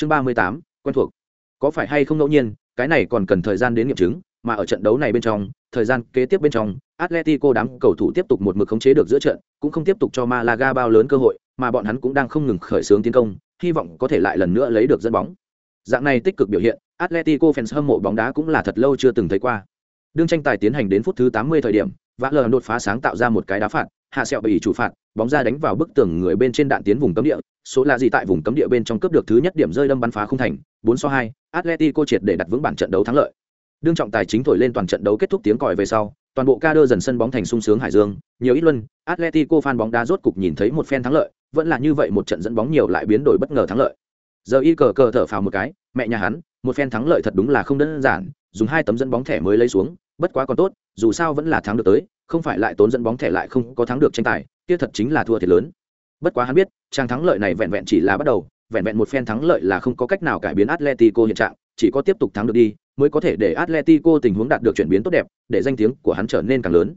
chương ba mươi tám, quen thuộc. Có phải hay không ngẫu nhiên, cái này còn cần thời gian đến nghiệm chứng, mà ở trận đấu này bên trong, thời gian kế tiếp bên trong, atletico đám cầu thủ tiếp tục một mực khống chế được giữa trận, cũng không tiếp tục cho malaga bao lớn cơ hội, mà bọn hắn cũng đang không ngừng khởi xướng tiến công, hy vọng có thể lại lần nữa lấy được dẫn bóng. Dạng này tích cực biểu hiện, atletico fans hâm mộ bóng đá cũng là thật lâu chưa từng thấy qua. Đương tranh tài tiến hành đến phút thứ 80 thời điểm vã lờ đột phá sáng tạo ra một cái đá phạt, hạ sẹo bị chủ phạt, bóng ra đánh vào bức tường người bên trên đạn tiến vùng cấm địa số là gì tại vùng cấm địa bên trong cướp được thứ nhất điểm rơi đâm bắn phá không thành 4 so 2, Atletico triệt để đặt vững bản trận đấu thắng lợi. Đương trọng tài chính thổi lên toàn trận đấu kết thúc tiếng còi về sau toàn bộ ca đơ dần sân bóng thành sung sướng hải dương nhiều ít luân Atletico fan bóng đá rốt cục nhìn thấy một phen thắng lợi vẫn là như vậy một trận dẫn bóng nhiều lại biến đổi bất ngờ thắng lợi. Giờ y cờ cờ thở phào một cái mẹ nhà hắn một phen thắng lợi thật đúng là không đơn giản dùng hai tấm dẫn bóng thẻ mới lấy xuống bất quá còn tốt dù sao vẫn là thắng được tới không phải lại tốn dẫn bóng thẻ lại không có thắng được tranh tài kia thật chính là thua thiệt lớn bất quá hắn biết, trang thắng lợi này vẹn vẹn chỉ là bắt đầu, vẹn vẹn một phen thắng lợi là không có cách nào cải biến atletico hiện trạng, chỉ có tiếp tục thắng được đi, mới có thể để atletico tình huống đạt được chuyển biến tốt đẹp, để danh tiếng của hắn trở nên càng lớn.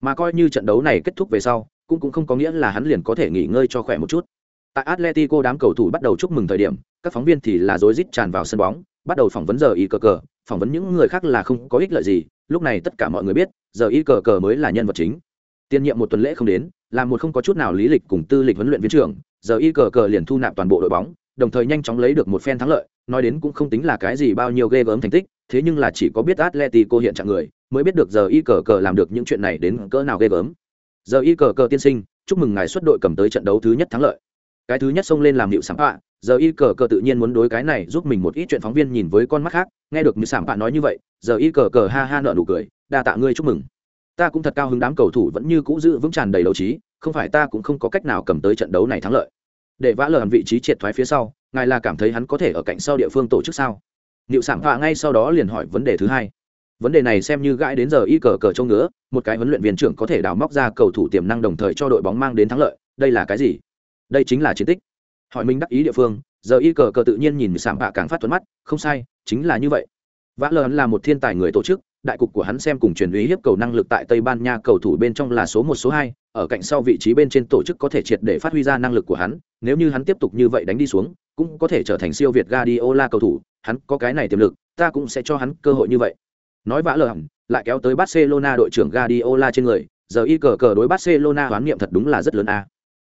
Mà coi như trận đấu này kết thúc về sau, cũng cũng không có nghĩa là hắn liền có thể nghỉ ngơi cho khỏe một chút. Tại atletico đám cầu thủ bắt đầu chúc mừng thời điểm, các phóng viên thì là rối rít tràn vào sân bóng, bắt đầu phỏng vấn giờ y cờ cờ, phỏng vấn những người khác là không có ích lợi gì, lúc này tất cả mọi người biết, giờ y cờ cờ mới là nhân vật chính. Tiên nhiệm một tuần lễ không đến là một không có chút nào lý lịch cùng tư lịch huấn luyện viên trưởng, giờ y cờ cờ liền thu nạp toàn bộ đội bóng, đồng thời nhanh chóng lấy được một phen thắng lợi, nói đến cũng không tính là cái gì bao nhiêu ghê gớm thành tích, thế nhưng là chỉ có biết atletico hiện trạng người, mới biết được giờ y cờ cờ làm được những chuyện này đến cỡ nào ghê gớm. Giờ y cờ cờ tiên sinh, chúc mừng ngài xuất đội cầm tới trận đấu thứ nhất thắng lợi. Cái thứ nhất xông lên làm hiệu sảng bạ giờ y cờ cờ tự nhiên muốn đối cái này giúp mình một ít chuyện phóng viên nhìn với con mắt khác, nghe được như sảng bạ nói như vậy, giờ y cờ cờ ha ha nợ nụ cười, đa tạ ngươi chúc mừng ta cũng thật cao hứng đám cầu thủ vẫn như cũ giữ vững tràn đầy đấu trí, không phải ta cũng không có cách nào cầm tới trận đấu này thắng lợi. Để vã lờ hẳn vị trí triệt thoái phía sau, ngài là cảm thấy hắn có thể ở cạnh sau địa phương tổ chức sao? Niệu sảng bạ ngay sau đó liền hỏi vấn đề thứ hai. Vấn đề này xem như gãi đến giờ y cờ cờ trông nữa một cái huấn luyện viên trưởng có thể đào móc ra cầu thủ tiềm năng đồng thời cho đội bóng mang đến thắng lợi, đây là cái gì? Đây chính là chiến tích. Hỏi mình đắc ý địa phương, giờ y cờ cờ tự nhiên nhìn sảng bạ càng phát tuấn mắt, không sai, chính là như vậy. Vã lờ là một thiên tài người tổ chức đại cục của hắn xem cùng truyền uy hiếp cầu năng lực tại tây ban nha cầu thủ bên trong là số một số hai ở cạnh sau vị trí bên trên tổ chức có thể triệt để phát huy ra năng lực của hắn nếu như hắn tiếp tục như vậy đánh đi xuống cũng có thể trở thành siêu việt Guardiola cầu thủ hắn có cái này tiềm lực ta cũng sẽ cho hắn cơ hội như vậy. Nói vã lờ hẳn lại kéo tới barcelona đội trưởng Guardiola trên người giờ y cờ cờ đối barcelona hoán niệm thật đúng là rất lớn a.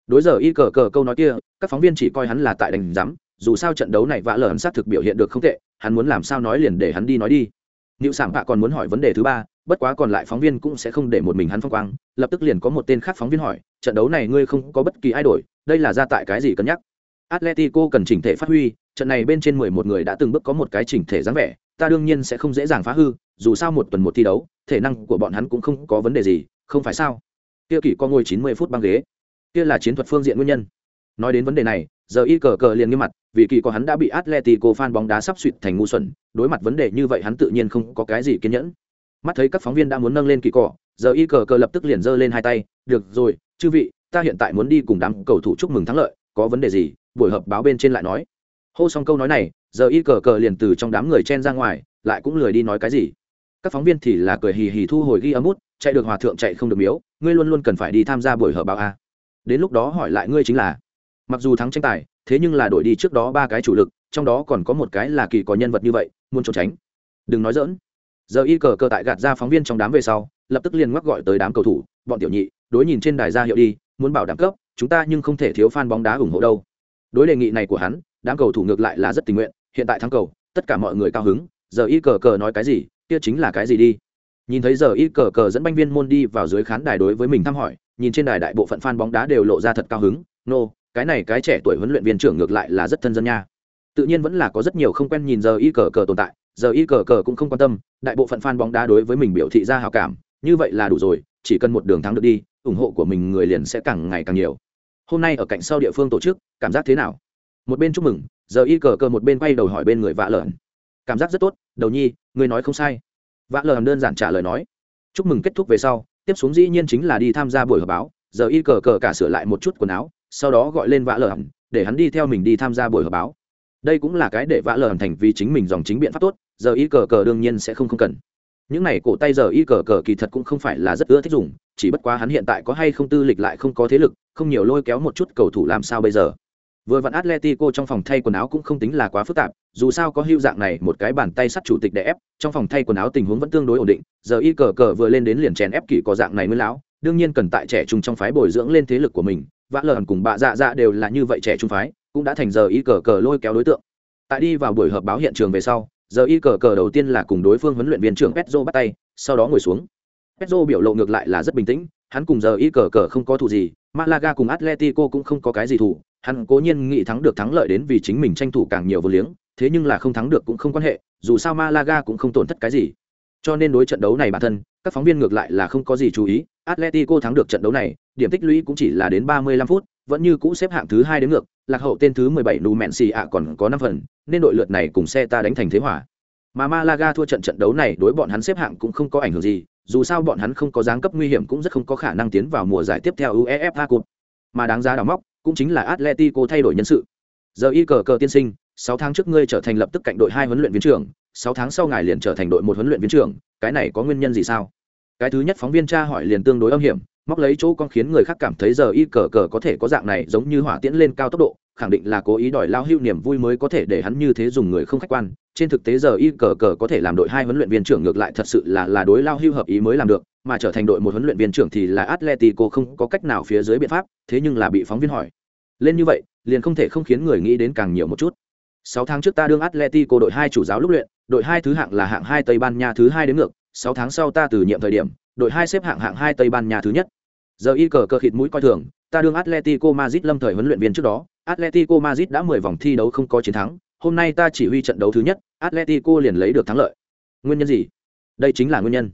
Đối giờ y cờ cờ câu nói kia các phóng viên chỉ coi hắn là tại đánh giấm, dù sao trận đấu này vã lờ hẳn sát thực biểu hiện được không tệ hắn muốn làm sao nói liền để hắn đi nói đi. Nữu Sảng Bạ còn muốn hỏi vấn đề thứ ba, bất quá còn lại phóng viên cũng sẽ không để một mình hắn phong quang, lập tức liền có một tên khác phóng viên hỏi, trận đấu này ngươi không có bất kỳ ai đổi, đây là ra tại cái gì cân nhắc? Atletico cần chỉnh thể phát huy, trận này bên trên 11 người đã từng bước có một cái chỉnh thể dáng vẻ, ta đương nhiên sẽ không dễ dàng phá hư, dù sao một tuần một thi đấu, thể năng của bọn hắn cũng không có vấn đề gì, không phải sao? Kia kỳ có ngồi 90 phút băng ghế, kia là chiến thuật phương diện nguyên nhân. Nói đến vấn đề này, giờ y cờ cờ liền nghiêm mặt, vì kỳ có hắn đã bị Atletico fan bóng đá sắp suýt thành ngu xuẩn, đối mặt vấn đề như vậy hắn tự nhiên không có cái gì kiên nhẫn. Mắt thấy các phóng viên đã muốn nâng lên kỳ cỏ, giờ y cờ cờ lập tức liền giơ lên hai tay, "Được rồi, chư vị, ta hiện tại muốn đi cùng đám cầu thủ chúc mừng thắng lợi, có vấn đề gì, buổi họp báo bên trên lại nói." Hô xong câu nói này, giờ y cờ cờ liền từ trong đám người chen ra ngoài, lại cũng lười đi nói cái gì. Các phóng viên thì là cười hì hì thu hồi ghi âm út, chạy được hòa thượng chạy không được miếu, ngươi luôn luôn cần phải đi tham gia buổi họp báo a. Đến lúc đó hỏi lại ngươi chính là, mặc dù thắng tranh tài, thế nhưng là đổi đi trước đó ba cái chủ lực, trong đó còn có một cái là kỳ có nhân vật như vậy, muốn trốn tránh. Đừng nói dỡn giờ y cờ cờ tại gạt ra phóng viên trong đám về sau, lập tức liền ngoắc gọi tới đám cầu thủ, bọn tiểu nhị, đối nhìn trên đài ra hiệu đi, muốn bảo đảm cấp, chúng ta nhưng không thể thiếu fan bóng đá ủng hộ đâu. Đối đề nghị này của hắn, đám cầu thủ ngược lại là rất tình nguyện, hiện tại thắng cầu, tất cả mọi người cao hứng, giờ y cờ cờ nói cái gì, kia chính là cái gì đi. Nhìn thấy giờ y cờ cờ dẫn banh viên môn đi vào dưới khán đài đối với mình thăm hỏi, nhìn trên đài đại bộ phận fan bóng đá đều lộ ra thật cao hứng, nô cái này cái trẻ tuổi huấn luyện viên trưởng ngược lại là rất thân dân nha. Tự nhiên vẫn là có rất nhiều không quen nhìn giờ y cờ cờ tồn tại, giờ y cờ cờ cũng không quan tâm, đại bộ phận fan bóng đá đối với mình biểu thị ra hào cảm, như vậy là đủ rồi, chỉ cần một đường thắng được đi, ủng hộ của mình người liền sẽ càng ngày càng nhiều. Hôm nay ở cạnh sau địa phương tổ chức, cảm giác thế nào? Một bên chúc mừng, giờ y cờ cờ một bên quay đầu hỏi bên người vạ lợn. Cảm giác rất tốt, đầu nhi, người nói không sai. Vạ lợn đơn giản trả lời nói. Chúc mừng kết thúc về sau, tiếp xuống dĩ nhiên chính là đi tham gia buổi họp báo, giờ y cờ cờ cả sửa lại một chút quần áo sau đó gọi lên vã lờ hẳn, để hắn đi theo mình đi tham gia buổi họp báo. Đây cũng là cái để vã lờ hẳn thành vì chính mình dòng chính biện pháp tốt, giờ y cờ cờ đương nhiên sẽ không không cần. Những này cổ tay giờ y cờ cờ kỳ thật cũng không phải là rất ưa thích dùng, chỉ bất quá hắn hiện tại có hay không tư lịch lại không có thế lực, không nhiều lôi kéo một chút cầu thủ làm sao bây giờ. Vừa vặn atletico trong phòng thay quần áo cũng không tính là quá phức tạp, dù sao có hưu dạng này một cái bàn tay sắt chủ tịch đè ép, trong phòng thay quần áo tình huống vẫn tương đối ổn định, giờ y cờ cờ vừa lên đến liền chèn ép kỳ có dạng này mới lão đương nhiên cần tại trẻ trung trong phái bồi dưỡng lên thế lực của mình, vã lợn cùng bạ dạ dạ đều là như vậy trẻ trung phái, cũng đã thành giờ y cờ cờ lôi kéo đối tượng. Tại đi vào buổi họp báo hiện trường về sau, giờ y cờ cờ đầu tiên là cùng đối phương huấn luyện viên trưởng petro bắt tay, sau đó ngồi xuống. Petro biểu lộ ngược lại là rất bình tĩnh, hắn cùng giờ y cờ cờ không có thù gì, malaga cùng atletico cũng không có cái gì thù, hắn cố nhiên nghĩ thắng được thắng lợi đến vì chính mình tranh thủ càng nhiều vô liếng, thế nhưng là không thắng được cũng không quan hệ, dù sao malaga cũng không tổn thất cái gì. Cho nên đối trận đấu này bản thân, các phóng viên ngược lại là không có gì chú ý atletico thắng được trận đấu này, điểm tích lũy cũng chỉ là đến 35 phút, vẫn như cũ xếp hạng thứ hai đến ngược, lạc hậu tên thứ 17 nù ạ còn có năm phần, nên đội lượt này cùng xe ta đánh thành thế hỏa mà malaga thua trận trận đấu này đối bọn hắn xếp hạng cũng không có ảnh hưởng gì, dù sao bọn hắn không có giáng cấp nguy hiểm cũng rất không có khả năng tiến vào mùa giải tiếp theo uefa cup. Mà đáng giá đào móc, cũng chính là atletico thay đổi nhân sự. Giờ y cờ cờ tiên sinh, sáu tháng trước ngươi trở thành lập tức cạnh đội hai huấn luyện viên trưởng, sáu tháng sau ngài liền trở thành đội một huấn luyện viên trưởng, cái này có nguyên nhân gì sao? Cái thứ nhất phóng viên tra hỏi liền tương đối âm hiểm, móc lấy chỗ con khiến người khác cảm thấy giờ y cờ cờ có thể có dạng này giống như hỏa tiễn lên cao tốc độ, khẳng định là cố ý đòi lao hưu niềm vui mới có thể để hắn như thế dùng người không khách quan. Trên thực tế giờ y cờ cờ có thể làm đội hai huấn luyện viên trưởng ngược lại thật sự là là đối lao hưu hợp ý mới làm được, mà trở thành đội một huấn luyện viên trưởng thì là atletico không có cách nào phía dưới biện pháp, thế nhưng là bị phóng viên hỏi. Lên như vậy, liền không thể không khiến người nghĩ đến càng nhiều một chút. Sáu tháng trước ta đương atletico đội hai chủ giáo lúc luyện, đội hai thứ hạng là hạng hai tây ban nha, thứ hai đến ngược sáu tháng sau ta từ nhiệm thời điểm, đội hai xếp hạng hạng hai tây ban nha thứ nhất. Giờ y cờ cờ khịt mũi coi thường, ta đương atletico madrid lâm thời huấn luyện viên trước đó. Atletico madrid đã mười vòng thi đấu không có chiến thắng, hôm nay ta chỉ huy trận đấu thứ nhất, atletico liền lấy được thắng lợi. Nguyên nhân gì? Đây chính là nguyên nhân.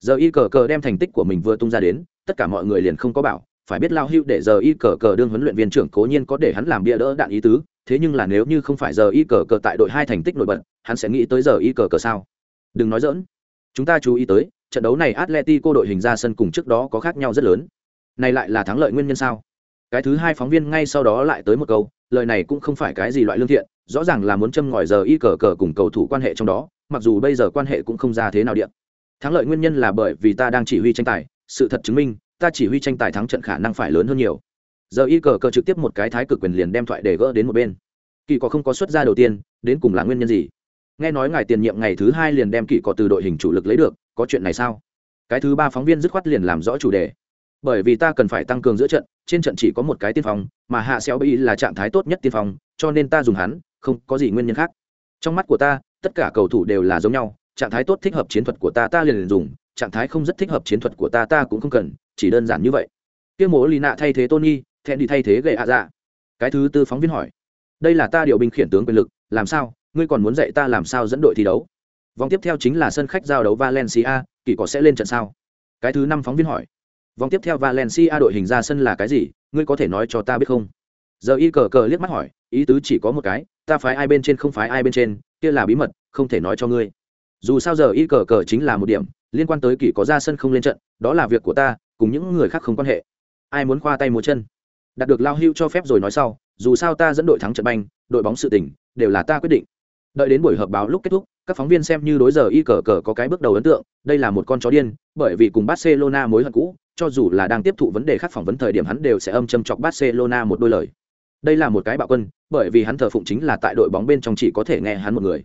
Giờ y cờ cờ đem thành tích của mình vừa tung ra đến, tất cả mọi người liền không có bảo, phải biết lao hưu để giờ y cờ cờ đương huấn luyện viên trưởng cố nhiên có để hắn làm bia đỡ đạn ý tứ, thế nhưng là nếu như không phải giờ y cờ cờ tại đội hai thành tích nổi bật, hắn sẽ nghĩ tới giờ y cờ cờ sao? Đừng nói dỡn chúng ta chú ý tới, trận đấu này atletico đội hình ra sân cùng trước đó có khác nhau rất lớn. Này lại là thắng lợi nguyên nhân sao? Cái thứ hai phóng viên ngay sau đó lại tới một câu, lời này cũng không phải cái gì loại lương thiện, rõ ràng là muốn châm ngòi giờ y cờ cờ cùng cầu thủ quan hệ trong đó, mặc dù bây giờ quan hệ cũng không ra thế nào điện. Thắng lợi nguyên nhân là bởi vì ta đang chỉ huy tranh tài, sự thật chứng minh, ta chỉ huy tranh tài thắng trận khả năng phải lớn hơn nhiều. Giờ y cờ cờ trực tiếp một cái thái cực quyền liền đem thoại để gỡ đến một bên. Kỳ có không có xuất ra đầu tiên, đến cùng là nguyên nhân gì? Nghe nói ngài tiền nhiệm ngày thứ hai liền đem kỳ cọ từ đội hình chủ lực lấy được có chuyện này sao? Cái thứ ba phóng viên dứt khoát liền làm rõ chủ đề. Bởi vì ta cần phải tăng cường giữa trận trên trận chỉ có một cái tiên phong mà hạ xéo bị là trạng thái tốt nhất tiên phong cho nên ta dùng hắn không có gì nguyên nhân khác. Trong mắt của ta tất cả cầu thủ đều là giống nhau trạng thái tốt thích hợp chiến thuật của ta ta liền, liền dùng trạng thái không rất thích hợp chiến thuật của ta ta cũng không cần chỉ đơn giản như vậy. Kia mỗ lì nạ thay thế tony thẹn đi thay thế gậy ạ dạ. Cái thứ tư phóng viên hỏi đây là ta điều binh khiển tướng quyền lực làm sao? Ngươi còn muốn dạy ta làm sao dẫn đội thi đấu? Vòng tiếp theo chính là sân khách giao đấu valencia, kỳ có sẽ lên trận sao? Cái thứ năm phóng viên hỏi. Vòng tiếp theo valencia đội hình ra sân là cái gì? Ngươi có thể nói cho ta biết không? Giờ y cờ cờ liếc mắt hỏi, ý tứ chỉ có một cái, ta phái ai bên trên không phái ai bên trên, kia là bí mật, không thể nói cho ngươi. Dù sao giờ y cờ cờ chính là một điểm, liên quan tới kỳ có ra sân không lên trận, đó là việc của ta, cùng những người khác không quan hệ. Ai muốn khoa tay múa chân? Đạt được lao hưu cho phép rồi nói sau, dù sao ta dẫn đội thắng trận banh, đội bóng sự tỉnh đều là ta quyết định đợi đến buổi họp báo lúc kết thúc, các phóng viên xem như đối giờ y cờ cờ có cái bước đầu ấn tượng, đây là một con chó điên, bởi vì cùng barcelona mối hận cũ, cho dù là đang tiếp thụ vấn đề khác phỏng vấn thời điểm hắn đều sẽ âm châm chọc barcelona một đôi lời. Đây là một cái bạo quân, bởi vì hắn thờ phụng chính là tại đội bóng bên trong chỉ có thể nghe hắn một người.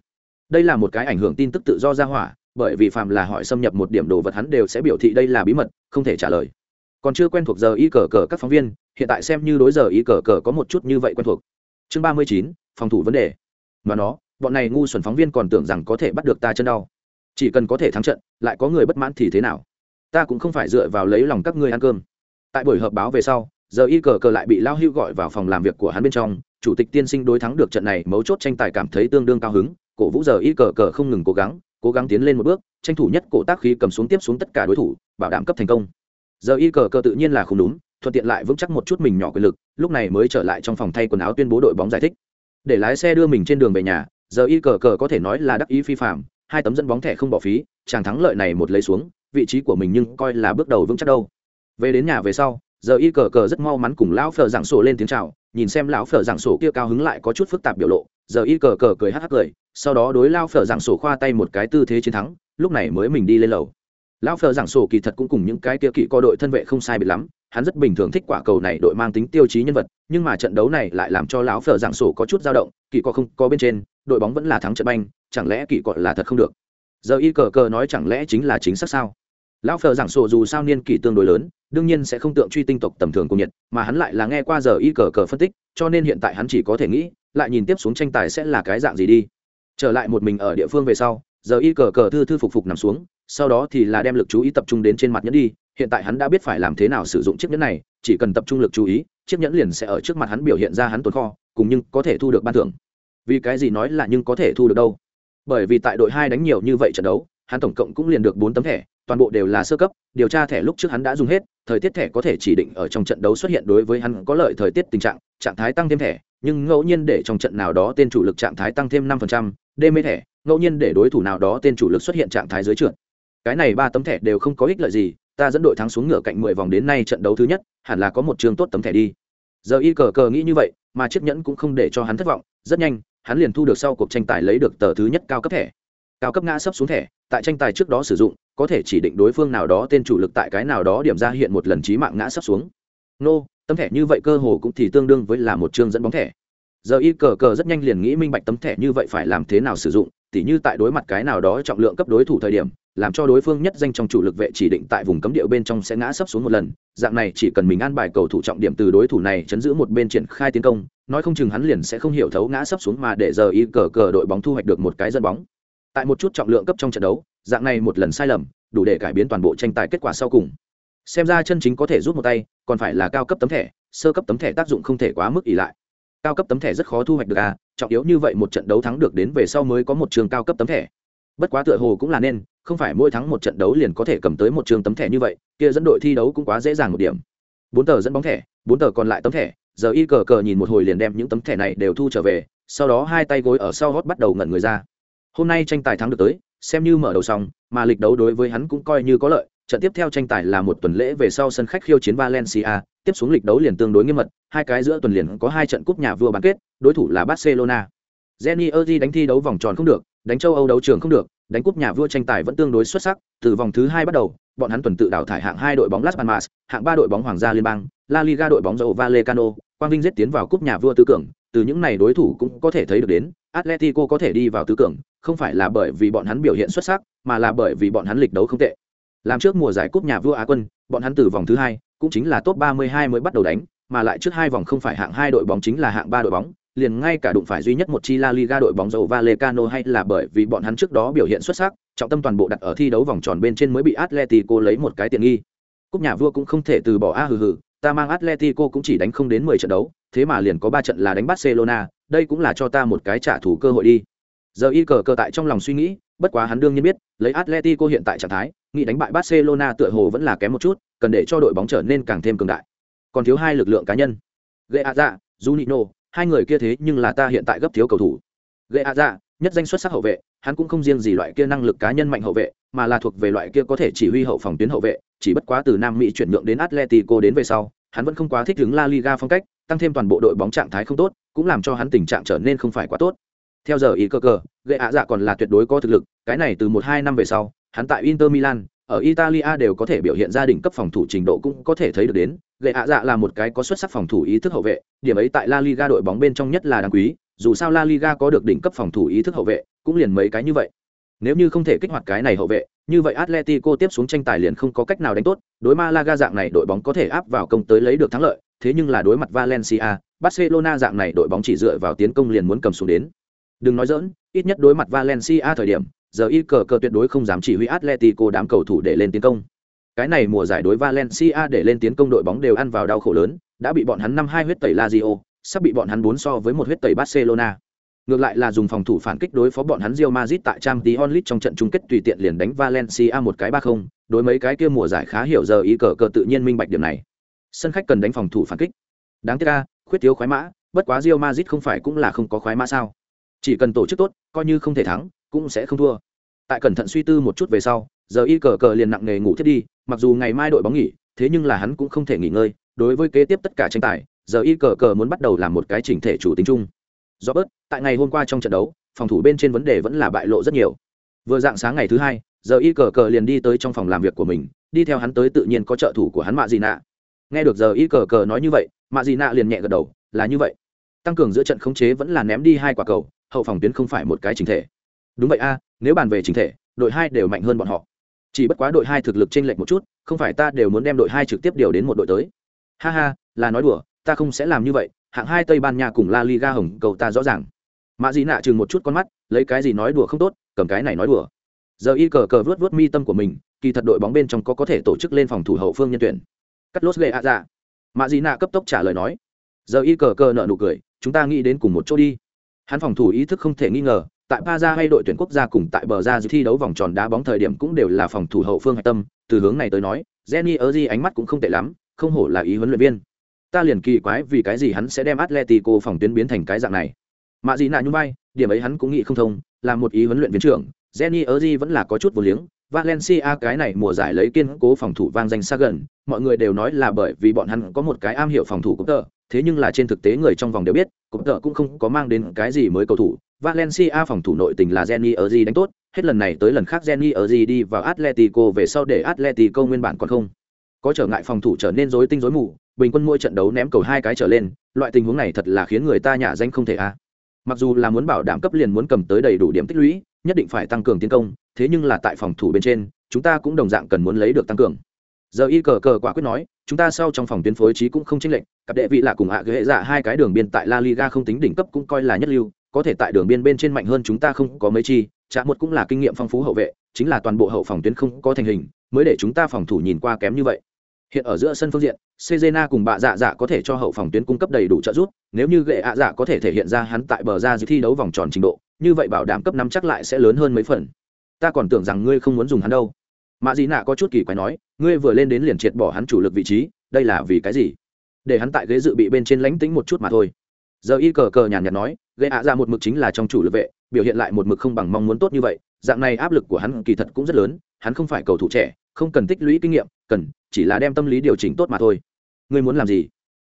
Đây là một cái ảnh hưởng tin tức tự do ra hỏa, bởi vì phạm là hỏi xâm nhập một điểm đồ vật hắn đều sẽ biểu thị đây là bí mật, không thể trả lời. Còn chưa quen thuộc giờ y cờ cờ các phóng viên, hiện tại xem như đối giờ y cờ cờ có một chút như vậy quen thuộc. Chương ba mươi chín, phòng thủ vấn đề. Mà nó bọn này ngu xuẩn phóng viên còn tưởng rằng có thể bắt được ta chân đau. Chỉ cần có thể thắng trận, lại có người bất mãn thì thế nào? Ta cũng không phải dựa vào lấy lòng các ngươi ăn cơm. Tại buổi họp báo về sau, giờ y cờ cờ lại bị lao hưu gọi vào phòng làm việc của hắn bên trong. Chủ tịch tiên sinh đối thắng được trận này mấu chốt tranh tài cảm thấy tương đương cao hứng. Cổ vũ giờ y cờ cờ không ngừng cố gắng cố gắng tiến lên một bước, tranh thủ nhất cổ tác khí cầm xuống tiếp xuống tất cả đối thủ, bảo đảm cấp thành công. Giờ y cờ cờ tự nhiên là không đúng, thuận tiện lại vững chắc một chút mình nhỏ quyền lực, lúc này mới trở lại trong phòng thay quần áo tuyên bố đội bóng giải thích. Để lái xe đưa mình trên đường về nhà giờ y cờ cờ có thể nói là đắc ý phi phạm, hai tấm dẫn bóng thẻ không bỏ phí, chàng thắng lợi này một lấy xuống, vị trí của mình nhưng coi là bước đầu vững chắc đâu. Về đến nhà về sau, giờ y cờ cờ rất mau mắn cùng lão phở giảng sổ lên tiếng chào, nhìn xem lão phở giảng sổ kia cao hứng lại có chút phức tạp biểu lộ, giờ y cờ cờ cười hắc hắc cười, sau đó đối lao phở giảng sổ khoa tay một cái tư thế chiến thắng, lúc này mới mình đi lên lầu. Lão phở giảng sổ kỳ thật cũng cùng những cái kia kỵ co đội thân vệ không sai biệt lắm hắn rất bình thường thích quả cầu này đội mang tính tiêu chí nhân vật, nhưng mà trận đấu này lại làm cho lão phở giảng sổ có chút dao động, kỳ cọ không có bên trên, đội bóng vẫn là thắng trận banh, chẳng lẽ kỳ cọ là thật không được? Giờ y cờ cờ nói chẳng lẽ chính là chính xác sao? Lão phở giảng sổ dù sao niên kỳ tương đối lớn, đương nhiên sẽ không tượng truy tinh tộc tầm thường của Nhật, mà hắn lại là nghe qua giờ y cờ cờ phân tích, cho nên hiện tại hắn chỉ có thể nghĩ, lại nhìn tiếp xuống tranh tài sẽ là cái dạng gì đi. Trở lại một mình ở địa phương về sau, giờ y cờ cờ thư thư phục phục nằm xuống, sau đó thì là đem lực chú ý tập trung đến trên mặt nhẫn đi hiện tại hắn đã biết phải làm thế nào sử dụng chiếc nhẫn này, chỉ cần tập trung lực chú ý, chiếc nhẫn liền sẽ ở trước mặt hắn biểu hiện ra hắn tồn kho, cùng nhưng có thể thu được ban thưởng. Vì cái gì nói là nhưng có thể thu được đâu? Bởi vì tại đội hai đánh nhiều như vậy trận đấu, hắn tổng cộng cũng liền được bốn tấm thẻ, toàn bộ đều là sơ cấp, điều tra thẻ lúc trước hắn đã dùng hết, thời tiết thẻ có thể chỉ định ở trong trận đấu xuất hiện đối với hắn có lợi thời tiết tình trạng trạng thái tăng thêm thẻ, nhưng ngẫu nhiên để trong trận nào đó tên chủ lực trạng thái tăng thêm năm phần trăm, đê mê thẻ, ngẫu nhiên để đối thủ nào đó tên chủ lực xuất hiện trạng thái dưới trượt. Cái này ba tấm thẻ đều không có ích lợi gì ta dẫn đội thắng xuống ngựa cạnh mười vòng đến nay trận đấu thứ nhất, hẳn là có một trường tốt tấm thẻ đi. Giờ y cờ cờ nghĩ như vậy, mà chiếc nhẫn cũng không để cho hắn thất vọng, rất nhanh, hắn liền thu được sau cuộc tranh tài lấy được tờ thứ nhất cao cấp thẻ. Cao cấp ngã sấp xuống thẻ, tại tranh tài trước đó sử dụng, có thể chỉ định đối phương nào đó tên chủ lực tại cái nào đó điểm ra hiện một lần chí mạng ngã sấp xuống. Nô, tấm thẻ như vậy cơ hồ cũng thì tương đương với là một chương dẫn bóng thẻ. Giờ y cờ cờ rất nhanh liền nghĩ minh bạch tấm thẻ như vậy phải làm thế nào sử dụng, tỉ như tại đối mặt cái nào đó trọng lượng cấp đối thủ thời điểm làm cho đối phương nhất danh trong chủ lực vệ chỉ định tại vùng cấm địa bên trong sẽ ngã sấp xuống một lần. Dạng này chỉ cần mình an bài cầu thủ trọng điểm từ đối thủ này chấn giữ một bên triển khai tiến công, nói không chừng hắn liền sẽ không hiểu thấu ngã sấp xuống mà để giờ y cờ cờ đội bóng thu hoạch được một cái dẫn bóng. Tại một chút trọng lượng cấp trong trận đấu, dạng này một lần sai lầm, đủ để cải biến toàn bộ tranh tài kết quả sau cùng. Xem ra chân chính có thể rút một tay, còn phải là cao cấp tấm thẻ, sơ cấp tấm thẻ tác dụng không thể quá mức ỷ lại. Cao cấp tấm thẻ rất khó thu hoạch được à trọng yếu như vậy một trận đấu thắng được đến về sau mới có một trường cao cấp tấm thẻ. Bất quá tựa hồ cũng là nên không phải mỗi thắng một trận đấu liền có thể cầm tới một trường tấm thẻ như vậy, kia dẫn đội thi đấu cũng quá dễ dàng một điểm. Bốn tờ dẫn bóng thẻ, bốn tờ còn lại tấm thẻ, giờ y cờ cờ nhìn một hồi liền đem những tấm thẻ này đều thu trở về, sau đó hai tay gối ở sau hót bắt đầu ngẩn người ra. Hôm nay tranh tài thắng được tới, xem như mở đầu xong, mà lịch đấu đối với hắn cũng coi như có lợi, trận tiếp theo tranh tài là một tuần lễ về sau sân khách khiêu chiến valencia, tiếp xuống lịch đấu liền tương đối nghiêm mật, hai cái giữa tuần liền có hai trận cúp nhà vua bán kết, đối thủ là barcelona. Jenny erdi đánh thi đấu vòng tròn không được, đánh châu âu đấu trường không được đánh cúp nhà vua tranh tài vẫn tương đối xuất sắc, từ vòng thứ hai bắt đầu, bọn hắn tuần tự đào thải hạng hai đội bóng las palmas, hạng ba đội bóng hoàng gia liên bang, la liga đội bóng dầu vallecano, quang vinh giết tiến vào cúp nhà vua tứ cường. Từ những này đối thủ cũng có thể thấy được đến, atletico có thể đi vào tứ cường, không phải là bởi vì bọn hắn biểu hiện xuất sắc, mà là bởi vì bọn hắn lịch đấu không tệ. Làm trước mùa giải cúp nhà vua á quân, bọn hắn từ vòng thứ hai, cũng chính là top 32 mới bắt đầu đánh, mà lại trước hai vòng không phải hạng hai đội bóng chính là hạng ba đội bóng liền ngay cả đụng phải duy nhất một chi La Liga đội bóng dầu Vallecano hay là bởi vì bọn hắn trước đó biểu hiện xuất sắc, trọng tâm toàn bộ đặt ở thi đấu vòng tròn bên trên mới bị Atletico lấy một cái tiện nghi. Cúp nhà vua cũng không thể từ bỏ a hừ hừ, ta mang Atletico cũng chỉ đánh không đến 10 trận đấu, thế mà liền có 3 trận là đánh Barcelona, đây cũng là cho ta một cái trả thù cơ hội đi. Giờ y cờ cờ tại trong lòng suy nghĩ, bất quá hắn đương nhiên biết, lấy Atletico hiện tại trạng thái, nghĩ đánh bại Barcelona tựa hồ vẫn là kém một chút, cần để cho đội bóng trở nên càng thêm cường đại. Còn thiếu hai lực lượng cá nhân. Geaza, dạ, Juninho, hai người kia thế nhưng là ta hiện tại gấp thiếu cầu thủ. Geaza, dạ, nhất danh xuất sắc hậu vệ, hắn cũng không riêng gì loại kia năng lực cá nhân mạnh hậu vệ, mà là thuộc về loại kia có thể chỉ huy hậu phòng tuyến hậu vệ, chỉ bất quá từ Nam Mỹ chuyển nhượng đến Atletico đến về sau, hắn vẫn không quá thích ứng La Liga phong cách, tăng thêm toàn bộ đội bóng trạng thái không tốt, cũng làm cho hắn tình trạng trở nên không phải quá tốt. Theo giờ ý cơ cờ, gây ạ dạ còn là tuyệt đối có thực lực, cái này từ một hai năm về sau, hắn tại Inter Milan, ở Italia đều có thể biểu hiện ra đỉnh cấp phòng thủ trình độ cũng có thể thấy được đến. Lệ ạ dạ là một cái có xuất sắc phòng thủ ý thức hậu vệ, điểm ấy tại La Liga đội bóng bên trong nhất là đáng quý, dù sao La Liga có được đỉnh cấp phòng thủ ý thức hậu vệ, cũng liền mấy cái như vậy. Nếu như không thể kích hoạt cái này hậu vệ, như vậy Atletico tiếp xuống tranh tài liền không có cách nào đánh tốt, đối Malaga dạng này đội bóng có thể áp vào công tới lấy được thắng lợi, thế nhưng là đối mặt Valencia, Barcelona dạng này đội bóng chỉ dựa vào tiến công liền muốn cầm xuống đến. Đừng nói dỡn, ít nhất đối mặt Valencia thời điểm, giờ y cờ cờ tuyệt đối không dám chỉ huy Atletico đám cầu thủ để lên tiến công. Cái này mùa giải đối Valencia để lên tiến công đội bóng đều ăn vào đau khổ lớn, đã bị bọn hắn năm hai huyết tẩy Lazio, sắp bị bọn hắn bốn so với một huyết tẩy Barcelona. Ngược lại là dùng phòng thủ phản kích đối phó bọn hắn Real Madrid tại Champions League trong trận chung kết tùy tiện liền đánh Valencia một cái ba không, đối mấy cái kia mùa giải khá hiểu giờ ý cờ cờ tự nhiên minh bạch điểm này. Sân khách cần đánh phòng thủ phản kích. Đáng tiếc a, khuyết thiếu khoái mã, bất quá Real Madrid không phải cũng là không có khoái mã sao? Chỉ cần tổ chức tốt, coi như không thể thắng, cũng sẽ không thua. Tại cẩn thận suy tư một chút về sau, giờ y cờ cờ liền nặng nề ngủ thiết đi, mặc dù ngày mai đội bóng nghỉ, thế nhưng là hắn cũng không thể nghỉ ngơi, đối với kế tiếp tất cả tranh tài, giờ y cờ cờ muốn bắt đầu làm một cái chỉnh thể chủ tính chung. Do bớt tại ngày hôm qua trong trận đấu phòng thủ bên trên vấn đề vẫn là bại lộ rất nhiều. Vừa dạng sáng ngày thứ hai giờ y cờ cờ liền đi tới trong phòng làm việc của mình đi theo hắn tới tự nhiên có trợ thủ của hắn mạ gì nạ. Nghe được giờ y cờ cờ nói như vậy mạ dị nạ liền nhẹ gật đầu là như vậy. Tăng cường giữa trận khống chế vẫn là ném đi hai quả cầu hậu phòng tuyến không phải một cái chính thể. Đúng vậy a nếu bàn về chính thể, đội hai đều mạnh hơn bọn họ. Chỉ bất quá đội hai thực lực chênh lệch một chút, không phải ta đều muốn đem đội hai trực tiếp điều đến một đội tới. Ha ha, là nói đùa, ta không sẽ làm như vậy, hạng hai tây ban nha cùng la liga hồng cầu ta rõ ràng. Mạ dị nạ chừng một chút con mắt, lấy cái gì nói đùa không tốt, cầm cái này nói đùa. Giờ y cờ cờ vớt vớt mi tâm của mình, kỳ thật đội bóng bên trong có có thể tổ chức lên phòng thủ hậu phương nhân tuyển. Cắt lốt lệ ạ dạ mạ dị nạ cấp tốc trả lời nói. Giờ y cờ cờ nợ nụ cười, chúng ta nghĩ đến cùng một chỗ đi. Hắn phòng thủ ý thức không thể nghi ngờ tại pa ra hay đội tuyển quốc gia cùng tại bờ ra thi đấu vòng tròn đá bóng thời điểm cũng đều là phòng thủ hậu phương hạch tâm. Từ hướng này tới nói jenny ở di ánh mắt cũng không tệ lắm không hổ là ý huấn luyện viên. Ta liền kỳ quái vì cái gì hắn sẽ đem atletico phòng tuyến biến thành cái dạng này. Mạ dị nạ nhung bay điểm ấy hắn cũng nghĩ không thông là một ý huấn luyện viên trưởng jenny ở di vẫn là có chút vô liếng. Valencia cái này mùa giải lấy kiên cố phòng thủ vang danh xa gần, mọi người đều nói là bởi vì bọn hắn có một cái am hiểu phòng thủ cũng tờ, thế nhưng là trên thực tế người trong vòng đều biết, cũng tờ cũng không có mang đến cái gì mới cầu thủ. Valencia phòng thủ nội tình là Jenny Erzi đánh tốt, hết lần này tới lần khác Jenny Erzi đi vào Atletico về sau để Atletico nguyên bản còn không. Có trở ngại phòng thủ trở nên rối tinh rối mù, bình quân mỗi trận đấu ném cầu hai cái trở lên, loại tình huống này thật là khiến người ta nhả danh không thể a. Mặc dù là muốn bảo đảm cấp liền muốn cầm tới đầy đủ điểm tích lũy, nhất định phải tăng cường tiến công, thế nhưng là tại phòng thủ bên trên chúng ta cũng đồng dạng cần muốn lấy được tăng cường giờ y cờ cờ quả quyết nói chúng ta sau trong phòng tuyến phối trí cũng không chênh lệch cặp đệ vị là cùng hạ ghế dạ hai cái đường biên tại la liga không tính đỉnh cấp cũng coi là nhất lưu có thể tại đường biên bên trên mạnh hơn chúng ta không có mấy chi chả một cũng là kinh nghiệm phong phú hậu vệ, chính là toàn bộ hậu phòng tuyến không có thành hình, mới để chúng ta phòng thủ nhìn qua kém như vậy. Hiện ở giữa sân phương diện Cezena cùng bạ dạ dạ có thể cho hậu phòng tuyến cung cấp đầy đủ trợ giúp, nếu như gệ ạ dạ có thể thể hiện ra hắn tại bờ ra dưới thi đấu vòng tròn trình độ, như vậy bảo đảm cấp năm chắc lại sẽ lớn hơn mấy phần. Ta còn tưởng rằng ngươi không muốn dùng hắn đâu. Mạ dị nạ có chút kỳ quái nói, ngươi vừa lên đến liền triệt bỏ hắn chủ lực vị trí, đây là vì cái gì? Để hắn tại ghế dự bị bên trên lánh tính một chút mà thôi giờ y cờ cờ nhàn nhạt nói gây ạ ra một mực chính là trong chủ lực vệ, biểu hiện lại một mực không bằng mong muốn tốt như vậy, dạng này áp lực của hắn kỳ thật cũng rất lớn, hắn không phải cầu thủ trẻ, không cần tích lũy kinh nghiệm, cần chỉ là đem tâm lý điều chỉnh tốt mà thôi. Ngươi muốn làm gì?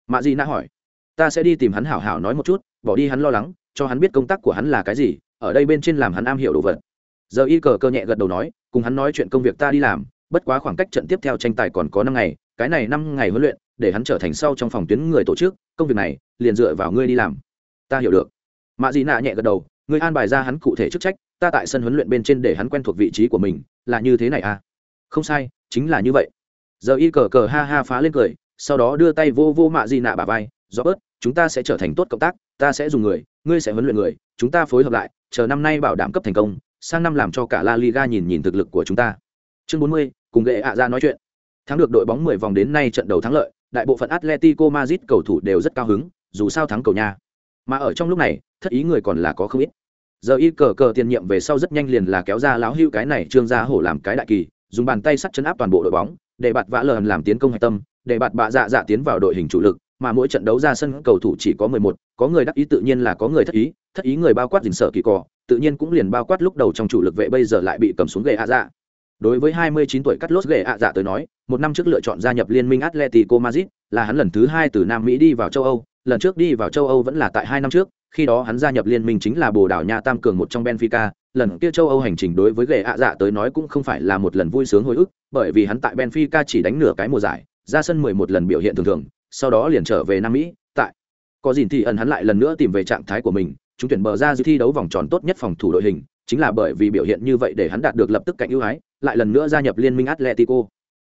Mạ di nã hỏi. Ta sẽ đi tìm hắn hảo hảo nói một chút, bỏ đi hắn lo lắng, cho hắn biết công tác của hắn là cái gì, ở đây bên trên làm hắn am hiểu đồ vật. Giờ y cờ cơ nhẹ gật đầu nói, cùng hắn nói chuyện công việc ta đi làm, bất quá khoảng cách trận tiếp theo tranh tài còn có năm ngày, cái này năm ngày huấn luyện để hắn trở thành sau trong phòng tuyến người tổ chức công việc này liền dựa vào ngươi đi làm. Ta hiểu được. Mạ dị nạ nhẹ gật đầu ngươi an bài ra hắn cụ thể chức trách ta tại sân huấn luyện bên trên để hắn quen thuộc vị trí của mình là như thế này à? Không sai chính là như vậy. Giờ y cờ cờ ha ha phá lên cười sau đó đưa tay vô vô mạ dị nạ bà vai do bớt chúng ta sẽ trở thành tốt cộng tác ta sẽ dùng người ngươi sẽ huấn luyện người chúng ta phối hợp lại chờ năm nay bảo đảm cấp thành công sang năm làm cho cả La Liga nhìn nhìn thực lực của chúng ta. Chương 40, cùng gệ ạ ra nói chuyện. Thắng được đội bóng 10 vòng đến nay trận đầu thắng lợi, đại bộ phận Atletico Madrid cầu thủ đều rất cao hứng, dù sao thắng cầu nhà. Mà ở trong lúc này, thất ý người còn là có không ít. Giờ y cờ cờ tiền nhiệm về sau rất nhanh liền là kéo ra láo hưu cái này trương gia hổ làm cái đại kỳ, dùng bàn tay sắt chấn áp toàn bộ đội bóng, để bạt vã lờn làm tiến công hạch tâm, để bạt bạ dạ dạ tiến vào đội hình chủ lực, mà mỗi trận đấu ra sân cầu thủ chỉ có 11, có người đắc ý tự nhiên là có người thất ý, thất ý người bao quát dình sợ kỳ cỏ, tự nhiên cũng liền bao quát lúc đầu trong chủ lực vệ bây giờ lại bị cầm xuống ghệ hạ dạ đối với 29 tuổi cắt lốt ạ dạ tới nói một năm trước lựa chọn gia nhập liên minh atletico madrid là hắn lần thứ hai từ nam mỹ đi vào châu âu lần trước đi vào châu âu vẫn là tại hai năm trước khi đó hắn gia nhập liên minh chính là bồ đào nha tam cường một trong benfica lần kia châu âu hành trình đối với ghệ ạ dạ tới nói cũng không phải là một lần vui sướng hồi ức bởi vì hắn tại benfica chỉ đánh nửa cái mùa giải ra sân 11 lần biểu hiện thường thường sau đó liền trở về nam mỹ tại có gì thì ẩn hắn lại lần nữa tìm về trạng thái của mình chúng tuyển bờ ra dự thi đấu vòng tròn tốt nhất phòng thủ đội hình, chính là bởi vì biểu hiện như vậy để hắn đạt được lập tức cạnh ưu ái, lại lần nữa gia nhập liên minh Atletico.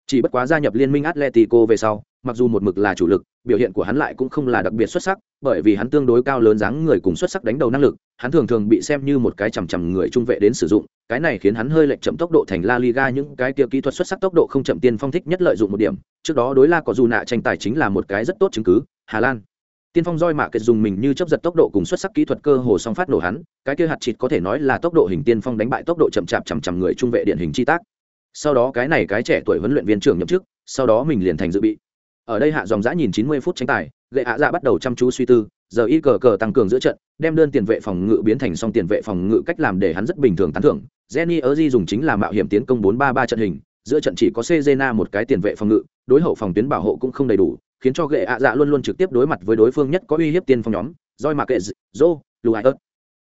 Chỉ bất quá gia nhập liên minh Atletico về sau, mặc dù một mực là chủ lực, biểu hiện của hắn lại cũng không là đặc biệt xuất sắc, bởi vì hắn tương đối cao lớn dáng người cùng xuất sắc đánh đầu năng lực, hắn thường thường bị xem như một cái chằm chằm người trung vệ đến sử dụng, cái này khiến hắn hơi lệch chậm tốc độ thành La Liga những cái kia kỹ thuật xuất sắc tốc độ không chậm tiên phong thích nhất lợi dụng một điểm, trước đó đối La có dù nạ tranh tài chính là một cái rất tốt chứng cứ, Hà Lan tiên phong roi mạ kết dùng mình như chấp giật tốc độ cùng xuất sắc kỹ thuật cơ hồ song phát nổ hắn cái kia hạt chịt có thể nói là tốc độ hình tiên phong đánh bại tốc độ chậm chạp chằm chằm người trung vệ điện hình chi tác. Sau đó cái này cái trẻ tuổi huấn luyện viên trưởng nhậm chức sau đó mình liền thành dự bị. Ở đây hạ dòng giã nhìn chín mươi phút tranh tài gậy hạ dạ bắt đầu chăm chú suy tư giờ y cờ cờ tăng cường giữa trận đem đơn tiền vệ phòng ngự biến thành song tiền vệ phòng ngự cách làm để hắn rất bình thường tán thưởng. Jenny ở di dùng chính là mạo hiểm tiến công bốn ba ba trận hình giữa trận chỉ có Cezena một cái tiền vệ phòng ngự, đối hậu phòng tuyến bảo hộ cũng không đầy đủ, khiến cho gệ ạ dạ luôn luôn trực tiếp đối mặt với đối phương nhất có uy hiếp tiên phong nhóm. Roi mạc kệ dô lùi ớt.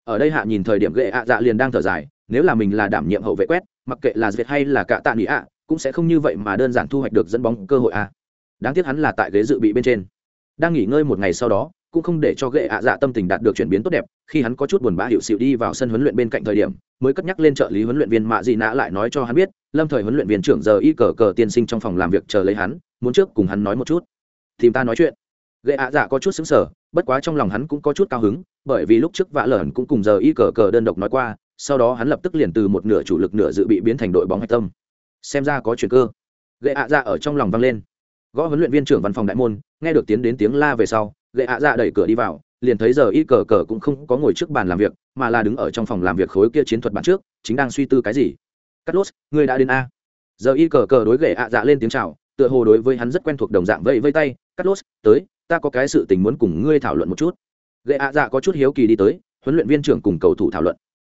Ở đây hạ nhìn thời điểm gệ ạ dạ liền đang thở dài, nếu là mình là đảm nhiệm hậu vệ quét, mặc kệ là dệt hay là cả tạ nỉ ạ, cũng sẽ không như vậy mà đơn giản thu hoạch được dẫn bóng cơ hội a đáng tiếc hắn là tại ghế dự bị bên trên. Đang nghỉ ngơi một ngày sau đó, cũng không để cho gệ ạ dạ tâm tình đạt được chuyển biến tốt đẹp, khi hắn có chút buồn bã hiệu xịu đi vào sân huấn luyện bên cạnh thời điểm, mới cất nhắc lên trợ lý huấn luyện viên mạ dị nã lại nói cho hắn biết, lâm thời huấn luyện viên trưởng giờ y cờ cờ tiên sinh trong phòng làm việc chờ lấy hắn, muốn trước cùng hắn nói một chút tìm ta nói chuyện. Gậy ạ dạ có chút xứng sở bất quá trong lòng hắn cũng có chút cao hứng, bởi vì lúc trước vạ lởn cũng cùng giờ y cờ cờ đơn độc nói qua, sau đó hắn lập tức liền từ một nửa chủ lực nửa dự bị biến thành đội bóng hạch tâm. Xem ra có chuyện cơ. Gậy ạ dạ ở trong lòng vang lên. Gõ huấn luyện viên trưởng văn phòng đại môn, nghe được tiến đến tiếng la về sau gậy ạ dạ đẩy cửa đi vào, liền thấy giờ y cờ cờ cũng không có ngồi trước bàn làm việc, mà là đứng ở trong phòng làm việc khối kia chiến thuật bản trước, chính đang suy tư cái gì. Cắt lốt ngươi đã đến a? Giờ y cờ cờ đối gậy ạ dạ lên tiếng chào tựa hồ đối với hắn rất quen thuộc đồng dạng vây vây tay cắt lốt tới ta có cái sự tình muốn cùng ngươi thảo luận một chút. Gậy ạ dạ có chút hiếu kỳ đi tới huấn luyện viên trưởng cùng cầu thủ thảo luận.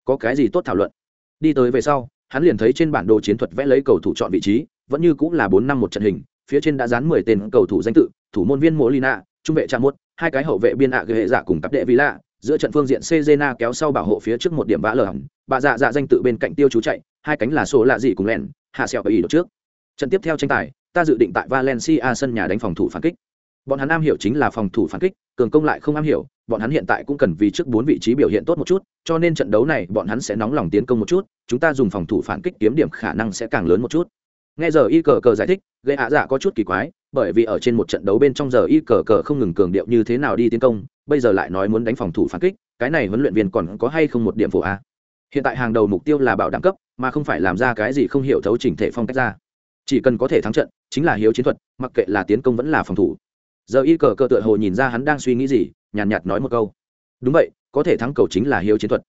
Có cái gì tốt thảo luận? Đi tới về sau hắn liền thấy trên bản đồ chiến thuật vẽ lấy cầu thủ chọn vị trí vẫn như cũng là bốn năm một trận hình phía trên đã dán mười tên cầu thủ danh tự thủ môn viên molina trung vệ Trạm mốt hai cái hậu vệ biên ạ ghệ dạ cùng cặp đệ vì lạ giữa trận phương diện Cezena kéo sau bảo hộ phía trước một điểm vã lở hỏng, bà dạ dạ danh tự bên cạnh tiêu chú chạy, hai cánh là số lạ gì cùng lẹn, hạ sẹo ở ý trước. Trận tiếp theo tranh tài, ta dự định tại Valencia sân nhà đánh phòng thủ phản kích. Bọn hắn am hiểu chính là phòng thủ phản kích, cường công lại không am hiểu, bọn hắn hiện tại cũng cần vì trước bốn vị trí biểu hiện tốt một chút, cho nên trận đấu này bọn hắn sẽ nóng lòng tiến công một chút, chúng ta dùng phòng thủ phản kích kiếm điểm khả năng sẽ càng lớn một chút. Nghe giờ y cờ cờ giải thích, gây ạ dạ có chút kỳ quái, bởi vì ở trên một trận đấu bên trong giờ y cờ cờ không ngừng cường điệu như thế nào đi tiến công bây giờ lại nói muốn đánh phòng thủ phản kích cái này huấn luyện viên còn có hay không một điểm phụ a hiện tại hàng đầu mục tiêu là bảo đảm cấp mà không phải làm ra cái gì không hiểu thấu chỉnh thể phong cách ra chỉ cần có thể thắng trận chính là hiếu chiến thuật mặc kệ là tiến công vẫn là phòng thủ. Giờ y cờ cờ tựa hồ nhìn ra hắn đang suy nghĩ gì nhàn nhạt, nhạt nói một câu. Đúng vậy có thể thắng cầu chính là hiếu chiến thuật.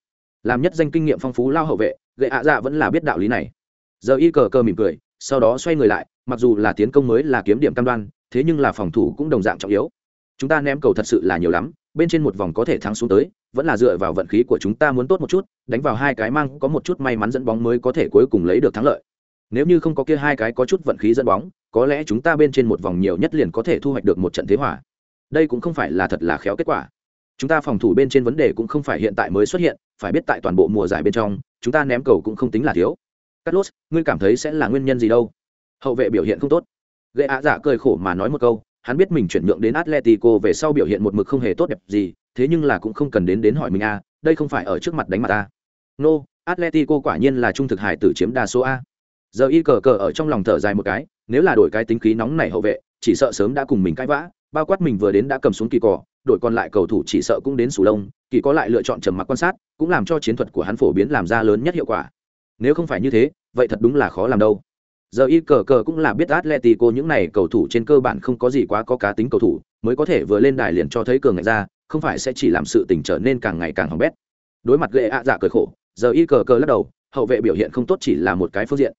Làm nhất danh kinh nghiệm phong phú lao hậu vệ gậy ạ dạ vẫn là biết đạo lý này. Giờ y cờ cờ mỉm cười sau đó xoay người lại mặc dù là tiến công mới là kiếm điểm cam đoan thế nhưng là phòng thủ cũng đồng dạng trọng yếu. Chúng ta ném cầu thật sự là nhiều lắm bên trên một vòng có thể thắng xuống tới vẫn là dựa vào vận khí của chúng ta muốn tốt một chút đánh vào hai cái mang có một chút may mắn dẫn bóng mới có thể cuối cùng lấy được thắng lợi nếu như không có kia hai cái có chút vận khí dẫn bóng có lẽ chúng ta bên trên một vòng nhiều nhất liền có thể thu hoạch được một trận thế hỏa đây cũng không phải là thật là khéo kết quả chúng ta phòng thủ bên trên vấn đề cũng không phải hiện tại mới xuất hiện phải biết tại toàn bộ mùa giải bên trong chúng ta ném cầu cũng không tính là thiếu Carlos, ngươi cảm thấy sẽ là nguyên nhân gì đâu? Hậu vệ biểu hiện không tốt. ghệ ạ giả cười khổ mà nói một câu, hắn biết mình chuyển nhượng đến Atletico về sau biểu hiện một mực không hề tốt đẹp gì, thế nhưng là cũng không cần đến đến hỏi mình a, đây không phải ở trước mặt đánh mặt ta. No, Atletico quả nhiên là trung thực hải tử chiếm đa số a. Giờ y cờ cờ ở trong lòng thở dài một cái, nếu là đổi cái tính khí nóng này hậu vệ, chỉ sợ sớm đã cùng mình cãi vã, bao quát mình vừa đến đã cầm xuống kỳ cỏ, đội còn lại cầu thủ chỉ sợ cũng đến sủ lông, kỳ có lại lựa chọn trầm mặc quan sát, cũng làm cho chiến thuật của hắn phổ biến làm ra lớn nhất hiệu quả. Nếu không phải như thế vậy thật đúng là khó làm đâu. Giờ y cờ cờ cũng là biết atletico những này cầu thủ trên cơ bản không có gì quá có cá tính cầu thủ mới có thể vừa lên đài liền cho thấy cường ngạch ra không phải sẽ chỉ làm sự tình trở nên càng ngày càng hỏng bét. Đối mặt gệ ạ dạ cờ khổ giờ y cờ cờ lắc đầu hậu vệ biểu hiện không tốt chỉ là một cái phương diện.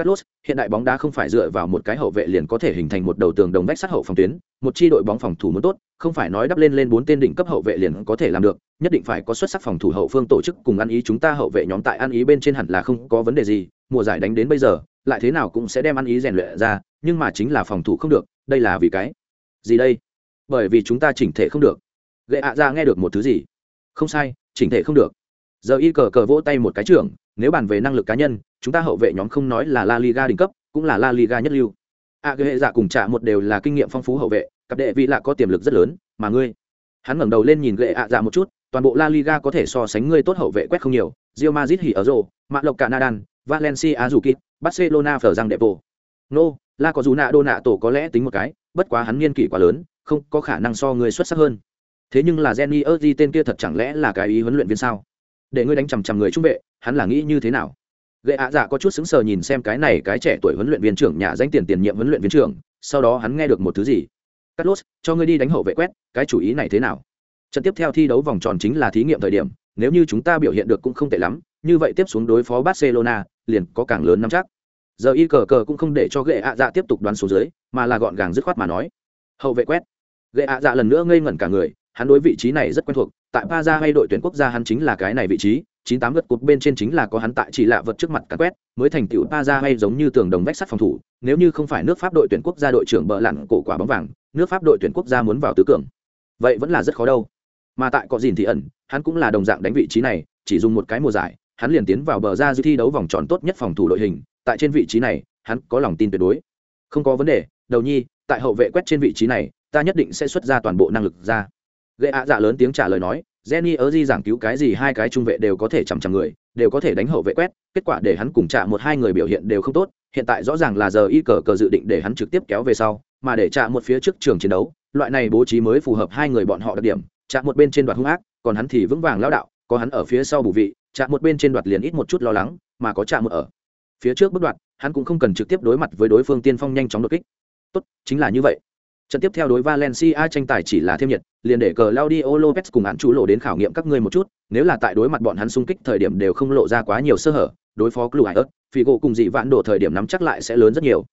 Carlos, hiện đại bóng đá không phải dựa vào một cái hậu vệ liền có thể hình thành một đầu tường đồng vách sát hậu phòng tuyến, một chi đội bóng phòng thủ muốn tốt, không phải nói đắp lên lên bốn tên đỉnh cấp hậu vệ liền có thể làm được, nhất định phải có xuất sắc phòng thủ hậu phương tổ chức cùng ăn ý chúng ta hậu vệ nhóm tại ăn ý bên trên hẳn là không có vấn đề gì, mùa giải đánh đến bây giờ, lại thế nào cũng sẽ đem ăn ý rèn luyện ra, nhưng mà chính là phòng thủ không được, đây là vì cái gì đây? Bởi vì chúng ta chỉnh thể không được. Gệ ạ ra nghe được một thứ gì? Không sai, chỉnh thể không được. Giờ y cờ cờ vỗ tay một cái trưởng, nếu bàn về năng lực cá nhân, chúng ta hậu vệ nhóm không nói là La Liga đỉnh cấp, cũng là La Liga nhất lưu. A à, hệ dạ cùng Trạ một đều là kinh nghiệm phong phú hậu vệ, cặp đệ vị lạ có tiềm lực rất lớn, mà ngươi, hắn ngẩng đầu lên nhìn gệ ạ dạ một chút, toàn bộ La Liga có thể so sánh ngươi tốt hậu vệ quét không nhiều, Real Madrid hỉ ở rồ, Mạc Lộc Canada, Valencia Azuki, Barcelona phở răng đẹp bộ. No, La có dù nạ đô nạ tổ có lẽ tính một cái, bất quá hắn niên kỷ quá lớn, không có khả năng so ngươi xuất sắc hơn. Thế nhưng là Jenny Erdi tên kia thật chẳng lẽ là cái ý huấn luyện viên sao? Để ngươi đánh chằm chằm người trung vệ, hắn là nghĩ như thế nào? Gậy ạ dạ có chút xứng sờ nhìn xem cái này cái trẻ tuổi huấn luyện viên trưởng nhà danh tiền tiền nhiệm huấn luyện viên trưởng, sau đó hắn nghe được một thứ gì. Cắt lốt cho ngươi đi đánh hậu vệ quét, cái chủ ý này thế nào? Trận tiếp theo thi đấu vòng tròn chính là thí nghiệm thời điểm, nếu như chúng ta biểu hiện được cũng không tệ lắm, như vậy tiếp xuống đối phó barcelona liền có càng lớn nắm chắc. Giờ y cờ cờ cũng không để cho gậy ạ dạ tiếp tục đoán số dưới, mà là gọn gàng dứt khoát mà nói. Hậu vệ quét. Gậy ạ dạ lần nữa ngây ngẩn cả người hắn đối vị trí này rất quen thuộc, tại pa ra hay đội tuyển quốc gia hắn chính là cái này vị trí, chín tám gật cột bên trên chính là có hắn tại chỉ lạ vật trước mặt cắn quét, mới thành tựu pa ra hay giống như tường đồng vách sắt phòng thủ, nếu như không phải nước pháp đội tuyển quốc gia đội trưởng bờ lặn cổ quả bóng vàng, nước pháp đội tuyển quốc gia muốn vào tứ cường. Vậy vẫn là rất khó đâu. Mà tại có dìn thì ẩn, hắn cũng là đồng dạng đánh vị trí này, chỉ dùng một cái mùa giải, hắn liền tiến vào bờ ra dư thi đấu vòng tròn tốt nhất phòng thủ đội hình, tại trên vị trí này, hắn có lòng tin tuyệt đối. Không có vấn đề, đầu nhi, tại hậu vệ quét trên vị trí này, ta nhất định sẽ xuất ra toàn bộ năng lực ra ghệ ạ dạ lớn tiếng trả lời nói, jenny ở di giảng cứu cái gì hai cái trung vệ đều có thể chằm chằm người, đều có thể đánh hậu vệ quét, kết quả để hắn cùng trả một hai người biểu hiện đều không tốt, hiện tại rõ ràng là giờ y cờ cờ dự định để hắn trực tiếp kéo về sau, mà để trả một phía trước trường chiến đấu, loại này bố trí mới phù hợp hai người bọn họ đặc điểm trả một bên trên đoạt hung ác, còn hắn thì vững vàng lao đạo, có hắn ở phía sau bù vị trả một bên trên đoạt liền ít một chút lo lắng, mà có trả một ở. Phía trước bất đoạt hắn cũng không cần trực tiếp đối mặt với đối phương tiên phong nhanh chóng đột kích. Tốt, chính là như vậy trận tiếp theo đối valencia tranh tài chỉ là thêm nhiệt, liền để cờ laudio lopez cùng hạn chú lộ đến khảo nghiệm các ngươi một chút, nếu là tại đối mặt bọn hắn xung kích thời điểm đều không lộ ra quá nhiều sơ hở, đối phó clue ớt phi gỗ cùng dị vãn đổ thời điểm nắm chắc lại sẽ lớn rất nhiều.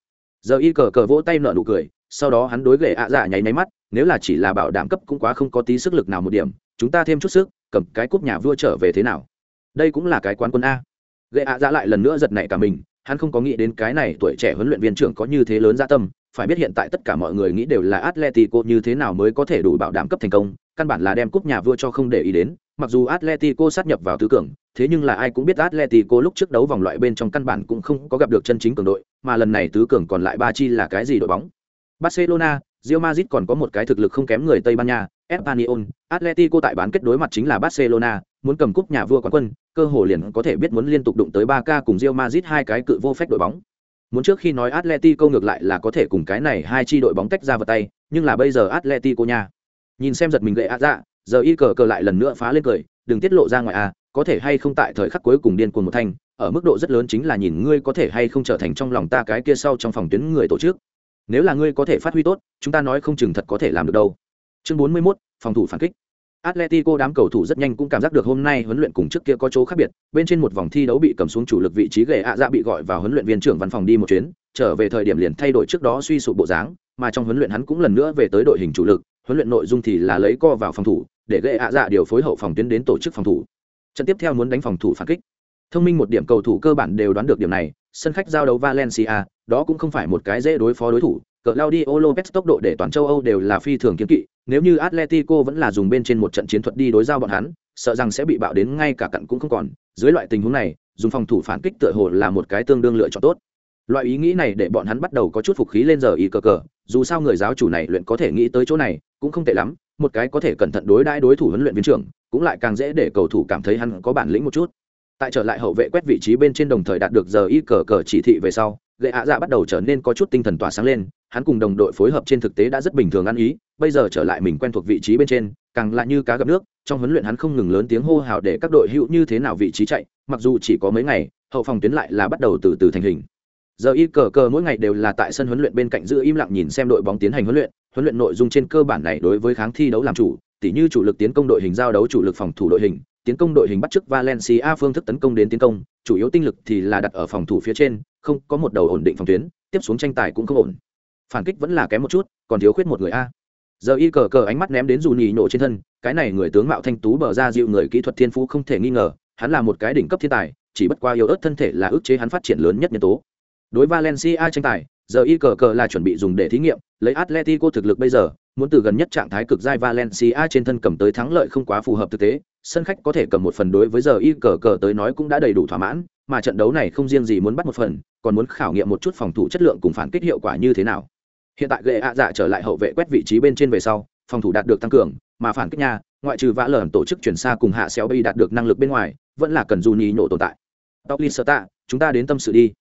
Giờ y cờ cờ vỗ tay nợ nụ cười, sau đó hắn đối gậy ạ dạ nháy máy mắt, nếu là chỉ là bảo đảm cấp cũng quá không có tí sức lực nào một điểm, chúng ta thêm chút sức, cầm cái cúp nhà vua trở về thế nào? Đây cũng là cái quán quân a. Gậy ạ dạ lại lần nữa giật nảy cả mình, hắn không có nghĩ đến cái này tuổi trẻ huấn luyện viên trưởng có như thế lớn gia tâm phải biết hiện tại tất cả mọi người nghĩ đều là Atletico như thế nào mới có thể đủ bảo đảm cấp thành công, căn bản là đem cúp nhà vua cho không để ý đến, mặc dù Atletico sát nhập vào tứ cường, thế nhưng là ai cũng biết Atletico lúc trước đấu vòng loại bên trong căn bản cũng không có gặp được chân chính cường đội, mà lần này tứ cường còn lại ba chi là cái gì đội bóng. Barcelona, Real Madrid còn có một cái thực lực không kém người Tây Ban Nha, Espanyol, Atletico tại bán kết đối mặt chính là Barcelona, muốn cầm cúp nhà vua quán quân, cơ hồ liền có thể biết muốn liên tục đụng tới Barca cùng Real Madrid hai cái cự vô phách đội bóng. Muốn trước khi nói Atletico ngược lại là có thể cùng cái này hai chi đội bóng tách ra vào tay, nhưng là bây giờ Atletico nha. Nhìn xem giật mình gậy ạ dạ, giờ y cờ cờ lại lần nữa phá lên cười, đừng tiết lộ ra ngoài à, có thể hay không tại thời khắc cuối cùng điên cuồng một thanh, ở mức độ rất lớn chính là nhìn ngươi có thể hay không trở thành trong lòng ta cái kia sau trong phòng tuyến người tổ chức. Nếu là ngươi có thể phát huy tốt, chúng ta nói không chừng thật có thể làm được đâu. Chương 41, phòng thủ phản kích. Atletico đám cầu thủ rất nhanh cũng cảm giác được hôm nay huấn luyện cùng trước kia có chỗ khác biệt, bên trên một vòng thi đấu bị cầm xuống chủ lực vị trí ghệ ạ dạ bị gọi vào huấn luyện viên trưởng văn phòng đi một chuyến, trở về thời điểm liền thay đổi trước đó suy sụp bộ dáng, mà trong huấn luyện hắn cũng lần nữa về tới đội hình chủ lực, huấn luyện nội dung thì là lấy co vào phòng thủ, để ghệ ạ dạ điều phối hậu phòng tuyến đến tổ chức phòng thủ. Trận tiếp theo muốn đánh phòng thủ phản kích. Thông minh một điểm cầu thủ cơ bản đều đoán được điểm này, sân khách giao đấu Valencia, đó cũng không phải một cái dễ đối phó đối thủ, Claudio Lopez tốc độ để toàn châu Âu đều là phi thường kiến kỵ, nếu như Atletico vẫn là dùng bên trên một trận chiến thuật đi đối giao bọn hắn, sợ rằng sẽ bị bạo đến ngay cả cặn cũng không còn. Dưới loại tình huống này, dùng phòng thủ phản kích tựa hồ là một cái tương đương lựa chọn tốt. Loại ý nghĩ này để bọn hắn bắt đầu có chút phục khí lên giờ y cờ cờ, dù sao người giáo chủ này luyện có thể nghĩ tới chỗ này, cũng không tệ lắm, một cái có thể cẩn thận đối đãi đối thủ huấn luyện viên trưởng, cũng lại càng dễ để cầu thủ cảm thấy hắn có bản lĩnh một chút. Tại trở lại hậu vệ quét vị trí bên trên đồng thời đạt được giờ y cờ cờ chỉ thị về sau, gậy ạ dạ bắt đầu trở nên có chút tinh thần tỏa sáng lên hắn cùng đồng đội phối hợp trên thực tế đã rất bình thường ăn ý bây giờ trở lại mình quen thuộc vị trí bên trên càng lại như cá gặp nước trong huấn luyện hắn không ngừng lớn tiếng hô hào để các đội hữu như thế nào vị trí chạy mặc dù chỉ có mấy ngày hậu phòng tuyến lại là bắt đầu từ từ thành hình. Giờ y cờ cờ mỗi ngày đều là tại sân huấn luyện bên cạnh giữ im lặng nhìn xem đội bóng tiến hành huấn luyện huấn luyện nội dung trên cơ bản này đối với kháng thi đấu làm chủ tỉ như chủ lực tiến công đội hình giao đấu chủ lực phòng thủ đội hình tiến công đội hình bắt chước Valencia phương thức tấn công đến tiến công, chủ yếu tinh lực thì là đặt ở phòng thủ phía trên, không có một đầu ổn định phòng tuyến, tiếp xuống tranh tài cũng không ổn. Phản kích vẫn là kém một chút, còn thiếu khuyết một người a. Giờ y cờ cờ ánh mắt ném đến dù nhì nổ trên thân, cái này người tướng mạo thanh tú bờ ra dịu người kỹ thuật thiên phú không thể nghi ngờ, hắn là một cái đỉnh cấp thiên tài, chỉ bất qua yếu ớt thân thể là ước chế hắn phát triển lớn nhất nhân tố. Đối Valencia tranh tài, giờ y cờ cờ là chuẩn bị dùng để thí nghiệm, lấy Atletico thực lực bây giờ, muốn từ gần nhất trạng thái cực giai Valencia trên thân cầm tới thắng lợi không quá phù hợp thực tế, sân khách có thể cầm một phần đối với giờ y cờ cờ tới nói cũng đã đầy đủ thỏa mãn mà trận đấu này không riêng gì muốn bắt một phần còn muốn khảo nghiệm một chút phòng thủ chất lượng cùng phản kích hiệu quả như thế nào. Hiện tại gệ ạ dạ trở lại hậu vệ quét vị trí bên trên về sau, phòng thủ đạt được tăng cường, mà phản kích nha, ngoại trừ vã lởn tổ chức chuyển xa cùng hạ xéo bay đạt được năng lực bên ngoài, vẫn là cần dù nhì nhổ tồn tại. Tóc sơ tạ, chúng ta đến tâm sự đi.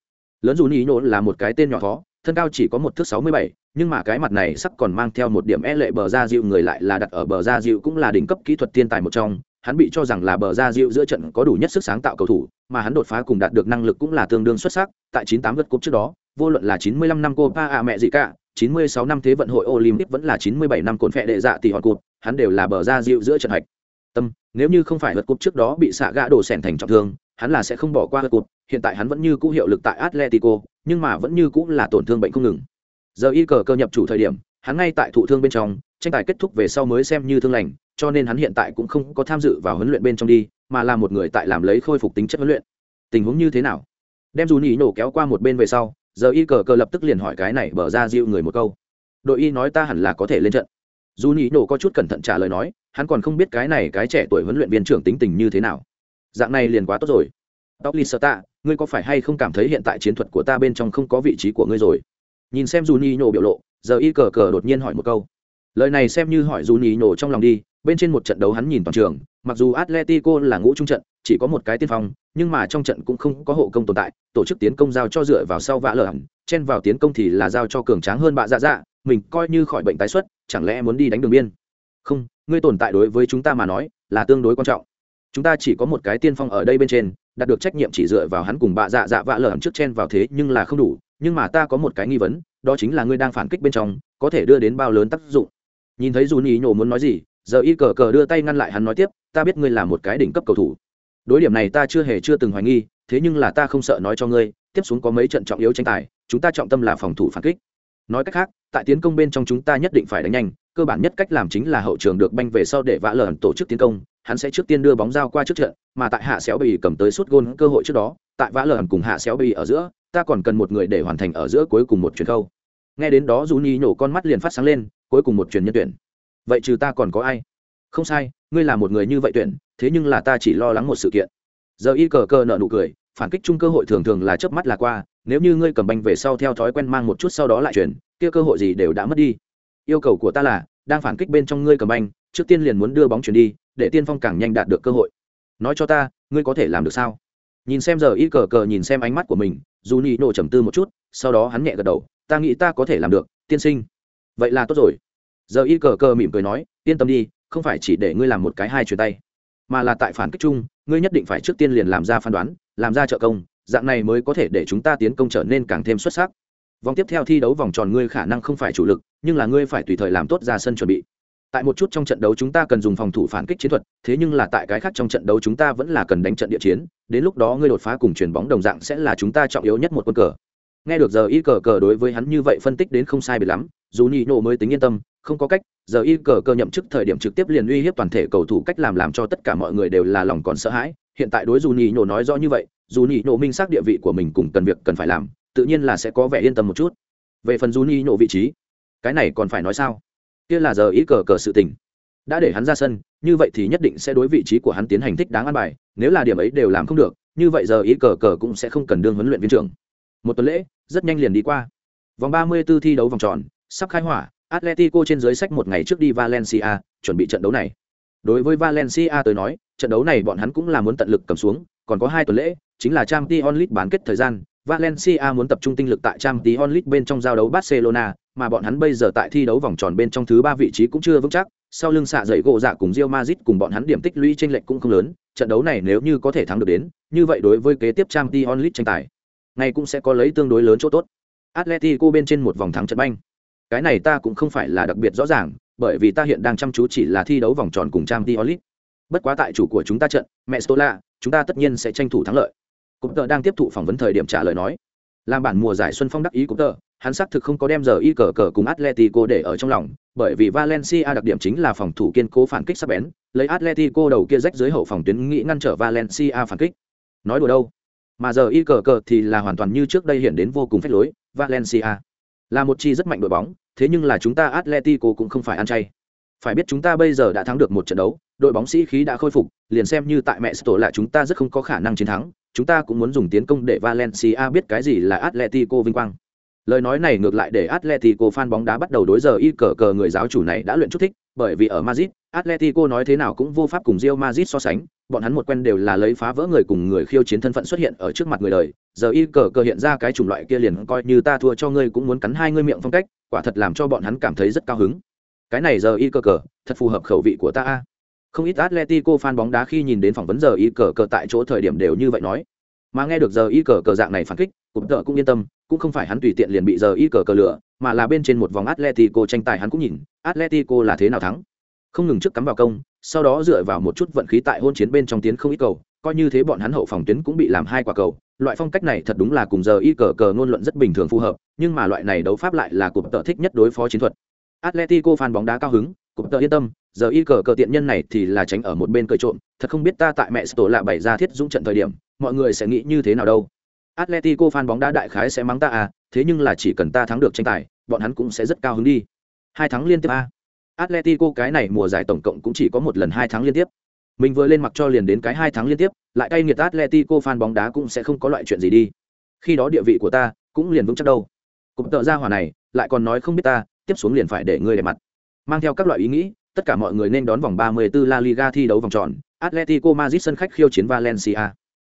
Lớn dù nhì nhổ là một cái tên nhỏ khó thân cao chỉ có một thước sáu mươi bảy, nhưng mà cái mặt này sắc còn mang theo một điểm e lệ bờ ra dịu, người lại là đặt ở bờ ra dịu cũng là đỉnh cấp kỹ thuật tiên tài một trong hắn bị cho rằng là bờ ra dịu giữa trận có đủ nhất sức sáng tạo cầu thủ, mà hắn đột phá cùng đạt được năng lực cũng là tương đương xuất sắc, tại 98 lượt cúp trước đó, vô luận là 95 năm Copa à mẹ gì cả, 96 năm thế vận hội Olympic vẫn là 97 năm cồn phệ đệ dạ tỷ hòn cụt, hắn đều là bờ ra dịu giữa trận hạch. Tâm, nếu như không phải lượt cúp trước đó bị xạ gã đổ sèn thành trọng thương, hắn là sẽ không bỏ qua lượt cúp, hiện tại hắn vẫn như cũ hiệu lực tại Atletico, nhưng mà vẫn như cũ là tổn thương bệnh không ngừng. Giờ y cờ cơ nhập chủ thời điểm, hắn ngay tại thụ thương bên trong, tranh tài kết thúc về sau mới xem như thương lành, cho nên hắn hiện tại cũng không có tham dự vào huấn luyện bên trong đi mà là một người tại làm lấy khôi phục tính chất huấn luyện. Tình huống như thế nào? Đem dù nhì nổ kéo qua một bên về sau giờ y cờ cờ lập tức liền hỏi cái này bở ra dịu người một câu. Đội y nói ta hẳn là có thể lên trận. Dù nhì nổ có chút cẩn thận trả lời nói hắn còn không biết cái này cái trẻ tuổi huấn luyện viên trưởng tính tình như thế nào. Dạng này liền quá tốt rồi. Tóc lì sợ tạ ngươi có phải hay không cảm thấy hiện tại chiến thuật của ta bên trong không có vị trí của ngươi rồi? Nhìn xem dù nhì nổ biểu lộ giờ y cờ cờ đột nhiên hỏi một câu lời này xem như hỏi dù nhì nổ trong lòng đi, bên trên một trận đấu hắn nhìn toàn trường, mặc dù atletico là ngũ trung trận, chỉ có một cái tiên phong, nhưng mà trong trận cũng không có hộ công tồn tại, tổ chức tiến công giao cho dựa vào sau vạ lở hẳn, chen vào tiến công thì là giao cho cường tráng hơn bạ dạ dạ mình coi như khỏi bệnh tái xuất, chẳng lẽ muốn đi đánh đường biên? Không, ngươi tồn tại đối với chúng ta mà nói, là tương đối quan trọng. Chúng ta chỉ có một cái tiên phong ở đây bên trên, đạt được trách nhiệm chỉ dựa vào hắn cùng bạ dạ dạ vạ lở hẳn trước chen vào thế nhưng là không đủ, nhưng mà ta có một cái nghi vấn, đó chính là ngươi đang phản kích bên trong, có thể đưa đến bao lớn tác dụng? Nhìn thấy dù nhì nhổ muốn nói gì, giờ y cờ cờ đưa tay ngăn lại hắn nói tiếp, ta biết ngươi là một cái đỉnh cấp cầu thủ. Đối điểm này ta chưa hề chưa từng hoài nghi, thế nhưng là ta không sợ nói cho ngươi, tiếp xuống có mấy trận trọng yếu tranh tài, chúng ta trọng tâm là phòng thủ phản kích. Nói cách khác, tại tiến công bên trong chúng ta nhất định phải đánh nhanh, cơ bản nhất cách làm chính là hậu trường được banh về sau để vã lởn tổ chức tiến công, hắn sẽ trước tiên đưa bóng giao qua trước trận, mà tại hạ xéo bì cầm tới suốt gôn cơ hội trước đó, tại vã lởn cùng hạ xéo bì ở giữa, ta còn cần một người để hoàn thành ở giữa cuối cùng một chuyến khâu. Nghe đến đó dù nhi nhổ con mắt liền phát sáng lên cuối cùng một truyền nhân tuyển. Vậy trừ ta còn có ai? Không sai, ngươi là một người như vậy tuyển, thế nhưng là ta chỉ lo lắng một sự kiện. Giờ y cờ cờ nợ nụ cười, phản kích chung cơ hội thường thường là chớp mắt là qua, nếu như ngươi cầm banh về sau theo thói quen mang một chút sau đó lại chuyển kia cơ hội gì đều đã mất đi. Yêu cầu của ta là, đang phản kích bên trong ngươi cầm banh, trước tiên liền muốn đưa bóng chuyển đi, để tiên phong càng nhanh đạt được cơ hội. Nói cho ta, ngươi có thể làm được sao? Nhìn xem giờ y cờ cờ nhìn xem ánh mắt của mình, dù nhị nổ trầm tư một chút, sau đó hắn nhẹ gật đầu, ta nghĩ ta có thể làm được, tiên sinh vậy là tốt rồi. Giờ y cờ cờ mỉm cười nói, yên tâm đi, không phải chỉ để ngươi làm một cái hai chuyền tay, mà là tại phản kích chung, ngươi nhất định phải trước tiên liền làm ra phán đoán, làm ra trợ công, dạng này mới có thể để chúng ta tiến công trở nên càng thêm xuất sắc. Vòng tiếp theo thi đấu vòng tròn ngươi khả năng không phải chủ lực, nhưng là ngươi phải tùy thời làm tốt ra sân chuẩn bị. Tại một chút trong trận đấu chúng ta cần dùng phòng thủ phản kích chiến thuật, thế nhưng là tại cái khác trong trận đấu chúng ta vẫn là cần đánh trận địa chiến, đến lúc đó ngươi đột phá cùng chuyền bóng đồng dạng sẽ là chúng ta trọng yếu nhất một quân cờ nghe được giờ y cờ cờ đối với hắn như vậy phân tích đến không sai biệt lắm, dù nhị nộ mới tính yên tâm, không có cách, giờ y cờ cờ nhậm chức thời điểm trực tiếp liền uy hiếp toàn thể cầu thủ cách làm làm cho tất cả mọi người đều là lòng còn sợ hãi. Hiện tại đối dù nhị nộ nói rõ như vậy, dù nhị nộ minh xác địa vị của mình cùng cần việc cần phải làm, tự nhiên là sẽ có vẻ yên tâm một chút. Về phần dù nhị nộ vị trí, cái này còn phải nói sao? Kia là giờ y cờ cờ sự tình. Đã để hắn ra sân, như vậy thì nhất định sẽ đối vị trí của hắn tiến hành thích đáng an bài, nếu là điểm ấy đều làm không được, như vậy giờ y cờ cờ cũng sẽ không cần đương huấn luyện viên trưởng. Một tuần lễ rất nhanh liền đi qua vòng ba mươi 34 thi đấu vòng tròn sắp khai hỏa Atletico trên dưới sách một ngày trước đi Valencia, chuẩn bị trận đấu này. Đối với Valencia tới nói, trận đấu này bọn hắn cũng là muốn tận lực cầm xuống, còn có hai tuần lễ, chính là Champions League bán kết thời gian. Valencia muốn tập trung tinh lực tại Champions League bên trong giao đấu Barcelona, mà bọn hắn bây giờ tại thi đấu vòng tròn bên trong thứ ba vị trí cũng chưa vững chắc, sau lưng xạ dậy gỗ dạ cùng Real Madrid cùng bọn hắn điểm tích lũy chênh lệch cũng không lớn, trận đấu này nếu như có thể thắng được đến, như vậy đối với kế tiếp Champions League tranh tài, ngày cũng sẽ có lấy tương đối lớn chỗ tốt. Atletico bên trên một vòng thắng trận banh. Cái này ta cũng không phải là đặc biệt rõ ràng, bởi vì ta hiện đang chăm chú chỉ là thi đấu vòng tròn cùng trang t bất quá tại chủ của chúng ta trận mẹ stola chúng ta tất nhiên sẽ tranh thủ thắng lợi. Cụm tờ đang tiếp thụ phỏng vấn thời điểm trả lời nói. Làm bản mùa giải xuân phong đắc ý cụm tờ, hắn xác thực không có đem giờ y cờ cờ cùng atletico để ở trong lòng, bởi vì valencia đặc điểm chính là phòng thủ kiên cố phản kích sắc bén, lấy atletico đầu kia rách dưới hậu phòng tuyến nghĩ ngăn trở valencia phản kích. Nói đùa đâu? Mà giờ y cờ cờ thì là hoàn toàn như trước đây hiện đến vô cùng phép lối valencia là một chi rất mạnh đội bóng, thế nhưng là chúng ta Atletico cũng không phải ăn chay. Phải biết chúng ta bây giờ đã thắng được một trận đấu, đội bóng sĩ khí đã khôi phục, liền xem như tại mẹ tổ là chúng ta rất không có khả năng chiến thắng, chúng ta cũng muốn dùng tiến công để Valencia biết cái gì là Atletico vinh quang. Lời nói này ngược lại để Atletico fan bóng đá bắt đầu đối giờ y cờ cờ người giáo chủ này đã luyện chút thích, bởi vì ở Madrid, Atletico nói thế nào cũng vô pháp cùng Real Madrid so sánh, bọn hắn một quen đều là lấy phá vỡ người cùng người khiêu chiến thân phận xuất hiện ở trước mặt người đời, giờ y cờ cờ hiện ra cái chủng loại kia liền coi như ta thua cho ngươi cũng muốn cắn hai ngươi miệng phong cách, quả thật làm cho bọn hắn cảm thấy rất cao hứng. Cái này giờ y cờ cờ, thật phù hợp khẩu vị của ta a. Không ít Atletico fan bóng đá khi nhìn đến phỏng vấn giờ y cờ cờ tại chỗ thời điểm đều như vậy nói. Mà nghe được giờ y cờ cờ dạng này phản kích, cũng tợ cũng yên tâm, cũng không phải hắn tùy tiện liền bị giờ y cờ cờ lửa, mà là bên trên một vòng Atletico tranh tài hắn cũng nhìn, Atletico là thế nào thắng không ngừng trước cắm vào công, sau đó dựa vào một chút vận khí tại hôn chiến bên trong tiến không ít cầu, coi như thế bọn hắn hậu phòng tuyến cũng bị làm hai quả cầu. Loại phong cách này thật đúng là cùng giờ y cờ cờ ngôn luận rất bình thường phù hợp, nhưng mà loại này đấu pháp lại là cụm tợ thích nhất đối phó chiến thuật. Atletico fan bóng đá cao hứng cụm tợ yên tâm, giờ y cờ cờ tiện nhân này thì là tránh ở một bên cờ trộm, thật không biết ta tại mẹ tổ lạ bày ra thiết dũng trận thời điểm, mọi người sẽ nghĩ như thế nào đâu. Atletico fan bóng đá đại khái sẽ mắng ta à thế nhưng là chỉ cần ta thắng được tranh tài, bọn hắn cũng sẽ rất cao hứng đi. Hai thắng liên tiếp a Atletico cái này mùa giải tổng cộng cũng chỉ có một lần hai tháng liên tiếp. Mình vừa lên mặc cho liền đến cái hai tháng liên tiếp, lại cay nghiệt Atletico fan bóng đá cũng sẽ không có loại chuyện gì đi. Khi đó địa vị của ta cũng liền vững chắc đâu. Cụm tợ ra hỏa này, lại còn nói không biết ta tiếp xuống liền phải để ngươi để mặt mang theo các loại ý nghĩ tất cả mọi người nên đón vòng 34 La Liga thi đấu vòng tròn Atletico Madrid sân khách khiêu chiến Valencia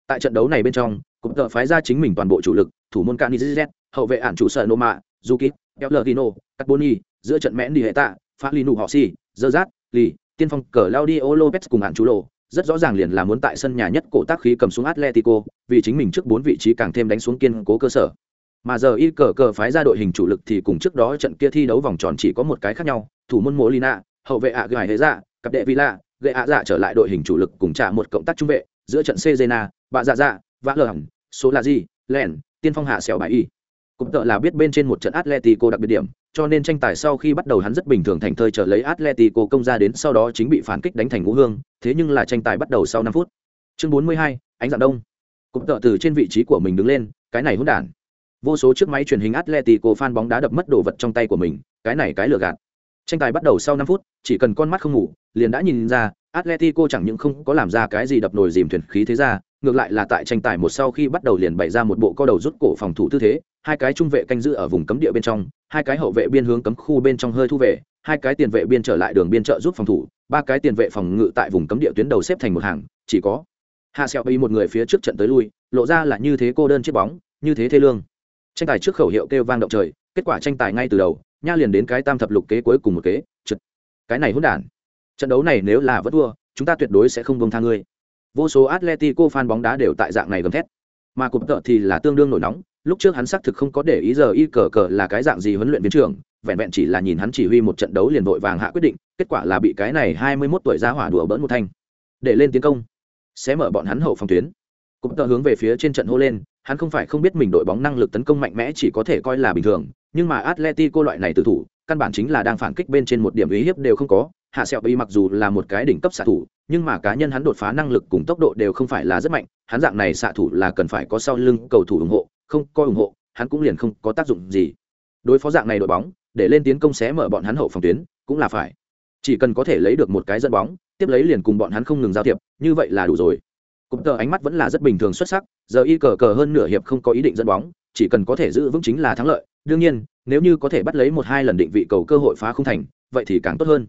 tại trận đấu này bên trong cũng tờ phái ra chính mình toàn bộ chủ lực thủ môn Canizet hậu vệ ản chủ sở Noma Zuki, Pellegrino Carboni giữa trận mẽn đi hệ tạ pha lì nụ họ si dơ rát lì tiên phong cờ laudio Lopez cùng hạn chú lộ rất rõ ràng liền là muốn tại sân nhà nhất cổ tác khí cầm xuống Atletico, vì chính mình trước bốn vị trí càng thêm đánh xuống kiên cố cơ sở. Mà giờ y cờ cờ phái ra đội hình chủ lực thì cùng trước đó trận kia thi đấu vòng tròn chỉ có một cái khác nhau, thủ môn Molina, hậu vệ ạ gài hệ dạ, cặp đệ Villa, gệ ạ dạ trở lại đội hình chủ lực cùng trả một cộng tác trung vệ, giữa trận Cezena, bạ dạ dạ, vã lờ hẳn, số là gì, lẻn, tiên phong hạ xẻo bài y. Cũng tợ là biết bên trên một trận Atletico đặc biệt điểm, cho nên tranh tài sau khi bắt đầu hắn rất bình thường thành thơi trở lấy Atletico công ra đến sau đó chính bị phản kích đánh thành ngũ hương, thế nhưng là tranh tài bắt đầu sau 5 phút. Chương 42, ánh dạng đông. Cũng tợ từ trên vị trí của mình đứng lên, cái này hỗn đản. Vô số chiếc máy truyền hình Atletico fan bóng đá đập mất đồ vật trong tay của mình, cái này cái lừa gạt. Tranh tài bắt đầu sau 5 phút, chỉ cần con mắt không ngủ, liền đã nhìn ra, Atletico chẳng những không có làm ra cái gì đập nồi dìm thuyền khí thế ra, ngược lại là tại tranh tài một sau khi bắt đầu liền bày ra một bộ co đầu rút cổ phòng thủ tư thế, hai cái trung vệ canh giữ ở vùng cấm địa bên trong, hai cái hậu vệ biên hướng cấm khu bên trong hơi thu về, hai cái tiền vệ biên trở lại đường biên trợ giúp phòng thủ, ba cái tiền vệ phòng ngự tại vùng cấm địa tuyến đầu xếp thành một hàng, chỉ có Hạ Sẹo bị một người phía trước trận tới lui, lộ ra là như thế cô đơn chiếc bóng, như thế thê lương. Tranh tài trước khẩu hiệu kêu vang động trời, kết quả tranh tài ngay từ đầu, nha liền đến cái tam thập lục kế cuối cùng một kế, trượt. Cái này hỗn đản. Trận đấu này nếu là vẫn thua, chúng ta tuyệt đối sẽ không buông tha ngươi. Vô số Atletico fan bóng đá đều tại dạng này gầm thét. Mà cục tợ thì là tương đương nổi nóng, lúc trước hắn xác thực không có để ý giờ y cờ cờ là cái dạng gì huấn luyện viên trưởng, vẹn vẹn chỉ là nhìn hắn chỉ huy một trận đấu liền vội vàng hạ quyết định, kết quả là bị cái này hai mươi 21 tuổi ra hỏa đùa bỡn một thanh. Để lên tiến công. Sẽ mở bọn hắn hậu phòng tuyến. Cũng tờ hướng về phía trên trận hô lên, hắn không phải không biết mình đội bóng năng lực tấn công mạnh mẽ chỉ có thể coi là bình thường, nhưng mà atletico loại này tự thủ, căn bản chính là đang phản kích bên trên một điểm uy hiếp đều không có. Hạ sẹo bị mặc dù là một cái đỉnh cấp xạ thủ, nhưng mà cá nhân hắn đột phá năng lực cùng tốc độ đều không phải là rất mạnh, hắn dạng này xạ thủ là cần phải có sau lưng cầu thủ ủng hộ không coi ủng hộ, hắn cũng liền không có tác dụng gì. Đối phó dạng này đội bóng, để lên tiến công xé mở bọn hắn hậu phòng tuyến, cũng là phải. Chỉ cần có thể lấy được một cái dẫn bóng, tiếp lấy liền cùng bọn hắn không ngừng giao thiệp, như vậy là đủ rồi. Cụm tờ ánh mắt vẫn là rất bình thường xuất sắc, giờ y cờ cờ hơn nửa hiệp không có ý định dẫn bóng, chỉ cần có thể giữ vững chính là thắng lợi. Đương nhiên, nếu như có thể bắt lấy một hai lần định vị cầu cơ hội phá không thành, vậy thì càng tốt hơn.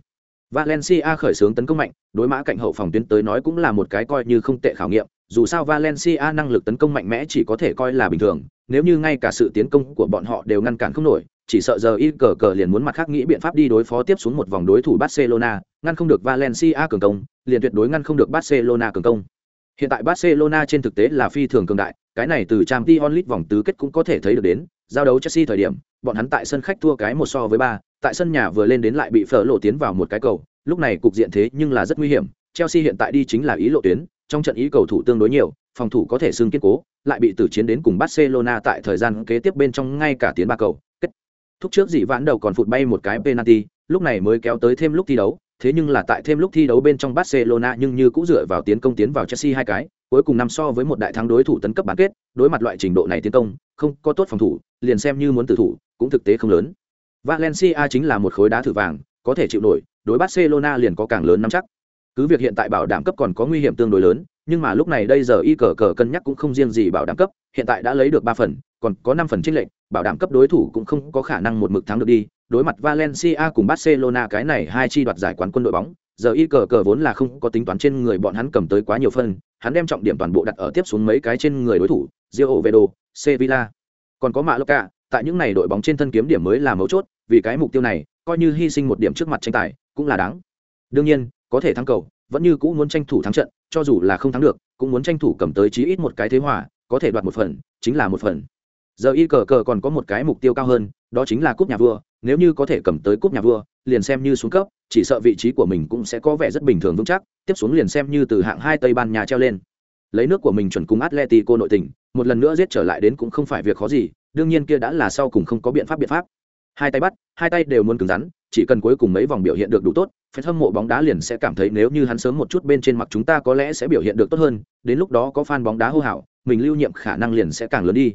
Valencia khởi xướng tấn công mạnh, đối mã cạnh hậu phòng tuyến tới nói cũng là một cái coi như không tệ khảo nghiệm, dù sao valencia năng lực tấn công mạnh mẽ chỉ có thể coi là bình thường nếu như ngay cả sự tiến công của bọn họ đều ngăn cản không nổi, chỉ sợ giờ y cờ cờ liền muốn mặt khác nghĩ biện pháp đi đối phó tiếp xuống một vòng đối thủ barcelona, ngăn không được valencia cường công, liền tuyệt đối ngăn không được barcelona cường công. Hiện tại barcelona trên thực tế là phi thường cường đại, cái này từ trang t onlit vòng tứ kết cũng có thể thấy được đến, giao đấu chelsea thời điểm, bọn hắn tại sân khách thua cái một so với ba, tại sân nhà vừa lên đến lại bị phở lộ tiến vào một cái cầu, lúc này cục diện thế nhưng là rất nguy hiểm, chelsea hiện tại đi chính là ý lộ tuyến, trong trận ý cầu thủ tương đối nhiều phòng thủ có thể xương kiên cố, lại bị tử chiến đến cùng Barcelona tại thời gian kế tiếp bên trong ngay cả tiến ba cầu. Kết thúc trước dị vãn đầu còn phụt bay một cái penalty, lúc này mới kéo tới thêm lúc thi đấu, thế nhưng là tại thêm lúc thi đấu bên trong Barcelona nhưng như cũng dựa vào tiến công tiến vào Chelsea hai cái, cuối cùng năm so với một đại thắng đối thủ tấn cấp bán kết, đối mặt loại trình độ này tiến công, không có tốt phòng thủ, liền xem như muốn tử thủ, cũng thực tế không lớn. Valencia chính là một khối đá thử vàng, có thể chịu nổi, đối Barcelona liền có càng lớn nắm chắc. Cứ việc hiện tại bảo đảm cấp còn có nguy hiểm tương đối lớn, nhưng mà lúc này đây giờ y cờ cờ cân nhắc cũng không riêng gì bảo đảm cấp, hiện tại đã lấy được ba phần, còn có năm phần trích lệnh bảo đảm cấp đối thủ cũng không có khả năng một mực thắng được đi. Đối mặt valencia cùng barcelona cái này hai chi đoạt giải quán quân đội bóng, giờ y cờ cờ vốn là không có tính toán trên người bọn hắn cầm tới quá nhiều phân hắn đem trọng điểm toàn bộ đặt ở tiếp xuống mấy cái trên người đối thủ rio vedo sevilla. Còn có mạ loca tại những này đội bóng trên thân kiếm điểm mới là mấu chốt, vì cái mục tiêu này, coi như hy sinh một điểm trước mặt tranh tài, cũng là đáng. Đương nhiên, có thể thắng cầu, vẫn như cũ muốn tranh thủ thắng trận cho dù là không thắng được, cũng muốn tranh thủ cầm tới chí ít một cái thế hòa, có thể đoạt một phần, chính là một phần. Giờ y cờ cờ còn có một cái mục tiêu cao hơn, đó chính là cúp nhà vua, nếu như có thể cầm tới cúp nhà vua, liền xem như xuống cấp, chỉ sợ vị trí của mình cũng sẽ có vẻ rất bình thường vững chắc, tiếp xuống liền xem như từ hạng hai tây ban nha treo lên. Lấy nước của mình chuẩn cùng atletico nội tình, một lần nữa giết trở lại đến cũng không phải việc khó gì, đương nhiên kia đã là sau cùng không có biện pháp biện pháp hai tay bắt hai tay đều muốn cứng rắn chỉ cần cuối cùng mấy vòng biểu hiện được đủ tốt phen hâm mộ bóng đá liền sẽ cảm thấy nếu như hắn sớm một chút bên trên mặt chúng ta có lẽ sẽ biểu hiện được tốt hơn, đến lúc đó có fan bóng đá hô hào, mình lưu nhiệm khả năng liền sẽ càng lớn đi.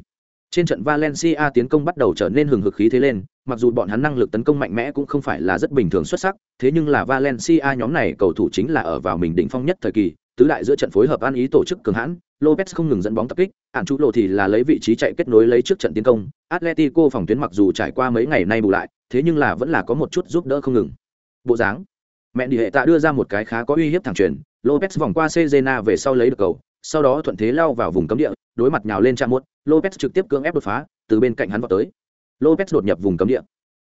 Trên trận Valencia tiến công bắt đầu trở nên hừng hực khí thế lên, mặc dù bọn hắn năng lực tấn công mạnh mẽ cũng không phải là rất bình thường xuất sắc, thế nhưng là Valencia nhóm này cầu thủ chính là ở vào mình đỉnh phong nhất thời kỳ, tứ đại giữa trận phối hợp ăn ý tổ chức cường hãn, Lopez không ngừng dẫn bóng tập kích, ản chủ lộ thì là lấy vị trí chạy kết nối lấy trước trận tiến công. Atletico phòng tuyến mặc dù trải qua mấy ngày nay bù lại, thế nhưng là vẫn là có một chút giúp đỡ không ngừng. Bộ dáng, mẹ đi hệ tạ đưa ra một cái khá có uy hiếp thẳng truyền, Lopez vòng qua Cezena về sau lấy được cầu, sau đó thuận thế lao vào vùng cấm địa, đối mặt nhào lên chạm muốt, Lopez trực tiếp cưỡng ép đột phá, từ bên cạnh hắn vọt tới. Lopez đột nhập vùng cấm địa.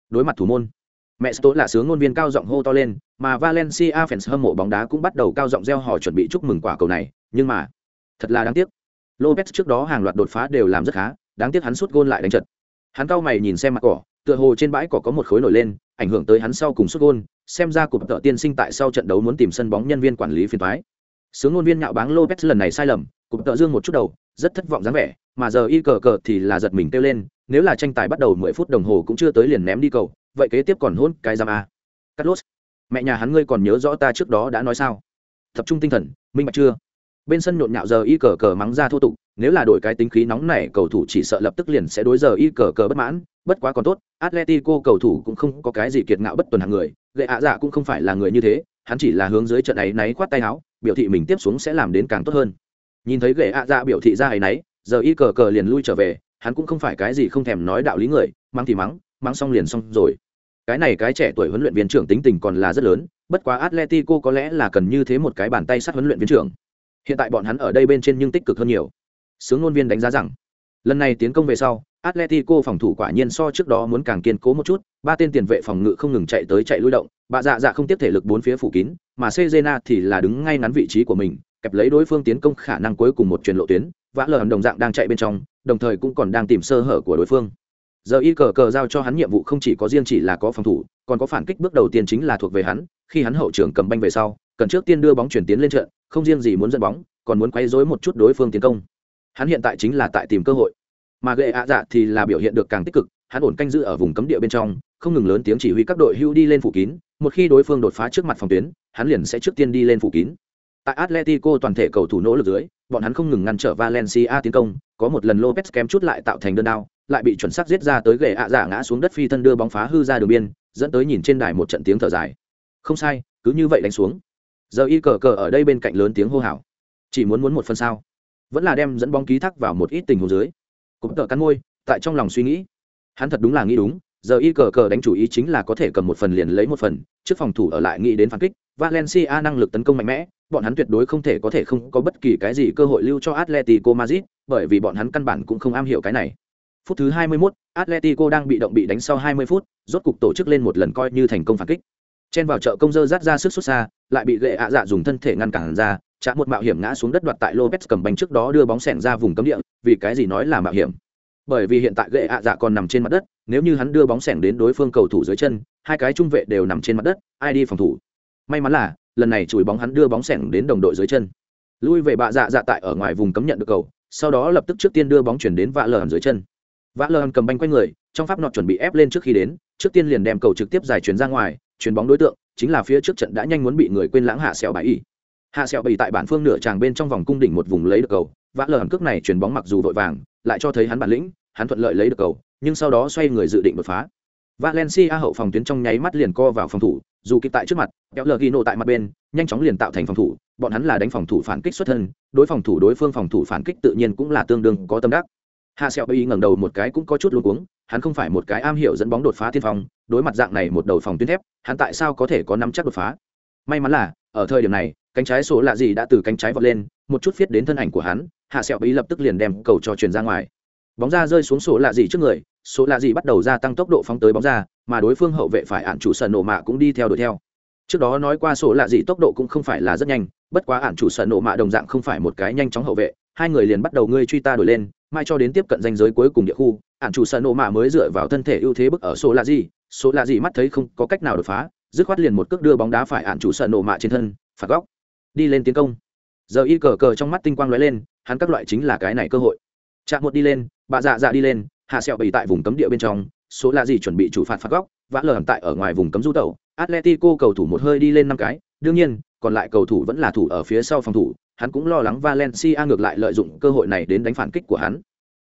Đối mặt thủ môn, mẹ Sto là sướng ngôn viên cao giọng hô to lên, mà Valencia fans hâm mộ bóng đá cũng bắt đầu cao giọng reo hò chuẩn bị chúc mừng quả cầu này, nhưng mà, thật là đáng tiếc. Lopez trước đó hàng loạt đột phá đều làm rất khá, đáng tiếc hắn sút gôn lại đánh trật. Hắn cao mày nhìn xem mặt cỏ, tựa hồ trên bãi cỏ có một khối nổi lên, ảnh hưởng tới hắn sau cùng sút gôn, xem ra cục tợ tiên sinh tại sau trận đấu muốn tìm sân bóng nhân viên quản lý phiền toái. Sướng ngôn viên nhạo báng Lopez lần này sai lầm, cục tợ dương một chút đầu, rất thất vọng dáng vẻ, mà giờ y cờ cờ thì là giật mình kêu lên, nếu là tranh tài bắt đầu mười phút đồng hồ cũng chưa tới liền ném đi cầu, vậy kế tiếp còn hôn cái giam a. Carlos, mẹ nhà hắn ngươi còn nhớ rõ ta trước đó đã nói sao? Tập trung tinh thần, minh bạch chưa? Bên sân nhộn nhạo giờ y cờ cờ mắng ra thô tục, nếu là đổi cái tính khí nóng này, cầu thủ chỉ sợ lập tức liền sẽ đối giờ y cờ cờ bất mãn, bất quá còn tốt, Atletico cầu thủ cũng không có cái gì kiệt ngạo bất tuần hàng người, gậy ạ dạ cũng không phải là người như thế, hắn chỉ là hướng dưới trận ấy náy khoát tay áo, biểu thị mình tiếp xuống sẽ làm đến càng tốt hơn. Nhìn thấy gậy ạ dạ biểu thị ra ấy náy, giờ y cờ cờ liền lui trở về, hắn cũng không phải cái gì không thèm nói đạo lý người, mắng thì mắng, mắng xong liền xong rồi. Cái này cái trẻ tuổi huấn luyện viên trưởng tính tình còn là rất lớn, bất quá Atletico có lẽ là cần như thế một cái bàn tay sát huấn luyện viên trưởng. Hiện tại bọn hắn ở đây bên trên nhưng tích cực hơn nhiều. Sướng ngôn viên đánh giá rằng, lần này tiến công về sau, Atletico phòng thủ quả nhiên so trước đó muốn càng kiên cố một chút, ba tên tiền vệ phòng ngự không ngừng chạy tới chạy lui động, bà dạ dạ không tiếp thể lực bốn phía phủ kín, mà sejena thì là đứng ngay ngắn vị trí của mình, kẹp lấy đối phương tiến công khả năng cuối cùng một truyền lộ tuyến, vã lờ đồng dạng đang chạy bên trong, đồng thời cũng còn đang tìm sơ hở của đối phương. Giờ y cờ cờ giao cho hắn nhiệm vụ không chỉ có riêng chỉ là có phòng thủ, còn có phản kích bước đầu tiên chính là thuộc về hắn, khi hắn hậu trưởng cầm banh về sau, cần trước tiên đưa bóng chuyển tiến lên trận, không riêng gì muốn dẫn bóng, còn muốn quấy rối một chút đối phương tiến công. Hắn hiện tại chính là tại tìm cơ hội. Mà gệ ạ dạ thì là biểu hiện được càng tích cực hắn ổn canh giữ ở vùng cấm địa bên trong không ngừng lớn tiếng chỉ huy các đội hưu đi lên phủ kín một khi đối phương đột phá trước mặt phòng tuyến hắn liền sẽ trước tiên đi lên phủ kín. Tại atletico toàn thể cầu thủ nỗ lực dưới bọn hắn không ngừng ngăn trở valencia tiến công có một lần lopez kém chút lại tạo thành đơn đao lại bị chuẩn xác giết ra tới gệ ạ dạ ngã xuống đất phi thân đưa bóng phá hư ra đường biên dẫn tới nhìn trên đài một trận tiếng thở dài. Không sai cứ như vậy đánh xuống giờ y cờ cờ ở đây bên cạnh lớn tiếng hô hào. Chỉ muốn muốn một phần sao? Vẫn là đem dẫn bóng ký thác vào một ít tình huống dưới. Cũng tờ cắn môi tại trong lòng suy nghĩ. Hắn thật đúng là nghĩ đúng giờ y cờ cờ đánh chủ ý chính là có thể cầm một phần liền lấy một phần trước phòng thủ ở lại nghĩ đến phản kích valencia năng lực tấn công mạnh mẽ bọn hắn tuyệt đối không thể có thể không có bất kỳ cái gì cơ hội lưu cho atletico madrid bởi vì bọn hắn căn bản cũng không am hiểu cái này. Phút thứ 21, atletico đang bị động bị đánh sau 20 phút rốt cục tổ chức lên một lần coi như thành công phản kích chen vào chợ công dơ rát ra sức xuất xa lại bị gệ ạ dạ dùng thân thể ngăn cản ra chạm một mạo hiểm ngã xuống đất đoạt tại Lopez cầm bánh trước đó đưa bóng sẻng ra vùng cấm địa, vì cái gì nói là mạo hiểm? Bởi vì hiện tại gệ ạ dạ còn nằm trên mặt đất, nếu như hắn đưa bóng sẻng đến đối phương cầu thủ dưới chân, hai cái trung vệ đều nằm trên mặt đất, ai đi phòng thủ? May mắn là, lần này chùi bóng hắn đưa bóng sẻng đến đồng đội dưới chân. Lui về bạ dạ dạ tại ở ngoài vùng cấm nhận được cầu, sau đó lập tức trước tiên đưa bóng chuyển đến vạ lờ dưới chân. Vạ lờ cầm banh quay người, trong pháp nọt chuẩn bị ép lên trước khi đến, trước tiên liền đem cầu trực tiếp giải chuyển ra ngoài, chuyển bóng đối tượng, chính là phía trước trận đã nhanh muốn bị người quên lãng hạ sẹo bãi y. Hạ sẹo bị tại bản phương nửa tràng bên trong vòng cung đỉnh một vùng lấy được cầu vã lờ hầm cước này chuyền bóng mặc dù vội vàng lại cho thấy hắn bản lĩnh hắn thuận lợi lấy được cầu nhưng sau đó xoay người dự định đột phá. Valencia hậu phòng tuyến trong nháy mắt liền co vào phòng thủ dù kịp tại trước mặt kéo lờ ghi nổ tại mặt bên nhanh chóng liền tạo thành phòng thủ bọn hắn là đánh phòng thủ phản kích xuất thân đối phòng thủ đối phương phòng thủ phản kích tự nhiên cũng là tương đương có tâm đắc hạ sẹo bị ngẩng đầu một cái cũng có chút luống cuống, hắn không phải một cái am hiểu dẫn bóng đột phá tiên phong, đối mặt dạng này một đầu phòng tuyến thép, hắn tại sao có thể có nắm chắc đột phá? May mắn là, ở thời điểm này, cánh trái số lạ gì đã từ cánh trái vọt lên, một chút viết đến thân ảnh của hắn, hạ sẹo bí lập tức liền đem cầu cho truyền ra ngoài. Bóng ra rơi xuống số lạ gì trước người số lạ gì bắt đầu gia tăng tốc độ phóng tới bóng ra, mà đối phương hậu vệ phải ạn chủ sân nổ mạ cũng đi theo đuổi theo. Trước đó nói qua số lạ gì tốc độ cũng không phải là rất nhanh, bất quá ạn chủ sân nổ mạ đồng dạng không phải một cái nhanh chóng hậu vệ, hai người liền bắt đầu ngươi truy ta đuổi lên mai cho đến tiếp cận danh giới cuối cùng địa khu ạn chủ sợ nổ mạ mới dựa vào thân thể ưu thế bức ở số lạ gì. Số lạ gì mắt thấy không có cách nào đột phá, dứt khoát liền một cước đưa bóng đá phải ạn chủ sợ nổ mạ trên thân, phạt góc. Đi lên tiến công. Giờ y cờ cờ trong mắt tinh quang lóe lên, hắn các loại chính là cái này cơ hội. Chạm một đi lên, bà dạ dạ đi lên, hạ sẹo bày tại vùng cấm địa bên trong số là gì chuẩn bị chủ phạt phạt góc, vã lờ tại ở ngoài vùng cấm du tẩu. Atletico cầu thủ một hơi đi lên năm cái, đương nhiên còn lại cầu thủ vẫn là thủ ở phía sau phòng thủ hắn cũng lo lắng valencia ngược lại lợi dụng cơ hội này đến đánh phản kích của hắn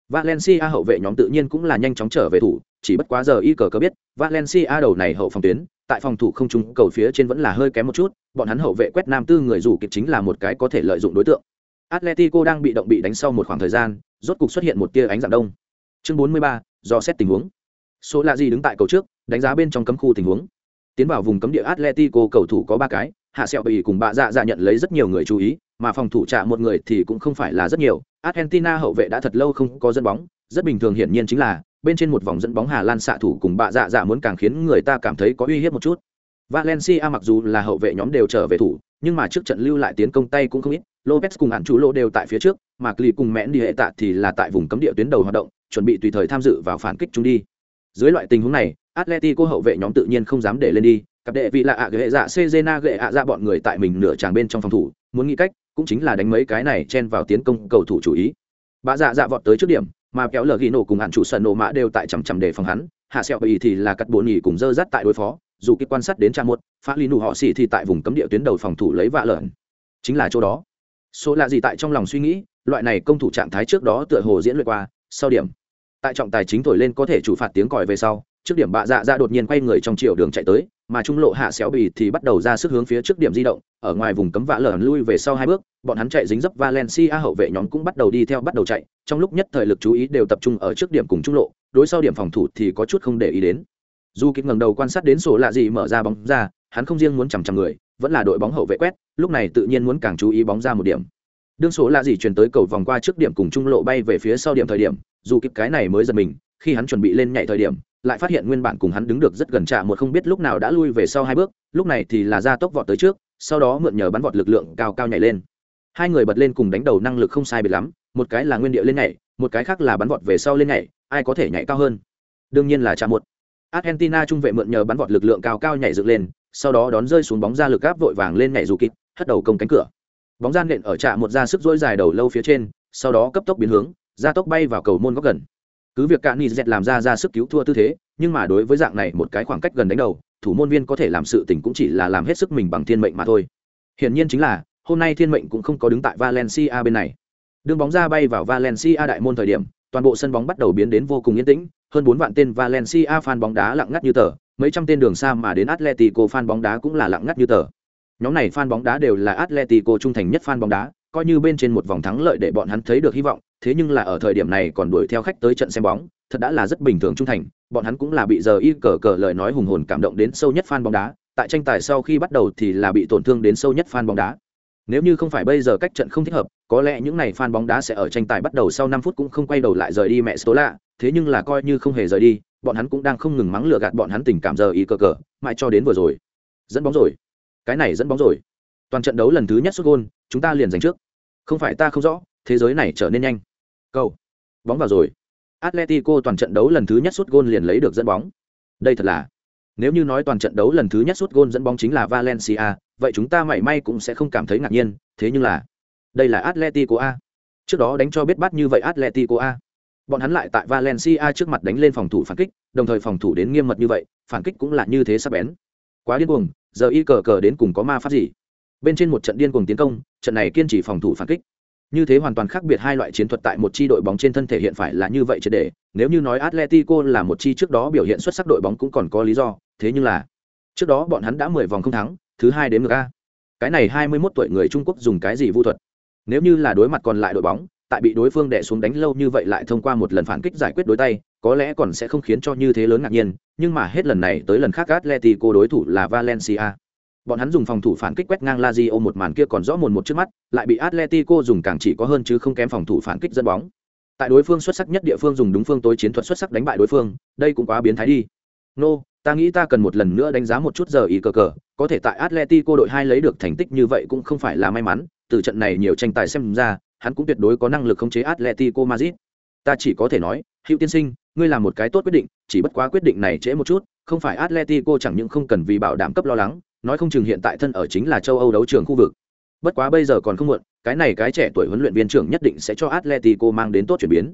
valencia hậu vệ nhóm tự nhiên cũng là nhanh chóng trở về thủ chỉ bất quá giờ y cờ cờ biết valencia đầu này hậu phòng tuyến tại phòng thủ không trung cầu phía trên vẫn là hơi kém một chút bọn hắn hậu vệ quét nam tư người rủ kịp chính là một cái có thể lợi dụng đối tượng Atletico đang bị động bị đánh sau một khoảng thời gian, rốt cục xuất hiện một tia ánh dạng đông. Chương 43, do xét tình huống. Số lạ gì đứng tại cầu trước, đánh giá bên trong cấm khu tình huống. Tiến vào vùng cấm địa Atletico cầu thủ có ba cái, hạ sẹo bị cùng bạ dạ dạ nhận lấy rất nhiều người chú ý, mà phòng thủ trả một người thì cũng không phải là rất nhiều. Argentina hậu vệ đã thật lâu không có dẫn bóng, rất bình thường hiển nhiên chính là bên trên một vòng dẫn bóng Hà Lan xạ thủ cùng bạ dạ dạ muốn càng khiến người ta cảm thấy có uy hiếp một chút. Valencia mặc dù là hậu vệ nhóm đều trở về thủ, nhưng mà trước trận lưu lại tiến công tay cũng không ít. Lopez cùng hạn chú lô đều tại phía trước, mà Cli cùng mẽn đi hệ tạ thì là tại vùng cấm địa tuyến đầu hoạt động, chuẩn bị tùy thời tham dự vào phản kích chúng đi. Dưới loại tình huống này, Atletico hậu vệ nhóm tự nhiên không dám để lên đi, cặp đệ vị là ạ ghệ dạ Cezena ghệ ạ dạ bọn người tại mình nửa tràng bên trong phòng thủ, muốn nghĩ cách, cũng chính là đánh mấy cái này chen vào tiến công cầu thủ chủ ý. Bạ dạ dạ vọt tới trước điểm, mà kéo lờ ghi nổ cùng hạn chủ sân nổ mã đều tại chằm chằm để phòng hắn, hạ sẹo bì thì là cắt bộ nhì cùng dơ dắt tại đối phó, dù kịp quan sát đến trang một, phá lý nụ họ xì thì tại vùng cấm địa tuyến đầu phòng thủ lấy vạ lợn. Chính là chỗ đó. Số lạ gì tại trong lòng suy nghĩ, loại này công thủ trạng thái trước đó tựa hồ diễn luyện qua, sau điểm. Tại trọng tài chính thổi lên có thể chủ phạt tiếng còi về sau, trước điểm bạ dạ dạ đột nhiên quay người trong chiều đường chạy tới, mà trung lộ hạ xéo bì thì bắt đầu ra sức hướng phía trước điểm di động, ở ngoài vùng cấm vạ lở lui về sau hai bước, bọn hắn chạy dính dấp valencia hậu vệ nhóm cũng bắt đầu đi theo bắt đầu chạy, trong lúc nhất thời lực chú ý đều tập trung ở trước điểm cùng trung lộ, đối sau điểm phòng thủ thì có chút không để ý đến. Dù kịp ngẩng đầu quan sát đến sổ lạ gì mở ra bóng ra, hắn không riêng muốn chằm chằm người, vẫn là đội bóng hậu vệ quét, lúc này tự nhiên muốn càng chú ý bóng ra một điểm. Đương số lạ gì truyền tới cầu vòng qua trước điểm cùng trung lộ bay về phía sau điểm thời điểm, dù kịp cái này mới giật mình, khi hắn chuẩn bị lên nhảy thời điểm lại phát hiện nguyên bản cùng hắn đứng được rất gần trạ một không biết lúc nào đã lui về sau hai bước, lúc này thì là ra tốc vọt tới trước, sau đó mượn nhờ bắn vọt lực lượng cao cao nhảy lên. Hai người bật lên cùng đánh đầu năng lực không sai biệt lắm, một cái là nguyên địa lên nhảy, một cái khác là bắn vọt về sau lên nhảy, ai có thể nhảy cao hơn? Đương nhiên là trạ một. Argentina trung vệ mượn nhờ bắn vọt lực lượng cao cao nhảy dựng lên, sau đó đón rơi xuống bóng ra lực áp vội vàng lên nhảy dù kịp, hất đầu công cánh cửa. Bóng gian nện ở trạ một ra sức dỗi dài đầu lâu phía trên, sau đó cấp tốc biến hướng ra tốc bay vào cầu môn góc gần cứ việc cạn nizet làm ra ra sức cứu thua tư thế, nhưng mà đối với dạng này một cái khoảng cách gần đánh đầu, thủ môn viên có thể làm sự tình cũng chỉ là làm hết sức mình bằng thiên mệnh mà thôi. Hiển nhiên chính là, hôm nay thiên mệnh cũng không có đứng tại valencia bên này. Đường bóng ra bay vào valencia đại môn thời điểm, toàn bộ sân bóng bắt đầu biến đến vô cùng yên tĩnh, hơn bốn vạn tên valencia fan bóng đá lặng ngắt như tờ, mấy trăm tên đường xa mà đến atletico fan bóng đá cũng là lặng ngắt như tờ. Nhóm này fan bóng đá đều là atletico trung thành nhất fan bóng đá coi như bên trên một vòng thắng lợi để bọn hắn thấy được hy vọng, thế nhưng là ở thời điểm này còn đuổi theo khách tới trận xem bóng, thật đã là rất bình thường trung thành, bọn hắn cũng là bị giờ y cờ cờ lời nói hùng hồn cảm động đến sâu nhất fan bóng đá, tại tranh tài sau khi bắt đầu thì là bị tổn thương đến sâu nhất fan bóng đá. Nếu như không phải bây giờ cách trận không thích hợp, có lẽ những này fan bóng đá sẽ ở tranh tài bắt đầu sau năm phút cũng không quay đầu lại rời đi mẹ số lạ thế nhưng là coi như không hề rời đi, bọn hắn cũng đang không ngừng mắng lừa gạt bọn hắn tình cảm giờ y cờ cờ, mãi cho đến vừa rồi. Dẫn bóng rồi. Cái này dẫn bóng rồi toàn trận đấu lần thứ nhất xuất gôn, chúng ta liền giành trước. Không phải ta không rõ, thế giới này trở nên nhanh. Cầu. Bóng vào rồi. Atletico toàn trận đấu lần thứ nhất xuất gôn liền lấy được dẫn bóng. Đây thật là, nếu như nói toàn trận đấu lần thứ nhất xuất gôn dẫn bóng chính là valencia, vậy chúng ta mảy may cũng sẽ không cảm thấy ngạc nhiên, thế nhưng là, đây là atletico a. Trước đó đánh cho biết bắt như vậy atletico a. Bọn hắn lại tại valencia trước mặt đánh lên phòng thủ phản kích, đồng thời phòng thủ đến nghiêm mật như vậy, phản kích cũng là như thế sắp bén. Quá điên cuồng, giờ y cờ cờ đến cùng có ma pháp gì? Bên trên một trận điên cuồng tiến công, trận này kiên trì phòng thủ phản kích. Như thế hoàn toàn khác biệt hai loại chiến thuật tại một chi đội bóng trên thân thể hiện phải là như vậy triệt để. Nếu như nói atletico là một chi trước đó biểu hiện xuất sắc đội bóng cũng còn có lý do, thế nhưng là, trước đó bọn hắn đã mười vòng không thắng, thứ hai đến ngược a. Cái này hai mươi 21 tuổi người trung quốc dùng cái gì vu thuật? Nếu như là đối mặt còn lại đội bóng, tại bị đối phương đè xuống đánh lâu như vậy lại thông qua một lần phản kích giải quyết đối tay, có lẽ còn sẽ không khiến cho như thế lớn ngạc nhiên, nhưng mà hết lần này tới lần khác atletico đối thủ là valencia. Bọn hắn dùng phòng thủ phản kích quét ngang Lazio một màn kia còn rõ mồn một trước mắt, lại bị Atletico dùng càng chỉ có hơn chứ không kém phòng thủ phản kích dẫn bóng. Tại đối phương xuất sắc nhất địa phương dùng đúng phương tối chiến thuật xuất sắc đánh bại đối phương, đây cũng quá biến thái đi. Nô, ta nghĩ ta cần một lần nữa đánh giá một chút giờ ý cờ cờ, có thể tại Atletico đội hai lấy được thành tích như vậy cũng không phải là may mắn, từ trận này nhiều tranh tài xem ra, hắn cũng tuyệt đối có năng lực khống chế Atletico Madrid. Ta chỉ có thể nói, Hữu tiên sinh, ngươi làm một cái tốt quyết định, chỉ bất quá quyết định này trễ một chút, không phải Atletico chẳng những không cần vì bảo đảm cấp lo lắng, nói không chừng hiện tại thân ở chính là châu Âu đấu trường khu vực. Bất quá bây giờ còn không muộn, cái này cái trẻ tuổi huấn luyện viên trưởng nhất định sẽ cho Atletico mang đến tốt chuyển biến.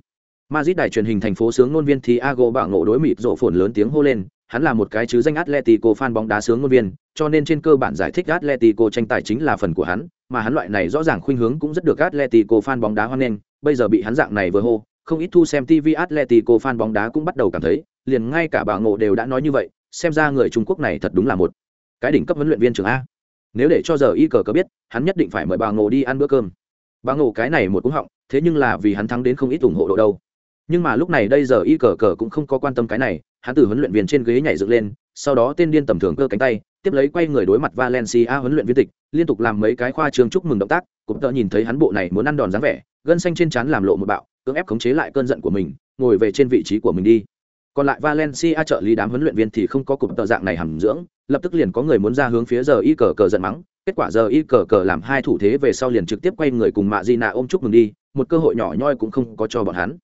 Madrid đài truyền hình thành phố sướng ngôn viên Thiago bạo ngộ đối mịt rộ phồn lớn tiếng hô lên, hắn là một cái chứ danh Atletico fan bóng đá sướng ngôn viên, cho nên trên cơ bản giải thích Atletico tranh tài chính là phần của hắn, mà hắn loại này rõ ràng khuynh hướng cũng rất được Atletico fan bóng đá hoan nghênh, bây giờ bị hắn dạng này vừa hô, không ít thu xem TV Atletico fan bóng đá cũng bắt đầu cảm thấy, liền ngay cả bạo ngộ đều đã nói như vậy, xem ra người Trung Quốc này thật đúng là một cái đỉnh cấp huấn luyện viên trưởng a. Nếu để cho giờ y cờ cờ biết, hắn nhất định phải mời bà ngộ đi ăn bữa cơm. Bà ngộ cái này một cú họng, thế nhưng là vì hắn thắng đến không ít ủng hộ độ đâu. Nhưng mà lúc này đây giờ y cờ cờ cũng không có quan tâm cái này, hắn từ huấn luyện viên trên ghế nhảy dựng lên, sau đó tên điên tầm thường cơ cánh tay, tiếp lấy quay người đối mặt valencia huấn luyện viên tịch, liên tục làm mấy cái khoa trường chúc mừng động tác, cũng tớ nhìn thấy hắn bộ này muốn ăn đòn dáng vẻ, gân xanh trên trán làm lộ một bạo, cưỡng ép khống chế lại cơn giận của mình, ngồi về trên vị trí của mình đi. Còn lại valencia trợ lý đám huấn luyện viên thì không có cụm tợ dạng này hàm dưỡng lập tức liền có người muốn ra hướng phía giờ y cờ cờ giận mắng, kết quả giờ y cờ cờ làm hai thủ thế về sau liền trực tiếp quay người cùng mạ di nạ ôm chúc mừng đi, một cơ hội nhỏ nhoi cũng không có cho bọn hắn.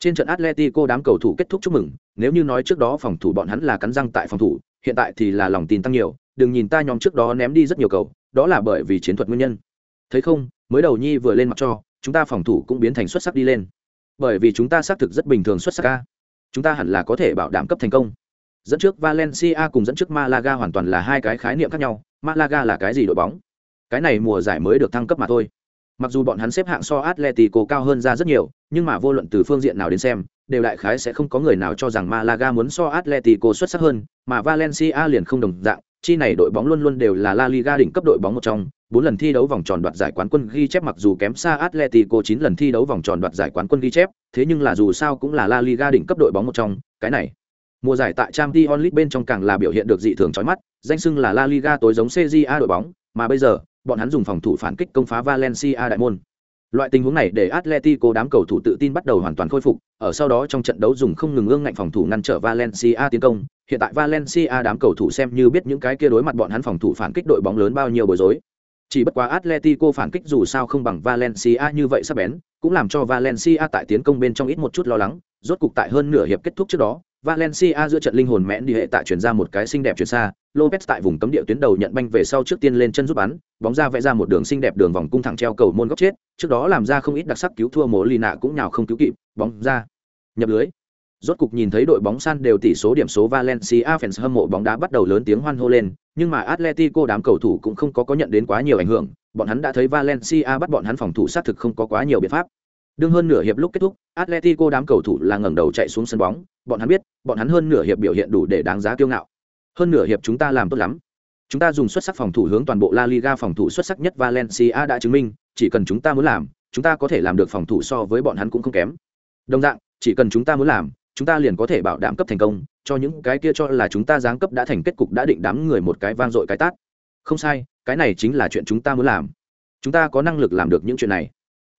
Trên trận atletico đám cầu thủ kết thúc chúc mừng, nếu như nói trước đó phòng thủ bọn hắn là cắn răng tại phòng thủ, hiện tại thì là lòng tin tăng nhiều, đừng nhìn ta nhóm trước đó ném đi rất nhiều cầu, đó là bởi vì chiến thuật nguyên nhân. Thấy không, mới đầu nhi vừa lên mặt cho, chúng ta phòng thủ cũng biến thành xuất sắc đi lên. Bởi vì chúng ta xác thực rất bình thường xuất sắc ca. Chúng ta hẳn là có thể bảo đảm cấp thành công dẫn trước valencia cùng dẫn trước malaga hoàn toàn là hai cái khái niệm khác nhau malaga là cái gì đội bóng cái này mùa giải mới được thăng cấp mà thôi mặc dù bọn hắn xếp hạng so atletico cao hơn ra rất nhiều nhưng mà vô luận từ phương diện nào đến xem đều đại khái sẽ không có người nào cho rằng malaga muốn so atletico xuất sắc hơn mà valencia liền không đồng dạng chi này đội bóng luôn luôn đều là La Liga đỉnh cấp đội bóng một trong, bốn lần thi đấu vòng tròn đoạt giải quán quân ghi chép mặc dù kém xa Atletico chín lần thi đấu vòng tròn đoạt giải quán quân ghi chép, thế nhưng là dù sao cũng là La Liga đỉnh cấp đội bóng một trong, cái này. Mùa giải tại Champions League bên trong càng là biểu hiện được dị thường chói mắt, danh xưng là La Liga tối giống CJA đội bóng, mà bây giờ, bọn hắn dùng phòng thủ phản kích công phá Valencia đại môn. Loại tình huống này để Atletico đám cầu thủ tự tin bắt đầu hoàn toàn khôi phục, ở sau đó trong trận đấu dùng không ngừng ương ngạnh phòng thủ ngăn trở Valencia tiến công, hiện tại Valencia đám cầu thủ xem như biết những cái kia đối mặt bọn hắn phòng thủ phản kích đội bóng lớn bao nhiêu bối rối. Chỉ bất quá Atletico phản kích dù sao không bằng Valencia như vậy sắc bén, cũng làm cho Valencia tại tiến công bên trong ít một chút lo lắng, rốt cục tại hơn nửa hiệp kết thúc trước đó, Valencia giữa trận linh hồn mẽn đi hệ tại chuyển ra một cái xinh đẹp chuyển xa, Lopez tại vùng cấm địa tuyến đầu nhận banh về sau trước tiên lên chân giúp bắn, bóng ra vẽ ra một đường xinh đẹp đường vòng cung thẳng treo cầu môn góc chết, trước đó làm ra không ít đặc sắc cứu thua Mộ Lina cũng nhào không cứu kịp, bóng ra nhập lưới. Rốt cục nhìn thấy đội bóng san đều tỷ số điểm số Valencia fans hâm mộ bóng đá bắt đầu lớn tiếng hoan hô lên, nhưng mà Atletico đám cầu thủ cũng không có có nhận đến quá nhiều ảnh hưởng, bọn hắn đã thấy Valencia bắt bọn hắn phòng thủ sát thực không có quá nhiều biện pháp. Đương hơn nửa hiệp lúc kết thúc, Atletico đám cầu thủ là ngẩng đầu chạy xuống sân bóng, bọn hắn biết, bọn hắn hơn nửa hiệp biểu hiện đủ để đáng giá kiêu ngạo. Hơn nửa hiệp chúng ta làm tốt lắm. Chúng ta dùng xuất sắc phòng thủ hướng toàn bộ La Liga phòng thủ xuất sắc nhất Valencia đã chứng minh, chỉ cần chúng ta muốn làm, chúng ta có thể làm được phòng thủ so với bọn hắn cũng không kém. Đồng dạng, chỉ cần chúng ta muốn làm, chúng ta liền có thể bảo đảm cấp thành công, cho những cái kia cho là chúng ta giáng cấp đã thành kết cục đã định đám người một cái vang dội cái tát. Không sai, cái này chính là chuyện chúng ta muốn làm. Chúng ta có năng lực làm được những chuyện này.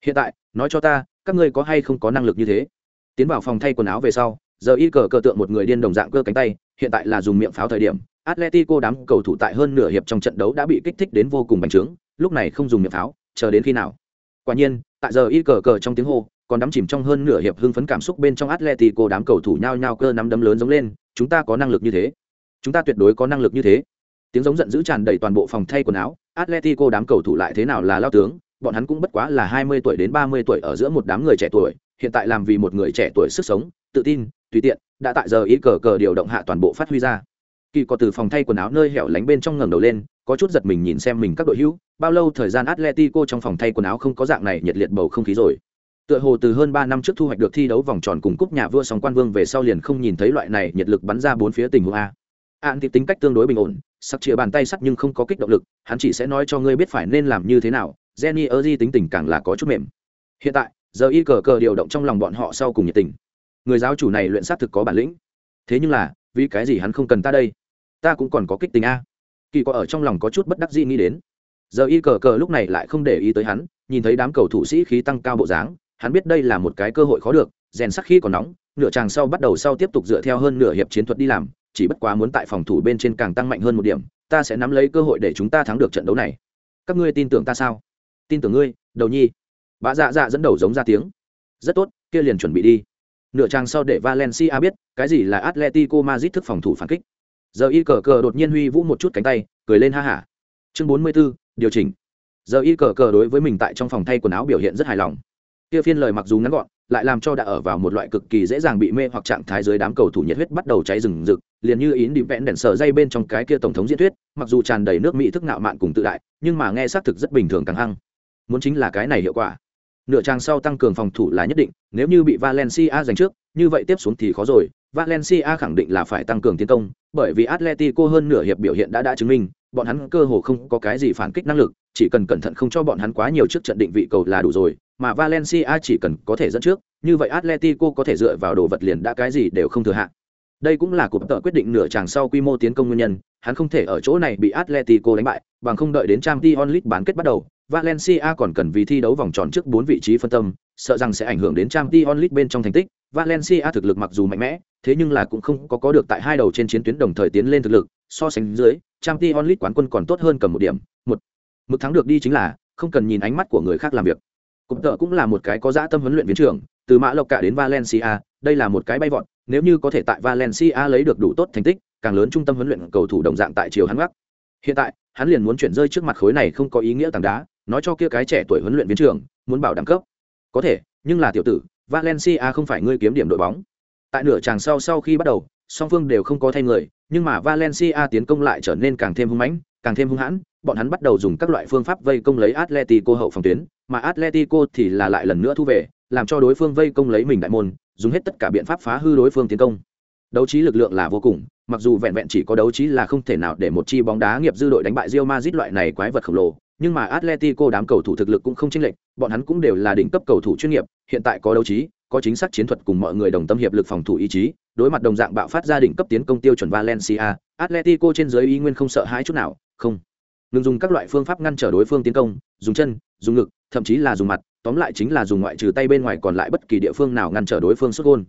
Hiện tại, nói cho ta, các ngươi có hay không có năng lực như thế? Tiến vào phòng thay quần áo về sau, giờ y cờ cờ tượng một người điên đồng dạng cơ cánh tay, hiện tại là dùng miệng pháo thời điểm. Atletico đám cầu thủ tại hơn nửa hiệp trong trận đấu đã bị kích thích đến vô cùng bành trướng, lúc này không dùng miệng pháo, chờ đến khi nào? Quả nhiên, tại giờ y cờ cờ trong tiếng hô, còn đắm chìm trong hơn nửa hiệp hưng phấn cảm xúc bên trong Atletico đám cầu thủ nhao nhao cơ nắm đấm lớn giống lên, chúng ta có năng lực như thế. Chúng ta tuyệt đối có năng lực như thế. Tiếng giống giận dữ tràn đầy toàn bộ phòng thay quần áo, Atletico đám cầu thủ lại thế nào là lao tướng, bọn hắn cũng bất quá là 20 tuổi đến 30 tuổi ở giữa một đám người trẻ tuổi, hiện tại làm vì một người trẻ tuổi sức sống, tự tin, tùy tiện, đã tại giờ ý cờ cờ điều động hạ toàn bộ phát huy ra. Kỳ có từ phòng thay quần áo nơi hẻo lánh bên trong ngẩng đầu lên, có chút giật mình nhìn xem mình các đội hữu, bao lâu thời gian Atletico trong phòng thay quần áo không có dạng này nhiệt liệt bầu không khí rồi. Tựa hồ từ hơn 3 năm trước thu hoạch được thi đấu vòng tròn cùng cúp nhà vua song quan vương về sau liền không nhìn thấy loại này nhiệt lực bắn ra bốn phía tình huống a. Án thì tính cách tương đối bình ổn, sắc chĩa bàn tay sắt nhưng không có kích động lực, hắn chỉ sẽ nói cho ngươi biết phải nên làm như thế nào, Jenny Erzi tính tình càng là có chút mềm. Hiện tại, giờ y cờ cờ điều động trong lòng bọn họ sau cùng nhiệt tình. Người giáo chủ này luyện sát thực có bản lĩnh. Thế nhưng là, vì cái gì hắn không cần ta đây? Ta cũng còn có kích tình a. Kỳ có ở trong lòng có chút bất đắc dĩ nghĩ đến. Giờ y cờ cờ lúc này lại không để ý tới hắn, nhìn thấy đám cầu thủ sĩ khí tăng cao bộ dáng, hắn biết đây là một cái cơ hội khó được, rèn sắc khi còn nóng, nửa chàng sau bắt đầu sau tiếp tục dựa theo hơn nửa hiệp chiến thuật đi làm, chỉ bất quá muốn tại phòng thủ bên trên càng tăng mạnh hơn một điểm, ta sẽ nắm lấy cơ hội để chúng ta thắng được trận đấu này. Các ngươi tin tưởng ta sao? Tin tưởng ngươi đầu nhi. Bà dạ dạ dẫn đầu giống ra tiếng. Rất tốt kia liền chuẩn bị đi. Nửa trang sau để valencia biết cái gì là atletico madrid thức phòng thủ phản kích. Giờ y cờ cờ đột nhiên huy vũ một chút cánh tay cười lên ha hả chương bốn mươi 44, điều chỉnh. Giờ y cờ cờ đối với mình tại trong phòng thay quần áo biểu hiện rất hài lòng. Kia phiên lời mặc dù ngắn gọn lại làm cho đã ở vào một loại cực kỳ dễ dàng bị mê hoặc trạng thái dưới đám cầu thủ nhiệt huyết bắt đầu cháy rừng rực liền như ý đi vẽn đèn sờ dây bên trong cái kia tổng thống diễn thuyết mặc dù tràn đầy nước mỹ thức nạo mạn cùng tự đại nhưng mà nghe xác thực rất bình thường càng hăng muốn chính là cái này hiệu quả. Nửa trang sau tăng cường phòng thủ là nhất định, nếu như bị valencia giành trước, như vậy tiếp xuống thì khó rồi. Valencia khẳng định là phải tăng cường tiến công, bởi vì atletico hơn nửa hiệp biểu hiện đã đã chứng minh, bọn hắn cơ hồ không có cái gì phản kích năng lực, chỉ cần cẩn thận không cho bọn hắn quá nhiều trước trận định vị cầu là đủ rồi, mà valencia chỉ cần có thể dẫn trước, như vậy atletico có thể dựa vào đồ vật liền đã cái gì đều không thừa hạn đây cũng là cuộc tợ quyết định nửa chàng sau quy mô tiến công nguyên nhân, hắn không thể ở chỗ này bị atletico đánh bại, bằng không đợi đến Champions League bán kết bắt đầu valencia còn cần vì thi đấu vòng tròn trước bốn vị trí phân tâm sợ rằng sẽ ảnh hưởng đến Champions League bên trong thành tích. Valencia thực lực mặc dù mạnh mẽ thế nhưng là cũng không có có được tại hai đầu trên chiến tuyến đồng thời tiến lên thực lực. So sánh dưới Champions League quán quân còn tốt hơn cầm một điểm một. Mức thắng được đi chính là không cần nhìn ánh mắt của người khác làm việc. Cụm tợ cũng là một cái có dã tâm huấn luyện viên trưởng, từ Mã Lộc cả đến Valencia, đây là một cái bay vọt, nếu như có thể tại Valencia lấy được đủ tốt thành tích, càng lớn trung tâm huấn luyện cầu thủ đồng dạng tại chiều hắn gác. Hiện tại, hắn liền muốn chuyển rơi trước mặt khối này không có ý nghĩa tảng đá, nói cho kia cái trẻ tuổi huấn luyện viên trưởng, muốn bảo đẳng cấp. Có thể, nhưng là tiểu tử, Valencia không phải ngươi kiếm điểm đội bóng. Tại nửa chàng sau sau khi bắt đầu, song phương đều không có thay người, nhưng mà Valencia tiến công lại trở nên càng thêm hung mãnh, càng thêm hung hãn, bọn hắn bắt đầu dùng các loại phương pháp vây công lấy Atletico hậu phòng tuyến, mà Atletico thì là lại lần nữa thu về, làm cho đối phương vây công lấy mình đại môn, dùng hết tất cả biện pháp phá hư đối phương tiến công. Đấu trí lực lượng là vô cùng, mặc dù vẹn vẹn chỉ có đấu trí là không thể nào để một chi bóng đá nghiệp dư đội đánh bại Real Madrid loại này quái vật khổng lồ, nhưng mà Atletico đám cầu thủ thực lực cũng không chênh lệch, bọn hắn cũng đều là đỉnh cấp cầu thủ chuyên nghiệp, hiện tại có đấu trí, có chính xác chiến thuật cùng mọi người đồng tâm hiệp lực phòng thủ ý chí, đối mặt đồng dạng bạo phát ra đỉnh cấp tiến công tiêu chuẩn Valencia, Atletico trên dưới ý nguyên không sợ hãi chút nào, không ngừng dùng các loại phương pháp ngăn trở đối phương tiến công dùng chân dùng ngực thậm chí là dùng mặt tóm lại chính là dùng ngoại trừ tay bên ngoài còn lại bất kỳ địa phương nào ngăn trở đối phương xuất gol.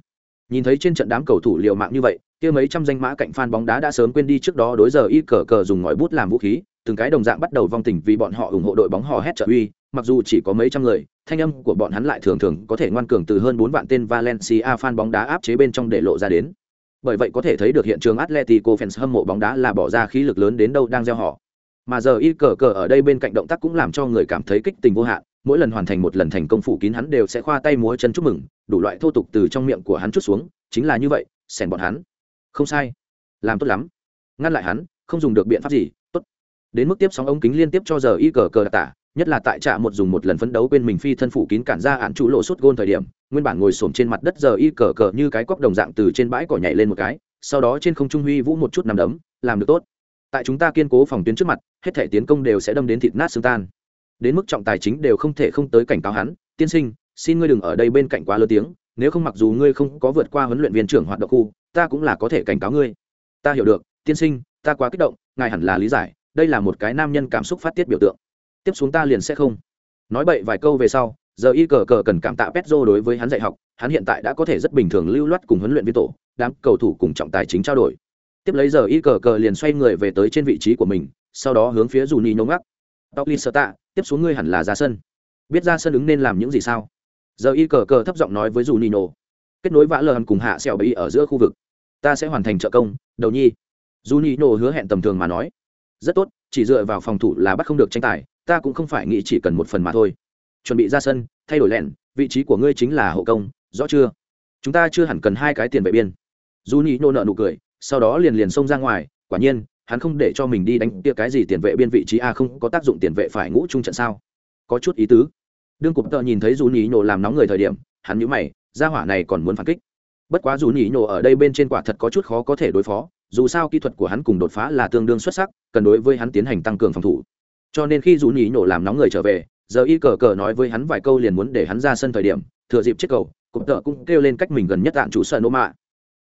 nhìn thấy trên trận đám cầu thủ liều mạng như vậy kia mấy trăm danh mã cạnh phan bóng đá đã sớm quên đi trước đó đối giờ y cờ cờ dùng ngòi bút làm vũ khí từng cái đồng dạng bắt đầu vong tình vì bọn họ ủng hộ đội bóng hò hét trợ uy, mặc dù chỉ có mấy trăm người, thanh âm của bọn hắn lại thường thường có thể ngoan cường từ hơn bốn vạn tên valencia fan bóng đá áp chế bên trong để lộ ra đến. Bởi vậy có thể thấy được hiện trường atletico fans hâm mộ bóng đá là bỏ ra khí lực lớn đến đâu đang gieo họ. Mà giờ y cờ cờ ở đây bên cạnh động tác cũng làm cho người cảm thấy kích tình vô hạn, mỗi lần hoàn thành một lần thành công phủ kín hắn đều sẽ khoa tay múa chân chúc mừng, đủ loại thô tục từ trong miệng của hắn chút xuống, chính là như vậy xèn bọn hắn. Không sai. Làm tốt lắm. Ngăn lại hắn, không dùng được biện pháp gì đến mức tiếp sóng ống kính liên tiếp cho giờ y cờ cờ đặc tả, nhất là tại trạm một dùng một lần phấn đấu quên mình phi thân phủ kín cản ra hạn trụ lộ suốt gôn thời điểm, nguyên bản ngồi xổm trên mặt đất giờ y cờ cờ như cái cóc đồng dạng từ trên bãi cỏ nhảy lên một cái, sau đó trên không trung huy vũ một chút nằm đấm, làm được tốt. Tại chúng ta kiên cố phòng tuyến trước mặt, hết thể tiến công đều sẽ đâm đến thịt nát xương tan. Đến mức trọng tài chính đều không thể không tới cảnh cáo hắn, tiên sinh, xin ngươi đừng ở đây bên cạnh quá lớn tiếng, nếu không mặc dù ngươi không có vượt qua huấn luyện viên trưởng hoạt động khu, ta cũng là có thể cảnh cáo ngươi. Ta hiểu được, tiên sinh, ta quá kích động, ngài hẳn là lý giải đây là một cái nam nhân cảm xúc phát tiết biểu tượng. Tiếp xuống ta liền sẽ không. Nói bậy vài câu về sau, giờ y cờ cờ cần cảm tạ petro đối với hắn dạy học, hắn hiện tại đã có thể rất bình thường lưu loát cùng huấn luyện viên tổ, đám cầu thủ cùng trọng tài chính trao đổi. Tiếp lấy giờ y cờ cờ liền xoay người về tới trên vị trí của mình, sau đó hướng phía dù ni nhông ngắc. Tóc li sơ tạ tiếp xuống ngươi hẳn là ra sân. Biết ra sân ứng nên làm những gì sao? Giờ y cờ cờ thấp giọng nói với dù ni nổ kết nối vã lờ hầm cùng hạ sẹo bẫy ở giữa khu vực. Ta sẽ hoàn thành trợ công, đầu nhi. Dù ni nổ hứa hẹn tầm thường mà nói rất tốt, chỉ dựa vào phòng thủ là bắt không được tranh tài, ta cũng không phải nghĩ chỉ cần một phần mà thôi. Chuẩn bị ra sân, thay đổi lẹn, vị trí của ngươi chính là hộ công, rõ chưa? Chúng ta chưa hẳn cần hai cái tiền vệ biên. Dù ni nô nợ nụ cười, sau đó liền liền xông ra ngoài, quả nhiên, hắn không để cho mình đi đánh kia cái gì tiền vệ biên vị trí a không có tác dụng tiền vệ phải ngũ trung trận sao? Có chút ý tứ. Đương Cục tợ nhìn thấy dù nhí nhổ làm nóng người thời điểm, hắn nhữ mày ra hỏa này còn muốn phản kích. Bất quá dù nhí nhổ ở đây bên trên quả thật có chút khó có thể đối phó dù sao kỹ thuật của hắn cùng đột phá là tương đương xuất sắc cần đối với hắn tiến hành tăng cường phòng thủ cho nên khi dù nhí nhổ làm nóng người trở về giờ y cờ cờ nói với hắn vài câu liền muốn để hắn ra sân thời điểm thừa dịp chiếc cầu cụm tợ cũng kêu lên cách mình gần nhất tạm chủ sợ nô mạ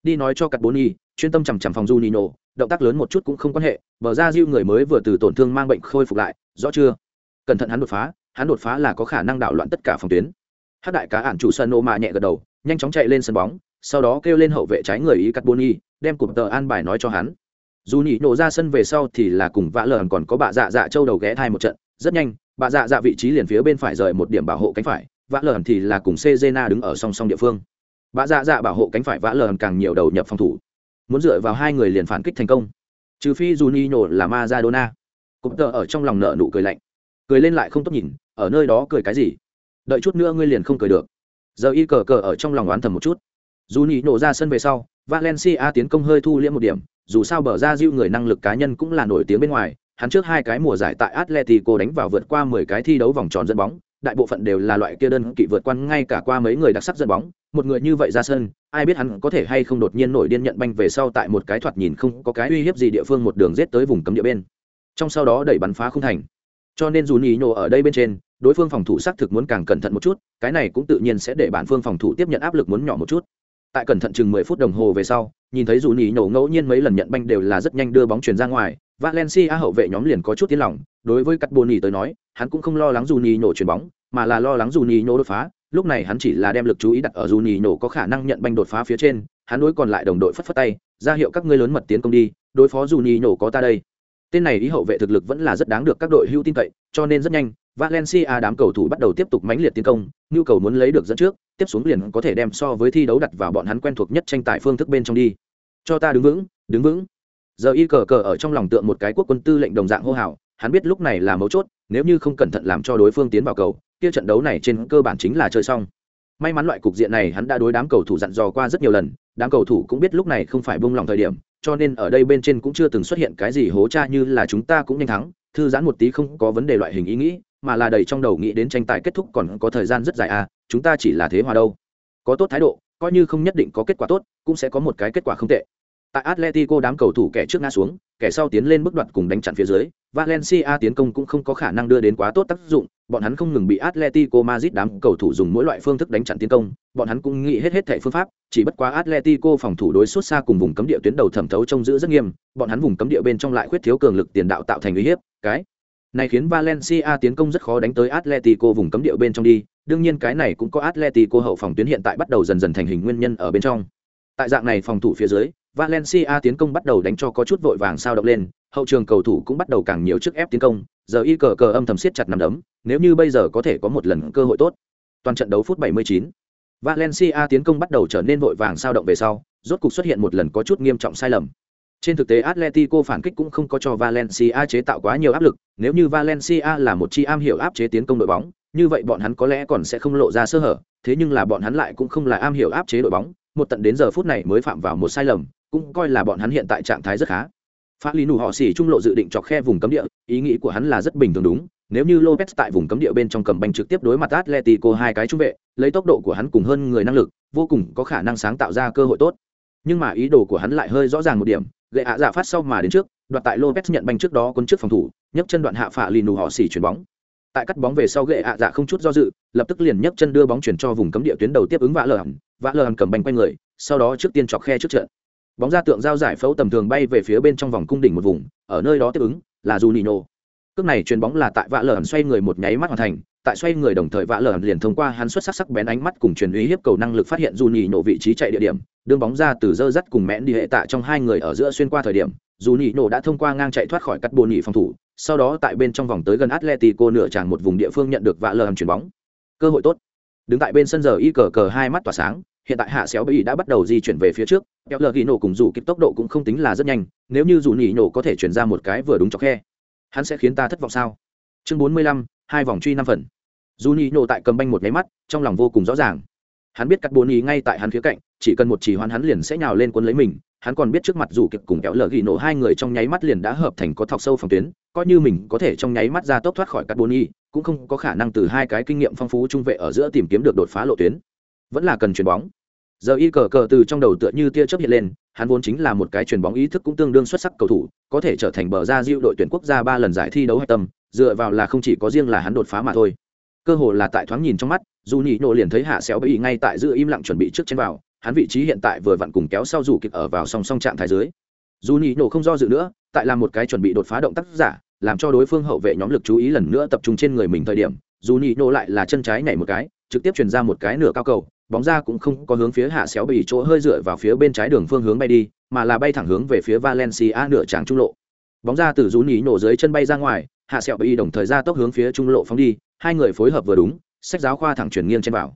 đi nói cho cắt bốn y chuyên tâm chằm chằm phòng Juninho, động tác lớn một chút cũng không quan hệ, bờ ra diêu người mới vừa từ tổn thương mang bệnh khôi phục lại, rõ chưa? Cẩn thận hắn đột phá, hắn đột phá là có khả năng đảo loạn tất cả phòng tuyến. Hát đại cá ản chủ sân mà nhẹ gật đầu, nhanh chóng chạy lên sân bóng, sau đó kêu lên hậu vệ trái người ý y đem cụm tờ an bài nói cho hắn. Dù nhị nổ ra sân về sau thì là cùng vã lờn còn có bà dạ dạ châu đầu ghé thai một trận, rất nhanh, bà dạ dạ vị trí liền phía bên phải rời một điểm bảo hộ cánh phải, vã lờn thì là cùng Cezena đứng ở song song địa phương. Bà dạ dạ bảo hộ cánh phải vã lờn càng nhiều đầu nhập phòng thủ, muốn dựa vào hai người liền phản kích thành công trừ phi dù nhị nổ là Maradona. Cụm tờ ở trong lòng nợ nụ cười lạnh. Cười lên lại không tốt nhìn, ở nơi đó cười cái gì? Đợi chút nữa ngươi liền không cười được. Giờ y cờ cờ ở trong lòng oán thầm một chút. Dù nhị nổ ra sân về sau, Valencia tiến công hơi thu liễm một điểm, dù sao bờ ra diêu người năng lực cá nhân cũng là nổi tiếng bên ngoài, hắn trước hai cái mùa giải tại Atletico đánh vào vượt qua 10 cái thi đấu vòng tròn dẫn bóng, đại bộ phận đều là loại kia đơn kỵ vượt qua ngay cả qua mấy người đặc sắc dẫn bóng, một người như vậy ra sân, ai biết hắn có thể hay không đột nhiên nổi điên nhận banh về sau tại một cái thoạt nhìn không có cái uy hiếp gì địa phương một đường giết tới vùng cấm địa bên. trong sau đó đẩy bắn phá không thành cho nên dù nhì nhổ ở đây bên trên đối phương phòng thủ xác thực muốn càng cẩn thận một chút cái này cũng tự nhiên sẽ để bản phương phòng thủ tiếp nhận áp lực muốn nhỏ một chút tại cẩn thận chừng mười phút đồng hồ về sau, nhìn thấy dù nhì nổ ngẫu nhiên mấy lần nhận banh đều là rất nhanh đưa bóng chuyển ra ngoài, valencia hậu vệ nhóm liền có chút tiến lòng, đối với cắt bồn tới nói, hắn cũng không lo lắng dù nhì nổ chuyển bóng, mà là lo lắng dù nhì nổ đột phá, lúc này hắn chỉ là đem lực chú ý đặt ở dù nhì nổ có khả năng nhận banh đột phá phía trên, hắn đối còn lại đồng đội phất phất tay, ra hiệu các ngươi lớn mật tiến công đi, đối phó dù nhì nổ có ta đây. Tên này ý hậu vệ thực lực vẫn là rất đáng được các đội hưu tin cậy, cho nên rất nhanh valencia đám cầu thủ bắt đầu tiếp tục mãnh liệt tiến công, nhu cầu muốn lấy được dẫn trước, tiếp xuống liền có thể đem so với thi đấu đặt vào bọn hắn quen thuộc nhất tranh tài phương thức bên trong đi. Cho ta đứng vững đứng vững. Giờ y cờ cờ ở trong lòng tượng một cái quốc quân tư lệnh đồng dạng hô hào, hắn biết lúc này là mấu chốt, nếu như không cẩn thận làm cho đối phương tiến vào cầu, kia trận đấu này trên cơ bản chính là chơi xong. May mắn loại cục diện này hắn đã đối đám cầu thủ dặn dò qua rất nhiều lần, đám cầu thủ cũng biết lúc này không phải buông lòng thời điểm, cho nên ở đây bên trên cũng chưa từng xuất hiện cái gì hố cha như là chúng ta cũng nhanh thắng, thư giãn một tí không có vấn đề loại hình ý nghĩ mà là đầy trong đầu nghĩ đến tranh tài kết thúc còn có thời gian rất dài à chúng ta chỉ là thế hòa đâu. Có tốt thái độ, coi như không nhất định có kết quả tốt, cũng sẽ có một cái kết quả không tệ. Tại atletico đám cầu thủ kẻ trước ngã xuống, kẻ sau tiến lên bước đoạt cùng đánh chặn phía dưới, valencia tiến công cũng không có khả năng đưa đến quá tốt tác dụng, bọn hắn không ngừng bị atletico madrid đám cầu thủ dùng mỗi loại phương thức đánh chặn tiến công, bọn hắn cũng nghĩ hết hết thẻ phương pháp, chỉ bất quá atletico phòng thủ đối xuất xa cùng vùng cấm địa tuyến đầu thẩm thấu trông giữ rất nghiêm, bọn hắn vùng cấm địa bên trong lại khuyết thiếu cường lực tiền đạo tạo thành uy hiếp, cái này khiến Valencia tiến công rất khó đánh tới Atletico vùng cấm địa bên trong đi, đương nhiên cái này cũng có Atletico hậu phòng tuyến hiện tại bắt đầu dần dần thành hình nguyên nhân ở bên trong. Tại dạng này phòng thủ phía dưới, Valencia tiến công bắt đầu đánh cho có chút vội vàng sao động lên, hậu trường cầu thủ cũng bắt đầu càng nhiều trước ép tiến công, giờ y cờ cờ âm thầm siết chặt nắm đấm, nếu như bây giờ có thể có một lần cơ hội tốt. Toàn trận đấu phút 79, Valencia tiến công bắt đầu trở nên vội vàng sao động về sau, rốt cục xuất hiện một lần có chút nghiêm trọng sai lầm. Trên thực tế Atletico phản kích cũng không có cho Valencia chế tạo quá nhiều áp lực, nếu như Valencia là một chi am hiểu áp chế tiến công đội bóng, như vậy bọn hắn có lẽ còn sẽ không lộ ra sơ hở, thế nhưng là bọn hắn lại cũng không là am hiểu áp chế đội bóng, một tận đến giờ phút này mới phạm vào một sai lầm, cũng coi là bọn hắn hiện tại trạng thái rất khá. Pháp lý nụ họ xỉ trung lộ dự định chọc khe vùng cấm địa, ý nghĩ của hắn là rất bình thường đúng, nếu như Lopez tại vùng cấm địa bên trong cầm banh trực tiếp đối mặt Atletico hai cái trung vệ, lấy tốc độ của hắn cùng hơn người năng lực, vô cùng có khả năng sáng tạo ra cơ hội tốt. Nhưng mà ý đồ của hắn lại hơi rõ ràng một điểm, gậy ạ giả phát sau mà đến trước, đoạt tại lopez nhận banh trước đó quân trước phòng thủ, nhấc chân đoạn hạ phạ lì nù họ xỉ chuyển bóng. Tại cắt bóng về sau gậy ạ dạ không chút do dự, lập tức liền nhấc chân đưa bóng chuyển cho vùng cấm địa tuyến đầu tiếp ứng vã lờ hẳn. Vã lờ hẳn cầm banh quanh người, sau đó trước tiên chọc khe trước trận. Bóng ra tượng giao giải phẫu tầm thường bay về phía bên trong vòng cung đỉnh một vùng, ở nơi đó tiếp ứng là dù nino cước này chuyền bóng là tại vã lờ hẳn xoay người một nháy mắt hoàn thành tại xoay người đồng thời vã lờ liền thông qua hắn xuất sắc sắc bén ánh mắt cùng truyền uy hiếp cầu năng lực phát hiện dù nổ vị trí chạy địa điểm, đương bóng ra từ dơ dắt cùng mẽn đi hệ tạ trong hai người ở giữa xuyên qua thời điểm, dù nhị nổ đã thông qua ngang chạy thoát khỏi cắt bồn nhị phòng thủ, sau đó tại bên trong vòng tới gần atletico nửa tràng một vùng địa phương nhận được vạ lờ chuyền chuyển bóng. Cơ hội tốt. Đứng tại bên sân giờ y cờ cờ hai mắt tỏa sáng, hiện tại hạ xéo bẫy đã bắt đầu di chuyển về phía trước. Kéo lờ ghi nổ cùng dù kịp tốc độ cũng không tính là rất nhanh, nếu như dù nhị nổ có thể chuyển ra một cái vừa đúng cho khe, hắn sẽ khiến ta thất vọng sao? Chương bốn mươi lăm hai vòng truy năm phần. Dù nhị nổ tại cầm banh một máy mắt, trong lòng vô cùng rõ ràng. Hắn biết cắt bồn nhị ngay tại hắn phía cạnh, chỉ cần một chỉ hoán hắn liền sẽ nhào lên quân lấy mình, hắn còn biết trước mặt dù kịp cùng kéo lờ ghi nổ hai người trong nháy mắt liền đã hợp thành có thọc sâu phòng tuyến, coi như mình có thể trong nháy mắt ra tốc thoát khỏi cắt bồn y cũng không có khả năng từ hai cái kinh nghiệm phong phú trung vệ ở giữa tìm kiếm được đột phá lộ tuyến. Vẫn là cần chuyền bóng. Giờ y cờ cờ từ trong đầu tựa như tia chớp hiện lên, hắn vốn chính là một cái chuyền bóng ý thức cũng tương đương xuất sắc cầu thủ, có thể trở thành bờ ra diệu đội tuyển quốc gia ba lần giải thi đấu hạch tâm dựa vào là không chỉ có riêng là hắn đột phá mà thôi. Cơ hồ là tại thoáng nhìn trong mắt, dù nhị nổ liền thấy hạ xéo bẫy ngay tại giữa im lặng chuẩn bị trước trên vào, hắn vị trí hiện tại vừa vặn cùng kéo sau dù kịp ở vào song song trạng thái dưới. Dù nhị nổ không do dự nữa, tại làm một cái chuẩn bị đột phá động tác giả, làm cho đối phương hậu vệ nhóm lực chú ý lần nữa tập trung trên người mình thời điểm, dù nhị nổ lại là chân trái nhảy một cái, trực tiếp truyền ra một cái nửa cao cầu, bóng ra cũng không có hướng phía hạ xéo bị chỗ hơi dựa vào phía bên trái đường phương hướng bay đi, mà là bay thẳng hướng về phía valencia nửa tràng trung lộ. Bóng ra từ dù nhị nổ dưới chân bay ra ngoài hạ sẹo bị đồng thời ra tốc hướng phía trung lộ phóng đi, hai người phối hợp vừa đúng, sách giáo khoa thẳng chuyển nghiêng trên vào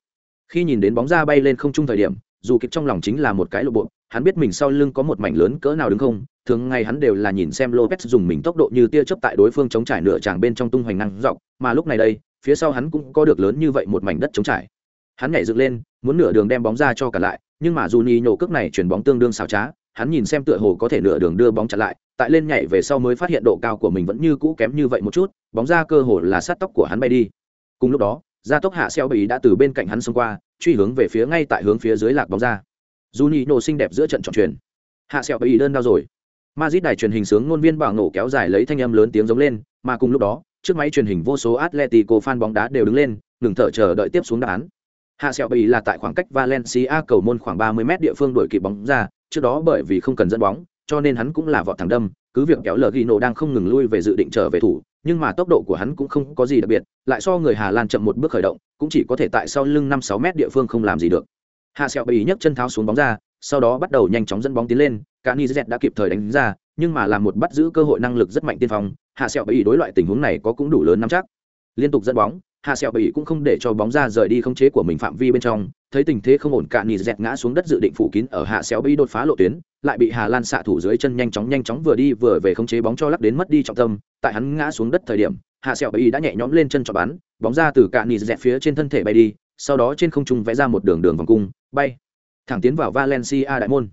khi nhìn đến bóng ra bay lên không trung thời điểm, dù kịp trong lòng chính là một cái lộ bộ, hắn biết mình sau lưng có một mảnh lớn cỡ nào đứng không, thường ngày hắn đều là nhìn xem lopez dùng mình tốc độ như tia chớp tại đối phương chống trải nửa tràng bên trong tung hoành năng dọc, mà lúc này đây, phía sau hắn cũng có được lớn như vậy một mảnh đất chống trải. Hắn nhảy dựng lên, muốn nửa đường đem bóng ra cho cả lại, nhưng mà dù ni nhổ cước này chuyển bóng tương đương xào trá, hắn nhìn xem tựa hồ có thể nửa đường đưa bóng chặn lại tại lên nhảy về sau mới phát hiện độ cao của mình vẫn như cũ kém như vậy một chút bóng ra cơ hồ là sát tóc của hắn bay đi. Cùng lúc đó gia tốc hạ xeo bị đã từ bên cạnh hắn xông qua truy hướng về phía ngay tại hướng phía dưới lạc bóng ra. Dù nhị nổ xinh đẹp giữa trận trọn truyền. Hạ xeo bị đơn đau rồi. Madrid đài truyền hình sướng ngôn viên bảo nổ kéo dài lấy thanh âm lớn tiếng giống lên, mà cùng lúc đó, trước máy truyền hình vô số Atletico fan bóng đá đều đứng lên, ngừng thở chờ đợi tiếp xuống đáp án. Hạ Sẹo bị là tại khoảng cách Valencia cầu môn khoảng 30 mét địa phương đuổi kịp bóng ra, trước đó bởi vì không cần dẫn bóng, cho nên hắn cũng là vọt thẳng đâm, cứ việc kéo lờ Gino đang không ngừng lui về dự định trở về thủ, nhưng mà tốc độ của hắn cũng không có gì đặc biệt, lại so người Hà Lan chậm một bước khởi động, cũng chỉ có thể tại sau lưng 5-6 mét địa phương không làm gì được. Hạ Sẹo bị nhấc chân tháo xuống bóng ra, sau đó bắt đầu nhanh chóng dẫn bóng tiến lên, cả Nizet đã kịp thời đánh ra, nhưng mà làm một bắt giữ cơ hội năng lực rất mạnh tiên phong, Hạ Sẹo bị đối loại tình huống này có cũng đủ lớn nắm chắc. Liên tục dẫn bóng, Hạ Sẹo bỉ cũng không để cho bóng ra rời đi khống chế của mình phạm vi bên trong, thấy tình thế không ổn cả dẹt ngã xuống đất dự định phủ kín ở Hạ Sẹo bỉ đột phá lộ tuyến, lại bị Hà Lan xạ thủ dưới chân nhanh chóng nhanh chóng vừa đi vừa về khống chế bóng cho lắc đến mất đi trọng tâm, tại hắn ngã xuống đất thời điểm, Hạ Sẹo bỉ đã nhẹ nhõm lên chân cho bắn, bóng ra từ cả dẹt phía trên thân thể bay đi, sau đó trên không trung vẽ ra một đường đường vòng cung, bay thẳng tiến vào Valencia đại môn.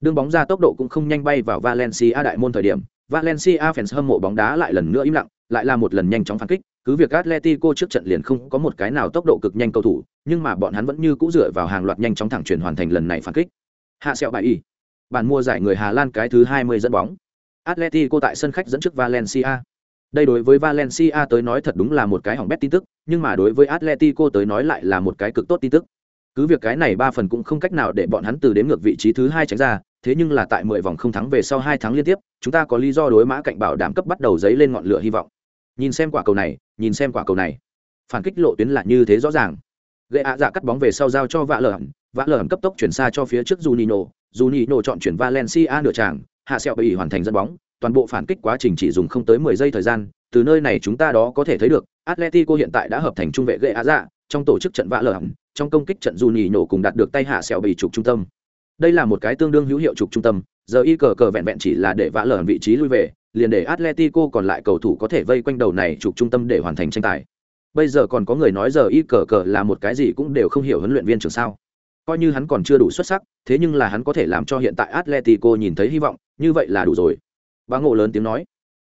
Đường bóng ra tốc độ cũng không nhanh bay vào Valencia đại môn thời điểm, Valencia fans hâm mộ bóng đá lại lần nữa im lặng, lại là một lần nhanh chóng phản kích, cứ việc Atletico trước trận liền không có một cái nào tốc độ cực nhanh cầu thủ, nhưng mà bọn hắn vẫn như cũ dựa vào hàng loạt nhanh chóng thẳng chuyển hoàn thành lần này phản kích. Hạ sẹo bài y. Bàn mua giải người Hà Lan cái thứ 20 dẫn bóng. Atletico tại sân khách dẫn trước Valencia. Đây đối với Valencia tới nói thật đúng là một cái hỏng bét tin tức, nhưng mà đối với Atletico tới nói lại là một cái cực tốt tin tức. Cứ việc cái này ba phần cũng không cách nào để bọn hắn từ đến ngược vị trí thứ hai tránh ra, thế nhưng là tại 10 vòng không thắng về sau hai tháng liên tiếp, chúng ta có lý do đối mã cạnh bảo đảm cấp bắt đầu giấy lên ngọn lửa hy vọng. Nhìn xem quả cầu này, nhìn xem quả cầu này. Phản kích lộ tuyến là như thế rõ ràng. gậy ạ dạ cắt bóng về sau giao cho vạ lở hẳn, vạ lở hẳn cấp tốc chuyển xa cho phía trước Juninho, Juninho chọn chuyển Valencia nửa tràng, hạ sẹo bị hoàn thành dẫn bóng, toàn bộ phản kích quá trình chỉ dùng không tới 10 giây thời gian, từ nơi này chúng ta đó có thể thấy được, Atletico hiện tại đã hợp thành trung vệ gậy ạ dạ, trong tổ chức trận vạ lở hẳn, trong công kích trận Juninho cùng đạt được tay hạ sẹo bị trục trung tâm. Đây là một cái tương đương hữu hiệu trục trung tâm, giờ y cờ cờ vẹn vẹn chỉ là để vạ lở vị trí lui về, liền để Atletico còn lại cầu thủ có thể vây quanh đầu này trục trung tâm để hoàn thành tranh tài. Bây giờ còn có người nói giờ y cờ cờ là một cái gì cũng đều không hiểu huấn luyện viên trưởng sao. Coi như hắn còn chưa đủ xuất sắc, thế nhưng là hắn có thể làm cho hiện tại Atletico nhìn thấy hy vọng, như vậy là đủ rồi. Bá ngộ lớn tiếng nói.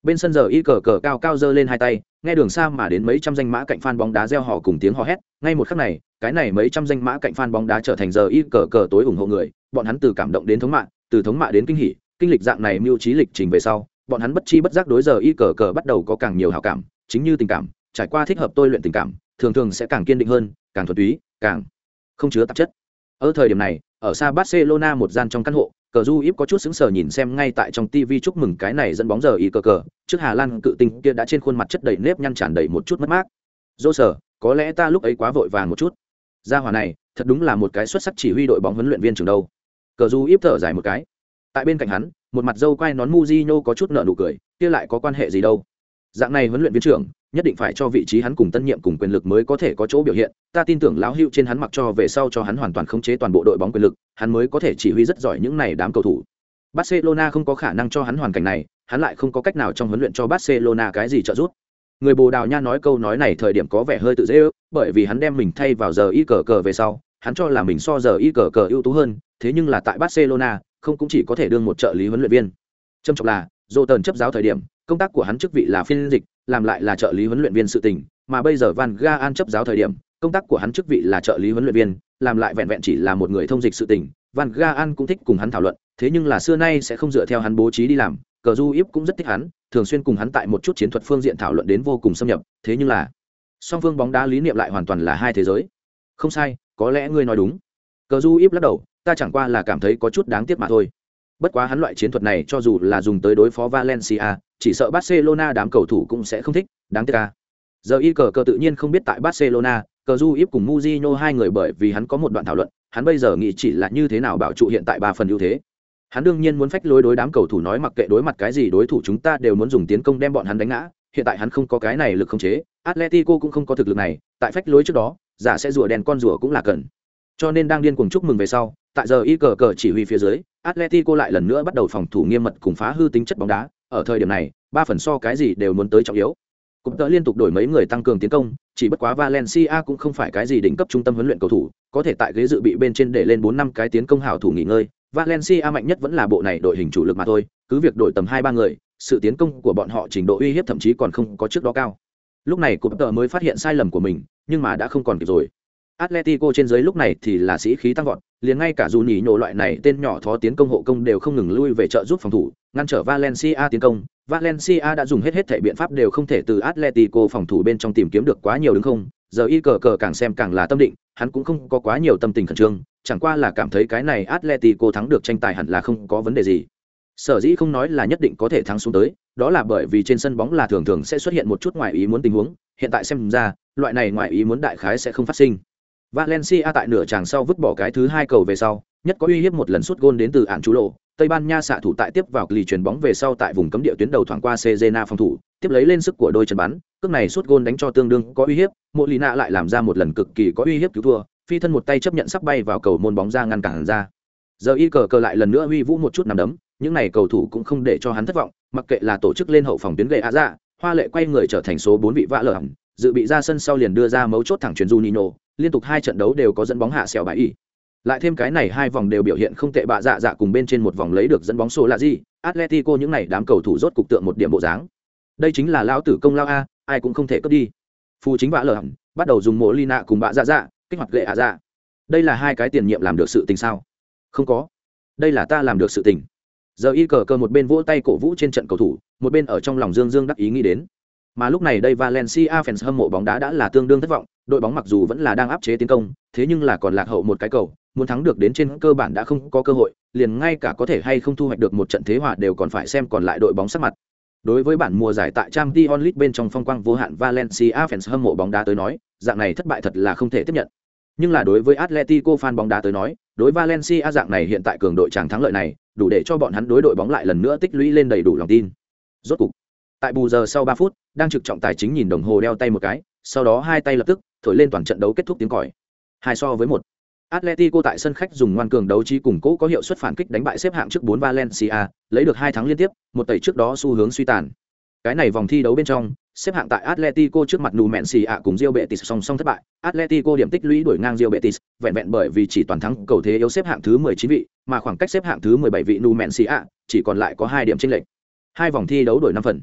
Bên sân giờ y cờ cờ cao cao giơ lên hai tay, nghe đường xa mà đến mấy trăm danh mã cạnh fan bóng đá reo hò cùng tiếng hò hét, ngay một khắc này, cái này mấy trăm danh mã cạnh fan bóng đá trở thành giờ y cờ cờ tối ủng hộ người, bọn hắn từ cảm động đến thống mạ, từ thống mạ đến kinh hỉ, kinh lịch dạng này mưu trí lịch trình về sau, bọn hắn bất chi bất giác đối giờ y cờ cờ bắt đầu có càng nhiều hảo cảm, chính như tình cảm, trải qua thích hợp tôi luyện tình cảm, thường thường sẽ càng kiên định hơn, càng thuần túy, càng không chứa tạp chất. Ở thời điểm này, ở xa barcelona một gian trong căn hộ, cờ du íp có chút xứng sờ nhìn xem ngay tại trong tv chúc mừng cái này dẫn bóng giờ y cờ cờ, trước hà lan cự tinh kia đã trên khuôn mặt chất đầy nếp nhăn tràn đầy một chút mất mát. Dô sở có lẽ ta lúc ấy quá vội vàng một chút. Gia hòa này, thật đúng là một cái xuất sắc chỉ huy đội bóng huấn luyện viên trường đâu. Cờ du íp thở dài một cái tại bên cạnh hắn một mặt dâu quai nón Mujino có chút nợ nụ cười, kia lại có quan hệ gì đâu. Dạng này huấn luyện viên trưởng, nhất định phải cho vị trí hắn cùng tân nhiệm cùng quyền lực mới có thể có chỗ biểu hiện, ta tin tưởng lão hữu trên hắn mặc cho về sau cho hắn hoàn toàn khống chế toàn bộ đội bóng quyền lực, hắn mới có thể chỉ huy rất giỏi những này đám cầu thủ. Barcelona không có khả năng cho hắn hoàn cảnh này, hắn lại không có cách nào trong huấn luyện cho Barcelona cái gì trợ giúp. Người Bồ Đào Nha nói câu nói này thời điểm có vẻ hơi tự dễ ước, bởi vì hắn đem mình thay vào giờ y cờ cờ về sau, hắn cho là mình so giờ y cờ cờ ưu tú hơn, thế nhưng là tại Barcelona, không cũng chỉ có thể đương một trợ lý huấn luyện viên. Trâm trọng là dô tần chấp giáo thời điểm, công tác của hắn chức vị là phiên dịch, làm lại là trợ lý huấn luyện viên sự tình, mà bây giờ van Gaan chấp giáo thời điểm, công tác của hắn chức vị là trợ lý huấn luyện viên, làm lại vẹn vẹn chỉ là một người thông dịch sự tình, van Gaan cũng thích cùng hắn thảo luận, thế nhưng là xưa nay sẽ không dựa theo hắn bố trí đi làm, cờ du íp cũng rất thích hắn, thường xuyên cùng hắn tại một chút chiến thuật phương diện thảo luận đến vô cùng xâm nhập, thế nhưng là, song phương bóng đá lý niệm lại hoàn toàn là hai thế giới. Không sai, có lẽ ngươi nói đúng. Cờ du íp lắc đầu ta chẳng qua là cảm thấy có chút đáng tiếc mà thôi. Bất quá hắn loại chiến thuật này cho dù là dùng tới đối phó valencia, chỉ sợ barcelona đám cầu thủ cũng sẽ không thích, đáng tiếc ca giờ y cờ cờ tự nhiên không biết tại barcelona, cờ du íp cùng muzino hai người bởi vì hắn có một đoạn thảo luận, hắn bây giờ nghĩ chỉ là như thế nào bảo trụ hiện tại ba phần ưu thế. Hắn đương nhiên muốn phách lối đối đám cầu thủ nói mặc kệ đối mặt cái gì đối thủ chúng ta đều muốn dùng tiến công đem bọn hắn đánh ngã, hiện tại hắn không có cái này lực không chế, atletico cũng không có thực lực này, tại phách lối trước đó, giả sẽ rùa đèn con rùa cũng là cần. Cho nên đang điên cuồng chúc mừng về sau tại giờ y cờ cờ chỉ huy phía dưới, atletico lại lần nữa bắt đầu phòng thủ nghiêm mật cùng phá hư tính chất bóng đá. Ở thời điểm này, ba phần so cái gì đều muốn tới trọng yếu. Cũng tớ liên tục đổi mấy người tăng cường tiến công, chỉ bất quá valencia cũng không phải cái gì đỉnh cấp trung tâm huấn luyện cầu thủ, có thể tại ghế dự bị bên trên để lên bốn năm cái tiến công hào thủ nghỉ ngơi. Valencia mạnh nhất vẫn là bộ này đội hình chủ lực mà thôi, cứ việc đổi tầm hai ba người, sự tiến công của bọn họ trình độ uy hiếp thậm chí còn không có trước đó cao. Lúc này cụm tờ mới phát hiện sai lầm của mình, nhưng mà đã không còn kịp rồi. Atletico trên dưới lúc này thì là sĩ khí tăng vọt, liền ngay cả dù nhỉ nhổ loại này tên nhỏ thó tiến công hộ công đều không ngừng lui về trợ giúp phòng thủ, ngăn trở Valencia tiến công. Valencia đã dùng hết hết thể biện pháp đều không thể từ Atletico phòng thủ bên trong tìm kiếm được quá nhiều đứng không. Giờ y cờ cờ càng xem càng là tâm định, hắn cũng không có quá nhiều tâm tình khẩn trương, chẳng qua là cảm thấy cái này Atletico thắng được tranh tài hẳn là không có vấn đề gì. Sở dĩ không nói là nhất định có thể thắng xuống tới, đó là bởi vì trên sân bóng là thường thường sẽ xuất hiện một chút ngoài ý muốn tình huống, hiện tại xem ra, loại này ngoài ý muốn đại khái sẽ không phát sinh. Valencia tại nửa tràng sau vứt bỏ cái thứ hai cầu về sau, nhất có uy hiếp một lần sút gôn đến từ ản chú lộ. Tây Ban Nha xạ thủ tại tiếp vào lì chuyền bóng về sau tại vùng cấm địa tuyến đầu thoảng qua Cezena phòng thủ, tiếp lấy lên sức của đôi chân bắn, cước này sút gôn đánh cho tương đương có uy hiếp, Molina lại làm ra một lần cực kỳ có uy hiếp cứu thua, phi thân một tay chấp nhận sắp bay vào cầu môn bóng ra ngăn cản ra. Giờ y cờ cờ lại lần nữa huy vũ một chút nằm đấm, những này cầu thủ cũng không để cho hắn thất vọng, mặc kệ là tổ chức lên hậu phòng tuyến gậy a dạ, hoa lệ quay người trở thành số 4 vị vạ lở hẳn, dự bị ra sân sau liền đưa ra mấu chốt thẳng truyền Juninho, liên tục hai trận đấu đều có dẫn bóng hạ xẻo bãi y. Lại thêm cái này hai vòng đều biểu hiện không tệ bạ dạ dạ cùng bên trên một vòng lấy được dẫn bóng số là gì atletico những này đám cầu thủ rốt cục tượng một điểm bộ dáng. Đây chính là lão tử công lao a ai cũng không thể cướp đi. Phù chính vạ lờ hẳn bắt đầu dùng mộ lina cùng bạ dạ dạ kích hoạt lệ ạ dạ. Đây là hai cái tiền nhiệm làm được sự tình sao? Không có. Đây là ta làm được sự tình. Giờ y cờ cờ một bên vỗ tay cổ vũ trên trận cầu thủ một bên ở trong lòng dương dương đắc ý nghĩ đến mà lúc này đây Valencia fans hâm mộ bóng đá đã là tương đương thất vọng, đội bóng mặc dù vẫn là đang áp chế tiến công, thế nhưng là còn lạc hậu một cái cầu, muốn thắng được đến trên cơ bản đã không có cơ hội, liền ngay cả có thể hay không thu hoạch được một trận thế hòa đều còn phải xem còn lại đội bóng sắc mặt. Đối với bản mùa giải tại Champions League bên trong phong quang vô hạn Valencia fans hâm mộ bóng đá tới nói, dạng này thất bại thật là không thể tiếp nhận. Nhưng là đối với Atletico fan bóng đá tới nói, đối Valencia dạng này hiện tại cường đội chẳng thắng lợi này, đủ để cho bọn hắn đối đội bóng lại lần nữa tích lũy lên đầy đủ lòng tin. Rốt cục, tại bù giờ sau ba phút đang trực trọng tài chính nhìn đồng hồ đeo tay một cái sau đó hai tay lập tức thổi lên toàn trận đấu kết thúc tiếng còi hai so với một Atletico tại sân khách dùng ngoan cường đấu trí củng cố có hiệu suất phản kích đánh bại xếp hạng trước bốn Valencia, lấy được hai thắng liên tiếp, một tẩy trước đó xu hướng suy tàn. Cái này vòng thi đấu bên trong, xếp hạng tại Atletico trước mặt Numancia cùng Real Betis song song thất bại. Atletico điểm tích lũy đuổi ngang Real Betis, vẹn vẹn bởi vì chỉ toàn thắng cầu thế yếu xếp hạng thứ 19 vị, mà khoảng cách xếp hạng thứ 17 vị Numancia chỉ còn lại có hai điểm chênh lệch. Hai vòng thi đấu đổi năm phần.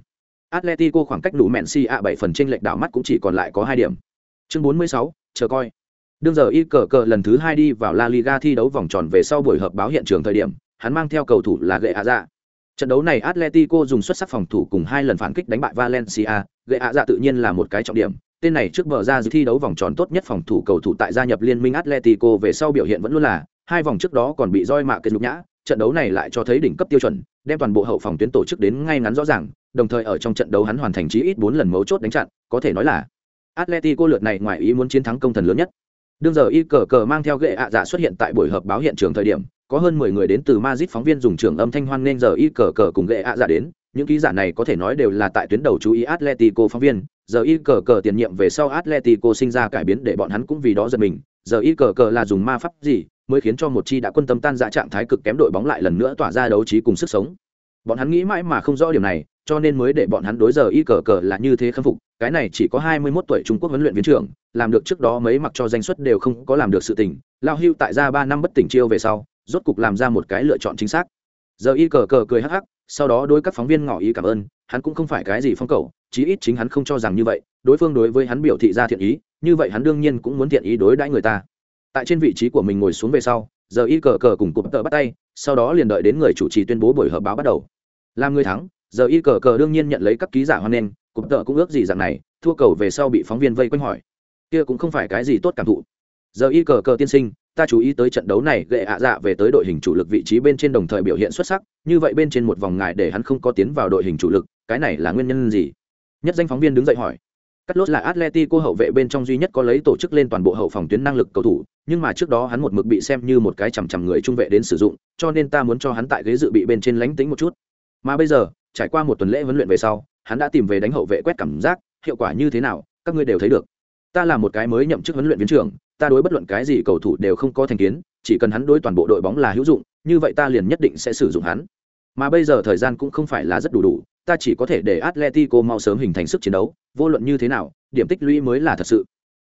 Atletico khoảng cách đủ mẹn si ạ 7 phần trên lệch đảo mắt cũng chỉ còn lại có 2 điểm. Chương 46, chờ coi. Đương giờ y cờ cờ lần thứ 2 đi vào La Liga thi đấu vòng tròn về sau buổi họp báo hiện trường thời điểm, hắn mang theo cầu thủ là Gệ Hạ dạ. Trận đấu này Atletico dùng xuất sắc phòng thủ cùng hai lần phản kích đánh bại Valencia, Gệ Hạ dạ tự nhiên là một cái trọng điểm. Tên này trước bờ ra dự thi đấu vòng tròn tốt nhất phòng thủ cầu thủ tại gia nhập liên minh Atletico về sau biểu hiện vẫn luôn là hai vòng trước đó còn bị roi mạ kết nhục nhã, trận đấu này lại cho thấy đỉnh cấp tiêu chuẩn, đem toàn bộ hậu phòng tuyến tổ chức đến ngay ngắn rõ ràng, đồng thời ở trong trận đấu hắn hoàn thành chí ít 4 lần mấu chốt đánh chặn, có thể nói là Atletico lượt này ngoài ý muốn chiến thắng công thần lớn nhất. Đương giờ y cờ cờ mang theo gệ ạ dạ xuất hiện tại buổi họp báo hiện trường thời điểm, có hơn 10 người đến từ Madrid phóng viên dùng trường âm thanh hoan nên giờ y cờ cờ cùng gệ ạ dạ đến, những ký giả này có thể nói đều là tại tuyến đầu chú ý Atletico phóng viên, giờ y cờ cờ tiền nhiệm về sau Atletico sinh ra cải biến để bọn hắn cũng vì đó giật mình, giờ y cờ cờ là dùng ma pháp gì, mới khiến cho một chi đã quân tâm tan dã trạng thái cực kém đội bóng lại lần nữa tỏa ra đấu trí cùng sức sống. Bọn hắn nghĩ mãi mà không rõ điểm này, cho nên mới để bọn hắn đối giờ y cờ cờ là như thế khâm phục. Cái này chỉ có hai mươi 21 tuổi trung quốc huấn luyện viên trưởng, làm được trước đó mấy mặc cho danh suất đều không có làm được sự tình. Lao hưu tại ra ba năm bất tỉnh chiêu về sau, rốt cục làm ra một cái lựa chọn chính xác. Giờ y cờ cờ cười hắc hắc, sau đó đối các phóng viên ngỏ ý cảm ơn, hắn cũng không phải cái gì phong cầu, chí ít chính hắn không cho rằng như vậy, đối phương đối với hắn biểu thị ra thiện ý, như vậy hắn đương nhiên cũng muốn thiện ý đối đãi người ta tại trên vị trí của mình ngồi xuống về sau, giờ y cờ cờ cùng cụm tợ bắt tay, sau đó liền đợi đến người chủ trì tuyên bố buổi họp báo bắt đầu. Làm người thắng, giờ y cờ cờ đương nhiên nhận lấy các ký giả hoan nghênh cụm tợ cũng ước gì rằng này, thua cầu về sau bị phóng viên vây quanh hỏi. Kia cũng không phải cái gì tốt cảm thụ. Giờ y cờ cờ tiên sinh, ta chú ý tới trận đấu này, gệ ạ dạ về tới đội hình chủ lực vị trí bên trên đồng thời biểu hiện xuất sắc, như vậy bên trên một vòng ngại để hắn không có tiến vào đội hình chủ lực, cái này là nguyên nhân gì? Nhất danh phóng viên đứng dậy hỏi. Carlos lốt là Atletico hậu vệ bên trong duy nhất có lấy tổ chức lên toàn bộ hậu phòng tuyến năng lực cầu thủ, nhưng mà trước đó hắn một mực bị xem như một cái chằm chằm người trung vệ đến sử dụng, cho nên ta muốn cho hắn tại ghế dự bị bên trên lánh tính một chút. Mà bây giờ, trải qua một tuần lễ huấn luyện về sau, hắn đã tìm về đánh hậu vệ quét cảm giác, hiệu quả như thế nào, các ngươi đều thấy được. Ta là một cái mới nhậm chức huấn luyện viên trưởng, ta đối bất luận cái gì cầu thủ đều không có thành kiến, chỉ cần hắn đối toàn bộ đội bóng là hữu dụng, như vậy ta liền nhất định sẽ sử dụng hắn. Mà bây giờ thời gian cũng không phải là rất đủ đủ, ta chỉ có thể để Atletico mau sớm hình thành sức chiến đấu, vô luận như thế nào, điểm tích lũy mới là thật sự.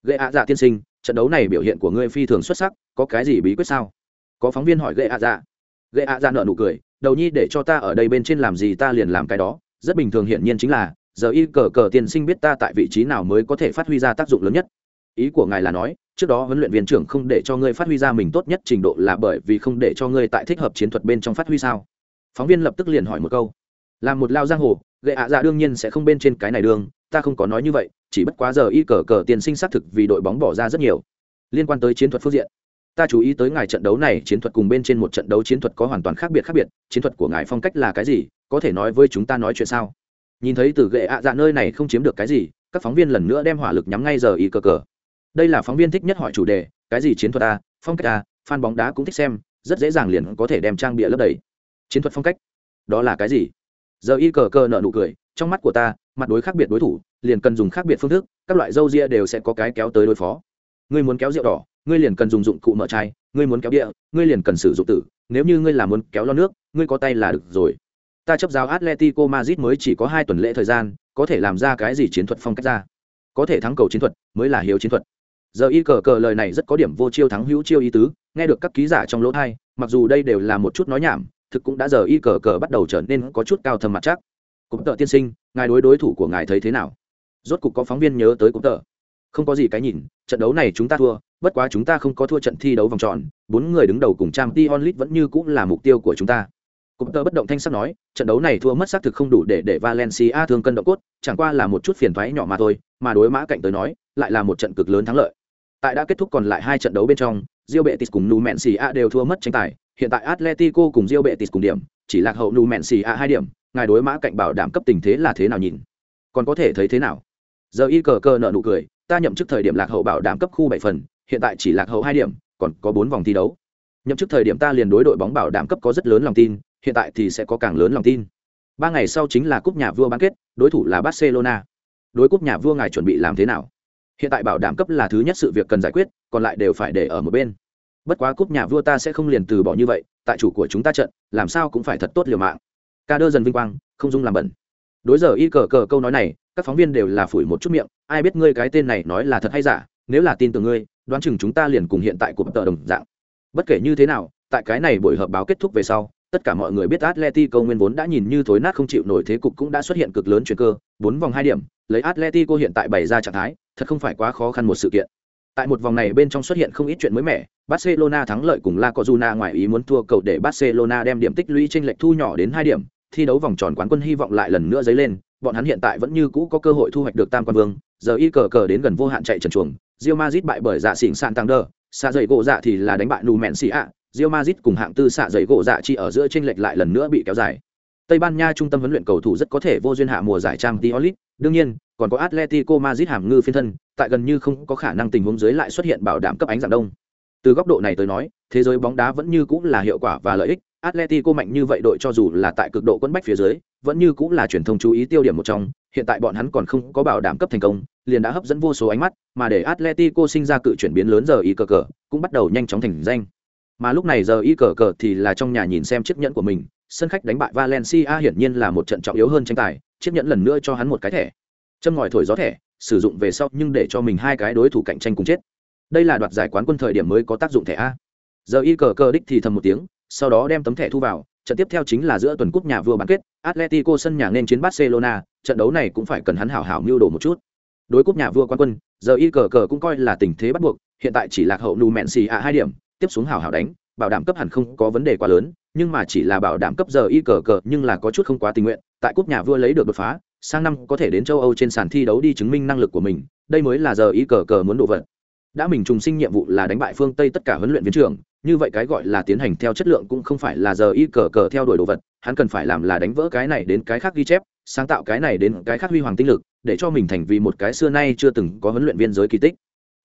gậy ạ dạ tiên sinh, trận đấu này biểu hiện của ngươi phi thường xuất sắc, có cái gì bí quyết sao? Có phóng viên hỏi gậy ạ dạ. gậy ạ dạ nở nụ cười, đầu nhi để cho ta ở đây bên trên làm gì ta liền làm cái đó, rất bình thường hiển nhiên chính là, giờ y cờ cờ tiên sinh biết ta tại vị trí nào mới có thể phát huy ra tác dụng lớn nhất. ý của ngài là nói trước đó huấn luyện viên trưởng không để cho ngươi phát huy ra mình tốt nhất trình độ là bởi vì không để cho ngươi tại thích hợp chiến thuật bên trong phát huy sao phóng viên lập tức liền hỏi một câu là một lao giang hồ gậy ạ dạ đương nhiên sẽ không bên trên cái này đường ta không có nói như vậy, chỉ bất quá giờ y cờ cờ tiền sinh xác thực vì đội bóng bỏ ra rất nhiều. Liên quan tới chiến thuật phương diện, ta chú ý tới ngài trận đấu này, chiến thuật cùng bên trên một trận đấu chiến thuật có hoàn toàn khác biệt khác biệt, chiến thuật của ngài phong cách là cái gì, có thể nói với chúng ta nói chuyện sao? Nhìn thấy từ gệ ạ dạ nơi này không chiếm được cái gì, các phóng viên lần nữa đem hỏa lực nhắm ngay giờ y cờ cờ. Đây là phóng viên thích nhất hỏi chủ đề, cái gì chiến thuật a phong cách a fan bóng đá cũng thích xem, rất dễ dàng liền có thể đem trang bịa lấp đầy. Chiến thuật phong cách, đó là cái gì? Giờ y cờ cờ nợ nụ cười, trong mắt của ta mặt đối khác biệt đối thủ, liền cần dùng khác biệt phương thức, các loại dâu ria đều sẽ có cái kéo tới đối phó. Ngươi muốn kéo rượu đỏ, ngươi liền cần dùng dụng cụ mở chai, ngươi muốn kéo địa ngươi liền cần sử dụng tử, nếu như ngươi là muốn kéo lo nước, ngươi có tay là được rồi. Ta chấp giáo atletico madrid mới chỉ có hai tuần lễ thời gian, có thể làm ra cái gì chiến thuật phong cách ra? Có thể thắng cầu chiến thuật, mới là hiếu chiến thuật. Giờ y cờ cờ lời này rất có điểm vô chiêu thắng hữu chiêu ý tứ, nghe được các ký giả trong lỗ thai, mặc dù đây đều là một chút nói nhảm, thực cũng đã giờ y cờ cờ bắt đầu trở nên có chút cao thầm mặt chắc cụm tợ tiên sinh, ngài đối đối thủ của ngài thấy thế nào? Rốt cục có phóng viên nhớ tới cụm tợ. Không có gì cái nhìn, trận đấu này chúng ta thua, bất quá chúng ta không có thua trận thi đấu vòng tròn, bốn người đứng đầu cùng trang t onlit vẫn như cũng là mục tiêu của chúng ta. Cụm tợ bất động thanh sắc nói, trận đấu này thua mất xác thực không đủ để để valencia thương cân độ cốt, chẳng qua là một chút phiền thoái nhỏ mà thôi, mà đối mã cạnh tới nói, lại là một trận cực lớn thắng lợi. Tại đã kết thúc còn lại hai trận đấu bên trong Rio Betis cùng Numancia đều thua mất tranh tài, hiện tại Atletico cùng Rio Betis cùng điểm, chỉ lạc hậu Numancia hai điểm ngài đối mã cạnh bảo đảm cấp tình thế là thế nào nhìn? Còn có thể thấy thế nào? Giờ y cờ cờ nợ nụ cười, ta nhậm chức thời điểm lạc hậu bảo đảm cấp khu bảy phần, hiện tại chỉ lạc hậu hai điểm, còn có bốn vòng thi đấu. Nhậm chức thời điểm ta liền đối đội bóng bảo đảm cấp có rất lớn lòng tin, hiện tại thì sẽ có càng lớn lòng tin. Ba ngày sau chính là cúp nhà vua bán kết, đối thủ là barcelona. Đối cúp nhà vua ngài chuẩn bị làm thế nào? Hiện tại bảo đảm cấp là thứ nhất sự việc cần giải quyết, còn lại đều phải để ở một bên. Bất quá cúp nhà vua ta sẽ không liền từ bỏ như vậy, tại chủ của chúng ta trận, làm sao cũng phải thật tốt liều mạng ca đơ dần vinh quang không dung làm bẩn đối giờ y cờ cờ câu nói này các phóng viên đều là phủi một chút miệng ai biết ngươi cái tên này nói là thật hay giả nếu là tin tưởng ngươi đoán chừng chúng ta liền cùng hiện tại cuộc tờ đồng dạng bất kể như thế nào tại cái này buổi họp báo kết thúc về sau tất cả mọi người biết Atletico nguyên vốn đã nhìn như thối nát không chịu nổi thế cục cũng đã xuất hiện cực lớn chuyển cơ, bốn vòng hai điểm, lấy Atletico hiện tại bày ra trạng thái, thật không phải quá khó khăn một sự kiện. Tại một vòng này bên trong xuất hiện không ít chuyện mới mẻ, Barcelona thắng lợi cùng La Cojuna ngoài ý muốn thua cầu để Barcelona đem điểm tích lũy chênh lệch thu nhỏ đến hai điểm, thi đấu vòng tròn quán quân hy vọng lại lần nữa dấy lên, bọn hắn hiện tại vẫn như cũ có cơ hội thu hoạch được tam quan vương, giờ y cờ cờ đến gần vô hạn chạy trần chuồng, Real Madrid bại bởi dạ xỉn sạn tăng đơ, xạ dày gỗ dạ thì là đánh bại Numancia, Real Madrid cùng hạng tư xạ dày gỗ dạ chi ở giữa chênh lệch lại lần nữa bị kéo dài. Tây Ban Nha trung tâm huấn luyện cầu thủ rất có thể vô duyên hạ mùa giải Champions League, đương nhiên, còn có Atletico Madrid hàm ngư phiên thân, tại gần như không có khả năng tình huống dưới lại xuất hiện bảo đảm cấp ánh dạng đông. Từ góc độ này tới nói, thế giới bóng đá vẫn như cũng là hiệu quả và lợi ích, Atletico mạnh như vậy đội cho dù là tại cực độ quấn bách phía dưới, vẫn như cũng là truyền thông chú ý tiêu điểm một trong, hiện tại bọn hắn còn không có bảo đảm cấp thành công, liền đã hấp dẫn vô số ánh mắt, mà để Atletico sinh ra cự chuyển biến lớn giờ y cờ cờ, cũng bắt đầu nhanh chóng thành danh. Mà lúc này giờ y cờ cờ thì là trong nhà nhìn xem chiếc nhẫn của mình, sân khách đánh bại Valencia hiển nhiên là một trận trọng yếu hơn tranh tài, chiếc nhẫn lần nữa cho hắn một cái thẻ. Châm ngòi thổi gió thẻ, sử dụng về sau nhưng để cho mình hai cái đối thủ cạnh tranh cùng chết. Đây là đoạt giải quán quân thời điểm mới có tác dụng thẻ a. Giờ y cờ cờ đích thì thầm một tiếng, sau đó đem tấm thẻ thu vào, trận tiếp theo chính là giữa tuần cúp nhà vua bán kết, Atletico sân nhà nên chiến Barcelona, trận đấu này cũng phải cần hắn hảo hảo mưu đồ một chút. Đối cúp nhà vua quan quân, giờ y cờ cờ cũng coi là tình thế bắt buộc, hiện tại chỉ lạc hậu nù mẹn xì ạ hai điểm, tiếp xuống hảo hảo đánh, bảo đảm cấp hẳn không có vấn đề quá lớn, nhưng mà chỉ là bảo đảm cấp giờ y cờ cờ nhưng là có chút không quá tình nguyện, tại cúp nhà vua lấy được đột phá, sang năm có thể đến châu Âu trên sàn thi đấu đi chứng minh năng lực của mình, đây mới là giờ y cờ cờ muốn độ vận. Đã mình trùng sinh nhiệm vụ là đánh bại phương Tây tất cả huấn luyện viên trưởng, như vậy cái gọi là tiến hành theo chất lượng cũng không phải là giờ y cờ cờ theo đuổi đồ vật, hắn cần phải làm là đánh vỡ cái này đến cái khác ghi chép, sáng tạo cái này đến cái khác huy hoàng tinh lực, để cho mình thành vì một cái xưa nay chưa từng có huấn luyện viên giới kỳ tích.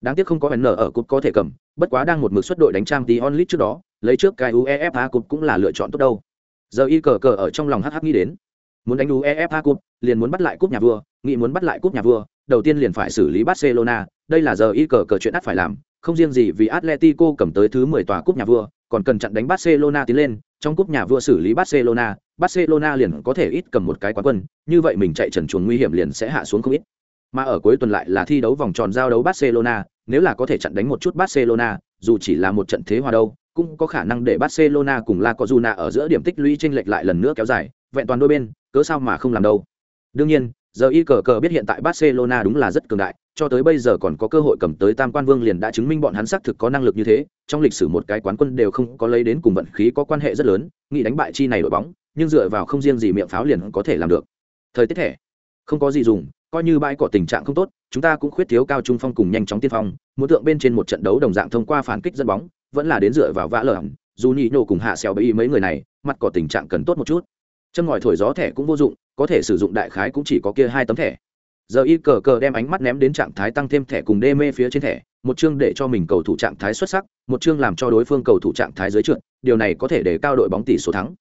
Đáng tiếc không có n ở cúp có thể cầm, bất quá đang một mực xuất đội đánh trang tí onlit trước đó, lấy trước cái uefa cúp cũng là lựa chọn tốt đâu. Giờ y cờ cờ ở trong lòng hh nghĩ đến. Muốn đánh uefa cúp liền muốn bắt lại cúp nhà vua, nghĩ muốn bắt lại cúp nhà vua, đầu tiên liền phải xử lý barcelona, đây là giờ y cờ cờ chuyện ắt phải làm không riêng gì vì Atletico cầm tới thứ 10 tòa cúp nhà vua, còn cần chặn đánh Barcelona tiến lên, trong cúp nhà vua xử lý Barcelona, Barcelona liền có thể ít cầm một cái quán quân, như vậy mình chạy trần chuồng nguy hiểm liền sẽ hạ xuống không ít. Mà ở cuối tuần lại là thi đấu vòng tròn giao đấu Barcelona, nếu là có thể chặn đánh một chút Barcelona, dù chỉ là một trận thế hòa đâu, cũng có khả năng để Barcelona cùng La Cojuna ở giữa điểm tích lũy chênh lệch lại lần nữa kéo dài, vẹn toàn đôi bên, cớ sao mà không làm đâu. Đương nhiên, giờ y cờ cờ biết hiện tại Barcelona đúng là rất cường đại, cho tới bây giờ còn có cơ hội cầm tới tam quan vương liền đã chứng minh bọn hắn xác thực có năng lực như thế, trong lịch sử một cái quán quân đều không có lấy đến cùng vận khí có quan hệ rất lớn, nghĩ đánh bại chi này đội bóng, nhưng dựa vào không riêng gì miệng pháo liền có thể làm được. Thời tiết thẻ, không có gì dùng, coi như bãi cỏ tình trạng không tốt, chúng ta cũng khuyết thiếu cao trung phong cùng nhanh chóng tiên phong, muốn tượng bên trên một trận đấu đồng dạng thông qua phản kích dẫn bóng, vẫn là đến dựa vào vã lở dù nhị nhổ cùng hạ xèo bẫy mấy người này, mặt cỏ tình trạng cần tốt một chút. Châm ngòi thổi gió thẻ cũng vô dụng, có thể sử dụng đại khái cũng chỉ có kia hai tấm thẻ giờ y cờ cờ đem ánh mắt ném đến trạng thái tăng thêm thẻ cùng đê mê phía trên thẻ, một chương để cho mình cầu thủ trạng thái xuất sắc, một chương làm cho đối phương cầu thủ trạng thái dưới trượt, điều này có thể để cao đội bóng tỷ số thắng.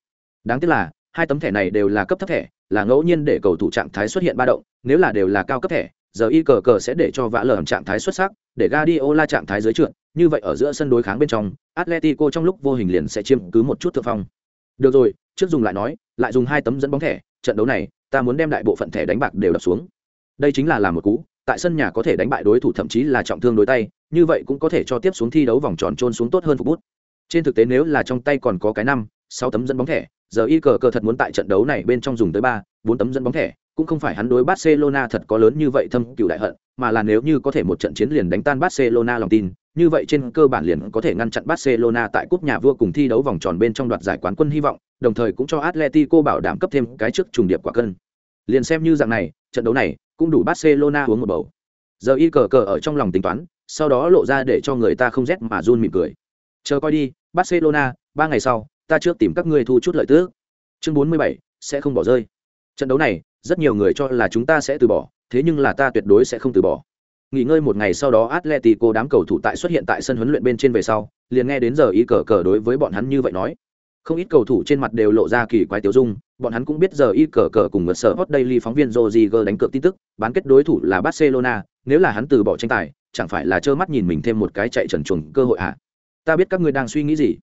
Đáng tiếc là, hai tấm thẻ này đều là cấp thấp thẻ, là ngẫu nhiên để cầu thủ trạng thái xuất hiện ba động, nếu là đều là cao cấp thẻ, giờ y cờ cờ sẽ để cho vã lờ trạng thái xuất sắc, để Guardiola trạng thái dưới trượt, như vậy ở giữa sân đối kháng bên trong, Atletico trong lúc vô hình liền sẽ chiếm cứ một chút thượng phong. Được rồi, trước dùng lại nói, lại dùng hai tấm dẫn bóng thẻ, trận đấu này, ta muốn đem đại bộ phận thẻ đánh bạc đều đập xuống đây chính là làm một cú, tại sân nhà có thể đánh bại đối thủ thậm chí là trọng thương đối tay, như vậy cũng có thể cho tiếp xuống thi đấu vòng tròn trôn xuống tốt hơn phục bút. Trên thực tế nếu là trong tay còn có cái năm, sáu tấm dẫn bóng thẻ, giờ y cờ cờ thật muốn tại trận đấu này bên trong dùng tới ba, bốn tấm dẫn bóng thẻ, cũng không phải hắn đối barcelona thật có lớn như vậy thâm cựu đại hận, mà là nếu như có thể một trận chiến liền đánh tan barcelona lòng tin, như vậy trên cơ bản liền có thể ngăn chặn barcelona tại cúp nhà vua cùng thi đấu vòng tròn bên trong đoạt giải quán quân hy vọng, đồng thời cũng cho atletico bảo đảm cấp thêm cái trước trùng điệp quả cân. Liền xem như dạng này, trận đấu này cũng đủ barcelona uống một bầu. Giờ y cờ cờ ở trong lòng tính toán, sau đó lộ ra để cho người ta không rét mà run mỉm cười. Chờ coi đi, barcelona, ba ngày sau, ta trước tìm các ngươi thu chút lợi tước chương bốn mươi bảy, sẽ không bỏ rơi. Trận đấu này, rất nhiều người cho là chúng ta sẽ từ bỏ, thế nhưng là ta tuyệt đối sẽ không từ bỏ. Nghỉ ngơi một ngày sau đó, atletico đám cầu thủ tại xuất hiện tại sân huấn luyện bên trên về sau, liền nghe đến giờ y cờ cờ đối với bọn hắn như vậy nói không ít cầu thủ trên mặt đều lộ ra kỳ quái tiểu dung, bọn hắn cũng biết giờ y cờ cờ cùng ngược sở hot daily phóng viên Rodriguez đánh cược tin tức, bán kết đối thủ là barcelona, nếu là hắn từ bỏ tranh tài, chẳng phải là trơ mắt nhìn mình thêm một cái chạy trần chuồng cơ hội à ta biết các ngươi đang suy nghĩ gì.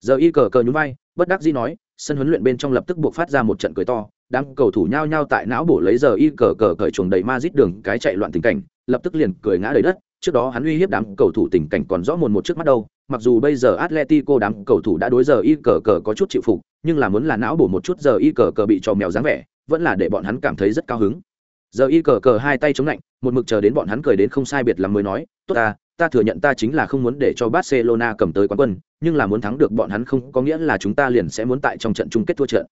Giờ y cờ cờ nhún vai, bất đắc dĩ nói, sân huấn luyện bên trong lập tức buộc phát ra một trận cười to, đám cầu thủ nhao nhao tại não bổ lấy giờ y cờ cờ cởi chuồng đầy ma dít đường cái chạy loạn tình cảnh, lập tức liền cười ngã đầy đất, trước đó hắn uy hiếp đám cầu thủ tình cảnh còn rõ mồn một trước mắt đâu mặc dù bây giờ atletico đám cầu thủ đã đối giờ y cờ cờ có chút chịu phục, nhưng là muốn là não bổ một chút giờ y cờ cờ bị cho mèo dáng vẻ, vẫn là để bọn hắn cảm thấy rất cao hứng. Giờ y cờ cờ hai tay chống lạnh, một mực chờ đến bọn hắn cười đến không sai biệt lắm mới nói, tốt ta ta thừa nhận ta chính là không muốn để cho barcelona cầm tới quán quân, nhưng là muốn thắng được bọn hắn không có nghĩa là chúng ta liền sẽ muốn tại trong trận chung kết thua trận.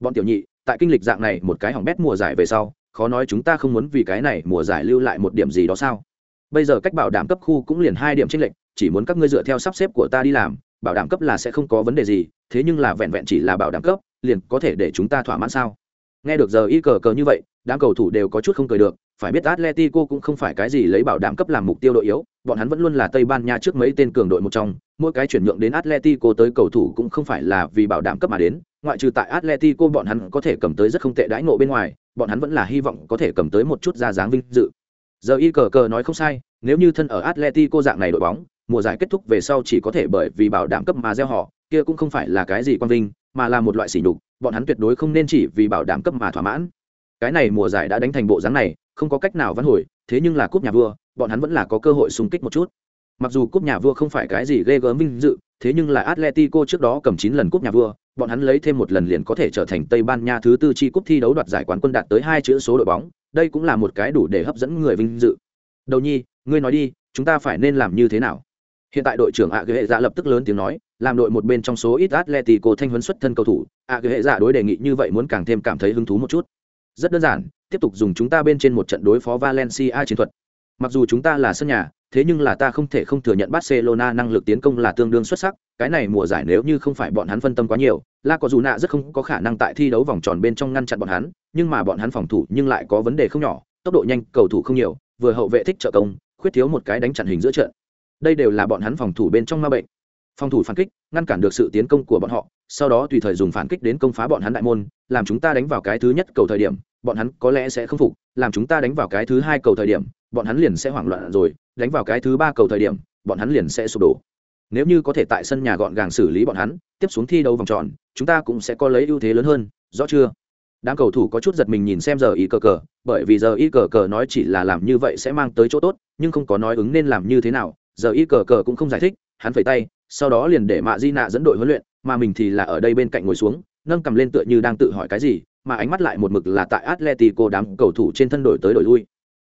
Bọn tiểu nhị, tại kinh lịch dạng này một cái hỏng bét mùa giải về sau, khó nói chúng ta không muốn vì cái này mùa giải lưu lại một điểm gì đó sao? Bây giờ cách bảo đảm cấp khu cũng liền hai điểm tranh lệch, chỉ muốn các ngươi dựa theo sắp xếp của ta đi làm, bảo đảm cấp là sẽ không có vấn đề gì, thế nhưng là vẹn vẹn chỉ là bảo đảm cấp, liền có thể để chúng ta thỏa mãn sao? Nghe được giờ y cờ cờ như vậy, đám cầu thủ đều có chút không cười được, phải biết atletico cũng không phải cái gì lấy bảo đảm cấp làm mục tiêu đội yếu, bọn hắn vẫn luôn là tây ban nha trước mấy tên cường đội một trong, mỗi cái chuyển nhượng đến atletico tới cầu thủ cũng không phải là vì bảo đảm cấp mà đến, ngoại trừ tại atletico bọn hắn có thể cầm tới rất không tệ đãi ngộ bên ngoài, bọn hắn vẫn là hy vọng có thể cầm tới một chút ra dáng vinh dự giờ y cờ cờ nói không sai, nếu như thân ở atletico dạng này đội bóng, mùa giải kết thúc về sau chỉ có thể bởi vì bảo đảm cấp mà gieo họ, kia cũng không phải là cái gì quan vinh, mà là một loại sỉ nhục, bọn hắn tuyệt đối không nên chỉ vì bảo đảm cấp mà thỏa mãn. Cái này mùa giải đã đánh thành bộ dáng này, không có cách nào vãn hồi, thế nhưng là cúp nhà vua, bọn hắn vẫn là có cơ hội xung kích một chút. Mặc dù cúp nhà vua không phải cái gì ghê gớm vinh dự thế nhưng là atletico trước đó cầm chín lần cúp nhà vua, bọn hắn lấy thêm một lần liền có thể trở thành tây ban nha thứ tư chi cúp thi đấu đoạt giải quán quân đạt tới hai chữ số đội bóng, đây cũng là một cái đủ để hấp dẫn người vinh dự. Đầu nhi, ngươi nói đi, chúng ta phải nên làm như thế nào? Hiện tại đội trưởng ạ dạ lập tức lớn tiếng nói, làm đội một bên trong số ít atletico thanh huấn xuất thân cầu thủ ạ dạ đối đề nghị như vậy muốn càng thêm cảm thấy hứng thú một chút. Rất đơn giản, tiếp tục dùng chúng ta bên trên một trận đối phó valencia chiến thuật mặc dù chúng ta là sân nhà, thế nhưng là ta không thể không thừa nhận barcelona năng lực tiến công là tương đương xuất sắc, cái này mùa giải nếu như không phải bọn hắn phân tâm quá nhiều, la có dù nạ rất không có khả năng tại thi đấu vòng tròn bên trong ngăn chặn bọn hắn, nhưng mà bọn hắn phòng thủ nhưng lại có vấn đề không nhỏ, tốc độ nhanh, cầu thủ không nhiều, vừa hậu vệ thích trợ công, khuyết thiếu một cái đánh chặn hình giữa trận. Đây đều là bọn hắn phòng thủ bên trong ma bệnh. Phòng thủ phản kích, ngăn cản được sự tiến công của bọn họ, sau đó tùy thời dùng phản kích đến công phá bọn hắn đại môn, làm chúng ta đánh vào cái thứ nhất cầu thời điểm, bọn hắn có lẽ sẽ không phục, làm chúng ta đánh vào cái thứ hai cầu thời điểm bọn hắn liền sẽ hoảng loạn rồi, đánh vào cái thứ ba cầu thời điểm, bọn hắn liền sẽ sụp đổ. Nếu như có thể tại sân nhà gọn gàng xử lý bọn hắn, tiếp xuống thi đấu vòng tròn, chúng ta cũng sẽ có lấy ưu thế lớn hơn, rõ chưa? Đám cầu thủ có chút giật mình nhìn xem giờ y cờ cờ, bởi vì giờ y cờ cờ nói chỉ là làm như vậy sẽ mang tới chỗ tốt, nhưng không có nói ứng nên làm như thế nào, giờ y cờ cờ cũng không giải thích, hắn phẩy tay, sau đó liền để mạ di nạ dẫn đội huấn luyện, mà mình thì là ở đây bên cạnh ngồi xuống, nâng cầm lên tựa như đang tự hỏi cái gì, mà ánh mắt lại một mực là tại atletico đám cầu thủ trên thân đổi tới đổi lui.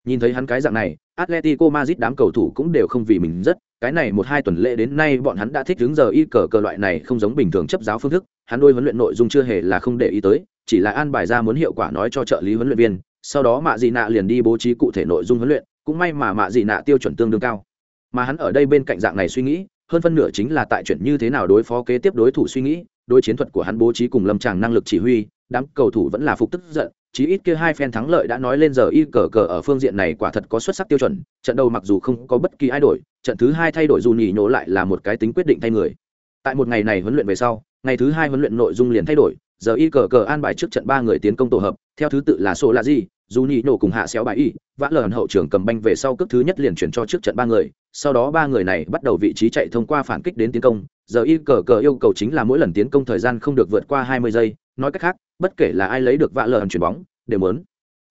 Nhìn thấy hắn cái dạng này, Atletico Madrid đám cầu thủ cũng đều không vì mình rất, cái này một hai tuần lễ đến nay bọn hắn đã thích đứng giờ y cờ cờ loại này không giống bình thường chấp giáo phương thức, hắn đôi huấn luyện nội dung chưa hề là không để ý tới, chỉ là an bài ra muốn hiệu quả nói cho trợ lý huấn luyện viên, sau đó Mạ Dị Nạ liền đi bố trí cụ thể nội dung huấn luyện, cũng may mà Mạ Dị Nạ tiêu chuẩn tương đương cao. Mà hắn ở đây bên cạnh dạng này suy nghĩ, hơn phân nửa chính là tại chuyện như thế nào đối phó kế tiếp đối thủ suy nghĩ, đối chiến thuật của hắn bố trí cùng lâm tràng năng lực chỉ huy, đám cầu thủ vẫn là phục tức giận, chí ít kia hai phen thắng lợi đã nói lên giờ y cờ cờ ở phương diện này quả thật có xuất sắc tiêu chuẩn, trận đầu mặc dù không có bất kỳ ai đổi, trận thứ hai thay đổi dù nhỉ nhổ lại là một cái tính quyết định thay người. Tại một ngày này huấn luyện về sau, ngày thứ hai huấn luyện nội dung liền thay đổi, giờ y cờ cờ an bài trước trận ba người tiến công tổ hợp, theo thứ tự là sổ là gì dù nhỉ nổ cùng hạ xéo bài y, vã lờ hậu trưởng cầm banh về sau cước thứ nhất liền chuyển cho trước trận ba người, sau đó ba người này bắt đầu vị trí chạy thông qua phản kích đến tiến công giờ y cờ cờ yêu cầu chính là mỗi lần tiến công thời gian không được vượt qua hai mươi giây. Nói cách khác, bất kể là ai lấy được vạ lờ chuyền bóng, đều muốn.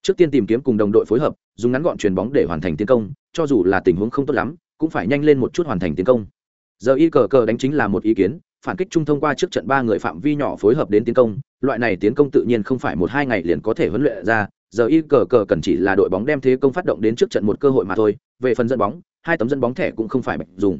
Trước tiên tìm kiếm cùng đồng đội phối hợp, dùng ngắn gọn chuyền bóng để hoàn thành tiến công, cho dù là tình huống không tốt lắm, cũng phải nhanh lên một chút hoàn thành tiến công. Giờ y cờ cờ đánh chính là một ý kiến, phản kích chung thông qua trước trận ba người phạm vi nhỏ phối hợp đến tiến công, loại này tiến công tự nhiên không phải một hai ngày liền có thể huấn luyện ra, giờ y cờ cờ cần chỉ là đội bóng đem thế công phát động đến trước trận một cơ hội mà thôi, về phần dẫn bóng, hai tấm dẫn bóng thẻ cũng không phải bạch dùng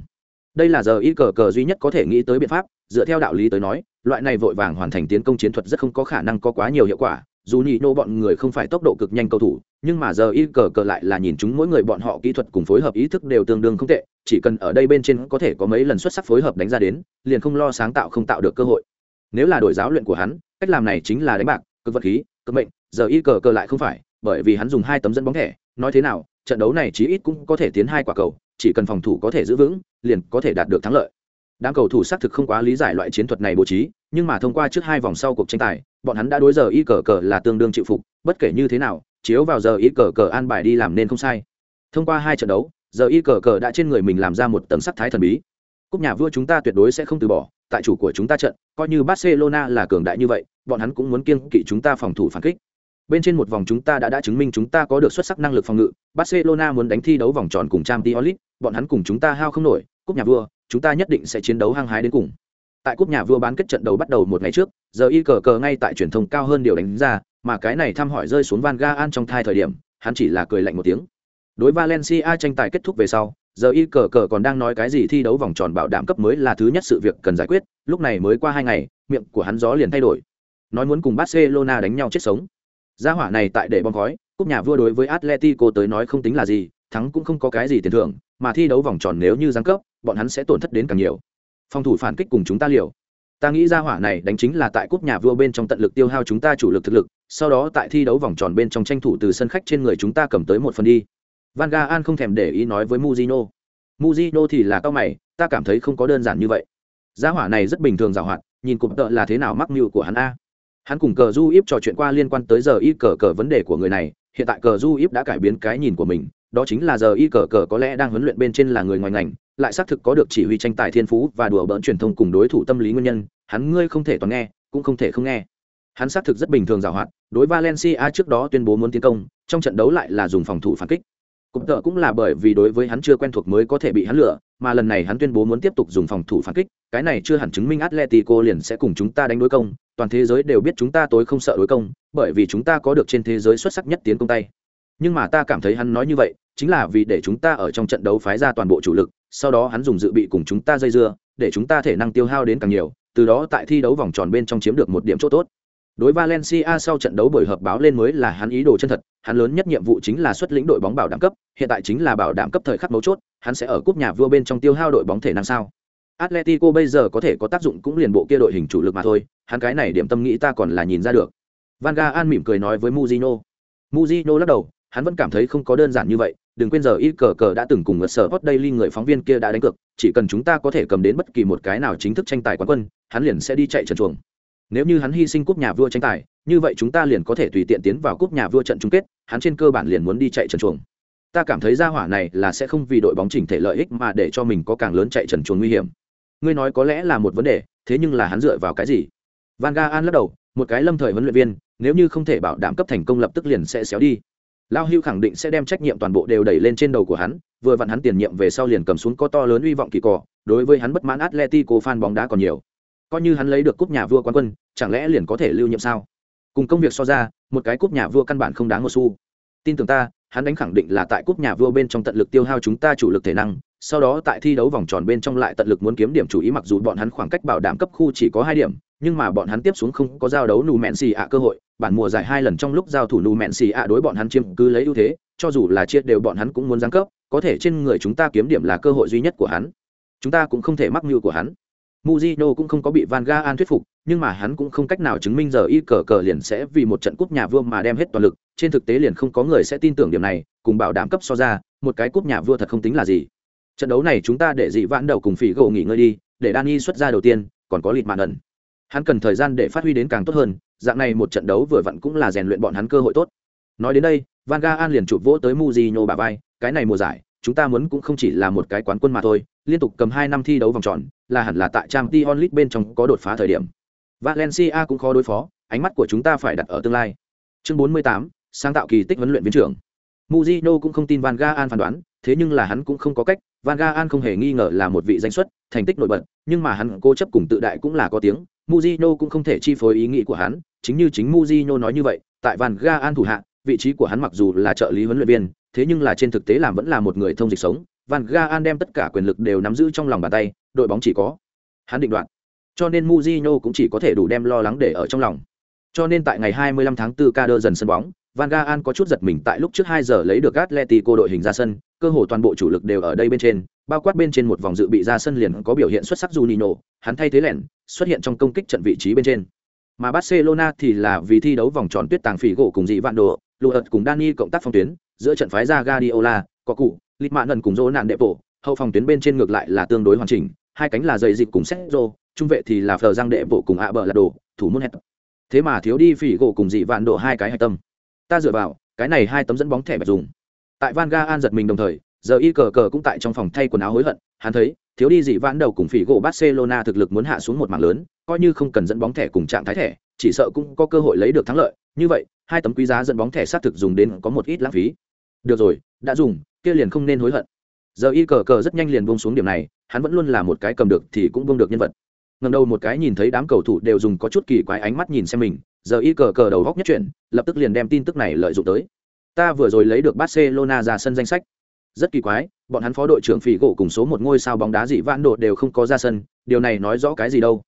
đây là giờ y cờ cờ duy nhất có thể nghĩ tới biện pháp, dựa theo đạo lý tới nói, loại này vội vàng hoàn thành tiến công chiến thuật rất không có khả năng có quá nhiều hiệu quả, dù nhị nô bọn người không phải tốc độ cực nhanh cầu thủ, nhưng mà giờ y cờ cờ lại là nhìn chúng mỗi người bọn họ kỹ thuật cùng phối hợp ý thức đều tương đương không tệ, chỉ cần ở đây bên trên có thể có mấy lần xuất sắc phối hợp đánh ra đến, liền không lo sáng tạo không tạo được cơ hội. Nếu là đổi giáo luyện của hắn, cách làm này chính là đánh bạc, cực vật khí, cực mệnh, giờ y cờ cờ lại không phải, bởi vì hắn dùng hai tấm dẫn bóng thẻ, nói thế nào, trận đấu này chí ít cũng có thể tiến hai quả cầu chỉ cần phòng thủ có thể giữ vững, liền có thể đạt được thắng lợi. Đám cầu thủ xác thực không quá lý giải loại chiến thuật này bố trí, nhưng mà thông qua trước hai vòng sau cuộc tranh tài, bọn hắn đã đối giờ y cờ cờ là tương đương chịu phục, bất kể như thế nào, chiếu vào giờ y cờ cờ an bài đi làm nên không sai. Thông qua hai trận đấu, giờ y cờ cờ đã trên người mình làm ra một tầng sắc thái thần bí. Cúp nhà vua chúng ta tuyệt đối sẽ không từ bỏ, tại chủ của chúng ta trận, coi như barcelona là cường đại như vậy, bọn hắn cũng muốn kiêng kỵ chúng ta phòng thủ phản kích bên trên một vòng chúng ta đã đã chứng minh chúng ta có được xuất sắc năng lực phòng ngự. Barcelona muốn đánh thi đấu vòng tròn cùng trang t bọn hắn cùng chúng ta hao không nổi. Cúp nhà vua, chúng ta nhất định sẽ chiến đấu hăng hái đến cùng. Tại cúp nhà vua bán kết trận đấu bắt đầu một ngày trước, giờ y cờ cờ ngay tại truyền thông cao hơn điều đánh ra, mà cái này thăm hỏi rơi xuống van Gaal trong thai thời điểm, hắn chỉ là cười lạnh một tiếng. Đối valencia tranh tài kết thúc về sau, giờ y cờ cờ còn đang nói cái gì thi đấu vòng tròn bảo đảm cấp mới là thứ nhất sự việc cần giải quyết, lúc này mới qua hai ngày, miệng của hắn gió liền thay đổi. Nói muốn cùng barcelona đánh nhau chết sống gia hỏa này tại để bom khói, cúp nhà vua đối với atletico tới nói không tính là gì, thắng cũng không có cái gì tiền thưởng, mà thi đấu vòng tròn nếu như giáng cấp, bọn hắn sẽ tổn thất đến càng nhiều. Phòng thủ phản kích cùng chúng ta liều. Ta nghĩ ra hỏa này đánh chính là tại cúp nhà vua bên trong tận lực tiêu hao chúng ta chủ lực thực lực, sau đó tại thi đấu vòng tròn bên trong tranh thủ từ sân khách trên người chúng ta cầm tới một phần đi. Van Gaal không thèm để ý nói với muzino muzino thì là cao mày, ta cảm thấy không có đơn giản như vậy. Gia hỏa này rất bình thường giảo hoạt, nhìn cụm tợ là thế nào mắc mưu của hắn a? Hắn cùng cờ du íp trò chuyện qua liên quan tới giờ y cờ cờ vấn đề của người này, hiện tại cờ du íp đã cải biến cái nhìn của mình, đó chính là giờ y cờ cờ có lẽ đang huấn luyện bên trên là người ngoài ngành, lại xác thực có được chỉ huy tranh tài thiên phú và đùa bỡn truyền thông cùng đối thủ tâm lý nguyên nhân, hắn ngươi không thể toàn nghe, cũng không thể không nghe. Hắn xác thực rất bình thường giàu hoạt, đối valencia trước đó tuyên bố muốn tiến công, trong trận đấu lại là dùng phòng thủ phản kích. Cũng tợ cũng là bởi vì đối với hắn chưa quen thuộc mới có thể bị hắn lừa mà lần này hắn tuyên bố muốn tiếp tục dùng phòng thủ phản kích, cái này chưa hẳn chứng minh atletico liền sẽ cùng chúng ta đánh đối công, toàn thế giới đều biết chúng ta tối không sợ đối công, bởi vì chúng ta có được trên thế giới xuất sắc nhất tiến công tay. Nhưng mà ta cảm thấy hắn nói như vậy, chính là vì để chúng ta ở trong trận đấu phái ra toàn bộ chủ lực, sau đó hắn dùng dự bị cùng chúng ta dây dưa, để chúng ta thể năng tiêu hao đến càng nhiều, từ đó tại thi đấu vòng tròn bên trong chiếm được một điểm chỗ tốt. Đối valencia sau trận đấu buổi họp báo lên mới là hắn ý đồ chân thật, hắn lớn nhất nhiệm vụ chính là xuất lĩnh đội bóng bảo đảm cấp, hiện tại chính là bảo đảm cấp thời khắc mấu chốt hắn sẽ ở cúp nhà vua bên trong tiêu hao đội bóng thể năng sao? Atletico bây giờ có thể có tác dụng cũng liền bộ kia đội hình chủ lực mà thôi, hắn cái này điểm tâm nghĩ ta còn là nhìn ra được. Van Gaal mỉm cười nói với Mujino. Mujino lắc đầu, hắn vẫn cảm thấy không có đơn giản như vậy, đừng quên giờ ít cờ cờ đã từng cùng ở sở hot daily người phóng viên kia đã đánh cược, chỉ cần chúng ta có thể cầm đến bất kỳ một cái nào chính thức tranh tài quán quân, hắn liền sẽ đi chạy trần chuồng. Nếu như hắn hy sinh cúp nhà vua tranh tài, như vậy chúng ta liền có thể tùy tiện tiến vào cúp nhà vua trận chung kết, hắn trên cơ bản liền muốn đi chạy trần chuồng ta cảm thấy ra hỏa này là sẽ không vì đội bóng chỉnh thể lợi ích mà để cho mình có càng lớn chạy trần chuồng nguy hiểm. Ngươi nói có lẽ là một vấn đề, thế nhưng là hắn dựa vào cái gì? Van Gaal lắc đầu, một cái lâm thời huấn luyện viên, nếu như không thể bảo đảm cấp thành công lập tức liền sẽ xéo đi. Lao hưu khẳng định sẽ đem trách nhiệm toàn bộ đều đẩy lên trên đầu của hắn, vừa vặn hắn tiền nhiệm về sau liền cầm xuống có to lớn uy vọng kỳ cỏ đối với hắn bất mãn atletico fan bóng đá còn nhiều. Coi như hắn lấy được cúp nhà vua quán quân, chẳng lẽ liền có thể lưu nhiệm sao? Cùng công việc so ra, một cái cúp nhà vua căn bản không đáng một xu. Tin tưởng ta hắn đánh khẳng định là tại cúp nhà vua bên trong tận lực tiêu hao chúng ta chủ lực thể năng, sau đó tại thi đấu vòng tròn bên trong lại tận lực muốn kiếm điểm chủ ý mặc dù bọn hắn khoảng cách bảo đảm cấp khu chỉ có hai điểm, nhưng mà bọn hắn tiếp xuống không có giao đấu nù mẹn xì ạ cơ hội, bản mùa giải hai lần trong lúc giao thủ nù mẹn xì ạ đối bọn hắn chiếm cứ lấy ưu thế, cho dù là chia đều bọn hắn cũng muốn giáng cấp, có thể trên người chúng ta kiếm điểm là cơ hội duy nhất của hắn. Chúng ta cũng không thể mắc mưu của hắn. Mujino cũng không có bị Van Gaal thuyết phục, nhưng mà hắn cũng không cách nào chứng minh giờ y cờ cờ liền sẽ vì một trận cúp nhà vua mà đem hết toàn lực, trên thực tế liền không có người sẽ tin tưởng điểm này, cùng bảo đảm cấp so ra, một cái cúp nhà vua thật không tính là gì. Trận đấu này chúng ta để dị vãn đầu cùng phỉ gỗ nghỉ ngơi đi, để Dani xuất ra đầu tiên, còn có lịt mạn ẩn. Hắn cần thời gian để phát huy đến càng tốt hơn, dạng này một trận đấu vừa vặn cũng là rèn luyện bọn hắn cơ hội tốt. Nói đến đây, Van Gaal liền chụp vỗ tới Mujino bà vai, cái này mùa giải, chúng ta muốn cũng không chỉ là một cái quán quân mà thôi, liên tục cầm hai năm thi đấu vòng tròn, là hẳn là tại Champions League bên trong có đột phá thời điểm. Valencia cũng khó đối phó, ánh mắt của chúng ta phải đặt ở tương lai. Chương 48, sáng tạo kỳ tích huấn luyện viên trưởng. Mujino cũng không tin Van Gaal phán đoán, thế nhưng là hắn cũng không có cách, Van Gaal không hề nghi ngờ là một vị danh xuất, thành tích nổi bật, nhưng mà hắn cố chấp cùng tự đại cũng là có tiếng, Mujino cũng không thể chi phối ý nghĩ của hắn, chính như chính Mujino nói như vậy, tại Van Gaal thủ hạ, vị trí của hắn mặc dù là trợ lý huấn luyện viên, thế nhưng là trên thực tế làm vẫn là một người thông dịch sống, Van Gaal đem tất cả quyền lực đều nắm giữ trong lòng bàn tay, đội bóng chỉ có hắn định đoạt. Cho nên Mujino cũng chỉ có thể đủ đem lo lắng để ở trong lòng. Cho nên tại ngày 25 tháng 4 ca đơ dần sân bóng, Van Gaal có chút giật mình tại lúc trước 2 giờ lấy được Atletico đội hình ra sân, cơ hồ toàn bộ chủ lực đều ở đây bên trên, bao quát bên trên một vòng dự bị ra sân liền có biểu hiện xuất sắc Juninho, hắn thay thế lẻn, xuất hiện trong công kích trận vị trí bên trên. Mà Barcelona thì là vì thi đấu vòng tròn tuyết tàng phỉ gỗ cùng dị vạn đồ, Luat cùng Dani cộng tác phong tuyến, giữa trận phái ra Guardiola, có cụ, Lịch Mạn Ngân cùng Dỗ nạn đệ bộ, hậu phòng tuyến bên trên ngược lại là tương đối hoàn chỉnh, hai cánh là dày dịch cùng Sergio, trung vệ thì là Phờ Giang đệ bộ cùng ạ bờ là đồ, thủ môn hẹp. Thế mà thiếu đi phỉ gỗ cùng dị vạn độ hai cái hạch tâm. Ta dựa vào, cái này hai tấm dẫn bóng thẻ bạch dùng. Tại Van Gaal giật mình đồng thời, giờ y cờ cờ cũng tại trong phòng thay quần áo hối hận, hắn thấy, thiếu đi dị vãn đầu cùng phỉ gỗ Barcelona thực lực muốn hạ xuống một mảng lớn, coi như không cần dẫn bóng thẻ cùng trạng thái thẻ, chỉ sợ cũng có cơ hội lấy được thắng lợi, như vậy, hai tấm quý giá dẫn bóng thẻ sát thực dùng đến có một ít lãng phí. Được rồi, đã dùng, kia liền không nên hối hận. Giờ y cờ cờ rất nhanh liền buông xuống điểm này, hắn vẫn luôn là một cái cầm được thì cũng buông được nhân vật. Ngẩng đầu một cái nhìn thấy đám cầu thủ đều dùng có chút kỳ quái ánh mắt nhìn xem mình, giờ y cờ cờ đầu góc nhất chuyển, lập tức liền đem tin tức này lợi dụng tới. Ta vừa rồi lấy được Barcelona ra sân danh sách. Rất kỳ quái, bọn hắn phó đội trưởng Phỉ gỗ cùng số một ngôi sao bóng đá dị vãn độ đều không có ra sân, điều này nói rõ cái gì đâu?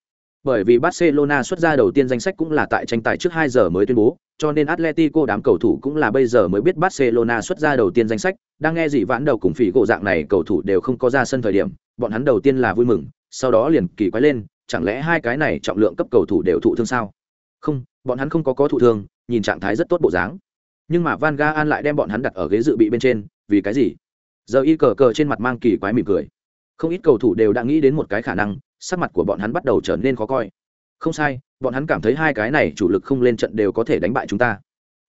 Bởi vì Barcelona xuất ra đầu tiên danh sách cũng là tại tranh tài trước 2 giờ mới tuyên bố, cho nên Atletico đám cầu thủ cũng là bây giờ mới biết Barcelona xuất ra đầu tiên danh sách, đang nghe gì vãn đầu cùng phỉ gỗ dạng này cầu thủ đều không có ra sân thời điểm, bọn hắn đầu tiên là vui mừng, sau đó liền kỳ quái lên, chẳng lẽ hai cái này trọng lượng cấp cầu thủ đều thụ thương sao? Không, bọn hắn không có có thụ thương, nhìn trạng thái rất tốt bộ dáng. Nhưng mà Van Gaal lại đem bọn hắn đặt ở ghế dự bị bên trên, vì cái gì? Giờ y cờ cờ trên mặt mang kỳ quái mỉm cười. Không ít cầu thủ đều đã nghĩ đến một cái khả năng, sắc mặt của bọn hắn bắt đầu trở nên khó coi không sai bọn hắn cảm thấy hai cái này chủ lực không lên trận đều có thể đánh bại chúng ta.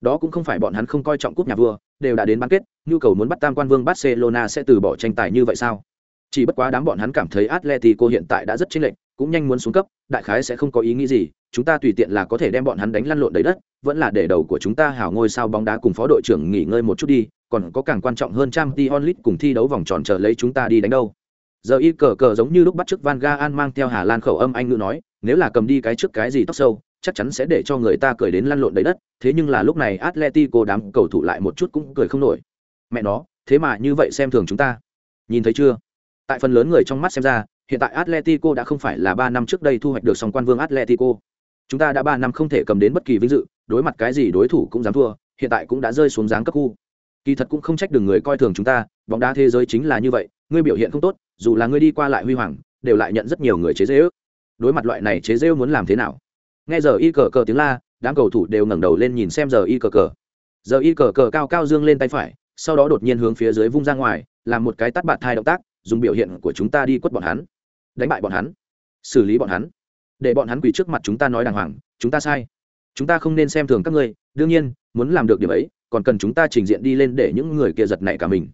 Đó cũng không phải bọn hắn không coi trọng cúp nhà vua, đều đã đến bán kết, nhu cầu muốn bắt tam quan vương barcelona sẽ từ bỏ tranh tài như vậy sao? Chỉ bất quá đám bọn hắn cảm thấy atletico hiện tại đã rất chênh lệch, cũng nhanh muốn xuống cấp, đại khái sẽ không có ý nghĩ gì, chúng ta tùy tiện là có thể đem bọn hắn đánh lăn lộn đầy đất, vẫn là để đầu của chúng ta hảo ngôi sao bóng đá cùng phó đội trưởng nghỉ ngơi một chút đi, còn có càng quan trọng hơn trang t onlit cùng thi đấu vòng tròn chờ lấy chúng ta đi đánh đâu. Giờ y cờ cờ giống như lúc bắt chước van Gaal mang theo hà lan khẩu âm anh ngữ nói nếu là cầm đi cái trước cái gì tóc sâu, chắc chắn sẽ để cho người ta cười đến lăn lộn đầy đất, thế nhưng là lúc này atletico đám cầu thủ lại một chút cũng cười không nổi. Mẹ nó, thế mà như vậy xem thường chúng ta. Nhìn thấy chưa? Tại phần lớn người trong mắt xem ra, hiện tại atletico đã không phải là ba năm trước đây thu hoạch được song quan vương atletico. Chúng ta đã ba năm không thể cầm đến bất kỳ vinh dự, đối mặt cái gì đối thủ cũng dám thua, hiện tại cũng đã rơi xuống dáng cấp khu kỳ thật cũng không trách được người coi thường chúng ta, bóng đá thế giới chính là như vậy, ngươi biểu hiện không tốt, dù là ngươi đi qua lại huy hoàng, đều lại nhận rất nhiều người chế dễ ước đối mặt loại này chế rêu muốn làm thế nào? Nghe giờ y cờ cờ tiếng la, đám cầu thủ đều ngẩng đầu lên nhìn xem giờ y cờ cờ. Giờ y cờ cờ cao cao dương lên tay phải, sau đó đột nhiên hướng phía dưới vung ra ngoài, làm một cái tắt bạt thai động tác, dùng biểu hiện của chúng ta đi quất bọn hắn. Đánh bại bọn hắn. Xử lý bọn hắn. Để bọn hắn quỳ trước mặt chúng ta nói đàng hoàng, chúng ta sai. Chúng ta không nên xem thường các ngươi, đương nhiên, muốn làm được điểm ấy, còn cần chúng ta trình diện đi lên để những người kia giật nảy cả mình.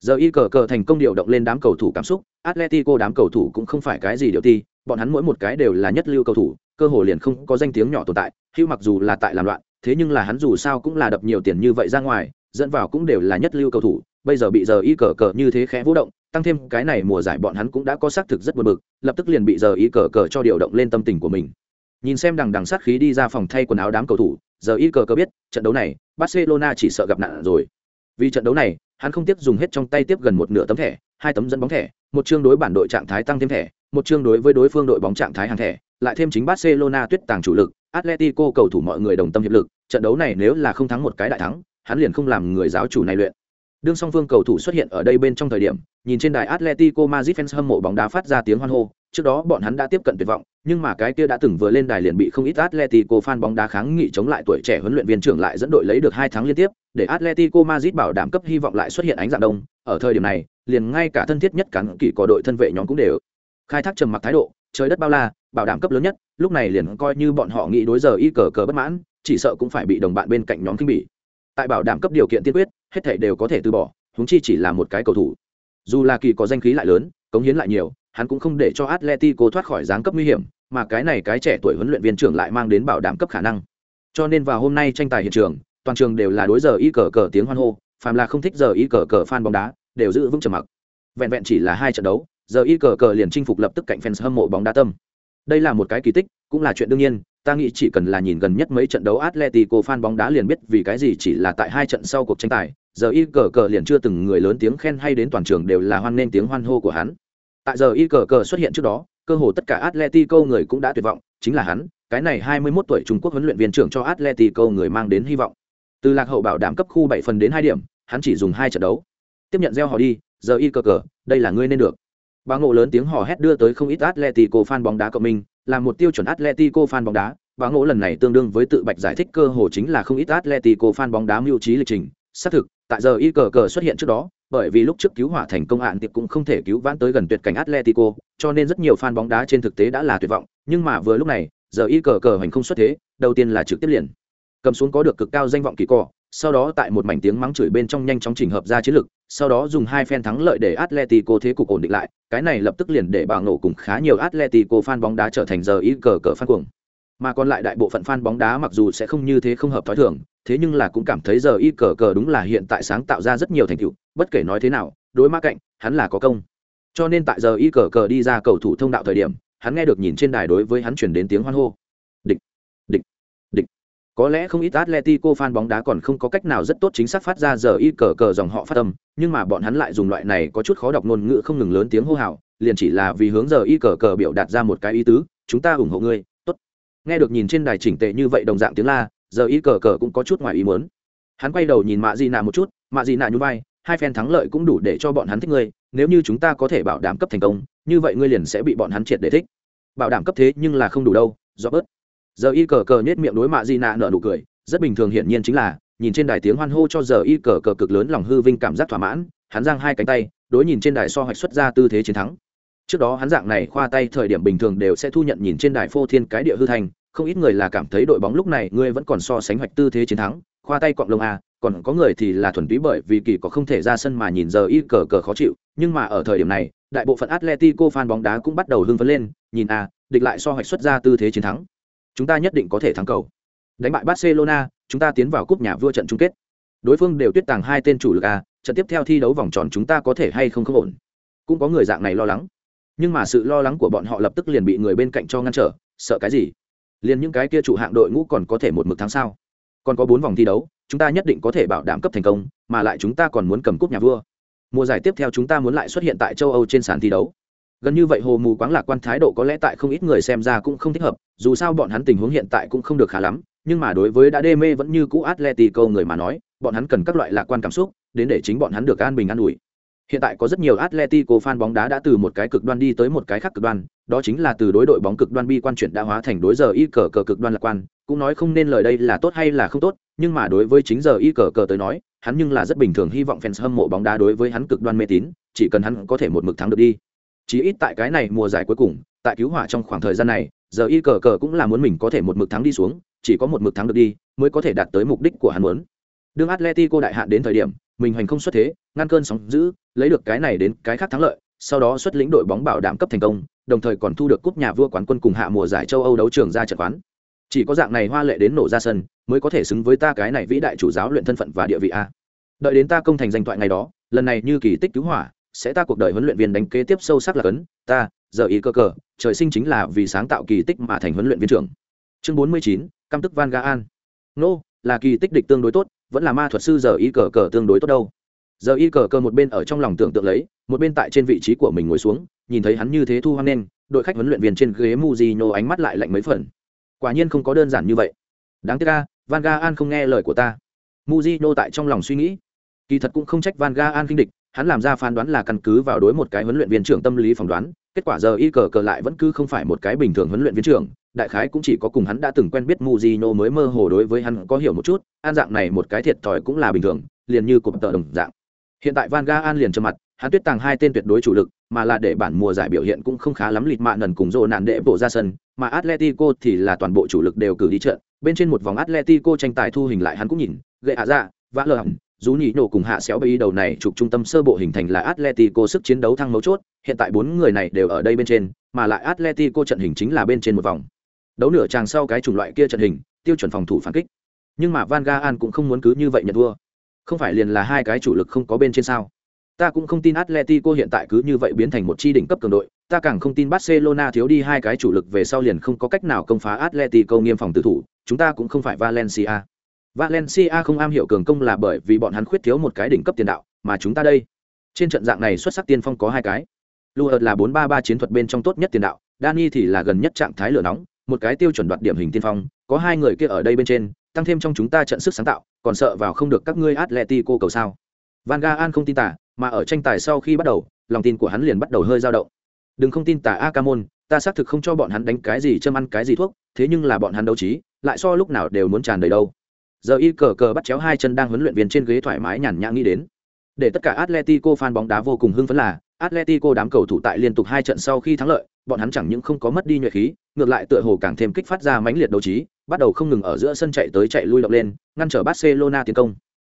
Giờ y cờ cờ thành công điều động lên đám cầu thủ cảm xúc, atletico đám cầu thủ cũng không phải cái gì điều ti bọn hắn mỗi một cái đều là nhất lưu cầu thủ, cơ hồ liền không có danh tiếng nhỏ tồn tại hữu mặc dù là tại làm loạn, thế nhưng là hắn dù sao cũng là đập nhiều tiền như vậy ra ngoài, dẫn vào cũng đều là nhất lưu cầu thủ, bây giờ bị giờ y cờ cờ như thế khẽ vũ động, tăng thêm cái này mùa giải bọn hắn cũng đã có xác thực rất buồn bực, lập tức liền bị giờ y cờ cờ cho điều động lên tâm tình của mình. Nhìn xem đằng đằng sát khí đi ra phòng thay quần áo đám cầu thủ, giờ y cờ cờ biết, trận đấu này, barcelona chỉ sợ gặp nạn rồi. Vì trận đấu này, hắn không tiếp dùng hết trong tay tiếp gần một nửa tấm thẻ, hai tấm dẫn bóng thẻ, một chương đối bản đội trạng thái tăng thêm thẻ một chương đối với đối phương đội bóng trạng thái hàng thẻ, lại thêm chính barcelona tuyết tàng chủ lực, atletico cầu thủ mọi người đồng tâm hiệp lực, trận đấu này nếu là không thắng một cái đại thắng, hắn liền không làm người giáo chủ này luyện. Đương song phương cầu thủ xuất hiện ở đây bên trong thời điểm, nhìn trên đài atletico madrid fans hâm mộ bóng đá phát ra tiếng hoan hô, trước đó bọn hắn đã tiếp cận tuyệt vọng, nhưng mà cái kia đã từng vừa lên đài liền bị không ít atletico fan bóng đá kháng nghị chống lại tuổi trẻ huấn luyện viên trưởng lại dẫn đội lấy được hai tháng liên tiếp, để atletico madrid bảo đảm cấp hy vọng lại xuất hiện ánh dạng đông. Ở thời điểm này, liền ngay cả thân thiết nhất cán kỷ có đội thân vệ nhóm cũng đều khai thác trầm mặc thái độ, trời đất bao la, bảo đảm cấp lớn nhất, lúc này liền coi như bọn họ nghĩ đối giờ y cờ cờ bất mãn, chỉ sợ cũng phải bị đồng bạn bên cạnh nhóm kinh bỉ. Tại bảo đảm cấp điều kiện tiên quyết, hết thảy đều có thể từ bỏ húng chi chỉ là một cái cầu thủ. Dù là kỳ có danh khí lại lớn, cống hiến lại nhiều, hắn cũng không để cho atletico thoát khỏi giáng cấp nguy hiểm, mà cái này cái trẻ tuổi huấn luyện viên trưởng lại mang đến bảo đảm cấp khả năng. Cho nên vào hôm nay tranh tài hiện trường, toàn trường đều là đối giờ y cờ cờ tiếng hoan hô, phàm là không thích giờ y cờ cờ fan bóng đá, đều giữ vững trầm mặc. Vẹn vẹn chỉ là hai trận đấu giờ y cờ cờ liền chinh phục lập tức cạnh fans hâm mộ bóng đá tâm. Đây là một cái kỳ tích, cũng là chuyện đương nhiên, ta nghĩ chỉ cần là nhìn gần nhất mấy trận đấu atletico fan bóng đá liền biết vì cái gì chỉ là tại hai trận sau cuộc tranh tài, giờ y cờ cờ liền chưa từng người lớn tiếng khen hay đến toàn trường đều là hoan nên tiếng hoan hô của hắn. Tại giờ y cờ cờ xuất hiện trước đó, cơ hồ tất cả atletico người cũng đã tuyệt vọng, chính là hắn, cái này 21 tuổi trung quốc huấn luyện viên trưởng cho atletico người mang đến hy vọng. Từ lạc hậu bảo đảm cấp khu 7 phần đến hai điểm, hắn chỉ dùng hai trận đấu. Tiếp nhận gieo họ đi, giờ y cờ cờ, đây là ngươi nên được bà ngộ lớn tiếng hò hét đưa tới không ít atletico fan bóng đá cộng minh, là một tiêu chuẩn atletico fan bóng đá. Bà ngộ lần này tương đương với tự bạch giải thích cơ hồ chính là không ít atletico fan bóng đá mưu trí lịch trình. Xác thực, tại giờ y cờ cờ xuất hiện trước đó, bởi vì lúc trước cứu hỏa thành công hạn tiệp cũng không thể cứu vãn tới gần tuyệt cảnh atletico, cho nên rất nhiều fan bóng đá trên thực tế đã là tuyệt vọng. Nhưng mà vừa lúc này, giờ y cờ cờ hành không xuất thế, đầu tiên là trực tiếp liền. Cầm xuống có được cực cao danh vọng kỳ cọ, sau đó tại một mảnh tiếng mắng chửi bên trong nhanh chóng chỉnh hợp ra chiến lược sau đó dùng hai phen thắng lợi để Atletico thế cục ổn định lại, cái này lập tức liền để bạo nổ cùng khá nhiều Atletico fan bóng đá trở thành giờ ý cờ cờ fan cuồng. Mà còn lại đại bộ phận fan bóng đá mặc dù sẽ không như thế không hợp thói thường, thế nhưng là cũng cảm thấy giờ ý cờ cờ đúng là hiện tại sáng tạo ra rất nhiều thành tựu, bất kể nói thế nào, đối mã cạnh, hắn là có công. Cho nên tại giờ ý cờ cờ đi ra cầu thủ thông đạo thời điểm, hắn nghe được nhìn trên đài đối với hắn truyền đến tiếng hoan hô. Có lẽ không ít Atletico fan bóng đá còn không có cách nào rất tốt chính xác phát ra giờ y cờ cờ dòng họ phát âm, nhưng mà bọn hắn lại dùng loại này có chút khó đọc ngôn ngữ không ngừng lớn tiếng hô hào, liền chỉ là vì hướng giờ y cờ cờ biểu đạt ra một cái ý tứ, chúng ta ủng hộ ngươi, tốt. Nghe được nhìn trên đài chỉnh tệ như vậy đồng dạng tiếng la, giờ y cờ cờ cũng có chút ngoài ý muốn. Hắn quay đầu nhìn Mạ Di Nạ một chút, Mạ Di Nạ nhún vai, hai phen thắng lợi cũng đủ để cho bọn hắn thích ngươi, nếu như chúng ta có thể bảo đảm cấp thành công, như vậy ngươi liền sẽ bị bọn hắn triệt để thích. Bảo đảm cấp thế nhưng là không đủ đâu, do bớt giờ y cờ cờ nhét miệng đối mạ di nạ nở nụ cười, rất bình thường hiển nhiên chính là, nhìn trên đài tiếng hoan hô cho giờ y cờ cờ cực lớn lòng hư vinh cảm giác thỏa mãn, hắn giang hai cánh tay, đối nhìn trên đài so hoạch xuất ra tư thế chiến thắng. Trước đó hắn dạng này khoa tay thời điểm bình thường đều sẽ thu nhận nhìn trên đài phô thiên cái địa hư thành, không ít người là cảm thấy đội bóng lúc này ngươi vẫn còn so sánh hoạch tư thế chiến thắng, khoa tay cọng lông a còn có người thì là thuần túy bởi vì kỳ có không thể ra sân mà nhìn giờ y cờ cờ khó chịu, nhưng mà ở thời điểm này, đại bộ phận atletico fan bóng đá cũng bắt đầu hưng phấn lên, nhìn a địch lại so hoạch xuất ra tư thế chiến thắng chúng ta nhất định có thể thắng cầu. Đánh bại barcelona, chúng ta tiến vào cúp nhà vua trận chung kết. Đối phương đều tuyết tàng hai tên chủ lực a, trận tiếp theo thi đấu vòng tròn chúng ta có thể hay không không ổn. Cũng có người dạng này lo lắng. Nhưng mà sự lo lắng của bọn họ lập tức liền bị người bên cạnh cho ngăn trở, sợ cái gì? Liền những cái kia chủ hạng đội ngũ còn có thể một mực tháng sau còn có bốn vòng thi đấu, chúng ta nhất định có thể bảo đảm cấp thành công, mà lại chúng ta còn muốn cầm cúp nhà vua. Mùa giải tiếp theo chúng ta muốn lại xuất hiện tại châu âu trên sàn thi đấu gần như vậy hồ mù quáng lạc quan thái độ có lẽ tại không ít người xem ra cũng không thích hợp, dù sao bọn hắn tình huống hiện tại cũng không được khá lắm, nhưng mà đối với đã đê mê vẫn như cũ atletico người mà nói, bọn hắn cần các loại lạc quan cảm xúc, đến để chính bọn hắn được an bình an ủi. Hiện tại có rất nhiều atletico fan bóng đá đã từ một cái cực đoan đi tới một cái khác cực đoan, đó chính là từ đối đội bóng cực đoan bi quan chuyển đã hóa thành đối giờ y cờ cờ cực đoan lạc quan, cũng nói không nên lời đây là tốt hay là không tốt, nhưng mà đối với chính giờ y cờ cờ tới nói, hắn nhưng là rất bình thường hy vọng fans hâm mộ bóng đá đối với hắn cực đoan mê tín, chỉ cần hắn có thể một mực thắng được đi chí ít tại cái này mùa giải cuối cùng, tại cứu hỏa trong khoảng thời gian này, giờ y cờ cờ cũng là muốn mình có thể một mực thắng đi xuống, chỉ có một mực thắng được đi, mới có thể đạt tới mục đích của hắn muốn. Đương atletico đại hạn đến thời điểm, mình hành không xuất thế, ngăn cơn sóng giữ lấy được cái này đến cái khác thắng lợi, sau đó xuất lĩnh đội bóng bảo đảm cấp thành công, đồng thời còn thu được cúp nhà vua quán quân cùng hạ mùa giải châu âu đấu trường ra trận quán. Chỉ có dạng này hoa lệ đến nổ ra sân, mới có thể xứng với ta cái này vĩ đại chủ giáo luyện thân phận và địa vị a. Đợi đến ta công thành danh thoại ngày đó, lần này như kỳ tích cứu hỏa sẽ ta cuộc đời huấn luyện viên đánh kế tiếp sâu sắc là cấn ta, giờ ý cơ cờ, trời sinh chính là vì sáng tạo kỳ tích mà thành huấn luyện viên trưởng. Chương bốn mươi chín cam tức van ga an. Nô, là kỳ tích địch tương đối tốt, vẫn là ma thuật sư giờ y cờ cờ tương đối tốt đâu. Giờ y cờ cờ một bên ở trong lòng tưởng tượng lấy, một bên tại trên vị trí của mình ngồi xuống, nhìn thấy hắn như thế thu hoang nên đội khách huấn luyện viên trên ghế Mujino ánh mắt lại lạnh mấy phần. Quả nhiên không có đơn giản như vậy. Đáng tiếc ca van ga an không nghe lời của ta. Mujino tại trong lòng suy nghĩ. Kỳ thật cũng không trách van ga an kinh địch hắn làm ra phán đoán là căn cứ vào đối một cái huấn luyện viên trưởng tâm lý phỏng đoán, kết quả giờ y cờ cờ lại vẫn cứ không phải một cái bình thường huấn luyện viên trưởng, đại khái cũng chỉ có cùng hắn đã từng quen biết Mujino mới mơ hồ đối với hắn có hiểu một chút, an dạng này một cái thiệt thòi cũng là bình thường, liền như cụm tợ đồng dạng. Hiện tại van ga an liền trầm mặt, hắn tuyết tàng hai tên tuyệt đối chủ lực, mà là để bản mùa giải biểu hiện cũng không khá lắm lịt mạ nần cùng rộ nạn đệ bộ ra sân, mà atletico thì là toàn bộ chủ lực đều cử đi trận, bên trên một vòng atletico tranh tài thu hình lại hắn cũng nhìn, gậy hạ ra dạ, vã lờ hỏng dù nhị nhổ cùng hạ xéo bay đầu này trục trung tâm sơ bộ hình thành là Atletico sức chiến đấu thăng mấu chốt, hiện tại bốn người này đều ở đây bên trên, mà lại Atletico trận hình chính là bên trên một vòng. Đấu nửa tràng sau cái chủng loại kia trận hình, tiêu chuẩn phòng thủ phản kích. Nhưng mà Van Gaal cũng không muốn cứ như vậy nhận thua. Không phải liền là hai cái chủ lực không có bên trên sao? Ta cũng không tin Atletico hiện tại cứ như vậy biến thành một chi đỉnh cấp cường đội, ta càng không tin Barcelona thiếu đi hai cái chủ lực về sau liền không có cách nào công phá Atletico nghiêm phòng tử thủ, chúng ta cũng không phải Valencia. Valencia không am hiểu cường công là bởi vì bọn hắn khuyết thiếu một cái đỉnh cấp tiền đạo, mà chúng ta đây, trên trận dạng này xuất sắc tiên phong có hai cái. Luật là 433 chiến thuật bên trong tốt nhất tiền đạo, Dani thì là gần nhất trạng thái lửa nóng, một cái tiêu chuẩn đoạt điểm hình tiên phong, có hai người kia ở đây bên trên, tăng thêm trong chúng ta trận sức sáng tạo, còn sợ vào không được các ngươi Atletico cầu sao? Van Gaal không tin tả, mà ở tranh tài sau khi bắt đầu, lòng tin của hắn liền bắt đầu hơi dao động. Đừng không tin tả Akamon, ta xác thực không cho bọn hắn đánh cái gì châm ăn cái gì thuốc, thế nhưng là bọn hắn đấu trí, lại so lúc nào đều muốn tràn đầy đâu giờ y cờ cờ bắt chéo hai chân đang huấn luyện viên trên ghế thoải mái nhàn nhã nghĩ đến. Để tất cả atletico fan bóng đá vô cùng hưng phấn là, atletico đám cầu thủ tại liên tục hai trận sau khi thắng lợi, bọn hắn chẳng những không có mất đi nhuệ khí, ngược lại tựa hồ càng thêm kích phát ra mãnh liệt đấu trí, bắt đầu không ngừng ở giữa sân chạy tới chạy lui động lên, ngăn trở barcelona tiến công.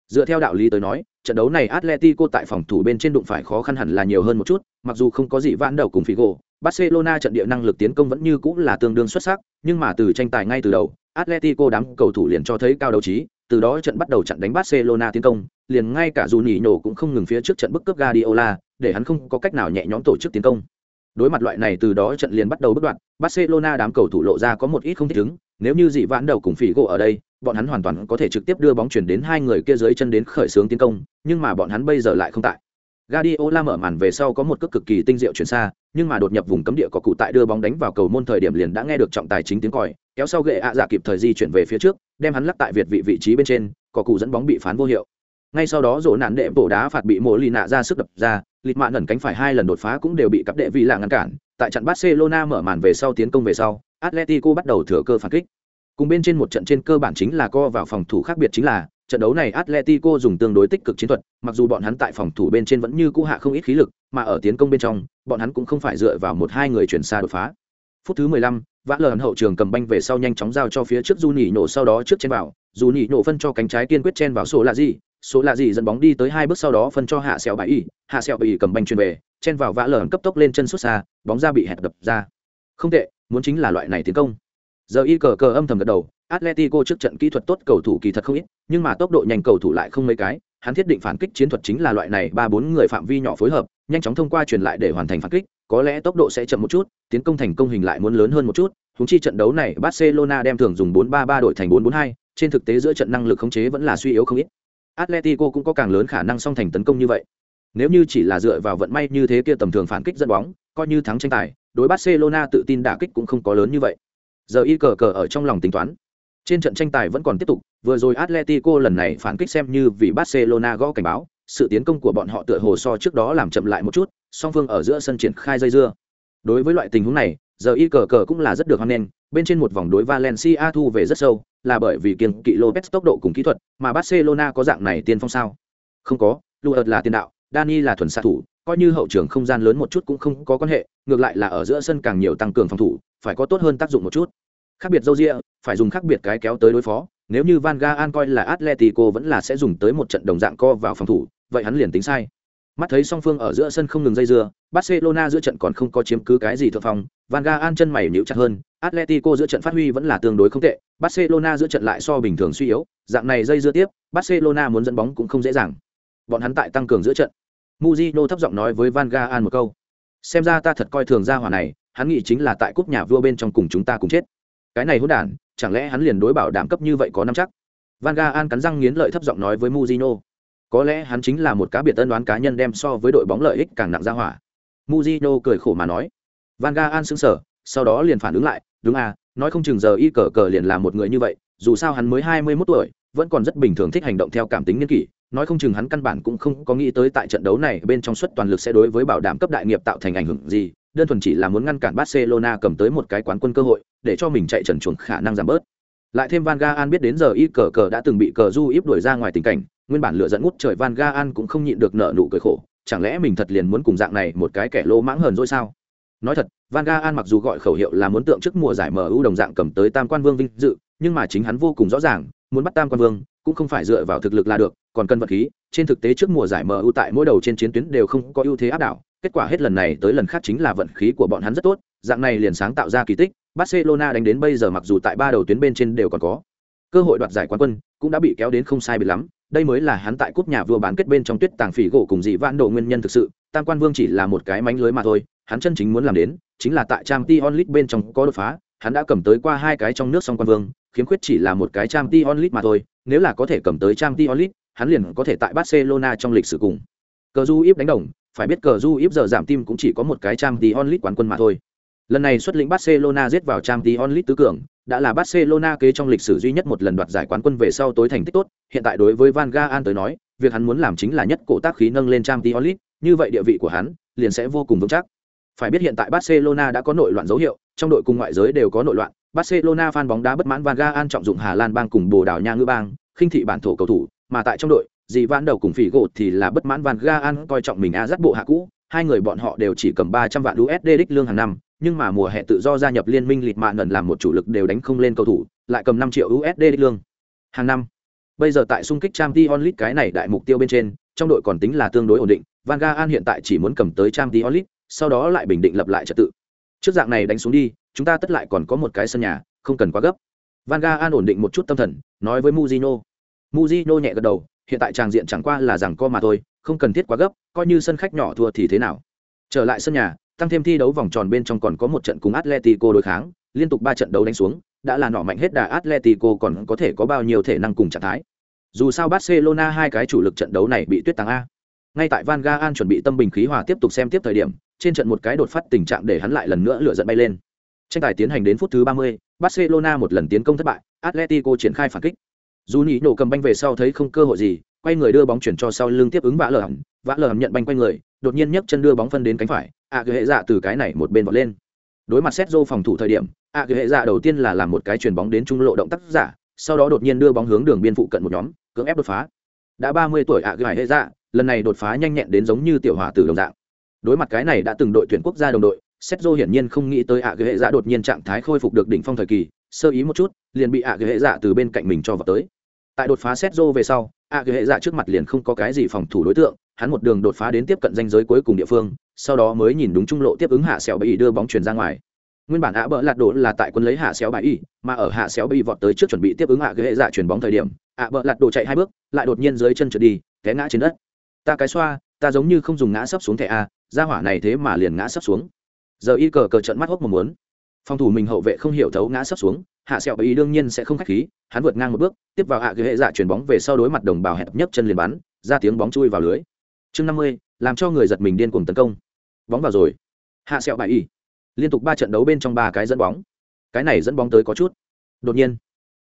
Dựa theo đạo lý tới nói, trận đấu này atletico tại phòng thủ bên trên đụng phải khó khăn hẳn là nhiều hơn một chút, mặc dù không có gì vãn đầu cùng figo, barcelona trận địa năng lực tiến công vẫn như cũng là tương đương xuất sắc, nhưng mà từ tranh tài ngay từ đầu Atletico đám cầu thủ liền cho thấy cao đấu trí, từ đó trận bắt đầu chặn đánh Barcelona tiến công, liền ngay cả Juninho cũng không ngừng phía trước trận bức cướp Guardiola, để hắn không có cách nào nhẹ nhõm tổ chức tiến công. Đối mặt loại này từ đó trận liền bắt đầu bất đoạn, Barcelona đám cầu thủ lộ ra có một ít không thích ứng, nếu như dị vãn đầu cùng phỉ gỗ ở đây, bọn hắn hoàn toàn có thể trực tiếp đưa bóng chuyển đến hai người kia dưới chân đến khởi xướng tiến công, nhưng mà bọn hắn bây giờ lại không tại. Guardiola mở màn về sau có một cước cực kỳ tinh diệu chuyển xa, nhưng mà đột nhập vùng cấm địa có cụ tại đưa bóng đánh vào cầu môn thời điểm liền đã nghe được trọng tài chính tiếng còi, kéo sau gệ ạ à kịp thời di chuyển về phía trước, đem hắn lắc tại việt vị vị trí bên trên, có cụ dẫn bóng bị phán vô hiệu. Ngay sau đó rổ nạn đệ bổ đá phạt bị Mộ Lì nạ ra sức đập ra, lịt mạn ẩn cánh phải hai lần đột phá cũng đều bị cặp đệ vị lạ ngăn cản. Tại trận Barcelona mở màn về sau tiến công về sau, Atletico bắt đầu thừa cơ phản kích. Cùng bên trên một trận trên cơ bản chính là co vào phòng thủ khác biệt chính là trận đấu này Atletico dùng tương đối tích cực chiến thuật, mặc dù bọn hắn tại phòng thủ bên trên vẫn như cũ hạ không ít khí lực, mà ở tiến công bên trong, bọn hắn cũng không phải dựa vào một hai người chuyển xa đột phá. Phút thứ 15, Vã lởn hậu trường cầm banh về sau nhanh chóng giao cho phía trước Juni nổ sau đó trước chen vào, Juni nổ phân cho cánh trái kiên quyết chen vào số là gì, số là gì dẫn bóng đi tới hai bước sau đó phân cho hạ sẹo bảy y, hạ sẹo bảy cầm banh chuyền về, chen vào Vã lởn cấp tốc lên chân xuất xa, bóng ra bị hẹp đập ra. Không tệ, muốn chính là loại này tiến công. Giờ y cờ cờ âm thầm gật đầu, Atletico trước trận kỹ thuật tốt cầu thủ kỳ thật không ít, nhưng mà tốc độ nhanh cầu thủ lại không mấy cái, hắn thiết định phản kích chiến thuật chính là loại này ba bốn người phạm vi nhỏ phối hợp, nhanh chóng thông qua truyền lại để hoàn thành phản kích, có lẽ tốc độ sẽ chậm một chút, tiến công thành công hình lại muốn lớn hơn một chút, huống chi trận đấu này Barcelona đem thường dùng 4-3-3 đổi thành 4-4-2, trên thực tế giữa trận năng lực khống chế vẫn là suy yếu không ít. Atletico cũng có càng lớn khả năng song thành tấn công như vậy. Nếu như chỉ là dựa vào vận may như thế kia tầm thường phản kích dẫn bóng, coi như thắng tranh tài, đối Barcelona tự tin đả kích cũng không có lớn như vậy. Giờ y cờ cờ ở trong lòng tính toán. Trên trận tranh tài vẫn còn tiếp tục, vừa rồi Atletico lần này phản kích xem như vì Barcelona gõ cảnh báo, sự tiến công của bọn họ tựa hồ so trước đó làm chậm lại một chút, song phương ở giữa sân triển khai dây dưa. Đối với loại tình huống này, giờ y cờ cờ cũng là rất được hoan nghênh, bên trên một vòng đối Valencia thu về rất sâu, là bởi vì kiêng kỵ Lopez tốc độ cùng kỹ thuật, mà Barcelona có dạng này tiên phong sao? Không có, Luert là tiền đạo, Dani là thuần xạ thủ, coi như hậu trường không gian lớn một chút cũng không có quan hệ, ngược lại là ở giữa sân càng nhiều tăng cường phòng thủ, phải có tốt hơn tác dụng một chút. Khác biệt dâu Ria, phải dùng khác biệt cái kéo tới đối phó, nếu như Van Gaal coi là Atletico vẫn là sẽ dùng tới một trận đồng dạng co vào phòng thủ, vậy hắn liền tính sai. Mắt thấy song phương ở giữa sân không ngừng dây dưa, Barcelona giữa trận còn không có chiếm cứ cái gì thượng phong, Van Gaal chân mày nhíu chặt hơn, Atletico giữa trận phát huy vẫn là tương đối không tệ, Barcelona giữa trận lại so bình thường suy yếu, dạng này dây dưa tiếp, Barcelona muốn dẫn bóng cũng không dễ dàng. Bọn hắn tại tăng cường giữa trận. muzino thấp giọng nói với Van Gaal một câu. Xem ra ta thật coi thường gia hỏa này, hắn nghĩ chính là tại cúp nhà vua bên trong cùng chúng ta cùng chết. Cái này hỗn đản, chẳng lẽ hắn liền đối bảo đảm cấp như vậy có năm chắc? van gaal cắn răng nghiến lợi thấp giọng nói với muzino có lẽ hắn chính là một cá biệt tân đoán cá nhân đem so với đội bóng lợi ích càng nặng ra hỏa. Muzino cười khổ mà nói. Van gaal sững sờ sau đó liền phản ứng lại đúng à nói không chừng giờ y cờ cờ liền là một người như vậy dù sao hắn mới hai mươi 21 tuổi vẫn còn rất bình thường thích hành động theo cảm tính nghiên kỷ nói không chừng hắn căn bản cũng không có nghĩ tới tại trận đấu này bên trong suất toàn lực sẽ đối với bảo đảm cấp đại nghiệp tạo thành ảnh hưởng gì đơn thuần chỉ là muốn ngăn cản barcelona cầm tới một cái quán quân cơ hội, để cho mình chạy trần chuồng khả năng giảm bớt. Lại thêm van gaal biết đến giờ y cờ cờ đã từng bị cờ du íp đuổi ra ngoài tình cảnh, nguyên bản lửa giận ngút trời van gaal cũng không nhịn được nợ nụ cười khổ, chẳng lẽ mình thật liền muốn cùng dạng này một cái kẻ lô mãng hờn rồi sao? Nói thật, van gaal mặc dù gọi khẩu hiệu là muốn tượng trước mùa giải mu đồng dạng cầm tới tam quan vương vinh dự, nhưng mà chính hắn vô cùng rõ ràng, muốn bắt tam quan vương cũng không phải dựa vào thực lực là được còn cần vật khí, trên thực tế trước mùa giải mu tại mỗi đầu trên chiến tuyến đều không có ưu thế áp đảo, kết quả hết lần này tới lần khác chính là vận khí của bọn hắn rất tốt, dạng này liền sáng tạo ra kỳ tích, barcelona đánh đến bây giờ mặc dù tại ba đầu tuyến bên trên đều còn có. Cơ hội đoạt giải quán quân cũng đã bị kéo đến không sai bị lắm, đây mới là hắn tại cúp nhà vua bán kết bên trong tuyết tàng phỉ gỗ cùng dị vãn độ nguyên nhân thực sự, tam quan vương chỉ là một cái mánh lưới mà thôi, hắn chân chính muốn làm đến, chính là tại trang t onlit bên trong có đột phá, hắn đã cầm tới qua hai cái trong nước song quan vương, khiếm khuyết chỉ là một cái trang t onlit mà thôi, nếu là có thể cầm tới trang t onlit hắn liền có thể tại barcelona trong lịch sử cùng. Cờ du íp đánh đồng, phải biết cờ du íp giờ giảm tim cũng chỉ có một cái trang tí onlit quán quân mà thôi. Lần này xuất lĩnh barcelona giết vào trang tí onlit tứ cường, đã là barcelona kế trong lịch sử duy nhất một lần đoạt giải quán quân về sau tối thành tích tốt. Hiện tại đối với van gaal tới nói, việc hắn muốn làm chính là nhất cổ tác khí nâng lên trang tí onlit như vậy địa vị của hắn liền sẽ vô cùng vững chắc. Phải biết hiện tại barcelona đã có nội loạn dấu hiệu, trong đội cùng ngoại giới đều có nội loạn. Barcelona fan bóng đá bất mãn van gaal trọng dụng hà lan bang cùng bồ đào nha ngư bang khinh thị bản thổ cầu thủ, mà tại trong đội, dì vãn đầu cùng phỉ gột thì là bất mãn van gaal coi trọng mình a dắt bộ hạ cũ. Hai người bọn họ đều chỉ cầm ba trăm vạn usd đích lương hàng năm, nhưng mà mùa hè tự do gia nhập liên minh lịt mạ ngần làm một chủ lực đều đánh không lên cầu thủ, lại cầm năm triệu usd đích lương. Hàng năm, bây giờ tại xung kích trang t onlit cái này đại mục tiêu bên trên, trong đội còn tính là tương đối ổn định, van gaal hiện tại chỉ muốn cầm tới trang t onlit sau đó lại bình định lập lại trật tự. Trước dạng này đánh xuống đi, chúng ta tất lại còn có một cái sân nhà, không cần quá gấp. Van gaal ổn định một chút tâm thần, nói với muzino Mujino nhẹ gật đầu hiện tại tràng diện chẳng qua là rằng co mà thôi không cần thiết quá gấp coi như sân khách nhỏ thua thì thế nào. Trở lại sân nhà tăng thêm thi đấu vòng tròn bên trong còn có một trận cùng atletico đối kháng liên tục ba trận đấu đánh xuống đã là nọ mạnh hết đà atletico còn có thể có bao nhiêu thể năng cùng trạng thái. Dù sao barcelona hai cái chủ lực trận đấu này bị tuyết tăng a. Ngay tại van gaal chuẩn bị tâm bình khí hòa tiếp tục xem tiếp thời điểm trên trận một cái đột phát tình trạng để hắn lại lần nữa lửa giận bay lên. Tranh tài tiến hành đến phút thứ 30, barcelona một lần tiến công thất bại atletico triển khai phản kích dù nhị nổ cầm banh về sau thấy không cơ hội gì quay người đưa bóng chuyển cho sau lưng tiếp ứng vã lờ hầm vã lờ hầm nhận banh quay người đột nhiên nhấc chân đưa bóng phân đến cánh phải. Ạ à, hệ dạ từ cái này một bên vọt lên. Đối mặt xét phòng thủ thời điểm ạ à, hệ dạ đầu tiên là làm một cái chuyền bóng đến trung lộ động tác giả sau đó đột nhiên đưa bóng hướng đường biên phụ cận một nhóm cưỡng ép đột phá. Đã ba mươi tuổi ạ à, hệ dạ lần này đột phá nhanh nhẹn đến giống như tiểu hỏa tử đồng dạng. Đối mặt cái này đã từng đội tuyển quốc gia đồng đội Setzo hiển nhiên không nghĩ tới ạ à hệ dạ đột nhiên trạng thái khôi phục được đỉnh phong thời kỳ, sơ ý một chút, liền bị ạ à hệ dạ từ bên cạnh mình cho vào tới. Tại đột phá Setzo về sau, ạ à hệ dạ trước mặt liền không có cái gì phòng thủ đối tượng, hắn một đường đột phá đến tiếp cận danh giới cuối cùng địa phương, sau đó mới nhìn đúng trung lộ tiếp ứng hạ xéo bậy đưa bóng chuyển ra ngoài. Nguyên bản ạ bỡ lạt đổ là tại quân lấy hạ xéo bậy, mà ở hạ xéo bậy vọt tới trước chuẩn bị tiếp ứng ạ hệ dạ chuyển bóng thời điểm, ạ bỡ lạt đổ chạy hai bước, lại đột nhiên dưới chân trượt đi, té ngã trên đất. Ta cái xoa, ta giống như không dùng ngã sấp xuống thẻ a, ra hỏa này thế mà liền ngã sấp xuống giờ y cờ cờ trận mắt hốc mà muốn phòng thủ mình hậu vệ không hiểu thấu ngã sấp xuống, hạ sẹo ý đương nhiên sẽ không khách khí, hắn vượt ngang một bước, tiếp vào hạ ghế hệ dạ chuyển bóng về sau đối mặt đồng bào hẹp nhấc chân liền bắn, ra tiếng bóng chui vào lưới. Chương năm mươi, làm cho người giật mình điên cuồng tấn công. Bóng vào rồi. Hạ sẹo bại y liên tục ba trận đấu bên trong ba cái dẫn bóng. Cái này dẫn bóng tới có chút. Đột nhiên,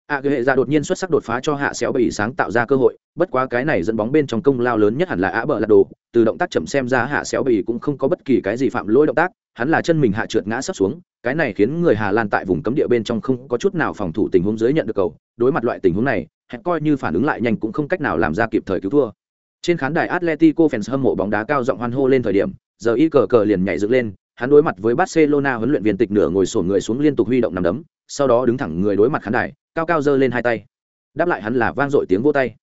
hạ ghế hệ dạ đột nhiên xuất sắc đột phá cho hạ sẹo bởi ý sáng tạo ra cơ hội, bất quá cái này dẫn bóng bên trong công lao lớn nhất hẳn là á bờ lạt đồ, từ động tác chậm xem ra hạ xéo bị cũng không có bất kỳ cái gì phạm lỗi động tác hắn là chân mình hạ trượt ngã sắp xuống, cái này khiến người hà lan tại vùng cấm địa bên trong không có chút nào phòng thủ tình huống dưới nhận được cầu. Đối mặt loại tình huống này, hẹn coi như phản ứng lại nhanh cũng không cách nào làm ra kịp thời cứu thua. Trên khán đài atletico fans hâm mộ bóng đá cao giọng hoan hô lên thời điểm, giờ y cờ cờ liền nhảy dựng lên, hắn đối mặt với barcelona huấn luyện viên tịch nửa ngồi sổn người xuống liên tục huy động nằm đấm, sau đó đứng thẳng người đối mặt khán đài, cao cao giơ lên hai tay. Đáp lại hắn là vang dội tiếng vô tay.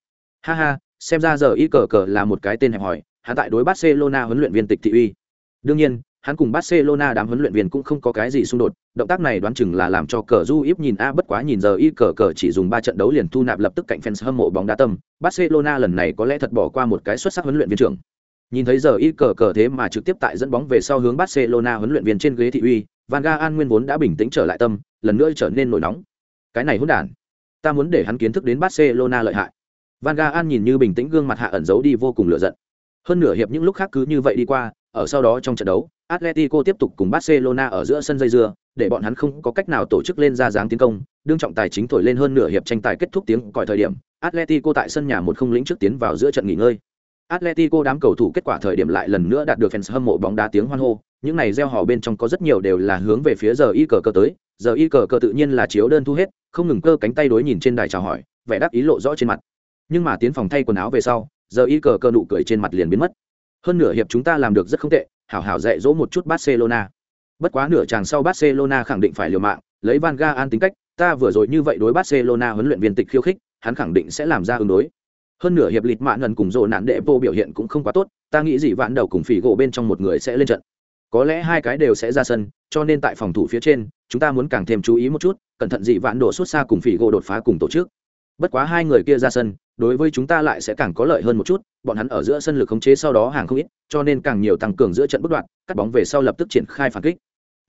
Ha ha, xem ra giờ y cờ cờ là một cái tên hẹp hòi, hắn tại đối barcelona huấn luyện viên tịch thị uy. Đương nhiên hắn cùng barcelona đám huấn luyện viên cũng không có cái gì xung đột, động tác này đoán chừng là làm cho cờ du íp nhìn a, bất quá nhìn giờ y cờ cờ chỉ dùng ba trận đấu liền thu nạp lập tức cạnh fans hâm mộ bóng đá tâm. Barcelona lần này có lẽ thật bỏ qua một cái xuất sắc huấn luyện viên trưởng. Nhìn thấy giờ y cờ cờ thế mà trực tiếp tại dẫn bóng về sau hướng barcelona huấn luyện viên trên ghế thị uy, van gaal nguyên vốn đã bình tĩnh trở lại tâm, lần nữa trở nên nổi nóng. Cái này hỗn đản. Ta muốn để hắn kiến thức đến barcelona lợi hại. Van gaal nhìn như bình tĩnh gương mặt hạ ẩn giấu đi vô cùng lửa giận. Hơn nửa hiệp những lúc khác cứ như vậy đi qua, ở sau đó trong trận đấu atletico tiếp tục cùng barcelona ở giữa sân dây dưa, để bọn hắn không có cách nào tổ chức lên ra dáng tiến công, đương trọng tài chính thổi lên hơn nửa hiệp tranh tài kết thúc tiếng còi thời điểm, atletico tại sân nhà một không lĩnh trước tiến vào giữa trận nghỉ ngơi. Atletico đám cầu thủ kết quả thời điểm lại lần nữa đạt được fans hâm mộ bóng đá tiếng hoan hô, những này reo hò bên trong có rất nhiều đều là hướng về phía giờ y cờ cờ tới, giờ y cờ cờ tự nhiên là chiếu đơn thu hết, không ngừng cơ cánh tay đối nhìn trên đài chào hỏi, vẻ đáp ý lộ rõ trên mặt. Nhưng mà tiến phòng thay quần áo về sau, giờ y cờ cờ nụ cười trên mặt liền biến mất. Hơn nửa hiệp chúng ta làm được rất không tệ hảo hảo dạy dỗ một chút barcelona. Bất quá nửa chàng sau barcelona khẳng định phải liều mạng, lấy van Gaal tính cách, ta vừa rồi như vậy đối barcelona huấn luyện viên tịch khiêu khích, hắn khẳng định sẽ làm ra ứng đối. Hơn nửa hiệp lịt mạn ngần cùng rộ nạn đệ vô biểu hiện cũng không quá tốt, ta nghĩ gì vạn đầu cùng phỉ gỗ bên trong một người sẽ lên trận. Có lẽ hai cái đều sẽ ra sân, cho nên tại phòng thủ phía trên, chúng ta muốn càng thêm chú ý một chút, cẩn thận gì vạn đổ xuất xa cùng phỉ gỗ đột phá cùng tổ chức bất quá hai người kia ra sân, đối với chúng ta lại sẽ càng có lợi hơn một chút, bọn hắn ở giữa sân lực khống chế sau đó hàng không ít, cho nên càng nhiều tăng cường giữa trận bất đoạn, cắt bóng về sau lập tức triển khai phản kích.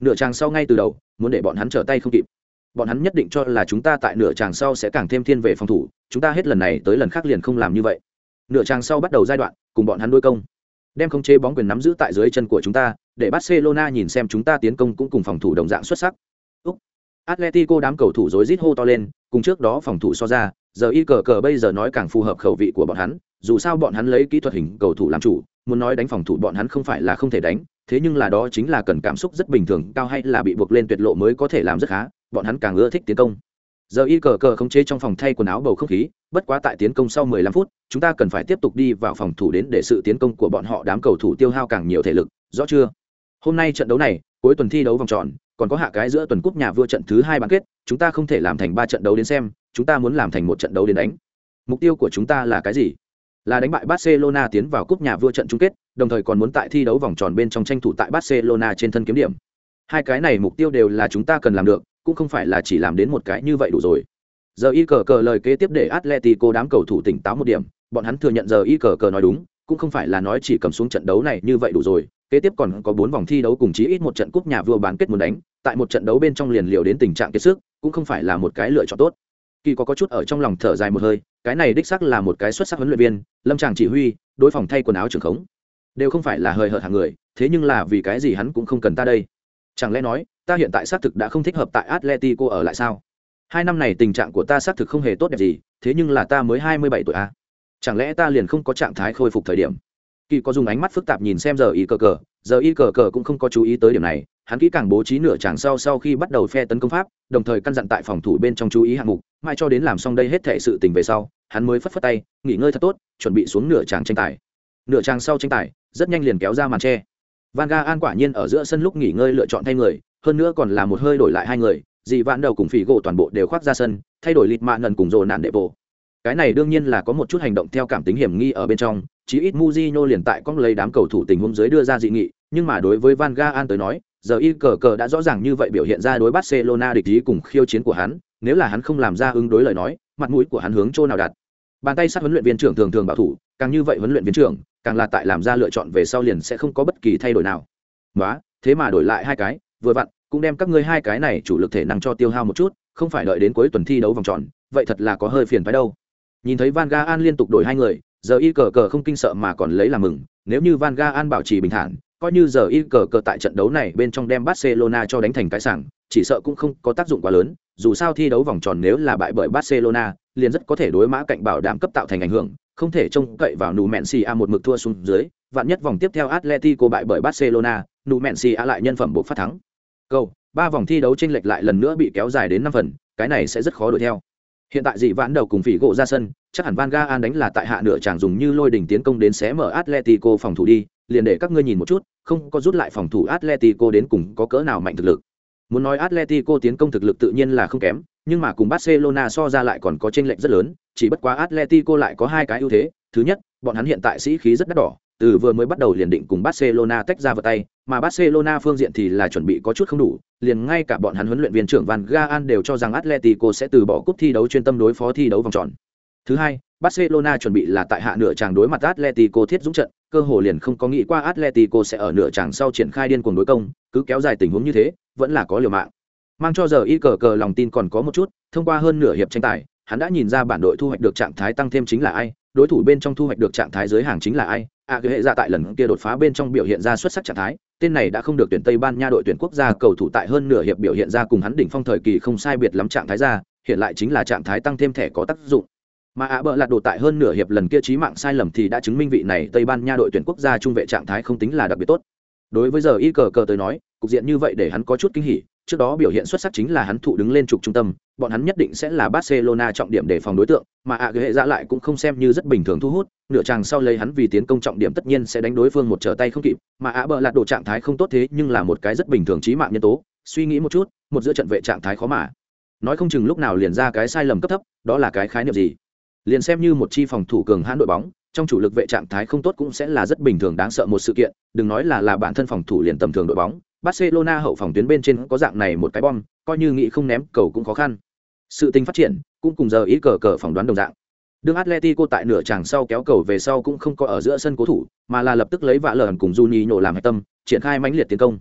Nửa tràng sau ngay từ đầu, muốn để bọn hắn trở tay không kịp. Bọn hắn nhất định cho là chúng ta tại nửa tràng sau sẽ càng thêm thiên về phòng thủ, chúng ta hết lần này tới lần khác liền không làm như vậy. Nửa tràng sau bắt đầu giai đoạn, cùng bọn hắn đôi công. Đem khống chế bóng quyền nắm giữ tại dưới chân của chúng ta, để barcelona nhìn xem chúng ta tiến công cũng cùng phòng thủ đồng dạng xuất sắc. Úc. atletico đám cầu thủ rối rít hô to lên, cùng trước đó phòng thủ so ra giờ y cờ cờ bây giờ nói càng phù hợp khẩu vị của bọn hắn, dù sao bọn hắn lấy kỹ thuật hình cầu thủ làm chủ, muốn nói đánh phòng thủ bọn hắn không phải là không thể đánh, thế nhưng là đó chính là cần cảm xúc rất bình thường, cao hay là bị buộc lên tuyệt lộ mới có thể làm rất khá, bọn hắn càng ưa thích tiến công. Giờ y cờ cờ không chế trong phòng thay quần áo bầu không khí, bất quá tại tiến công sau 15 phút, chúng ta cần phải tiếp tục đi vào phòng thủ đến để sự tiến công của bọn họ đám cầu thủ tiêu hao càng nhiều thể lực, rõ chưa? Hôm nay trận đấu này, cuối tuần thi đấu vòng tròn, còn có hạ cái giữa tuần cúp nhà vua trận thứ hai bán kết, chúng ta không thể làm thành ba trận đấu đến xem chúng ta muốn làm thành một trận đấu đến đánh. Mục tiêu của chúng ta là cái gì? Là đánh bại barcelona tiến vào cúp nhà vua trận chung kết, đồng thời còn muốn tại thi đấu vòng tròn bên trong tranh thủ tại barcelona trên thân kiếm điểm. Hai cái này mục tiêu đều là chúng ta cần làm được, cũng không phải là chỉ làm đến một cái như vậy đủ rồi. Giờ y cờ cờ lời kế tiếp để atletico đám cầu thủ tỉnh táo một điểm, bọn hắn thừa nhận giờ y cờ cờ nói đúng, cũng không phải là nói chỉ cầm xuống trận đấu này như vậy đủ rồi, kế tiếp còn có bốn vòng thi đấu cùng chí ít một trận cúp nhà vua bán kết muốn đánh, tại một trận đấu bên trong liền liều đến tình trạng kiệt sức, cũng không phải là một cái lựa chọn tốt kỳ có, có chút ở trong lòng thở dài một hơi cái này đích xác là một cái xuất sắc huấn luyện viên lâm tràng chỉ huy đối phòng thay quần áo trưởng khống. Đều không phải là hời hợt hàng người thế nhưng là vì cái gì hắn cũng không cần ta đây? Chẳng lẽ nói ta hiện tại xác thực đã không thích hợp tại atletico ở lại sao? Hai năm này tình trạng của ta xác thực không hề tốt đẹp gì thế nhưng là ta mới hai mươi bảy tuổi a à? chẳng lẽ ta liền không có trạng thái khôi phục thời điểm? Kỳ có dùng ánh mắt phức tạp nhìn xem giờ y cờ cờ giờ y cờ cờ cũng không có chú ý tới điểm này hắn kỹ càng bố trí nửa tràng sau sau khi bắt đầu phe tấn công pháp, đồng thời căn dặn tại phòng thủ bên trong chú ý hạng mục mai cho đến làm xong đây hết thể sự tình về sau, hắn mới phất phất tay, nghỉ ngơi thật tốt, chuẩn bị xuống nửa tràng tranh tài. Nửa tràng sau tranh tài, rất nhanh liền kéo ra màn tre van ga an quả nhiên ở giữa sân lúc nghỉ ngơi lựa chọn thay người, hơn nữa còn là một hơi đổi lại hai người dì vãn đầu cùng phỉ gỗ toàn bộ đều khoác ra sân, thay đổi lịt mạ ngần cùng rồ nạn đệ bộ. Cái này đương nhiên là có một chút hành động theo cảm tính hiểm nghi ở bên trong, chí ít Mujino liền tại con lấy đám cầu thủ tình huống dưới đưa ra dị nghị, nhưng mà đối với Van Gaal tới nói giờ y cờ cờ đã rõ ràng như vậy biểu hiện ra đối Barcelona địch ý cùng khiêu chiến của hắn, nếu là hắn không làm ra ứng đối lời nói, mặt mũi của hắn hướng chỗ nào đặt? Bàn tay sát huấn luyện viên trưởng thường thường bảo thủ, càng như vậy huấn luyện viên trưởng, càng là tại làm ra lựa chọn về sau liền sẽ không có bất kỳ thay đổi nào. Nói thế mà đổi lại hai cái, vừa vặn, cũng đem các ngươi hai cái này chủ lực thể năng cho tiêu hao một chút, không phải đợi đến cuối tuần thi đấu vòng tròn, vậy thật là có hơi phiền phái đâu. Nhìn thấy van Gaal liên tục đổi hai người, giờ y cờ cờ không kinh sợ mà còn lấy làm mừng, nếu như van Gaal bảo trì bình thản coi như giờ y cờ cờ tại trận đấu này bên trong đem barcelona cho đánh thành cái sảng, chỉ sợ cũng không có tác dụng quá lớn, dù sao thi đấu vòng tròn nếu là bại bởi barcelona, liền rất có thể đối mã cạnh bảo đảm cấp tạo thành ảnh hưởng, không thể trông cậy vào nụ mẹn xì a một mực thua xuống dưới, vạn nhất vòng tiếp theo atletico bại bởi barcelona, nụ mẹn xì a lại nhân phẩm buộc phát thắng. Câu, ba vòng thi đấu tranh lệch lại lần nữa bị kéo dài đến năm phần, cái này sẽ rất khó đuổi theo. Hiện tại dị vãn đầu cùng phỉ gỗ ra sân, chắc hẳn van Gaal đánh là tại hạ nửa chàng dùng như lôi đỉnh tiến công đến xé mở atletico phòng thủ đi liền để các ngươi nhìn một chút không có rút lại phòng thủ atletico đến cùng có cỡ nào mạnh thực lực muốn nói atletico tiến công thực lực tự nhiên là không kém nhưng mà cùng barcelona so ra lại còn có chênh lệch rất lớn chỉ bất quá atletico lại có hai cái ưu thế thứ nhất bọn hắn hiện tại sĩ khí rất đắt đỏ từ vừa mới bắt đầu liền định cùng Barcelona tách ra vào tay, mà Barcelona phương diện thì là chuẩn bị có chút không đủ, liền ngay cả bọn hắn huấn luyện viên trưởng Van Gaal đều cho rằng Atletico sẽ từ bỏ cúp thi đấu chuyên tâm đối phó thi đấu vòng tròn. Thứ hai, Barcelona chuẩn bị là tại hạ nửa tràng đối mặt Atletico thiết dũng trận, cơ hồ liền không có nghĩ qua Atletico sẽ ở nửa tràng sau triển khai điên cuồng đối công, cứ kéo dài tình huống như thế, vẫn là có liều mạng. Mang cho giờ y cờ cờ lòng tin còn có một chút, thông qua hơn nửa hiệp tranh tài, hắn đã nhìn ra bản đội thu hoạch được trạng thái tăng thêm chính là ai đối thủ bên trong thu hoạch được trạng thái giới hàng chính là ai À, cái hệ ra tại lần kia đột phá bên trong biểu hiện ra xuất sắc trạng thái tên này đã không được tuyển tây ban nha đội tuyển quốc gia cầu thủ tại hơn nửa hiệp biểu hiện ra cùng hắn đỉnh phong thời kỳ không sai biệt lắm trạng thái ra hiện lại chính là trạng thái tăng thêm thẻ có tác dụng mà ạ bợ lạt đồ tại hơn nửa hiệp lần kia trí mạng sai lầm thì đã chứng minh vị này tây ban nha đội tuyển quốc gia trung vệ trạng thái không tính là đặc biệt tốt. Đối với giờ y cờ cờ tới nói, cục diện như vậy để hắn có chút kinh hỉ, trước đó biểu hiện xuất sắc chính là hắn thụ đứng lên trục trung tâm, bọn hắn nhất định sẽ là barcelona trọng điểm để phòng đối tượng, mà ạ ghệ ra dạ lại cũng không xem như rất bình thường thu hút, nửa chàng sau lấy hắn vì tiến công trọng điểm tất nhiên sẽ đánh đối phương một trở tay không kịp, mà ạ bợ lạt đồ trạng thái không tốt thế nhưng là một cái rất bình thường trí mạng nhân tố, suy nghĩ một chút, một giữa trận vệ trạng thái khó mà. Nói không chừng lúc nào liền ra cái sai lầm cấp thấp, đó là cái khái niệm gì? Liền xem như một chi phòng thủ cường hãn đội bóng trong chủ lực vệ trạng thái không tốt cũng sẽ là rất bình thường đáng sợ một sự kiện đừng nói là là bản thân phòng thủ liền tầm thường đội bóng. Barcelona hậu phòng tuyến bên trên có dạng này một cái bom coi như nghĩ không ném cầu cũng khó khăn. Sự tình phát triển cũng cùng giờ ý cờ cờ phỏng đoán đồng dạng. Đương atletico tại nửa tràng sau kéo cầu về sau cũng không có ở giữa sân cố thủ mà là lập tức lấy vạ lờn cùng juni nhổ làm hạch tâm triển khai mãnh liệt tiến công.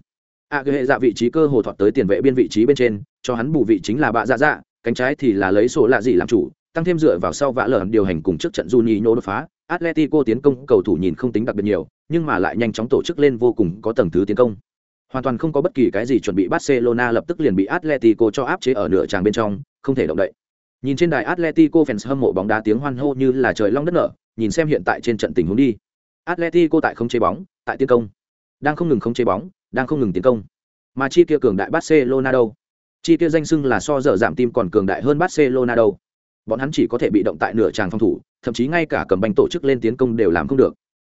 A à, hệ dạ vị trí cơ hồ thọt tới tiền vệ biên vị trí bên trên cho hắn bù vị chính là bạ dạ dạ cánh trái thì là lấy sổ lạ gì làm chủ tăng thêm dựa vào sau vã lởn điều hành cùng trước trận Juninho đột phá, Atletico tiến công cầu thủ nhìn không tính đặc biệt nhiều, nhưng mà lại nhanh chóng tổ chức lên vô cùng có tầng thứ tiến công. Hoàn toàn không có bất kỳ cái gì chuẩn bị Barcelona lập tức liền bị Atletico cho áp chế ở nửa tràng bên trong, không thể động đậy. Nhìn trên đài Atletico fans hâm mộ bóng đá tiếng hoan hô như là trời long đất nở, nhìn xem hiện tại trên trận tình huống đi. Atletico tại không chế bóng, tại tiến công, đang không ngừng không chế bóng, đang không ngừng tiến công. Mà chi kia cường đại Barcelona đâu? Chi kia danh xưng là so dở giảm tim còn cường đại hơn Barcelona đâu? Bọn hắn chỉ có thể bị động tại nửa tràng phòng thủ thậm chí ngay cả cầm bánh tổ chức lên tiến công đều làm không được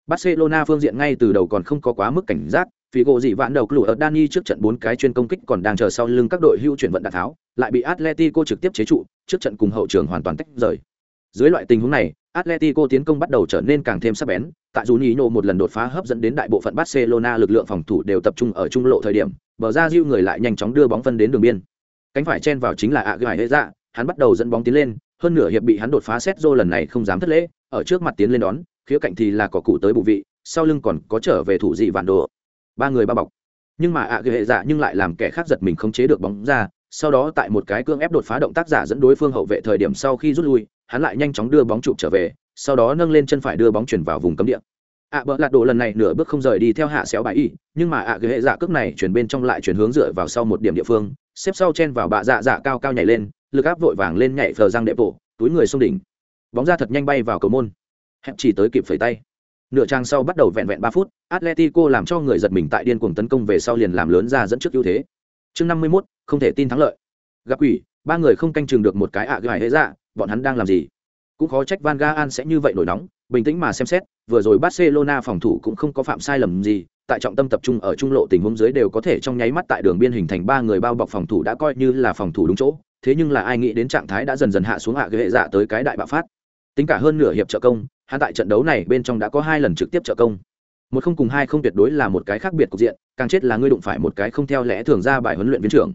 barcelona phương diện ngay từ đầu còn không có quá mức cảnh giác vì gỗ dị vạn đầu lụ ở Dani trước trận bốn cái chuyên công kích còn đang chờ sau lưng các đội hưu chuyển vận đạn tháo, lại bị Atletico trực tiếp chế trụ, trước trận cùng hậu trường hoàn toàn tách rời. Dưới loại tình huống này, Atletico tiến công bắt đầu trở nên càng thêm sắc bén, tại Juninho một lần đột phá hấp dẫn đến đại bộ phận Barcelona lực lượng phòng thủ đều tập trung ở trung lộ thời điểm, bờ ra Diu người lại nhanh chóng đưa bóng phân đến đường biên. Cánh phải chen vào chính là Agüero, hắn bắt đầu dẫn bóng tiến lên, hơn nửa hiệp bị hắn đột phá xét dô lần này không dám thất lễ ở trước mặt tiến lên đón khía cạnh thì là có cụ tới bù vị sau lưng còn có trở về thủ dị vạn đồ. Ba người ba bọc. Nhưng mà ạ à hệ dạ nhưng lại làm kẻ khác giật mình không chế được bóng ra sau đó tại một cái cương ép đột phá động tác giả dẫn đối phương hậu vệ thời điểm sau khi rút lui hắn lại nhanh chóng đưa bóng trụ trở về sau đó nâng lên chân phải đưa bóng chuyển vào vùng cấm địa. Ạ à, bỡ lạt đồ lần này nửa bước không rời đi theo hạ xéo bài y nhưng mà ạ à, hệ dạ cước này chuyển bên trong lại chuyển hướng dựa vào sau một điểm địa phương xếp sau chen vào bạ dạ dạ cao cao nhảy lên lực áp vội vàng lên nhảy phờ răng đệ bộ túi người xông đỉnh. Bóng ra thật nhanh bay vào cầu môn. Hẹp chỉ tới kịp phẩy tay. Nửa trang sau bắt đầu vẹn vẹn ba phút atletico làm cho người giật mình tại điên cuồng tấn công về sau liền làm lớn ra dẫn trước ưu thế. Chương năm mươi 51, không thể tin thắng lợi. Gặp quỷ ba người không canh chừng được một cái ạ à gài hễ dạ bọn hắn đang làm gì? Cũng khó trách van gaal sẽ như vậy nổi nóng bình tĩnh mà xem xét vừa rồi barcelona phòng thủ cũng không có phạm sai lầm gì tại trọng tâm tập trung ở trung lộ tình huống dưới đều có thể trong nháy mắt tại đường biên hình thành ba người bao bọc phòng thủ đã coi như là phòng thủ đúng chỗ thế nhưng là ai nghĩ đến trạng thái đã dần dần hạ xuống hạ ghệ dạ tới cái đại bạo phát. Tính cả hơn nửa hiệp trợ công hắn tại trận đấu này bên trong đã có hai lần trực tiếp trợ công. Một không cùng hai không tuyệt đối là một cái khác biệt cục diện càng chết là ngươi đụng phải một cái không theo lẽ thường ra bài huấn luyện viên trưởng.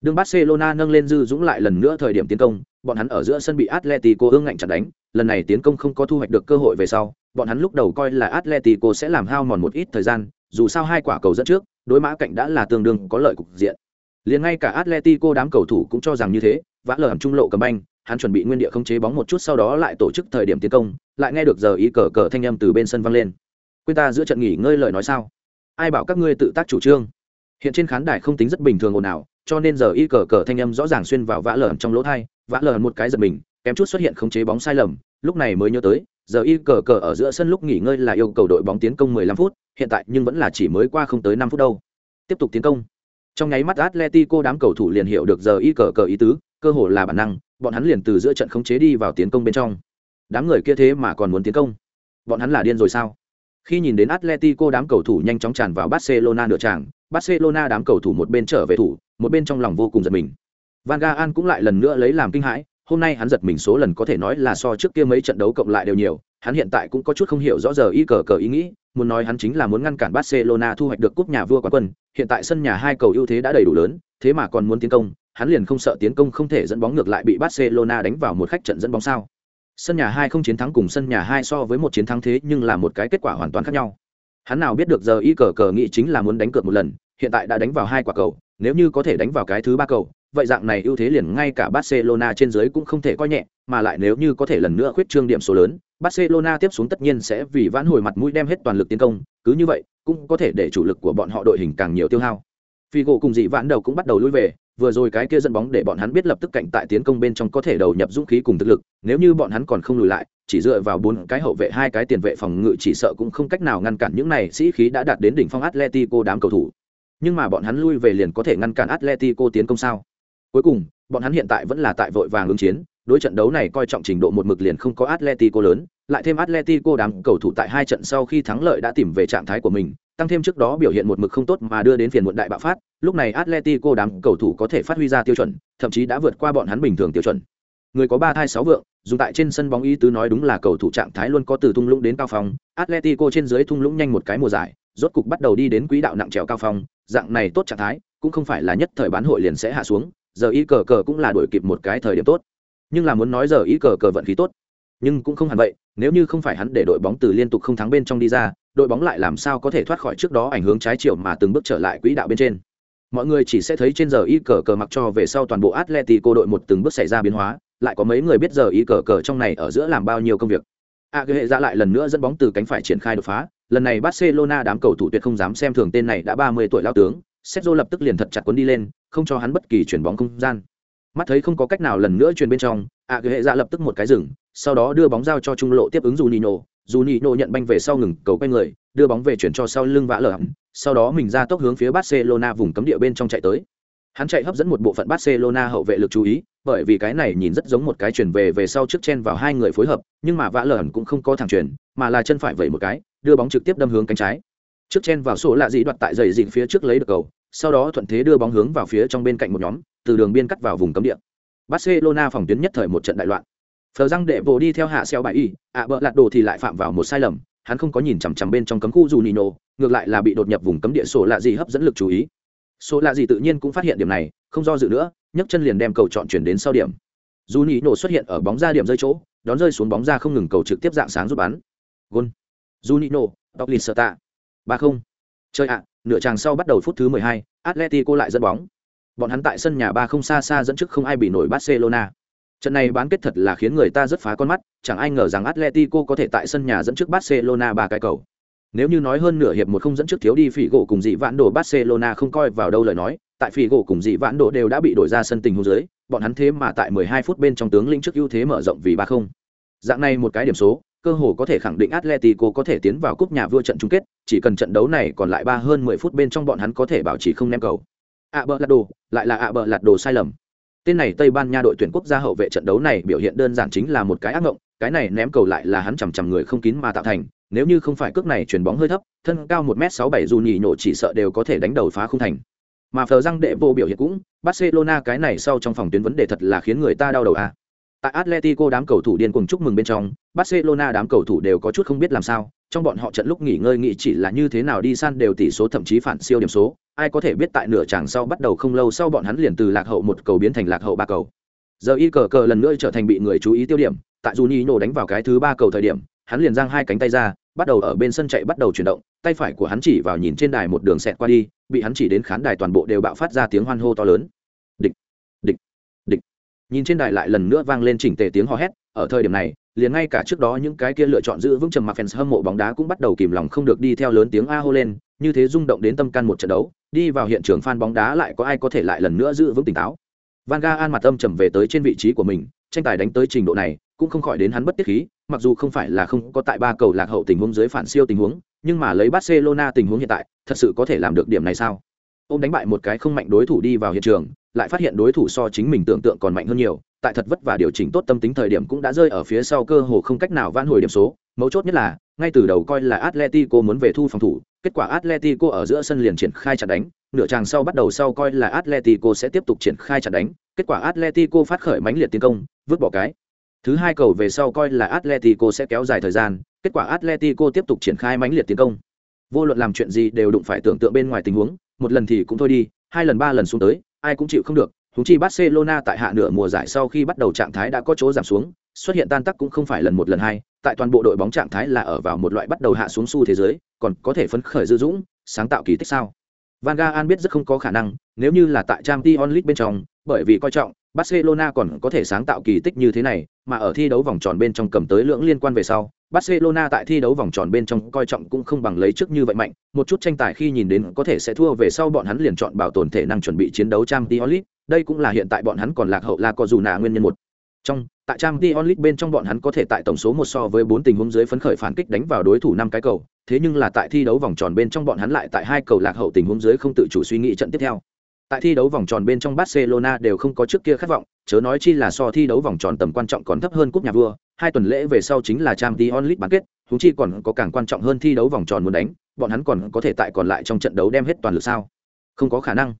Đương Barcelona nâng lên dư dũng lại lần nữa thời điểm tiến công, bọn hắn ở giữa sân bị Atletico ương ngạnh chặt đánh, lần này tiến công không có thu hoạch được cơ hội về sau, bọn hắn lúc đầu coi là Atletico sẽ làm hao mòn một ít thời gian, dù sao hai quả cầu dẫn trước, đối mã cạnh đã là tương đương có lợi cục diện liền ngay cả atletico đám cầu thủ cũng cho rằng như thế, vã lờ ẩm trung lộ cầm banh, hắn chuẩn bị nguyên địa không chế bóng một chút sau đó lại tổ chức thời điểm tiến công, lại nghe được giờ ý cờ cờ thanh âm từ bên sân vang lên. Quên ta giữa trận nghỉ ngơi lời nói sao? Ai bảo các ngươi tự tác chủ trương? Hiện trên khán đài không tính rất bình thường ồn ào, cho nên giờ y cờ cờ thanh âm rõ ràng xuyên vào vã lờ trong lỗ thai, vã lờ một cái giật mình, kém chút xuất hiện không chế bóng sai lầm, lúc này mới nhớ tới, giờ y cờ cờ ở giữa sân lúc nghỉ ngơi là yêu cầu đội bóng tiến công 15 phút, hiện tại nhưng vẫn là chỉ mới qua không tới 5 phút đâu. Tiếp tục tiến công trong nháy mắt atletico đám cầu thủ liền hiểu được giờ y cờ cờ ý tứ, cơ hồ là bản năng, bọn hắn liền từ giữa trận khống chế đi vào tiến công bên trong. Đám người kia thế mà còn muốn tiến công. Bọn hắn là điên rồi sao? Khi nhìn đến atletico đám cầu thủ nhanh chóng tràn vào barcelona nửa tràng, barcelona đám cầu thủ một bên trở về thủ, một bên trong lòng vô cùng giật mình. Van gaal cũng lại lần nữa lấy làm kinh hãi hôm nay hắn giật mình số lần có thể nói là so trước kia mấy trận đấu cộng lại đều nhiều, hắn hiện tại cũng có chút không hiểu rõ giờ y cờ cờ ý nghĩ, muốn nói hắn chính là muốn ngăn cản barcelona thu hoạch được cúp nhà vua quán quân, hiện tại sân nhà hai cầu ưu thế đã đầy đủ lớn, thế mà còn muốn tiến công, hắn liền không sợ tiến công không thể dẫn bóng ngược lại bị barcelona đánh vào một khách trận dẫn bóng sao. Sân nhà hai không chiến thắng cùng sân nhà hai so với một chiến thắng thế nhưng là một cái kết quả hoàn toàn khác nhau. Hắn nào biết được giờ y cờ cờ nghĩ chính là muốn đánh cược một lần, hiện tại đã đánh vào hai quả cầu, nếu như có thể đánh vào cái thứ ba cầu vậy dạng này ưu thế liền ngay cả barcelona trên dưới cũng không thể coi nhẹ mà lại nếu như có thể lần nữa khuyết trương điểm số lớn, Barcelona tiếp xuống tất nhiên sẽ vì vãn hồi mặt mũi đem hết toàn lực tiến công, cứ như vậy, cũng có thể để chủ lực của bọn họ đội hình càng nhiều tiêu hao. Figo cùng dị vãn đầu cũng bắt đầu lui về, vừa rồi cái kia dẫn bóng để bọn hắn biết lập tức cạnh tại tiến công bên trong có thể đầu nhập dũng khí cùng thực lực, nếu như bọn hắn còn không lùi lại, chỉ dựa vào bốn cái hậu vệ hai cái tiền vệ phòng ngự chỉ sợ cũng không cách nào ngăn cản những này sĩ khí đã đạt đến đỉnh phong Atletico đám cầu thủ. Nhưng mà bọn hắn lui về liền có thể ngăn cản Atletico tiến công sao? Cuối cùng, bọn hắn hiện tại vẫn là tại vội vàng ứng chiến, đối trận đấu này coi trọng trình độ một mực liền không có Atletico lớn, lại thêm Atletico đám cầu thủ tại hai trận sau khi thắng lợi đã tìm về trạng thái của mình, tăng thêm trước đó biểu hiện một mực không tốt mà đưa đến phiền muộn đại bạo phát, lúc này Atletico đám cầu thủ có thể phát huy ra tiêu chuẩn, thậm chí đã vượt qua bọn hắn bình thường tiêu chuẩn. Người có ba thai sáu vượng, dùng tại trên sân bóng ý tứ nói đúng là cầu thủ trạng thái luôn có từ thung lũng đến cao phong, Atletico trên dưới thung lũng nhanh một cái mùa giải, rốt cục bắt đầu đi đến quỹ đạo nặng trèo cao phong, dạng này tốt trạng thái, cũng không phải là nhất thời bán hội liền sẽ hạ xuống, giờ y cờ cờ cũng là đuổi kịp một cái thời điểm tốt. Nhưng là muốn nói giờ y cờ cờ vận khí tốt, nhưng cũng không hẳn vậy, nếu như không phải hắn để đội bóng từ liên tục không thắng bên trong đi ra, đội bóng lại làm sao có thể thoát khỏi trước đó ảnh hưởng trái chiều mà từng bước trở lại quỹ đạo bên trên mọi người chỉ sẽ thấy trên giờ y cờ cờ mặc cho về sau toàn bộ atletico đội một từng bước xảy ra biến hóa lại có mấy người biết giờ y cờ cờ trong này ở giữa làm bao nhiêu công việc a hệ ra lại lần nữa dẫn bóng từ cánh phải triển khai đột phá lần này barcelona đám cầu thủ tuyệt không dám xem thường tên này đã ba mươi tuổi lao tướng Sergio lập tức liền thật chặt cuốn đi lên không cho hắn bất kỳ chuyển bóng không gian. Mắt thấy không có cách nào lần nữa truyền bên trong a hệ ra lập tức một cái dừng, sau đó đưa bóng giao cho trung lộ tiếp ứng dù nino dù nino nhận banh về sau ngừng cầu quay người đưa bóng về chuyển cho sau lưng vã lở hẳn sau đó mình ra tốc hướng phía barcelona vùng cấm địa bên trong chạy tới. Hắn chạy hấp dẫn một bộ phận barcelona hậu vệ lực chú ý bởi vì cái này nhìn rất giống một cái chuyển về về sau trước chen vào hai người phối hợp nhưng mà vã lở hẳn cũng không có thẳng chuyển mà là chân phải vẩy một cái đưa bóng trực tiếp đâm hướng cánh trái. Trước chen vào sổ lạ gì đoạt tại dày dịnh phía trước lấy được cầu sau đó thuận thế đưa bóng hướng vào phía trong bên cạnh một nhóm, từ đường biên cắt vào vùng cấm địa. Barcelona phòng tuyến nhất thời một trận đại loạn. Phờ răng đệ bộ đi theo hạ xeo bài y, ạ bợ lạt đồ thì lại phạm vào một sai lầm, hắn không có nhìn chằm chằm bên trong cấm khu dù nino ngược lại là bị đột nhập vùng cấm địa sổ lạ gì hấp dẫn lực chú ý. Sổ lạ gì tự nhiên cũng phát hiện điểm này, không do dự nữa, nhấc chân liền đem cầu chọn chuyển đến sau điểm. Dù nino xuất hiện ở bóng ra điểm rơi chỗ, đón rơi xuống bóng ra không ngừng cầu trực tiếp dạng sáng giúp bắn. Gôn. Dù nino đọc lì sợ tạ ba không. Chơi ạ nửa tràng sau bắt đầu phút thứ mười hai atletico lại dẫn bóng bọn hắn tại sân nhà ba không xa xa dẫn trước không ai bị nổi barcelona Trận này bán kết thật là khiến người ta rất phá con mắt, chẳng ai ngờ rằng Atletico có thể tại sân nhà dẫn trước Barcelona ba cái cầu. Nếu như nói hơn nửa hiệp một không dẫn trước thiếu đi phỉ gỗ cùng dị vãn đổ Barcelona không coi vào đâu lời nói, tại phỉ gỗ cùng dị vãn đổ đều đã bị đổi ra sân tình huống dưới, bọn hắn thế mà tại 12 phút bên trong tướng lĩnh trước ưu thế mở rộng vì 3-0. Dạng này một cái điểm số, cơ hồ có thể khẳng định Atletico có thể tiến vào cúp nhà vua trận chung kết, chỉ cần trận đấu này còn lại ba hơn 10 phút bên trong bọn hắn có thể bảo trì không ném cầu. À bờ lạt đồ, lại là ạ à bờ lạt đồ sai lầm. Tên này Tây Ban Nha đội tuyển quốc gia hậu vệ trận đấu này biểu hiện đơn giản chính là một cái ác mộng, cái này ném cầu lại là hắn chằm chằm người không kín mà tạo thành, nếu như không phải cước này chuyển bóng hơi thấp, thân cao 1m67 dù nhỉ nhổ chỉ sợ đều có thể đánh đầu phá không thành. Mà phờ răng đệ vô biểu hiện cũng, Barcelona cái này sau trong phòng tuyến vấn đề thật là khiến người ta đau đầu a. Tại Atletico đám cầu thủ điên cuồng chúc mừng bên trong, Barcelona đám cầu thủ đều có chút không biết làm sao, trong bọn họ trận lúc nghỉ ngơi nghĩ chỉ là như thế nào đi san đều tỷ số thậm chí phản siêu điểm số, ai có thể biết tại nửa chàng sau bắt đầu không lâu sau bọn hắn liền từ lạc hậu một cầu biến thành lạc hậu ba cầu. Giờ y cờ cờ lần nữa trở thành bị người chú ý tiêu điểm, tại Juninho đánh vào cái thứ ba cầu thời điểm, hắn liền giang hai cánh tay ra, bắt đầu ở bên sân chạy bắt đầu chuyển động, tay phải của hắn chỉ vào nhìn trên đài một đường xẹt qua đi, bị hắn chỉ đến khán đài toàn bộ đều bạo phát ra tiếng hoan hô to lớn. Nhìn trên đài lại lần nữa vang lên chỉnh tề tiếng hò hét, ở thời điểm này, liền ngay cả trước đó những cái kia lựa chọn giữ vững trầm mặc fans hâm mộ bóng đá cũng bắt đầu kìm lòng không được đi theo lớn tiếng a hô lên, như thế rung động đến tâm can một trận đấu, đi vào hiện trường fan bóng đá lại có ai có thể lại lần nữa giữ vững tỉnh táo. Van an mặt âm trầm về tới trên vị trí của mình, tranh tài đánh tới trình độ này, cũng không khỏi đến hắn bất tiết khí, mặc dù không phải là không có tại ba cầu lạc hậu tình huống dưới phản siêu tình huống, nhưng mà lấy Barcelona tình huống hiện tại, thật sự có thể làm được điểm này sao? Ông đánh bại một cái không mạnh đối thủ đi vào hiện trường, lại phát hiện đối thủ so chính mình tưởng tượng còn mạnh hơn nhiều, tại thật vất vả điều chỉnh tốt tâm tính thời điểm cũng đã rơi ở phía sau cơ hồ không cách nào van hồi điểm số, mấu chốt nhất là, ngay từ đầu coi là Atletico muốn về thu phòng thủ, kết quả Atletico ở giữa sân liền triển khai chặn đánh, nửa tràng sau bắt đầu sau coi là Atletico sẽ tiếp tục triển khai chặn đánh, kết quả Atletico phát khởi mãnh liệt tiến công, vứt bỏ cái. Thứ hai cầu về sau coi là Atletico sẽ kéo dài thời gian, kết quả Atletico tiếp tục triển khai mãnh liệt tiến công. Vô luận làm chuyện gì đều đụng phải tưởng tượng bên ngoài tình huống, một lần thì cũng thôi đi, hai lần ba lần xuống tới, ai cũng chịu không được, huống chi Barcelona tại hạ nửa mùa giải sau khi bắt đầu trạng thái đã có chỗ giảm xuống, xuất hiện tan tác cũng không phải lần một lần hai, tại toàn bộ đội bóng trạng thái là ở vào một loại bắt đầu hạ xuống xu thế giới, còn có thể phấn khởi dư dũng, sáng tạo kỳ tích sao? Van Gaal biết rất không có khả năng, nếu như là tại Champions League bên trong, bởi vì coi trọng Barcelona còn có thể sáng tạo kỳ tích như thế này, mà ở thi đấu vòng tròn bên trong cầm tới lưỡng liên quan về sau, Barcelona tại thi đấu vòng tròn bên trong coi trọng cũng không bằng lấy trước như vậy mạnh, một chút tranh tài khi nhìn đến có thể sẽ thua về sau bọn hắn liền chọn bảo tồn thể năng chuẩn bị chiến đấu Champions League, đây cũng là hiện tại bọn hắn còn lạc hậu là có dù nà nguyên nhân một. Trong, tại Champions League bên trong bọn hắn có thể tại tổng số một so với bốn tình huống dưới phấn khởi phản kích đánh vào đối thủ năm cái cầu, thế nhưng là tại thi đấu vòng tròn bên trong bọn hắn lại tại hai cầu lạc hậu tình huống dưới không tự chủ suy nghĩ trận tiếp theo. Tại thi đấu vòng tròn bên trong Barcelona đều không có trước kia khát vọng, chớ nói chi là so thi đấu vòng tròn tầm quan trọng còn thấp hơn cúp nhà vua, hai tuần lễ về sau chính là Champions League bán kết, huống chi còn có càng quan trọng hơn thi đấu vòng tròn muốn đánh, bọn hắn còn có thể tại còn lại trong trận đấu đem hết toàn lực sao? Không có khả năng.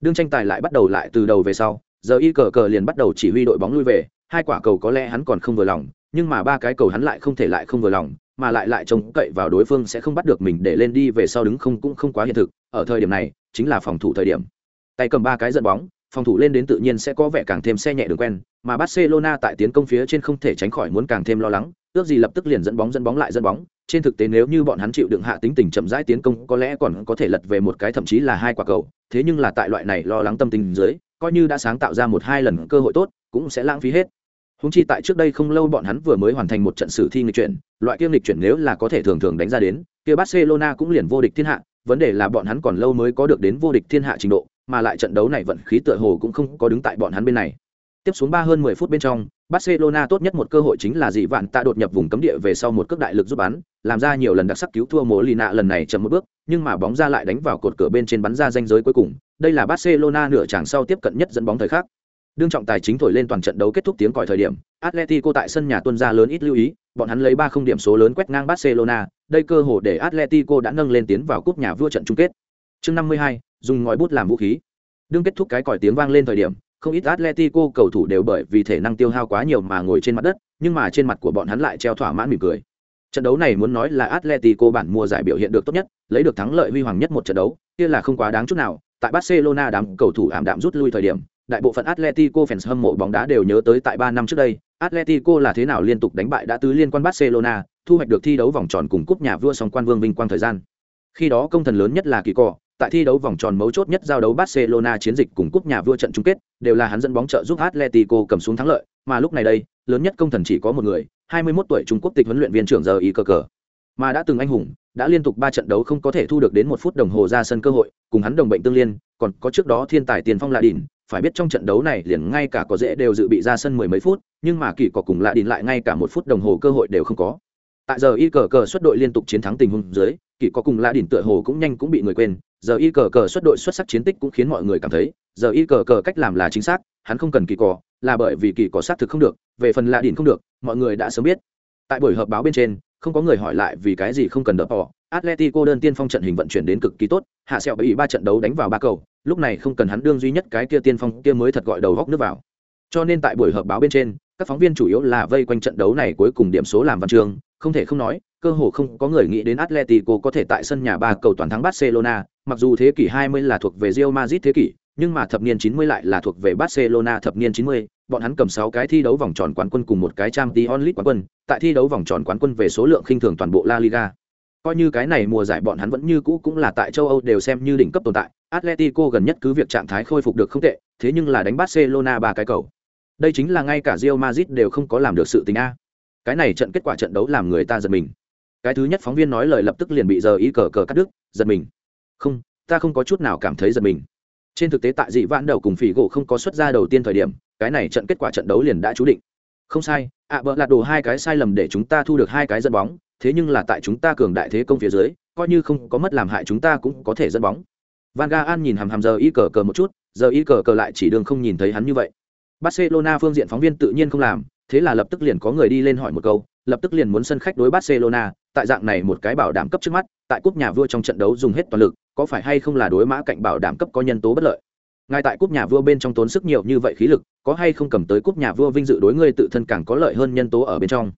Đương tranh tài lại bắt đầu lại từ đầu về sau, giờ y cờ cờ liền bắt đầu chỉ huy đội bóng lui về, hai quả cầu có lẽ hắn còn không vừa lòng, nhưng mà ba cái cầu hắn lại không thể lại không vừa lòng, mà lại lại trông cậy vào đối phương sẽ không bắt được mình để lên đi về sau đứng không cũng không quá hiện thực, ở thời điểm này, chính là phòng thủ thời điểm tay cầm ba cái dẫn bóng, phòng thủ lên đến tự nhiên sẽ có vẻ càng thêm xe nhẹ đường quen, mà barcelona tại tiến công phía trên không thể tránh khỏi muốn càng thêm lo lắng, ước gì lập tức liền dẫn bóng dẫn bóng lại dẫn bóng, trên thực tế nếu như bọn hắn chịu đựng hạ tính tình chậm rãi tiến công, có lẽ còn có thể lật về một cái thậm chí là hai quả cầu, thế nhưng là tại loại này lo lắng tâm tình dưới, coi như đã sáng tạo ra một hai lần cơ hội tốt, cũng sẽ lãng phí hết. Húng chi tại trước đây không lâu bọn hắn vừa mới hoàn thành một trận sử thi nghịch chuyển, loại kiêm lịch chuyển nếu là có thể thường thường đánh ra đến, kia barcelona cũng liền vô địch thiên hạ, vấn đề là bọn hắn còn lâu mới có được đến vô địch thiên hạ trình độ mà lại trận đấu này vận khí tựa hồ cũng không có đứng tại bọn hắn bên này. Tiếp xuống ba hơn 10 phút bên trong, Barcelona tốt nhất một cơ hội chính là dị vạn tạ đột nhập vùng cấm địa về sau một cước đại lực giúp bắn, làm ra nhiều lần đặc sắc cứu thua Molina lần này chậm một bước, nhưng mà bóng ra lại đánh vào cột cửa bên trên bắn ra danh giới cuối cùng. Đây là Barcelona nửa chàng sau tiếp cận nhất dẫn bóng thời khắc. Đương trọng tài chính thổi lên toàn trận đấu kết thúc tiếng còi thời điểm, Atletico tại sân nhà tuân ra lớn ít lưu ý, bọn hắn lấy 3 không điểm số lớn quét ngang Barcelona, đây cơ hội để Atletico đã nâng lên tiến vào cúp nhà vua trận chung kết. Chương 52, dùng ngòi bút làm vũ khí. Đương kết thúc cái còi tiếng vang lên thời điểm không ít atletico cầu thủ đều bởi vì thể năng tiêu hao quá nhiều mà ngồi trên mặt đất nhưng mà trên mặt của bọn hắn lại treo thỏa mãn mỉm cười. Trận đấu này muốn nói là atletico bản mùa giải biểu hiện được tốt nhất lấy được thắng lợi huy hoàng nhất một trận đấu kia là không quá đáng chút nào. Tại barcelona đám cầu thủ ảm đạm rút lui thời điểm đại bộ phận atletico fans hâm mộ bóng đá đều nhớ tới tại ba năm trước đây atletico là thế nào liên tục đánh bại đã tứ liên quan barcelona thu hoạch được thi đấu vòng tròn cùng cúp nhà vua song quan vương vinh quang thời gian. Khi đó công thần lớn nhất là kỳ cọ tại thi đấu vòng tròn mấu chốt nhất giao đấu Barcelona chiến dịch cùng cúp nhà vua trận chung kết, đều là hắn dẫn bóng trợ giúp Atletico cầm xuống thắng lợi, mà lúc này đây, lớn nhất công thần chỉ có một người, 21 tuổi Trung Quốc tịch huấn luyện viên trưởng giờ ý cơ cờ. Mà đã từng anh hùng, đã liên tục 3 trận đấu không có thể thu được đến một phút đồng hồ ra sân cơ hội, cùng hắn đồng bệnh tương liên, còn có trước đó thiên tài tiền phong lạ đỉnh, phải biết trong trận đấu này liền ngay cả có dễ đều dự bị ra sân mười mấy phút, nhưng mà kỳ có cùng lạ đỉnh lại ngay cả một phút đồng hồ cơ hội đều không có. Tại giờ y cờ cờ xuất đội liên tục chiến thắng tình huống dưới, kỳ có cùng lạ đỉnh tựa hồ cũng nhanh cũng bị người quên, giờ y cờ cờ xuất đội xuất sắc chiến tích cũng khiến mọi người cảm thấy giờ y cờ cờ cách làm là chính xác hắn không cần kỳ cỏ là bởi vì kỳ cỏ xác thực không được về phần lạ đỉnh không được mọi người đã sớm biết. Tại buổi họp báo bên trên không có người hỏi lại vì cái gì không cần đỡ bỏ atletico đơn tiên phong trận hình vận chuyển đến cực kỳ tốt hạ sẹo bị ba trận đấu đánh vào ba cầu lúc này không cần hắn đương duy nhất cái kia tiên phong kia mới thật gọi đầu góc nước vào. Cho nên tại buổi họp báo bên trên các phóng viên chủ yếu là vây quanh trận đấu này cuối cùng điểm số làm văn trường, không thể không nói cơ hồ không có người nghĩ đến Atletico có thể tại sân nhà ba cầu toàn thắng Barcelona, mặc dù thế kỷ 20 là thuộc về Real Madrid thế kỷ, nhưng mà thập niên 90 lại là thuộc về Barcelona thập niên 90, bọn hắn cầm 6 cái thi đấu vòng tròn quán quân cùng một cái Champions League quán quân, tại thi đấu vòng tròn quán quân về số lượng khinh thường toàn bộ La Liga. Coi như cái này mùa giải bọn hắn vẫn như cũ cũng là tại châu Âu đều xem như đỉnh cấp tồn tại, Atletico gần nhất cứ việc trạng thái khôi phục được không tệ, thế nhưng là đánh Barcelona ba cái cầu. Đây chính là ngay cả Real Madrid đều không có làm được sự tình a. Cái này trận kết quả trận đấu làm người ta giật mình cái thứ nhất phóng viên nói lời lập tức liền bị giờ ý cờ cờ cắt đứt giật mình không ta không có chút nào cảm thấy giật mình. Trên thực tế tại dị vãn đầu cùng phỉ gỗ không có xuất ra đầu tiên thời điểm cái này trận kết quả trận đấu liền đã chú định. Không sai ạ à, bỡ lạt đồ hai cái sai lầm để chúng ta thu được hai cái dẫn bóng thế nhưng là tại chúng ta cường đại thế công phía dưới coi như không có mất làm hại chúng ta cũng có thể dẫn bóng. Van ga an nhìn hàm hàm giờ y cờ cờ một chút giờ y cờ cờ lại chỉ đường không nhìn thấy hắn như vậy. Barcelona phương diện phóng viên tự nhiên không làm thế là lập tức liền có người đi lên hỏi một câu lập tức liền muốn sân khách đối barcelona tại dạng này một cái bảo đảm cấp trước mắt tại cúp nhà vua trong trận đấu dùng hết toàn lực, có phải hay không là đối mã cạnh bảo đảm cấp có nhân tố bất lợi? Ngài tại cúp nhà vua bên trong tốn sức nhiều như vậy khí lực, có hay không cầm tới cúp nhà vua vinh dự đối ngươi tự thân càng có lợi hơn nhân tố ở bên trong?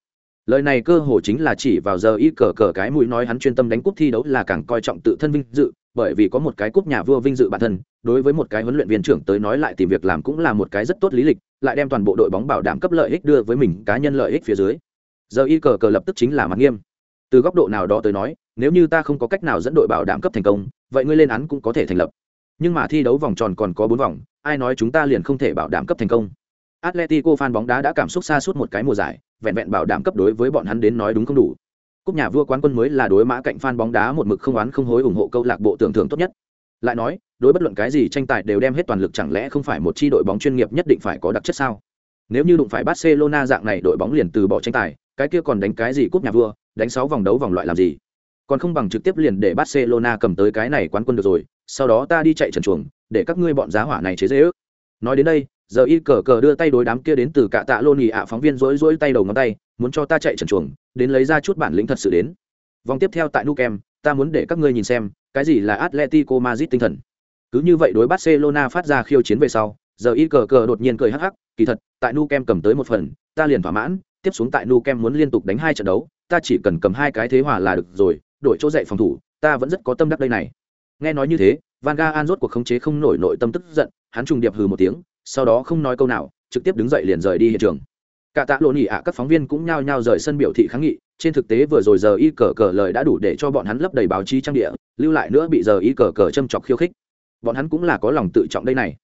Lời này cơ hồ chính là chỉ vào giờ Y cờ cờ cái mũi nói hắn chuyên tâm đánh cúp thi đấu là càng coi trọng tự thân vinh dự, bởi vì có một cái cúp nhà vua vinh dự bản thân, đối với một cái huấn luyện viên trưởng tới nói lại tìm việc làm cũng là một cái rất tốt lý lịch, lại đem toàn bộ đội bóng bảo đảm cấp lợi ích đưa với mình cá nhân lợi ích phía dưới. Giờ y cờ cờ lập tức chính là mặt nghiêm từ góc độ nào đó tới nói nếu như ta không có cách nào dẫn đội bảo đảm cấp thành công vậy ngươi lên án cũng có thể thành lập Nhưng mà thi đấu vòng tròn còn có bốn vòng, ai nói chúng ta liền không thể bảo đảm cấp thành công. Atletico fan bóng đá đã cảm xúc xa suốt một cái mùa giải, vẹn vẹn bảo đảm cấp đối với bọn hắn đến nói đúng không đủ. Cúp nhà vua quán quân mới là đối mã cạnh fan bóng đá một mực không oán không hối ủng hộ câu lạc bộ tưởng thưởng tốt nhất. Lại nói, đối bất luận cái gì tranh tài đều đem hết toàn lực chẳng lẽ không phải một chi đội bóng chuyên nghiệp nhất định phải có đặc chất sao? Nếu như đụng phải Barcelona dạng này đội bóng liền từ bỏ tranh tài, cái kia còn đánh cái gì cúp nhà vua, đánh 6 vòng đấu vòng loại làm gì? Còn không bằng trực tiếp liền để Barcelona cầm tới cái này quán quân được rồi, sau đó ta đi chạy trần chuồng, để các ngươi bọn giá hỏa này chế giễu. Nói đến đây, giờ y cờ cờ đưa tay đối đám kia đến từ cả tạ lô nhì ạ phóng viên rối rối tay đầu ngón tay muốn cho ta chạy trần chuồng đến lấy ra chút bản lĩnh thật sự đến vòng tiếp theo tại nukem ta muốn để các ngươi nhìn xem cái gì là atletico madrid tinh thần cứ như vậy đối barcelona phát ra khiêu chiến về sau giờ y cờ cờ đột nhiên cười hắc hắc kỳ thật tại nukem cầm tới một phần ta liền thỏa mãn tiếp xuống tại nukem muốn liên tục đánh hai trận đấu, ta chỉ cần cầm hai cái thế hòa là được rồi, đổi chỗ dậy phòng thủ, ta vẫn rất có tâm đắc đây này. Nghe nói như thế, van ga an rốt cuộc khống chế không nổi nội tâm tức giận, hắn trùng điệp hừ một tiếng, sau đó không nói câu nào, trực tiếp đứng dậy liền rời đi hiện trường. Cả tạ lộ nhị ạ, các phóng viên cũng nhao nhao rời sân biểu thị kháng nghị, trên thực tế vừa rồi giờ y cờ cờ lời đã đủ để cho bọn hắn lấp đầy báo chí trang địa, lưu lại nữa bị giờ y cờ cờ châm chọc khiêu khích. Bọn hắn cũng là có lòng tự trọng đây này.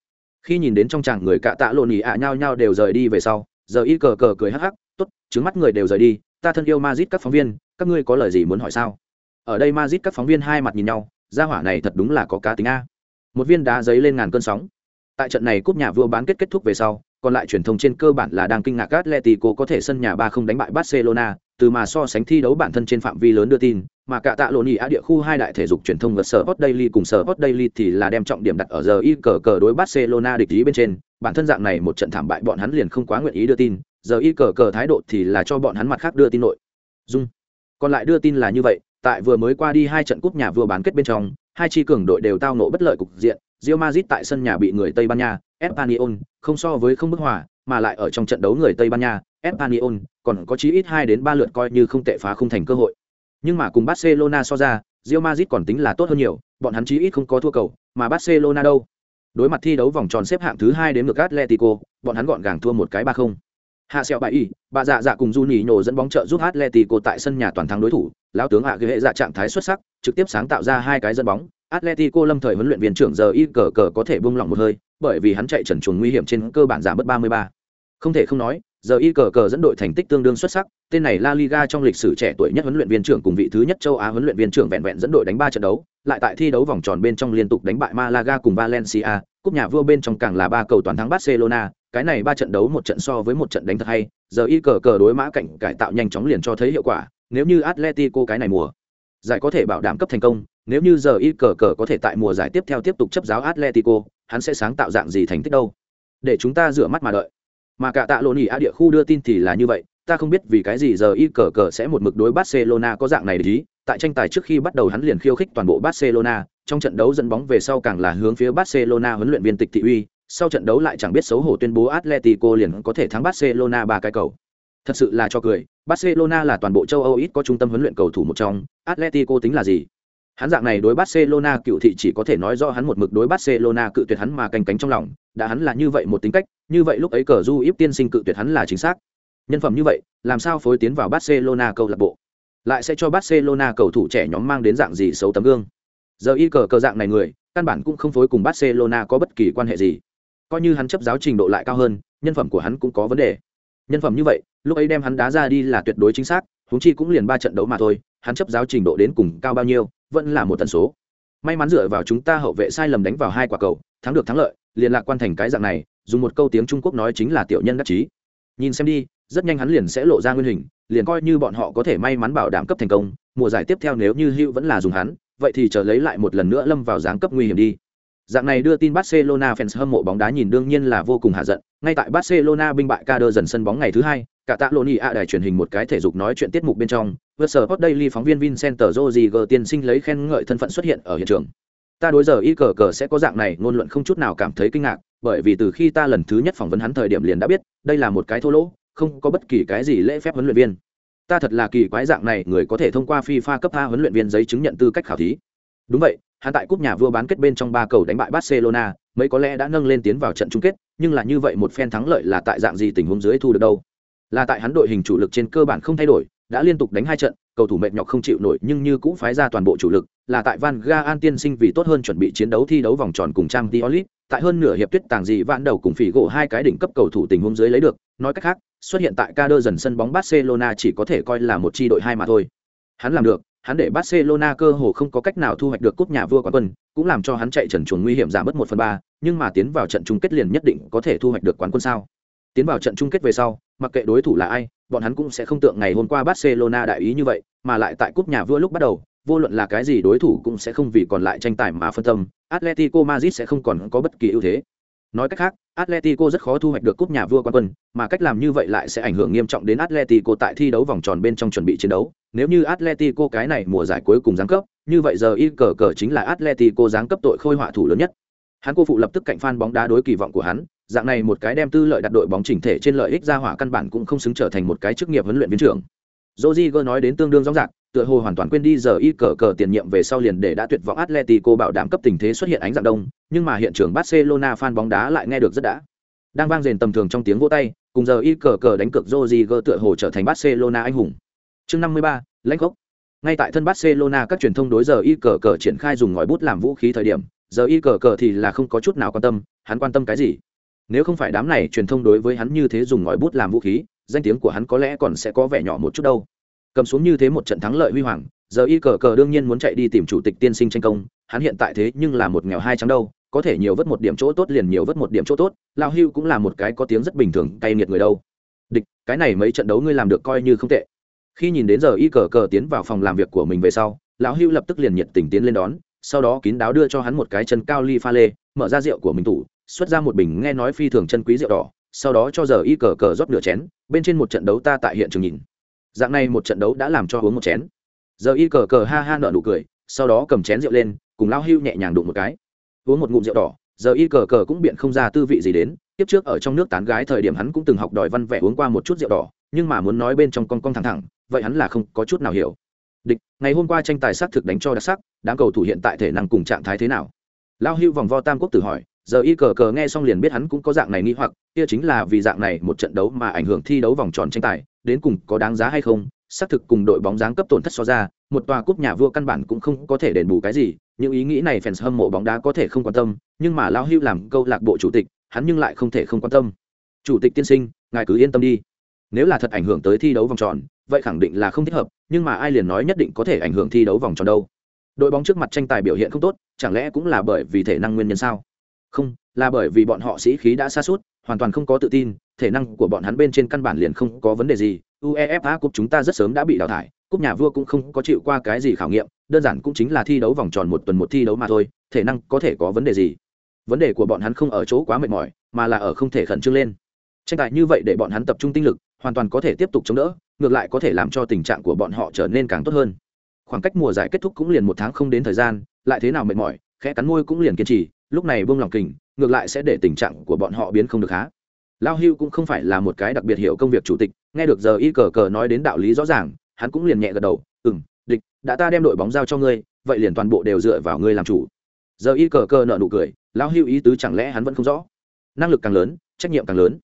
Khi nhìn đến trong chàng người cả tạ lộ nhị ạ, nhao nhao đều rời đi về sau, giờ y cờ cờ cười hắc hắc tốt trứng mắt người đều rời đi ta thân yêu mazit các phóng viên các ngươi có lời gì muốn hỏi sao? Ở đây mazit các phóng viên hai mặt nhìn nhau gia hỏa này thật đúng là có cá tính a. Một viên đá giấy lên ngàn cơn sóng. Tại trận này cúp nhà vua bán kết kết thúc về sau, còn lại truyền thông trên cơ bản là đang kinh ngạc Atletico có thể sân nhà ba không đánh bại Barcelona, từ mà so sánh thi đấu bản thân trên phạm vi lớn đưa tin, mà cả tạ lộn á địa khu hai đại thể dục truyền thông và sở Sport Daily cùng sở Sport Daily thì là đem trọng điểm đặt ở giờ y cờ cờ đối Barcelona địch ý bên trên, bản thân dạng này một trận thảm bại bọn hắn liền không quá nguyện ý đưa tin, giờ y cờ cờ thái độ thì là cho bọn hắn mặt khác đưa tin nội. Dung. Còn lại đưa tin là như vậy, tại vừa mới qua đi hai trận cúp nhà vừa bán kết bên trong, hai chi cường đội đều tao nộ bất lợi cục diện, Real Madrid tại sân nhà bị người Tây Ban Nha, Espanyol, không so với không bức hòa, mà lại ở trong trận đấu người Tây Ban Nha, Espanyol, còn có chí ít hai đến ba lượt coi như không tệ phá không thành cơ hội. Nhưng mà cùng Barcelona so ra, Real Madrid còn tính là tốt hơn nhiều, bọn hắn chí ít không có thua cầu, mà Barcelona đâu. Đối mặt thi đấu vòng tròn xếp hạng thứ hai đến ngược Atletico, bọn hắn gọn gàng thua một cái 3-0. Hạ sẹo bại y, bà dạ dạ cùng Juni nổ dẫn bóng trợ giúp Atletico tại sân nhà toàn thắng đối thủ, lão tướng hạ ghế dạ trạng thái xuất sắc, trực tiếp sáng tạo ra hai cái dẫn bóng, Atletico lâm thời huấn luyện viên trưởng giờ y cờ cờ có thể buông lỏng một hơi, bởi vì hắn chạy trần chuồng nguy hiểm trên cơ bản giảm mất 33. Không thể không nói, giờ y cờ cờ dẫn đội thành tích tương đương xuất sắc, tên này La Liga trong lịch sử trẻ tuổi nhất huấn luyện viên trưởng cùng vị thứ nhất châu Á huấn luyện viên trưởng vẹn vẹn dẫn đội đánh 3 trận đấu, lại tại thi đấu vòng tròn bên trong liên tục đánh bại Malaga cùng Valencia, cúp nhà vua bên trong càng là ba cầu toàn thắng Barcelona, cái này ba trận đấu một trận so với một trận đánh thật hay, giờ y cờ cờ đối mã cảnh cải tạo nhanh chóng liền cho thấy hiệu quả, nếu như Atletico cái này mùa giải có thể bảo đảm cấp thành công, nếu như giờ y cờ cờ có thể tại mùa giải tiếp theo tiếp tục chấp giáo Atletico, hắn sẽ sáng tạo dạng gì thành tích đâu? Để chúng ta rửa mắt mà đợi. Mà cả tạ lộn ý a địa khu đưa tin thì là như vậy, ta không biết vì cái gì giờ y cờ cờ sẽ một mực đối Barcelona có dạng này để ý, tại tranh tài trước khi bắt đầu hắn liền khiêu khích toàn bộ Barcelona, trong trận đấu dẫn bóng về sau càng là hướng phía Barcelona huấn luyện viên tịch thị uy, sau trận đấu lại chẳng biết xấu hổ tuyên bố Atletico liền có thể thắng Barcelona ba cái cầu. Thật sự là cho cười, Barcelona là toàn bộ châu Âu ít có trung tâm huấn luyện cầu thủ một trong, Atletico tính là gì? Hắn dạng này đối Barcelona cựu thị chỉ có thể nói rõ hắn một mực đối Barcelona cự tuyệt hắn mà canh cánh trong lòng, đã hắn là như vậy một tính cách, như vậy lúc ấy cờ du íp tiên sinh cự tuyệt hắn là chính xác. Nhân phẩm như vậy, làm sao phối tiến vào Barcelona câu lạc bộ? Lại sẽ cho Barcelona cầu thủ trẻ nhóm mang đến dạng gì xấu tấm gương? Giờ y cờ cờ dạng này người, căn bản cũng không phối cùng Barcelona có bất kỳ quan hệ gì. Coi như hắn chấp giáo trình độ lại cao hơn, nhân phẩm của hắn cũng có vấn đề. Nhân phẩm như vậy, lúc ấy đem hắn đá ra đi là tuyệt đối chính xác, huống chi cũng liền ba trận đấu mà thôi, hắn chấp giáo trình độ đến cùng cao bao nhiêu, vẫn là một tần số. May mắn dựa vào chúng ta hậu vệ sai lầm đánh vào hai quả cầu thắng được thắng lợi liền lạc quan thành cái dạng này dùng một câu tiếng trung quốc nói chính là tiểu nhân đắc chí. Nhìn xem đi rất nhanh hắn liền sẽ lộ ra nguyên hình liền coi như bọn họ có thể may mắn bảo đảm cấp thành công mùa giải tiếp theo nếu như hữu vẫn là dùng hắn vậy thì chờ lấy lại một lần nữa lâm vào dáng cấp nguy hiểm đi dạng này đưa tin barcelona fans hâm mộ bóng đá nhìn đương nhiên là vô cùng hạ giận. Ngay tại barcelona binh bại Kader dần sân bóng ngày thứ hai cả tạ lộn ạ đài truyền hình một cái thể dục nói chuyện tiết mục bên trong vừa sở hot daily phóng viên vincent joziger tiên sinh lấy khen ngợi thân phận xuất hiện ở hiện trường. Ta đối giờ y cờ cờ sẽ có dạng này, ngôn luận không chút nào cảm thấy kinh ngạc, bởi vì từ khi ta lần thứ nhất phỏng vấn hắn thời điểm liền đã biết, đây là một cái thô lỗ, không có bất kỳ cái gì lễ phép huấn luyện viên. Ta thật là kỳ quái dạng này, người có thể thông qua fifa cấp a huấn luyện viên giấy chứng nhận tư cách khảo thí. Đúng vậy hắn tại cúp nhà vua bán kết bên trong ba cầu đánh bại barcelona mấy có lẽ đã nâng lên tiến vào trận chung kết nhưng là như vậy một phen thắng lợi là tại dạng gì tình huống dưới thu được đâu là tại hắn đội hình chủ lực trên cơ bản không thay đổi đã liên tục đánh hai trận cầu thủ mệt nhọc không chịu nổi nhưng như cũng phái ra toàn bộ chủ lực là tại Van Gaal tiên sinh vì tốt hơn chuẩn bị chiến đấu thi đấu vòng tròn cùng Trang Diolit, tại hơn nửa hiệp tuyết tàng dị vạn đầu cùng phỉ gỗ hai cái đỉnh cấp cầu thủ tình huống dưới lấy được, nói cách khác, xuất hiện tại Kader dần sân bóng Barcelona chỉ có thể coi là một chi đội hai mà thôi. Hắn làm được, hắn để Barcelona cơ hồ không có cách nào thu hoạch được cúp nhà vua quán quân, cũng làm cho hắn chạy trần chuồng nguy hiểm giảm mất một phần ba, nhưng mà tiến vào trận chung kết liền nhất định có thể thu hoạch được quán quân sao? Tiến vào trận chung kết về sau, mặc kệ đối thủ là ai, bọn hắn cũng sẽ không tượng ngày hôm qua Barcelona đại ý như vậy, mà lại tại cúp nhà vua lúc bắt đầu, vô luận là cái gì đối thủ cũng sẽ không vì còn lại tranh tài mà phân tâm, Atletico Madrid sẽ không còn có bất kỳ ưu thế. Nói cách khác, Atletico rất khó thu hoạch được cúp nhà vua quán quân, mà cách làm như vậy lại sẽ ảnh hưởng nghiêm trọng đến Atletico tại thi đấu vòng tròn bên trong chuẩn bị chiến đấu. Nếu như Atletico cái này mùa giải cuối cùng giáng cấp, như vậy giờ y cờ cờ chính là Atletico giáng cấp tội khôi họa thủ lớn nhất. Hắn cô phụ lập tức cạnh fan bóng đá đối kỳ vọng của hắn, dạng này một cái đem tư lợi đặt đội bóng chỉnh thể trên lợi ích ra hỏa căn bản cũng không xứng trở thành một cái chức nghiệp huấn luyện viên trưởng. Rodrigo nói đến tương đương rõ ràng, tựa hồ hoàn toàn quên đi giờ y cờ cờ tiền nhiệm về sau liền để đã tuyệt vọng Atletico bảo đảm cấp tình thế xuất hiện ánh dạng đông, nhưng mà hiện trường Barcelona fan bóng đá lại nghe được rất đã. Đang vang rền tầm thường trong tiếng vỗ tay, cùng giờ y cờ cờ đánh cược Rodrigo tựa hồ trở thành Barcelona anh hùng. Chương 53, lãnh gốc. Ngay tại thân Barcelona các truyền thông đối giờ y cờ cờ triển khai dùng ngòi bút làm vũ khí thời điểm, giờ y cờ cờ thì là không có chút nào quan tâm, hắn quan tâm cái gì? Nếu không phải đám này truyền thông đối với hắn như thế dùng ngòi bút làm vũ khí, danh tiếng của hắn có lẽ còn sẽ có vẻ nhỏ một chút đâu cầm xuống như thế một trận thắng lợi huy hoàng, giờ y cờ cờ đương nhiên muốn chạy đi tìm chủ tịch tiên sinh tranh công, hắn hiện tại thế nhưng là một nghèo hai trắng đâu, có thể nhiều vất một điểm chỗ tốt liền nhiều vất một điểm chỗ tốt lao hưu cũng là một cái có tiếng rất bình thường, cay nghiệt người đâu. Địch, cái này mấy trận đấu ngươi làm được coi như không tệ. Khi nhìn đến giờ y cờ cờ tiến vào phòng làm việc của mình về sau, lão hưu lập tức liền nhiệt tình tiến lên đón, sau đó kín đáo đưa cho hắn một cái chân cao ly pha lê, mở ra rượu của mình tủ, xuất ra một bình nghe nói phi thường chân quý rượu đỏ, sau đó cho giờ y cờ cờ rót nửa chén, bên trên một trận đấu ta tại hiện trường nhìn dạng này một trận đấu đã làm cho uống một chén. Giờ y cờ cờ ha ha nợ nụ cười, sau đó cầm chén rượu lên, cùng lao hưu nhẹ nhàng đụng một cái. Uống một ngụm rượu đỏ, giờ y cờ cờ cũng biện không ra tư vị gì đến. Tiếp trước ở trong nước tán gái thời điểm hắn cũng từng học đòi văn vẻ uống qua một chút rượu đỏ, nhưng mà muốn nói bên trong con con thẳng thẳng, vậy hắn là không có chút nào hiểu. Địch, ngày hôm qua tranh tài xác thực đánh cho đặc sắc, đám cầu thủ hiện tại thể năng cùng trạng thái thế nào? Lao hưu vòng vo tam quốc tử hỏi, giờ y cờ cờ nghe xong liền biết hắn cũng có dạng này nghi hoặc, kia chính là vì dạng này một trận đấu mà ảnh hưởng thi đấu vòng tròn tranh tài đến cùng có đáng giá hay không, xác thực cùng đội bóng dáng cấp tổn thất so ra, một tòa cúp nhà vua căn bản cũng không có thể đền bù cái gì, những ý nghĩ này fans hâm mộ bóng đá có thể không quan tâm, nhưng mà lao hưu làm câu lạc bộ chủ tịch, hắn nhưng lại không thể không quan tâm. Chủ tịch tiên sinh, ngài cứ yên tâm đi. Nếu là thật ảnh hưởng tới thi đấu vòng tròn, vậy khẳng định là không thích hợp, nhưng mà ai liền nói nhất định có thể ảnh hưởng thi đấu vòng tròn đâu. Đội bóng trước mặt tranh tài biểu hiện không tốt, chẳng lẽ cũng là bởi vì thể năng nguyên nhân sao? Không, là bởi vì bọn họ sĩ khí đã xa suốt hoàn toàn không có tự tin, thể năng của bọn hắn bên trên căn bản liền không có vấn đề gì. Uefa Cup chúng ta rất sớm đã bị đào thải, cúp nhà vua cũng không có chịu qua cái gì khảo nghiệm, đơn giản cũng chính là thi đấu vòng tròn một tuần một thi đấu mà thôi, thể năng có thể có vấn đề gì? Vấn đề của bọn hắn không ở chỗ quá mệt mỏi, mà là ở không thể khẩn trương lên. Tranh tài như vậy để bọn hắn tập trung tinh lực, hoàn toàn có thể tiếp tục chống đỡ, ngược lại có thể làm cho tình trạng của bọn họ trở nên càng tốt hơn. Khoảng cách mùa giải kết thúc cũng liền một tháng không đến thời gian, lại thế nào mệt mỏi, khẽ cắn môi cũng liền kiên trì, lúc này buông lòng kình ngược lại sẽ để tình trạng của bọn họ biến không được há lao hưu cũng không phải là một cái đặc biệt hiểu công việc chủ tịch nghe được giờ y cờ cờ nói đến đạo lý rõ ràng hắn cũng liền nhẹ gật đầu ừ m địch đã ta đem đội bóng giao cho ngươi vậy liền toàn bộ đều dựa vào ngươi làm chủ. Giờ y cờ cờ nợ nụ cười lao hưu ý tứ chẳng lẽ hắn vẫn không rõ? Năng lực càng lớn trách nhiệm càng lớn.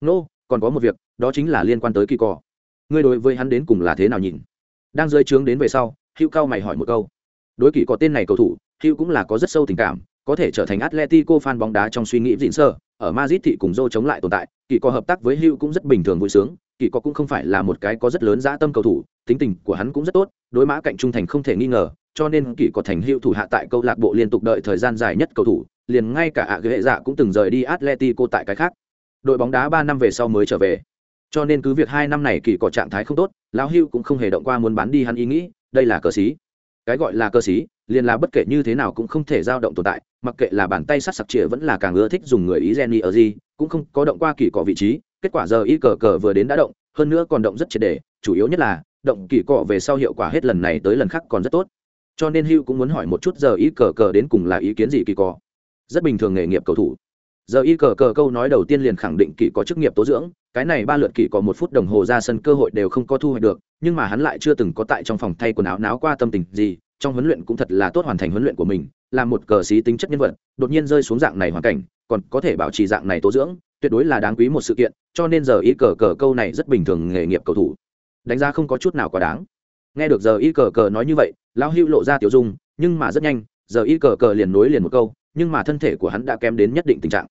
Nô、no, còn có một việc đó chính là liên quan tới kỳ cò. Ngươi đối với hắn đến cùng là thế nào nhìn? Đang rơi trướng đến về sau hưu cao mày hỏi một câu. Đối kỳ có tên này cầu thủ hưu cũng là có rất sâu tình cảm có thể trở thành Atletico fan bóng đá trong suy nghĩ dịn sơ, ở Madrid thị cùng Zô chống lại tồn tại, kỳ có hợp tác với Hưu cũng rất bình thường vui sướng, kỳ có cũng không phải là một cái có rất lớn dã tâm cầu thủ, tính tình của hắn cũng rất tốt, đối mã cạnh trung thành không thể nghi ngờ, cho nên kỳ có thành Hưu thủ hạ tại câu lạc bộ liên tục đợi thời gian dài nhất cầu thủ, liền ngay cả ạ ghế dạ cũng từng rời đi Atletico tại cái khác. Đội bóng đá 3 năm về sau mới trở về. Cho nên cứ việc hai năm này kỳ có trạng thái không tốt, lão Hưu cũng không hề động qua muốn bán đi hắn ý nghĩ, đây là cờ sĩ cái gọi là cơ sĩ liền là bất kể như thế nào cũng không thể dao động tồn tại, mặc kệ là bàn tay sắt sặc trẻ vẫn là càng ưa thích dùng người ý Jenny ở gì cũng không có động qua kỳ cọ vị trí, kết quả giờ y cờ cờ vừa đến đã động, hơn nữa còn động rất triệt đề, chủ yếu nhất là, động kỳ cọ về sau hiệu quả hết lần này tới lần khác còn rất tốt. Cho nên hữu cũng muốn hỏi một chút giờ y cờ cờ đến cùng là ý kiến gì kỳ cọ. Rất bình thường nghề nghiệp cầu thủ giờ y cờ cờ câu nói đầu tiên liền khẳng định kỳ có chức nghiệp tố dưỡng, cái này ba lượt kỳ có một phút đồng hồ ra sân cơ hội đều không có thu hoạch được, nhưng mà hắn lại chưa từng có tại trong phòng thay quần áo náo qua tâm tình gì, trong huấn luyện cũng thật là tốt hoàn thành huấn luyện của mình, là một cờ sĩ tính chất nhân vật, đột nhiên rơi xuống dạng này hoàn cảnh, còn có thể bảo trì dạng này tố dưỡng, tuyệt đối là đáng quý một sự kiện, cho nên giờ y cờ cờ câu này rất bình thường nghề nghiệp cầu thủ. Đánh giá không có chút nào quá đáng. Nghe được giờ y cờ cờ nói như vậy, lão hữu lộ ra tiểu dung, nhưng mà rất nhanh, giờ y cờ cờ liền nối liền một câu, nhưng mà thân thể của hắn đã kém đến nhất định tình trạng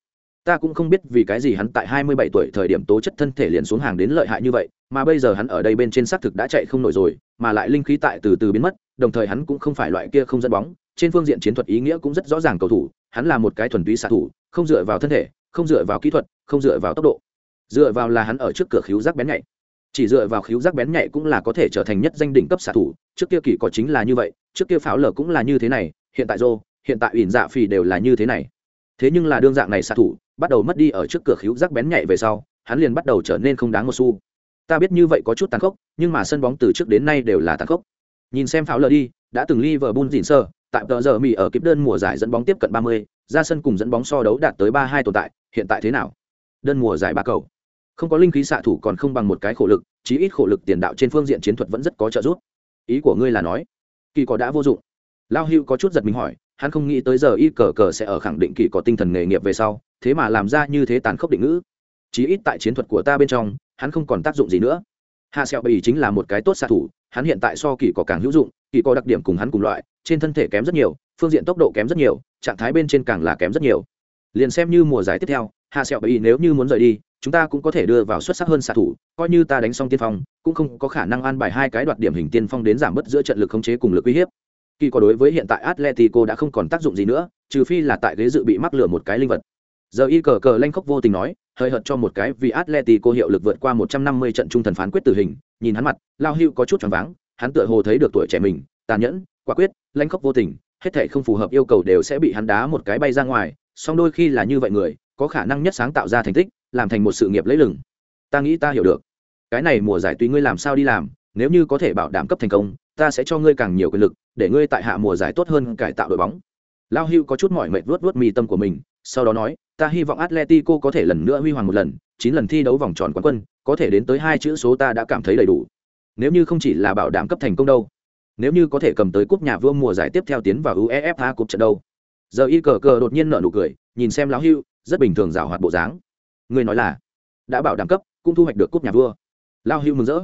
ta cũng không biết vì cái gì hắn tại 27 tuổi thời điểm tố chất thân thể liền xuống hàng đến lợi hại như vậy, mà bây giờ hắn ở đây bên trên xác thực đã chạy không nổi rồi, mà lại linh khí tại từ từ biến mất, đồng thời hắn cũng không phải loại kia không dẫn bóng, trên phương diện chiến thuật ý nghĩa cũng rất rõ ràng cầu thủ, hắn là một cái thuần túy xạ thủ, không dựa vào thân thể, không dựa vào kỹ thuật, không dựa vào tốc độ. Dựa vào là hắn ở trước cửa khiếu giác bén nhạy. Chỉ dựa vào khiếu giác bén nhạy cũng là có thể trở thành nhất danh đỉnh cấp xạ thủ, trước kia kỳ có chính là như vậy, trước kia pháo lở cũng là như thế này, hiện tại rô hiện tại ỉn dạ phì đều là như thế này thế nhưng là đương dạng này xạ thủ bắt đầu mất đi ở trước cửa khíu rác bén nhạy về sau hắn liền bắt đầu trở nên không đáng một xu ta biết như vậy có chút tàn khốc nhưng mà sân bóng từ trước đến nay đều là tàn khốc nhìn xem pháo lờ đi đã từng Liverpool dìn sơ tại tờ giờ Mỹ ở kịp đơn mùa giải dẫn bóng tiếp cận 30, ra sân cùng dẫn bóng so đấu đạt tới 32 tồn tại, hiện tại thế nào? Đơn mùa giải ba cầu. Không có linh khí xạ thủ còn không bằng một cái khổ lực, chí ít khổ lực tiền đạo trên phương diện chiến thuật vẫn rất có trợ giúp. Ý của ngươi là nói, kỳ có đã vô dụng. Lao Hưu có chút giật mình hỏi, hắn không nghĩ tới giờ y cờ cờ sẽ ở khẳng định kỳ có tinh thần nghề nghiệp về sau, thế mà làm ra như thế tàn khốc định ngữ. Chí ít tại chiến thuật của ta bên trong, hắn không còn tác dụng gì nữa. Hạ Sẹo Bỉ chính là một cái tốt xạ thủ, hắn hiện tại so kỳ có càng hữu dụng, kỳ có đặc điểm cùng hắn cùng loại, trên thân thể kém rất nhiều, phương diện tốc độ kém rất nhiều, trạng thái bên trên càng là kém rất nhiều. Liền xem như mùa giải tiếp theo, Hạ Sẹo Bỉ nếu như muốn rời đi, chúng ta cũng có thể đưa vào xuất sắc hơn xạ thủ, coi như ta đánh xong tiên phong, cũng không có khả năng an bài hai cái đoạt điểm hình tiên phong đến giảm bớt giữa trận lực khống chế cùng lực uy hiếp. Kỳ có đối với hiện tại Atletico đã không còn tác dụng gì nữa, trừ phi là tại ghế dự bị mắc lửa một cái linh vật. Giờ y cờ cờ lanh khóc vô tình nói, hơi hợt cho một cái vì Atletico hiệu lực vượt qua 150 trận trung thần phán quyết tử hình, nhìn hắn mặt, Lao Hưu có chút choáng váng, hắn tựa hồ thấy được tuổi trẻ mình, tàn nhẫn, quả quyết, lanh khóc vô tình, hết thảy không phù hợp yêu cầu đều sẽ bị hắn đá một cái bay ra ngoài, song đôi khi là như vậy người, có khả năng nhất sáng tạo ra thành tích, làm thành một sự nghiệp lấy lừng. Ta nghĩ ta hiểu được. Cái này mùa giải tùy ngươi làm sao đi làm, nếu như có thể bảo đảm cấp thành công, ta sẽ cho ngươi càng nhiều quyền lực, để ngươi tại hạ mùa giải tốt hơn cải tạo đội bóng. Lao Hưu có chút mỏi mệt vuốt vuốt mi tâm của mình, sau đó nói, ta hy vọng Atletico có thể lần nữa huy hoàng một lần, chín lần thi đấu vòng tròn quán quân, có thể đến tới hai chữ số ta đã cảm thấy đầy đủ. Nếu như không chỉ là bảo đảm cấp thành công đâu, nếu như có thể cầm tới cúp nhà vua mùa giải tiếp theo tiến vào UEFA cúp trận đâu. Giờ y cờ cờ đột nhiên nở nụ cười, nhìn xem lão Hưu, rất bình thường rào hoạt bộ dáng. Người nói là, đã bảo đảm cấp, cũng thu hoạch được cúp nhà vua. Lão Hưu mừng rỡ.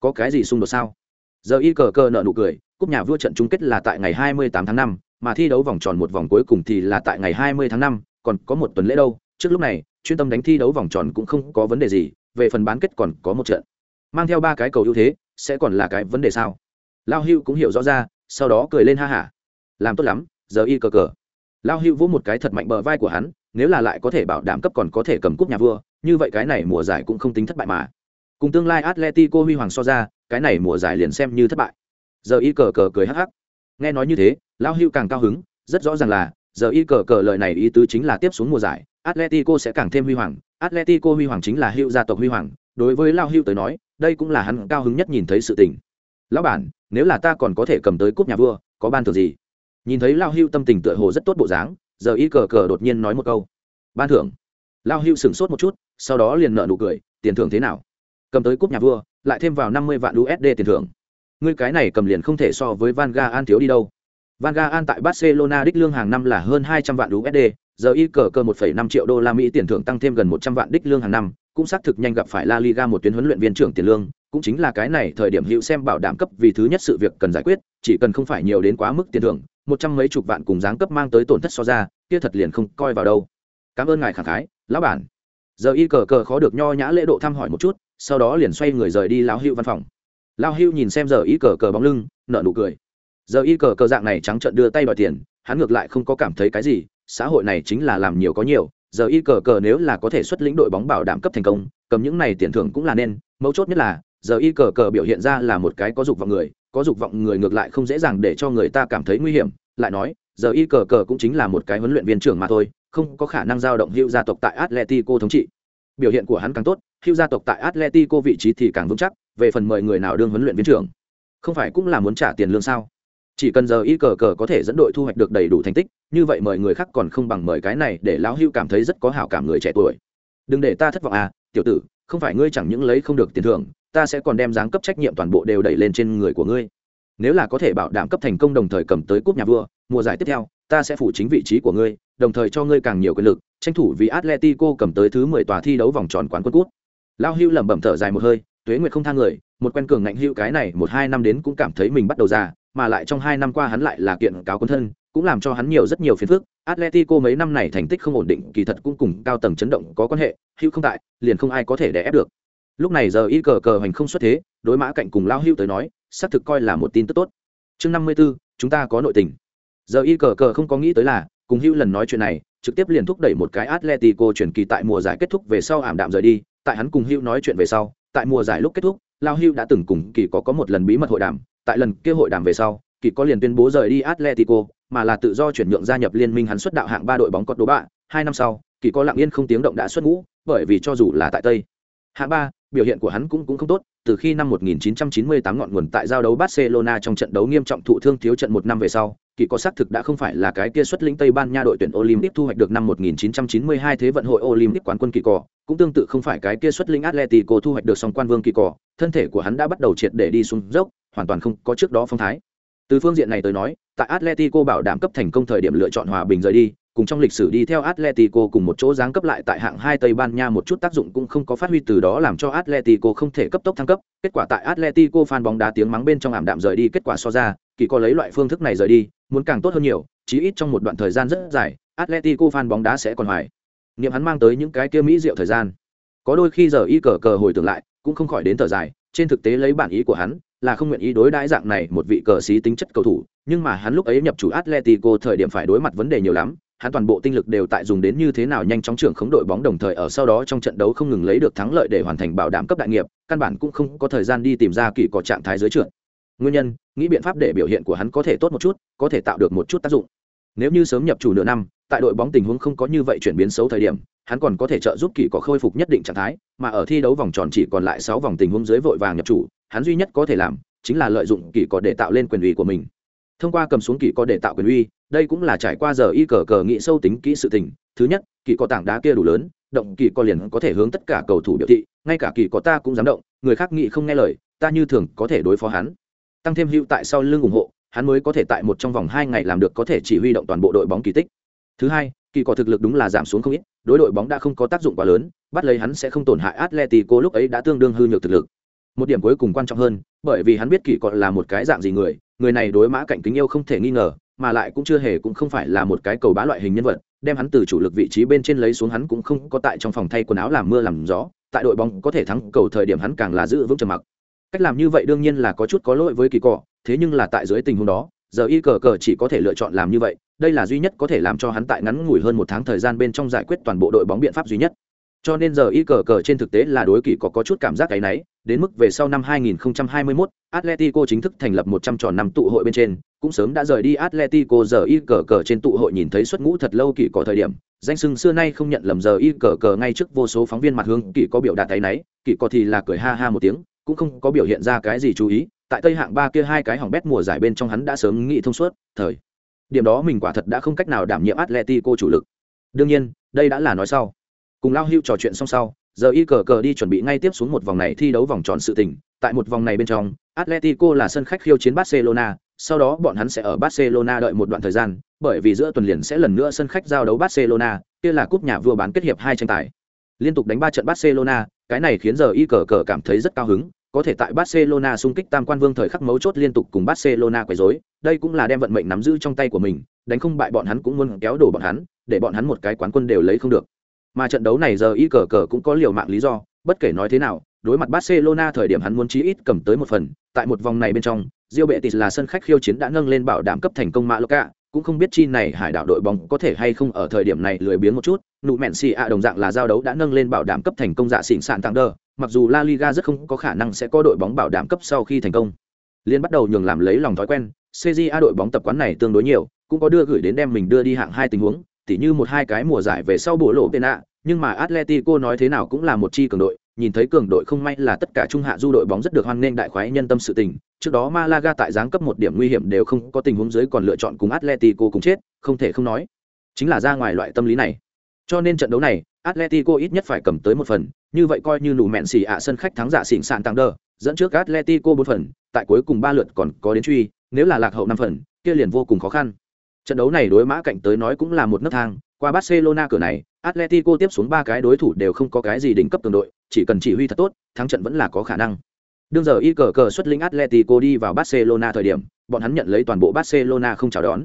Có cái gì xung đột sao? Giờ y cờ cờ nợ nụ cười, cúp nhà vua trận chung kết là tại ngày 28 tháng 5, mà thi đấu vòng tròn một vòng cuối cùng thì là tại ngày 20 tháng 5, còn có một tuần lễ đâu. Trước lúc này chuyên tâm đánh thi đấu vòng tròn cũng không có vấn đề gì về phần bán kết còn có một trận. Mang theo ba cái cầu ưu thế sẽ còn là cái vấn đề sao? Lao hưu cũng hiểu rõ ra sau đó cười lên ha hả. Làm tốt lắm giờ y cờ cờ. Lao hưu vỗ một cái thật mạnh bờ vai của hắn nếu là lại có thể bảo đảm cấp còn có thể cầm cúp nhà vua như vậy cái này mùa giải cũng không tính thất bại mà cùng tương lai atletico huy hoàng so ra, cái này mùa giải liền xem như thất bại. Giờ y cờ cờ cười hắc hắc. Nghe nói như thế lao hưu càng cao hứng, rất rõ ràng là, giờ y cờ cờ lời này ý tứ chính là tiếp xuống mùa giải, atletico sẽ càng thêm huy hoàng. Atletico huy hoàng chính là hưu gia tộc huy hoàng. Đối với lao Hưu tới nói, đây cũng là hắn cao hứng nhất nhìn thấy sự tình. Lão bản, nếu là ta còn có thể cầm tới cúp nhà vua, có ban thưởng gì? Nhìn thấy lao Hưu tâm tình tựa hồ rất tốt bộ dáng, giờ y cờ cờ đột nhiên nói một câu. Ban thưởng. Lao Hưu sửng sốt một chút, sau đó liền nợ nụ cười, tiền thưởng thế nào? Cầm tới cúp nhà vua lại thêm vào năm mươi vạn usd tiền thưởng ngươi cái này cầm liền không thể so với van ga an thiếu đi đâu Van Gaal tại Barcelona đích lương hàng năm là hơn 200 vạn USD, giờ y cờ cờ 1,5 triệu đô la Mỹ tiền thưởng tăng thêm gần 100 vạn đích lương hàng năm, cũng xác thực nhanh gặp phải La Liga một tuyến huấn luyện viên trưởng tiền lương, cũng chính là cái này thời điểm hữu xem bảo đảm cấp vì thứ nhất sự việc cần giải quyết, chỉ cần không phải nhiều đến quá mức tiền thưởng, một trăm mấy chục vạn cùng dáng cấp mang tới tổn thất so ra, kia thật liền không coi vào đâu. Cảm ơn ngài khẳng khái, lão bản. Giờ y cờ cờ khó được nho nhã lễ độ thăm hỏi một chút, sau đó liền xoay người rời đi lão hữu văn phòng. Lão hữu nhìn xem giờ y cờ cờ bóng lưng, nở nụ cười giờ y cờ cờ dạng này trắng trợn đưa tay đòi tiền hắn ngược lại không có cảm thấy cái gì xã hội này chính là làm nhiều có nhiều giờ y cờ cờ nếu là có thể xuất lĩnh đội bóng bảo đảm cấp thành công cầm những này tiền thưởng cũng là nên mấu chốt nhất là giờ y cờ cờ biểu hiện ra là một cái có dục vọng người có dục vọng người ngược lại không dễ dàng để cho người ta cảm thấy nguy hiểm lại nói giờ y cờ cờ cũng chính là một cái huấn luyện viên trưởng mà thôi không có khả năng giao động hữu gia tộc tại atletico thống trị biểu hiện của hắn càng tốt hữu gia tộc tại atletico vị trí thì càng vững chắc, về phần mời người nào đương huấn luyện viên trưởng, không phải cũng là muốn trả tiền lương sao? Chỉ cần giờ y cờ cờ có thể dẫn đội thu hoạch được đầy đủ thành tích, như vậy mời người khác còn không bằng mời cái này để lão hưu cảm thấy rất có hảo cảm người trẻ tuổi. Đừng để ta thất vọng à tiểu tử, không phải ngươi chẳng những lấy không được tiền thưởng, ta sẽ còn đem giáng cấp trách nhiệm toàn bộ đều đẩy lên trên người của ngươi. Nếu là có thể bảo đảm cấp thành công đồng thời cầm tới cúp nhà vua, mùa giải tiếp theo, ta sẽ phủ chính vị trí của ngươi, đồng thời cho ngươi càng nhiều quyền lực, tranh thủ vì atletico cầm tới thứ mười tòa thi đấu vòng tròn quán quân cút lao hưu lẩm bẩm thở dài một hơi tuế nguyệt không thang người một quen cường ngạnh hưu cái này một hai năm đến cũng cảm thấy mình bắt đầu già mà lại trong hai năm qua hắn lại là kiện cáo quân thân, cũng làm cho hắn nhiều rất nhiều phiền phức. Atletico mấy năm này thành tích không ổn định, kỳ thật cũng cùng cao tầng chấn động có quan hệ, Hưu không tại, liền không ai có thể đè ép được. Lúc này giờ y cờ cờ hành không xuất thế, đối mã cạnh cùng lao Hưu tới nói, xác thực coi là một tin tức tốt. Chương năm mươi 54, chúng ta có nội tình. Giờ y cờ cờ không có nghĩ tới là, cùng Hưu lần nói chuyện này, trực tiếp liền thúc đẩy một cái Atletico chuyển kỳ tại mùa giải kết thúc về sau ảm đạm rời đi, tại hắn cùng hữu nói chuyện về sau, tại mùa giải lúc kết thúc, lao hữu đã từng cùng kỳ có có một lần bí mật hội đàm, tại lần kia hội đàm về sau, kỳ có liền tuyên bố rời đi Atletico, mà là tự do chuyển nhượng gia nhập liên minh hắn xuất đạo hạng ba đội bóng cột đồ bạ, hai năm sau, kỳ có lặng yên không tiếng động đã xuất ngũ, bởi vì cho dù là tại Tây hạng ba, biểu hiện của hắn cũng cũng không tốt, từ khi năm 1998 ngọn nguồn tại giao đấu Barcelona trong trận đấu nghiêm trọng thụ thương thiếu trận một năm về sau, kỳ có xác thực đã không phải là cái kia xuất lĩnh Tây Ban Nha đội tuyển Olympic thu hoạch được năm 1992 thế vận hội Olympic quán quân kỳ cỏ, cũng tương tự không phải cái kia xuất lĩnh Atletico thu hoạch được song quan vương kỳ cỏ, thân thể của hắn đã bắt đầu triệt để đi xuống dốc, hoàn toàn không có trước đó phong thái. Từ phương diện này tới nói, tại Atletico bảo đảm cấp thành công thời điểm lựa chọn hòa bình rời đi, cùng trong lịch sử đi theo Atletico cùng một chỗ giáng cấp lại tại hạng hai Tây Ban Nha một chút tác dụng cũng không có phát huy từ đó làm cho Atletico không thể cấp tốc thăng cấp. Kết quả tại Atletico fan bóng đá tiếng mắng bên trong ảm đạm rời đi, kết quả so ra, kỳ có lấy loại phương thức này rời đi, muốn càng tốt hơn nhiều, chí ít trong một đoạn thời gian rất dài, Atletico fan bóng đá sẽ còn hoài. Niệm hắn mang tới những cái kia mỹ diệu thời gian. Có đôi khi giờ y cờ cờ hồi tưởng lại, cũng không khỏi đến thở dài, trên thực tế lấy bản ý của hắn, là không nguyện ý đối đãi dạng này một vị cờ sĩ tính chất cầu thủ, nhưng mà hắn lúc ấy nhập chủ Atletico thời điểm phải đối mặt vấn đề nhiều lắm, hắn toàn bộ tinh lực đều tại dùng đến như thế nào nhanh chóng trưởng khống đội bóng đồng thời ở sau đó trong trận đấu không ngừng lấy được thắng lợi để hoàn thành bảo đảm cấp đại nghiệp, căn bản cũng không có thời gian đi tìm ra kỳ có trạng thái dưới trượt. Nguyên nhân, nghĩ biện pháp để biểu hiện của hắn có thể tốt một chút, có thể tạo được một chút tác dụng. Nếu như sớm nhập chủ nửa năm, tại đội bóng tình huống không có như vậy chuyển biến xấu thời điểm, hắn còn có thể trợ giúp kỳ có khôi phục nhất định trạng thái, mà ở thi đấu vòng tròn chỉ còn lại sáu vòng tình huống dưới vội vàng nhập chủ, hắn duy nhất có thể làm chính là lợi dụng kỳ có để tạo lên quyền uy của mình. Thông qua cầm xuống kỳ có để tạo quyền uy, đây cũng là trải qua giờ y cờ cờ nghĩ sâu tính kỹ sự tình thứ nhất kỳ có tảng đá kia đủ lớn động kỳ có liền có thể hướng tất cả cầu thủ biểu thị ngay cả kỳ có ta cũng dám động người khác nghị không nghe lời ta như thường có thể đối phó hắn tăng thêm hữu tại sau lưng ủng hộ, hắn mới có thể tại một trong vòng hai ngày làm được có thể chỉ huy động toàn bộ đội bóng kỳ tích. Thứ hai, kỳ có thực lực đúng là giảm xuống không ít, đối đội bóng đã không có tác dụng quá lớn, bắt lấy hắn sẽ không tổn hại atletico lúc ấy đã tương đương hư nhược thực lực. Một điểm cuối cùng quan trọng hơn, bởi vì hắn biết kỳ còn là một cái dạng gì người người này đối mã cảnh kính yêu không thể nghi ngờ, mà lại cũng chưa hề cũng không phải là một cái cầu bá loại hình nhân vật, đem hắn từ chủ lực vị trí bên trên lấy xuống hắn cũng không có tại trong phòng thay quần áo làm mưa làm gió, tại đội bóng có thể thắng cầu thời điểm hắn càng là giữ vững trầm mặc cách làm như vậy đương nhiên là có chút có lỗi với kỳ cọ thế nhưng là tại dưới tình huống đó giờ y cờ cờ chỉ có thể lựa chọn làm như vậy đây là duy nhất có thể làm cho hắn tại ngắn ngủi hơn một tháng thời gian bên trong giải quyết toàn bộ đội bóng biện pháp duy nhất. Cho nên giờ y cờ cờ trên thực tế là đối kỳ có có chút cảm giác cái náy đến mức về sau năm 2021, Atletico chính thức thành lập 100 tròn năm tụ hội bên trên, cũng sớm đã rời đi Atletico giờ y cờ cờ trên tụ hội nhìn thấy xuất ngũ thật lâu kỳ có thời điểm, danh sưng xưa nay không nhận lầm giờ y cờ cờ ngay trước vô số phóng viên mặt hướng kỳ có biểu đạt thấy nấy, kỳ có thì là cười ha ha một tiếng, cũng không có biểu hiện ra cái gì chú ý, tại Tây hạng ba kia hai cái hỏng bét mùa giải bên trong hắn đã sớm nghĩ thông suốt, thời điểm đó mình quả thật đã không cách nào đảm nhiệm Atletico chủ lực. Đương nhiên, đây đã là nói sau. Cùng Lao Hưu trò chuyện xong sau, giờ y cờ cờ đi chuẩn bị ngay tiếp xuống một vòng này thi đấu vòng tròn sự tình tại một vòng này bên trong atletico là sân khách khiêu chiến barcelona sau đó bọn hắn sẽ ở barcelona đợi một đoạn thời gian bởi vì giữa tuần liền sẽ lần nữa sân khách giao đấu barcelona kia là cúp nhà vua bán kết hiệp hai tranh tài liên tục đánh ba trận barcelona cái này khiến giờ y cờ cờ cảm thấy rất cao hứng có thể tại barcelona xung kích tam quan vương thời khắc mấu chốt liên tục cùng barcelona quấy rối đây cũng là đem vận mệnh nắm giữ trong tay của mình đánh không bại bọn hắn cũng muốn kéo đổ bọn hắn để bọn hắn một cái quán quân đều lấy không được. Mà trận đấu này giờ y cờ cờ cũng có liều mạng lý do, bất kể nói thế nào, đối mặt Barcelona thời điểm hắn muốn chí ít cầm tới một phần, tại một vòng này bên trong, Real Betis là sân khách khiêu chiến đã nâng lên bảo đảm cấp thành công Mallorca, cũng không biết chi này hải đảo đội bóng có thể hay không ở thời điểm này lười biếng một chút, nụ mẹn xì ạ đồng dạng là giao đấu đã nâng lên bảo đảm cấp thành công dạ xỉn sạn tăng đơ, mặc dù La Liga rất không có khả năng sẽ có đội bóng bảo đảm cấp sau khi thành công. Liên bắt đầu nhường làm lấy lòng thói quen, CJA đội bóng tập quán này tương đối nhiều, cũng có đưa gửi đến đem mình đưa đi hạng hai tình huống, tỉ như một hai cái mùa giải về sau bộ lộ tên ạ, nhưng mà Atletico nói thế nào cũng là một chi cường đội, nhìn thấy cường đội không may là tất cả trung hạ du đội bóng rất được hoan nghênh đại khoái nhân tâm sự tình. Trước đó Malaga tại giáng cấp một điểm nguy hiểm đều không có tình huống dưới còn lựa chọn cùng Atletico cùng chết, không thể không nói. Chính là ra ngoài loại tâm lý này. Cho nên trận đấu này, Atletico ít nhất phải cầm tới một phần, như vậy coi như nụ mẹn xỉ ạ sân khách thắng giả xỉn sạn tăng đờ, dẫn trước Atletico bốn phần, tại cuối cùng ba lượt còn có đến truy, nếu là lạc hậu năm phần, kia liền vô cùng khó khăn. Trận đấu này đối mã cạnh tới nói cũng là một nấc thang, qua Barcelona cửa này, Atletico tiếp xuống ba cái đối thủ đều không có cái gì đỉnh cấp tương đội, chỉ cần chỉ huy thật tốt, thắng trận vẫn là có khả năng. Đương giờ y cờ cờ xuất lĩnh Atletico đi vào Barcelona thời điểm, bọn hắn nhận lấy toàn bộ Barcelona không chào đón.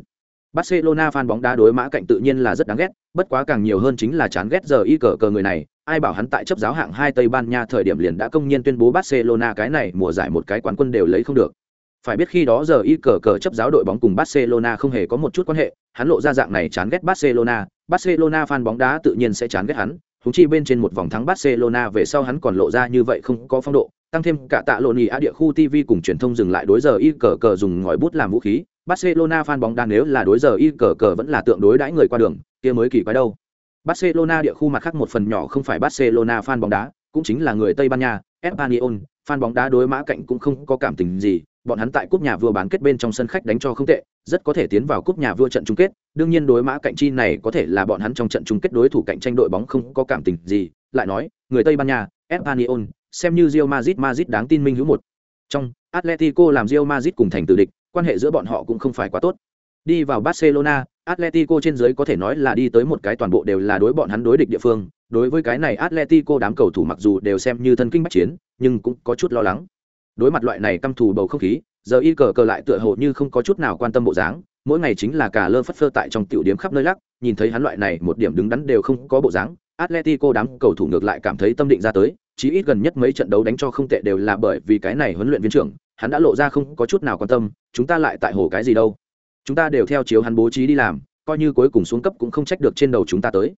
Barcelona fan bóng đá đối mã cạnh tự nhiên là rất đáng ghét, bất quá càng nhiều hơn chính là chán ghét giờ y cờ cờ người này, ai bảo hắn tại chấp giáo hạng hai Tây Ban Nha thời điểm liền đã công nhiên tuyên bố Barcelona cái này mùa giải một cái quán quân đều lấy không được. Phải biết khi đó giờ y cờ cờ chấp giáo đội bóng cùng Barcelona không hề có một chút quan hệ, hắn lộ ra dạng này chán ghét Barcelona, Barcelona fan bóng đá tự nhiên sẽ chán ghét hắn, huống chi bên trên một vòng thắng Barcelona về sau hắn còn lộ ra như vậy không có phong độ, tăng thêm cả tạ lộn ý á địa khu TV cùng truyền thông dừng lại đối giờ y cờ cờ dùng ngòi bút làm vũ khí. Barcelona fan bóng đá nếu là đối giờ y cờ cờ vẫn là tượng đối đãi người qua đường, kia mới kỳ quái đâu. Barcelona địa khu mặt khác một phần nhỏ không phải Barcelona fan bóng đá, cũng chính là người Tây Ban Nha, Espanyol, fan bóng đá đối mã cạnh cũng không có cảm tình gì, bọn hắn tại cúp nhà vua bán kết bên trong sân khách đánh cho không tệ, rất có thể tiến vào cúp nhà vua trận chung kết, đương nhiên đối mã cạnh chi này có thể là bọn hắn trong trận chung kết đối thủ cạnh tranh đội bóng không có cảm tình gì, lại nói, người Tây Ban Nha, Espanyol, xem như Real Madrid Madrid đáng tin minh hữu một. Trong, Atletico làm Real Madrid cùng thành tử địch, quan hệ giữa bọn họ cũng không phải quá tốt. Đi vào Barcelona, Atletico trên dưới có thể nói là đi tới một cái toàn bộ đều là đối bọn hắn đối địch địa phương, đối với cái này Atletico đám cầu thủ mặc dù đều xem như thân kinh bách chiến, nhưng cũng có chút lo lắng. Đối mặt loại này căm thù bầu không khí, giờ y cờ cờ lại tựa hồ như không có chút nào quan tâm bộ dáng, mỗi ngày chính là cả lơ phất phơ tại trong tiểu điểm khắp nơi lắc, nhìn thấy hắn loại này một điểm đứng đắn đều không có bộ dáng, Atletico đám cầu thủ ngược lại cảm thấy tâm định ra tới, chí ít gần nhất mấy trận đấu đánh cho không tệ đều là bởi vì cái này huấn luyện viên trưởng, hắn đã lộ ra không có chút nào quan tâm, chúng ta lại tại hồ cái gì đâu. Chúng ta đều theo chiếu hắn bố trí đi làm, coi như cuối cùng xuống cấp cũng không trách được trên đầu chúng ta tới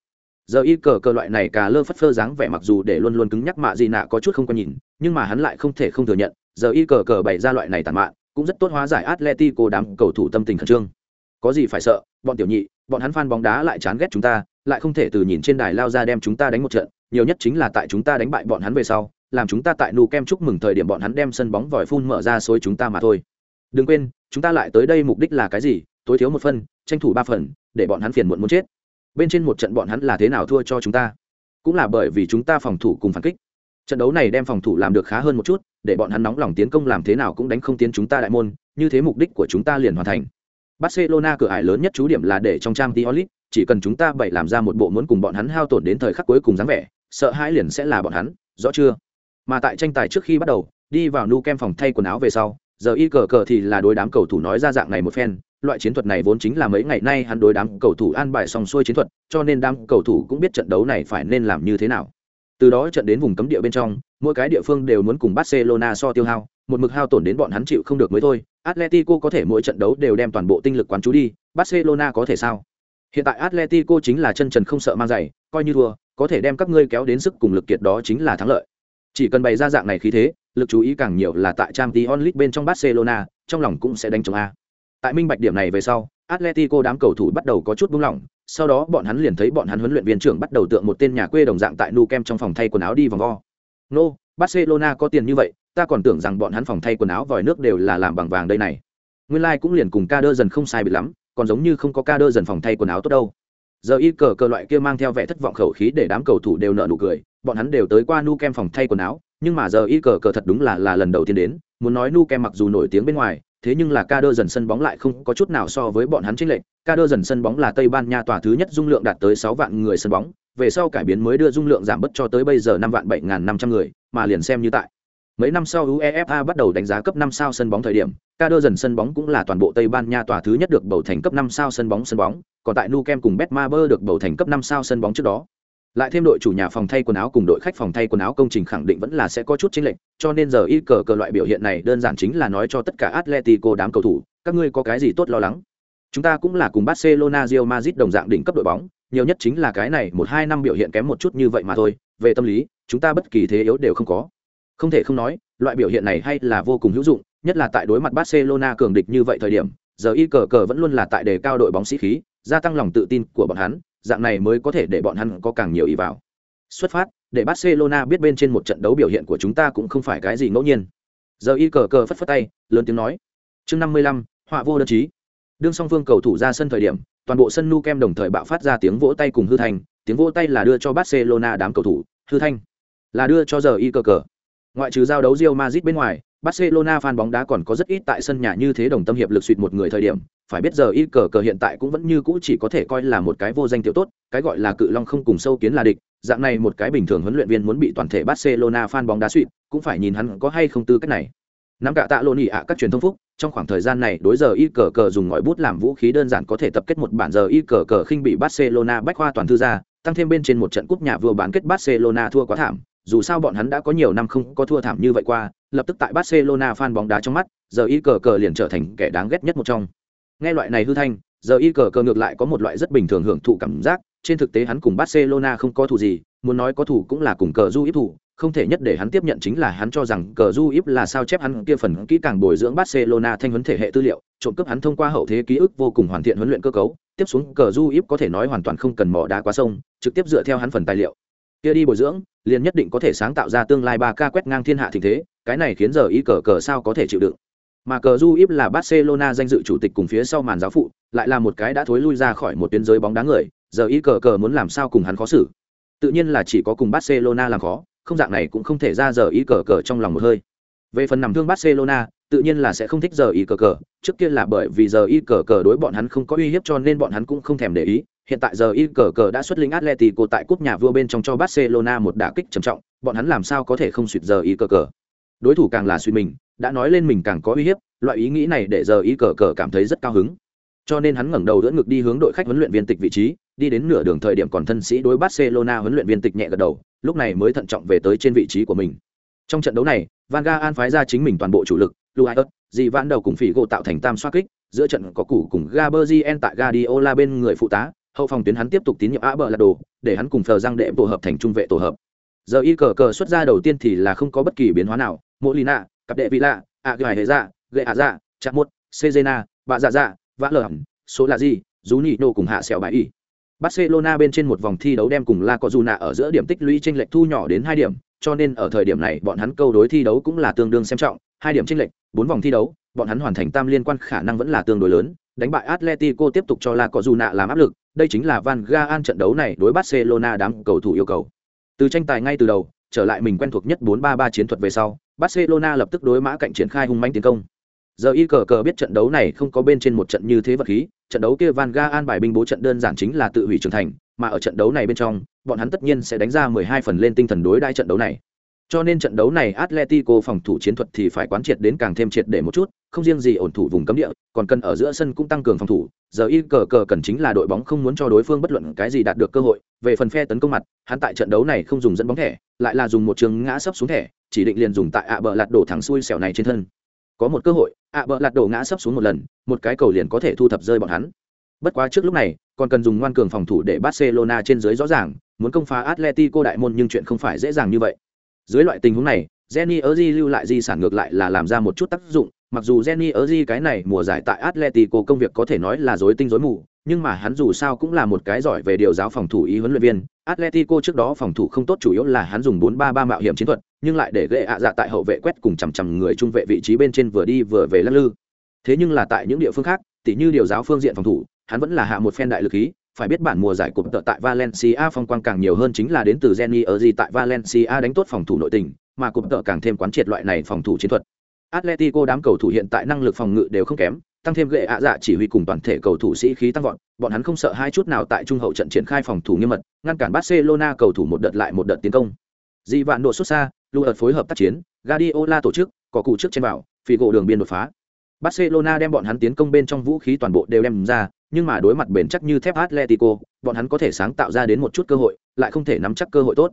giờ y cờ cờ loại này cà lơ phất phơ dáng vẻ mặc dù để luôn luôn cứng nhắc mạ gì nạ có chút không có nhìn nhưng mà hắn lại không thể không thừa nhận giờ y cờ cờ bày ra loại này tàn mạn cũng rất tốt hóa giải atletico đám cầu thủ tâm tình khẩn trương có gì phải sợ bọn tiểu nhị bọn hắn fan bóng đá lại chán ghét chúng ta lại không thể từ nhìn trên đài lao ra đem chúng ta đánh một trận nhiều nhất chính là tại chúng ta đánh bại bọn hắn về sau làm chúng ta tại nu kem chúc mừng thời điểm bọn hắn đem sân bóng vòi phun mở ra xối chúng ta mà thôi. Đừng quên, chúng ta lại tới đây mục đích là cái gì? Tối thiếu một phân, tranh thủ ba phần, để bọn hắn phiền muộn muốn chết. Bên trên một trận bọn hắn là thế nào thua cho chúng ta? Cũng là bởi vì chúng ta phòng thủ cùng phản kích. Trận đấu này đem phòng thủ làm được khá hơn một chút, để bọn hắn nóng lòng tiến công làm thế nào cũng đánh không tiến chúng ta đại môn, như thế mục đích của chúng ta liền hoàn thành. Barcelona cửa ải lớn nhất chú điểm là để trong trang t chỉ cần chúng ta bậy làm ra một bộ muốn cùng bọn hắn hao tổn đến thời khắc cuối cùng dáng vẻ, sợ hãi liền sẽ là bọn hắn, rõ chưa? Mà tại tranh tài trước khi bắt đầu đi vào nu kem phòng thay quần áo về sau giờ y cờ cờ thì là đối đám cầu thủ nói ra dạng này một phen loại chiến thuật này vốn chính là mấy ngày nay hắn đối đám cầu thủ an bài xong xuôi chiến thuật, cho nên đám cầu thủ cũng biết trận đấu này phải nên làm như thế nào. Từ đó trận đến vùng cấm địa bên trong, mỗi cái địa phương đều muốn cùng Barcelona so tiêu hao, một mực hao tổn đến bọn hắn chịu không được mới thôi. Atletico có thể mỗi trận đấu đều đem toàn bộ tinh lực quán chú đi, Barcelona có thể sao? Hiện tại Atletico chính là chân trần không sợ mang giày, coi như thua, có thể đem các ngươi kéo đến sức cùng lực kiệt đó chính là thắng lợi. Chỉ cần bày ra dạng này khí thế, lực chú ý càng nhiều là tại trang Champions onlit bên trong Barcelona, trong lòng cũng sẽ đánh chống a. Tại minh bạch điểm này về sau, Atletico đám cầu thủ bắt đầu có chút buông lỏng, sau đó bọn hắn liền thấy bọn hắn huấn luyện viên trưởng bắt đầu tượng một tên nhà quê đồng dạng tại nu kem trong phòng thay quần áo đi vòng vo. No, Barcelona có tiền như vậy, ta còn tưởng rằng bọn hắn phòng thay quần áo vòi nước đều là làm bằng vàng đây này. Nguyên lai cũng liền cùng ca đơ dần không sai biệt lắm, còn giống như không có ca đơ dần phòng thay quần áo tốt đâu. Giờ y cờ cờ loại kia mang theo vẻ thất vọng khẩu khí để đám cầu thủ đều nở nụ cười, bọn hắn đều tới qua Nu kem phòng thay quần áo, nhưng mà giờ y cờ cờ thật đúng là là lần đầu tiên đến, muốn nói Nu kem mặc dù nổi tiếng bên ngoài, thế nhưng là ca đơ dần sân bóng lại không có chút nào so với bọn hắn chênh lệch. Ca đơ dần sân bóng là Tây Ban Nha tòa thứ nhất dung lượng đạt tới sáu vạn người sân bóng, về sau cải biến mới đưa dung lượng giảm bớt cho tới bây giờ năm vạn 7500 người, mà liền xem như tại Mấy năm sau UEFA bắt đầu đánh giá cấp năm sao sân bóng thời điểm, ca đơ dần sân bóng cũng là toàn bộ Tây Ban Nha tòa thứ nhất được bầu thành cấp năm sao sân bóng sân bóng, còn tại nu kem cùng Betmaber được bầu thành cấp năm sao sân bóng trước đó lại thêm đội chủ nhà phòng thay quần áo cùng đội khách phòng thay quần áo công trình khẳng định vẫn là sẽ có chút chênh lệch, cho nên giờ y cờ cờ loại biểu hiện này đơn giản chính là nói cho tất cả Atletico đám cầu thủ, các ngươi có cái gì tốt lo lắng. Chúng ta cũng là cùng Barcelona Real Madrid đồng dạng đỉnh cấp đội bóng, nhiều nhất chính là cái này một hai năm biểu hiện kém một chút như vậy mà thôi, về tâm lý, chúng ta bất kỳ thế yếu đều không có. Không thể không nói, loại biểu hiện này hay là vô cùng hữu dụng, nhất là tại đối mặt Barcelona cường địch như vậy thời điểm, giờ y cờ cờ vẫn luôn là tại đề cao đội bóng sĩ khí, gia tăng lòng tự tin của bọn hắn, dạng này mới có thể để bọn hắn có càng nhiều ý vào. Xuất phát, để Barcelona biết bên trên một trận đấu biểu hiện của chúng ta cũng không phải cái gì ngẫu nhiên. Giờ y cờ cờ phất phất tay, lớn tiếng nói. Chương 55, họa vô đơn chí. Đương song phương cầu thủ ra sân thời điểm, toàn bộ sân Nu Kem đồng thời bạo phát ra tiếng vỗ tay cùng hư thành, tiếng vỗ tay là đưa cho Barcelona đám cầu thủ, hư thanh là đưa cho giờ y cờ cờ. Ngoại trừ giao đấu Real Madrid bên ngoài, Barcelona fan bóng đá còn có rất ít tại sân nhà như thế đồng tâm hiệp lực suýt một người thời điểm, phải biết giờ y cờ cờ hiện tại cũng vẫn như cũ chỉ có thể coi là một cái vô danh tiểu tốt, cái gọi là cự long không cùng sâu kiến là địch, dạng này một cái bình thường huấn luyện viên muốn bị toàn thể Barcelona fan bóng đá suýt, cũng phải nhìn hắn có hay không tư cách này. Nắm cả tạ lộn ỉ ạ các truyền thông phúc, trong khoảng thời gian này đối giờ y cờ cờ dùng ngòi bút làm vũ khí đơn giản có thể tập kết một bản giờ y cờ cờ khinh bị barcelona bách khoa toàn thư ra tăng thêm bên trên một trận cúp nhà vừa bán kết barcelona thua quá thảm. Dù sao bọn hắn đã có nhiều năm không có thua thảm như vậy qua lập tức tại barcelona fan bóng đá trong mắt giờ y cờ cờ liền trở thành kẻ đáng ghét nhất một trong. Nghe loại này hư thanh giờ y cờ cờ ngược lại có một loại rất bình thường hưởng thụ cảm giác trên thực tế hắn cùng barcelona không có thù gì muốn nói có thù cũng là cùng cờ du ít thù, không thể nhất để hắn tiếp nhận chính là hắn cho rằng cờ du ít là sao chép hắn kia phần kỹ càng bồi dưỡng barcelona thanh huấn thể hệ tư liệu trộm cướp hắn thông qua hậu thế ký ức vô cùng hoàn thiện huấn luyện cơ cấu tiếp xuống cờ du ít có thể nói hoàn toàn không cần mỏ đá quá sông trực tiếp dựa theo hắn phần tài liệu. Kia đi bồi dưỡng liền nhất định có thể sáng tạo ra tương lai ba ca quét ngang thiên hạ thịnh thế cái này khiến giờ y cờ cờ sao có thể chịu đựng? Mà cờ du íp là barcelona danh dự chủ tịch cùng phía sau màn giáo phụ, lại là một cái đã thối lui ra khỏi một tuyến giới bóng đá người, giờ y cờ cờ muốn làm sao cùng hắn khó xử? Tự nhiên là chỉ có cùng barcelona làm khó, không dạng này cũng không thể ra giờ y cờ cờ trong lòng một hơi. Về phần nằm thương barcelona, tự nhiên là sẽ không thích giờ y cờ cờ, trước kia là bởi vì giờ y cờ cờ đối bọn hắn không có uy hiếp cho nên bọn hắn cũng không thèm để ý, hiện tại giờ y cờ cờ đã xuất linh atletico tại cúp nhà vua bên trong cho barcelona một đả kích trầm trọng, bọn hắn làm sao có thể không suýt giờ y cờ cờ? Đối thủ càng là suy mình, đã nói lên mình càng có uy hiếp, loại ý nghĩ này để giờ y cờ cờ cảm thấy rất cao hứng. Cho nên hắn ngẩng đầu đỡ ngực đi hướng đội khách huấn luyện viên tịch vị trí, đi đến nửa đường thời điểm còn thân sĩ đối barcelona huấn luyện viên tịch nhẹ gật đầu, lúc này mới thận trọng về tới trên vị trí của mình. Trong trận đấu này, van ga phái ra chính mình toàn bộ chủ lực, luis dì van đầu cùng phỉ gỗ tạo thành tam xoa kích, giữa trận có củ cùng gaberzien tại Guardiola bên người phụ tá, hậu phòng tuyến hắn tiếp tục tín nhiệm a bờ là đồ để hắn cùng phờ răng đệ tổ hợp thành trung vệ tổ hợp giờ y cờ cờ xuất ra đầu tiên thì là không có bất kỳ biến hóa nào. Mỗi lina cặp đệ vị lạ, a gài hệ dạ gậy ạ dạ chặt một na, bạ dạ dạ vã lờ hẳn số là gì dù nhị nô cùng hạ xẻo bài y. Barcelona bên trên một vòng thi đấu đem cùng la có dù nạ ở giữa điểm tích lũy tranh lệch thu nhỏ đến hai điểm, cho nên ở thời điểm này bọn hắn câu đối thi đấu cũng là tương đương xem trọng. Hai điểm tranh lệch, bốn vòng thi đấu, bọn hắn hoàn thành tam liên quan khả năng vẫn là tương đối lớn. Đánh bại atletico tiếp tục cho la có dù nạ làm áp lực. Đây chính là van gaal trận đấu này đối barcelona đám cầu thủ yêu cầu từ tranh tài ngay từ đầu, trở lại mình quen thuộc nhất 4-3-3 chiến thuật về sau, barcelona lập tức đối mã cạnh triển khai hung manh tiến công. Giờ y cờ cờ biết trận đấu này không có bên trên một trận như thế vật khí, trận đấu kia van gaal bài binh bố trận đơn giản chính là tự hủy trưởng thành, mà ở trận đấu này bên trong, bọn hắn tất nhiên sẽ đánh ra 12 phần lên tinh thần đối đai trận đấu này cho nên trận đấu này Atletico phòng thủ chiến thuật thì phải quán triệt đến càng thêm triệt để một chút, không riêng gì ổn thủ vùng cấm địa, còn cần ở giữa sân cũng tăng cường phòng thủ. Giờ y cờ cờ cần chính là đội bóng không muốn cho đối phương bất luận cái gì đạt được cơ hội. Về phần phe tấn công mặt, hắn tại trận đấu này không dùng dẫn bóng thẻ, lại là dùng một trường ngã sấp xuống thẻ, chỉ định liền dùng tại ạ bờ lạt đổ thẳng xuôi xẻo này trên thân. Có một cơ hội, ạ bờ lạt đổ ngã sấp xuống một lần, một cái cầu liền có thể thu thập rơi bọn hắn. Bất quá trước lúc này, còn cần dùng ngoan cường phòng thủ để Barcelona trên dưới rõ ràng, muốn công phá Atletico đại môn nhưng chuyện không phải dễ dàng như vậy. Dưới loại tình huống này, Jenny Erzi lưu lại di sản ngược lại là làm ra một chút tác dụng, mặc dù Jenny Erzi cái này mùa giải tại Atletico công việc có thể nói là rối tinh rối mù, nhưng mà hắn dù sao cũng là một cái giỏi về điều giáo phòng thủ ý huấn luyện viên. Atletico trước đó phòng thủ không tốt chủ yếu là hắn dùng 4-3-3 mạo hiểm chiến thuật, nhưng lại để gệ ạ dạ tại hậu vệ quét cùng chằm chằm người trung vệ vị trí bên trên vừa đi vừa về lắc lư. Thế nhưng là tại những địa phương khác, tỉ như điều giáo phương diện phòng thủ, hắn vẫn là hạ một phen đại lực khí, phải biết bản mùa giải cụm tợ tại Valencia phong quang càng nhiều hơn chính là đến từ Jenny Erzi tại Valencia đánh tốt phòng thủ nội tình, mà cụm tợ càng thêm quán triệt loại này phòng thủ chiến thuật. Atletico đám cầu thủ hiện tại năng lực phòng ngự đều không kém, tăng thêm gệ ạ dạ chỉ huy cùng toàn thể cầu thủ sĩ khí tăng vọt, bọn hắn không sợ hai chút nào tại trung hậu trận triển khai phòng thủ nghiêm mật, ngăn cản Barcelona cầu thủ một đợt lại một đợt tiến công. Di vạn độ xuất xa, Luis phối hợp tác chiến, Guardiola tổ chức, có cụ trước trên vào, Figo đường biên đột phá. Barcelona đem bọn hắn tiến công bên trong vũ khí toàn bộ đều đem ra, nhưng mà đối mặt bền chắc như thép Atletico, bọn hắn có thể sáng tạo ra đến một chút cơ hội, lại không thể nắm chắc cơ hội tốt.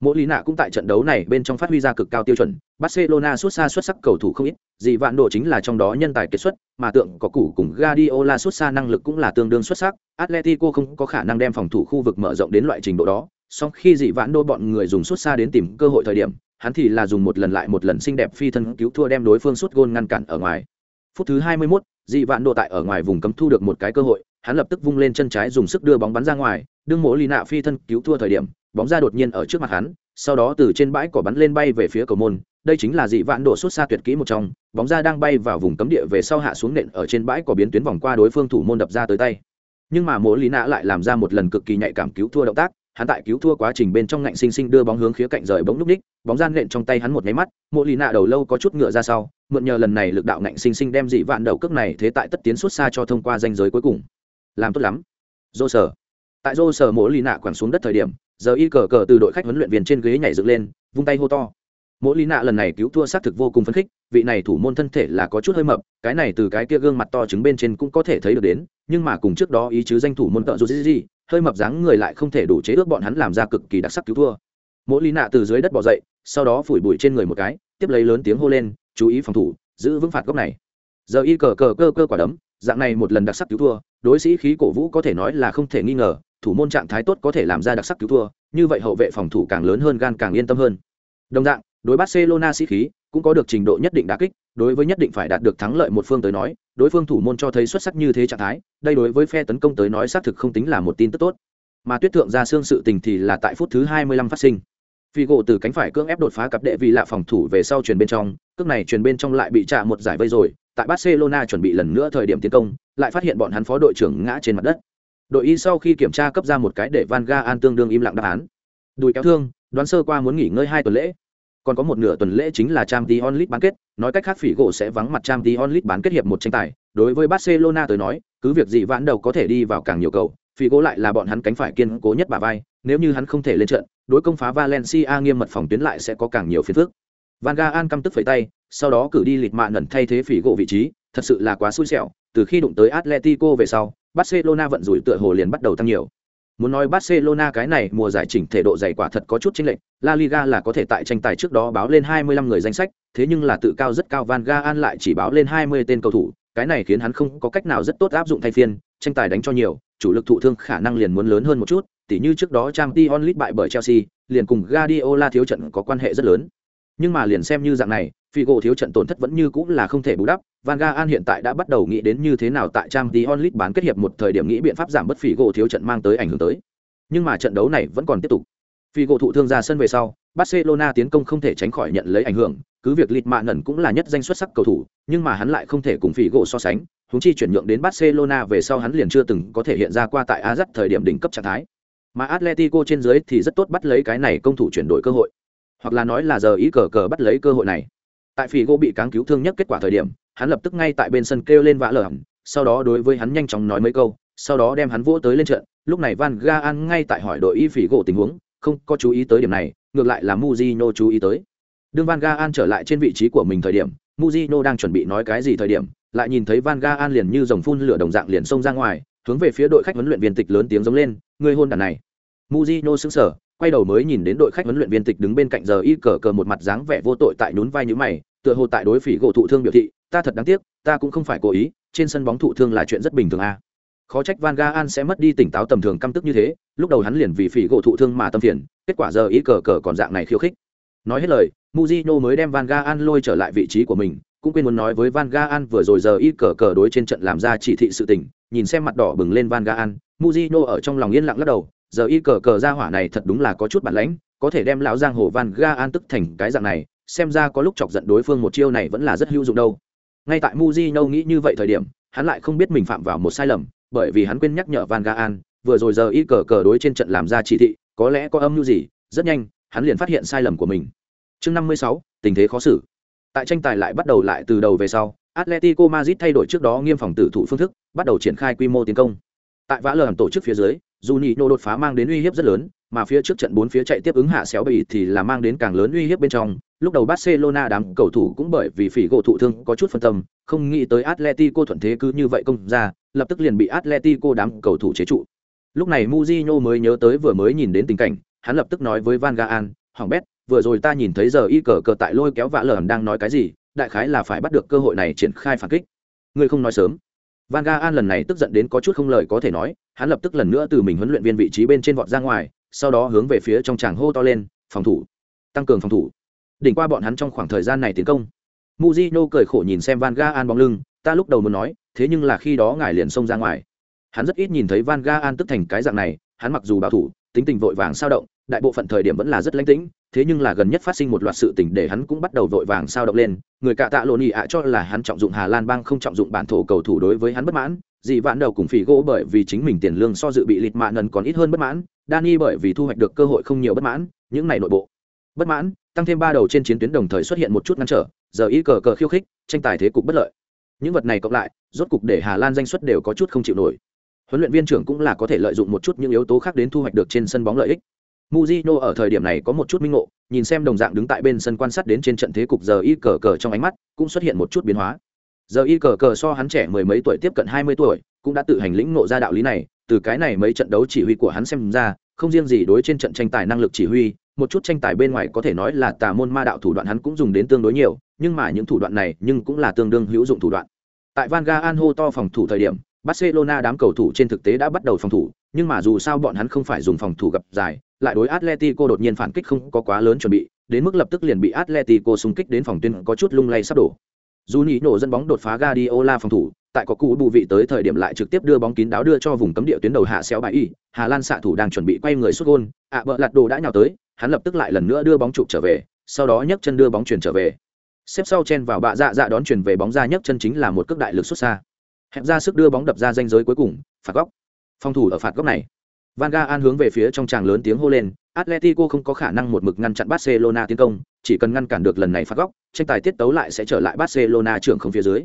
Mỗi lý nạ cũng tại trận đấu này bên trong phát huy ra cực cao tiêu chuẩn, Barcelona xuất xa xuất sắc cầu thủ không ít, gì vạn độ chính là trong đó nhân tài kết xuất, mà tượng có củ cùng Guardiola xuất xa năng lực cũng là tương đương xuất sắc, Atletico không có khả năng đem phòng thủ khu vực mở rộng đến loại trình độ đó, song khi dị vạn đô bọn người dùng xuất xa đến tìm cơ hội thời điểm, hắn thì là dùng một lần lại một lần xinh đẹp phi thân cứu thua đem đối phương sút gôn ngăn cản ở ngoài. Phút thứ 21, dị vạn độ tại ở ngoài vùng cấm thu được một cái cơ hội, hắn lập tức vung lên chân trái dùng sức đưa bóng bắn ra ngoài, đương mỗ lì nạ phi thân cứu thua thời điểm, bóng ra đột nhiên ở trước mặt hắn, sau đó từ trên bãi cỏ bắn lên bay về phía cầu môn, đây chính là dị vạn độ xuất xa tuyệt kỹ một trong, bóng ra đang bay vào vùng cấm địa về sau hạ xuống nện ở trên bãi cỏ biến tuyến vòng qua đối phương thủ môn đập ra tới tay. Nhưng mà mỗ lì nạ lại làm ra một lần cực kỳ nhạy cảm cứu thua động tác, hắn tại cứu thua quá trình bên trong ngạnh sinh sinh đưa bóng hướng khía cạnh rời bóng núp ních, bóng gian nện trong tay hắn một nháy mắt, Mộ Lì Nạ đầu lâu có chút ngựa ra sau, mượn nhờ lần này lực đạo ngạnh sinh sinh đem dị vạn đầu cước này thế tại tất tiến suốt xa cho thông qua danh giới cuối cùng. Làm tốt lắm. Dô sở. Tại Dô sở Mỗ Lì Nạ quẳng xuống đất thời điểm, giờ y cờ cờ từ đội khách huấn luyện viên trên ghế nhảy dựng lên, vung tay hô to. mỗi lý nạ lần này cứu thua xác thực vô cùng phấn khích vị này thủ môn thân thể là có chút hơi mập cái này từ cái kia gương mặt to trứng bên trên cũng có thể thấy được đến nhưng mà cùng trước đó ý chứ danh thủ môn tợ dù gì hơi mập dáng người lại không thể đủ chế ước bọn hắn làm ra cực kỳ đặc sắc cứu thua mỗi lý nạ từ dưới đất bỏ dậy sau đó phủi bụi trên người một cái tiếp lấy lớn tiếng hô lên chú ý phòng thủ, giữ vững phạt góc này. Giờ y cờ cờ cơ cơ quả đấm, dạng này một lần đặc sắc cứu thua, đối sĩ khí cổ vũ có thể nói là không thể nghi ngờ, thủ môn trạng thái tốt có thể làm ra đặc sắc cứu thua, như vậy hậu vệ phòng thủ càng lớn hơn gan càng yên tâm hơn. Đồng dạng, đối barcelona sĩ khí cũng có được trình độ nhất định đà kích, đối với nhất định phải đạt được thắng lợi một phương tới nói, đối phương thủ môn cho thấy xuất sắc như thế trạng thái, đây đối với phe tấn công tới nói xác thực không tính là một tin tức tốt. Mà tuyết thượng ra xương sự tình thì là tại phút thứ 25 phát sinh phi gỗ từ cánh phải cưỡng ép đột phá cặp đệ vì lạ phòng thủ về sau truyền bên trong, cước này truyền bên trong lại bị trả một giải vây rồi, tại barcelona chuẩn bị lần nữa thời điểm tiến công, lại phát hiện bọn hắn phó đội trưởng ngã trên mặt đất. Đội y sau khi kiểm tra cấp ra một cái để van ga an tương đương im lặng đáp án. Đùi kéo thương, đoán sơ qua muốn nghỉ ngơi hai tuần lễ. Còn có một nửa tuần lễ chính là trang t onlit bán kết, nói cách khác phỉ gỗ sẽ vắng mặt trang t onlit bán kết hiệp một tranh tài. Đối với barcelona tới nói, cứ việc gì vãn đầu có thể đi vào càng nhiều cầu phỉ gỗ lại là bọn hắn cánh phải kiên cố nhất bà vai, nếu như hắn không thể lên trận đối công phá valencia nghiêm mật phòng tuyến lại sẽ có càng nhiều phiền phức. Van Gaal căm tức phẩy tay sau đó cử đi lịch mạ nẩn thay thế phỉ gỗ vị trí thật sự là quá xui xẻo từ khi đụng tới atletico về sau barcelona vận rủi tựa hồ liền bắt đầu tăng nhiều. Muốn nói Barcelona cái này mùa giải chỉnh thể độ dày quả thật có chút chính lệch, La Liga là có thể tại tranh tài trước đó báo lên 25 người danh sách, thế nhưng là tự cao rất cao Van Gaal lại chỉ báo lên 20 tên cầu thủ, cái này khiến hắn không có cách nào rất tốt áp dụng thay phiên, tranh tài đánh cho nhiều, chủ lực thụ thương khả năng liền muốn lớn hơn một chút, tỉ như trước đó Champions League bại bởi Chelsea, liền cùng Guardiola thiếu trận có quan hệ rất lớn. Nhưng mà liền xem như dạng này, Figo thiếu trận tổn thất vẫn như cũng là không thể bù đắp, Van Gaal hiện tại đã bắt đầu nghĩ đến như thế nào tại Champions League bán kết hiệp một thời điểm nghĩ biện pháp giảm bất Figo thiếu trận mang tới ảnh hưởng tới. Nhưng mà trận đấu này vẫn còn tiếp tục. Figo thụ thương ra sân về sau, Barcelona tiến công không thể tránh khỏi nhận lấy ảnh hưởng, cứ việc Lịt Mạ Ngẩn cũng là nhất danh xuất sắc cầu thủ, nhưng mà hắn lại không thể cùng Figo so sánh, huống chi chuyển nhượng đến Barcelona về sau hắn liền chưa từng có thể hiện ra qua tại Ajax thời điểm đỉnh cấp trạng thái. Mà Atletico trên dưới thì rất tốt bắt lấy cái này công thủ chuyển đổi cơ hội, hoặc là nói là giờ ý cờ cờ bắt lấy cơ hội này. Tại phỉ gỗ bị cáng cứu thương nhất kết quả thời điểm hắn lập tức ngay tại bên sân kêu lên vã lở hẳn sau đó đối với hắn nhanh chóng nói mấy câu sau đó đem hắn vỗ tới lên trận. Lúc này van gaan ngay tại hỏi đội y phỉ gỗ tình huống không có chú ý tới điểm này ngược lại là muzino chú ý tới. Đương van gaan trở lại trên vị trí của mình thời điểm muzino đang chuẩn bị nói cái gì thời điểm lại nhìn thấy van gaan liền như dòng phun lửa đồng dạng liền xông ra ngoài hướng về phía đội khách huấn luyện viên tịch lớn tiếng giống lên người hôn đàn này. Mujino sững sờ, quay đầu mới nhìn đến đội khách huấn luyện viên tịch đứng bên cạnh giờ y cờ cờ một mặt dáng vẻ vô tội tại nhún vai như mày, tựa hồ tại đối phỉ gỗ thụ thương biểu thị, ta thật đáng tiếc, ta cũng không phải cố ý, trên sân bóng thụ thương là chuyện rất bình thường à. khó trách van Gaal sẽ mất đi tỉnh táo tầm thường căm tức như thế, lúc đầu hắn liền vì phỉ gỗ thụ thương mà tâm phiền, kết quả giờ y cờ cờ còn dạng này khiêu khích nói hết lời, Mujino mới đem van Gaal lôi trở lại vị trí của mình, cũng quên muốn nói với van Gaal vừa rồi giờ y cờ cờ đối trên trận làm ra chỉ thị sự tình, nhìn xem mặt đỏ bừng lên van Gaal, Mujino ở trong lòng yên lặng lắc đầu giờ y cờ cờ ra hỏa này thật đúng là có chút bản lãnh có thể đem lão giang hồ van Ga An tức thành cái dạng này xem ra có lúc chọc giận đối phương một chiêu này vẫn là rất hữu dụng đâu. Ngay tại Mujino nghĩ như vậy thời điểm hắn lại không biết mình phạm vào một sai lầm bởi vì hắn quên nhắc nhở Van Ga An, vừa rồi giờ y cờ cờ đối trên trận làm ra chỉ thị có lẽ có âm mưu gì rất nhanh hắn liền phát hiện sai lầm của mình. Chương 56, tình thế khó xử. Tại tranh tài lại bắt đầu lại từ đầu về sau Atletico Madrid thay đổi trước đó nghiêm phòng tử thủ phương thức bắt đầu triển khai quy mô tiến công. Tại vã lờ tổ chức phía dưới Juninho đột phá mang đến uy hiếp rất lớn mà phía trước trận bốn phía chạy tiếp ứng hạ xéo bỉ thì là mang đến càng lớn uy hiếp bên trong. Lúc đầu barcelona đám cầu thủ cũng bởi vì phỉ gỗ thụ thương có chút phân tâm không nghĩ tới atletico thuận thế cứ như vậy công ra lập tức liền bị atletico đám cầu thủ chế trụ. Lúc này muzino mới nhớ tới vừa mới nhìn đến tình cảnh hắn lập tức nói với van Gaan, hoàng bét vừa rồi ta nhìn thấy giờ y cờ cờ tại lôi kéo vạ lờ đang nói cái gì đại khái là phải bắt được cơ hội này triển khai phản kích. Ngươi không nói sớm van gaal lần này tức giận đến có chút không lời có thể nói, hắn lập tức lần nữa từ mình huấn luyện viên vị trí bên trên vọt ra ngoài, sau đó hướng về phía trong tràng hô to lên, phòng thủ, tăng cường phòng thủ. Đỉnh qua bọn hắn trong khoảng thời gian này tiến công. Muzino cười khổ nhìn xem van Gaal bóng lưng, ta lúc đầu muốn nói, thế nhưng là khi đó ngài liền xông ra ngoài. Hắn rất ít nhìn thấy van Gaal tức thành cái dạng này, hắn mặc dù bảo thủ, tính tình vội vàng sao động đại bộ phận thời điểm vẫn là rất lãnh tĩnh thế nhưng là gần nhất phát sinh một loạt sự tình để hắn cũng bắt đầu vội vàng sao động lên người cạ tạ lộn ị ạ cho là hắn trọng dụng hà lan bang không trọng dụng bản thổ cầu thủ đối với hắn bất mãn dị vạn đầu cùng phỉ gỗ bởi vì chính mình tiền lương so dự bị lịt mạ ngần còn ít hơn bất mãn Dani bởi vì thu hoạch được cơ hội không nhiều bất mãn, những này nội bộ. Bất mãn, tăng thêm ba đầu trên chiến tuyến đồng thời xuất hiện một chút ngăn trở, giờ ý cờ cờ khiêu khích, tranh tài thế cục bất lợi. Những vật này cộng lại, rốt cục để Hà Lan danh xuất đều có chút không chịu nổi. Huấn luyện viên trưởng cũng là có thể lợi dụng một chút những yếu tố khác đến thu hoạch được trên sân bóng lợi ích. Mujino ở thời điểm này có một chút minh ngộ, nhìn xem đồng dạng đứng tại bên sân quan sát đến trên trận thế cục giờ y cờ cờ trong ánh mắt, cũng xuất hiện một chút biến hóa. Giờ y cờ cờ so hắn trẻ mười mấy tuổi tiếp cận hai mươi tuổi, cũng đã tự hành lĩnh ngộ ra đạo lý này, từ cái này mấy trận đấu chỉ huy của hắn xem ra, không riêng gì đối trên trận tranh tài năng lực chỉ huy, một chút tranh tài bên ngoài có thể nói là tà môn ma đạo thủ đoạn hắn cũng dùng đến tương đối nhiều, nhưng mà những thủ đoạn này nhưng cũng là tương đương hữu dụng thủ đoạn. Tại Van Gaal hô to phòng thủ thời điểm, Barcelona đám cầu thủ trên thực tế đã bắt đầu phòng thủ, nhưng mà dù sao bọn hắn không phải dùng phòng thủ gặp dài, lại đối Atletico đột nhiên phản kích không có quá lớn chuẩn bị, đến mức lập tức liền bị Atletico xung kích đến phòng tuyến có chút lung lay sắp đổ. Juninho dẫn bóng đột phá Guardiola phòng thủ, tại có cú bù vị tới thời điểm lại trực tiếp đưa bóng kín đáo đưa cho vùng cấm địa tuyến đầu hạ xéo bài y, Hà Lan xạ thủ đang chuẩn bị quay người sút gôn, ạ bợ lạt đồ đã nhào tới, hắn lập tức lại lần nữa đưa bóng chụp trở về, sau đó nhấc chân đưa bóng chuyển trở về. Xếp sau chen vào bạ dạ dạ đón chuyển về bóng ra nhấc chân chính là một cước đại lực xuất xa. Hẹp ra sức đưa bóng đập ra ranh giới cuối cùng, phạt góc. Phòng thủ ở phạt góc này. Van Gaal hướng về phía trong tràng lớn tiếng hô lên, Atletico không có khả năng một mực ngăn chặn Barcelona tiến công, chỉ cần ngăn cản được lần này phạt góc, tranh tài tiết tấu lại sẽ trở lại Barcelona trưởng không phía dưới.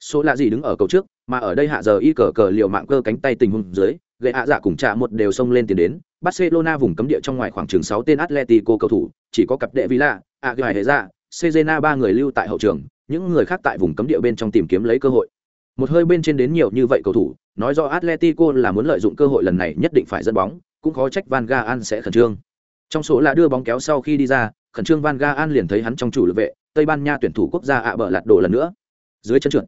Số lạ gì đứng ở cầu trước, mà ở đây hạ giờ y cờ cờ liều mạng cơ cánh tay tình huống dưới, gây hạ dạ cùng trả một đều xông lên tiến đến. Barcelona vùng cấm địa trong ngoài khoảng chừng 6 tên Atletico cầu thủ, chỉ có cặp đệ Villa, Aguirre hệ Cezena ba người lưu tại hậu trường, những người khác tại vùng cấm địa bên trong tìm kiếm lấy cơ hội. Một hơi bên trên đến nhiều như vậy cầu thủ, nói do Atletico là muốn lợi dụng cơ hội lần này nhất định phải dẫn bóng, cũng khó trách Van Gaal sẽ khẩn trương. Trong số là đưa bóng kéo sau khi đi ra, khẩn trương Van Gaal liền thấy hắn trong chủ lực vệ, Tây Ban Nha tuyển thủ quốc gia ạ bờ lạt đổ lần nữa. Dưới chân trượt,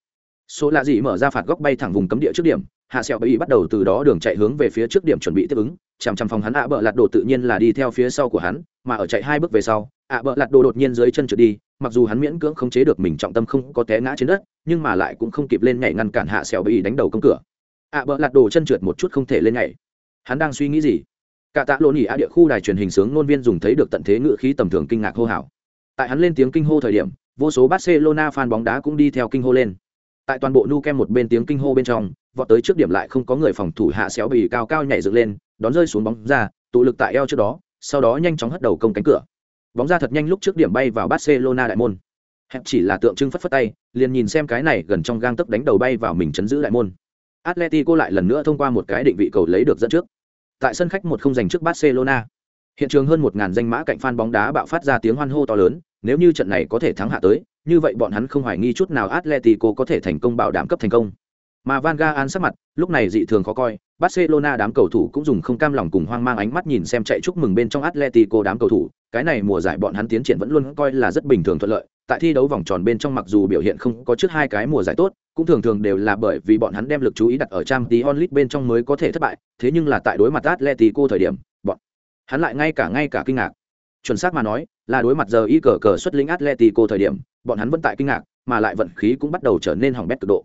số lạ gì mở ra phạt góc bay thẳng vùng cấm địa trước điểm, hạ sẹo bẫy bắt đầu từ đó đường chạy hướng về phía trước điểm chuẩn bị tiếp ứng, chằm chằm phòng hắn ạ bờ lạt đổ tự nhiên là đi theo phía sau của hắn, mà ở chạy hai bước về sau, ạ bờ lạt đổ đột nhiên dưới chân trượt đi, mặc dù hắn miễn cưỡng không chế được mình trọng tâm không có té ngã trên đất, nhưng mà lại cũng không kịp lên nhảy ngăn cản hạ sẹo bị đánh đầu công cửa. À, ạ bỡ lạt đổ chân trượt một chút không thể lên nhảy. Hắn đang suy nghĩ gì? cả tạ lộn nhỉ a địa khu đài truyền hình sướng ngôn viên dùng thấy được tận thế ngự khí tầm thường kinh ngạc hô hào tại hắn lên tiếng kinh hô thời điểm vô số barcelona fan bóng đá cũng đi theo kinh hô lên tại toàn bộ nu kem một bên tiếng kinh hô bên trong vọt tới trước điểm lại không có người phòng thủ hạ xéo bì cao cao nhảy dựng lên đón rơi xuống bóng ra tụ lực tại eo trước đó sau đó nhanh chóng hất đầu công cánh cửa bóng ra thật nhanh lúc trước điểm bay vào barcelona đại môn. Hẹp chỉ là tượng trưng phất phất tay liền nhìn xem cái này gần trong gang tấc đánh đầu bay vào mình chấn giữ đại môn. Atletico lại lần nữa thông qua một cái định vị cầu lấy được dẫn trước. Tại sân khách một không giành trước Barcelona, hiện trường hơn một ngàn danh mã cạnh phan bóng đá bạo phát ra tiếng hoan hô to lớn, nếu như trận này có thể thắng hạ tới, như vậy bọn hắn không hoài nghi chút nào Atletico có thể thành công bảo đảm cấp thành công. Mà Van Gaal sắc mặt, lúc này dị thường khó coi, Barcelona đám cầu thủ cũng dùng không cam lòng cùng hoang mang ánh mắt nhìn xem chạy chúc mừng bên trong Atletico đám cầu thủ, cái này mùa giải bọn hắn tiến triển vẫn luôn coi là rất bình thường thuận lợi, tại thi đấu vòng tròn bên trong mặc dù biểu hiện không có trước hai cái mùa giải tốt, cũng thường thường đều là bởi vì bọn hắn đem lực chú ý đặt ở trang tí bên trong mới có thể thất bại, thế nhưng là tại đối mặt Atletico thời điểm, bọn hắn lại ngay cả ngay cả kinh ngạc. Chuẩn xác mà nói, là đối mặt giờ y cờ cờ xuất lĩnh Atletico thời điểm, bọn hắn vẫn tại kinh ngạc, mà lại vận khí cũng bắt đầu trở nên hỏng bét cực độ.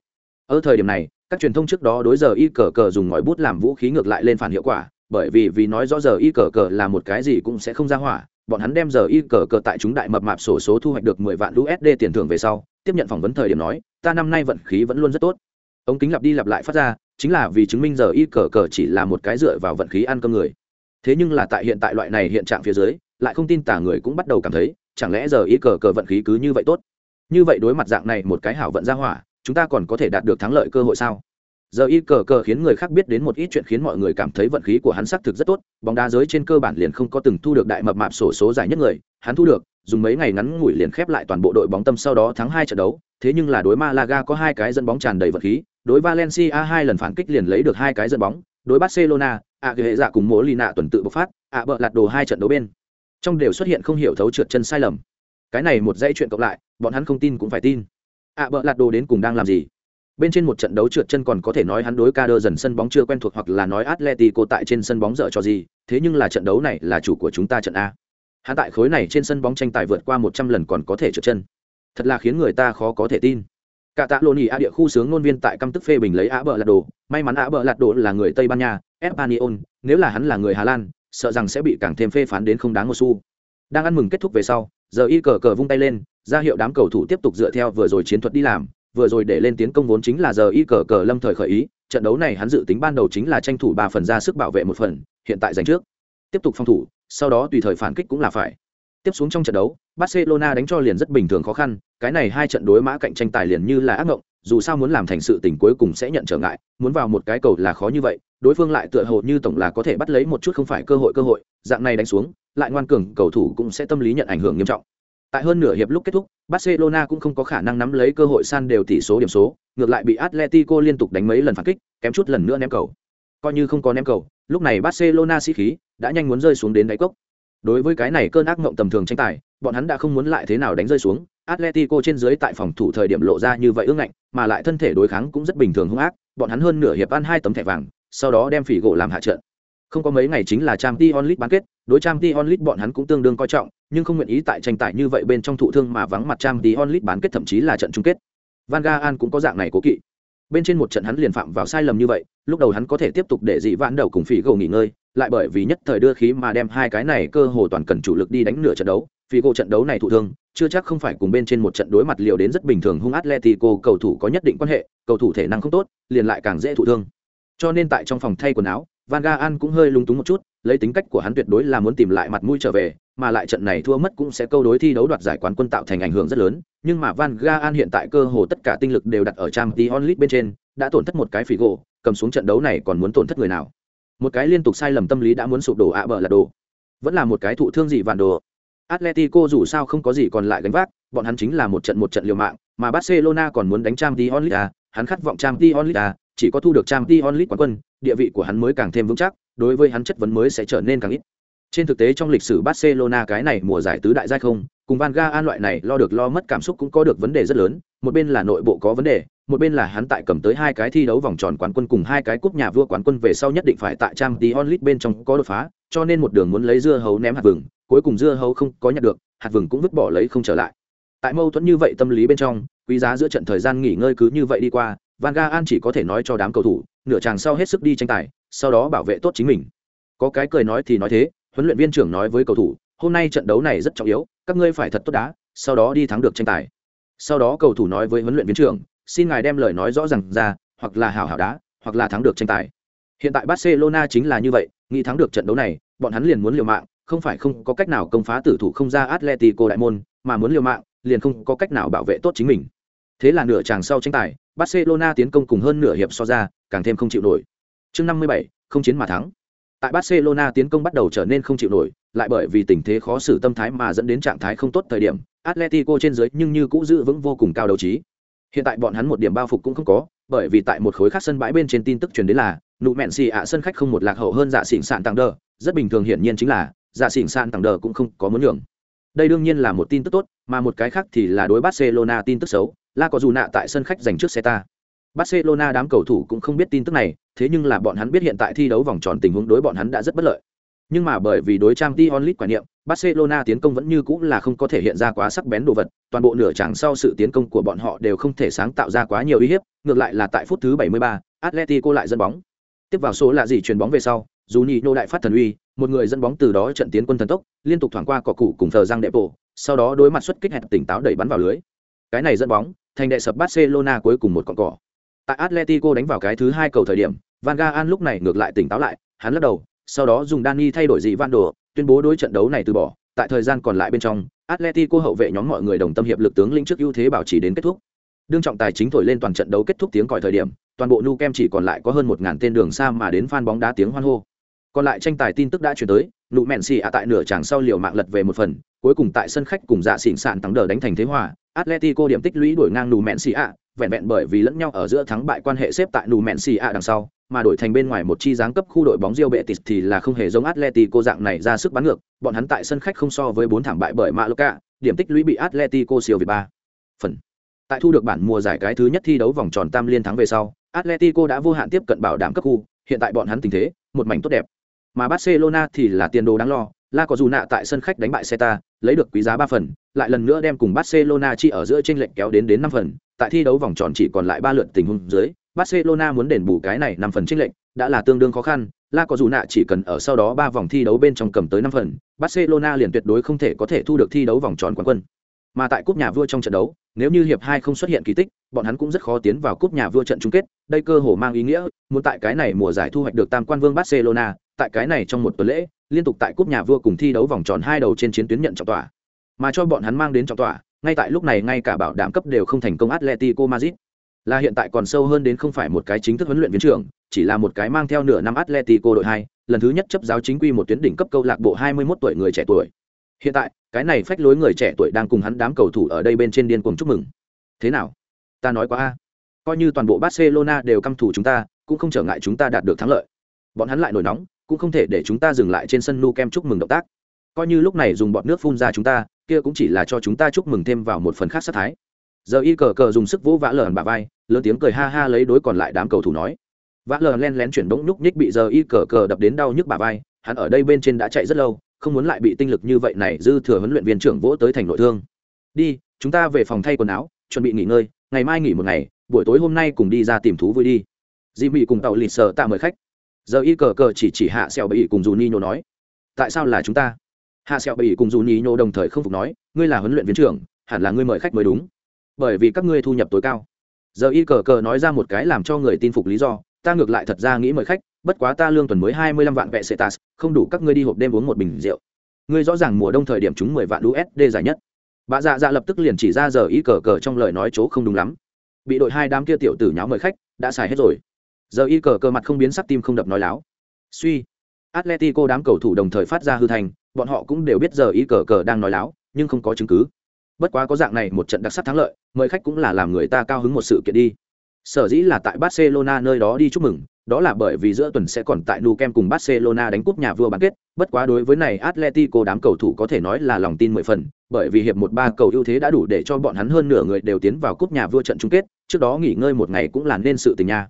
Ở thời điểm này, các truyền thông trước đó đối giờ y cờ cờ dùng ngòi bút làm vũ khí ngược lại lên phản hiệu quả, bởi vì vì nói rõ giờ y cờ cờ là một cái gì cũng sẽ không ra hỏa, bọn hắn đem giờ y cờ cờ tại chúng đại mập mạp sổ số thu hoạch được mười vạn USD tiền thưởng về sau, tiếp nhận phỏng vấn thời điểm nói, ta năm nay vận khí vẫn luôn rất tốt. Ống kính lặp đi lặp lại phát ra, chính là vì chứng minh giờ y cờ cờ chỉ là một cái dựa vào vận khí ăn cơm người. Thế nhưng là tại hiện tại loại này hiện trạng phía dưới, lại không tin tả người cũng bắt đầu cảm thấy, chẳng lẽ giờ y cờ cờ vận khí cứ như vậy tốt? Như vậy đối mặt dạng này một cái hảo vận ra hỏa, chúng ta còn có thể đạt được thắng lợi cơ hội sao? giờ y cờ cờ khiến người khác biết đến một ít chuyện khiến mọi người cảm thấy vận khí của hắn xác thực rất tốt, bóng đá giới trên cơ bản liền không có từng thu được đại mập mạp sổ số giải nhất người, hắn thu được, dùng mấy ngày ngắn ngủi liền khép lại toàn bộ đội bóng tâm sau đó thắng hai trận đấu, thế nhưng là đối malaga có hai cái dẫn bóng tràn đầy vận khí, đối valencia hai lần phản kích liền lấy được hai cái dẫn bóng, đối barcelona ạ hệ dạ cùng mỗ lì nạ tuần tự bộc phát, ạ bợ lạt đồ hai trận đấu bên. Trong đều xuất hiện không hiểu thấu trượt chân sai lầm. Cái này một dãy chuyện cộng lại, bọn hắn không tin cũng phải tin ạ bợ lạt đồ đến cùng đang làm gì bên trên một trận đấu trượt chân còn có thể nói hắn đối ca đơ dần sân bóng chưa quen thuộc hoặc là nói Atletico tại trên sân bóng dở cho gì, thế nhưng là trận đấu này là chủ của chúng ta trận A. Hắn tại khối này trên sân bóng tranh tài vượt qua một trăm lần còn có thể trượt chân. Thật là khiến người ta khó có thể tin. Cả tạ lộn A địa khu sướng ngôn viên tại căm tức phê bình lấy Á bờ lạt đồ, may mắn Á bờ lạt đồ là người Tây Ban Nha, Espanyol, nếu là hắn là người Hà Lan, sợ rằng sẽ bị càng thêm phê phán đến không đáng một xu. Đang ăn mừng kết thúc về sau, giờ y cờ cờ vung tay lên, ra hiệu đám cầu thủ tiếp tục dựa theo vừa rồi chiến thuật đi làm, vừa rồi để lên tiến công vốn chính là giờ y cờ cờ lâm thời khởi ý trận đấu này hắn dự tính ban đầu chính là tranh thủ ba phần ra sức bảo vệ một phần hiện tại giành trước. Tiếp tục phòng thủ sau đó tùy thời phản kích cũng là phải. Tiếp xuống trong trận đấu barcelona đánh cho liền rất bình thường khó khăn cái này hai trận đối mã cạnh tranh tài liền như là ác mộng dù sao muốn làm thành sự tình cuối cùng sẽ nhận trở ngại muốn vào một cái cầu là khó như vậy đối phương lại tựa hồ như tổng là có thể bắt lấy một chút không phải cơ hội cơ hội dạng này đánh xuống lại ngoan cường cầu thủ cũng sẽ tâm lý nhận ảnh hưởng nghiêm trọng tại hơn nửa hiệp lúc kết thúc, barcelona cũng không có khả năng nắm lấy cơ hội san đều tỷ số điểm số, ngược lại bị atletico liên tục đánh mấy lần phản kích, kém chút lần nữa ném cầu. Coi như không có ném cầu, lúc này barcelona sĩ khí đã nhanh muốn rơi xuống đến đáy cốc. Đối với cái này cơn ác mộng tầm thường tranh tài, bọn hắn đã không muốn lại thế nào đánh rơi xuống. Atletico trên dưới tại phòng thủ thời điểm lộ ra như vậy ương ngạnh, mà lại thân thể đối kháng cũng rất bình thường hung ác. Bọn hắn hơn nửa hiệp ăn hai tấm thẻ vàng, sau đó đem phỉ gỗ làm hạ trận không có mấy ngày chính là Champions League bán kết, đối Champions League bọn hắn cũng tương đương coi trọng, nhưng không nguyện ý tại tranh tài như vậy bên trong thụ thương mà vắng mặt Champions League bán kết thậm chí là trận chung kết. Van Gaal cũng có dạng này cố kỵ. Bên trên một trận hắn liền phạm vào sai lầm như vậy, lúc đầu hắn có thể tiếp tục để dị vãn đầu cùng phỉ gồ nghỉ ngơi, lại bởi vì nhất thời đưa khí mà đem hai cái này cơ hồ toàn cần chủ lực đi đánh nửa trận đấu, phỉ gồ trận đấu này thụ thương, chưa chắc không phải cùng bên trên một trận đối mặt liều đến rất bình thường hung atletico cầu thủ có nhất định quan hệ, cầu thủ thể năng không tốt, liền lại càng dễ thụ thương. Cho nên tại trong phòng thay quần áo van Gaal cũng hơi lung túng một chút lấy tính cách của hắn tuyệt đối là muốn tìm lại mặt mũi trở về mà lại trận này thua mất cũng sẽ câu đối thi đấu đoạt giải quán quân tạo thành ảnh hưởng rất lớn. Nhưng mà van Gaal hiện tại cơ hồ tất cả tinh lực đều đặt ở trang t onlit bên trên đã tổn thất một cái phỉ gỗ cầm xuống trận đấu này còn muốn tổn thất người nào? Một cái liên tục sai lầm tâm lý đã muốn sụp đổ ạ bờ là đồ. Vẫn là một cái thụ thương gì vạn đồ. Atletico dù sao không có gì còn lại gánh vác bọn hắn chính là một trận một trận liều mạng mà barcelona còn muốn đánh trang t onlit à, hắn khát vọng trang t onlit à, chỉ có thu được trang t onlit quán quân, địa vị của hắn mới càng thêm vững chắc, đối với hắn chất vấn mới sẽ trở nên càng ít. Trên thực tế trong lịch sử barcelona cái này mùa giải tứ đại giai không, cùng van Gaal loại này lo được lo mất cảm xúc cũng có được vấn đề rất lớn, một bên là nội bộ có vấn đề, một bên là hắn tại cầm tới hai cái thi đấu vòng tròn quán quân cùng hai cái cúp nhà vua quán quân về sau nhất định phải tại trang tí onlit bên trong có đột phá, cho nên một đường muốn lấy dưa hấu ném hạt vừng, cuối cùng dưa hấu không có nhặt được, hạt vừng cũng vứt bỏ lấy không trở lại. Tại mâu thuẫn như vậy tâm lý bên trong, quý giá giữa trận thời gian nghỉ ngơi cứ như vậy đi qua van Gaal chỉ có thể nói cho đám cầu thủ, nửa chàng sau hết sức đi tranh tài, sau đó bảo vệ tốt chính mình. Có cái cười nói thì nói thế, huấn luyện viên trưởng nói với cầu thủ, hôm nay trận đấu này rất trọng yếu, các ngươi phải thật tốt đá, sau đó đi thắng được tranh tài. Sau đó cầu thủ nói với huấn luyện viên trưởng, xin ngài đem lời nói rõ ràng ra, hoặc là hảo hảo đá, hoặc là thắng được tranh tài. Hiện tại barcelona chính là như vậy, nghĩ thắng được trận đấu này, bọn hắn liền muốn liều mạng, không phải không có cách nào công phá tử thủ không ra atletico đại môn, mà muốn liều mạng, liền không có cách nào bảo vệ tốt chính mình thế là nửa chàng sau tranh tài barcelona tiến công cùng hơn nửa hiệp so ra càng thêm không chịu nổi. Chương 57, không chiến mà thắng. Tại barcelona tiến công bắt đầu trở nên không chịu nổi lại bởi vì tình thế khó xử tâm thái mà dẫn đến trạng thái không tốt thời điểm atletico trên dưới nhưng như cũ giữ vững vô cùng cao đấu trí. Hiện tại bọn hắn một điểm bao phục cũng không có bởi vì tại một khối khác sân bãi bên trên tin tức truyền đến là nụ mẹn xì ạ sân khách không một lạc hậu hơn dạ xỉn sạn tăng đờ. Rất bình thường hiển nhiên chính là dạ xỉn sạn tăng đờ cũng không có muốn nhường đây đương nhiên là một tin tức tốt mà một cái khác thì là đối barcelona tin tức xấu. La có dù nạ tại sân khách giành trước xe ta barcelona đám cầu thủ cũng không biết tin tức này thế nhưng là bọn hắn biết hiện tại thi đấu vòng tròn tình huống đối bọn hắn đã rất bất lợi. Nhưng mà bởi vì đối trang Tion Lit quả niệm, Barcelona tiến công vẫn như cũng là không có thể hiện ra quá sắc bén đồ vật, toàn bộ nửa chặng sau sự tiến công của bọn họ đều không thể sáng tạo ra quá nhiều uy hiếp, ngược lại là tại phút thứ 73, Atletico lại dẫn bóng. Tiếp vào số là gì chuyền bóng về sau, dù nhị nô đại phát thần uy, một người dẫn bóng từ đó trận tiến quân thần tốc, liên tục thoảng qua cỏ cụ cùng thờ răng đệ bộ, sau đó đối mặt xuất kích hẹp tỉnh táo đẩy bắn vào lưới. Cái này dẫn bóng, thành đệ sập Barcelona cuối cùng một con cỏ. Tại Atletico đánh vào cái thứ hai cầu thời điểm, Van Gaal lúc này ngược lại tỉnh táo lại, hắn lắc đầu, sau đó dùng Dani thay đổi dị Van Đồ, tuyên bố đối trận đấu này từ bỏ, tại thời gian còn lại bên trong, Atletico hậu vệ nhóm mọi người đồng tâm hiệp lực tướng lĩnh trước ưu thế bảo trì đến kết thúc. Đương trọng tài chính thổi lên toàn trận đấu kết thúc tiếng còi thời điểm, toàn bộ nu kem chỉ còn lại có hơn 1000 tên đường xa mà đến fan bóng đá tiếng hoan hô. Còn lại tranh tài tin tức đã chuyển tới, nụ mẹn xì ạ tại nửa tràng sau liều mạng lật về một phần, cuối cùng tại sân khách cùng dạ xỉn sạn thắng đờ đánh thành thế hòa, Atletico điểm tích lũy đuổi ngang nụ mẹn xì ạ, vẹn vẹn bởi vì lẫn nhau ở giữa thắng bại quan hệ xếp tại nụ mẹn xì ạ đằng sau, mà đổi thành bên ngoài một chi dáng cấp khu đội bóng Real Betis thì là không hề giống Atletico dạng này ra sức bắn ngược, bọn hắn tại sân khách không so với bốn thảm bại bởi Mallorca, điểm tích lũy bị Atletico siêu việt ba. Phần. Tại thu được bản mùa giải cái thứ nhất thi đấu vòng tròn tam liên thắng về sau, Atletico đã vô hạn tiếp cận bảo đảm cấp khu, hiện tại bọn hắn tình thế, một mảnh tốt đẹp. Mà Barcelona thì là tiền đồ đáng lo, La có dù nạ tại sân khách đánh bại Celta, lấy được quý giá ba phần, lại lần nữa đem cùng Barcelona chi ở giữa chênh lệnh kéo đến đến năm phần, tại thi đấu vòng tròn chỉ còn lại ba lượt tình huống dưới, Barcelona muốn đền bù cái này năm phần chênh lệnh đã là tương đương khó khăn, La có dù nạ chỉ cần ở sau đó ba vòng thi đấu bên trong cầm tới năm phần, Barcelona liền tuyệt đối không thể có thể thu được thi đấu vòng tròn quán quân. Mà tại cúp nhà vua trong trận đấu, nếu như hiệp hai không xuất hiện kỳ tích, bọn hắn cũng rất khó tiến vào cúp nhà vua trận chung kết, đây cơ hồ mang ý nghĩa, muốn tại cái này mùa giải thu hoạch được tam quan vương Barcelona, tại cái này trong một tuần lễ, liên tục tại cúp nhà vua cùng thi đấu vòng tròn hai đầu trên chiến tuyến nhận trọng tòa. Mà cho bọn hắn mang đến trọng tòa, ngay tại lúc này ngay cả bảo đảm cấp đều không thành công Atletico Madrid. là hiện tại còn sâu hơn đến không phải một cái chính thức huấn luyện viên trưởng chỉ là một cái mang theo nửa năm atletico đội hai lần thứ nhất chấp giáo chính quy một tuyến đỉnh cấp câu lạc bộ 21 tuổi người trẻ tuổi. Hiện tại cái này phách lối người trẻ tuổi đang cùng hắn đám cầu thủ ở đây bên trên điên cuồng chúc mừng. Thế nào? Ta nói quá a. Coi như toàn bộ barcelona đều căm thủ chúng ta cũng không trở ngại chúng ta đạt được thắng lợi. Bọn hắn lại nổi nóng cũng không thể để chúng ta dừng lại trên sân nu kem chúc mừng động tác. Coi như lúc này dùng bọn nước phun ra chúng ta, kia cũng chỉ là cho chúng ta chúc mừng thêm vào một phần khác sát thái. Giờ y cờ cờ dùng sức vỗ vã lởn bà vai, lớn tiếng cười ha ha lấy đối còn lại đám cầu thủ nói. Vã lởn len lén chuyển bỗng nhúc nhích bị giờ y cờ cờ đập đến đau nhức bà vai, hắn ở đây bên trên đã chạy rất lâu, không muốn lại bị tinh lực như vậy này dư thừa huấn luyện viên trưởng vỗ tới thành nội thương. Đi, chúng ta về phòng thay quần áo, chuẩn bị nghỉ ngơi, ngày mai nghỉ một ngày, buổi tối hôm nay cùng đi ra tìm thú vui đi. Dị mị cùng tàu lịt sợ tạ mời khách giờ y cờ cờ chỉ chỉ hạ sẹo bậy cùng dù ni nhô nói, tại sao là chúng ta? Hạ sẹo bậy cùng dù ni nhô đồng thời không phục nói, ngươi là huấn luyện viên trưởng, hẳn là ngươi mời khách mới đúng. Bởi vì các ngươi thu nhập tối cao. Giờ y cờ cờ nói ra một cái làm cho người tin phục lý do, ta ngược lại thật ra nghĩ mời khách, bất quá ta lương tuần mới hai mươi lăm vạn vệ sệ tas không đủ các ngươi đi hộp đêm uống một bình rượu. Ngươi rõ ràng mùa đông thời điểm chúng mười vạn usd giải nhất. Bà dạ dạ lập tức liền chỉ ra giờ y cờ cờ trong lời nói chỗ không đúng lắm. Bị đội hai đám kia tiểu tử nháo mời khách, đã xài hết rồi giờ y cờ cờ mặt không biến sắc tim không đập nói láo. Suy. Atletico đám cầu thủ đồng thời phát ra hư thành bọn họ cũng đều biết giờ y cờ cờ đang nói láo nhưng không có chứng cứ. Bất quá có dạng này một trận đặc sắc thắng lợi mời khách cũng là làm người ta cao hứng một sự kiện đi. Sở dĩ là tại barcelona nơi đó đi chúc mừng đó là bởi vì giữa tuần sẽ còn tại Nou Camp cùng Barcelona đánh cúp nhà vua bán kết, bất quá đối với này Atletico đám cầu thủ có thể nói là lòng tin mười phần, bởi vì hiệp một ba cầu ưu thế đã đủ để cho bọn hắn hơn nửa người đều tiến vào cúp nhà vua trận chung kết, trước đó nghỉ ngơi một ngày cũng là nên sự tình nha.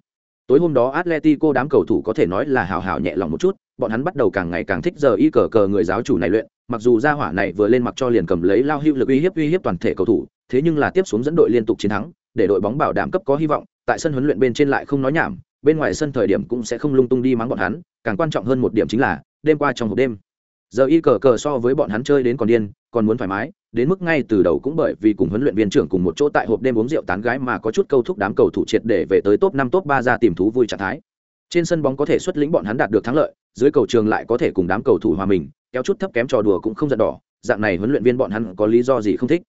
Tối hôm đó Atletico đám cầu thủ có thể nói là hào hào nhẹ lòng một chút, bọn hắn bắt đầu càng ngày càng thích giờ y cờ cờ người giáo chủ này luyện, mặc dù gia hỏa này vừa lên mặc cho liền cầm lấy lao hưu lực uy hiếp uy hiếp toàn thể cầu thủ, thế nhưng là tiếp xuống dẫn đội liên tục chiến thắng, để đội bóng bảo đảm cấp có hy vọng, tại sân huấn luyện bên trên lại không nói nhảm, bên ngoài sân thời điểm cũng sẽ không lung tung đi mắng bọn hắn càng quan trọng hơn một điểm chính là đêm qua trong hộp đêm giờ y cờ cờ so với bọn hắn chơi đến còn điên, còn muốn thoải mái, đến mức ngay từ đầu cũng bởi vì cùng huấn luyện viên trưởng cùng một chỗ tại hộp đêm uống rượu tán gái mà có chút câu thúc đám cầu thủ triệt để về tới top năm, top ba ra tìm thú vui trạng thái. Trên sân bóng có thể xuất lĩnh bọn hắn đạt được thắng lợi, dưới cầu trường lại có thể cùng đám cầu thủ hòa mình, kéo chút thấp kém trò đùa cũng không giận đỏ, dạng này huấn luyện viên bọn hắn có lý do gì không thích.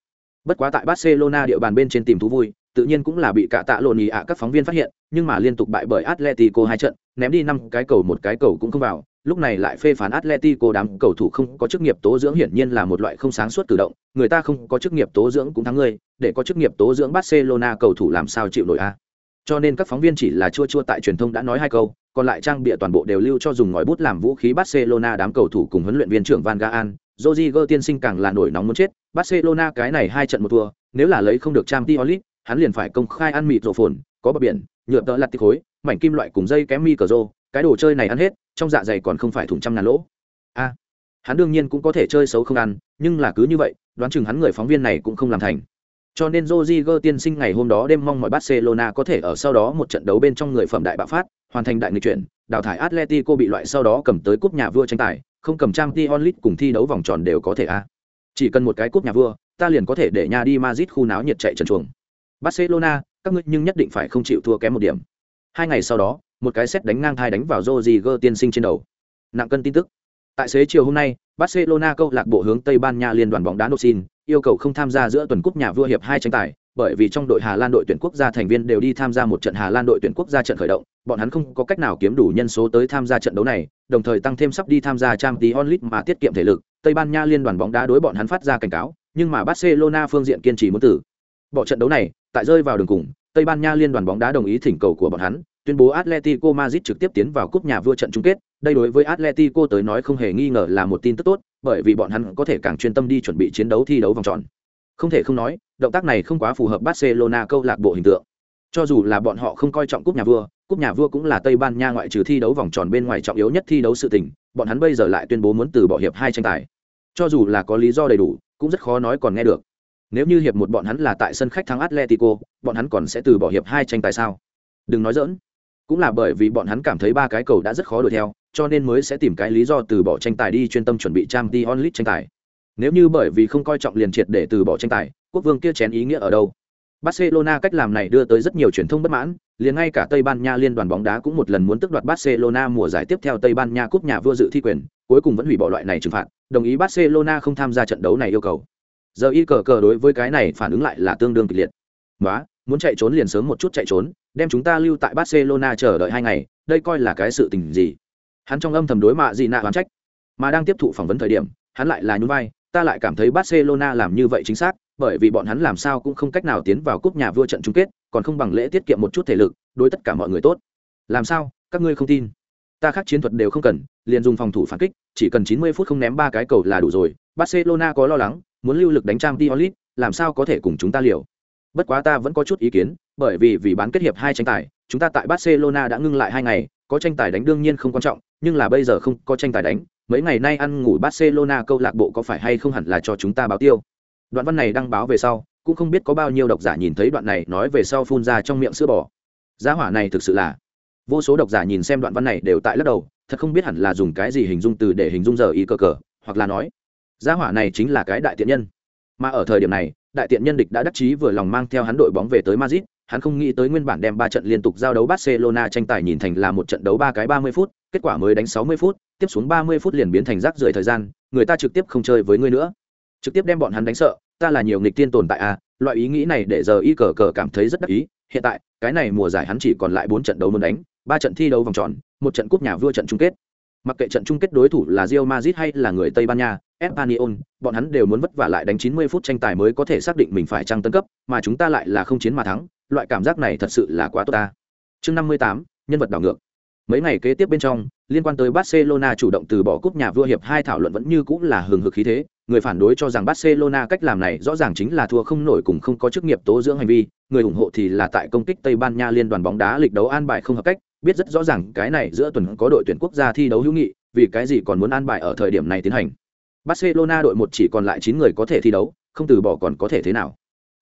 Bất quá tại barcelona địa bàn bên trên tìm thú vui tự nhiên cũng là bị cả tạ lộn ý ạ các phóng viên phát hiện nhưng mà liên tục bại bởi atletico hai trận ném đi năm cái cầu một cái cầu cũng không vào lúc này lại phê phán atletico đám cầu thủ không có chức nghiệp tố dưỡng hiển nhiên là một loại không sáng suốt cử động người ta không có chức nghiệp tố dưỡng cũng thắng ngươi để có chức nghiệp tố dưỡng barcelona cầu thủ làm sao chịu nổi a? Cho nên các phóng viên chỉ là chua chua tại truyền thông đã nói hai câu còn lại trang bịa toàn bộ đều lưu cho dùng ngòi bút làm vũ khí barcelona đám cầu thủ cùng huấn luyện viên trưởng van gaal Rodrigo tiên sinh càng là nổi nóng muốn chết barcelona cái này hai trận một thua nếu là lấy không được trang League, hắn liền phải công khai ăn mịt rổ phồn có bờ biển nhựa tợ lặt tiết khối mảnh kim loại cùng dây kém mi cờ rô cái đồ chơi này ăn hết trong dạ dày còn không phải thùng trăm ngàn lỗ a hắn đương nhiên cũng có thể chơi xấu không ăn nhưng là cứ như vậy đoán chừng hắn người phóng viên này cũng không làm thành cho nên Rodrigo tiên sinh ngày hôm đó đêm mong mọi Barcelona có thể ở sau đó một trận đấu bên trong người phẩm đại bạo phát, hoàn thành đại nghịch chuyển, đào thải Atletico bị loại sau đó cầm tới cúp nhà vua tranh tài, không cầm trang Champions League cùng thi đấu vòng tròn đều có thể a. Chỉ cần một cái cúp nhà vua, ta liền có thể để nhà đi Madrid khu náo nhiệt chạy trần chuồng. Barcelona, các ngươi nhưng nhất định phải không chịu thua kém một điểm. Hai ngày sau đó, một cái xét đánh ngang thai đánh vào Rodrigo tiên sinh trên đầu. Nặng cân tin tức. Tại xế chiều hôm nay, Barcelona câu lạc bộ hướng Tây Ban Nha liên đoàn bóng đá Nosin, yêu cầu không tham gia giữa tuần cúp nhà vua hiệp hai tranh tài, bởi vì trong đội Hà Lan đội tuyển quốc gia thành viên đều đi tham gia một trận Hà Lan đội tuyển quốc gia trận khởi động, bọn hắn không có cách nào kiếm đủ nhân số tới tham gia trận đấu này, đồng thời tăng thêm sắp đi tham gia Champions League mà tiết kiệm thể lực, Tây Ban Nha liên đoàn bóng đá đối bọn hắn phát ra cảnh cáo, nhưng mà Barcelona phương diện kiên trì muốn tử. Bỏ trận đấu này, tại rơi vào đường cùng, Tây Ban Nha liên đoàn bóng đá đồng ý thỉnh cầu của bọn hắn, tuyên bố Atletico Madrid trực tiếp tiến vào cúp nhà vua trận chung kết. Đây đối với Atletico tới nói không hề nghi ngờ là một tin tức tốt, bởi vì bọn hắn có thể càng chuyên tâm đi chuẩn bị chiến đấu thi đấu vòng tròn. Không thể không nói, động tác này không quá phù hợp Barcelona câu lạc bộ hình tượng. Cho dù là bọn họ không coi trọng cúp nhà vua, cúp nhà vua cũng là Tây Ban Nha ngoại trừ thi đấu vòng tròn bên ngoài trọng yếu nhất thi đấu sự tình, bọn hắn bây giờ lại tuyên bố muốn từ bỏ hiệp hai tranh tài. Cho dù là có lý do đầy đủ, cũng rất khó nói còn nghe được. Nếu như hiệp một bọn hắn là tại sân khách thắng Atletico, bọn hắn còn sẽ từ bỏ hiệp hai tranh tài sao? Đừng nói dỡn, Cũng là bởi vì bọn hắn cảm thấy ba cái cầu đã rất khó đuổi theo, cho nên mới sẽ tìm cái lý do từ bỏ tranh tài đi chuyên tâm chuẩn bị Champions League tranh tài. Nếu như bởi vì không coi trọng liền triệt để từ bỏ tranh tài, quốc vương kia chén ý nghĩa ở đâu? Barcelona cách làm này đưa tới rất nhiều truyền thông bất mãn, liền ngay cả Tây Ban Nha liên đoàn bóng đá cũng một lần muốn tước đoạt Barcelona mùa giải tiếp theo Tây Ban Nha cúp nhà vua dự thi quyền, cuối cùng vẫn hủy bỏ loại này trừng phạt, đồng ý Barcelona không tham gia trận đấu này yêu cầu. Giờ y cờ cờ đối với cái này phản ứng lại là tương đương kịch liệt. Quá, muốn chạy trốn liền sớm một chút chạy trốn đem chúng ta lưu tại barcelona chờ đợi hai ngày đây coi là cái sự tình gì? Hắn trong âm thầm đối mạ gì nạ oán trách mà đang tiếp thụ phỏng vấn thời điểm hắn lại là nhún vai ta lại cảm thấy barcelona làm như vậy chính xác bởi vì bọn hắn làm sao cũng không cách nào tiến vào cúp nhà vua trận chung kết còn không bằng lễ tiết kiệm một chút thể lực đối tất cả mọi người tốt. Làm sao? Các ngươi không tin. Ta khác chiến thuật đều không cần liền dùng phòng thủ phản kích chỉ cần 90 phút không ném ba cái cầu là đủ rồi. Barcelona có lo lắng muốn lưu lực đánh trang Diolit, làm sao có thể cùng chúng ta liều? Bất quá ta vẫn có chút ý kiến bởi vì vì bán kết hiệp hai tranh tài chúng ta tại barcelona đã ngưng lại hai ngày có tranh tài đánh đương nhiên không quan trọng nhưng là bây giờ không có tranh tài đánh mấy ngày nay ăn ngủ barcelona câu lạc bộ có phải hay không hẳn là cho chúng ta báo tiêu? Đoạn văn này đăng báo về sau cũng không biết có bao nhiêu độc giả nhìn thấy đoạn này nói về sau phun ra trong miệng sữa bò. Giá hỏa này thực sự là vô số độc giả nhìn xem đoạn văn này đều tại lắc đầu thật không biết hẳn là dùng cái gì hình dung từ để hình dung giờ ý cờ cờ hoặc là nói giá hỏa này chính là cái đại tiện nhân mà ở thời điểm này đại tiện nhân địch đã đắc chí vừa lòng mang theo hắn đội bóng về tới Madrid, hắn không nghĩ tới nguyên bản đem ba trận liên tục giao đấu Barcelona tranh tài nhìn thành là một trận đấu ba cái 30 phút, kết quả mới đánh 60 phút, tiếp xuống 30 phút liền biến thành rác rưởi thời gian, người ta trực tiếp không chơi với ngươi nữa. Trực tiếp đem bọn hắn đánh sợ, ta là nhiều nghịch tiên tồn tại à, loại ý nghĩ này để giờ y cờ cờ cảm thấy rất đắc ý, hiện tại, cái này mùa giải hắn chỉ còn lại 4 trận đấu muốn đánh, ba trận thi đấu vòng tròn, một trận cúp nhà vua trận chung kết. Mặc kệ trận chung kết đối thủ là Real Madrid hay là người Tây Ban Nha, Espanyol, bọn hắn đều muốn vất vả lại đánh 90 phút tranh tài mới có thể xác định mình phải trang tấn cấp, mà chúng ta lại là không chiến mà thắng, loại cảm giác này thật sự là quá tốt ta. Chương 58, nhân vật đảo ngược. Mấy ngày kế tiếp bên trong, liên quan tới Barcelona chủ động từ bỏ cúp nhà vua hiệp hai thảo luận vẫn như cũ là hừng hực khí thế, người phản đối cho rằng Barcelona cách làm này rõ ràng chính là thua không nổi cùng không có chức nghiệp tố dưỡng hành vi, người ủng hộ thì là tại công kích Tây Ban Nha liên đoàn bóng đá lịch đấu an bài không hợp cách, biết rất rõ ràng cái này giữa tuần có đội tuyển quốc gia thi đấu hữu nghị, vì cái gì còn muốn an bài ở thời điểm này tiến hành. Barcelona đội một chỉ còn lại 9 người có thể thi đấu, không từ bỏ còn có thể thế nào.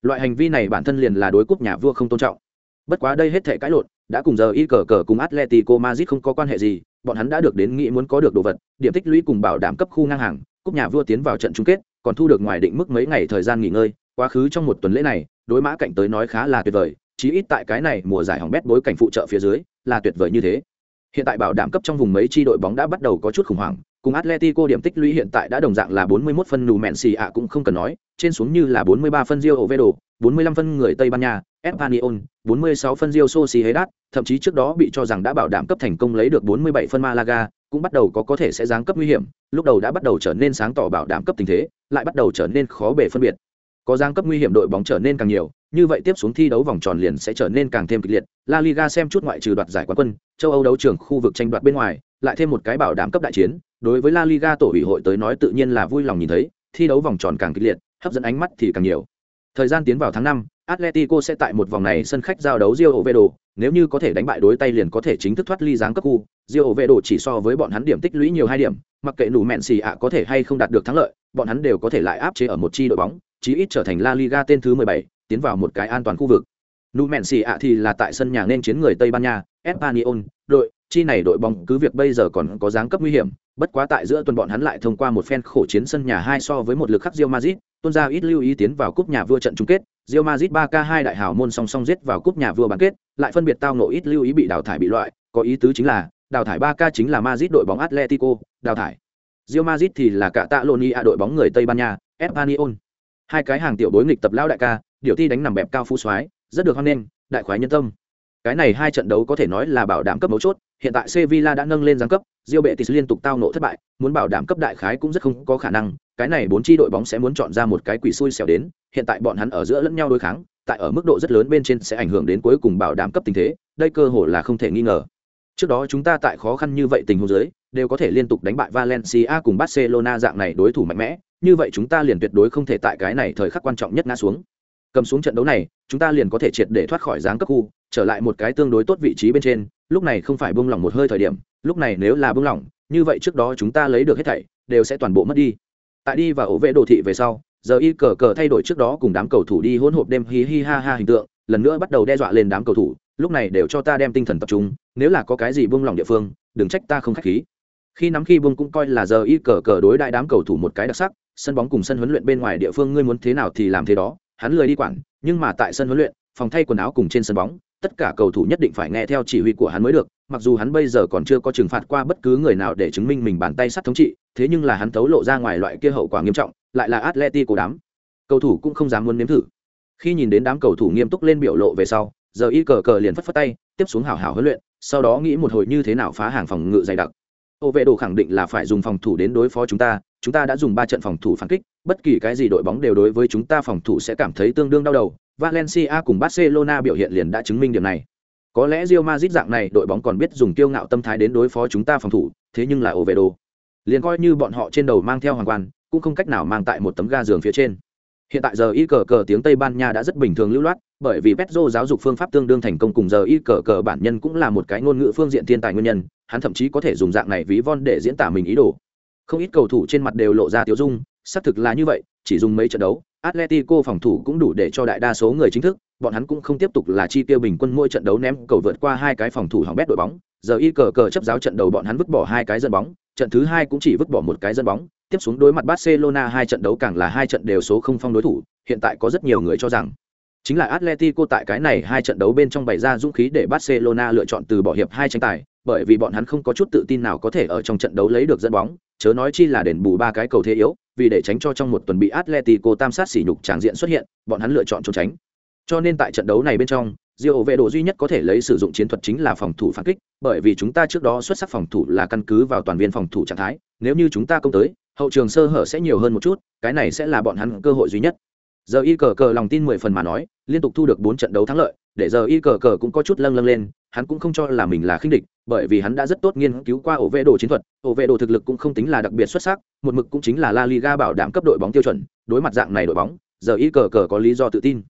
Loại hành vi này bản thân liền là đối cúp nhà vua không tôn trọng. Bất quá đây hết thể cãi lộn, đã cùng giờ y cờ cờ cùng Atletico Madrid không có quan hệ gì, bọn hắn đã được đến nghĩ muốn có được đồ vật, điểm tích lũy cùng bảo đảm cấp khu ngang hàng, cúp nhà vua tiến vào trận chung kết, còn thu được ngoài định mức mấy ngày thời gian nghỉ ngơi, quá khứ trong một tuần lễ này, đối mã cạnh tới nói khá là tuyệt vời, chí ít tại cái này mùa giải hỏng bét bối cảnh phụ trợ phía dưới, là tuyệt vời như thế. Hiện tại bảo đảm cấp trong vùng mấy chi đội bóng đã bắt đầu có chút khủng hoảng, cùng Atletico điểm tích lũy hiện tại đã đồng dạng là 41 phân nù mẹn xì ạ cũng không cần nói, trên xuống như là 43 phân Rio Oviedo, 45 phân người Tây Ban Nha, Espanyol, 46 phân Rio Sociedad, thậm chí trước đó bị cho rằng đã bảo đảm cấp thành công lấy được 47 phân Malaga, cũng bắt đầu có có thể sẽ giáng cấp nguy hiểm, lúc đầu đã bắt đầu trở nên sáng tỏ bảo đảm cấp tình thế, lại bắt đầu trở nên khó bề phân biệt. Có giáng cấp nguy hiểm đội bóng trở nên càng nhiều, như vậy tiếp xuống thi đấu vòng tròn liền sẽ trở nên càng thêm kịch liệt. La Liga xem chút ngoại trừ đoạt giải quán quân, châu Âu đấu trường khu vực tranh đoạt bên ngoài, lại thêm một cái bảo đảm cấp đại chiến, đối với La Liga tổ ủy hội tới nói tự nhiên là vui lòng nhìn thấy, thi đấu vòng tròn càng kịch liệt, hấp dẫn ánh mắt thì càng nhiều. Thời gian tiến vào tháng 5, Atletico sẽ tại một vòng này sân khách giao đấu Rio Oviedo, nếu như có thể đánh bại đối tay liền có thể chính thức thoát ly giáng cấp khu, Rio Oviedo chỉ so với bọn hắn điểm tích lũy nhiều hai điểm, mặc kệ nụ mẹn xì ạ có thể hay không đạt được thắng lợi, bọn hắn đều có thể lại áp chế ở một chi đội bóng, chí ít trở thành La Liga tên thứ 17, tiến vào một cái an toàn khu vực. Nụ mẹn xì ạ thì là tại sân nhà nên chiến người Tây Ban Nha, Espanyol, đội chi này đội bóng cứ việc bây giờ còn có dáng cấp nguy hiểm, bất quá tại giữa tuần bọn hắn lại thông qua một phen khổ chiến sân nhà hai so với một lực khắc Real Madrid, tuôn ra ít lưu ý tiến vào cúp nhà vua trận chung kết, Real Madrid 3K2 đại hào môn song song giết vào cúp nhà vua bán kết, lại phân biệt tao ngộ ít lưu ý bị đào thải bị loại, có ý tứ chính là, đào thải 3K chính là Madrid đội bóng Atletico, đào thải. Real Madrid thì là cả Catalonia đội bóng người Tây Ban Nha, Espanyol. Hai cái hàng tiểu đối nghịch tập lao đại ca, điều thi đánh nằm bẹp cao phú soái, rất được hoan nghênh, đại khoái nhân tâm. Cái này hai trận đấu có thể nói là bảo đảm cấp mấu chốt, hiện tại Sevilla đã nâng lên giáng cấp, rio bệ tis liên tục tao nộ thất bại, muốn bảo đảm cấp đại khái cũng rất không có khả năng, cái này bốn chi đội bóng sẽ muốn chọn ra một cái quỷ xui xẻo đến, hiện tại bọn hắn ở giữa lẫn nhau đối kháng, tại ở mức độ rất lớn bên trên sẽ ảnh hưởng đến cuối cùng bảo đảm cấp tình thế, đây cơ hội là không thể nghi ngờ. Trước đó chúng ta tại khó khăn như vậy tình huống dưới, đều có thể liên tục đánh bại Valencia cùng Barcelona dạng này đối thủ mạnh mẽ, như vậy chúng ta liền tuyệt đối không thể tại cái này thời khắc quan trọng nhất ngã xuống. Cầm xuống trận đấu này, chúng ta liền có thể triệt để thoát khỏi giáng cấp khu, trở lại một cái tương đối tốt vị trí bên trên, lúc này không phải buông lỏng một hơi thời điểm, lúc này nếu là buông lỏng, như vậy trước đó chúng ta lấy được hết thảy, đều sẽ toàn bộ mất đi. Tại đi và ổ vệ đồ thị về sau, giờ y cờ cờ thay đổi trước đó cùng đám cầu thủ đi hỗn hộp đêm hi hi ha ha hình tượng, lần nữa bắt đầu đe dọa lên đám cầu thủ, lúc này đều cho ta đem tinh thần tập trung, nếu là có cái gì buông lỏng địa phương, đừng trách ta không khách khí. Khi nắm khi buông cũng coi là giờ y cờ cờ đối đại đám cầu thủ một cái đặc sắc, sân bóng cùng sân huấn luyện bên ngoài địa phương ngươi muốn thế nào thì làm thế đó, hắn lười đi quản, nhưng mà tại sân huấn luyện, phòng thay quần áo cùng trên sân bóng, tất cả cầu thủ nhất định phải nghe theo chỉ huy của hắn mới được mặc dù hắn bây giờ còn chưa có trừng phạt qua bất cứ người nào để chứng minh mình bàn tay sắt thống trị thế nhưng là hắn thấu lộ ra ngoài loại kia hậu quả nghiêm trọng lại là atleti của đám cầu thủ cũng không dám muốn nếm thử. Khi nhìn đến đám cầu thủ nghiêm túc lên biểu lộ về sau giờ y cờ cờ liền phất phất tay tiếp xuống hảo hảo huấn luyện sau đó nghĩ một hồi như thế nào phá hàng phòng ngự dày đặc. Ô vệ đồ khẳng định là phải dùng phòng thủ đến đối phó chúng ta chúng ta đã dùng ba trận phòng thủ phản kích, bất kỳ cái gì đội bóng đều đối với chúng ta phòng thủ sẽ cảm thấy tương đương đau đầu. Valencia cùng barcelona biểu hiện liền đã chứng minh điểm này. Có lẽ Real Madrid dạng này đội bóng còn biết dùng kiêu ngạo tâm thái đến đối phó chúng ta phòng thủ, thế nhưng là Oviedo. Liền coi như bọn họ trên đầu mang theo hoàng quan, cũng không cách nào mang tại một tấm ga giường phía trên. Hiện tại giờ y cờ cờ tiếng tây ban nha đã rất bình thường lưu loát, bởi vì petro giáo dục phương pháp tương đương thành công cùng giờ y cờ cờ bản nhân cũng là một cái ngôn ngữ phương diện thiên tài nguyên nhân, hắn thậm chí có thể dùng dạng này ví von để diễn tả mình ý đồ không ít cầu thủ trên mặt đều lộ ra tiêu dung, xác thực là như vậy, chỉ dùng mấy trận đấu, atletico phòng thủ cũng đủ để cho đại đa số người chính thức, bọn hắn cũng không tiếp tục là chi tiêu bình quân mỗi trận đấu ném cầu vượt qua hai cái phòng thủ hỏng bét đội bóng. Giờ y cờ cờ chấp giáo trận đầu bọn hắn vứt bỏ hai cái dân bóng, trận thứ hai cũng chỉ vứt bỏ một cái dân bóng. Tiếp xuống đối mặt barcelona hai trận đấu càng là hai trận đều số không phong đối thủ, hiện tại có rất nhiều người cho rằng chính là atletico tại cái này hai trận đấu bên trong bày ra dũng khí để barcelona lựa chọn từ bỏ hiệp hai tranh tài bởi vì bọn hắn không có chút tự tin nào có thể ở trong trận đấu lấy được dẫn bóng chớ nói chi là đền bù ba cái cầu thế yếu vì để tránh cho trong một tuần bị atletico tam sát sỉ nhục tràng diện xuất hiện bọn hắn lựa chọn trốn tránh cho nên tại trận đấu này bên trong Diêu vệ đồ duy nhất có thể lấy sử dụng chiến thuật chính là phòng thủ phản kích, bởi vì chúng ta trước đó xuất sắc phòng thủ là căn cứ vào toàn viên phòng thủ trạng thái, nếu như chúng ta công tới, hậu trường sơ hở sẽ nhiều hơn một chút, cái này sẽ là bọn hắn cơ hội duy nhất. Giờ y cờ cờ lòng tin mười phần mà nói, liên tục thu được bốn trận đấu thắng lợi, để giờ y cờ cờ cũng có chút lâng lâng lên, hắn cũng không cho là mình là khinh địch, bởi vì hắn đã rất tốt nghiên cứu qua ổ vệ đồ chiến thuật, ổ vệ đồ thực lực cũng không tính là đặc biệt xuất sắc, một mực cũng chính là La Liga bảo đảm cấp đội bóng tiêu chuẩn, đối mặt dạng này đội bóng, giờ y cờ cờ có lý do tự tin.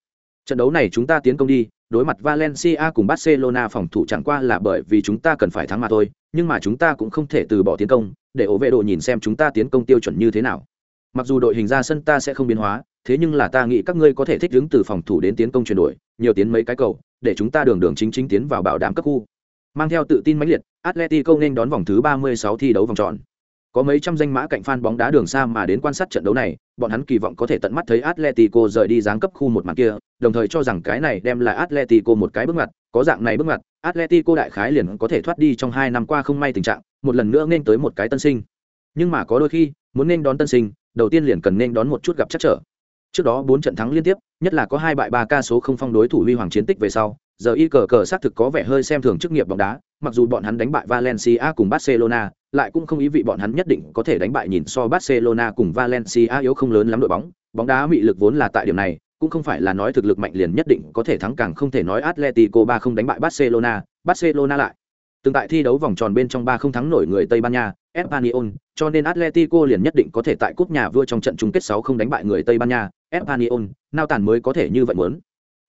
Trận đấu này chúng ta tiến công đi, đối mặt Valencia cùng Barcelona phòng thủ chẳng qua là bởi vì chúng ta cần phải thắng mà thôi, nhưng mà chúng ta cũng không thể từ bỏ tiến công, để ổ vệ đồ nhìn xem chúng ta tiến công tiêu chuẩn như thế nào. Mặc dù đội hình ra sân ta sẽ không biến hóa, thế nhưng là ta nghĩ các ngươi có thể thích ứng từ phòng thủ đến tiến công chuyển đổi, nhiều tiến mấy cái cầu, để chúng ta đường đường chính chính tiến vào bảo đảm các khu. Mang theo tự tin mãnh liệt, Atletico nên đón vòng thứ 36 thi đấu vòng tròn. Có mấy trăm danh mã cạnh fan bóng đá đường xa mà đến quan sát trận đấu này, bọn hắn kỳ vọng có thể tận mắt thấy Atletico rời đi giáng cấp khu một màn kia, đồng thời cho rằng cái này đem lại Atletico một cái bước ngoặt, có dạng này bước ngoặt, Atletico đại khái liền có thể thoát đi trong hai năm qua không may tình trạng, một lần nữa nên tới một cái tân sinh. Nhưng mà có đôi khi, muốn nên đón tân sinh, đầu tiên liền cần nên đón một chút gặp chắc trở. Trước đó bốn trận thắng liên tiếp, nhất là có hai bại ba ca số không phong đối thủ huy hoàng chiến tích về sau, giờ y cờ cờ xác thực có vẻ hơi xem thường chức nghiệp bóng đá, mặc dù bọn hắn đánh bại Valencia cùng Barcelona, lại cũng không ý vị bọn hắn nhất định có thể đánh bại nhìn so Barcelona cùng Valencia yếu không lớn lắm đội bóng, bóng đá mị lực vốn là tại điểm này, cũng không phải là nói thực lực mạnh liền nhất định có thể thắng càng không thể nói Atletico ba không đánh bại Barcelona, Barcelona lại. Từng tại thi đấu vòng tròn bên trong ba không thắng nổi người Tây Ban Nha, Espanyol, cho nên Atletico liền nhất định có thể tại cúp nhà vua trong trận chung kết 6 không đánh bại người Tây Ban Nha, Espanyol, nào tàn mới có thể như vậy muốn.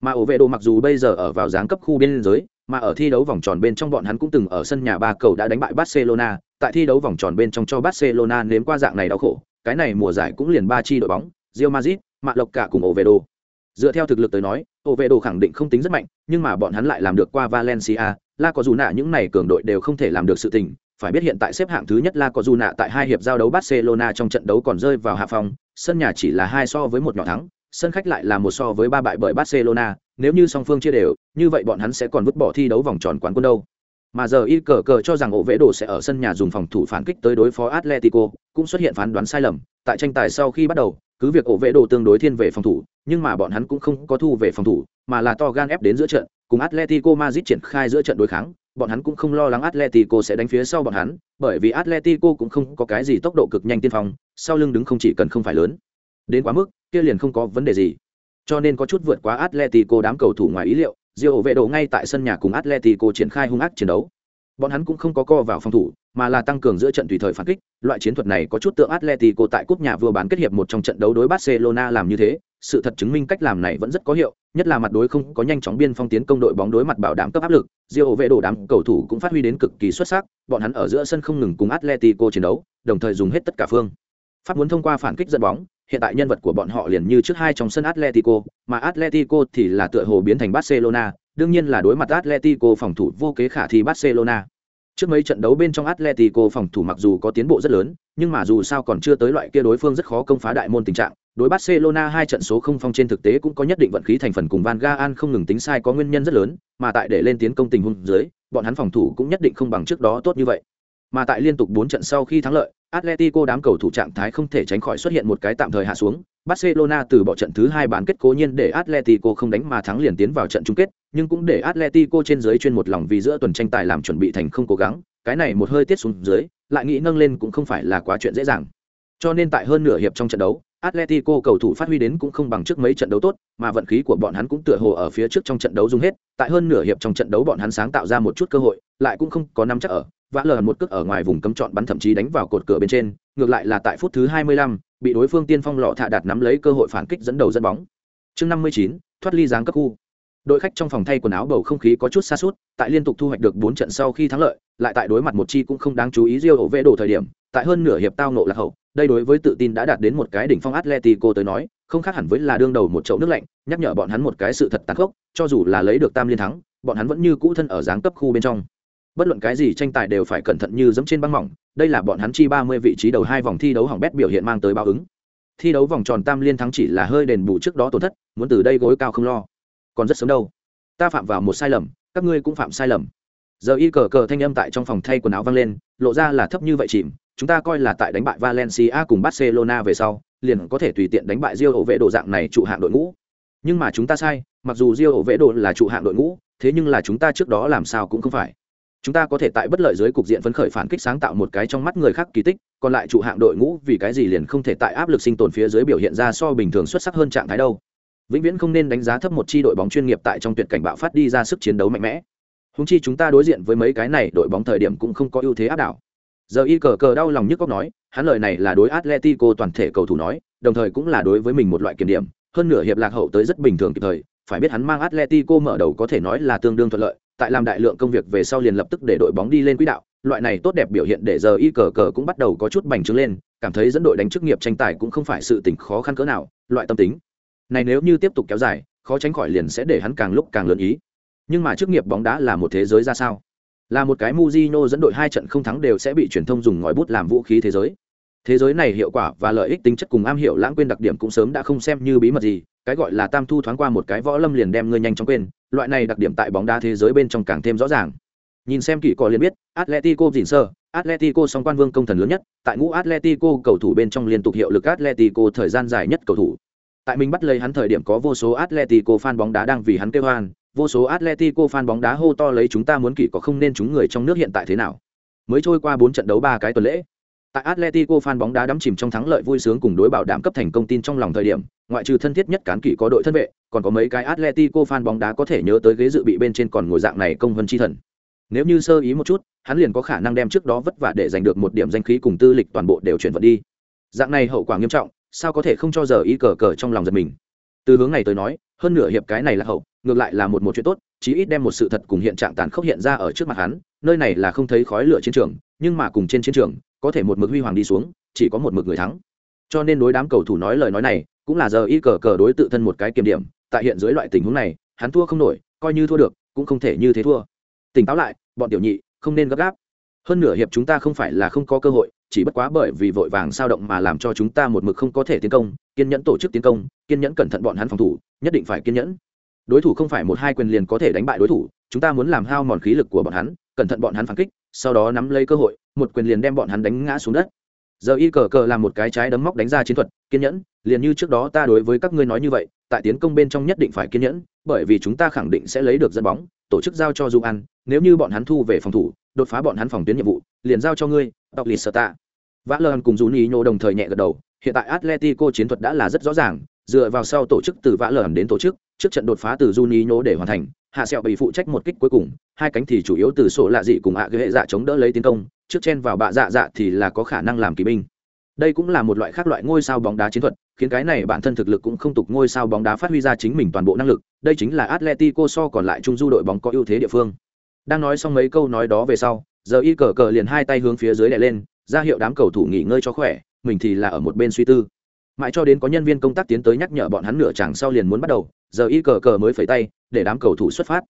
Mà Oviedo mặc dù bây giờ ở vào giáng cấp khu biên giới, mà ở thi đấu vòng tròn bên trong bọn hắn cũng từng ở sân nhà ba cầu đã đánh bại Barcelona, tại thi đấu vòng tròn bên trong cho Barcelona nếm qua dạng này đau khổ, cái này mùa giải cũng liền ba chi đội bóng, Real Madrid, Mạ Lộc cả cùng Oviedo. Dựa theo thực lực tới nói, đội vệ đồ khẳng định không tính rất mạnh, nhưng mà bọn hắn lại làm được qua Valencia, La có dù nạ những này cường đội đều không thể làm được sự tình, phải biết hiện tại xếp hạng thứ nhất La có dù nạ tại hai hiệp giao đấu Barcelona trong trận đấu còn rơi vào hạ phòng, sân nhà chỉ là hai so với một nhỏ thắng, sân khách lại là một so với ba bại bởi Barcelona, nếu như song phương chia đều, như vậy bọn hắn sẽ còn vứt bỏ thi đấu vòng tròn quán quân đâu. Mà giờ y cờ cờ cho rằng ổ vẽ đồ sẽ ở sân nhà dùng phòng thủ phản kích tới đối phó Atletico, cũng xuất hiện phán đoán sai lầm. Tại tranh tài sau khi bắt đầu, cứ việc ổ vẽ đồ tương đối thiên về phòng thủ, nhưng mà bọn hắn cũng không có thu về phòng thủ, mà là to gan ép đến giữa trận, cùng Atletico Madrid triển khai giữa trận đối kháng, bọn hắn cũng không lo lắng Atletico sẽ đánh phía sau bọn hắn, bởi vì Atletico cũng không có cái gì tốc độ cực nhanh tiên phong, sau lưng đứng không chỉ cần không phải lớn. Đến quá mức, kia liền không có vấn đề gì. Cho nên có chút vượt quá Atletico đám cầu thủ ngoài ý liệu, Rio vệ đồ ngay tại sân nhà cùng Atletico triển khai hung ác chiến đấu. Bọn hắn cũng không có co vào phòng thủ, mà là tăng cường giữa trận tùy thời phản kích. Loại chiến thuật này có chút tượng Atletico tại cúp nhà vừa bán kết hiệp một trong trận đấu đối Barcelona làm như thế, sự thật chứng minh cách làm này vẫn rất có hiệu, nhất là mặt đối không có nhanh chóng biên phong tiến công đội bóng đối mặt bảo đảm cấp áp lực, Rio vệ đồ đám cầu thủ cũng phát huy đến cực kỳ xuất sắc, bọn hắn ở giữa sân không ngừng cùng Atletico chiến đấu, đồng thời dùng hết tất cả phương pháp muốn thông qua phản kích dẫn bóng, hiện tại nhân vật của bọn họ liền như trước hai trong sân Atletico, mà Atletico thì là tựa hồ biến thành Barcelona, đương nhiên là đối mặt Atletico phòng thủ vô kế khả thi Barcelona. Trước mấy trận đấu bên trong Atletico phòng thủ mặc dù có tiến bộ rất lớn, nhưng mà dù sao còn chưa tới loại kia đối phương rất khó công phá đại môn tình trạng. Đối Barcelona hai trận số không phong trên thực tế cũng có nhất định vận khí thành phần cùng Van Gaal không ngừng tính sai có nguyên nhân rất lớn, mà tại để lên tiến công tình huống dưới, bọn hắn phòng thủ cũng nhất định không bằng trước đó tốt như vậy. Mà tại liên tục 4 trận sau khi thắng lợi, Atletico đám cầu thủ trạng thái không thể tránh khỏi xuất hiện một cái tạm thời hạ xuống, Barcelona từ bỏ trận thứ hai bán kết cố nhiên để Atletico không đánh mà thắng liền tiến vào trận chung kết, nhưng cũng để Atletico trên dưới chuyên một lòng vì giữa tuần tranh tài làm chuẩn bị thành không cố gắng, cái này một hơi tiết xuống dưới, lại nghĩ nâng lên cũng không phải là quá chuyện dễ dàng. Cho nên tại hơn nửa hiệp trong trận đấu, Atletico cầu thủ phát huy đến cũng không bằng trước mấy trận đấu tốt, mà vận khí của bọn hắn cũng tựa hồ ở phía trước trong trận đấu dùng hết, tại hơn nửa hiệp trong trận đấu bọn hắn sáng tạo ra một chút cơ hội, lại cũng không có nắm chắc ở, vã lờ một cước ở ngoài vùng cấm chọn bắn thậm chí đánh vào cột cửa bên trên, ngược lại là tại phút thứ 25, bị đối phương tiên phong lọ thạ đạt nắm lấy cơ hội phản kích dẫn đầu dẫn bóng. Chương 59, thoát ly giáng cấp khu. Đội khách trong phòng thay quần áo bầu không khí có chút xa sút, tại liên tục thu hoạch được 4 trận sau khi thắng lợi, lại tại đối mặt một chi cũng không đáng chú ý Rio ổ vệ đổ thời điểm, tại hơn nửa hiệp tao nộ lạc hậu, đây đối với tự tin đã đạt đến một cái đỉnh phong Atletico tới nói, không khác hẳn với là đương đầu một chậu nước lạnh, nhắc nhở bọn hắn một cái sự thật tàn khốc, cho dù là lấy được tam liên thắng, bọn hắn vẫn như cũ thân ở giáng cấp khu bên trong. Bất luận cái gì tranh tài đều phải cẩn thận như giẫm trên băng mỏng, đây là bọn hắn chi 30 vị trí đầu hai vòng thi đấu hỏng bét biểu hiện mang tới báo ứng. Thi đấu vòng tròn tam liên thắng chỉ là hơi đền bù trước đó tổn thất, muốn từ đây gối cao không lo. Còn rất sớm đâu. Ta phạm vào một sai lầm, các ngươi cũng phạm sai lầm. Giờ y cờ cờ thanh âm tại trong phòng thay quần áo vang lên, lộ ra là thấp như vậy chìm, chúng ta coi là tại đánh bại Valencia cùng Barcelona về sau, liền có thể tùy tiện đánh bại Rio ổ vệ đồ dạng này trụ hạng đội ngũ. Nhưng mà chúng ta sai, mặc dù Rio ổ vệ đồ là trụ hạng đội ngũ, thế nhưng là chúng ta trước đó làm sao cũng không phải. Chúng ta có thể tại bất lợi dưới cục diện phấn khởi phản kích sáng tạo một cái trong mắt người khác kỳ tích, còn lại trụ hạng đội ngũ vì cái gì liền không thể tại áp lực sinh tồn phía dưới biểu hiện ra so bình thường xuất sắc hơn trạng thái đâu. Vĩnh viễn không nên đánh giá thấp một chi đội bóng chuyên nghiệp tại trong tuyệt cảnh bạo phát đi ra sức chiến đấu mạnh mẽ. Húng chi chúng ta đối diện với mấy cái này đội bóng thời điểm cũng không có ưu thế áp đảo giờ y cờ cờ đau lòng nhức cóc nói hắn lời này là đối atletico toàn thể cầu thủ nói đồng thời cũng là đối với mình một loại kiểm điểm hơn nửa hiệp lạc hậu tới rất bình thường kịp thời phải biết hắn mang atletico mở đầu có thể nói là tương đương thuận lợi tại làm đại lượng công việc về sau liền lập tức để đội bóng đi lên quỹ đạo. Loại này tốt đẹp biểu hiện để giờ y cờ cờ cũng bắt đầu có chút bành trướng lên cảm thấy dẫn đội đánh chức nghiệp tranh tài cũng không phải sự tình khó khăn cỡ nào loại tâm tính này nếu như tiếp tục kéo dài khó tránh khỏi liền sẽ để hắn càng lúc càng lớn ý. Nhưng mà chức nghiệp bóng đá là một thế giới ra sao? Là một cái Mujino dẫn đội hai trận không thắng đều sẽ bị truyền thông dùng ngòi bút làm vũ khí thế giới. Thế giới này hiệu quả và lợi ích tính chất cùng am hiểu lãng quên đặc điểm cũng sớm đã không xem như bí mật gì, cái gọi là tam thu thoáng qua một cái võ lâm liền đem ngươi nhanh chóng quên, loại này đặc điểm tại bóng đá thế giới bên trong càng thêm rõ ràng. Nhìn xem kỹ cỏ liền biết, Atletico dình sơ, Atletico song quan vương công thần lớn nhất, tại ngũ Atletico cầu thủ bên trong liên tục hiệu lực Atletico thời gian dài nhất cầu thủ. Tại mình bắt lấy hắn thời điểm có vô số Atletico fan bóng đá đang vì hắn kêu hoan, vô số Atletico fan bóng đá hô to lấy chúng ta muốn kỳ có không nên chúng người trong nước hiện tại thế nào. Mới trôi qua bốn trận đấu ba cái tuần lễ. Tại Atletico fan bóng đá đắm chìm trong thắng lợi vui sướng cùng đối bảo đảm cấp thành công tin trong lòng thời điểm, ngoại trừ thân thiết nhất cán kỷ có đội thân vệ, còn có mấy cái Atletico fan bóng đá có thể nhớ tới ghế dự bị bên trên còn ngồi dạng này công vân chi thần. Nếu như sơ ý một chút, hắn liền có khả năng đem trước đó vất vả để giành được một điểm danh khí cùng tư lịch toàn bộ đều chuyển vận đi. Dạng này hậu quả nghiêm trọng, sao có thể không cho giờ ý cờ cờ trong lòng giật mình. Từ hướng này tới nói, hơn nửa hiệp cái này là hậu, ngược lại là một một chuyện tốt chí ít đem một sự thật cùng hiện trạng tàn khốc hiện ra ở trước mặt hắn nơi này là không thấy khói lửa chiến trường, nhưng mà cùng trên chiến trường, có thể một mực huy hoàng đi xuống, chỉ có một mực người thắng. Cho nên đối đám cầu thủ nói lời nói này, cũng là giờ y cờ cờ đối tự thân một cái kiềm điểm, tại hiện dưới loại tình huống này, hắn thua không nổi, coi như thua được, cũng không thể như thế thua. Tỉnh táo lại, bọn tiểu nhị, không nên gấp gáp. Hơn nửa hiệp chúng ta không phải là không có cơ hội, chỉ bất quá bởi vì vội vàng sao động mà làm cho chúng ta một mực không có thể tiến công, kiên nhẫn tổ chức tiến công, kiên nhẫn cẩn thận bọn hắn phòng thủ, nhất định phải kiên nhẫn đối thủ không phải một hai quyền liền có thể đánh bại đối thủ, chúng ta muốn làm hao mòn khí lực của bọn hắn, cẩn thận bọn hắn phản kích, sau đó nắm lấy cơ hội, một quyền liền đem bọn hắn đánh ngã xuống đất. Giờ y cờ cờ làm một cái trái đấm móc đánh ra chiến thuật, kiên nhẫn, liền như trước đó ta đối với các ngươi nói như vậy, tại tiến công bên trong nhất định phải kiên nhẫn, bởi vì chúng ta khẳng định sẽ lấy được dẫn bóng, tổ chức giao cho du ăn nếu như bọn hắn thu về phòng thủ, đột phá bọn hắn phòng tuyến nhiệm vụ, liền giao cho ngươi đọc lịch sợ tạ vã lờ cùng dù nhì nhô đồng thời nhẹ gật đầu, hiện tại atletico chiến thuật đã là rất rõ ràng dựa vào sau tổ chức từ vã lờ đến tổ chức trước trận đột phá từ Juninho để hoàn thành, hạ sẹo bị phụ trách một kích cuối cùng, hai cánh thì chủ yếu từ sổ lạ dị cùng hạ ghế dạ chống đỡ lấy tiến công, trước chen vào bạ dạ dạ thì là có khả năng làm kỳ binh. Đây cũng là một loại khác loại ngôi sao bóng đá chiến thuật, khiến cái này bản thân thực lực cũng không tục ngôi sao bóng đá phát huy ra chính mình toàn bộ năng lực, đây chính là Atletico so còn lại trung du đội bóng có ưu thế địa phương. Đang nói xong mấy câu nói đó về sau, giờ y cờ cờ liền hai tay hướng phía dưới đè lên, ra hiệu đám cầu thủ nghỉ ngơi cho khỏe, mình thì là ở một bên suy tư mãi cho đến có nhân viên công tác tiến tới nhắc nhở bọn hắn nửa chẳng sau liền muốn bắt đầu, giờ y cờ cờ mới phẩy tay, để đám cầu thủ xuất phát.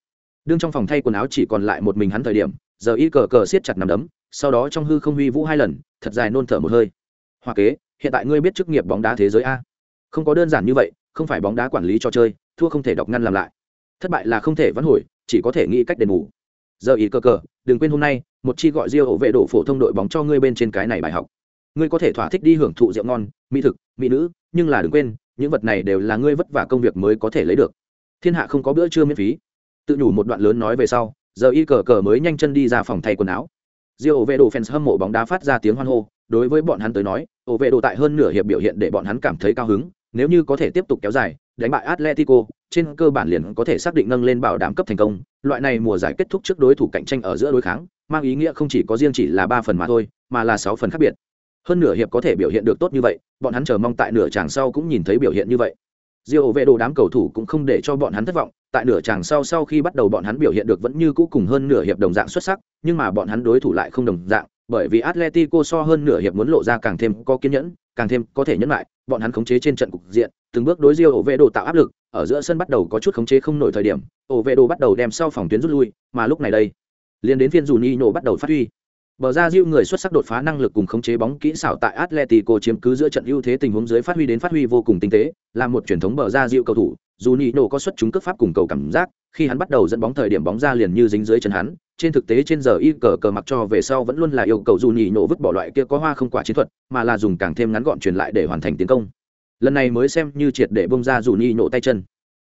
Đương trong phòng thay quần áo chỉ còn lại một mình hắn thời điểm, giờ y cờ cờ siết chặt nằm đấm, sau đó trong hư không huy vũ hai lần, thật dài nôn thở một hơi. Hoa kế, hiện tại ngươi biết chức nghiệp bóng đá thế giới a. Không có đơn giản như vậy, không phải bóng đá quản lý cho chơi, thua không thể đọc ngăn làm lại. Thất bại là không thể vãn hồi, chỉ có thể nghĩ cách đền bù. Giờ y cờ cờ, đừng quên hôm nay, một chi gọi riêng hộ vệ độ phổ thông đội bóng cho ngươi bên trên cái này bài học ngươi có thể thỏa thích đi hưởng thụ rượu ngon, mỹ thực, mỹ nữ, nhưng là đừng quên, những vật này đều là ngươi vất vả công việc mới có thể lấy được. Thiên hạ không có bữa trưa miễn phí. Tự nhủ một đoạn lớn nói về sau, giờ y cờ cờ mới nhanh chân đi ra phòng thay quần áo. Rio ổ vệ đồ fans hâm mộ bóng đá phát ra tiếng hoan hô, đối với bọn hắn tới nói ổ vệ đồ tại hơn nửa hiệp biểu hiện để bọn hắn cảm thấy cao hứng, nếu như có thể tiếp tục kéo dài, đánh bại atletico, trên cơ bản liền có thể xác định nâng lên bảo đảm cấp thành công. Loại này mùa giải kết thúc trước đối thủ cạnh tranh ở giữa đối kháng, mang ý nghĩa không chỉ có riêng chỉ là ba phần mà thôi, mà là sáu phần khác biệt hơn nửa hiệp có thể biểu hiện được tốt như vậy bọn hắn chờ mong tại nửa tràng sau cũng nhìn thấy biểu hiện như vậy Diêu vệ đồ đám cầu thủ cũng không để cho bọn hắn thất vọng, tại nửa chàng sau sau khi bắt đầu bọn hắn biểu hiện được vẫn như cũ cùng hơn nửa hiệp đồng dạng xuất sắc, nhưng mà bọn hắn đối thủ lại không đồng dạng, bởi vì Atletico so hơn nửa hiệp muốn lộ ra càng thêm có kiên nhẫn, càng thêm có thể nhẫn lại, bọn hắn khống chế trên trận cục diện, từng bước đối Diêu vệ đồ tạo áp lực, ở giữa sân bắt đầu có chút khống chế không nổi thời điểm, ổ vệ đồ bắt đầu đem sau phòng tuyến rút lui, mà lúc này đây, liên đến phiên Juninho bắt đầu phát huy. Bờ ra Diu người xuất sắc đột phá năng lực cùng khống chế bóng kỹ xảo tại Atletico chiếm cứ giữa trận ưu thế tình huống dưới phát huy đến phát huy vô cùng tinh tế, là một truyền thống bờ ra Diu cầu thủ, Juninho có xuất chúng cước pháp cùng cầu cảm giác, khi hắn bắt đầu dẫn bóng thời điểm bóng ra liền như dính dưới chân hắn, trên thực tế trên giờ y cờ cờ mặc cho về sau vẫn luôn là yêu cầu Juninho vứt bỏ loại kia có hoa không quả chiến thuật, mà là dùng càng thêm ngắn gọn truyền lại để hoàn thành tiến công. Lần này mới xem như triệt để bung ra Juninho tay chân.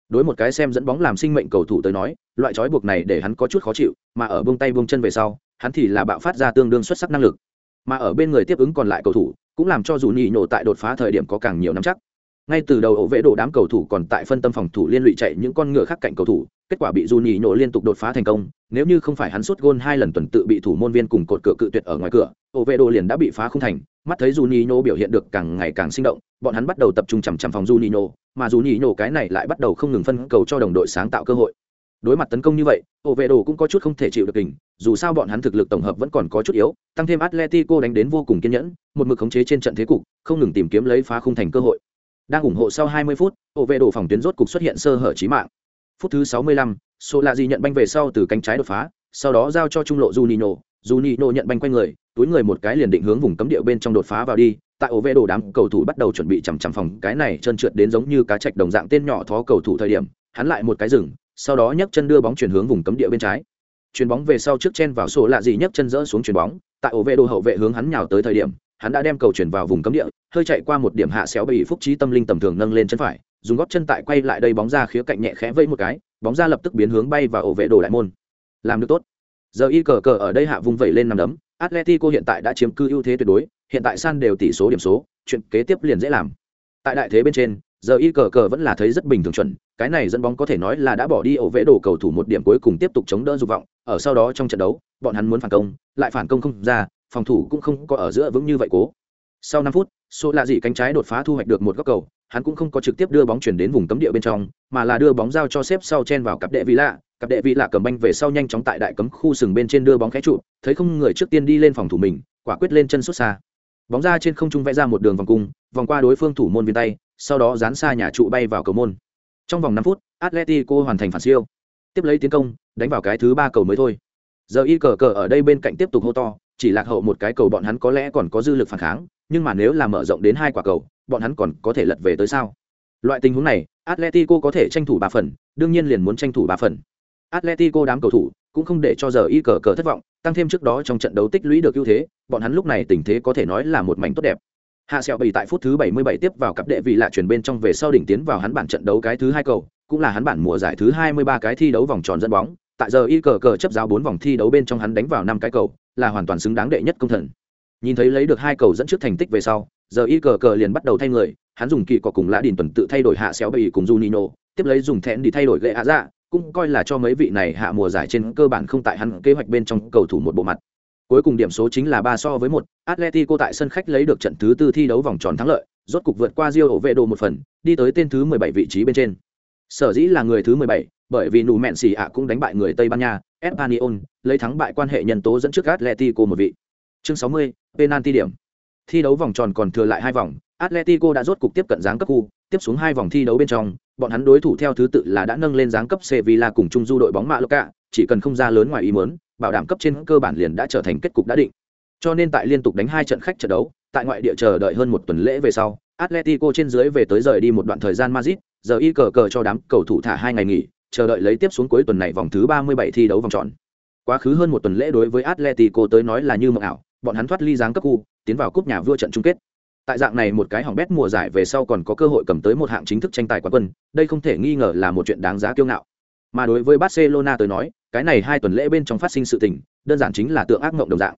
Đối một cái xem dẫn bóng làm sinh mệnh cầu thủ tới nói, loại trói buộc này để hắn có chút khó chịu, mà ở buông tay buông chân về sau, hắn thì là bạo phát ra tương đương xuất sắc năng lực. Mà ở bên người tiếp ứng còn lại cầu thủ, cũng làm cho dù nhị nhổ tại đột phá thời điểm có càng nhiều nắm chắc. Ngay từ đầu ổ vệ đổ đám cầu thủ còn tại phân tâm phòng thủ liên lụy chạy những con ngựa khác cạnh cầu thủ, kết quả bị dù nhị nhổ liên tục đột phá thành công, nếu như không phải hắn sút gôn hai lần tuần tự bị thủ môn viên cùng cột cửa cự tuyệt ở ngoài cửa, ổ vệ đồ liền đã bị phá không thành, mắt thấy dù nhị nhổ biểu hiện được càng ngày càng sinh động, bọn hắn bắt đầu tập trung chằm chằm phòng dù nhị nhổ, mà dù nhị nhổ cái này lại bắt đầu không ngừng phân cầu cho đồng đội sáng tạo cơ hội đối mặt tấn công như vậy ổ vệ đồ cũng có chút không thể chịu được kình dù sao bọn hắn thực lực tổng hợp vẫn còn có chút yếu tăng thêm atletico đánh đến vô cùng kiên nhẫn một mực khống chế trên trận thế cục không ngừng tìm kiếm lấy phá khung thành cơ hội. Đang ủng hộ sau 20 phút ổ vệ đồ phòng tuyến rốt cục xuất hiện sơ hở chí mạng. Phút thứ 65, số lạ gì nhận banh về sau từ cánh trái đột phá sau đó giao cho trung lộ Juninho Juninho nhận banh quanh người túi người một cái liền định hướng vùng cấm địa bên trong đột phá vào đi tại ổ vệ đồ đám cầu thủ bắt đầu chuẩn bị chằm chằm phòng cái này trơn trượt đến giống như cá trạch đồng dạng tên nhỏ thó cầu thủ thời điểm hắn lại một cái rừng sau đó nhấc chân đưa bóng chuyển hướng vùng cấm địa bên trái. Chuyền bóng về sau trước chen vào sổ lạ gì nhấc chân dỡ xuống chuyền bóng. Tại ổ vệ đồ hậu vệ hướng hắn nhào tới thời điểm, hắn đã đem cầu chuyển vào vùng cấm địa, hơi chạy qua một điểm hạ xéo bị phúc trí tâm linh tầm thường nâng lên chân phải, dùng gót chân tại quay lại đây bóng ra khía cạnh nhẹ khẽ vây một cái, bóng ra lập tức biến hướng bay và ổ vệ đồ đại môn. Làm được tốt. Giờ y cờ cờ ở đây hạ vùng vẩy lên nằm đấm, atletico hiện tại đã chiếm cư ưu thế tuyệt đối, hiện tại san đều tỷ số điểm số, chuyện kế tiếp liền dễ làm. Tại đại thế bên trên giờ y cờ cờ vẫn là thấy rất bình thường chuẩn, cái này dẫn bóng có thể nói là đã bỏ đi ổ vẽ đồ cầu thủ một điểm cuối cùng tiếp tục chống đỡ dục vọng, ở sau đó trong trận đấu, bọn hắn muốn phản công, lại phản công không ra, phòng thủ cũng không có ở giữa vững như vậy cố. Sau năm phút số lạ dị cánh trái đột phá thu hoạch được một góc cầu, hắn cũng không có trực tiếp đưa bóng chuyển đến vùng cấm địa bên trong, mà là đưa bóng giao cho xếp sau chen vào cặp đệ vị lạ. Cặp đệ vị lạ cầm banh về sau nhanh chóng tại đại cấm khu sừng bên trên đưa bóng khẽ trụ, thấy không người trước tiên đi lên phòng thủ mình, quả quyết lên chân xuất xa. Bóng ra trên không trung vẽ ra một đường vòng cung, vòng qua đối phương thủ môn viên tay sau đó dán xa nhà trụ bay vào cầu môn. Trong vòng năm phút, atletico hoàn thành phản siêu. Tiếp lấy tiến công, đánh vào cái thứ ba cầu mới thôi. Giờ y cờ cờ ở đây bên cạnh tiếp tục hô to, chỉ lạc hậu một cái cầu bọn hắn có lẽ còn có dư lực phản kháng, nhưng mà nếu là mở rộng đến hai quả cầu, bọn hắn còn có thể lật về tới sao? Loại tình huống này, atletico có thể tranh thủ ba phần, đương nhiên liền muốn tranh thủ ba phần. Atletico đám cầu thủ cũng không để cho giờ y cờ cờ thất vọng, tăng thêm trước đó trong trận đấu tích lũy được ưu thế, bọn hắn lúc này tình thế có thể nói là một mảnh tốt đẹp hạ sẹo bì tại phút thứ 77 tiếp vào cặp đệ vị lạ chuyển bên trong về sau đỉnh tiến vào hắn bản trận đấu cái thứ hai cầu cũng là hắn bản mùa giải thứ 23 cái thi đấu vòng tròn dẫn bóng. Tại giờ y cờ cờ chấp giáo bốn vòng thi đấu bên trong hắn đánh vào năm cái cầu là hoàn toàn xứng đáng đệ nhất công thần. Nhìn thấy lấy được hai cầu dẫn trước thành tích về sau giờ y cờ cờ liền bắt đầu thay người hắn dùng kỳ cọ cùng lã đình tuần tự thay đổi hạ xéo bì cùng Junino, tiếp lấy dùng thẹn đi thay đổi gậy hạ dạ cũng coi là cho mấy vị này hạ mùa giải trên cơ bản không tại hắn kế hoạch bên trong cầu thủ một bộ mặt. Cuối cùng điểm số chính là ba so với một, Atletico tại sân khách lấy được trận thứ tư thi đấu vòng tròn thắng lợi, rốt cục vượt qua Rio vệ đồ một phần, đi tới tên thứ 17 vị trí bên trên. Sở dĩ là người thứ 17, bởi vì nụ mẹn xì ạ cũng đánh bại người Tây Ban Nha, Espanyol, lấy thắng bại quan hệ nhân tố dẫn trước Atletico một vị. Chương 60, penalty điểm. Thi đấu vòng tròn còn thừa lại hai vòng, Atletico đã rốt cục tiếp cận dáng cấp khu, tiếp xuống hai vòng thi đấu bên trong, bọn hắn đối thủ theo thứ tự là đã nâng lên dáng cấp Sevilla cùng chung du đội bóng Mallorca, chỉ cần không ra lớn ngoài ý muốn, bảo đảm cấp trên cơ bản liền đã trở thành kết cục đã định. Cho nên tại liên tục đánh hai trận khách trận đấu, tại ngoại địa chờ đợi hơn một tuần lễ về sau, Atletico trên dưới về tới rời đi một đoạn thời gian Madrid, giờ y cờ cờ cho đám cầu thủ thả hai ngày nghỉ, chờ đợi lấy tiếp xuống cuối tuần này vòng thứ 37 thi đấu vòng tròn. Quá khứ hơn một tuần lễ đối với Atletico tới nói là như mộng ảo, bọn hắn thoát ly dáng cấp khu, tiến vào cúp nhà vua trận chung kết. tại dạng này một cái hỏng bét mùa giải về sau còn có cơ hội cầm tới một hạng chính thức tranh tài quán quân đây không thể nghi ngờ là một chuyện đáng giá kiêu ngạo mà đối với barcelona tới nói cái này hai tuần lễ bên trong phát sinh sự tình đơn giản chính là tượng ác mộng đồng dạng.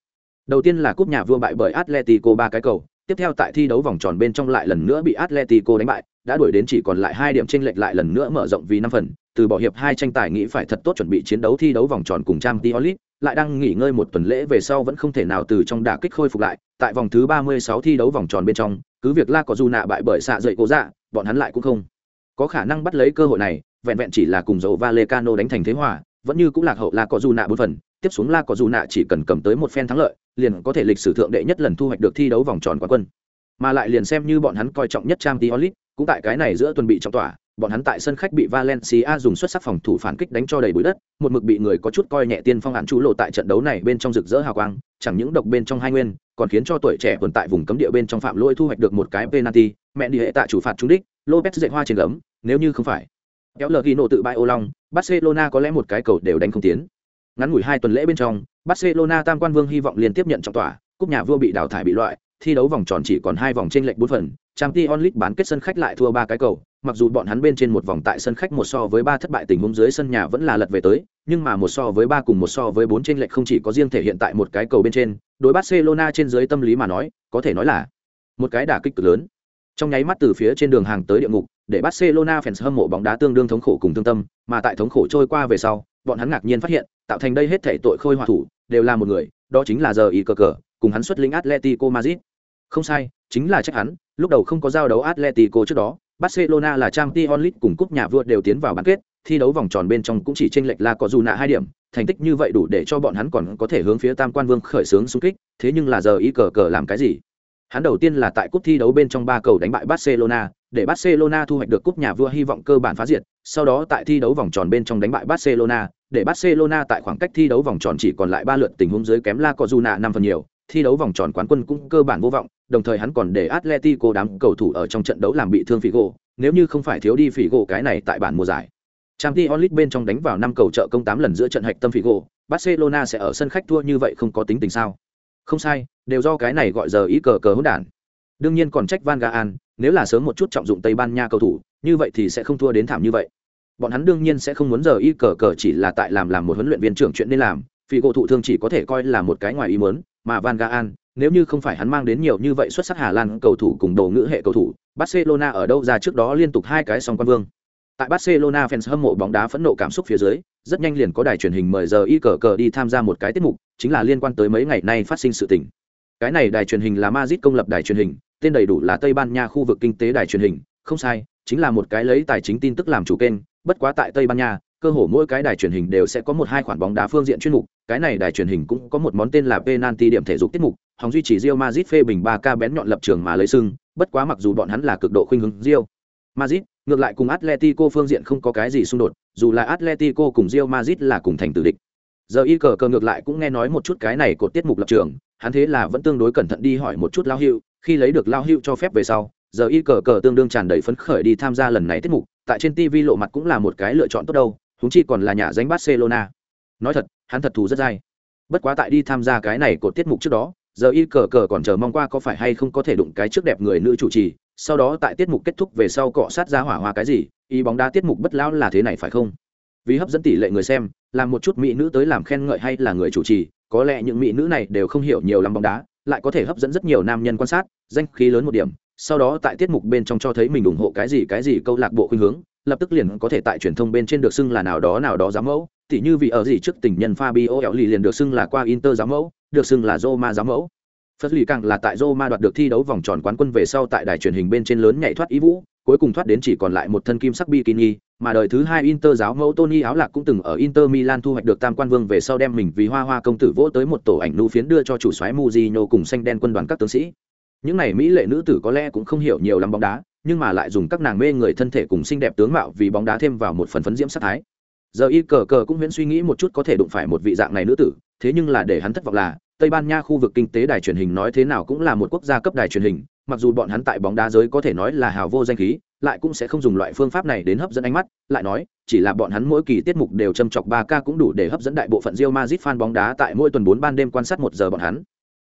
Đầu tiên là cúp nhà vua bại bởi atletico ba cái cầu tiếp theo tại thi đấu vòng tròn bên trong lại lần nữa bị atletico đánh bại đã đuổi đến chỉ còn lại hai điểm chênh lệch lại lần nữa mở rộng vì năm phần từ bỏ hiệp hai tranh tài nghĩ phải thật tốt chuẩn bị chiến đấu thi đấu vòng tròn cùng trang Diolit, lại đang nghỉ ngơi một tuần lễ về sau vẫn không thể nào từ trong đả kích khôi phục lại tại vòng thứ 36 thi đấu vòng tròn bên trong cứ việc la có dù nạ bại bởi xạ dậy cố dạ bọn hắn lại cũng không có khả năng bắt lấy cơ hội này vẹn vẹn chỉ là cùng dầu Valecano đánh thành thế hòa vẫn như cũng lạc hậu la có dù nạ bốn phần tiếp xuống la có dù nạ chỉ cần cầm tới một phen thắng lợi liền có thể lịch sử thượng đệ nhất lần thu hoạch được thi đấu vòng tròn quán quân mà lại liền xem như bọn hắn coi trọng nhất trang Diolit, cũng tại cái này giữa tuần bị trọng tỏa bọn hắn tại sân khách bị Valencia dùng xuất sắc phòng thủ phản kích đánh cho đầy bụi đất, một mực bị người có chút coi nhẹ tiên phong hạn chú lộ tại trận đấu này bên trong rực rỡ hào quang, chẳng những độc bên trong hai nguyên, còn khiến cho tuổi trẻ tồn tại vùng cấm địa bên trong phạm lỗi thu hoạch được một cái penalty, mẹ đi hệ tại chủ phạt trúng đích, Lopez dậy hoa trên gấm, nếu như không phải. Kéo lờ ghi nổ tự bại ô long, Barcelona có lẽ một cái cầu đều đánh không tiến. Ngắn ngủi hai tuần lễ bên trong, Barcelona tam quan vương hy vọng liên tiếp nhận trọng tỏa, cúp nhà vua bị đào thải bị loại, thi đấu vòng tròn chỉ còn hai vòng trên lệch bốn phần, trang t onlit bán kết sân khách lại thua ba cái cầu, mặc dù bọn hắn bên trên một vòng tại sân khách một so với ba thất bại tình huống dưới sân nhà vẫn là lật về tới, nhưng mà một so với ba cùng một so với bốn trên lệch không chỉ có riêng thể hiện tại một cái cầu bên trên, đối Barcelona trên dưới tâm lý mà nói, có thể nói là một cái đả kích cực lớn. Trong nháy mắt từ phía trên đường hàng tới địa ngục, để Barcelona fans hâm mộ bóng đá tương đương thống khổ cùng thương tâm, mà tại thống khổ trôi qua về sau, bọn hắn ngạc nhiên phát hiện, tạo thành đây hết thể tội khôi hòa thủ, đều là một người, đó chính là giờ ý cờ cờ, cùng hắn xuất lĩnh Atletico Madrid. Không sai, chính là trách hắn, lúc đầu không có giao đấu Atletico trước đó, Barcelona là Champions League cùng cúp nhà vua đều tiến vào bán kết, thi đấu vòng tròn bên trong cũng chỉ chênh lệch là có dù nạ hai điểm, thành tích như vậy đủ để cho bọn hắn còn có thể hướng phía Tam Quan Vương khởi xướng xung kích, thế nhưng là giờ ý cờ cờ làm cái gì? Hắn đầu tiên là tại cúp thi đấu bên trong ba cầu đánh bại Barcelona, để Barcelona thu hoạch được cúp nhà vua hy vọng cơ bản phá diệt, sau đó tại thi đấu vòng tròn bên trong đánh bại Barcelona, để Barcelona tại khoảng cách thi đấu vòng tròn chỉ còn lại ba lượt tình huống dưới kém La Cojuna năm phần nhiều, thi đấu vòng tròn quán quân cũng cơ bản vô vọng, đồng thời hắn còn để Atletico đám cầu thủ ở trong trận đấu làm bị thương Figo, nếu như không phải thiếu đi Figo cái này tại bản mùa giải. Champions League bên trong đánh vào năm cầu trợ công 8 lần giữa trận hạch tâm Figo, Barcelona sẽ ở sân khách thua như vậy không có tính tình sao? Không sai, đều do cái này gọi giờ ý cờ cờ hỗn đản. Đương nhiên còn trách Van Gaan, nếu là sớm một chút trọng dụng Tây Ban Nha cầu thủ, như vậy thì sẽ không thua đến thảm như vậy. Bọn hắn đương nhiên sẽ không muốn giờ y cờ cờ chỉ là tại làm làm một huấn luyện viên trưởng chuyện nên làm, Figo thụ thương chỉ có thể coi là một cái ngoài ý muốn, mà Van Gaan, nếu như không phải hắn mang đến nhiều như vậy xuất sắc Hà Lan cầu thủ cùng đầu ngữ hệ cầu thủ, Barcelona ở đâu ra trước đó liên tục hai cái song quan vương. Tại Barcelona fans hâm mộ bóng đá phẫn nộ cảm xúc phía dưới, rất nhanh liền có đài truyền hình mời giờ y cờ cờ đi tham gia một cái tiết mục, chính là liên quan tới mấy ngày nay phát sinh sự tình. Cái này đài truyền hình là Madrid công lập đài truyền hình, tên đầy đủ là Tây Ban Nha khu vực kinh tế đài truyền hình, không sai, chính là một cái lấy tài chính tin tức làm chủ kênh, bất quá tại Tây Ban Nha, cơ hồ mỗi cái đài truyền hình đều sẽ có một hai khoản bóng đá phương diện chuyên mục, cái này đài truyền hình cũng có một món tên là penalty điểm thể dục tiết mục, hòng duy trì Real Madrid phê bình 3K bén nhọn lập trường mà lấy sưng, bất quá mặc dù bọn hắn là cực độ khuynh hướng Real Madrid, ngược lại cùng Atletico phương diện không có cái gì xung đột, dù là Atletico cùng Real Madrid là cùng thành tử địch. Giờ y cờ cờ ngược lại cũng nghe nói một chút cái này cột tiết mục lập trường, hắn thế là vẫn tương đối cẩn thận đi hỏi một chút Lao Hữu, khi lấy được Lao Hữu cho phép về sau, giờ y cờ cờ tương đương tràn đầy phấn khởi đi tham gia lần này tiết mục, tại trên TV lộ mặt cũng là một cái lựa chọn tốt đâu, huống chi còn là nhà danh Barcelona. Nói thật, hắn thật thù rất dai. Bất quá tại đi tham gia cái này cột tiết mục trước đó, giờ y cờ cờ còn chờ mong qua có phải hay không có thể đụng cái trước đẹp người nữ chủ trì, sau đó tại tiết mục kết thúc về sau cọ sát ra hỏa hoa cái gì, y bóng đá tiết mục bất lão là thế này phải không? Vì hấp dẫn tỷ lệ người xem, làm một chút mỹ nữ tới làm khen ngợi hay là người chủ trì, có lẽ những mỹ nữ này đều không hiểu nhiều lắm bóng đá, lại có thể hấp dẫn rất nhiều nam nhân quan sát, danh khí lớn một điểm, sau đó tại tiết mục bên trong cho thấy mình ủng hộ cái gì cái gì câu lạc bộ khuynh hướng, lập tức liền có thể tại truyền thông bên trên được xưng là nào đó nào đó giám mẫu, tỉ như vì ở gì trước tình nhân Fabio Lì liền được xưng là qua Inter giám mẫu, được xưng là Roma giám mẫu. Phật lì càng là tại Roma đoạt được thi đấu vòng tròn quán quân về sau tại đài truyền hình bên trên lớn nhảy thoát ý vũ, cuối cùng thoát đến chỉ còn lại một thân kim sắc bikini, mà đời thứ hai Inter giáo mẫu Tony áo lạc cũng từng ở Inter Milan thu hoạch được tam quan vương về sau đem mình vì hoa hoa công tử vỗ tới một tổ ảnh nu phiến đưa cho chủ soái muzino cùng xanh đen quân đoàn các tướng sĩ. Những này mỹ lệ nữ tử có lẽ cũng không hiểu nhiều lắm bóng đá, nhưng mà lại dùng các nàng mê người thân thể cùng xinh đẹp tướng mạo vì bóng đá thêm vào một phần phấn diễm sắc thái giờ y cờ cờ cũng huyễn suy nghĩ một chút có thể đụng phải một vị dạng này nữ tử thế nhưng là để hắn thất vọng là tây ban nha khu vực kinh tế đài truyền hình nói thế nào cũng là một quốc gia cấp đài truyền hình, mặc dù bọn hắn tại bóng đá giới có thể nói là hào vô danh khí, lại cũng sẽ không dùng loại phương pháp này đến hấp dẫn ánh mắt, lại nói, chỉ là bọn hắn mỗi kỳ tiết mục đều châm chọc ba ca cũng đủ để hấp dẫn đại bộ phận Real Madrid fan bóng đá tại mỗi tuần bốn ban đêm quan sát một giờ bọn hắn.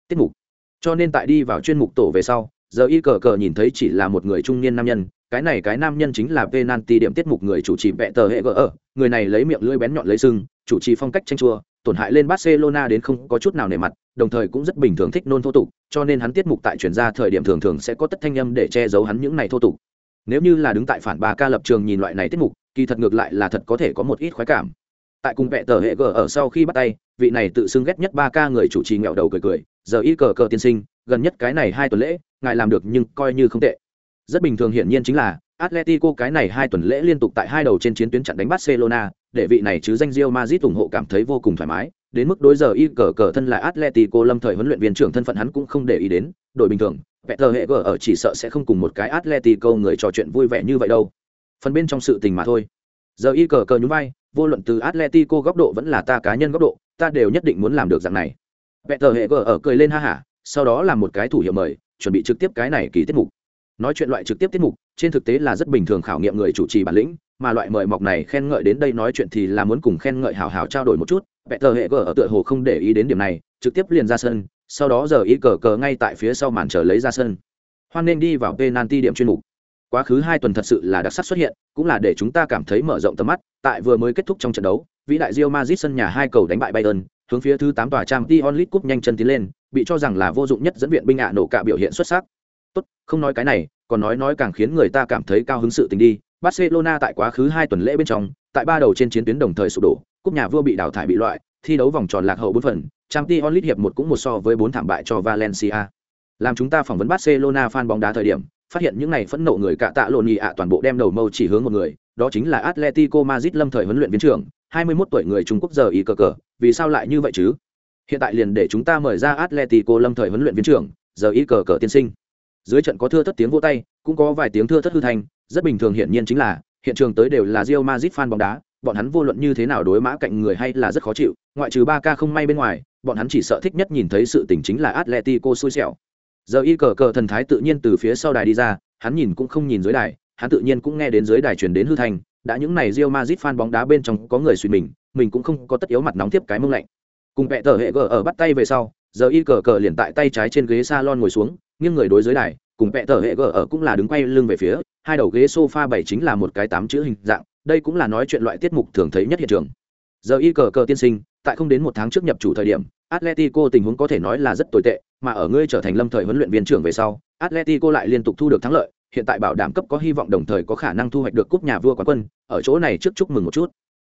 Tiết mục. Cho nên tại đi vào chuyên mục tổ về sau, giờ y cờ cờ nhìn thấy chỉ là một người trung niên nam nhân, cái này cái nam nhân chính là penalty điểm tiết mục người chủ trì vẽ tờ hệ gỡ ở, người này lấy miệng lưỡi bén nhọn lấy sưng chủ trì phong cách tranh chua tổn hại lên barcelona đến không có chút nào nể mặt, đồng thời cũng rất bình thường thích nôn thô tục, cho nên hắn tiết mục tại chuyển ra thời điểm thường thường sẽ có tất thanh âm để che giấu hắn những này thô tục. Nếu như là đứng tại phản bà ca lập trường nhìn loại này tiết mục, kỳ thật ngược lại là thật có thể có một ít khoái cảm. Tại cùng vẽ tờ hệ gở ở sau khi bắt tay, vị này tự xưng ghét nhất ba ca người chủ trì nghẹo đầu cười cười, giờ y cờ cờ tiên sinh, gần nhất cái này hai tuần lễ, ngài làm được nhưng coi như không tệ. Rất bình thường hiển nhiên chính là Atletico cái này hai tuần lễ liên tục tại hai đầu trên chiến tuyến chặn đánh Barcelona, để vị này chứ danh Real Madrid ủng hộ cảm thấy vô cùng thoải mái, đến mức đối giờ y cờ cờ thân là Atletico lâm thời huấn luyện viên trưởng thân phận hắn cũng không để ý đến, đội bình thường, Peter tờ hệ ở chỉ sợ sẽ không cùng một cái Atletico người trò chuyện vui vẻ như vậy đâu. Phần bên trong sự tình mà thôi. Giờ y cờ cờ nhún vai, vô luận từ Atletico góc độ vẫn là ta cá nhân góc độ, ta đều nhất định muốn làm được dạng này. Peter tờ hệ ở cười lên ha hả, sau đó làm một cái thủ hiệu mời, chuẩn bị trực tiếp cái này kỳ tiết mục nói chuyện loại trực tiếp tiết mục trên thực tế là rất bình thường khảo nghiệm người chủ trì bản lĩnh, mà loại mời mọc này khen ngợi đến đây nói chuyện thì là muốn cùng khen ngợi hào hào trao đổi một chút. Vẽ tờ hệ cờ ở tựa hồ không để ý đến điểm này, trực tiếp liền ra sân, sau đó giờ ý cờ cờ ngay tại phía sau màn chờ lấy ra sân. Hoan nên đi vào penalty điểm chuyên mục. Quá khứ hai tuần thật sự là đặc sắc xuất hiện, cũng là để chúng ta cảm thấy mở rộng tầm mắt, tại vừa mới kết thúc trong trận đấu, vĩ đại Real Madrid sân nhà hai cầu đánh bại Bayern, hướng phía thứ tám tòa trang t onlit cúp nhanh chân tiến lên, bị cho rằng là vô dụng nhất dẫn viện binh ạ nổ cả biểu hiện xuất sắc. Tốt, không nói cái này còn nói nói càng khiến người ta cảm thấy cao hứng sự tình đi. Barcelona tại quá khứ hai tuần lễ bên trong, tại ba đầu trên chiến tuyến đồng thời sụp đổ, cúp nhà vua bị đào thải bị loại, thi đấu vòng tròn lạc hậu bốn phần trang League hiệp một cũng một so với bốn thảm bại cho valencia. Làm chúng ta phỏng vấn barcelona fan bóng đá thời điểm, phát hiện những này phẫn nộ người cả tạ lộn nhị ạ toàn bộ đem đầu mâu chỉ hướng một người, đó chính là atletico madrid lâm thời huấn luyện viên trưởng 21 tuổi người trung quốc giờ ý cờ cờ, vì sao lại như vậy chứ? Hiện tại liền để chúng ta mời ra atletico lâm thời huấn luyện viên trưởng, giờ ý cờ cờ tiên sinh dưới trận có thưa thất tiếng vỗ tay cũng có vài tiếng thưa thất hư thành, rất bình thường hiển nhiên chính là hiện trường tới đều là Real Madrid fan bóng đá bọn hắn vô luận như thế nào đối mã cạnh người hay là rất khó chịu ngoại trừ ba ca không may bên ngoài bọn hắn chỉ sợ thích nhất nhìn thấy sự tình chính là Atletico xui xẻo. Giờ y cờ cờ thần thái tự nhiên từ phía sau đài đi ra hắn nhìn cũng không nhìn dưới đài hắn tự nhiên cũng nghe đến dưới đài truyền đến hư thành, đã những này Real Madrid fan bóng đá bên trong có người suy mình mình cũng không có tất yếu mặt nóng tiếp cái mông lạnh. Cùng vẽ tờ hệ gờ ở bắt tay về sau giờ y cờ cờ liền tại tay trái trên ghế salon ngồi xuống nghiêng người đối dưới đài, cùng vẽ tờ hệ gờ ở cũng là đứng quay lưng về phía, hai đầu ghế sofa bảy chính là một cái tám chữ hình dạng, đây cũng là nói chuyện loại tiết mục thường thấy nhất hiện trường. Giờ y cờ cờ tiên sinh, tại không đến một tháng trước nhập chủ thời điểm, atletico tình huống có thể nói là rất tồi tệ, mà ở ngươi trở thành lâm thời huấn luyện viên trưởng về sau, atletico lại liên tục thu được thắng lợi, hiện tại bảo đảm cấp có hy vọng đồng thời có khả năng thu hoạch được cúp nhà vua quán quân, ở chỗ này trước chúc mừng một chút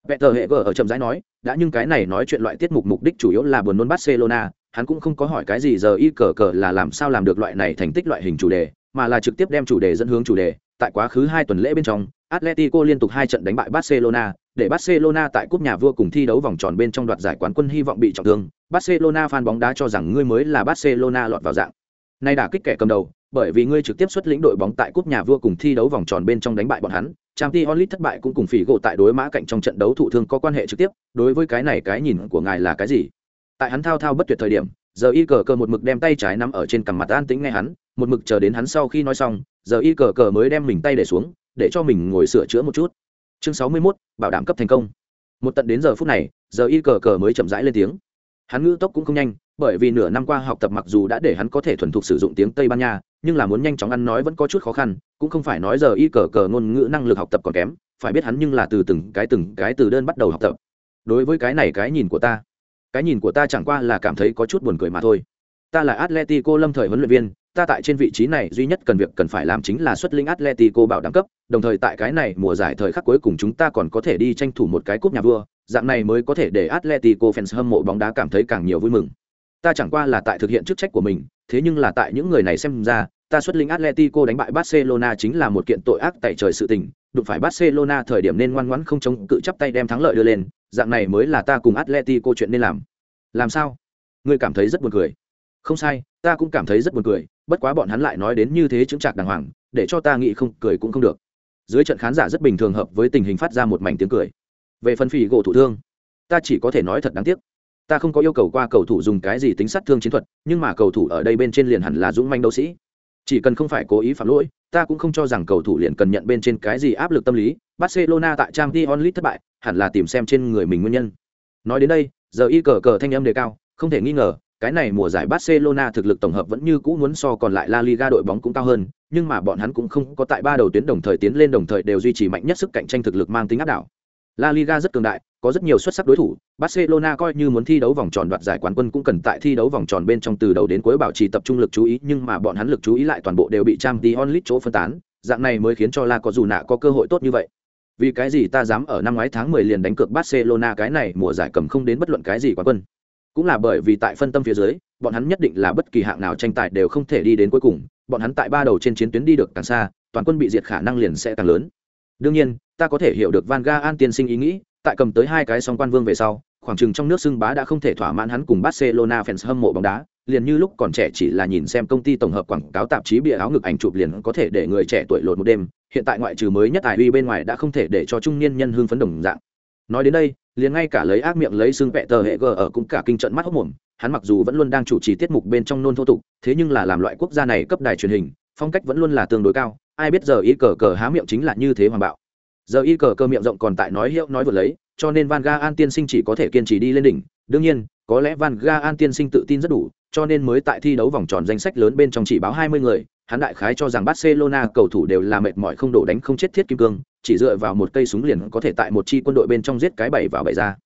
vẹn tờ hệ vợ ở trầm rãi nói, đã nhưng cái này nói chuyện loại tiết mục mục đích chủ yếu là buồn nôn barcelona, hắn cũng không có hỏi cái gì giờ y cờ cờ là làm sao làm được loại này thành tích loại hình chủ đề, mà là trực tiếp đem chủ đề dẫn hướng chủ đề. Tại quá khứ hai tuần lễ bên trong, atletico liên tục hai trận đánh bại barcelona, để barcelona tại cúp nhà vua cùng thi đấu vòng tròn bên trong đoạt giải quán quân hy vọng bị trọng thương. Barcelona fan bóng đá cho rằng ngươi mới là barcelona lọt vào dạng. Nay đã kích kẻ cầm đầu, bởi vì ngươi trực tiếp xuất lĩnh đội bóng tại cúp nhà vua cùng thi đấu vòng tròn bên trong đánh bại bọn hắn. Champions League thất bại cũng cùng phỉ gỗ tại đối mã cạnh trong trận đấu thụ thương có quan hệ trực tiếp đối với cái này cái nhìn của ngài là cái gì? Tại hắn thao thao bất tuyệt thời điểm giờ y cờ cờ một mực đem tay trái nắm ở trên cằm mặt an tĩnh nghe hắn một mực chờ đến hắn sau khi nói xong giờ y cờ cờ mới đem mình tay để xuống để cho mình ngồi sửa chữa một chút. Chương sáu mươi 61, bảo đảm cấp thành công. Một tận đến giờ phút này giờ y cờ cờ mới chậm rãi lên tiếng. Hắn ngữ tốc cũng không nhanh bởi vì nửa năm qua học tập mặc dù đã để hắn có thể thuần thục sử dụng tiếng tây ban nha nhưng là muốn nhanh chóng ăn nói vẫn có chút khó khăn, cũng không phải nói giờ y cờ cờ ngôn ngữ năng lực học tập còn kém, phải biết hắn nhưng là từ từng cái từng cái từ đơn bắt đầu học tập. Đối với cái này cái nhìn của ta, cái nhìn của ta chẳng qua là cảm thấy có chút buồn cười mà thôi. Ta là atletico lâm thời huấn luyện viên, ta tại trên vị trí này duy nhất cần việc cần phải làm chính là xuất linh atletico bảo đảm cấp, đồng thời tại cái này mùa giải thời khắc cuối cùng chúng ta còn có thể đi tranh thủ một cái cúp nhà vua, dạng này mới có thể để atletico fans hâm mộ bóng đá cảm thấy càng nhiều vui mừng. Ta chẳng qua là tại thực hiện chức trách của mình thế nhưng là tại những người này xem ra, ta xuất linh atletico đánh bại barcelona chính là một kiện tội ác tại trời sự tình, đụng phải barcelona thời điểm nên ngoan ngoãn không chống cự chấp tay đem thắng lợi đưa lên, dạng này mới là ta cùng atletico chuyện nên làm. Làm sao? Ngươi cảm thấy rất buồn cười. Không sai, ta cũng cảm thấy rất buồn cười, bất quá bọn hắn lại nói đến như thế chứng trạc đàng hoàng, để cho ta nghĩ không, cười cũng không được. Dưới trận khán giả rất bình thường hợp với tình hình phát ra một mảnh tiếng cười. Về phần phỉ gỗ thủ thương, ta chỉ có thể nói thật đáng tiếc ta không có yêu cầu qua cầu thủ dùng cái gì tính sát thương chiến thuật nhưng mà cầu thủ ở đây bên trên liền hẳn là dũng manh đấu sĩ. Chỉ cần không phải cố ý phạm lỗi ta cũng không cho rằng cầu thủ liền cần nhận bên trên cái gì áp lực tâm lý. Barcelona tại trang t onlit thất bại hẳn là tìm xem trên người mình nguyên nhân. Nói đến đây giờ y cờ cờ thanh âm đề cao không thể nghi ngờ cái này mùa giải Barcelona thực lực tổng hợp vẫn như cũ muốn so còn lại La Liga đội bóng cũng cao hơn, nhưng mà bọn hắn cũng không có tại ba đầu tuyến đồng thời tiến lên đồng thời đều duy trì mạnh nhất sức cạnh tranh thực lực mang tính áp đảo. La Liga rất cường đại, có rất nhiều xuất sắc đối thủ, Barcelona coi như muốn thi đấu vòng tròn đoạt giải quán quân cũng cần tại thi đấu vòng tròn bên trong từ đầu đến cuối bảo trì tập trung lực chú ý, nhưng mà bọn hắn lực chú ý lại toàn bộ đều bị Champions League chỗ phân tán, dạng này mới khiến cho La có dù nạ có cơ hội tốt như vậy. Vì cái gì ta dám ở năm ngoái tháng 10 liền đánh cược Barcelona cái này mùa giải cầm không đến bất luận cái gì quán quân. Cũng là bởi vì tại phân tâm phía dưới, bọn hắn nhất định là bất kỳ hạng nào tranh tài đều không thể đi đến cuối cùng, bọn hắn tại ba đầu trên chiến tuyến đi được càng xa, toàn quân bị diệt khả năng liền sẽ càng lớn. Đương nhiên, ta có thể hiểu được Van Gaal tiên sinh ý nghĩ, tại cầm tới hai cái song quan vương về sau, khoảng chừng trong nước xưng bá đã không thể thỏa mãn hắn cùng Barcelona fans hâm mộ bóng đá, liền như lúc còn trẻ chỉ là nhìn xem công ty tổng hợp quảng cáo tạp chí bịa áo ngực ảnh chụp liền có thể để người trẻ tuổi lột một đêm, hiện tại ngoại trừ mới nhất tài uy bên ngoài đã không thể để cho trung niên nhân hưng phấn đồng dạng. Nói đến đây, liền ngay cả lấy ác miệng lấy xương vẹ tờ hệ g ở cũng cả kinh trận mắt hốc mồm, hắn mặc dù vẫn luôn đang chủ trì tiết mục bên trong nôn thô tục, thế nhưng là làm loại quốc gia này cấp đài truyền hình, phong cách vẫn luôn là tương đối cao, ai biết giờ y cờ cờ há miệng chính là như thế hoàng bạo. Giờ y cờ cờ miệng rộng còn tại nói hiệu nói vừa lấy, cho nên Van Gaal tiên sinh chỉ có thể kiên trì đi lên đỉnh. Đương nhiên, có lẽ Van Gaal tiên sinh tự tin rất đủ, cho nên mới tại thi đấu vòng tròn danh sách lớn bên trong chỉ báo 20 người, hắn đại khái cho rằng Barcelona cầu thủ đều là mệt mỏi không đổ đánh không chết thiết kim cương, chỉ dựa vào một cây súng liền có thể tại một chi quân đội bên trong giết cái bảy vào bảy ra.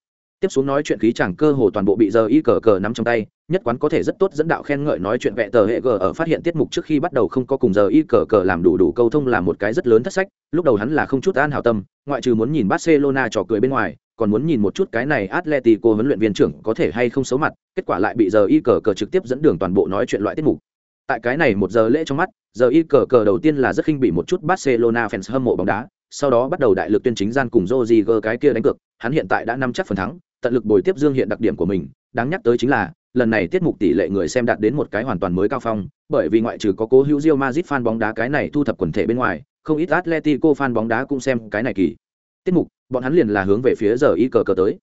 Tiếp xuống nói chuyện khí chẳng cơ hồ toàn bộ bị giờ y cờ cờ nắm trong tay, nhất quán có thể rất tốt dẫn đạo khen ngợi nói chuyện vẽ tờ hệ g ở phát hiện tiết mục trước khi bắt đầu không có cùng giờ y cờ cờ làm đủ đủ câu thông là một cái rất lớn thất sách, lúc đầu hắn là không chút an hảo tâm, ngoại trừ muốn nhìn Barcelona trò cười bên ngoài, còn muốn nhìn một chút cái này Atletico huấn luyện viên trưởng có thể hay không xấu mặt, kết quả lại bị giờ y cờ cờ trực tiếp dẫn đường toàn bộ nói chuyện loại tiết mục. Tại cái này một giờ lễ trong mắt, giờ y cờ cờ đầu tiên là rất khinh bị một chút Barcelona fans hâm mộ bóng đá, sau đó bắt đầu đại lực tuyên chính gian cùng Rodriguez cái kia đánh cược, hắn hiện tại đã nắm chắc phần thắng, tận lực bồi tiếp Dương hiện đặc điểm của mình, đáng nhắc tới chính là lần này tiết mục tỷ lệ người xem đạt đến một cái hoàn toàn mới cao phong, bởi vì ngoại trừ có cố hữu Rio Madrid fan bóng đá cái này thu thập quần thể bên ngoài, không ít Atletico fan bóng đá cũng xem cái này kỳ. Tiết mục, bọn hắn liền là hướng về phía giờ y cờ cờ tới.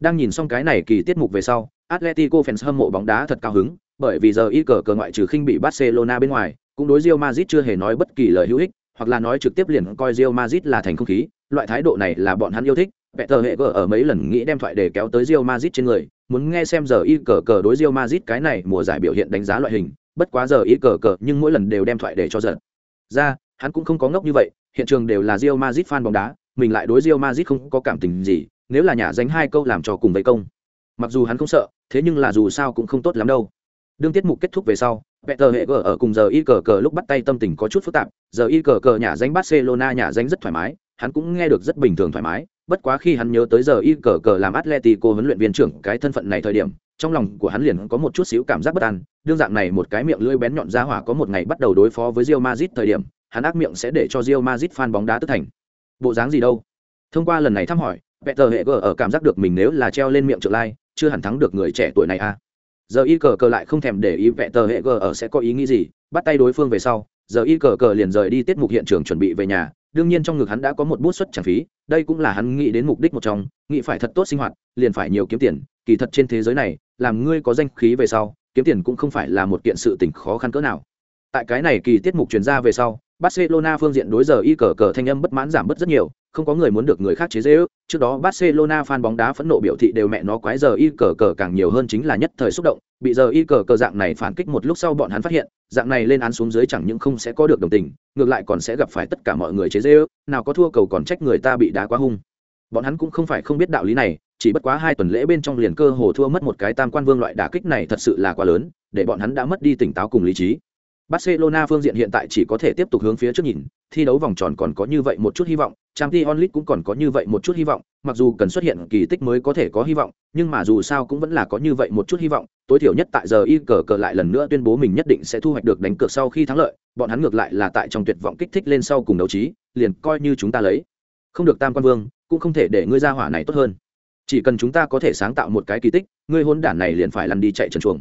Đang nhìn xong cái này kỳ tiết mục về sau, Atletico fans hâm mộ bóng đá thật cao hứng, bởi vì giờ y cờ cờ ngoại trừ khinh bị Barcelona bên ngoài, cũng đối Rio Madrid chưa hề nói bất kỳ lời hữu ích, hoặc là nói trực tiếp liền coi Real Madrid là thành không khí, loại thái độ này là bọn hắn yêu thích. Vẽ thờ hệ gờ ở mấy lần nghĩ đem thoại để kéo tới Real Madrid trên người, muốn nghe xem giờ y cờ cờ đối Real Madrid cái này mùa giải biểu hiện đánh giá loại hình, bất quá giờ y cờ cờ nhưng mỗi lần đều đem thoại để cho giận. Ra, hắn cũng không có ngốc như vậy, hiện trường đều là Real Madrid fan bóng đá, mình lại đối Real Madrid không có cảm tình gì, nếu là nhà danh hai câu làm cho cùng với công. Mặc dù hắn không sợ, thế nhưng là dù sao cũng không tốt lắm đâu. Đương tiết mục kết thúc về sau, vẽ tờ hệ gờ ở cùng giờ y cờ cờ lúc bắt tay tâm tình có chút phức tạp, giờ y cờ cờ nhà danh Barcelona nhà danh rất thoải mái, hắn cũng nghe được rất bình thường thoải mái, bất quá khi hắn nhớ tới giờ y cờ cờ làm Atletico huấn luyện viên trưởng cái thân phận này thời điểm, trong lòng của hắn liền có một chút xíu cảm giác bất an, đương dạng này một cái miệng lưỡi bén nhọn ra hỏa có một ngày bắt đầu đối phó với Real Madrid thời điểm, hắn ác miệng sẽ để cho Real Madrid fan bóng đá tức thành. Bộ dáng gì đâu? Thông qua lần này thăm hỏi, Peter gờ ở cảm giác được mình nếu là treo lên miệng trợ lai, chưa hẳn thắng được người trẻ tuổi này à. Giờ y cờ cờ lại không thèm để ý Peter gờ ở sẽ có ý nghĩ gì, bắt tay đối phương về sau, giờ y cờ cờ liền rời đi tiết mục hiện trường chuẩn bị về nhà, đương nhiên trong ngực hắn đã có một bút xuất chẳng phí, đây cũng là hắn nghĩ đến mục đích một trong, nghĩ phải thật tốt sinh hoạt, liền phải nhiều kiếm tiền, kỳ thật trên thế giới này, làm ngươi có danh khí về sau, kiếm tiền cũng không phải là một kiện sự tình khó khăn cỡ nào. Tại cái này kỳ tiết mục truyền ra về sau, Barcelona phương diện đối giờ y cờ cờ thanh âm bất mãn giảm bớt rất nhiều, không có người muốn được người khác chế giễu. Trước đó Barcelona fan bóng đá phẫn nộ biểu thị đều mẹ nó quái giờ y cờ cờ càng nhiều hơn chính là nhất thời xúc động, bị giờ y cờ cờ dạng này phản kích một lúc sau bọn hắn phát hiện, dạng này lên án xuống dưới chẳng những không sẽ có được đồng tình, ngược lại còn sẽ gặp phải tất cả mọi người chế giễu, nào có thua cầu còn trách người ta bị đá quá hung. Bọn hắn cũng không phải không biết đạo lý này, chỉ bất quá hai tuần lễ bên trong liền cơ hồ thua mất một cái tam quan vương loại đả kích này thật sự là quá lớn, để bọn hắn đã mất đi tỉnh táo cùng lý trí. Barcelona phương diện hiện tại chỉ có thể tiếp tục hướng phía trước nhìn, thi đấu vòng tròn còn có như vậy một chút hy vọng, Champions League cũng còn có như vậy một chút hy vọng, mặc dù cần xuất hiện kỳ tích mới có thể có hy vọng, nhưng mà dù sao cũng vẫn là có như vậy một chút hy vọng, tối thiểu nhất tại giờ y cờ cờ lại lần nữa tuyên bố mình nhất định sẽ thu hoạch được đánh cược sau khi thắng lợi, bọn hắn ngược lại là tại trong tuyệt vọng kích thích lên sau cùng đấu trí, liền coi như chúng ta lấy. Không được tam quan vương, cũng không thể để ngươi ra hỏa này tốt hơn. Chỉ cần chúng ta có thể sáng tạo một cái kỳ tích, ngươi hỗn đản này liền phải lăn đi chạy trần chuồng.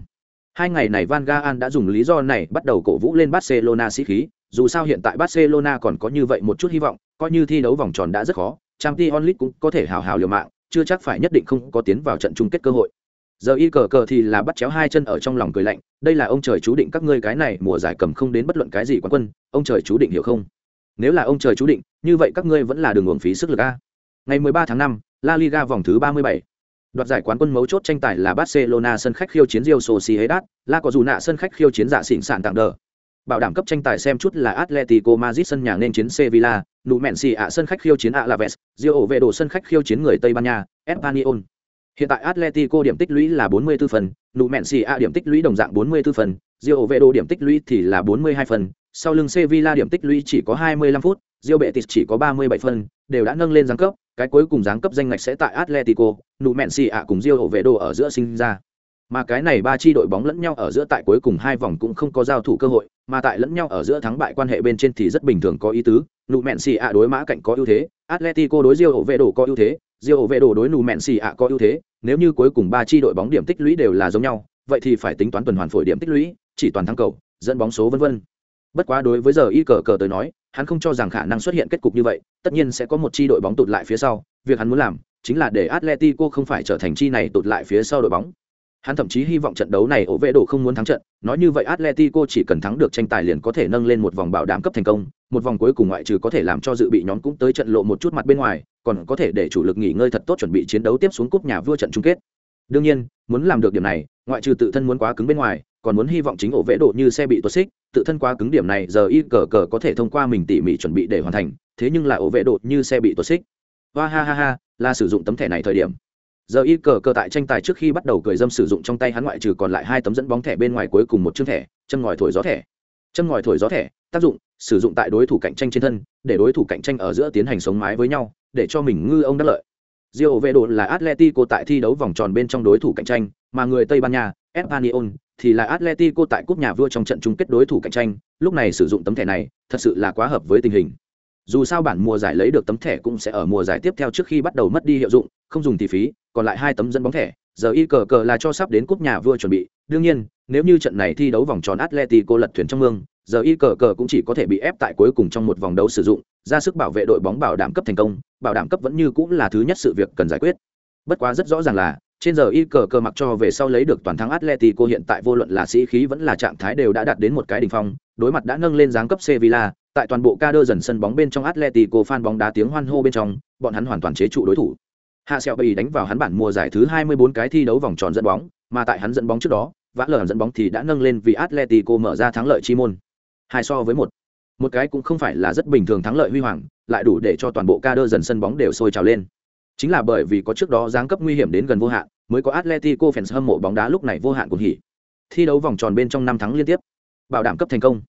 Hai ngày này Van Gaal đã dùng lý do này bắt đầu cổ vũ lên Barcelona sĩ khí, dù sao hiện tại Barcelona còn có như vậy một chút hy vọng, coi như thi đấu vòng tròn đã rất khó, Champions League cũng có thể hào hào liều mạng, chưa chắc phải nhất định không có tiến vào trận chung kết cơ hội. Giờ y cờ cờ thì là bắt chéo hai chân ở trong lòng cười lạnh, đây là ông trời chú định các ngươi cái này mùa giải cầm không đến bất luận cái gì quán quân, ông trời chú định hiểu không? Nếu là ông trời chú định, như vậy các ngươi vẫn là đường uổng phí sức lực a. Ngày 13 tháng 5, La Liga vòng thứ 37. Đoạt giải quán quân mấu chốt tranh tài là Barcelona sân khách khiêu chiến Real Sociedad, La có dù nạ sân khách khiêu chiến giả xỉn sạn tặng đờ. Bảo đảm cấp tranh tài xem chút là Atletico Madrid sân nhà nên chiến Sevilla, Numensi ạ sân khách khiêu chiến Alaves, Real Oviedo sân khách khiêu chiến người Tây Ban Nha, Espanyol. Hiện tại Atletico điểm tích lũy là 44 phần, Numensi ạ điểm tích lũy đồng dạng 44 phần, Real Oviedo điểm tích lũy thì là 42 phần, sau lưng Sevilla điểm tích lũy chỉ có 25 phút, Real Betis chỉ có 37 phần, đều đã nâng lên giáng cấp, cái cuối cùng giáng cấp danh ngạch sẽ tại Atletico, Numensi ạ cùng Real Oviedo ở giữa sinh ra. Mà cái này ba chi đội bóng lẫn nhau ở giữa tại cuối cùng hai vòng cũng không có giao thủ cơ hội, mà tại lẫn nhau ở giữa thắng bại quan hệ bên trên thì rất bình thường có ý tứ, Numensi ạ đối mã cạnh có ưu thế, Atletico đối Real Oviedo có ưu thế, Real Oviedo đối Numensi ạ có ưu thế, nếu như cuối cùng ba chi đội bóng điểm tích lũy đều là giống nhau, vậy thì phải tính toán tuần hoàn phổi điểm tích lũy, chỉ toàn thắng cầu, dẫn bóng số vân vân. Bất quá đối với giờ y cờ cờ tới nói, hắn không cho rằng khả năng xuất hiện kết cục như vậy, tất nhiên sẽ có một chi đội bóng tụt lại phía sau, việc hắn muốn làm chính là để Atletico không phải trở thành chi này tụt lại phía sau đội bóng. Hắn thậm chí hy vọng trận đấu này ổ vệ đồ không muốn thắng trận, nói như vậy Atletico chỉ cần thắng được tranh tài liền có thể nâng lên một vòng bảo đảm cấp thành công, một vòng cuối cùng ngoại trừ có thể làm cho dự bị nhóm cũng tới trận lộ một chút mặt bên ngoài, còn có thể để chủ lực nghỉ ngơi thật tốt chuẩn bị chiến đấu tiếp xuống cúp nhà vua trận chung kết. Đương nhiên, muốn làm được điểm này, ngoại trừ tự thân muốn quá cứng bên ngoài, còn muốn hy vọng chính ổ vẽ độ như xe bị tuột xích, tự thân quá cứng điểm này giờ y cờ cờ có thể thông qua mình tỉ mỉ chuẩn bị để hoàn thành, thế nhưng là ổ vẽ độ như xe bị tuột xích. Hoa ha ha ha, là sử dụng tấm thẻ này thời điểm. Giờ y cờ cờ tại tranh tài trước khi bắt đầu cười dâm sử dụng trong tay hắn ngoại trừ còn lại hai tấm dẫn bóng thẻ bên ngoài cuối cùng một chương thẻ châm ngòi thổi gió thẻ. Châm ngòi thổi gió thẻ tác dụng sử dụng tại đối thủ cạnh tranh trên thân để đối thủ cạnh tranh ở giữa tiến hành sống mái với nhau để cho mình ngư ông đắc lợi. Rio Vedo là Atletico tại thi đấu vòng tròn bên trong đối thủ cạnh tranh, mà người Tây Ban Nha, Espanyol, thì là Atletico tại cúp nhà vua trong trận chung kết đối thủ cạnh tranh, lúc này sử dụng tấm thẻ này, thật sự là quá hợp với tình hình. Dù sao bản mùa giải lấy được tấm thẻ cũng sẽ ở mùa giải tiếp theo trước khi bắt đầu mất đi hiệu dụng không dùng thì phí còn lại hai tấm dẫn bóng thẻ giờ y cờ cờ là cho sắp đến cúp nhà vua chuẩn bị. Đương nhiên nếu như trận này thi đấu vòng tròn atletico lật thuyền trong mương giờ y cờ cờ cũng chỉ có thể bị ép tại cuối cùng trong một vòng đấu sử dụng ra sức bảo vệ đội bóng bảo đảm cấp thành công bảo đảm cấp vẫn như cũng là thứ nhất sự việc cần giải quyết. Bất quá rất rõ ràng là trên giờ y cờ cờ mặc cho về sau lấy được toàn thắng atletico hiện tại vô luận là sĩ khí vẫn là trạng thái đều đã đạt đến một cái đỉnh phong đối mặt đã nâng lên dáng cấp sevilla tại toàn bộ ca đơ dần sân bóng bên trong Atletico fan bóng đá tiếng hoan hô bên trong, bọn hắn hoàn toàn chế trụ đối thủ. Hạ Sẹo Bầy đánh vào hắn bản mùa giải thứ 24 cái thi đấu vòng tròn dẫn bóng, mà tại hắn dẫn bóng trước đó, vã lờ dẫn bóng thì đã nâng lên vì Atletico mở ra thắng lợi chi môn. Hai so với một. Một cái cũng không phải là rất bình thường thắng lợi huy hoàng, lại đủ để cho toàn bộ ca đơ dần sân bóng đều sôi trào lên. Chính là bởi vì có trước đó giáng cấp nguy hiểm đến gần vô hạn, mới có Atletico fans hâm mộ bóng đá lúc này vô hạn cuồng hỉ. Thi đấu vòng tròn bên trong năm thắng liên tiếp, bảo đảm cấp thành công.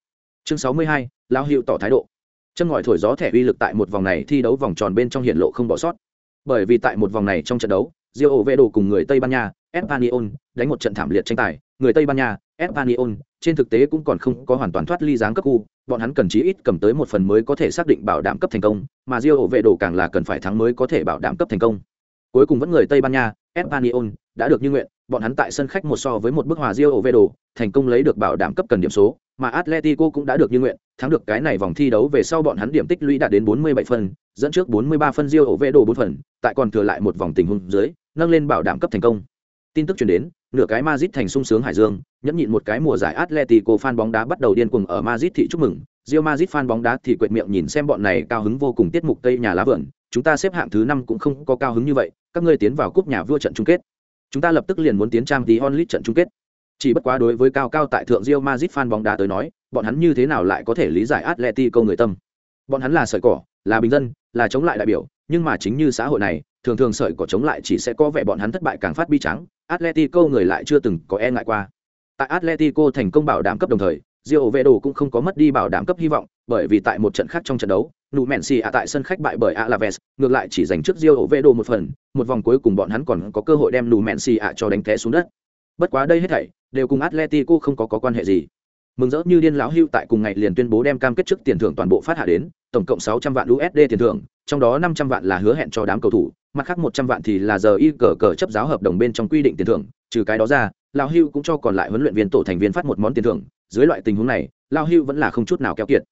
Chương 62, Lão hiệu tỏ thái độ chân ngòi thổi gió thẻ uy lực tại một vòng này thi đấu vòng tròn bên trong hiện lộ không bỏ sót bởi vì tại một vòng này trong trận đấu rio vệ đồ cùng người tây ban nha espanyol đánh một trận thảm liệt tranh tài người tây ban nha espanyol trên thực tế cũng còn không có hoàn toàn thoát ly dáng cấp khu bọn hắn cần chí ít cầm tới một phần mới có thể xác định bảo đảm cấp thành công mà rio vệ đồ càng là cần phải thắng mới có thể bảo đảm cấp thành công cuối cùng vẫn người tây ban nha espanyol đã được như nguyện bọn hắn tại sân khách một so với một bức hòa rio vệ đồ thành công lấy được bảo đảm cấp cần điểm số mà Atletico cũng đã được như nguyện, thắng được cái này vòng thi đấu về sau bọn hắn điểm tích lũy đạt đến 47 phần, dẫn trước 43 phân Rio vệ đồ 4 phần, tại còn thừa lại một vòng tình huống dưới, nâng lên bảo đảm cấp thành công. Tin tức truyền đến, nửa cái Madrid thành sung sướng hải dương, nhẫn nhịn một cái mùa giải Atletico fan bóng đá bắt đầu điên cuồng ở Madrid thị chúc mừng, Real Madrid fan bóng đá thì quệt miệng nhìn xem bọn này cao hứng vô cùng tiết mục tây nhà lá vườn, chúng ta xếp hạng thứ 5 cũng không có cao hứng như vậy, các ngươi tiến vào cúp nhà vua trận chung kết. Chúng ta lập tức liền muốn tiến trang tí onlit trận chung kết. Chỉ bất quá đối với cao cao tại thượng Real Madrid fan bóng đá tới nói, bọn hắn như thế nào lại có thể lý giải Atletico người tâm. Bọn hắn là sợi cỏ, là bình dân, là chống lại đại biểu, nhưng mà chính như xã hội này, thường thường sợi cỏ chống lại chỉ sẽ có vẻ bọn hắn thất bại càng phát bi trắng, Atletico người lại chưa từng có e ngại qua. Tại Atletico thành công bảo đảm cấp đồng thời, Rio Đồ cũng không có mất đi bảo đảm cấp hy vọng, bởi vì tại một trận khác trong trận đấu, Numensi tại sân khách bại bởi Alaves, ngược lại chỉ giành trước Rio Đồ một phần, một vòng cuối cùng bọn hắn còn có cơ hội đem Numensi cho đánh té xuống đất. Bất quá đây hết thảy đều cùng Atletico không có, có quan hệ gì. Mừng rỡ như điên lão hưu tại cùng ngày liền tuyên bố đem cam kết trước tiền thưởng toàn bộ phát hạ đến, tổng cộng 600 vạn USD tiền thưởng, trong đó 500 vạn là hứa hẹn cho đám cầu thủ, mặt khác 100 vạn thì là giờ y cờ cờ chấp giáo hợp đồng bên trong quy định tiền thưởng, trừ cái đó ra, lão hưu cũng cho còn lại huấn luyện viên tổ thành viên phát một món tiền thưởng, dưới loại tình huống này, lão hưu vẫn là không chút nào keo kiệt.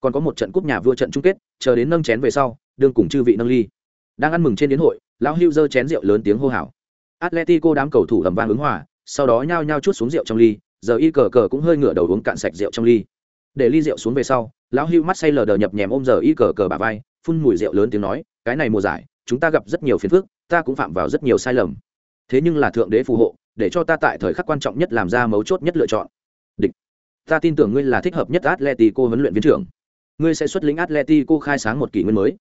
Còn có một trận cúp nhà vua trận chung kết, chờ đến nâng chén về sau, đương cùng chư vị nâng ly. Đang ăn mừng trên đến hội, lão hưu giơ chén rượu lớn tiếng hô hào. Atletico đám cầu thủ ầm vang ứng hòa, sau đó nhao nhao chút xuống rượu trong ly giờ y cờ cờ cũng hơi ngửa đầu uống cạn sạch rượu trong ly. Để ly rượu xuống về sau, lão hưu mắt say lờ đờ nhập nhèm ôm giờ y cờ cờ bà vai, phun mùi rượu lớn tiếng nói, cái này mùa giải, chúng ta gặp rất nhiều phiền phức, ta cũng phạm vào rất nhiều sai lầm. Thế nhưng là thượng đế phù hộ, để cho ta tại thời khắc quan trọng nhất làm ra mấu chốt nhất lựa chọn. Địch, ta tin tưởng ngươi là thích hợp nhất atletico huấn luyện viên trưởng. Ngươi sẽ xuất lĩnh atletico khai sáng một kỷ nguyên mới.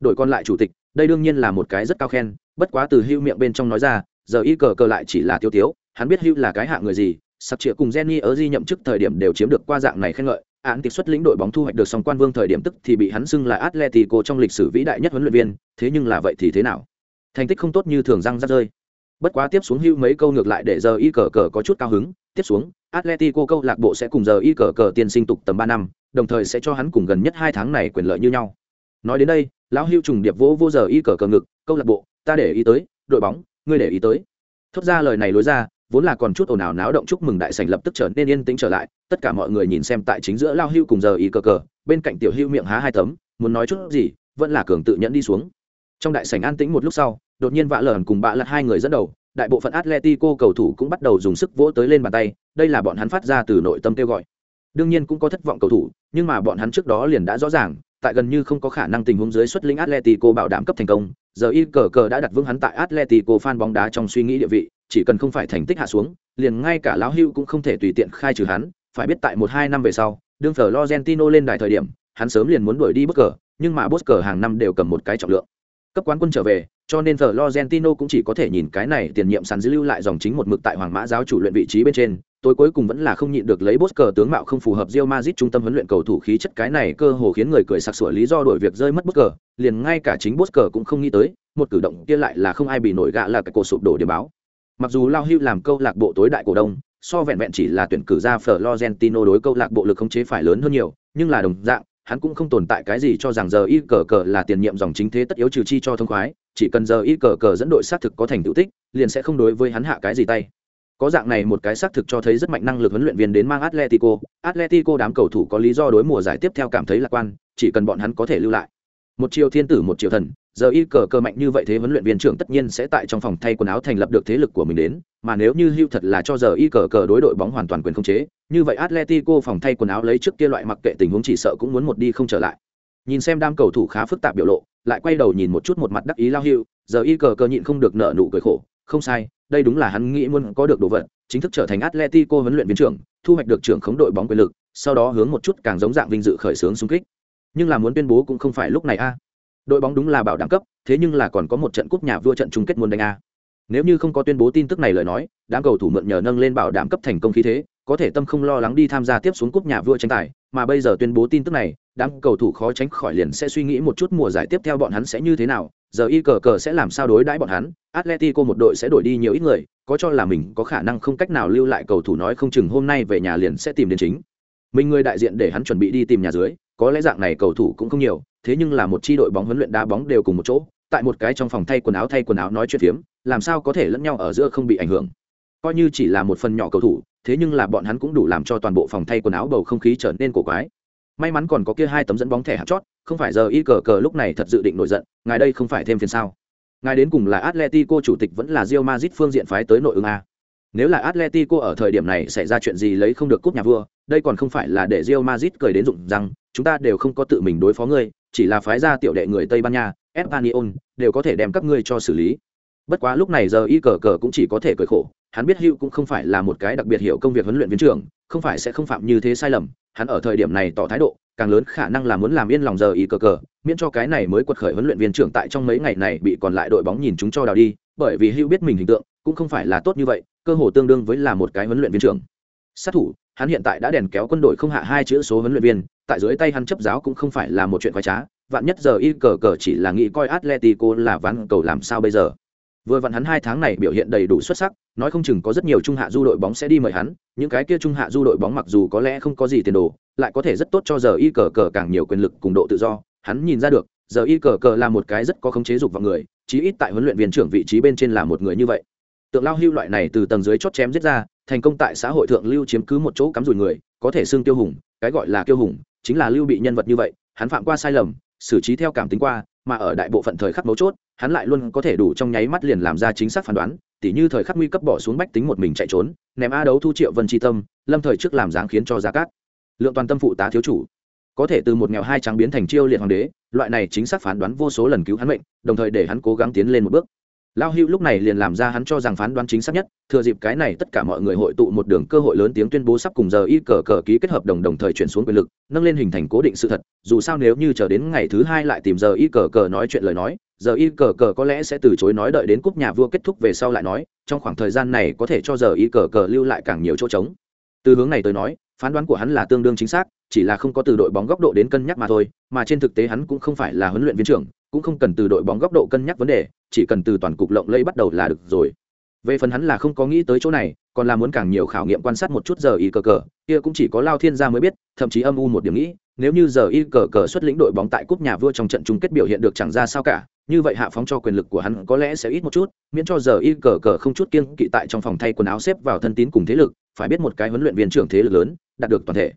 Đổi còn lại chủ tịch, đây đương nhiên là một cái rất cao khen, bất quá từ hưu miệng bên trong nói ra, giờ y cờ cờ lại chỉ là tiêu tiếu, hắn biết hưu là cái hạ người gì sặc chĩa cùng jenny ở di nhậm chức thời điểm đều chiếm được qua dạng này khen ngợi. Án tịch xuất lĩnh đội bóng thu hoạch được song quan vương thời điểm tức thì bị hắn xưng là atletico trong lịch sử vĩ đại nhất huấn luyện viên, thế nhưng là vậy thì thế nào? Thành tích không tốt như thường răng rắc rơi. Bất quá tiếp xuống hưu mấy câu ngược lại để giờ y cờ cờ có chút cao hứng. Tiếp xuống, atletico câu lạc bộ sẽ cùng giờ y cờ cờ tiên sinh tục tầm ba năm, đồng thời sẽ cho hắn cùng gần nhất hai tháng này quyền lợi như nhau. Nói đến đây, lão hưu trùng điệp vỗ vô giờ y cờ cờ ngực, câu lạc bộ, ta để ý tới, đội bóng, ngươi để ý tới. Thốt ra lời này lối ra vốn là còn chút ồn ào náo động chúc mừng đại sảnh lập tức trở nên yên tĩnh trở lại, tất cả mọi người nhìn xem tại chính giữa lao hưu cùng giờ y cờ cờ, bên cạnh tiểu hưu miệng há hai tấm, muốn nói chút gì, vẫn là cường tự nhẫn đi xuống. Trong đại sảnh an tĩnh một lúc sau, đột nhiên vạ lởn cùng bạ lật hai người dẫn đầu, đại bộ phận atletico cầu thủ cũng bắt đầu dùng sức vỗ tới lên bàn tay, đây là bọn hắn phát ra từ nội tâm kêu gọi. Đương nhiên cũng có thất vọng cầu thủ, nhưng mà bọn hắn trước đó liền đã rõ ràng, tại gần như không có khả năng tình huống dưới xuất lĩnh atletico bảo đảm cấp thành công giờ y cờ cờ đã đặt vững hắn tại atletico fan bóng đá trong suy nghĩ địa vị chỉ cần không phải thành tích hạ xuống liền ngay cả lão hưu cũng không thể tùy tiện khai trừ hắn. Phải biết tại một hai năm về sau đương Florentino lên đài thời điểm hắn sớm liền muốn đuổi đi bất cờ nhưng mà bất cờ hàng năm đều cầm một cái trọng lượng. Cấp quán quân trở về cho nên Florentino cũng chỉ có thể nhìn cái này tiền nhiệm sàn dữ lưu lại dòng chính một mực tại Hoàng Mã giáo chủ luyện vị trí bên trên, tôi cuối cùng vẫn là không nhịn được lấy Bosker tướng mạo không phù hợp Real Madrid trung tâm huấn luyện cầu thủ khí chất cái này cơ hồ khiến người cười sặc sủa lý do đổi việc rơi mất Bosker, liền ngay cả chính Bosker cũng không nghĩ tới, một cử động kia lại là không ai bị nổi gạ là cái cổ sụp đổ điểm báo. Mặc dù Lao Hưu làm câu lạc bộ tối đại cổ đông, so vẹn vẹn chỉ là tuyển cử ra Florentino đối câu lạc bộ lực khống chế phải lớn hơn nhiều, nhưng là đồng dạng, hắn cũng không tồn tại cái gì cho rằng giờ y cờ cờ là tiền nhiệm dòng chính thế tất yếu trừ chi cho thông khoái chỉ cần giờ y cờ cờ dẫn đội xác thực có thành tựu tích liền sẽ không đối với hắn hạ cái gì tay có dạng này một cái xác thực cho thấy rất mạnh năng lực huấn luyện viên đến mang atletico. Atletico đám cầu thủ có lý do đối mùa giải tiếp theo cảm thấy lạc quan, chỉ cần bọn hắn có thể lưu lại. Một chiều thiên tử, một chiều thần, giờ y cờ cờ mạnh như vậy thế huấn luyện viên trưởng tất nhiên sẽ tại trong phòng thay quần áo thành lập được thế lực của mình đến, mà nếu như hưu thật là cho giờ y cờ cờ đối đội bóng hoàn toàn quyền không chế, như vậy atletico phòng thay quần áo lấy trước kia loại mặc kệ tình huống chỉ sợ cũng muốn một đi không trở lại. Nhìn xem đam cầu thủ khá phức tạp biểu lộ, lại quay đầu nhìn một chút một mặt đắc ý lao hưu, giờ y cờ cờ nhịn không được nợ nụ cười khổ, không sai đây đúng là hắn nghĩ muốn có được đồ vật, chính thức trở thành atletico huấn luyện viên trưởng, thu hoạch được trưởng khống đội bóng quyền lực, sau đó hướng một chút càng giống dạng vinh dự khởi xướng xung kích. Nhưng là muốn tuyên bố cũng không phải lúc này a. Đội bóng đúng là bảo đảm cấp, thế nhưng là còn có một trận cúp nhà vua trận chung kết muốn đánh a. Nếu như không có tuyên bố tin tức này lời nói, đám cầu thủ mượn nhờ nâng lên bảo đảm cấp thành công khí thế, có thể tâm không lo lắng đi tham gia tiếp xuống cúp nhà vua tranh tài, mà bây giờ tuyên bố tin tức này đám cầu thủ khó tránh khỏi liền sẽ suy nghĩ một chút mùa giải tiếp theo bọn hắn sẽ như thế nào, giờ y cờ cờ sẽ làm sao đối đãi bọn hắn, atletico một đội sẽ đổi đi nhiều ít người, có cho là mình có khả năng không cách nào lưu lại cầu thủ nói không chừng hôm nay về nhà liền sẽ tìm đến chính. Mình người đại diện để hắn chuẩn bị đi tìm nhà dưới, có lẽ dạng này cầu thủ cũng không nhiều, thế nhưng là một chi đội bóng huấn luyện đá bóng đều cùng một chỗ, tại một cái trong phòng thay quần áo thay quần áo nói chuyện phiếm, làm sao có thể lẫn nhau ở giữa không bị ảnh hưởng. Coi như chỉ là một phần nhỏ cầu thủ, thế nhưng là bọn hắn cũng đủ làm cho toàn bộ phòng thay quần áo bầu không khí trở nên cổ quái may mắn còn có kia hai tấm dẫn bóng thẻ hạt chót, không phải giờ y cờ cờ lúc này thật dự định nổi giận, ngài đây không phải thêm phiền sao? Ngài đến cùng là atletico chủ tịch vẫn là rio mazit phương diện phái tới nội ứng a. Nếu là atletico ở thời điểm này xảy ra chuyện gì lấy không được cúp nhà vua, đây còn không phải là để rio mazit cười đến rụng rằng chúng ta đều không có tự mình đối phó ngươi, chỉ là phái ra tiểu đệ người tây ban nha, espanyol, đều có thể đem các ngươi cho xử lý. Bất quá lúc này giờ y cờ cờ cũng chỉ có thể cười khổ, hắn biết hữu cũng không phải là một cái đặc biệt hiểu công việc huấn luyện viên trưởng, không phải sẽ không phạm như thế sai lầm hắn ở thời điểm này tỏ thái độ, càng lớn khả năng là muốn làm yên lòng giờ y cờ cờ, miễn cho cái này mới quật khởi huấn luyện viên trưởng tại trong mấy ngày này bị còn lại đội bóng nhìn chúng cho đào đi, bởi vì hữu biết mình hình tượng, cũng không phải là tốt như vậy, cơ hồ tương đương với là một cái huấn luyện viên trưởng. Sát thủ, hắn hiện tại đã đèn kéo quân đội không hạ hai chữ số huấn luyện viên, tại dưới tay hắn chấp giáo cũng không phải là một chuyện khoái trá, vạn nhất giờ y cờ cờ chỉ là nghĩ coi atletico là ván cầu làm sao bây giờ vừa vặn hắn hai tháng này biểu hiện đầy đủ xuất sắc, nói không chừng có rất nhiều trung hạ du đội bóng sẽ đi mời hắn, những cái kia trung hạ du đội bóng mặc dù có lẽ không có gì tiền đồ, lại có thể rất tốt cho giờ y cờ cờ càng nhiều quyền lực cùng độ tự do, hắn nhìn ra được, giờ y cờ cờ là một cái rất có khống chế dục vào người, chí ít tại huấn luyện viên trưởng vị trí bên trên là một người như vậy. Tượng lao hưu loại này từ tầng dưới chót chém giết ra, thành công tại xã hội thượng lưu chiếm cứ một chỗ cắm rủi người, có thể xưng tiêu hùng, cái gọi là tiêu hùng, chính là lưu bị nhân vật như vậy, hắn phạm qua sai lầm, xử trí theo cảm tính qua, mà ở đại bộ phận thời khắc mấu chốt hắn lại luôn có thể đủ trong nháy mắt liền làm ra chính xác phán đoán, tỉ như thời khắc nguy cấp bỏ xuống bách tính một mình chạy trốn, ném a đấu thu triệu vân tri tâm, lâm thời trước làm dáng khiến cho gia cát. Lượng toàn tâm phụ tá thiếu chủ. Có thể từ một nghèo hai trắng biến thành chiêu liệt hoàng đế, loại này chính xác phán đoán vô số lần cứu hắn mệnh, đồng thời để hắn cố gắng tiến lên một bước. Lao hữu lúc này liền làm ra hắn cho rằng phán đoán chính xác nhất, thừa dịp cái này tất cả mọi người hội tụ một đường cơ hội lớn tiếng tuyên bố sắp cùng giờ y cờ cờ ký kết hợp đồng đồng thời chuyển xuống quyền lực, nâng lên hình thành cố định sự thật, dù sao nếu như chờ đến ngày thứ hai lại tìm giờ y cờ cờ nói chuyện lời nói giờ y cờ cờ có lẽ sẽ từ chối nói đợi đến cúp nhà vua kết thúc về sau lại nói, trong khoảng thời gian này có thể cho giờ y cờ cờ lưu lại càng nhiều chỗ trống. Từ hướng này tới nói, phán đoán của hắn là tương đương chính xác, chỉ là không có từ đội bóng góc độ đến cân nhắc mà thôi, mà trên thực tế hắn cũng không phải là huấn luyện viên trưởng, cũng không cần từ đội bóng góc độ cân nhắc vấn đề, chỉ cần từ toàn cục lộng lẫy bắt đầu là được rồi. Về phần hắn là không có nghĩ tới chỗ này, còn là muốn càng nhiều khảo nghiệm quan sát một chút giờ y cờ cờ, kia cũng chỉ có lao thiên gia mới biết, thậm chí âm u một điểm nghĩ, nếu như giờ y cờ cờ xuất lĩnh đội bóng tại cúp nhà vua trong trận chung kết biểu hiện được chẳng ra sao cả như vậy hạ phóng cho quyền lực của hắn có lẽ sẽ ít một chút, miễn cho giờ y cờ cờ không chút kiêng kỵ tại trong phòng thay quần áo xếp vào thân tín cùng thế lực, phải biết một cái huấn luyện viên trưởng thế lực lớn, đạt được toàn thể.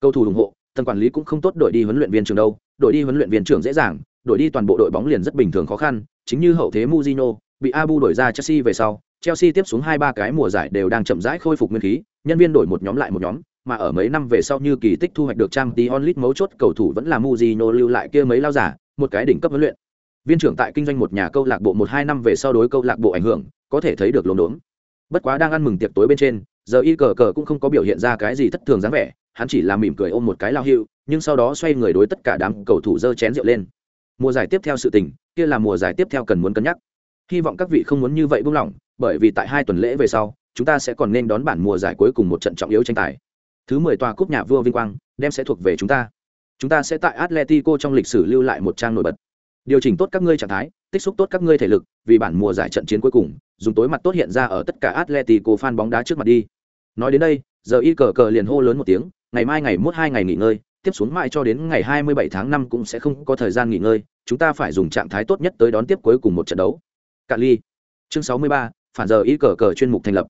Cầu thủ ủng hộ tần quản lý cũng không tốt đổi đi huấn luyện viên trưởng đâu, đổi đi huấn luyện viên trưởng dễ dàng, đổi đi toàn bộ đội bóng liền rất bình thường khó khăn, chính như hậu thế Mujino bị Abu đổi ra Chelsea về sau, Chelsea tiếp xuống hai ba cái mùa giải đều đang chậm rãi khôi phục nguyên khí, nhân viên đổi một nhóm lại một nhóm, mà ở mấy năm về sau như kỳ tích thu hoạch được trang tí onlit mấu chốt, cầu thủ vẫn là Mujino lưu lại kia mấy lao giả, một cái đỉnh cấp huấn luyện viên trưởng tại kinh doanh một nhà câu lạc bộ một hai năm về sau đối câu lạc bộ ảnh hưởng có thể thấy được lốm đốm. Bất quá đang ăn mừng tiệc tối bên trên giờ y cờ cờ cũng không có biểu hiện ra cái gì thất thường dáng vẻ hắn chỉ là mỉm cười ôm một cái lao hiệu, nhưng sau đó xoay người đối tất cả đám cầu thủ dơ chén rượu lên. Mùa giải tiếp theo sự tình kia là mùa giải tiếp theo cần muốn cân nhắc. Hy vọng các vị không muốn như vậy buông lỏng bởi vì tại hai tuần lễ về sau chúng ta sẽ còn nên đón bản mùa giải cuối cùng một trận trọng yếu tranh tài. Thứ mười tòa cúp nhà vua vinh quang đem sẽ thuộc về chúng ta. Chúng ta sẽ tại atletico trong lịch sử lưu lại một trang nổi bật điều chỉnh tốt các ngươi trạng thái tích xúc tốt các ngươi thể lực vì bản mùa giải trận chiến cuối cùng dùng tối mặt tốt hiện ra ở tất cả atletico fan bóng đá trước mặt đi nói đến đây giờ y cờ cờ liền hô lớn một tiếng ngày mai ngày mốt hai ngày nghỉ ngơi tiếp xuống mãi cho đến ngày 27 tháng 5 cũng sẽ không có thời gian nghỉ ngơi, chúng ta phải dùng trạng thái tốt nhất tới đón tiếp cuối cùng một trận đấu. Cạn ly. Chương 63, phản giờ Y cờ cờ chuyên mục thành lập.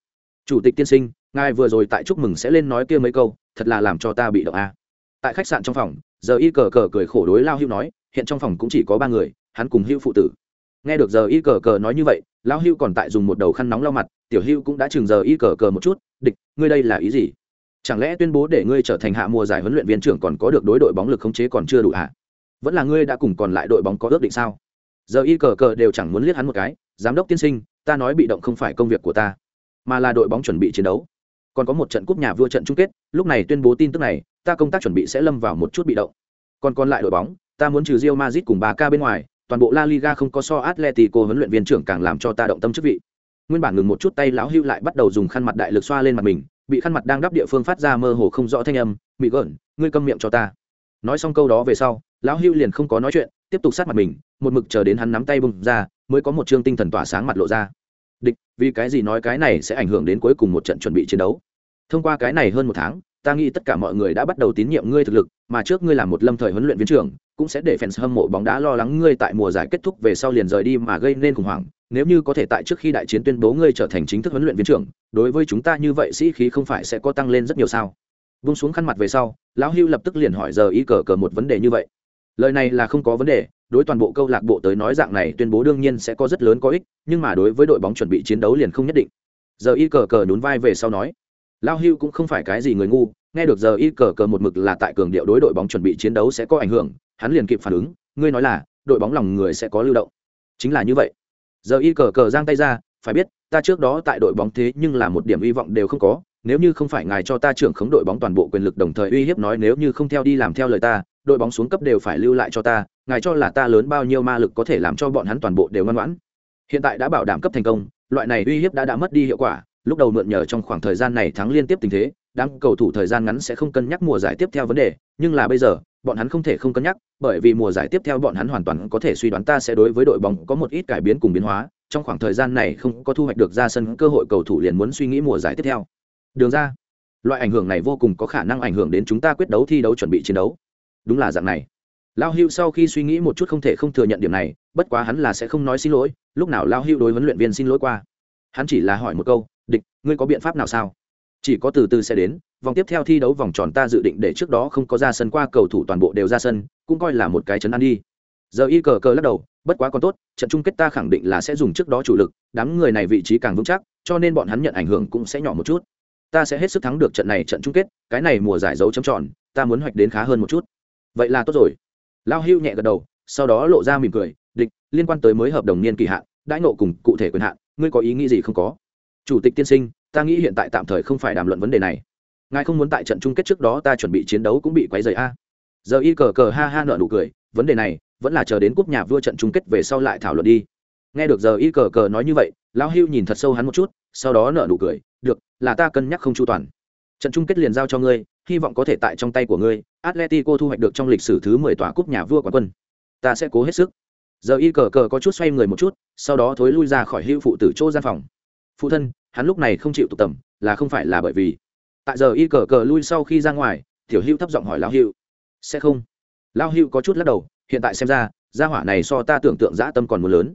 Chủ tịch tiên sinh, ngài vừa rồi tại chúc mừng sẽ lên nói kia mấy câu, thật là làm cho ta bị động a. Tại khách sạn trong phòng, giờ y cờ cờ cười khổ đối Lao Hưu nói, hiện trong phòng cũng chỉ có ba người, hắn cùng Hưu phụ tử. Nghe được giờ y cờ cờ nói như vậy, Lao Hưu còn tại dùng một đầu khăn nóng lau mặt, tiểu Hưu cũng đã chừng giờ y cờ cờ một chút, địch, ngươi đây là ý gì? chẳng lẽ tuyên bố để ngươi trở thành hạ mùa giải huấn luyện viên trưởng còn có được đối đội bóng lực khống chế còn chưa đủ hạ vẫn là ngươi đã cùng còn lại đội bóng có ước định sao giờ y cờ cờ đều chẳng muốn liếc hắn một cái giám đốc tiên sinh ta nói bị động không phải công việc của ta mà là đội bóng chuẩn bị chiến đấu còn có một trận cúp nhà vua trận chung kết lúc này tuyên bố tin tức này ta công tác chuẩn bị sẽ lâm vào một chút bị động. Còn còn lại đội bóng, ta muốn trừ Real Madrid cùng bà ca bên ngoài, toàn bộ La Liga không có so Atletico huấn luyện viên trưởng càng làm cho ta động tâm chức vị. Nguyên bản ngừng một chút tay lão hưu lại bắt đầu dùng khăn mặt đại lực xoa lên mặt mình, bị khăn mặt đang đắp địa phương phát ra mơ hồ không rõ thanh âm, "Mị gợn, ngươi câm miệng cho ta. Nói xong câu đó về sau, lão hưu liền không có nói chuyện, tiếp tục sát mặt mình, một mực chờ đến hắn nắm tay bung ra, mới có một trương tinh thần tỏa sáng mặt lộ ra. Địch, vì cái gì nói cái này sẽ ảnh hưởng đến cuối cùng một trận chuẩn bị chiến đấu? Thông qua cái này hơn một tháng ta nghĩ tất cả mọi người đã bắt đầu tín nhiệm ngươi thực lực, mà trước ngươi làm một lâm thời huấn luyện viên trưởng, cũng sẽ để fans hâm mộ bóng đá lo lắng ngươi tại mùa giải kết thúc về sau liền rời đi mà gây nên khủng hoảng. Nếu như có thể tại trước khi đại chiến tuyên bố ngươi trở thành chính thức huấn luyện viên trưởng, đối với chúng ta như vậy sĩ khí không phải sẽ có tăng lên rất nhiều sao? Vung xuống khăn mặt về sau, lão hưu lập tức liền hỏi giờ ý cờ cờ một vấn đề như vậy. Lời này là không có vấn đề, đối toàn bộ câu lạc bộ tới nói dạng này tuyên bố đương nhiên sẽ có rất lớn có ích, nhưng mà đối với đội bóng chuẩn bị chiến đấu liền không nhất định. Giờ y cờ cờ nhún vai về sau nói lao hưu cũng không phải cái gì người ngu nghe được giờ y cờ cờ một mực là tại cường điệu đối đội bóng chuẩn bị chiến đấu sẽ có ảnh hưởng, hắn liền kịp phản ứng, ngươi nói là, đội bóng lòng người sẽ có lưu động. Chính là như vậy. Giờ y cờ cờ giang tay ra, phải biết, ta trước đó tại đội bóng thế nhưng là một điểm hy vọng đều không có, nếu như không phải ngài cho ta trưởng khống đội bóng toàn bộ quyền lực đồng thời uy hiếp nói nếu như không theo đi làm theo lời ta, đội bóng xuống cấp đều phải lưu lại cho ta, ngài cho là ta lớn bao nhiêu ma lực có thể làm cho bọn hắn toàn bộ đều ngoan ngoãn. Hiện tại đã bảo đảm cấp thành công, loại này uy hiếp đã đã mất đi hiệu quả, lúc đầu mượn nhờ trong khoảng thời gian này thắng liên tiếp tình thế đám cầu thủ thời gian ngắn sẽ không cân nhắc mùa giải tiếp theo vấn đề, nhưng là bây giờ, bọn hắn không thể không cân nhắc, bởi vì mùa giải tiếp theo bọn hắn hoàn toàn có thể suy đoán ta sẽ đối với đội bóng có một ít cải biến cùng biến hóa, trong khoảng thời gian này không có thu hoạch được ra sân cơ hội cầu thủ liền muốn suy nghĩ mùa giải tiếp theo. Đường ra, loại ảnh hưởng này vô cùng có khả năng ảnh hưởng đến chúng ta quyết đấu thi đấu chuẩn bị chiến đấu. Đúng là dạng này. Lao hưu sau khi suy nghĩ một chút không thể không thừa nhận điểm này, bất quá hắn là sẽ không nói xin lỗi, lúc nào lao hưu đối huấn luyện viên xin lỗi qua. Hắn chỉ là hỏi một câu, địch, ngươi có biện pháp nào sao? Chỉ có từ từ sẽ đến, vòng tiếp theo thi đấu vòng tròn ta dự định để trước đó không có ra sân qua cầu thủ toàn bộ đều ra sân, cũng coi là một cái chấn ăn đi. Giờ y cờ cờ lắc đầu, bất quá còn tốt, trận chung kết ta khẳng định là sẽ dùng trước đó chủ lực, đám người này vị trí càng vững chắc, cho nên bọn hắn nhận ảnh hưởng cũng sẽ nhỏ một chút. Ta sẽ hết sức thắng được trận này trận chung kết, cái này mùa giải dấu chấm tròn, ta muốn hoạch đến khá hơn một chút. Vậy là tốt rồi. Lao hưu nhẹ gật đầu, sau đó lộ ra mỉm cười, địch, liên quan tới mới hợp đồng niên kỳ hạn, đãi nộ cùng cụ thể quyền hạn, ngươi có ý nghĩ gì không có? Chủ tịch tiên sinh, ta nghĩ hiện tại tạm thời không phải đàm luận vấn đề này. Ngài không muốn tại trận chung kết trước đó ta chuẩn bị chiến đấu cũng bị quấy rầy a. Giờ y cờ cờ ha ha nợ nụ cười, vấn đề này, vẫn là chờ đến cúp nhà vua trận chung kết về sau lại thảo luận đi. Nghe được giờ y cờ cờ nói như vậy, lão hưu nhìn thật sâu hắn một chút, sau đó nợ nụ cười, được, là ta cân nhắc không chu toàn. Trận chung kết liền giao cho ngươi, hy vọng có thể tại trong tay của ngươi, atletico thu hoạch được trong lịch sử thứ mười tòa cúp nhà vua quán quân. Ta sẽ cố hết sức. Giờ y cờ cờ có chút xoay người một chút, sau đó thối lui ra khỏi hưu phụ tử chỗ gian phòng phụ thân hắn lúc này không chịu tụ tầm là không phải là bởi vì. Tại giờ y cờ cờ lui sau khi ra ngoài tiểu hưu thấp giọng hỏi lão hưu sẽ không? Lão hưu có chút lắc đầu hiện tại xem ra gia hỏa này so ta tưởng tượng dã tâm còn muốn lớn.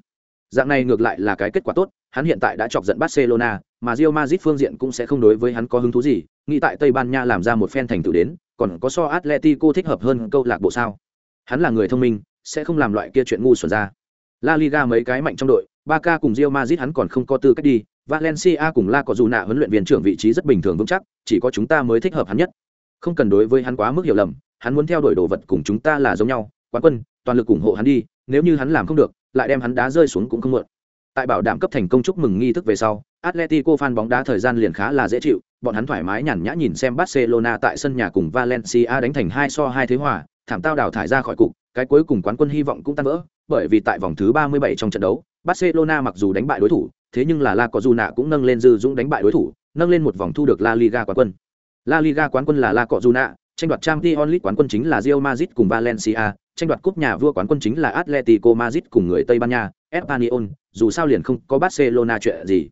Dạng này ngược lại là cái kết quả tốt hắn hiện tại đã chọc giận barcelona mà rio mazit phương diện cũng sẽ không đối với hắn có hứng thú gì nghĩ tại tây ban nha làm ra một phen thành tựu đến còn có so atletico thích hợp hơn câu lạc bộ sao? Hắn là người thông minh sẽ không làm loại kia chuyện ngu xuẩn ra. La liga mấy cái mạnh trong đội Barca cùng Real Madrid hắn còn không có tư cách đi, Valencia cùng La có dù nạ huấn luyện viên trưởng vị trí rất bình thường vững chắc, chỉ có chúng ta mới thích hợp hắn nhất. Không cần đối với hắn quá mức hiểu lầm, hắn muốn theo đuổi đồ vật cùng chúng ta là giống nhau, quán quân, toàn lực ủng hộ hắn đi, nếu như hắn làm không được, lại đem hắn đá rơi xuống cũng không muộn. Tại bảo đảm cấp thành công chúc mừng nghi thức về sau, Atletico fan bóng đá thời gian liền khá là dễ chịu, bọn hắn thoải mái nhàn nhã nhìn xem Barcelona tại sân nhà cùng Valencia đánh thành hai so hai thế hòa, thảm tao đào thải ra khỏi cục, cái cuối cùng quán quân hy vọng cũng tan vỡ, bởi vì tại vòng thứ 37 trong trận đấu, Barcelona mặc dù đánh bại đối thủ, thế nhưng là La Cojuna cũng nâng lên dư dũng đánh bại đối thủ, nâng lên một vòng thu được La Liga quán quân. La Liga quán quân là La Cojuna, tranh đoạt Champions League quán quân chính là Real Madrid cùng Valencia, tranh đoạt cúp nhà vua quán quân chính là Atletico Madrid cùng người Tây Ban Nha, Espanyol, dù sao liền không có Barcelona chuyện gì.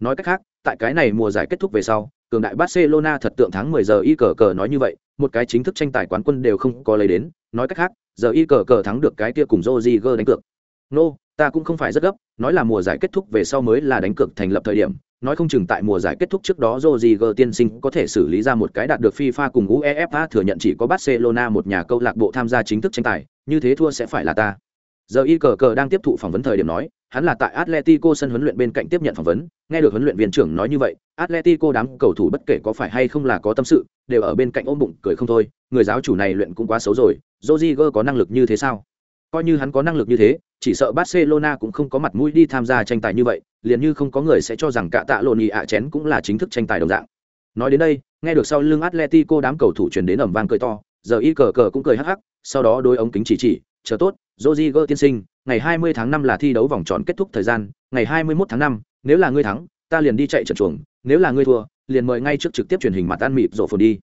Nói cách khác, tại cái này mùa giải kết thúc về sau, cường đại Barcelona thật tượng tháng 10 giờ y cờ cờ nói như vậy, một cái chính thức tranh tài quán quân đều không có lấy đến, nói cách khác, giờ y cờ cờ thắng được cái kia cùng Rodriguez đánh cược. Nô, ta cũng không phải rất gấp, nói là mùa giải kết thúc về sau mới là đánh cược thành lập thời điểm, nói không chừng tại mùa giải kết thúc trước đó Rodriguez tiên sinh có thể xử lý ra một cái đạt được FIFA cùng UEFA thừa nhận chỉ có Barcelona một nhà câu lạc bộ tham gia chính thức tranh tài, như thế thua sẽ phải là ta. Giờ y cờ cờ đang tiếp thụ phỏng vấn thời điểm nói, hắn là tại Atletico sân huấn luyện bên cạnh tiếp nhận phỏng vấn, nghe được huấn luyện viên trưởng nói như vậy, Atletico đám cầu thủ bất kể có phải hay không là có tâm sự, đều ở bên cạnh ôm bụng cười không thôi, người giáo chủ này luyện cũng quá xấu rồi, Rodriguez có năng lực như thế sao? Coi như hắn có năng lực như thế, chỉ sợ Barcelona cũng không có mặt mũi đi tham gia tranh tài như vậy, liền như không có người sẽ cho rằng cả tạ lộn ì ạ chén cũng là chính thức tranh tài đồng dạng. Nói đến đây, nghe được sau lưng Atletico đám cầu thủ truyền đến ẩm vang cười to, giờ y cờ cờ cũng cười hắc hắc, sau đó đôi ống kính chỉ chỉ, chờ tốt, Rodriguez tiên sinh, ngày 20 tháng 5 là thi đấu vòng tròn kết thúc thời gian, ngày 21 tháng 5, nếu là ngươi thắng, ta liền đi chạy trận chuồng, nếu là ngươi thua, liền mời ngay trước trực tiếp truyền hình mặt ăn mịp rộ phồn đi.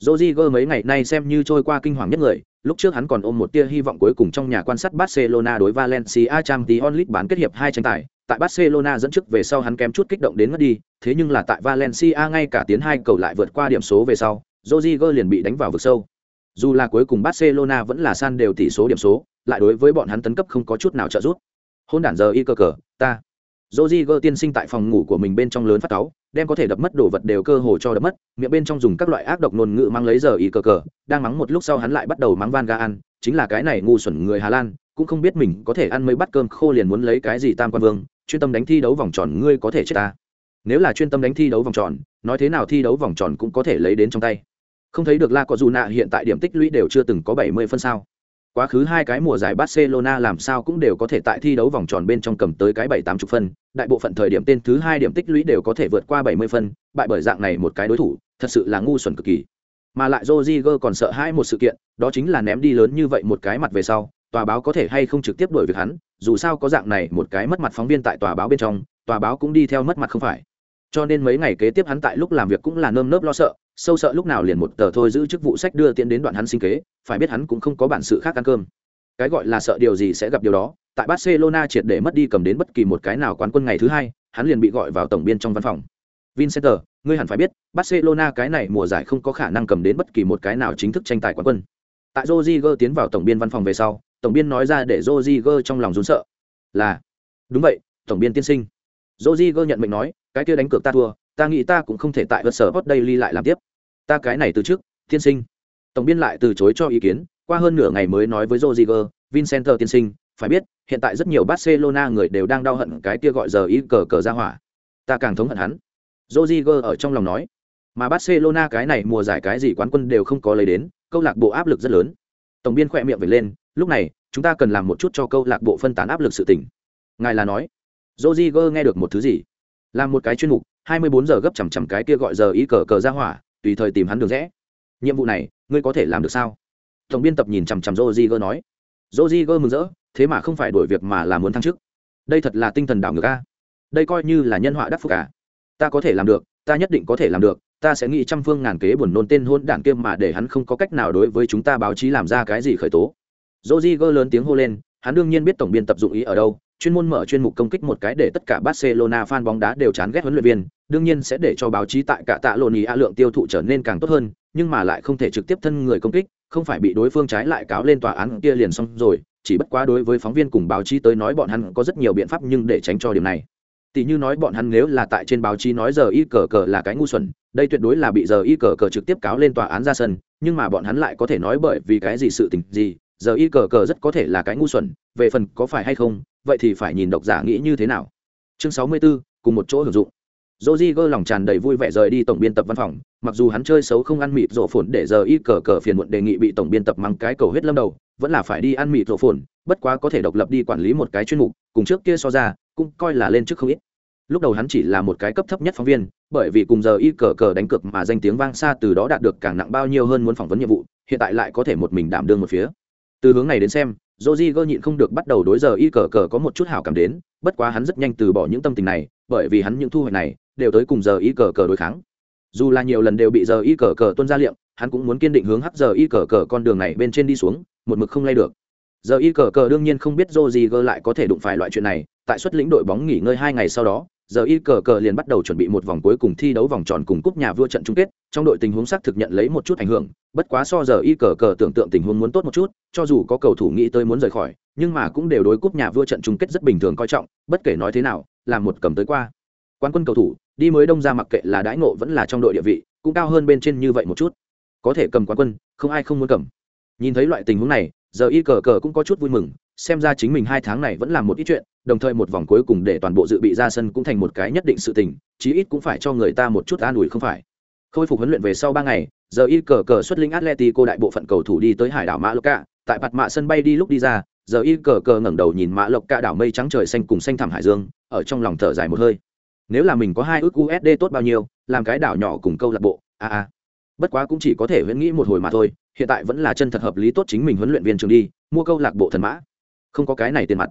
Rodriguez mấy ngày nay xem như trôi qua kinh hoàng nhất người, lúc trước hắn còn ôm một tia hy vọng cuối cùng trong nhà quan sát Barcelona đối Valencia Champions League bán kết hiệp hai tranh tài, tại Barcelona dẫn trước về sau hắn kém chút kích động đến mất đi, thế nhưng là tại Valencia ngay cả tiến hai cầu lại vượt qua điểm số về sau, Rodriguez liền bị đánh vào vực sâu. Dù là cuối cùng Barcelona vẫn là san đều tỷ số điểm số, lại đối với bọn hắn tấn cấp không có chút nào trợ giúp. Hôn đản giờ y cơ cờ, ta. Rodriguez tiên sinh tại phòng ngủ của mình bên trong lớn phát cáu, đem có thể đập mất đồ vật đều cơ hồ cho đập mất, miệng bên trong dùng các loại ác độc ngôn ngữ mang lấy giờ y cờ cờ, đang mắng một lúc sau hắn lại bắt đầu mắng Van Gaal, chính là cái này ngu xuẩn người Hà Lan, cũng không biết mình có thể ăn mấy bát cơm khô liền muốn lấy cái gì tam quan vương, chuyên tâm đánh thi đấu vòng tròn ngươi có thể chết ta. Nếu là chuyên tâm đánh thi đấu vòng tròn, nói thế nào thi đấu vòng tròn cũng có thể lấy đến trong tay. Không thấy được La có Dù Nạ hiện tại điểm tích lũy đều chưa từng có 70 phân sao? Quá khứ hai cái mùa giải Barcelona làm sao cũng đều có thể tại thi đấu vòng tròn bên trong cầm tới cái 7-80 phân, đại bộ phận thời điểm tên thứ hai điểm tích lũy đều có thể vượt qua 70 phân, bại bởi dạng này một cái đối thủ, thật sự là ngu xuẩn cực kỳ. Mà lại Rodriguez còn sợ hai một sự kiện, đó chính là ném đi lớn như vậy một cái mặt về sau, tòa báo có thể hay không trực tiếp đuổi việc hắn, dù sao có dạng này một cái mất mặt phóng viên tại tòa báo bên trong, tòa báo cũng đi theo mất mặt không phải. Cho nên mấy ngày kế tiếp hắn tại lúc làm việc cũng là nơm nớp lo sợ, sâu sợ lúc nào liền một tờ thôi giữ chức vụ sách đưa tiến đến đoạn hắn sinh kế, phải biết hắn cũng không có bản sự khác ăn cơm. Cái gọi là sợ điều gì sẽ gặp điều đó, tại Barcelona triệt để mất đi cầm đến bất kỳ một cái nào quán quân ngày thứ hai, hắn liền bị gọi vào tổng biên trong văn phòng. Vincenter, ngươi hẳn phải biết, Barcelona cái này mùa giải không có khả năng cầm đến bất kỳ một cái nào chính thức tranh tài quán quân. Tại Rodriguez tiến vào tổng biên văn phòng về sau, tổng biên nói ra để Rodriguez trong lòng run sợ. Là, đúng vậy, tổng biên tiên sinh. Rodriguez nhận mệnh nói, cái kia đánh cược ta thua, ta nghĩ ta cũng không thể tại vật sở hot daily lại làm tiếp. Ta cái này từ trước tiên sinh. Tổng biên lại từ chối cho ý kiến qua hơn nửa ngày mới nói với Rodriguez, Vincenter tiên sinh phải biết hiện tại rất nhiều Barcelona người đều đang đau hận cái kia gọi giờ ý cờ cờ ra hỏa. Ta càng thống hận hắn. Rodriguez ở trong lòng nói. Mà Barcelona cái này mùa giải cái gì quán quân đều không có lấy đến câu lạc bộ áp lực rất lớn. Tổng biên khỏe miệng về lên lúc này chúng ta cần làm một chút cho câu lạc bộ phân tán áp lực sự tỉnh ngài là nói. Rodriguez nghe được một thứ gì? Làm một cái chuyên mục 24 giờ gấp chằm chằm cái kia gọi giờ ý cờ cờ ra hỏa tùy thời tìm hắn đường rẽ. Nhiệm vụ này ngươi có thể làm được sao? Tổng biên tập nhìn chằm chằm Rodriguez nói. Rodriguez mừng rỡ thế mà không phải đổi việc mà là muốn thăng chức. Đây thật là tinh thần đảo ngược a. Đây coi như là nhân họa đắc phúc cả ta có thể làm được ta nhất định có thể làm được ta sẽ nghĩ trăm phương ngàn kế buồn nôn tên hôn đản kia mà để hắn không có cách nào đối với chúng ta báo chí làm ra cái gì khởi tố. Rodriguez lớn tiếng hô lên hắn đương nhiên biết tổng biên tập dụng ý ở đâu chuyên môn mở chuyên mục công kích một cái để tất cả Barcelona fan bóng đá đều chán ghét huấn luyện viên, đương nhiên sẽ để cho báo chí tại cả tạ lộn ý a lượng tiêu thụ trở nên càng tốt hơn, nhưng mà lại không thể trực tiếp thân người công kích, không phải bị đối phương trái lại cáo lên tòa án kia liền xong rồi, chỉ bất quá đối với phóng viên cùng báo chí tới nói bọn hắn có rất nhiều biện pháp nhưng để tránh cho điều này. Tỷ như nói bọn hắn nếu là tại trên báo chí nói giờ y cờ cờ là cái ngu xuẩn đây tuyệt đối là bị giờ y cờ cờ trực tiếp cáo lên tòa án ra sân nhưng mà bọn hắn lại có thể nói bởi vì cái gì sự tình gì giờ y cờ cờ rất có thể là cái ngu xuẩn về phần có phải hay không vậy thì phải nhìn độc giả nghĩ như thế nào. Chương sáu mươi 64, cùng một chỗ hưởng dụng. Rodrigo lòng tràn đầy vui vẻ rời đi tổng biên tập văn phòng, mặc dù hắn chơi xấu không ăn mịt rộ phồn để giờ y cờ cờ phiền muộn đề nghị bị tổng biên tập mắng cái cầu huyết lâm đầu, vẫn là phải đi ăn mịt rộ phồn, bất quá có thể độc lập đi quản lý một cái chuyên mục, cùng trước kia so ra, cũng coi là lên trước không ít. Lúc đầu hắn chỉ là một cái cấp thấp nhất phóng viên, bởi vì cùng giờ y cờ cờ đánh cược mà danh tiếng vang xa từ đó đạt được càng nặng bao nhiêu hơn muốn phỏng vấn nhiệm vụ, hiện tại lại có thể một mình đảm đương một phía. Từ hướng này đến xem, Rodrigo nhịn không được bắt đầu đối giờ y cờ cờ có một chút hảo cảm đến, bất quá hắn rất nhanh từ bỏ những tâm tình này, bởi vì hắn những thu hoạch này đều tới cùng giờ y cờ cờ đối kháng. Dù là nhiều lần đều bị giờ y cờ cờ tuân ra liệm, hắn cũng muốn kiên định hướng hắc giờ y cờ cờ con đường này bên trên đi xuống, một mực không lay được. Giờ y cờ cờ đương nhiên không biết dô gì gơ lại có thể đụng phải loại chuyện này, tại suất lĩnh đội bóng nghỉ ngơi hai ngày sau đó, giờ y cờ cờ liền bắt đầu chuẩn bị một vòng cuối cùng thi đấu vòng tròn cùng cúp nhà vua trận chung kết, trong đội tình huống xác thực nhận lấy một chút ảnh hưởng, bất quá so giờ y cờ cờ tưởng tượng tình huống muốn tốt một chút, cho dù có cầu thủ nghĩ tới muốn rời khỏi, nhưng mà cũng đều đối cúp nhà vua trận chung kết rất bình thường coi trọng, bất kể nói thế nào, là một cầm tới qua quán quân cầu thủ, đi mới đông ra mặc kệ là đãi ngộ vẫn là trong đội địa vị, cũng cao hơn bên trên như vậy một chút. Có thể cầm quán quân, không ai không muốn cầm. Nhìn thấy loại tình huống này, giờ y cờ cờ cũng có chút vui mừng, xem ra chính mình hai tháng này vẫn làm một ít chuyện, đồng thời một vòng cuối cùng để toàn bộ dự bị ra sân cũng thành một cái nhất định sự tình, chí ít cũng phải cho người ta một chút an ủi không phải. Khôi phục huấn luyện về sau ba ngày, giờ y cờ cờ xuất linh atletico đại bộ phận cầu thủ đi tới hải đảo mã lộc cạ, tại bạt mạ sân bay đi lúc đi ra, giờ y cờ cờ ngẩng đầu nhìn mã lộc cạ đảo mây trắng trời xanh cùng xanh thẳm hải dương, ở trong lòng thở dài một hơi nếu là mình có hai ước usd tốt bao nhiêu, làm cái đảo nhỏ cùng câu lạc bộ, a a. Bất quá cũng chỉ có thể huyễn nghĩ một hồi mà thôi, hiện tại vẫn là chân thật hợp lý tốt chính mình huấn luyện viên trường đi, mua câu lạc bộ thần mã. Không có cái này tiền mặt.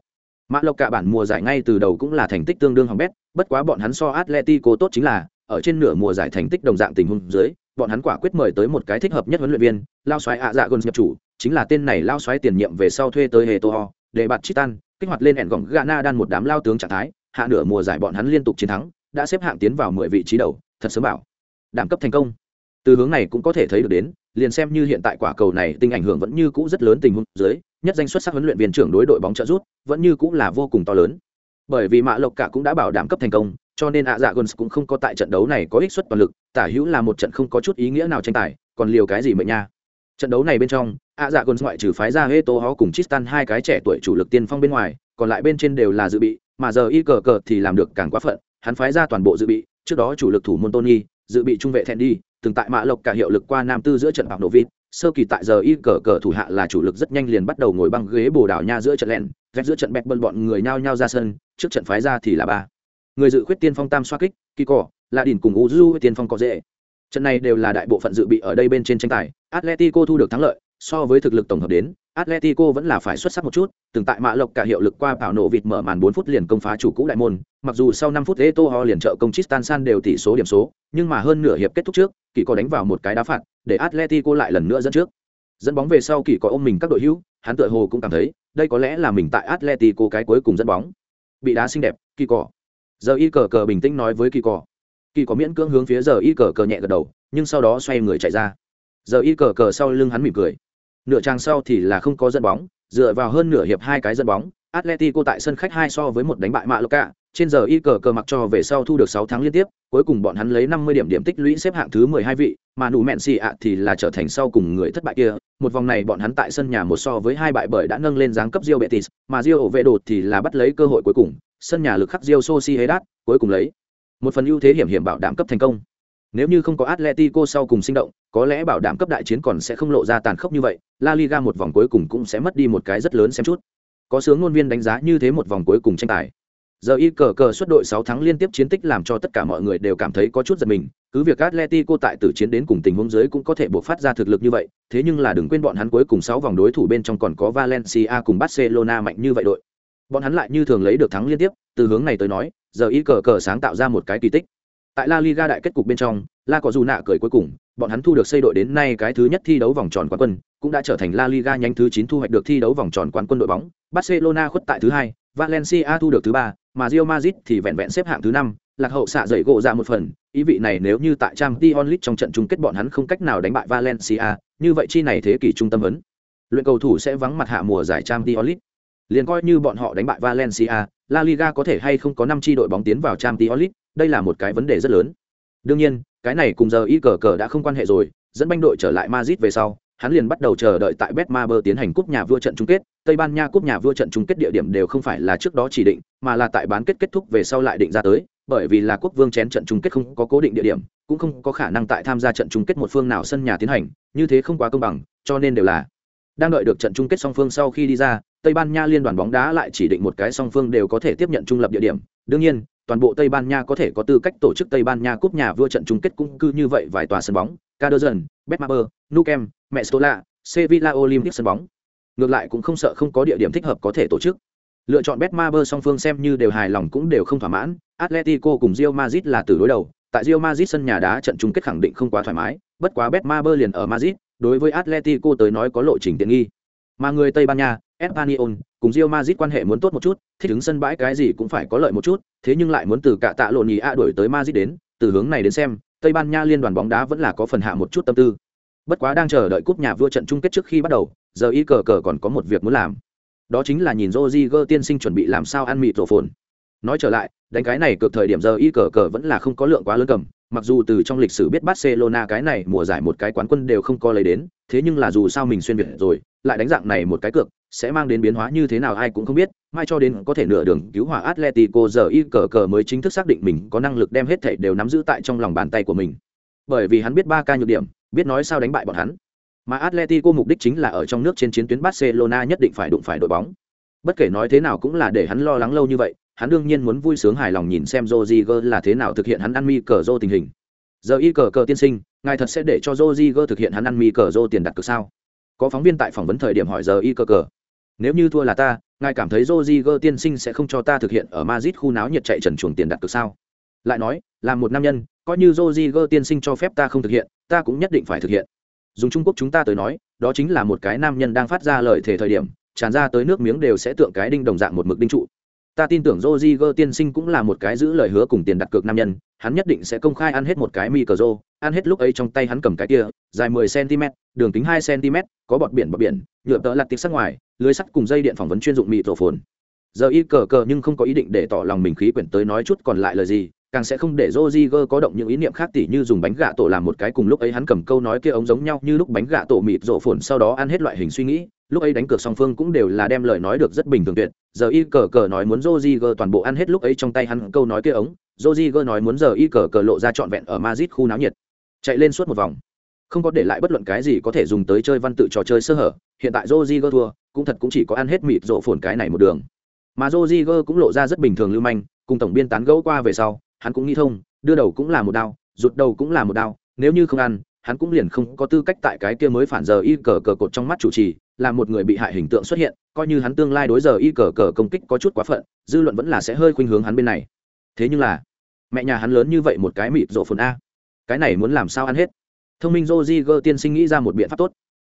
Mã lộc cả bản mùa giải ngay từ đầu cũng là thành tích tương đương hỏng bét, bất quá bọn hắn so atletico tốt chính là, ở trên nửa mùa giải thành tích đồng dạng tình huống dưới, bọn hắn quả quyết mời tới một cái thích hợp nhất huấn luyện viên, lao xoáy ạ dạ gôn nhập chủ, chính là tên này lao xoáy tiền nhiệm về sau thuê tới hề tô ho, để bạt chitan, kích hoạt lên ẻn gọng gana đan một đám lao tướng trạng thái hạ nửa mùa giải bọn hắn liên tục chiến thắng, đã xếp hạng tiến vào mười vị trí đầu, thật sớm bảo. Đảm cấp thành công. Từ hướng này cũng có thể thấy được đến, liền xem như hiện tại quả cầu này tinh ảnh hưởng vẫn như cũ rất lớn tình huống dưới, nhất danh xuất sắc huấn luyện viên trưởng đối đội bóng trợ rút, vẫn như cũ là vô cùng to lớn. Bởi vì Mã Lộc cả cũng đã bảo đảm cấp thành công, cho nên ạ dạ Guns cũng không có tại trận đấu này có ích suất toàn lực, tả hữu là một trận không có chút ý nghĩa nào tranh tài, còn liều cái gì mệnh nha. Trận đấu này bên trong, ạ dạ Guns ngoại trừ phái ra Heto Ho cùng Tristan hai cái trẻ tuổi chủ lực tiên phong bên ngoài, còn lại bên trên đều là dự bị, mà giờ y cờ cờ thì làm được càng quá phận, hắn phái ra toàn bộ dự bị, trước đó chủ lực thủ môn tony, dự bị trung vệ thẹn đi từng tại mã lộc cả hiệu lực qua nam tư giữa trận bạc nổ vịt sơ kỳ tại giờ y cờ cờ thủ hạ là chủ lực rất nhanh liền bắt đầu ngồi băng ghế bồ đảo nha giữa trận lẹn ghét giữa trận bẹt bơn bọn người nhao nhao ra sân, trước trận phái ra thì là ba. Người dự khuyết tiên phong tam xoa kích kỳ cỏ là đỉnh cùng uzu tiên phong có dễ. Trận này đều là đại bộ phận dự bị ở đây bên trên tranh tài, atletico thu được thắng lợi so với thực lực tổng hợp đến Atletico vẫn là phải xuất sắc một chút, từng tại mã lộc cả hiệu lực qua bảo nổ vịt mở màn 4 phút liền công phá chủ cũ đại môn, mặc dù sau 5 phút Eto'o liền trợ công Tristan San đều tỷ số điểm số, nhưng mà hơn nửa hiệp kết thúc trước, kỳ có đánh vào một cái đá phạt, để Atletico lại lần nữa dẫn trước. Dẫn bóng về sau kỳ có ôm mình các đội hữu, hắn tựa hồ cũng cảm thấy, đây có lẽ là mình tại Atletico cái cuối cùng dẫn bóng. Bị đá xinh đẹp, kỳ cỏ. Giờ y cờ cờ bình tĩnh nói với kỳ cỏ. Kỳ có miễn cưỡng hướng phía giờ y cờ cờ nhẹ gật đầu, nhưng sau đó xoay người chạy ra. Giờ y cờ cờ sau lưng hắn mỉm cười Nửa trang sau thì là không có dẫn bóng, dựa vào hơn nửa hiệp hai cái dẫn bóng, Atletico tại sân khách hai so với một đánh bại mạ trên giờ y cờ cờ mặc cho về sau thu được 6 tháng liên tiếp, cuối cùng bọn hắn lấy 50 điểm điểm tích lũy xếp hạng thứ 12 vị, mà nụ mẹn xì ạ thì là trở thành sau cùng người thất bại kia. Một vòng này bọn hắn tại sân nhà một so với hai bại bởi đã nâng lên dáng cấp Real Betis, mà Real vệ đột thì là bắt lấy cơ hội cuối cùng, sân nhà lực khắc Real Sociedad, cuối cùng lấy một phần ưu thế hiểm hiểm bảo đảm cấp thành công. Nếu như không có Atletico sau cùng sinh động, có lẽ bảo đảm cấp đại chiến còn sẽ không lộ ra tàn khốc như vậy, La Liga một vòng cuối cùng cũng sẽ mất đi một cái rất lớn xem chút. Có sướng ngôn viên đánh giá như thế một vòng cuối cùng tranh tài. Giờ y cờ cờ xuất đội 6 tháng liên tiếp chiến tích làm cho tất cả mọi người đều cảm thấy có chút giật mình, cứ việc Atletico tại tử chiến đến cùng tình huống dưới cũng có thể buộc phát ra thực lực như vậy, thế nhưng là đừng quên bọn hắn cuối cùng 6 vòng đối thủ bên trong còn có Valencia cùng Barcelona mạnh như vậy đội. Bọn hắn lại như thường lấy được thắng liên tiếp, từ hướng này tới nói, giờ y cờ cờ sáng tạo ra một cái kỳ tích. Tại La Liga đại kết cục bên trong, La có dù nạ cười cuối cùng, bọn hắn thu được xây đội đến nay cái thứ nhất thi đấu vòng tròn quán quân, cũng đã trở thành La Liga nhánh thứ 9 thu hoạch được thi đấu vòng tròn quán quân đội bóng. Barcelona khuất tại thứ hai, Valencia thu được thứ ba, mà Real Madrid thì vẹn vẹn xếp hạng thứ năm, lạc hậu xạ dậy gỗ ra một phần, ý vị này nếu như tại Champions League trong trận chung kết bọn hắn không cách nào đánh bại Valencia, như vậy chi này thế kỷ trung tâm vấn. Luyện cầu thủ sẽ vắng mặt hạ mùa giải Champions League. Liền coi như bọn họ đánh bại Valencia, La Liga có thể hay không có 5 chi đội bóng tiến vào Champions League, đây là một cái vấn đề rất lớn. Đương nhiên, cái này cùng giờ y cờ cờ đã không quan hệ rồi, dẫn banh đội trở lại Madrid về sau, hắn liền bắt đầu chờ đợi tại Betmaber tiến hành cúp nhà vua trận chung kết, Tây Ban Nha cúp nhà vua trận chung kết địa điểm đều không phải là trước đó chỉ định, mà là tại bán kết kết thúc về sau lại định ra tới, bởi vì là quốc vương chén trận chung kết không có cố định địa điểm, cũng không có khả năng tại tham gia trận chung kết một phương nào sân nhà tiến hành, như thế không quá công bằng, cho nên đều là đang đợi được trận chung kết song phương sau khi đi ra, Tây Ban Nha liên đoàn bóng đá lại chỉ định một cái song phương đều có thể tiếp nhận trung lập địa điểm. Đương nhiên, toàn bộ Tây Ban Nha có thể có tư cách tổ chức Tây Ban Nha cúp nhà vua trận chung kết cũng cứ như vậy vài tòa sân bóng, Caderson, Betmaber, Nukem, Mestola, Sevilla Olympic sân bóng. Ngược lại cũng không sợ không có địa điểm thích hợp có thể tổ chức. Lựa chọn Betmaber song phương xem như đều hài lòng cũng đều không thỏa mãn, Atletico cùng Real Madrid là từ đối đầu, tại Real Madrid sân nhà đá trận chung kết khẳng định không quá thoải mái, bất quá Betmaber liền ở Madrid, đối với Atletico tới nói có lộ trình tiện nghi. Mà người Tây Ban Nha, Espanyol, cùng Real Madrid quan hệ muốn tốt một chút, thích ứng sân bãi cái gì cũng phải có lợi một chút, thế nhưng lại muốn từ cả tạ lộn nhì a đổi tới Madrid đến, từ hướng này đến xem, Tây Ban Nha liên đoàn bóng đá vẫn là có phần hạ một chút tâm tư. Bất quá đang chờ đợi cúp nhà vua trận chung kết trước khi bắt đầu, giờ y cờ cờ còn có một việc muốn làm. Đó chính là nhìn Rodriguez tiên sinh chuẩn bị làm sao ăn mịt rổ phồn. Nói trở lại, đánh cái này cực thời điểm giờ y cờ cờ vẫn là không có lượng quá lớn cầm, mặc dù từ trong lịch sử biết Barcelona cái này mùa giải một cái quán quân đều không có lấy đến, thế nhưng là dù sao mình xuyên việt rồi, lại đánh dạng này một cái cược, sẽ mang đến biến hóa như thế nào ai cũng không biết, mai cho đến có thể nửa đường cứu hỏa Atletico giờ y cờ cờ mới chính thức xác định mình có năng lực đem hết thảy đều nắm giữ tại trong lòng bàn tay của mình. Bởi vì hắn biết ba ca nhược điểm, biết nói sao đánh bại bọn hắn. Mà Atletico mục đích chính là ở trong nước trên chiến tuyến Barcelona nhất định phải đụng phải đội bóng. Bất kể nói thế nào cũng là để hắn lo lắng lâu như vậy, hắn đương nhiên muốn vui sướng hài lòng nhìn xem Rodriguez là thế nào thực hiện hắn ăn mi cờ rô tình hình. Giờ y cờ cờ tiên sinh, ngài thật sẽ để cho Rodriguez thực hiện hắn ăn mi cờ rô tiền đặt cược sao? Có phóng viên tại phỏng vấn thời điểm hỏi giờ y cờ cờ. Nếu như thua là ta, ngài cảm thấy Rodriguez tiên sinh sẽ không cho ta thực hiện ở mazit khu náo nhiệt chạy trần chuồng tiền đặt cược sao? Lại nói, làm một nam nhân, coi như Rodriguez tiên sinh cho phép ta không thực hiện, ta cũng nhất định phải thực hiện. Dùng Trung Quốc chúng ta tới nói, đó chính là một cái nam nhân đang phát ra lời thể thời điểm, tràn ra tới nước miếng đều sẽ tượng cái đinh đồng dạng một mực đinh trụ ta tin tưởng Rodriguez tiên sinh cũng là một cái giữ lời hứa cùng tiền đặt cược nam nhân, hắn nhất định sẽ công khai ăn hết một cái micro, ăn hết lúc ấy trong tay hắn cầm cái kia, dài 10 cm, đường kính 2 cm, có bọt biển bọt biển, nhựa tợ lật tịch sắc ngoài, lưới sắt cùng dây điện phỏng vấn chuyên dụng mịt phồn. Giờ y cờ cờ nhưng không có ý định để tỏ lòng mình khí quyển tới nói chút còn lại lời gì, càng sẽ không để Rodriguez có động những ý niệm khác tỉ như dùng bánh gạ tổ làm một cái cùng lúc ấy hắn cầm câu nói kia ống giống nhau như lúc bánh gạ tổ mịt rộ phồn sau đó ăn hết loại hình suy nghĩ, lúc ấy đánh cược song phương cũng đều là đem lời nói được rất bình thường tuyệt, giờ y cờ cờ nói muốn Rodriguez toàn bộ ăn hết lúc ấy trong tay hắn câu nói kia ống, Rodriguez nói muốn giờ y cờ cờ lộ ra trọn vẹn ở Madrid khu náo nhiệt. Chạy lên suốt một vòng, không có để lại bất luận cái gì có thể dùng tới chơi văn tự trò chơi sơ hở, hiện tại Rodriguez thua, cũng thật cũng chỉ có ăn hết mịt rộ phồn cái này một đường. Mà Rodriguez cũng lộ ra rất bình thường lưu manh, cùng tổng biên tán gẫu qua về sau, hắn cũng nghĩ thông đưa đầu cũng là một đao rụt đầu cũng là một đao nếu như không ăn hắn cũng liền không có tư cách tại cái kia mới phản giờ y cờ cờ cột trong mắt chủ trì là một người bị hại hình tượng xuất hiện coi như hắn tương lai đối giờ y cờ cờ công kích có chút quá phận dư luận vẫn là sẽ hơi khuynh hướng hắn bên này. Thế nhưng là mẹ nhà hắn lớn như vậy một cái mịt rộ phồn a. Cái này muốn làm sao ăn hết? Thông minh joji tiên sinh nghĩ ra một biện pháp tốt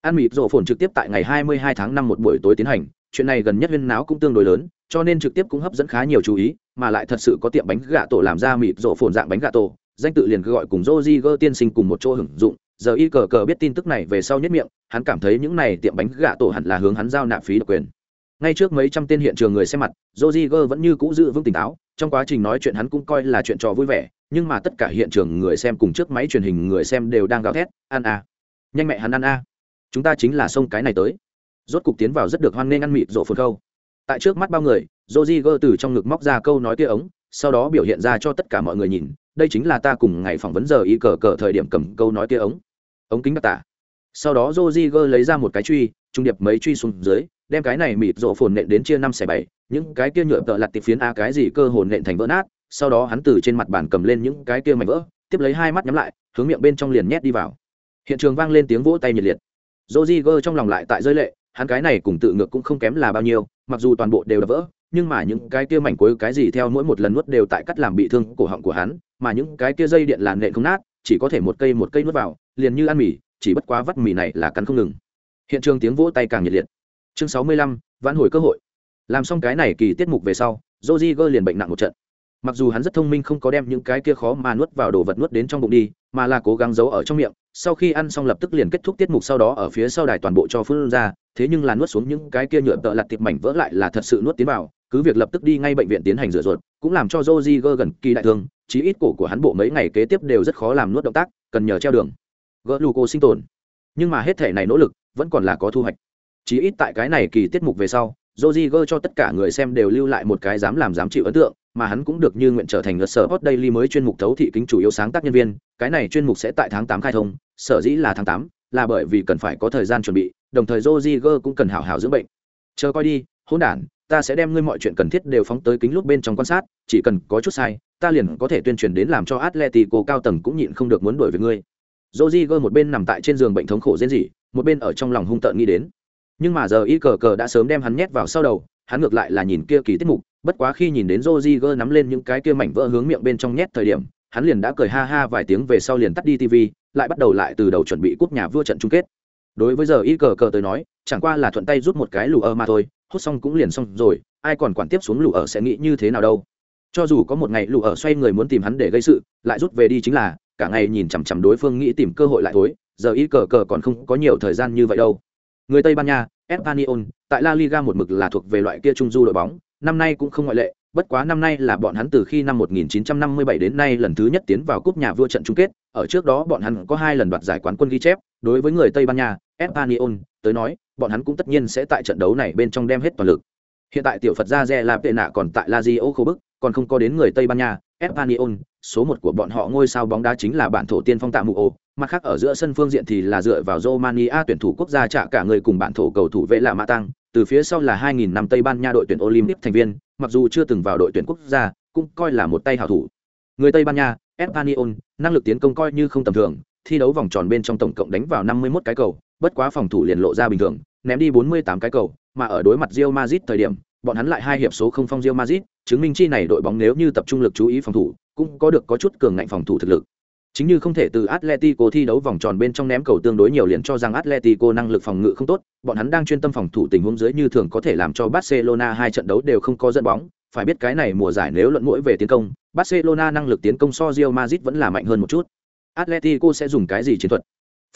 ăn mịt rộ phồn trực tiếp tại ngày 22 tháng 5 một buổi tối tiến hành. Chuyện này gần nhất huyên náo cũng tương đối lớn, cho nên trực tiếp cũng hấp dẫn khá nhiều chú ý, mà lại thật sự có tiệm bánh gà tổ làm ra mịt rộ phồn dạng bánh gà tổ. Danh tự liền cứ gọi cùng Roger tiên sinh cùng một chỗ hưởng dụng. Giờ y cờ cờ biết tin tức này về sau nhất miệng, hắn cảm thấy những này tiệm bánh gà tổ hẳn là hướng hắn giao nạp phí độc quyền. Ngay trước mấy trăm tên hiện trường người xem mặt Roger vẫn như cũ giữ vững tỉnh táo. Trong quá trình nói chuyện hắn cũng coi là chuyện trò vui vẻ, nhưng mà tất cả hiện trường người xem cùng trước máy truyền hình người xem đều đang gào thét, ăn a nhanh mẹ hắn ăn a chúng ta chính là xông cái này tới. Rốt cục tiến vào rất được hoan nghênh ăn mịt rộ phồn câu tại trước mắt bao người Rodrigo từ trong ngực móc ra câu nói kia ống, sau đó biểu hiện ra cho tất cả mọi người nhìn, đây chính là ta cùng ngày phỏng vấn giờ y cờ cờ thời điểm cầm câu nói kia ống. Ống kính đặc tả. Sau đó Rodrigo lấy ra một cái truy, trung điệp mấy truy xuống dưới, đem cái này mịt rộ phồn nện đến chia năm xẻ bảy, những cái kia nhựa tợ lặt tiệp phiến a cái gì cơ hồn nện thành vỡ nát, sau đó hắn từ trên mặt bàn cầm lên những cái kia mảnh vỡ, tiếp lấy hai mắt nhắm lại, hướng miệng bên trong liền nhét đi vào. Hiện trường vang lên tiếng vỗ tay nhiệt liệt. Rodriguez trong lòng lại tại rơi lệ, hắn cái này cùng tự ngược cũng không kém là bao nhiêu, mặc dù toàn bộ đều đã vỡ, nhưng mà những cái kia mảnh cuối cái gì theo mỗi một lần nuốt đều tại cắt làm bị thương cổ họng của hắn, mà những cái kia dây điện làn nện không nát, chỉ có thể một cây một cây nuốt vào, liền như ăn mì, chỉ bất quá vắt mì này là cắn không ngừng. Hiện trường tiếng vỗ tay càng nhiệt liệt. Chương sáu mươi lăm, vãn hồi cơ hội. Làm xong cái này kỳ tiết mục về sau Rodriguez liền bệnh nặng một trận. Mặc dù hắn rất thông minh không có đem những cái kia khó mà nuốt vào đồ vật nuốt đến trong bụng đi mà là cố gắng giấu ở trong miệng, sau khi ăn xong lập tức liền kết thúc tiết mục sau đó ở phía sau đài toàn bộ cho phun ra, thế nhưng là nuốt xuống những cái kia nhựa tợ lặt tiệp mảnh vỡ lại là thật sự nuốt tiến vào, cứ việc lập tức đi ngay bệnh viện tiến hành rửa ruột, cũng làm cho Joji gơ gần kỳ đại thương, chí ít cổ của hắn bộ mấy ngày kế tiếp đều rất khó làm nuốt động tác, cần nhờ treo đường. Gỡ lù cô sinh tồn. Nhưng mà hết thể này nỗ lực, vẫn còn là có thu hoạch. Chí ít tại cái này kỳ tiết mục về sau Rodriguez cho tất cả người xem đều lưu lại một cái dám làm dám chịu ấn tượng, mà hắn cũng được như nguyện trở thành luật sở Hot Daily mới chuyên mục thấu thị kính chủ yếu sáng tác nhân viên, cái này chuyên mục sẽ tại tháng 8 khai thông, sở dĩ là tháng 8, là bởi vì cần phải có thời gian chuẩn bị, đồng thời Rodriguez cũng cần hảo hảo dưỡng bệnh. Chờ coi đi, hỗn đản, ta sẽ đem ngươi mọi chuyện cần thiết đều phóng tới kính lúc bên trong quan sát, chỉ cần có chút sai, ta liền có thể tuyên truyền đến làm cho Atletico cao tầng cũng nhịn không được muốn đuổi với ngươi. Rodriguez một bên nằm tại trên giường bệnh thống khổ rên rỉ, một bên ở trong lòng hung tợn nghĩ đến nhưng mà giờ y cờ cờ đã sớm đem hắn nhét vào sau đầu, hắn ngược lại là nhìn kia kỳ tiết mục, bất quá khi nhìn đến joji gơ nắm lên những cái kia mảnh vỡ hướng miệng bên trong nhét thời điểm, hắn liền đã cười ha ha vài tiếng về sau liền tắt đi tv lại bắt đầu lại từ đầu chuẩn bị cúp nhà vua trận chung kết. Đối với giờ y cờ cờ tới nói, chẳng qua là thuận tay rút một cái lù ơ mà thôi, hút xong cũng liền xong rồi, ai còn quản tiếp xuống lù ở sẽ nghĩ như thế nào đâu. Cho dù có một ngày lù ở xoay người muốn tìm hắn để gây sự, lại rút về đi chính là, cả ngày nhìn chằm chằm đối phương nghĩ tìm cơ hội lại thối, giờ y cờ cờ còn không có nhiều thời gian như vậy đâu người tây ban nha espanyol tại la liga một mực là thuộc về loại kia trung du đội bóng, năm nay cũng không ngoại lệ, bất quá năm nay là bọn hắn từ khi năm 1957 đến nay lần thứ nhất tiến vào cúp nhà vua trận chung kết, ở trước đó bọn hắn có hai lần đoạt giải quán quân ghi chép, đối với người tây ban nha espanyol tới nói, bọn hắn cũng tất nhiên sẽ tại trận đấu này bên trong đem hết toàn lực. Hiện tại tiểu phật gia Ze la tệ nạ còn tại la di khô bức còn không có đến người tây ban nha espanyol số một của bọn họ ngôi sao bóng đá chính là bản thổ tiên phong Tạm mụ ồ, mặt khác ở giữa sân phương diện thì là dựa vào Romania tuyển thủ quốc gia trả cả người cùng bản thổ cầu thủ vệ lạ mã tăng, từ phía sau là 2000 năm Tây Ban Nha đội tuyển Olympic thành viên, mặc dù chưa từng vào đội tuyển quốc gia, cũng coi là một tay hảo thủ. Người Tây Ban Nha, Espanyol, năng lực tiến công coi như không tầm thường, thi đấu vòng tròn bên trong tổng cộng đánh vào 51 cái cầu, bất quá phòng thủ liền lộ ra bình thường, ném đi 48 cái cầu, mà ở đối mặt Real Madrid thời điểm, bọn hắn lại hai hiệp số không phong Real Madrid, chứng minh chi này đội bóng nếu như tập trung lực chú ý phòng thủ, cũng có được có chút cường ngạnh phòng thủ thực lực. Chính như không thể từ Atletico thi đấu vòng tròn bên trong ném cầu tương đối nhiều liền cho rằng Atletico năng lực phòng ngự không tốt, bọn hắn đang chuyên tâm phòng thủ tình huống dưới như thường có thể làm cho Barcelona hai trận đấu đều không có dẫn bóng, phải biết cái này mùa giải nếu luận mũi về tiến công, Barcelona năng lực tiến công so Real Madrid vẫn là mạnh hơn một chút. Atletico sẽ dùng cái gì chiến thuật?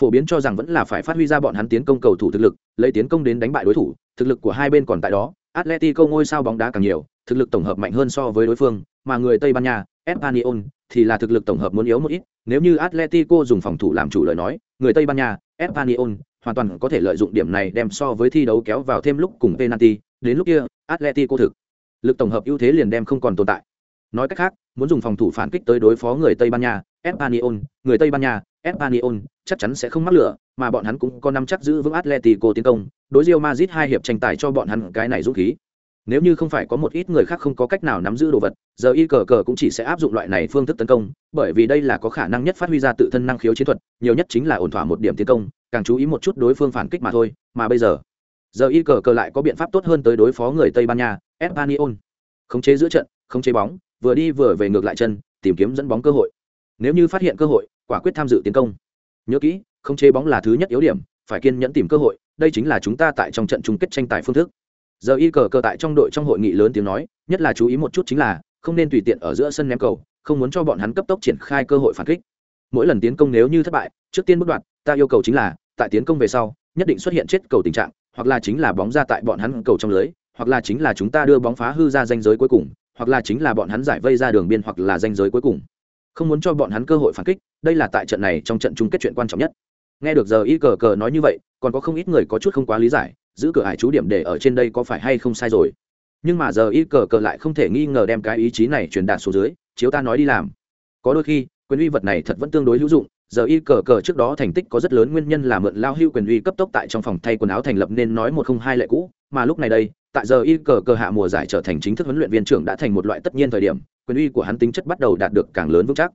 Phổ biến cho rằng vẫn là phải phát huy ra bọn hắn tiến công cầu thủ thực lực, lấy tiến công đến đánh bại đối thủ, thực lực của hai bên còn tại đó, Atletico ngôi sao bóng đá càng nhiều, thực lực tổng hợp mạnh hơn so với đối phương, mà người Tây Ban Nha, Espanyol thì là thực lực tổng hợp muốn yếu một ít, nếu như Atletico dùng phòng thủ làm chủ lời nói, người Tây Ban Nha, Espanyol hoàn toàn có thể lợi dụng điểm này đem so với thi đấu kéo vào thêm lúc cùng penalty, đến lúc kia, Atletico thực lực tổng hợp ưu thế liền đem không còn tồn tại. Nói cách khác, muốn dùng phòng thủ phản kích tới đối phó người Tây Ban Nha, Espanyol, người Tây Ban Nha, Espanyol chắc chắn sẽ không mắc lửa, mà bọn hắn cũng có năm chắc giữ vững Atletico tiến công, đối Real Madrid hai hiệp tranh tài cho bọn hắn cái này dũng khí. Nếu như không phải có một ít người khác không có cách nào nắm giữ đồ vật giờ y cờ cờ cũng chỉ sẽ áp dụng loại này phương thức tấn công bởi vì đây là có khả năng nhất phát huy ra tự thân năng khiếu chiến thuật nhiều nhất chính là ổn thỏa một điểm tiến công càng chú ý một chút đối phương phản kích mà thôi mà bây giờ giờ y cờ cờ lại có biện pháp tốt hơn tới đối phó người tây ban nha espanyol. Khống chế giữa trận khống chế bóng vừa đi vừa về ngược lại chân tìm kiếm dẫn bóng cơ hội. Nếu như phát hiện cơ hội quả quyết tham dự tiến công. Nhớ kỹ không chế bóng là thứ nhất yếu điểm, phải kiên nhẫn tìm cơ hội, đây chính là chúng ta tại trong trận chung kết tranh tài phương thức. Giờ y cờ cờ tại trong đội trong hội nghị lớn tiếng nói, nhất là chú ý một chút chính là, không nên tùy tiện ở giữa sân ném cầu, không muốn cho bọn hắn cấp tốc triển khai cơ hội phản kích. Mỗi lần tiến công nếu như thất bại, trước tiên bước đoạt ta yêu cầu chính là, tại tiến công về sau, nhất định xuất hiện chết cầu tình trạng, hoặc là chính là bóng ra tại bọn hắn cầu trong lưới, hoặc là chính là chúng ta đưa bóng phá hư ra danh giới cuối cùng, hoặc là chính là bọn hắn giải vây ra đường biên hoặc là danh giới cuối cùng. Không muốn cho bọn hắn cơ hội phản kích, đây là tại trận này trong trận chung kết chuyện quan trọng nhất nghe được giờ y cờ cờ nói như vậy, còn có không ít người có chút không quá lý giải, giữ cửa hải chú điểm để ở trên đây có phải hay không sai rồi. Nhưng mà giờ y cờ cờ lại không thể nghi ngờ đem cái ý chí này truyền đạt xuống dưới, chiếu ta nói đi làm. Có đôi khi, quyền uy vật này thật vẫn tương đối hữu dụng, giờ y cờ cờ trước đó thành tích có rất lớn nguyên nhân là mượn lao hưu quyền uy cấp tốc tại trong phòng thay quần áo thành lập nên nói một không hai lệ cũ, mà lúc này đây, tại giờ y cờ cờ hạ mùa giải trở thành chính thức huấn luyện viên trưởng đã thành một loại tất nhiên thời điểm, quyền uy của hắn tính chất bắt đầu đạt được càng lớn vững chắc.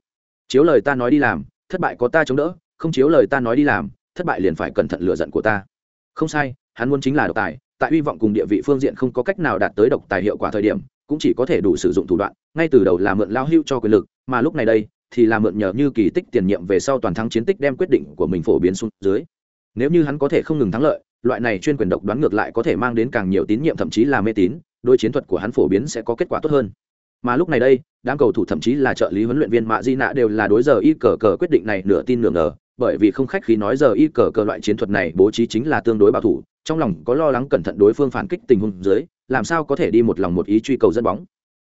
Chiếu lời ta nói đi làm, thất bại có ta chống đỡ không chiếu lời ta nói đi làm, thất bại liền phải cẩn thận lựa giận của ta. Không sai, hắn muốn chính là độc tài, tại hy vọng cùng địa vị phương diện không có cách nào đạt tới độc tài hiệu quả thời điểm, cũng chỉ có thể đủ sử dụng thủ đoạn, ngay từ đầu là mượn lao hưu cho quyền lực, mà lúc này đây, thì là mượn nhờ như kỳ tích tiền nhiệm về sau toàn thắng chiến tích đem quyết định của mình phổ biến xuống dưới. Nếu như hắn có thể không ngừng thắng lợi, loại này chuyên quyền độc đoán ngược lại có thể mang đến càng nhiều tín nhiệm thậm chí là mê tín đôi chiến thuật của hắn phổ biến sẽ có kết quả tốt hơn. Mà lúc này đây, đám cầu thủ thậm chí là trợ lý huấn luyện viên mạ di nạ đều là đối giờ y cờ cờ quyết định này nửa tin nửa ngờ bởi vì không khách khí nói giờ y cờ cờ loại chiến thuật này bố trí chính là tương đối bảo thủ, trong lòng có lo lắng cẩn thận đối phương phản kích tình huống dưới, làm sao có thể đi một lòng một ý truy cầu dẫn bóng.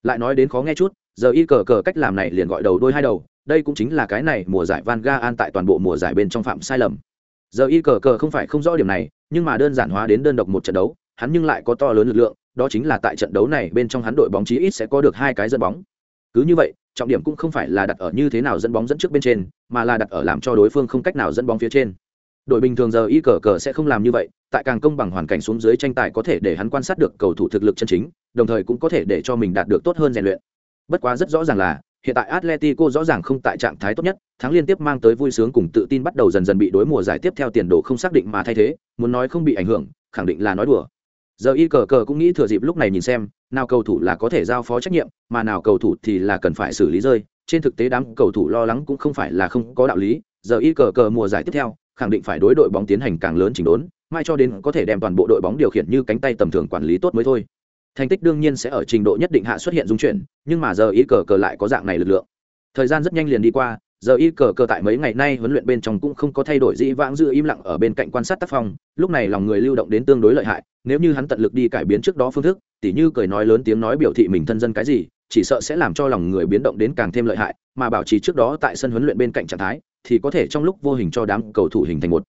Lại nói đến khó nghe chút, giờ y cờ cờ cách làm này liền gọi đầu đôi hai đầu, đây cũng chính là cái này mùa giải van ga an tại toàn bộ mùa giải bên trong phạm sai lầm. Giờ y cờ cờ không phải không rõ điểm này, nhưng mà đơn giản hóa đến đơn độc một trận đấu, hắn nhưng lại có to lớn lực lượng, đó chính là tại trận đấu này bên trong hắn đội bóng chí ít sẽ có được hai cái dẫn bóng. Cứ như vậy trọng điểm cũng không phải là đặt ở như thế nào dẫn bóng dẫn trước bên trên, mà là đặt ở làm cho đối phương không cách nào dẫn bóng phía trên. Đội bình thường giờ y cờ cờ sẽ không làm như vậy, tại càng công bằng hoàn cảnh xuống dưới tranh tài có thể để hắn quan sát được cầu thủ thực lực chân chính, đồng thời cũng có thể để cho mình đạt được tốt hơn rèn luyện. Bất quá rất rõ ràng là, hiện tại atletico rõ ràng không tại trạng thái tốt nhất, thắng liên tiếp mang tới vui sướng cùng tự tin bắt đầu dần dần bị đối mùa giải tiếp theo tiền đồ không xác định mà thay thế, muốn nói không bị ảnh hưởng, khẳng định là nói đùa. Giờ y cờ cờ cũng nghĩ thừa dịp lúc này nhìn xem nào cầu thủ là có thể giao phó trách nhiệm, mà nào cầu thủ thì là cần phải xử lý rơi. Trên thực tế đám cầu thủ lo lắng cũng không phải là không có đạo lý. Giờ y cờ cờ mùa giải tiếp theo, khẳng định phải đối đội bóng tiến hành càng lớn chỉnh đốn, mai cho đến có thể đem toàn bộ đội bóng điều khiển như cánh tay tầm thường quản lý tốt mới thôi. Thành tích đương nhiên sẽ ở trình độ nhất định hạ xuất hiện dung chuyển, nhưng mà giờ y cờ cờ lại có dạng này lực lượng. Thời gian rất nhanh liền đi qua giờ y cờ cờ tại mấy ngày nay huấn luyện bên trong cũng không có thay đổi dĩ vãng giữ im lặng ở bên cạnh quan sát tác phong, lúc này lòng người lưu động đến tương đối lợi hại, nếu như hắn tận lực đi cải biến trước đó phương thức, tỉ như cười nói lớn tiếng nói biểu thị mình thân dân cái gì, chỉ sợ sẽ làm cho lòng người biến động đến càng thêm lợi hại, mà bảo trì trước đó tại sân huấn luyện bên cạnh trạng thái, thì có thể trong lúc vô hình cho đám cầu thủ hình thành một.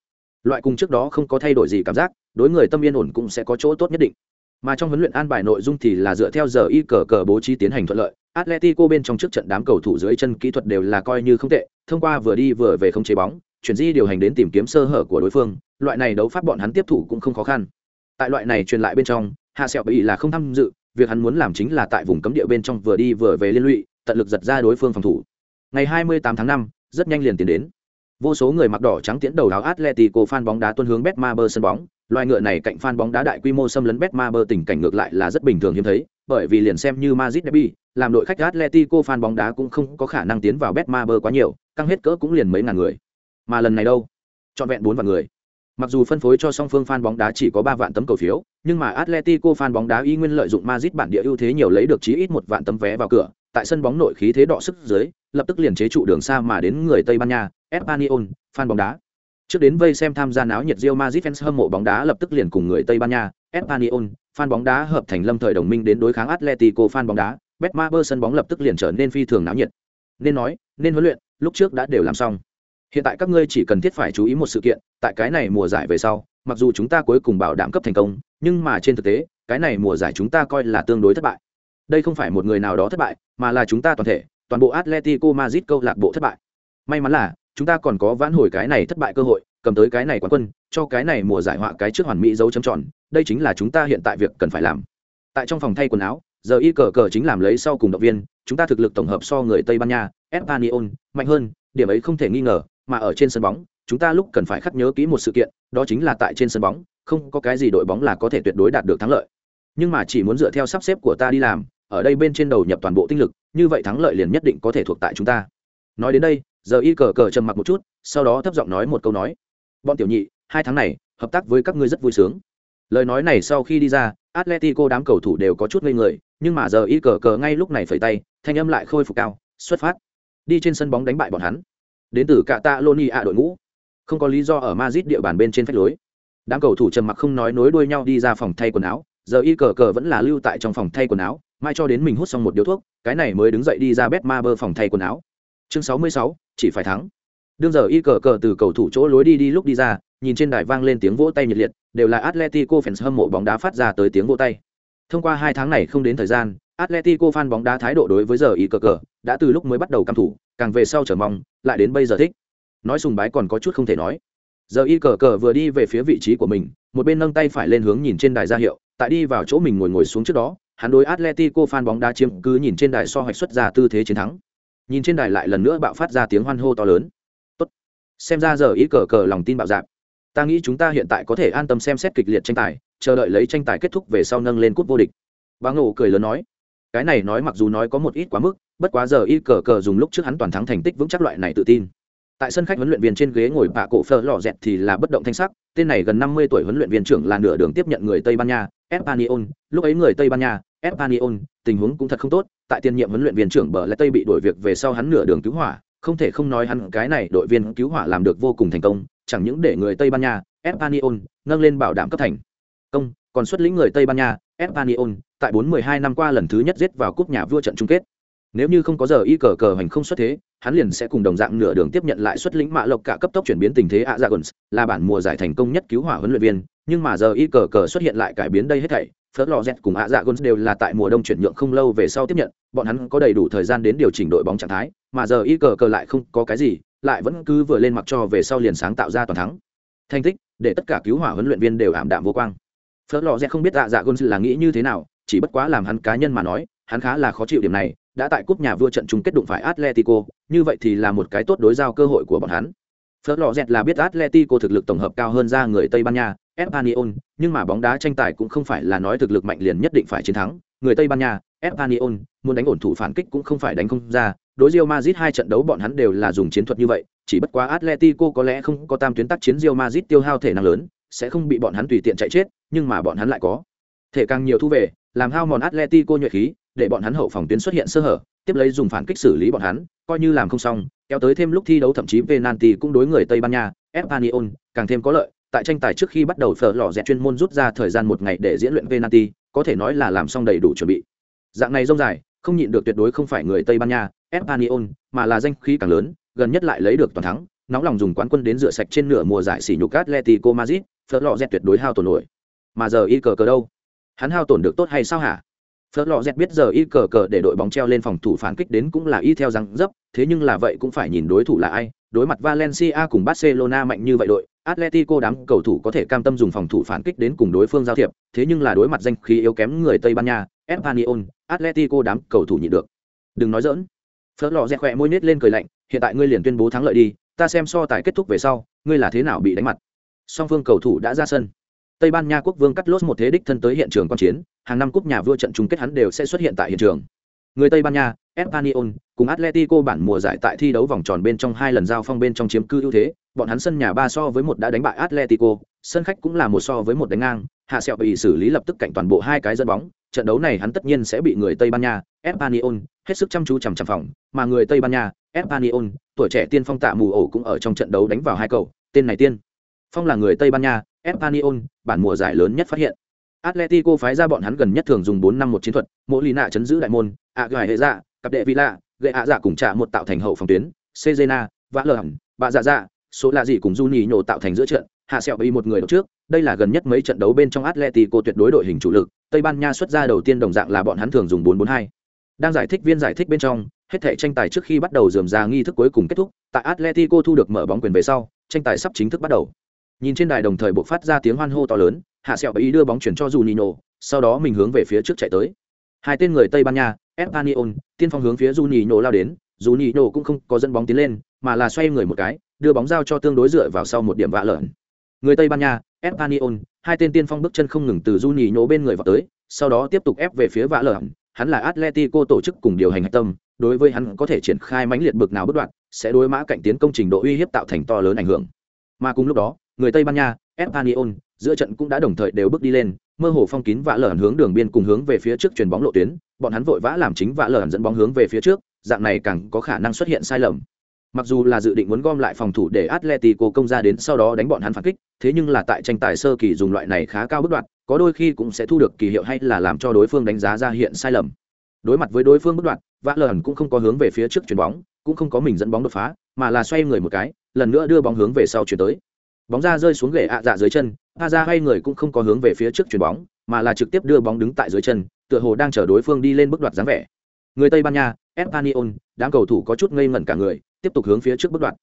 Loại cùng trước đó không có thay đổi gì cảm giác, đối người tâm yên ổn cũng sẽ có chỗ tốt nhất định mà trong huấn luyện an bài nội dung thì là dựa theo giờ y cờ cờ bố trí tiến hành thuận lợi. Atletico bên trong trước trận đám cầu thủ dưới chân kỹ thuật đều là coi như không tệ thông qua vừa đi vừa về không chế bóng chuyển di điều hành đến tìm kiếm sơ hở của đối phương loại này đấu pháp bọn hắn tiếp thủ cũng không khó khăn. Tại loại này truyền lại bên trong hạ sẹo bị là không tham dự việc hắn muốn làm chính là tại vùng cấm địa bên trong vừa đi vừa về liên lụy tận lực giật ra đối phương phòng thủ. Ngày 28 tháng 5, rất nhanh liền tiến đến vô số người mặc đỏ trắng tiến đầu áo atletico fan bóng đá tuân hướng betmaber sân bóng. Loài ngựa này cạnh fan bóng đá đại quy mô xâm lấn betmaber tình cảnh ngược lại là rất bình thường hiếm thấy, bởi vì liền xem như Madrid derby, làm đội khách atletico fan bóng đá cũng không có khả năng tiến vào betmaber quá nhiều, căng hết cỡ cũng liền mấy ngàn người. Mà lần này đâu? Trọn vẹn bốn vạn người. Mặc dù phân phối cho song phương fan bóng đá chỉ có 3 vạn tấm cầu phiếu, nhưng mà Atletico fan bóng đá y nguyên lợi dụng Madrid bản địa ưu thế nhiều lấy được chí ít một vạn tấm vé vào cửa, tại sân bóng nội khí thế đọ sức dưới, lập tức liền chế trụ đường xa mà đến người Tây Ban Nha, Espanyol, fan bóng đá. Trước đến vây xem tham gia náo nhiệt Real Madrid fans hâm mộ bóng đá lập tức liền cùng người Tây Ban Nha, Espanyol, fan bóng đá hợp thành lâm thời đồng minh đến đối kháng Atletico fan bóng đá, Betmaber sân bóng lập tức liền trở nên phi thường náo nhiệt. Nên nói, nên huấn luyện, lúc trước đã đều làm xong hiện tại các ngươi chỉ cần thiết phải chú ý một sự kiện, tại cái này mùa giải về sau, mặc dù chúng ta cuối cùng bảo đảm cấp thành công, nhưng mà trên thực tế, cái này mùa giải chúng ta coi là tương đối thất bại. Đây không phải một người nào đó thất bại, mà là chúng ta toàn thể, toàn bộ atletico madrid câu lạc bộ thất bại. May mắn là, chúng ta còn có vãn hồi cái này thất bại cơ hội, cầm tới cái này quán quân, cho cái này mùa giải họa cái trước hoàn mỹ dấu chấm tròn, đây chính là chúng ta hiện tại việc cần phải làm. Tại trong phòng thay quần áo, giờ y cờ cờ chính làm lấy sau cùng động viên, chúng ta thực lực tổng hợp so người tây ban nha, espanyol, mạnh hơn, điểm ấy không thể nghi ngờ mà ở trên sân bóng, chúng ta lúc cần phải khắc nhớ kỹ một sự kiện, đó chính là tại trên sân bóng, không có cái gì đội bóng là có thể tuyệt đối đạt được thắng lợi. Nhưng mà chỉ muốn dựa theo sắp xếp của ta đi làm, ở đây bên trên đầu nhập toàn bộ tinh lực, như vậy thắng lợi liền nhất định có thể thuộc tại chúng ta. Nói đến đây, giờ y cờ cờ trầm mặc một chút, sau đó thấp giọng nói một câu nói: "Bọn tiểu nhị, hai tháng này, hợp tác với các ngươi rất vui sướng." Lời nói này sau khi đi ra, Atletico đám cầu thủ đều có chút ngây người, nhưng mà giờ y cờ cờ ngay lúc này phẩy tay, thanh âm lại khôi phục cao, xuất phát. Đi trên sân bóng đánh bại bọn hắn đến từ cả tạ loni ạ đội ngũ. Không có lý do ở mazit địa bàn bên trên phách lối. Đám cầu thủ trầm mặc không nói nối đuôi nhau đi ra phòng thay quần áo, giờ y cờ cờ vẫn là lưu tại trong phòng thay quần áo, mai cho đến mình hút xong một điếu thuốc, cái này mới đứng dậy đi ra bếp ma bơ phòng thay quần áo. Chương sáu mươi sáu, chỉ phải thắng. Đương giờ y cờ cờ từ cầu thủ chỗ lối đi đi lúc đi ra, nhìn trên đài vang lên tiếng vỗ tay nhiệt liệt, đều là atletico fans hâm mộ bóng đá phát ra tới tiếng vỗ tay. Thông qua hai tháng này không đến thời gian, atletico fan bóng đá thái độ đối với giờ y cờ cờ đã từ lúc mới bắt đầu căm thủ càng về sau trở mong, lại đến bây giờ thích. Nói sùng bái còn có chút không thể nói. Giờ y cờ cờ vừa đi về phía vị trí của mình, một bên nâng tay phải lên hướng nhìn trên đài ra hiệu, tại đi vào chỗ mình ngồi ngồi xuống trước đó, hắn đối atletico fan bóng đá chiếm cứ nhìn trên đài so hoạch xuất ra tư thế chiến thắng. Nhìn trên đài lại lần nữa bạo phát ra tiếng hoan hô to lớn. Tốt. Xem ra giờ y cờ cờ lòng tin bạo dạp ta nghĩ chúng ta hiện tại có thể an tâm xem xét kịch liệt tranh tài, chờ đợi lấy tranh tài kết thúc về sau nâng lên cúp vô địch. Bà ngộ cười lớn nói. Cái này nói mặc dù nói có một ít quá mức bất quá giờ y cờ cờ dùng lúc trước hắn toàn thắng thành tích vững chắc loại này tự tin. Tại sân khách huấn luyện viên trên ghế ngồi bạ cổ phờ lò dẹt thì là bất động thanh sắc, tên này gần năm mươi tuổi huấn luyện viên trưởng là nửa đường tiếp nhận người tây ban nha espanyol lúc ấy người tây ban nha espanyol tình huống cũng thật không tốt, tại tiền nhiệm huấn luyện viên trưởng bờ lại tây bị đổi việc về sau hắn nửa đường cứu hỏa, không thể không nói hắn cái này đội viên cứu hỏa làm được vô cùng thành công, chẳng những để người tây ban nha espanyol nâng lên bảo đảm cấp thành công, còn xuất lĩnh người tây ban nha espanyol tại bốn mười hai năm qua lần thứ nhất giết vào cúp nhà vua trận chung kết nếu như không có giờ y cờ cờ hành không xuất thế, hắn liền sẽ cùng đồng dạng nửa đường tiếp nhận lại xuất lĩnh mạ lộc cả cấp tốc chuyển biến tình thế a zagons dạ là bản mùa giải thành công nhất cứu hỏa huấn luyện viên, nhưng mà giờ y cờ cờ xuất hiện lại cải biến đây hết thảy phớt lò z cùng a zagons dạ đều là tại mùa đông chuyển nhượng không lâu về sau tiếp nhận, bọn hắn có đầy đủ thời gian đến điều chỉnh đội bóng trạng thái, mà giờ y cờ cờ lại không có cái gì, lại vẫn cứ vừa lên mặc cho về sau liền sáng tạo ra toàn thắng. Thành tích, để tất cả cứu hỏa huấn luyện viên đều ảm đạm vô quang. Phớt lò z không biết a zagons dạ là nghĩ như thế nào, chỉ bất quá làm hắn cá nhân mà nói, hắn khá là khó chịu điểm này đã tại cúp nhà vua trận chung kết đụng phải Atletico, như vậy thì là một cái tốt đối giao cơ hội của bọn hắn. Phớt lọ dẹt là biết Atletico thực lực tổng hợp cao hơn ra người Tây Ban Nha, Espanyol, nhưng mà bóng đá tranh tài cũng không phải là nói thực lực mạnh liền nhất định phải chiến thắng. Người Tây Ban Nha, Espanyol, muốn đánh ổn thủ phản kích cũng không phải đánh không ra. Đối Real Madrid hai trận đấu bọn hắn đều là dùng chiến thuật như vậy, chỉ bất quá Atletico có lẽ không có tam tuyến tác chiến Real Madrid tiêu hao thể năng lớn, sẽ không bị bọn hắn tùy tiện chạy chết, nhưng mà bọn hắn lại có thể càng nhiều thu về, làm hao mòn Atletico nhuệ khí, để bọn hắn hậu phòng tuyến xuất hiện sơ hở, tiếp lấy dùng phản kích xử lý bọn hắn, coi như làm không xong, kéo tới thêm lúc thi đấu thậm chí penalty cũng đối người Tây Ban Nha, Espanyol, càng thêm có lợi. Tại tranh tài trước khi bắt đầu phở lò dẹt chuyên môn rút ra thời gian một ngày để diễn luyện penalty, có thể nói là làm xong đầy đủ chuẩn bị. Dạng này rông dài, không nhịn được tuyệt đối không phải người Tây Ban Nha, Espanyol, mà là danh khí càng lớn, gần nhất lại lấy được toàn thắng, nóng lòng dùng quán quân đến rửa sạch trên nửa mùa giải sỉ nhục Atletico Madrid, phở lò dẹt tuyệt đối hao tổn nổi. Mà giờ y cờ cờ đâu? Hắn hao tổn được tốt hay sao hả? Phớt lọ dẹt biết giờ y cờ cờ để đội bóng treo lên phòng thủ phản kích đến cũng là y theo răng dấp, thế nhưng là vậy cũng phải nhìn đối thủ là ai. Đối mặt Valencia cùng Barcelona mạnh như vậy đội, Atletico đám cầu thủ có thể cam tâm dùng phòng thủ phản kích đến cùng đối phương giao thiệp, thế nhưng là đối mặt danh khí yếu kém người Tây Ban Nha, Espanyol, Atletico đám cầu thủ nhịn được. Đừng nói giỡn. Phớt lọ dẹt khỏe môi nết lên cười lạnh, hiện tại ngươi liền tuyên bố thắng lợi đi, ta xem so tài kết thúc về sau, ngươi là thế nào bị đánh mặt. Song phương cầu thủ đã ra sân. Tây Ban Nha quốc vương cắt lốt một thế đích thân tới hiện trường quan chiến, hàng năm cúp nhà vua trận chung kết hắn đều sẽ xuất hiện tại hiện trường. Người Tây Ban Nha, Espanyol cùng Atletico bản mùa giải tại thi đấu vòng tròn bên trong hai lần giao phong bên trong chiếm cư ưu thế, bọn hắn sân nhà ba so với một đã đánh bại Atletico, sân khách cũng là một so với một đánh ngang, hạ sẹo bị xử lý lập tức cạnh toàn bộ hai cái dẫn bóng, trận đấu này hắn tất nhiên sẽ bị người Tây Ban Nha, Espanyol hết sức chăm chú chằm chằm phòng, mà người Tây Ban Nha, Espanyol, tuổi trẻ tiên phong tạ mù ổ cũng ở trong trận đấu đánh vào hai cầu, tên này tiên phong là người Tây Ban Nha, Espanyol, bản mùa giải lớn nhất phát hiện. Atletico phái ra bọn hắn gần nhất thường dùng 4 năm một chiến thuật, mỗi lì nạ chấn giữ đại môn, ạ gài hệ dạ, cặp đệ Villa, gệ ạ dạ cùng trả một tạo thành hậu phòng tuyến, Cezena, vã lờ hẳn, bạ dạ dạ, số là gì cùng Juni nhổ tạo thành giữa trận, hạ sẹo bị một người đầu trước, đây là gần nhất mấy trận đấu bên trong Atletico tuyệt đối đội hình chủ lực, Tây Ban Nha xuất ra đầu tiên đồng dạng là bọn hắn thường dùng 4-4-2. Đang giải thích viên giải thích bên trong, hết thể tranh tài trước khi bắt đầu dườm ra nghi thức cuối cùng kết thúc, tại Atletico thu được mở bóng quyền về sau, tranh tài sắp chính thức bắt đầu nhìn trên đài đồng thời buộc phát ra tiếng hoan hô to lớn hạ sẹo ý đưa bóng chuyển cho Juninho, sau đó mình hướng về phía trước chạy tới. Hai tên người tây ban nha espanyol tiên phong hướng phía Juninho lao đến Juninho cũng không có dẫn bóng tiến lên mà là xoay người một cái đưa bóng giao cho tương đối dựa vào sau một điểm vạ lợn. Người tây ban nha espanyol hai tên tiên phong bước chân không ngừng từ Juninho bên người vào tới sau đó tiếp tục ép về phía vạ lợn. Hắn là Atletico tổ chức cùng điều hành hạch tâm đối với hắn có thể triển khai mãnh liệt bực nào bất đoạn sẽ đối mã cạnh tiến công trình độ uy hiếp tạo thành to lớn ảnh hưởng mà cùng lúc đó, người tây ban nha espanyol giữa trận cũng đã đồng thời đều bước đi lên, mơ hồ phong kín vạ lởn hướng đường biên cùng hướng về phía trước chuyền bóng lộ tuyến, bọn hắn vội vã làm chính vạ lởn dẫn bóng hướng về phía trước, dạng này càng có khả năng xuất hiện sai lầm. Mặc dù là dự định muốn gom lại phòng thủ để atletico công ra đến sau đó đánh bọn hắn phản kích, thế nhưng là tại tranh tài sơ kỳ dùng loại này khá cao bước đoạn, có đôi khi cũng sẽ thu được kỳ hiệu hay là làm cho đối phương đánh giá ra hiện sai lầm. Đối mặt với đối phương bước đoạn, vạ lởn cũng không có hướng về phía trước chuyền bóng, cũng không có mình dẫn bóng đột phá mà là xoay người một cái, lần nữa đưa bóng hướng về sau chuyển tới. Bóng ra rơi xuống ghệ ạ dạ dưới chân, a ra hay người cũng không có hướng về phía trước chuyền bóng, mà là trực tiếp đưa bóng đứng tại dưới chân, tựa hồ đang chở đối phương đi lên bước đoạt dáng vẻ. Người tây ban nha espanyol đám cầu thủ có chút ngây ngẩn cả người, tiếp tục hướng phía trước bước đoạt.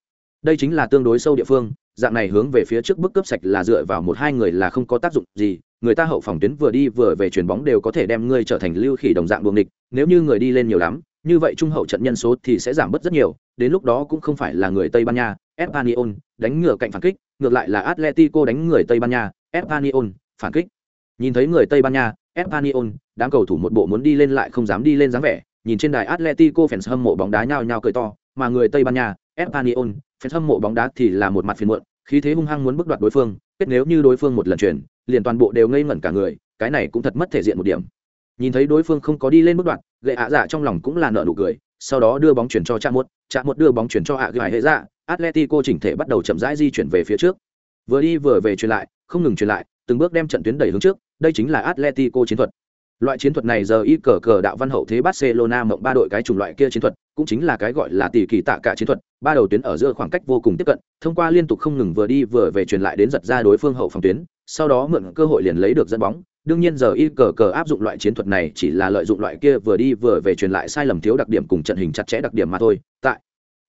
Đây chính là tương đối sâu địa phương, dạng này hướng về phía trước bước cướp sạch là dựa vào một hai người là không có tác dụng gì, người ta hậu phòng tuyến vừa đi vừa về chuyền bóng đều có thể đem ngươi trở thành lưu khỉ đồng dạng buồng địch nếu như người đi lên nhiều lắm như vậy trung hậu trận nhân số thì sẽ giảm bớt rất nhiều, đến lúc đó cũng không phải là người tây ban nha, espanyol đánh ngựa cạnh phản kích, ngược lại là atletico đánh người tây ban nha, espanyol phản kích. Nhìn thấy người tây ban nha, espanyol, đám cầu thủ một bộ muốn đi lên lại không dám đi lên dáng vẻ, nhìn trên đài atletico fans hâm mộ bóng đá nhao nhao cười to, mà người tây ban nha, espanyol fans hâm mộ bóng đá thì là một mặt phiền muộn, khí thế hung hăng muốn bước đoạt đối phương, kết nếu như đối phương một lần chuyển, liền toàn bộ đều ngây ngẩn cả người, cái này cũng thật mất thể diện một điểm nhìn thấy đối phương không có đi lên bước đoạn, gậy ạ dạ trong lòng cũng là nợ nụ cười, sau đó đưa bóng chuyển cho chạm một chạm một đưa bóng chuyển cho ạ gậy hệ dạ atletico chỉnh thể bắt đầu chậm rãi di chuyển về phía trước. Vừa đi vừa về truyền lại, không ngừng truyền lại, từng bước đem trận tuyến đẩy hướng trước, đây chính là atletico chiến thuật. Loại chiến thuật này giờ y cờ cờ đạo văn hậu thế barcelona mộng ba đội cái chủng loại kia chiến thuật, cũng chính là cái gọi là tỷ kỳ tạ cả chiến thuật, ba đầu tuyến ở giữa khoảng cách vô cùng tiếp cận, thông qua liên tục không ngừng vừa đi vừa về truyền lại đến giật ra đối phương hậu phòng tuyến, sau đó mượn cơ hội liền lấy được dẫn bóng đương nhiên giờ y cờ cờ áp dụng loại chiến thuật này chỉ là lợi dụng loại kia vừa đi vừa về truyền lại sai lầm thiếu đặc điểm cùng trận hình chặt chẽ đặc điểm mà thôi. Tại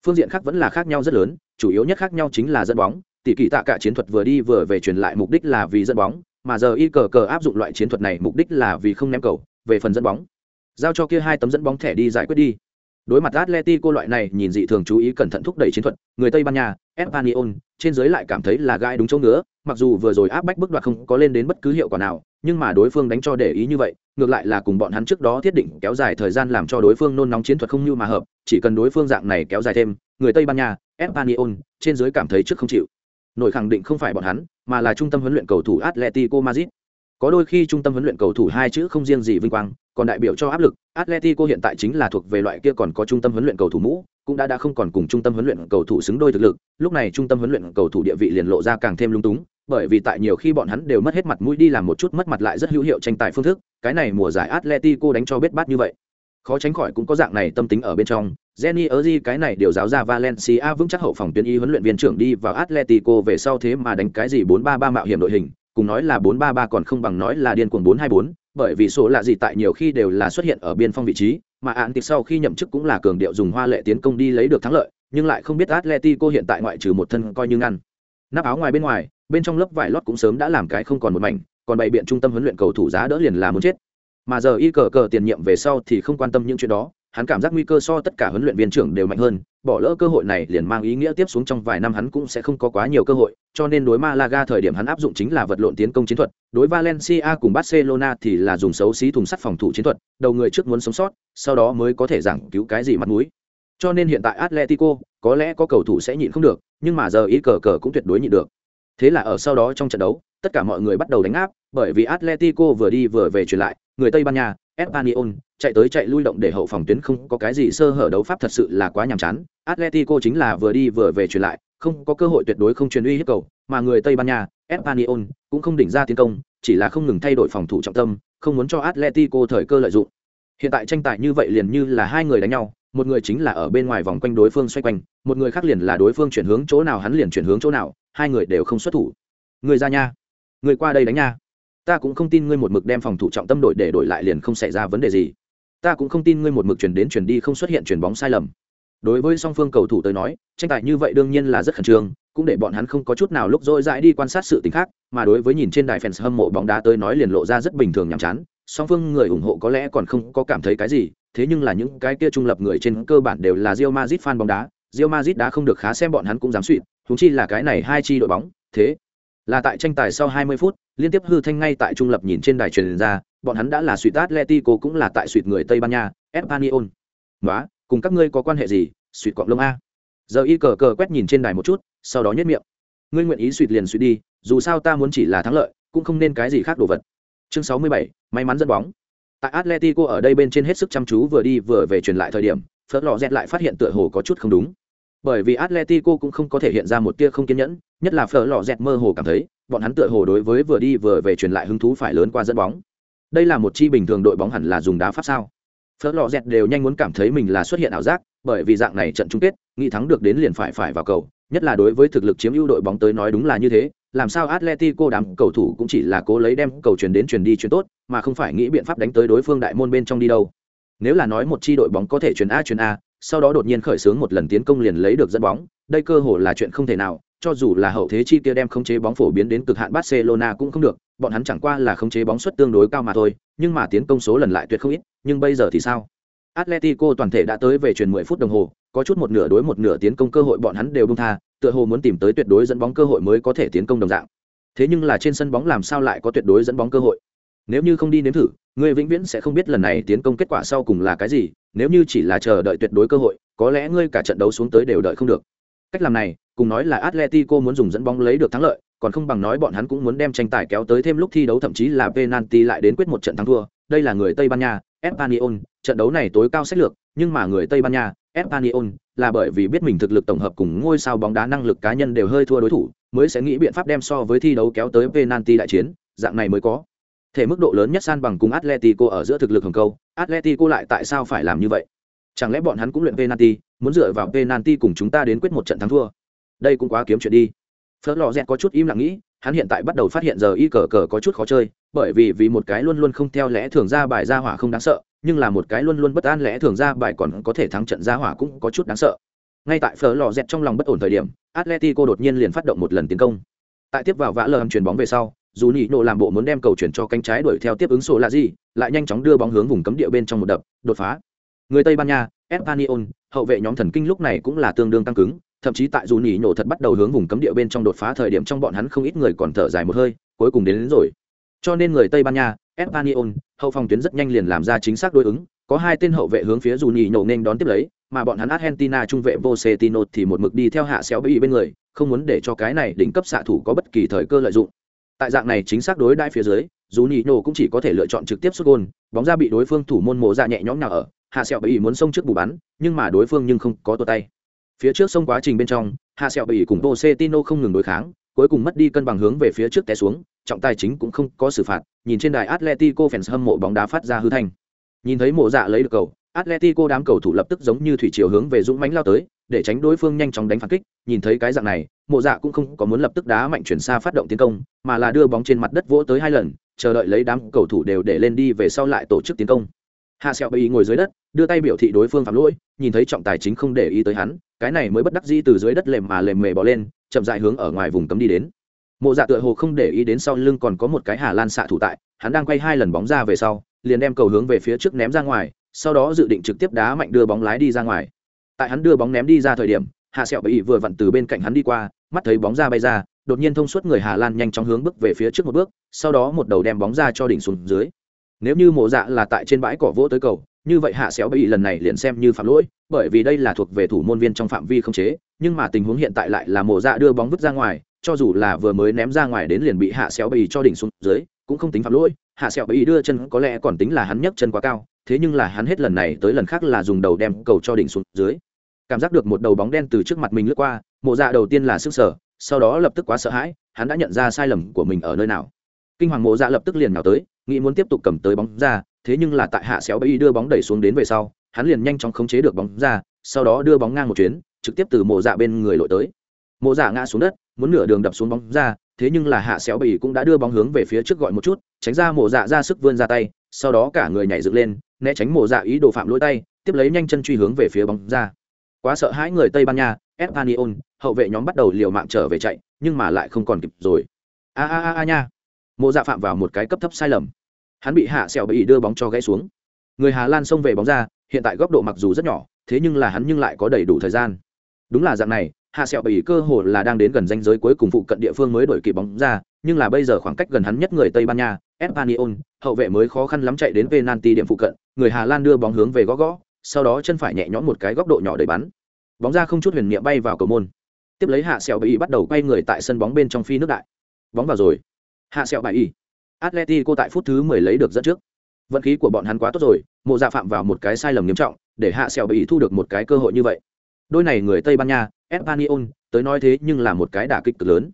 phương diện khác vẫn là khác nhau rất lớn, chủ yếu nhất khác nhau chính là dẫn bóng. Tỷ kỳ tạ cả chiến thuật vừa đi vừa về truyền lại mục đích là vì dẫn bóng, mà giờ y cờ cờ áp dụng loại chiến thuật này mục đích là vì không ném cầu, về phần dẫn bóng. Giao cho kia hai tấm dẫn bóng thẻ đi giải quyết đi đối mặt atletico loại này, nhìn dị thường chú ý cẩn thận thúc đẩy chiến thuật, người tây ban nha, espanyol, trên dưới lại cảm thấy là gai đúng chỗ ngứa, mặc dù vừa rồi áp bách bước đoạt không có lên đến bất cứ hiệu quả nào, nhưng mà đối phương đánh cho để ý như vậy, ngược lại là cùng bọn hắn trước đó thiết định kéo dài thời gian làm cho đối phương nôn nóng chiến thuật không như mà hợp, chỉ cần đối phương dạng này kéo dài thêm, người tây ban nha, espanyol, trên dưới cảm thấy trước không chịu. Nổi khẳng định không phải bọn hắn, mà là trung tâm huấn luyện cầu thủ atletico madrid. Có đôi khi trung tâm huấn luyện cầu thủ hai chữ không riêng gì vinh quang còn đại biểu cho áp lực atletico hiện tại chính là thuộc về loại kia còn có trung tâm huấn luyện cầu thủ mũ cũng đã đã không còn cùng trung tâm huấn luyện cầu thủ xứng đôi thực lực lúc này trung tâm huấn luyện cầu thủ địa vị liền lộ ra càng thêm lung túng bởi vì tại nhiều khi bọn hắn đều mất hết mặt mũi đi làm một chút mất mặt lại rất hữu hiệu tranh tài phương thức cái này mùa giải atletico đánh cho biết bát như vậy. Khó tránh khỏi cũng có dạng này tâm tính ở bên trong Jenny Erzi cái này điều giáo ra Valencia vững chắc hậu phòng tuyến y huấn luyện viên trưởng đi vào Atletico về sau thế mà đánh cái gì 4-3-3 mạo hiểm đội hình, cùng nói là 4-3-3 còn không bằng nói là điên cuồng 4-2-4, bởi vì số lạ gì tại nhiều khi đều là xuất hiện ở biên phong vị trí, mà án tịch sau khi nhậm chức cũng là cường điệu dùng hoa lệ tiến công đi lấy được thắng lợi, nhưng lại không biết Atletico hiện tại ngoại trừ một thân coi như ngăn. Nắp áo ngoài bên ngoài, bên trong lớp vải lót cũng sớm đã làm cái không còn một mảnh, còn bày biện trung tâm huấn luyện cầu thủ giá đỡ liền là muốn chết. Mà giờ y cờ cờ tiền nhiệm về sau thì không quan tâm những chuyện đó, hắn cảm giác nguy cơ so tất cả huấn luyện viên trưởng đều mạnh hơn, bỏ lỡ cơ hội này liền mang ý nghĩa tiếp xuống trong vài năm hắn cũng sẽ không có quá nhiều cơ hội, cho nên đối Malaga thời điểm hắn áp dụng chính là vật lộn tiến công chiến thuật, đối Valencia cùng Barcelona thì là dùng xấu xí thùng sắt phòng thủ chiến thuật, đầu người trước muốn sống sót, sau đó mới có thể giảng cứu cái gì mặt mũi. Cho nên hiện tại Atletico có lẽ có cầu thủ sẽ nhịn không được, nhưng mà giờ ý cờ cờ cũng tuyệt đối nhịn được. Thế là ở sau đó trong trận đấu, tất cả mọi người bắt đầu đánh áp, bởi vì Atletico vừa đi vừa về chuyển lại, người Tây Ban Nha, Espanyol chạy tới chạy lui động để hậu phòng tuyến không có cái gì sơ hở đấu pháp thật sự là quá nhàm chán. Atletico chính là vừa đi vừa về chuyển lại, không có cơ hội tuyệt đối không truyền uy hiếp cầu, mà người Tây Ban Nha, Espanyol cũng không đỉnh ra tiến công, chỉ là không ngừng thay đổi phòng thủ trọng tâm, không muốn cho Atletico thời cơ lợi dụng. Hiện tại tranh tài như vậy liền như là hai người đánh nhau, một người chính là ở bên ngoài vòng quanh đối phương xoay quanh, một người khác liền là đối phương chuyển hướng chỗ nào hắn liền chuyển hướng chỗ nào, hai người đều không xuất thủ. Người ra nha, người qua đây đánh nha ta cũng không tin ngươi một mực đem phòng thủ trọng tâm đổi để đổi lại liền không xảy ra vấn đề gì. Ta cũng không tin ngươi một mực chuyển đến chuyển đi không xuất hiện chuyển bóng sai lầm. Đối với song phương cầu thủ tới nói, tranh tài như vậy đương nhiên là rất khẩn trương, cũng để bọn hắn không có chút nào lúc dỗi dãi đi quan sát sự tình khác, mà đối với nhìn trên đài fans hâm mộ bóng đá tới nói liền lộ ra rất bình thường nhàm chán, song phương người ủng hộ có lẽ còn không có cảm thấy cái gì, thế nhưng là những cái kia trung lập người trên cơ bản đều là Real Madrid fan bóng đá, Real Madrid đã không được khá xem bọn hắn cũng dám suỵt thúng chi là cái này hai chi đội bóng, thế là tại tranh tài sau 20 phút liên tiếp hư thanh ngay tại trung lập nhìn trên đài truyền ra bọn hắn đã là suýt atletico cũng là tại suýt người tây ban nha espanyol. Nói cùng các ngươi có quan hệ gì suýt cọng lông a. Giờ y cờ cờ quét nhìn trên đài một chút sau đó nhất miệng. Ngươi nguyện ý suýt liền suýt đi dù sao ta muốn chỉ là thắng lợi cũng không nên cái gì khác đồ vật. Chương 67, may mắn dẫn bóng. Tại atletico ở đây bên trên hết sức chăm chú vừa đi vừa về truyền lại thời điểm phớt lò dẹt lại phát hiện tựa hồ có chút không đúng. Bởi vì Atletico cũng không có thể hiện ra một tia không kiên nhẫn, nhất là phở lò dẹt mơ hồ cảm thấy, bọn hắn tựa hồ đối với vừa đi vừa về truyền lại hứng thú phải lớn qua dẫn bóng. Đây là một chi bình thường đội bóng hẳn là dùng đá pháp sao? phở lò dẹt đều nhanh muốn cảm thấy mình là xuất hiện ảo giác, bởi vì dạng này trận chung kết, nghĩ thắng được đến liền phải phải vào cầu, nhất là đối với thực lực chiếm ưu đội bóng tới nói đúng là như thế, làm sao Atletico đám cầu thủ cũng chỉ là cố lấy đem cầu truyền đến truyền đi truyền tốt, mà không phải nghĩ biện pháp đánh tới đối phương đại môn bên trong đi đâu. Nếu là nói một chi đội bóng có thể truyền A truyền A, sau đó đột nhiên khởi xướng một lần tiến công liền lấy được dẫn bóng, đây cơ hội là chuyện không thể nào, cho dù là hậu thế chi kia đem khống chế bóng phổ biến đến cực hạn Barcelona cũng không được, bọn hắn chẳng qua là khống chế bóng suất tương đối cao mà thôi, nhưng mà tiến công số lần lại tuyệt không ít, nhưng bây giờ thì sao? Atletico toàn thể đã tới về truyền 10 phút đồng hồ, có chút một nửa đối một nửa tiến công cơ hội bọn hắn đều buông tha, tựa hồ muốn tìm tới tuyệt đối dẫn bóng cơ hội mới có thể tiến công đồng dạng. Thế nhưng là trên sân bóng làm sao lại có tuyệt đối dẫn bóng cơ hội? Nếu như không đi nếm thử, ngươi vĩnh viễn sẽ không biết lần này tiến công kết quả sau cùng là cái gì, nếu như chỉ là chờ đợi tuyệt đối cơ hội, có lẽ ngươi cả trận đấu xuống tới đều đợi không được. Cách làm này, cùng nói là Atletico muốn dùng dẫn bóng lấy được thắng lợi, còn không bằng nói bọn hắn cũng muốn đem tranh tài kéo tới thêm lúc thi đấu thậm chí là penalty lại đến quyết một trận thắng thua. Đây là người Tây Ban Nha, Espanyol, trận đấu này tối cao sách lược, nhưng mà người Tây Ban Nha, Espanyol là bởi vì biết mình thực lực tổng hợp cùng ngôi sao bóng đá năng lực cá nhân đều hơi thua đối thủ, mới sẽ nghĩ biện pháp đem so với thi đấu kéo tới penalty đại chiến, dạng này mới có. Thể mức độ lớn nhất san bằng cùng Atletico ở giữa thực lực hồng câu, Atletico lại tại sao phải làm như vậy? Chẳng lẽ bọn hắn cũng luyện penalty, muốn dựa vào penalty cùng chúng ta đến quyết một trận thắng thua? Đây cũng quá kiếm chuyện đi. Phớt lò dẹt có chút im lặng nghĩ, hắn hiện tại bắt đầu phát hiện giờ y cờ cờ có chút khó chơi, bởi vì vì một cái luôn luôn không theo lẽ thường ra bài ra hỏa không đáng sợ, nhưng là một cái luôn luôn bất an lẽ thường ra bài còn có thể thắng trận ra hỏa cũng có chút đáng sợ. Ngay tại phở lò dẹt trong lòng bất ổn thời điểm, Atletico đột nhiên liền phát động một lần tiến công. Tại tiếp vào vã lờ chuyền bóng về sau, dù nhị nộ làm bộ muốn đem cầu chuyển cho cánh trái đuổi theo tiếp ứng số là gì, lại nhanh chóng đưa bóng hướng vùng cấm địa bên trong một đập, đột phá. Người Tây Ban Nha, Espanyol, hậu vệ nhóm thần kinh lúc này cũng là tương đương tăng cứng, thậm chí tại dù nhị nhổ thật bắt đầu hướng vùng cấm địa bên trong đột phá thời điểm trong bọn hắn không ít người còn thở dài một hơi, cuối cùng đến, đến rồi. Cho nên người Tây Ban Nha, Espanyol, hậu phòng tuyến rất nhanh liền làm ra chính xác đối ứng, có hai tên hậu vệ hướng phía dù nhị nhổ nên đón tiếp lấy, mà bọn hắn Argentina trung vệ Pochettino thì một mực đi theo hạ xéo bị bên người, không muốn để cho cái này đỉnh cấp xạ thủ có bất kỳ thời cơ lợi dụng. Tại dạng này chính xác đối đãi phía dưới, dù nhị nhổ cũng chỉ có thể lựa chọn trực tiếp sút gôn, bóng ra bị đối phương thủ môn mổ ra nhẹ nhõm nào ở, hạ sẹo bị muốn xông trước bù bắn, nhưng mà đối phương nhưng không có tua tay. Phía trước sông quá trình bên trong, hạ sẹo bị cùng Pochettino không ngừng đối kháng, cuối cùng mất đi cân bằng hướng về phía trước té xuống, trọng tài chính cũng không có xử phạt, nhìn trên đài Atletico fans hâm mộ bóng đá phát ra hư thanh. Nhìn thấy mộ dạ lấy được cầu, Atletico đám cầu thủ lập tức giống như thủy triều hướng về dũng mãnh lao tới, để tránh đối phương nhanh chóng đánh phản kích, nhìn thấy cái dạng này, Mộ Dạ cũng không có muốn lập tức đá mạnh chuyển xa phát động tiến công, mà là đưa bóng trên mặt đất vỗ tới hai lần, chờ đợi lấy đám cầu thủ đều để lên đi về sau lại tổ chức tiến công. Hạ Sẹo Bey ngồi dưới đất, đưa tay biểu thị đối phương phạm lỗi, nhìn thấy trọng tài chính không để ý tới hắn, cái này mới bất đắc dĩ từ dưới đất lềm mà lềm mề bỏ lên, chậm rãi hướng ở ngoài vùng cấm đi đến. Mộ Dạ tựa hồ không để ý đến sau lưng còn có một cái Hà Lan xạ thủ tại, hắn đang quay hai lần bóng ra về sau, liền đem cầu hướng về phía trước ném ra ngoài, sau đó dự định trực tiếp đá mạnh đưa bóng lái đi ra ngoài tại hắn đưa bóng ném đi ra thời điểm hạ sẹo bị vừa vặn từ bên cạnh hắn đi qua mắt thấy bóng ra bay ra đột nhiên thông suốt người hà lan nhanh chóng hướng bước về phía trước một bước sau đó một đầu đem bóng ra cho đỉnh xuống dưới nếu như mộ dạ là tại trên bãi cỏ vỗ tới cầu, như vậy hạ xéo bị lần này liền xem như phạm lỗi, bởi vì đây là thuộc về thủ môn viên trong phạm vi không chế, nhưng mà tình huống hiện tại lại là mộ dạ đưa bóng vứt ra ngoài, cho dù là vừa mới ném ra ngoài đến liền bị hạ xéo bị cho đỉnh xuống dưới, cũng không tính phạm lỗi. Hạ xéo bị đưa chân có lẽ còn tính là hắn nhấc chân quá cao, thế nhưng là hắn hết lần này tới lần khác là dùng đầu đem cầu cho đỉnh xuống dưới. Cảm giác được một đầu bóng đen từ trước mặt mình lướt qua, mộ dạ đầu tiên là sức sở sau đó lập tức quá sợ hãi, hắn đã nhận ra sai lầm của mình ở nơi nào kinh hoàng mộ dạ lập tức liền nào tới, nghĩ muốn tiếp tục cầm tới bóng ra, thế nhưng là tại hạ xéo bay đưa bóng đẩy xuống đến về sau, hắn liền nhanh chóng khống chế được bóng ra, sau đó đưa bóng ngang một chuyến, trực tiếp từ mộ dạ bên người lội tới. Mộ dạ ngã xuống đất, muốn nửa đường đập xuống bóng ra, thế nhưng là hạ xéo bẫy cũng đã đưa bóng hướng về phía trước gọi một chút, tránh ra mộ dạ ra sức vươn ra tay, sau đó cả người nhảy dựng lên, né tránh mộ dạ ý đồ phạm lỗi tay, tiếp lấy nhanh chân truy hướng về phía bóng ra. Quá sợ hãi người tây ban nha espanyol hậu vệ nhóm bắt đầu liều mạng trở về chạy, nhưng mà lại không còn kịp rồi. A a a a nha mộ dạ phạm vào một cái cấp thấp sai lầm. Hắn bị hạ sẹo bị đưa bóng cho gãy xuống. Người hà lan xông về bóng ra, hiện tại góc độ mặc dù rất nhỏ, thế nhưng là hắn nhưng lại có đầy đủ thời gian. Đúng là dạng này, hạ sẹo bị cơ hồ là đang đến gần danh giới cuối cùng phụ cận địa phương mới đổi kịp bóng ra, nhưng là bây giờ khoảng cách gần hắn nhất người tây ban nha, espanyol, hậu vệ mới khó khăn lắm chạy đến penalty điểm phụ cận, người hà lan đưa bóng hướng về gõ gõ, sau đó chân phải nhẹ nhõm một cái góc độ nhỏ để bắn. Bóng ra không chút huyền niệm bay vào cầu môn. Tiếp lấy hạ sẹo bị bắt đầu quay người tại sân bóng bên trong phi nước đại. Bóng vào rồi hạ sẹo bại y. Atletico tại phút thứ mười lấy được dẫn trước. Vận khí của bọn hắn quá tốt rồi mộ dạ phạm vào một cái sai lầm nghiêm trọng để hạ sẹo bị thu được một cái cơ hội như vậy. Đôi này người tây ban nha espanyol tới nói thế nhưng là một cái đả kích cực lớn.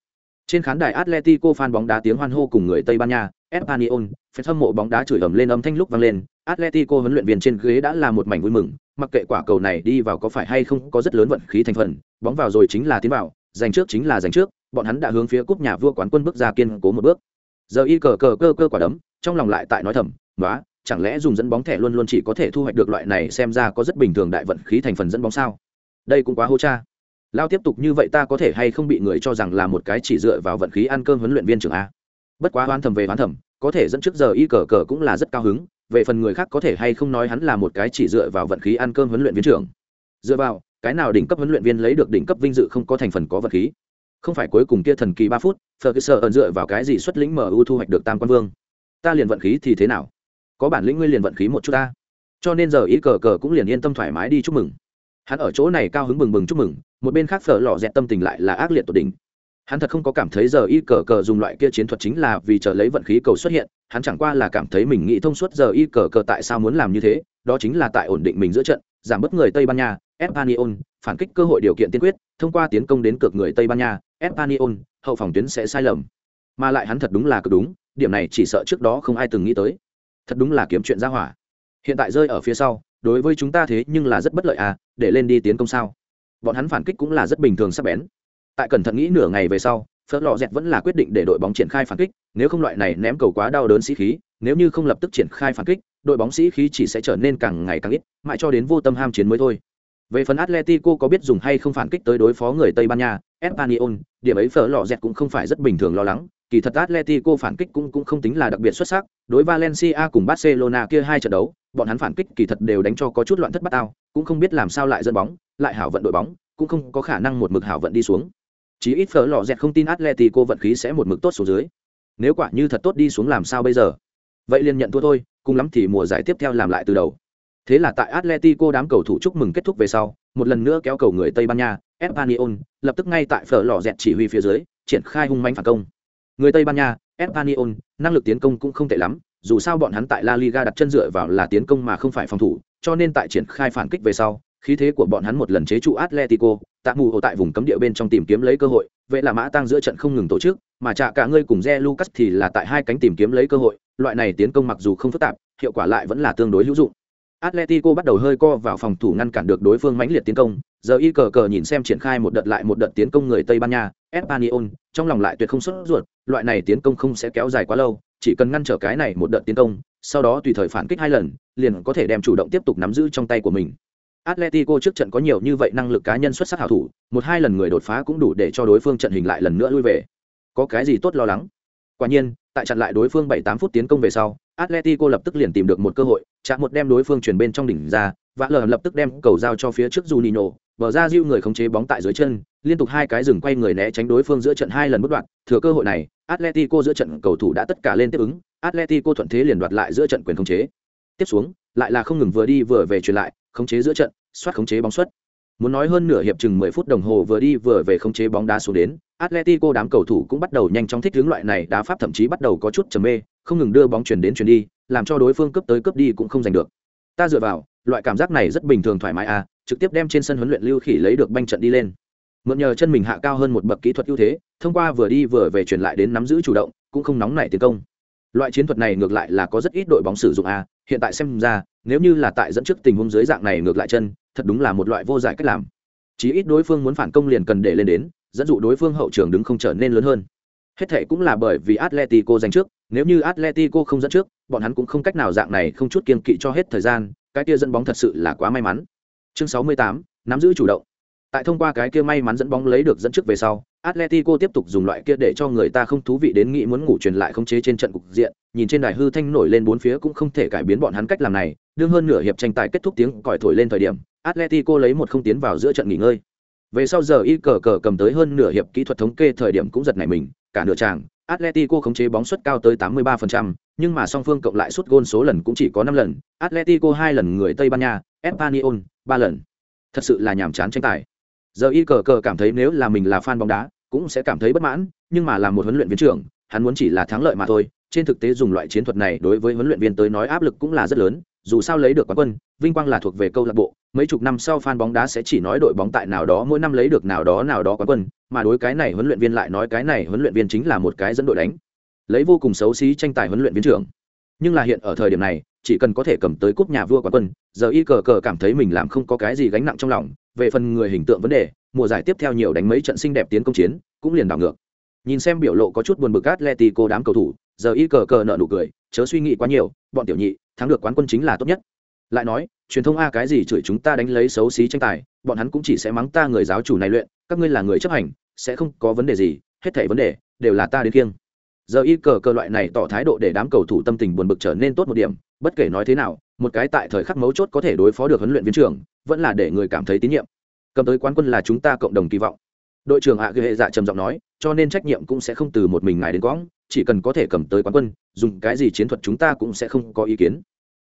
Trên khán đài atletico fan bóng đá tiếng hoan hô cùng người tây ban nha espanyol phải hâm mộ bóng đá chửi ầm lên âm thanh lúc vang lên. Atletico huấn luyện viên trên ghế đã là một mảnh vui mừng, mặc kệ quả cầu này đi vào có phải hay không có rất lớn vận khí thành phần, bóng vào rồi chính là tiến vào, giành trước chính là giành trước, bọn hắn đã hướng phía cúp nhà vua quán quân bước ra kiên cố một bước. Giờ y cờ cờ cơ cơ quả đấm, trong lòng lại tại nói thầm, nói chẳng lẽ dùng dẫn bóng thẻ luôn luôn chỉ có thể thu hoạch được loại này xem ra có rất bình thường đại vận khí thành phần dẫn bóng sao? Đây cũng quá hô cha. Lao tiếp tục như vậy ta có thể hay không bị người cho rằng là một cái chỉ dựa vào vận khí ăn cơm huấn luyện viên trưởng a? Bất quá hoan thầm về hoán thầm có thể dẫn trước giờ y cờ cờ cũng là rất cao hứng về phần người khác có thể hay không nói hắn là một cái chỉ dựa vào vận khí ăn cơm huấn luyện viên trưởng. Dựa vào cái nào đỉnh cấp huấn luyện viên lấy được đỉnh cấp vinh dự không có thành phần có vật khí? Không phải cuối cùng kia thần kỳ ba phút Ferguson ẩn dựa vào cái gì xuất lĩnh MU thu hoạch được tam quan vương? Ta liền vận khí thì thế nào? Có bản lĩnh ngươi liền vận khí một chút ta. Cho nên giờ ý cờ cờ cũng liền yên tâm thoải mái đi chúc mừng. Hắn ở chỗ này cao hứng bừng bừng chúc mừng, một bên khác phở lò dẹt tâm tình lại là ác liệt tột đỉnh. Hắn thật không có cảm thấy giờ y cờ cờ dùng loại kia chiến thuật chính là vì chờ lấy vận khí cầu xuất hiện, hắn chẳng qua là cảm thấy mình nghĩ thông suốt giờ y cờ cờ tại sao muốn làm như thế, đó chính là tại ổn định mình giữa trận, giảm bớt người tây ban nha espanyol phản kích cơ hội điều kiện tiên quyết, thông qua tiến công đến cực người tây ban nha espanyol hậu phòng tuyến sẽ sai lầm. Mà lại hắn thật đúng là cực đúng, điểm này chỉ sợ trước đó không ai từng nghĩ tới. Thật đúng là kiếm chuyện ra hỏa. Hiện tại rơi ở phía sau, đối với chúng ta thế nhưng là rất bất lợi à để lên đi tiến công sao? Bọn hắn phản kích cũng là rất bình thường sắp bén. Tại cẩn thận nghĩ nửa ngày về sau, phớt Lọ dẹt vẫn là quyết định để đội bóng triển khai phản kích, nếu không loại này ném cầu quá đau đớn sĩ khí, nếu như không lập tức triển khai phản kích, đội bóng sĩ khí chỉ sẽ trở nên càng ngày càng ít, mãi cho đến vô tâm ham chiến mới thôi về phần atletico có biết dùng hay không phản kích tới đối phó người tây ban nha, espanyol, điểm ấy phở lọ dẹt cũng không phải rất bình thường lo lắng. Kỳ thật atletico phản kích cũng cũng không tính là đặc biệt xuất sắc. Đối valencia cùng barcelona kia hai trận đấu, bọn hắn phản kích kỳ thật đều đánh cho có chút loạn thất bát ao cũng không biết làm sao lại dẫn bóng, lại hảo vận đội bóng, cũng không có khả năng một mực hảo vận đi xuống. Chỉ ít phở lọ dẹt không tin atletico vận khí sẽ một mực tốt xuống dưới. Nếu quả như thật tốt đi xuống làm sao bây giờ? Vậy liền nhận thua thôi, cùng lắm thì mùa giải tiếp theo làm lại từ đầu thế là tại atletico đám cầu thủ chúc mừng kết thúc về sau, một lần nữa kéo cầu người tây ban nha, espanyol, lập tức ngay tại phở lò dẹt chỉ huy phía dưới, triển khai hung manh phản công. Người tây ban nha, espanyol, năng lực tiến công cũng không tệ lắm, dù sao bọn hắn tại la liga đặt chân dựa vào là tiến công mà không phải phòng thủ, cho nên tại triển khai phản kích về sau, khí thế của bọn hắn một lần chế trụ atletico, tạ mù ổ tại vùng cấm địa bên trong tìm kiếm lấy cơ hội, vậy là mã tăng giữa trận không ngừng tổ chức, mà chạ cả ngươi cùng re lucas thì là tại hai cánh tìm kiếm lấy cơ hội, loại này tiến công mặc dù không phức tạp, hiệu quả lại vẫn là tương đối hữu dụng atletico bắt đầu hơi co vào phòng thủ ngăn cản được đối phương mãnh liệt tiến công giờ y cờ cờ nhìn xem triển khai một đợt lại một đợt tiến công người tây ban nha espanyol trong lòng lại tuyệt không xuất ruột loại này tiến công không sẽ kéo dài quá lâu chỉ cần ngăn trở cái này một đợt tiến công sau đó tùy thời phản kích hai lần liền có thể đem chủ động tiếp tục nắm giữ trong tay của mình Atletico trước trận có nhiều như vậy năng lực cá nhân xuất sắc hảo thủ, một hai lần người đột phá cũng đủ để cho đối phương trận hình lại lần nữa lui về. Có cái gì tốt lo lắng? Quả nhiên, tại chặn lại đối phương 7-8 phút tiến công về sau, Atletico lập tức liền tìm được một cơ hội, chạm một đem đối phương chuyển bên trong đỉnh ra, vã lờ lập tức đem cầu giao cho phía trước Juninho, bờ ra diêu người khống chế bóng tại dưới chân, liên tục hai cái dừng quay người né tránh đối phương giữa trận hai lần bất đoạn, thừa cơ hội này, Atletico giữa trận cầu thủ đã tất cả lên tiếp ứng, Atletico thuận thế liền đoạt lại giữa trận quyền khống chế. Tiếp xuống, lại là không ngừng vừa đi vừa về truyền lại, khống chế giữa trận, soát khống chế bóng xuất. Muốn nói hơn nửa hiệp chừng 10 phút đồng hồ vừa đi vừa về khống chế bóng đá xuống đến, Atletico đám cầu thủ cũng bắt đầu nhanh chóng thích ứng loại này, đá pháp thậm chí bắt đầu có chút trầm mê, không ngừng đưa bóng chuyển đến chuyển đi, làm cho đối phương cướp tới cướp đi cũng không giành được. Ta dựa vào, loại cảm giác này rất bình thường thoải mái à, trực tiếp đem trên sân huấn luyện lưu khỉ lấy được banh trận đi lên. Mượn nhờ chân mình hạ cao hơn một bậc kỹ thuật ưu thế, thông qua vừa đi vừa về chuyển lại đến nắm giữ chủ động, cũng không nóng nảy tiến công. Loại chiến thuật này ngược lại là có rất ít đội bóng sử dụng à, hiện tại xem ra, nếu như là tại dẫn trước tình huống dưới dạng này ngược lại chân, thật đúng là một loại vô giải cách làm chí ít đối phương muốn phản công liền cần để lên đến dẫn dụ đối phương hậu trường đứng không trở nên lớn hơn hết thệ cũng là bởi vì atletico giành trước nếu như atletico không dẫn trước bọn hắn cũng không cách nào dạng này không chút kiên kỵ cho hết thời gian cái kia dẫn bóng thật sự là quá may mắn. Chương 68, nắm giữ chủ động. Tại thông qua cái kia may mắn dẫn bóng lấy được dẫn trước về sau atletico tiếp tục dùng loại kia để cho người ta không thú vị đến nghĩ muốn ngủ truyền lại không chế trên trận cục diện nhìn trên đài hư thanh nổi lên bốn phía cũng không thể cải biến bọn hắn cách làm này. Đương hơn nửa hiệp tranh tài kết thúc tiếng còi thổi lên thời điểm Atletico lấy một không tiến vào giữa trận nghỉ ngơi. Về sau giờ y cờ cờ cầm tới hơn nửa hiệp kỹ thuật thống kê thời điểm cũng giật nảy mình, cả nửa tràng, Atletico khống chế bóng suất cao tới 83%, nhưng mà song phương cộng lại suất gôn số lần cũng chỉ có 5 lần, Atletico 2 lần người Tây Ban Nha, Espanyol 3 lần. Thật sự là nhàm chán tranh tài. Giờ y cờ cờ cảm thấy nếu là mình là fan bóng đá, cũng sẽ cảm thấy bất mãn, nhưng mà làm một huấn luyện viên trưởng, hắn muốn chỉ là thắng lợi mà thôi. Trên thực tế dùng loại chiến thuật này đối với huấn luyện viên tới nói áp lực cũng là rất lớn, dù sao lấy được quán quân, vinh quang là thuộc về câu lạc bộ, mấy chục năm sau fan bóng đá sẽ chỉ nói đội bóng tại nào đó mỗi năm lấy được nào đó nào đó quán quân, mà đối cái này huấn luyện viên lại nói cái này huấn luyện viên chính là một cái dẫn đội đánh. Lấy vô cùng xấu xí tranh tài huấn luyện viên trưởng. Nhưng là hiện ở thời điểm này, chỉ cần có thể cầm tới cúp nhà vua quán quân, giờ y cờ cờ cảm thấy mình làm không có cái gì gánh nặng trong lòng, về phần người hình tượng vấn đề, mùa giải tiếp theo nhiều đánh mấy trận xinh đẹp tiến công chiến, cũng liền đảo ngược. Nhìn xem biểu lộ có chút buồn bực Atletico đám cầu thủ, giờ y cờ cờ nợ nụ cười, chớ suy nghĩ quá nhiều, bọn tiểu nhị, thắng được quán quân chính là tốt nhất. Lại nói truyền thông a cái gì chửi chúng ta đánh lấy xấu xí tranh tài bọn hắn cũng chỉ sẽ mắng ta người giáo chủ này luyện các ngươi là người chấp hành sẽ không có vấn đề gì hết thảy vấn đề đều là ta đến kiêng. Giờ y cờ cờ loại này tỏ thái độ để đám cầu thủ tâm tình buồn bực trở nên tốt một điểm bất kể nói thế nào một cái tại thời khắc mấu chốt có thể đối phó được huấn luyện viên trưởng vẫn là để người cảm thấy tín nhiệm. Cầm tới quán quân là chúng ta cộng đồng kỳ vọng. Đội trưởng hạ ghi dạ trầm giọng nói cho nên trách nhiệm cũng sẽ không từ một mình ngài đến quãng chỉ cần có thể cầm tới quán quân dùng cái gì chiến thuật chúng ta cũng sẽ không có ý kiến.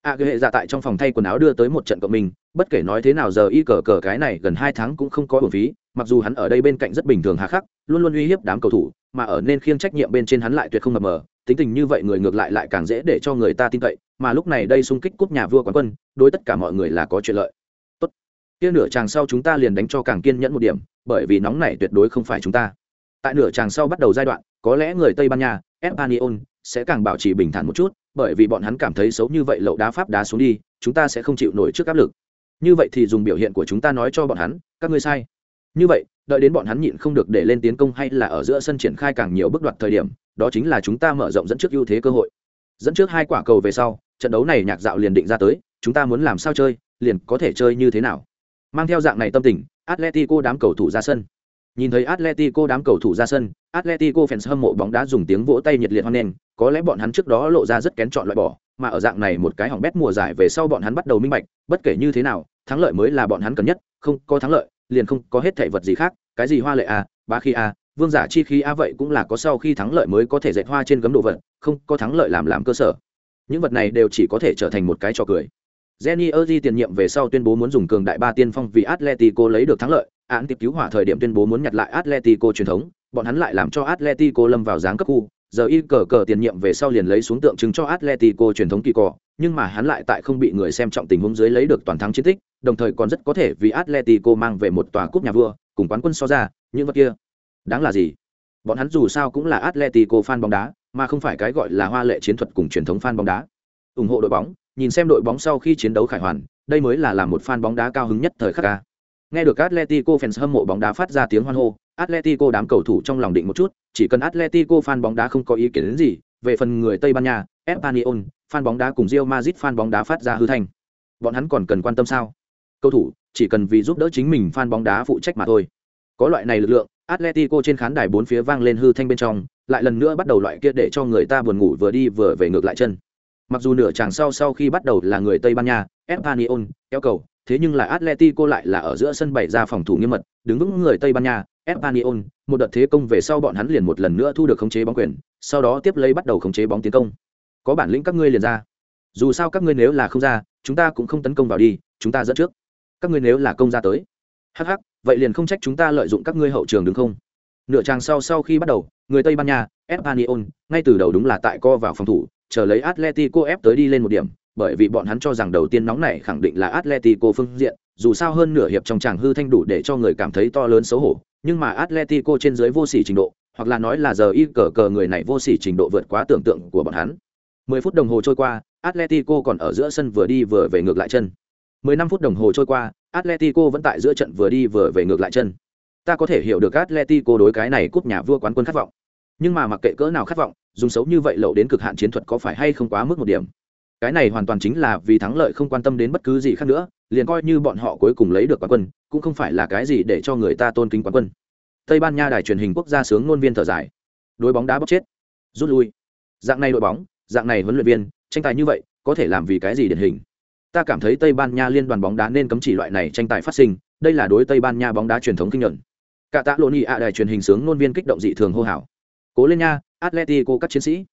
A à, hệ dạ tại trong phòng thay quần áo đưa tới một trận cộng mình bất kể nói thế nào giờ y cờ cờ cái này gần hai tháng cũng không có bổn phí mặc dù hắn ở đây bên cạnh rất bình thường hà khắc luôn luôn uy hiếp đám cầu thủ mà ở nên khiêng trách nhiệm bên trên hắn lại tuyệt không mập mờ tính tình như vậy người ngược lại lại càng dễ để cho người ta tin cậy mà lúc này đây xung kích cúp nhà vua quán quân đối tất cả mọi người là có chuyện lợi. Tốt. Kia nửa chàng sau chúng ta liền đánh cho càng kiên nhẫn một điểm bởi vì nóng này tuyệt đối không phải chúng ta. Tại nửa chàng sau bắt đầu giai đoạn có lẽ người tây ban nha espanyol sẽ càng bảo trì bình thản một chút, bởi vì bọn hắn cảm thấy xấu như vậy lậu đá pháp đá xuống đi, chúng ta sẽ không chịu nổi trước áp lực. Như vậy thì dùng biểu hiện của chúng ta nói cho bọn hắn, các ngươi sai. Như vậy, đợi đến bọn hắn nhịn không được để lên tiến công hay là ở giữa sân triển khai càng nhiều bước đoạt thời điểm, đó chính là chúng ta mở rộng dẫn trước ưu thế cơ hội. Dẫn trước hai quả cầu về sau, trận đấu này nhạc dạo liền định ra tới, chúng ta muốn làm sao chơi, liền có thể chơi như thế nào. Mang theo dạng này tâm tình, atletico đám cầu thủ ra sân nhìn thấy atletico đám cầu thủ ra sân atletico fans hâm mộ bóng đá dùng tiếng vỗ tay nhiệt liệt hoan nghênh có lẽ bọn hắn trước đó lộ ra rất kén chọn loại bỏ mà ở dạng này một cái hỏng bét mùa giải về sau bọn hắn bắt đầu minh bạch bất kể như thế nào thắng lợi mới là bọn hắn cần nhất không có thắng lợi liền không có hết thảy vật gì khác cái gì hoa lệ à, bá khi à, vương giả chi khí a vậy cũng là có sau khi thắng lợi mới có thể dệt hoa trên gấm đồ vật không có thắng lợi làm làm cơ sở. Những vật này đều chỉ có thể trở thành một cái trò cười. Jenny Erzi tiền nhiệm về sau tuyên bố muốn dùng cường đại ba tiên phong vì Atletico lấy được thắng lợi, án tiếp cứu hỏa thời điểm tuyên bố muốn nhặt lại Atletico truyền thống, bọn hắn lại làm cho Atletico lâm vào dáng cấp khu, giờ y cờ cờ tiền nhiệm về sau liền lấy xuống tượng trưng cho Atletico truyền thống kỳ cọ, nhưng mà hắn lại tại không bị người xem trọng tình huống dưới lấy được toàn thắng chiến tích, đồng thời còn rất có thể vì Atletico mang về một tòa cúp nhà vua, cùng quán quân so ra, những vật kia đáng là gì? Bọn hắn dù sao cũng là Atletico fan bóng đá, mà không phải cái gọi là hoa lệ chiến thuật cùng truyền thống fan bóng đá. ủng hộ đội bóng, nhìn xem đội bóng sau khi chiến đấu khải hoàn, đây mới là làm một fan bóng đá cao hứng nhất thời khắc ca. Nghe được Atletico fans hâm mộ bóng đá phát ra tiếng hoan hô, Atletico đám cầu thủ trong lòng định một chút, chỉ cần Atletico fan bóng đá không có ý kiến đến gì, về phần người Tây Ban Nha, Espanyol, fan bóng đá cùng Real Madrid fan bóng đá phát ra hư thành. Bọn hắn còn cần quan tâm sao? Cầu thủ, chỉ cần vì giúp đỡ chính mình fan bóng đá phụ trách mà thôi. Có loại này lực lượng, Atletico trên khán đài bốn phía vang lên hư thanh bên trong, lại lần nữa bắt đầu loại kia để cho người ta buồn ngủ vừa đi vừa về ngược lại chân. Mặc dù nửa chàng sau sau khi bắt đầu là người Tây Ban Nha, Espanyol, kéo cầu, thế nhưng là Atletico lại là ở giữa sân bày ra phòng thủ nghiêm mật, đứng vững người Tây Ban Nha, Espanyol, một đợt thế công về sau bọn hắn liền một lần nữa thu được khống chế bóng quyền, sau đó tiếp lấy bắt đầu khống chế bóng tiến công. Có bản lĩnh các ngươi liền ra. Dù sao các ngươi nếu là không ra, chúng ta cũng không tấn công vào đi, chúng ta dẫn trước. Các ngươi nếu là công ra tới, hắc hắc, vậy liền không trách chúng ta lợi dụng các ngươi hậu trường đứng không? Nửa trang sau sau khi bắt đầu, người Tây Ban Nha, Espanyol, ngay từ đầu đúng là tại co vào phòng thủ, chờ lấy Atletico ép tới đi lên một điểm, bởi vì bọn hắn cho rằng đầu tiên nóng này khẳng định là Atletico phương diện, dù sao hơn nửa hiệp trong tràng hư thanh đủ để cho người cảm thấy to lớn xấu hổ, nhưng mà Atletico trên dưới vô sỉ trình độ, hoặc là nói là giờ y cờ cờ người này vô sỉ trình độ vượt quá tưởng tượng của bọn hắn. 10 phút đồng hồ trôi qua, Atletico còn ở giữa sân vừa đi vừa về ngược lại chân. 15 phút đồng hồ trôi qua, Atletico vẫn tại giữa trận vừa đi vừa về ngược lại chân. Ta có thể hiểu được Atletico đối cái này cúp nhà vua quán quân khát vọng. Nhưng mà mặc kệ cỡ nào khát vọng, dùng xấu như vậy lậu đến cực hạn chiến thuật có phải hay không quá mức một điểm? Cái này hoàn toàn chính là vì thắng lợi không quan tâm đến bất cứ gì khác nữa, liền coi như bọn họ cuối cùng lấy được quán quân, cũng không phải là cái gì để cho người ta tôn kính quán quân. Tây ban nha đài truyền hình quốc gia sướng ngôn viên thở dài. Đối bóng đá bóc chết. Rút lui. Dạng này đội bóng, dạng này huấn luyện viên, tranh tài như vậy, có thể làm vì cái gì điển hình? Ta cảm thấy tây ban nha liên đoàn bóng đá nên cấm chỉ loại này tranh tài phát sinh, đây là đối tây ban nha bóng đá truyền thống kinh nhuận cả tạ lộn ý ạ đài truyền hình sướng ngôn viên kích động dị thường hô hào cố lên nha, atletico các chiến sĩ.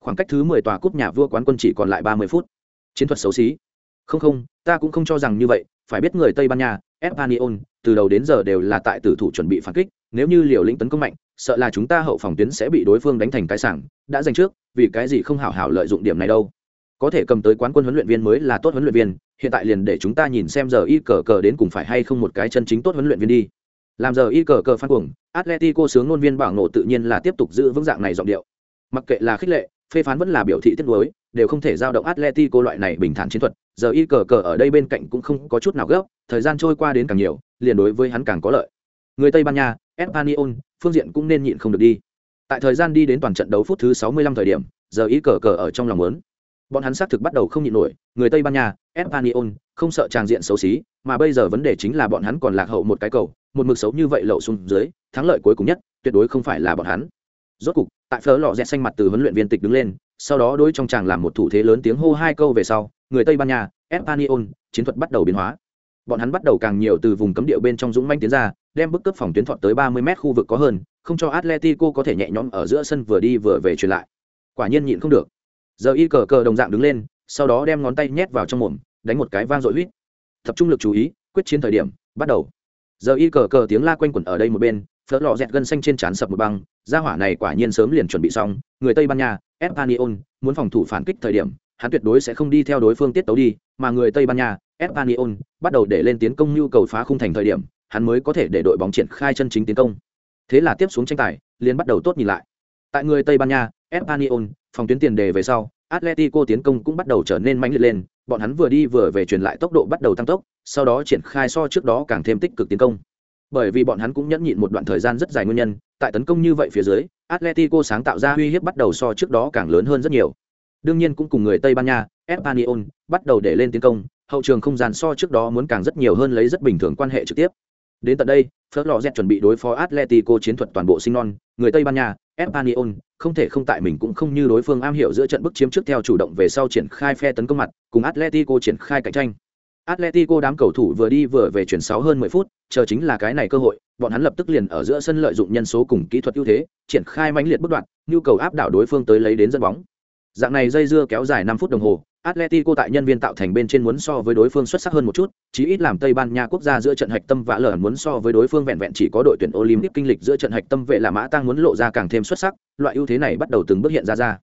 Khoảng cách thứ mười tòa cúp nhà vua quán quân chỉ còn lại ba mươi phút. Chiến thuật xấu xí. Không không, ta cũng không cho rằng như vậy, phải biết người tây ban nha, espanyol, từ đầu đến giờ đều là tại tử thủ chuẩn bị phản kích. Nếu như liều lĩnh tấn công mạnh, sợ là chúng ta hậu phòng tuyến sẽ bị đối phương đánh thành cái sảng. Đã giành trước, vì cái gì không hảo hảo lợi dụng điểm này đâu. Có thể cầm tới quán quân huấn luyện viên mới là tốt huấn luyện viên, hiện tại liền để chúng ta nhìn xem giờ y cờ cờ đến cùng phải hay không một cái chân chính tốt huấn luyện viên đi làm giờ y cờ cờ phan cuồng atletico sướng ngôn viên bảo nổ tự nhiên là tiếp tục giữ vững dạng này giọng điệu mặc kệ là khích lệ phê phán vẫn là biểu thị tiết đối đều không thể giao động Atletico loại này bình thản chiến thuật, giờ y cờ cờ ở đây bên cạnh cũng không có chút nào gấp, thời gian trôi qua đến càng nhiều, liền đối với hắn càng có lợi. Người Tây Ban Nha, Espanyol, phương diện cũng nên nhịn không được đi. Tại thời gian đi đến toàn trận đấu phút thứ 65 thời điểm, giờ y cờ cờ ở trong lòng muốn. bọn hắn xác thực bắt đầu không nhịn nổi người tây ban nha espanyol không sợ tràng diện xấu xí mà bây giờ vấn đề chính là bọn hắn còn lạc hậu một cái cầu một mực xấu như vậy lậu xuống dưới, thắng lợi cuối cùng nhất, tuyệt đối không phải là bọn hắn. Rốt cục, tại phở lò dẹt xanh mặt từ huấn luyện viên tịch đứng lên, sau đó đối trong chàng làm một thủ thế lớn tiếng hô hai câu về sau, người tây ban nha espanyol chiến thuật bắt đầu biến hóa. Bọn hắn bắt đầu càng nhiều từ vùng cấm địa bên trong dũng manh tiến ra, đem bức cấp phòng tuyến thọt tới ba mươi mét khu vực có hơn, không cho atletico có thể nhẹ nhõm ở giữa sân vừa đi vừa về truyền lại. Quả nhiên nhịn không được. Giờ y cờ cờ đồng dạng đứng lên, sau đó đem ngón tay nhét vào trong mồm, đánh một cái vang dội huýt. Tập trung lực chú ý, quyết chiến thời điểm, bắt đầu giờ y cờ cờ tiếng la quanh quẩn ở đây một bên, phở lò dẹt gân xanh trên trán sập một băng, gia hỏa này quả nhiên sớm liền chuẩn bị xong, người tây ban nha espanyol muốn phòng thủ phản kích thời điểm, hắn tuyệt đối sẽ không đi theo đối phương tiết tấu đi, mà người tây ban nha espanyol bắt đầu để lên tiến công nhu cầu phá khung thành thời điểm, hắn mới có thể để đội bóng triển khai chân chính tiến công. Thế là tiếp xuống tranh tài, liền bắt đầu tốt nhìn lại. Tại người tây ban nha espanyol phòng tuyến tiền đề về sau atletico tiến công cũng bắt đầu trở nên mãnh liệt lên, bọn hắn vừa đi vừa về truyền lại tốc độ bắt đầu tăng tốc, sau đó triển khai so trước đó càng thêm tích cực tiến công. Bởi vì bọn hắn cũng nhẫn nhịn một đoạn thời gian rất dài nguyên nhân, tại tấn công như vậy phía dưới, atletico sáng tạo ra uy hiếp bắt đầu so trước đó càng lớn hơn rất nhiều. Đương nhiên cũng cùng người tây ban nha, espanyol, bắt đầu để lên tiến công, hậu trường không gian so trước đó muốn càng rất nhiều hơn lấy rất bình thường quan hệ trực tiếp. Đến tận đây phớt chuẩn bị đối phó atletico chiến thuật toàn bộ sinh non người tây ban nha espanyol không thể không tại mình cũng không như đối phương am hiểu giữa trận bức chiếm trước theo chủ động về sau triển khai phe tấn công mặt cùng atletico triển khai cạnh tranh Atletico đám cầu thủ vừa đi vừa về chuyển 6 hơn 10 phút, chờ chính là cái này cơ hội, bọn hắn lập tức liền ở giữa sân lợi dụng nhân số cùng kỹ thuật ưu thế, triển khai mãnh liệt bất đoạn, nhu cầu áp đảo đối phương tới lấy đến dẫn bóng. Dạng này dây dưa kéo dài 5 phút đồng hồ, Atletico tại nhân viên tạo thành bên trên muốn so với đối phương xuất sắc hơn một chút, chí ít làm Tây Ban Nha quốc gia giữa trận hạch tâm vã lở muốn so với đối phương vẹn vẹn chỉ có đội tuyển Olympic kinh lịch giữa trận hạch tâm vệ là mã tăng muốn lộ ra càng thêm xuất sắc, loại ưu thế này bắt đầu từng bước hiện ra ra.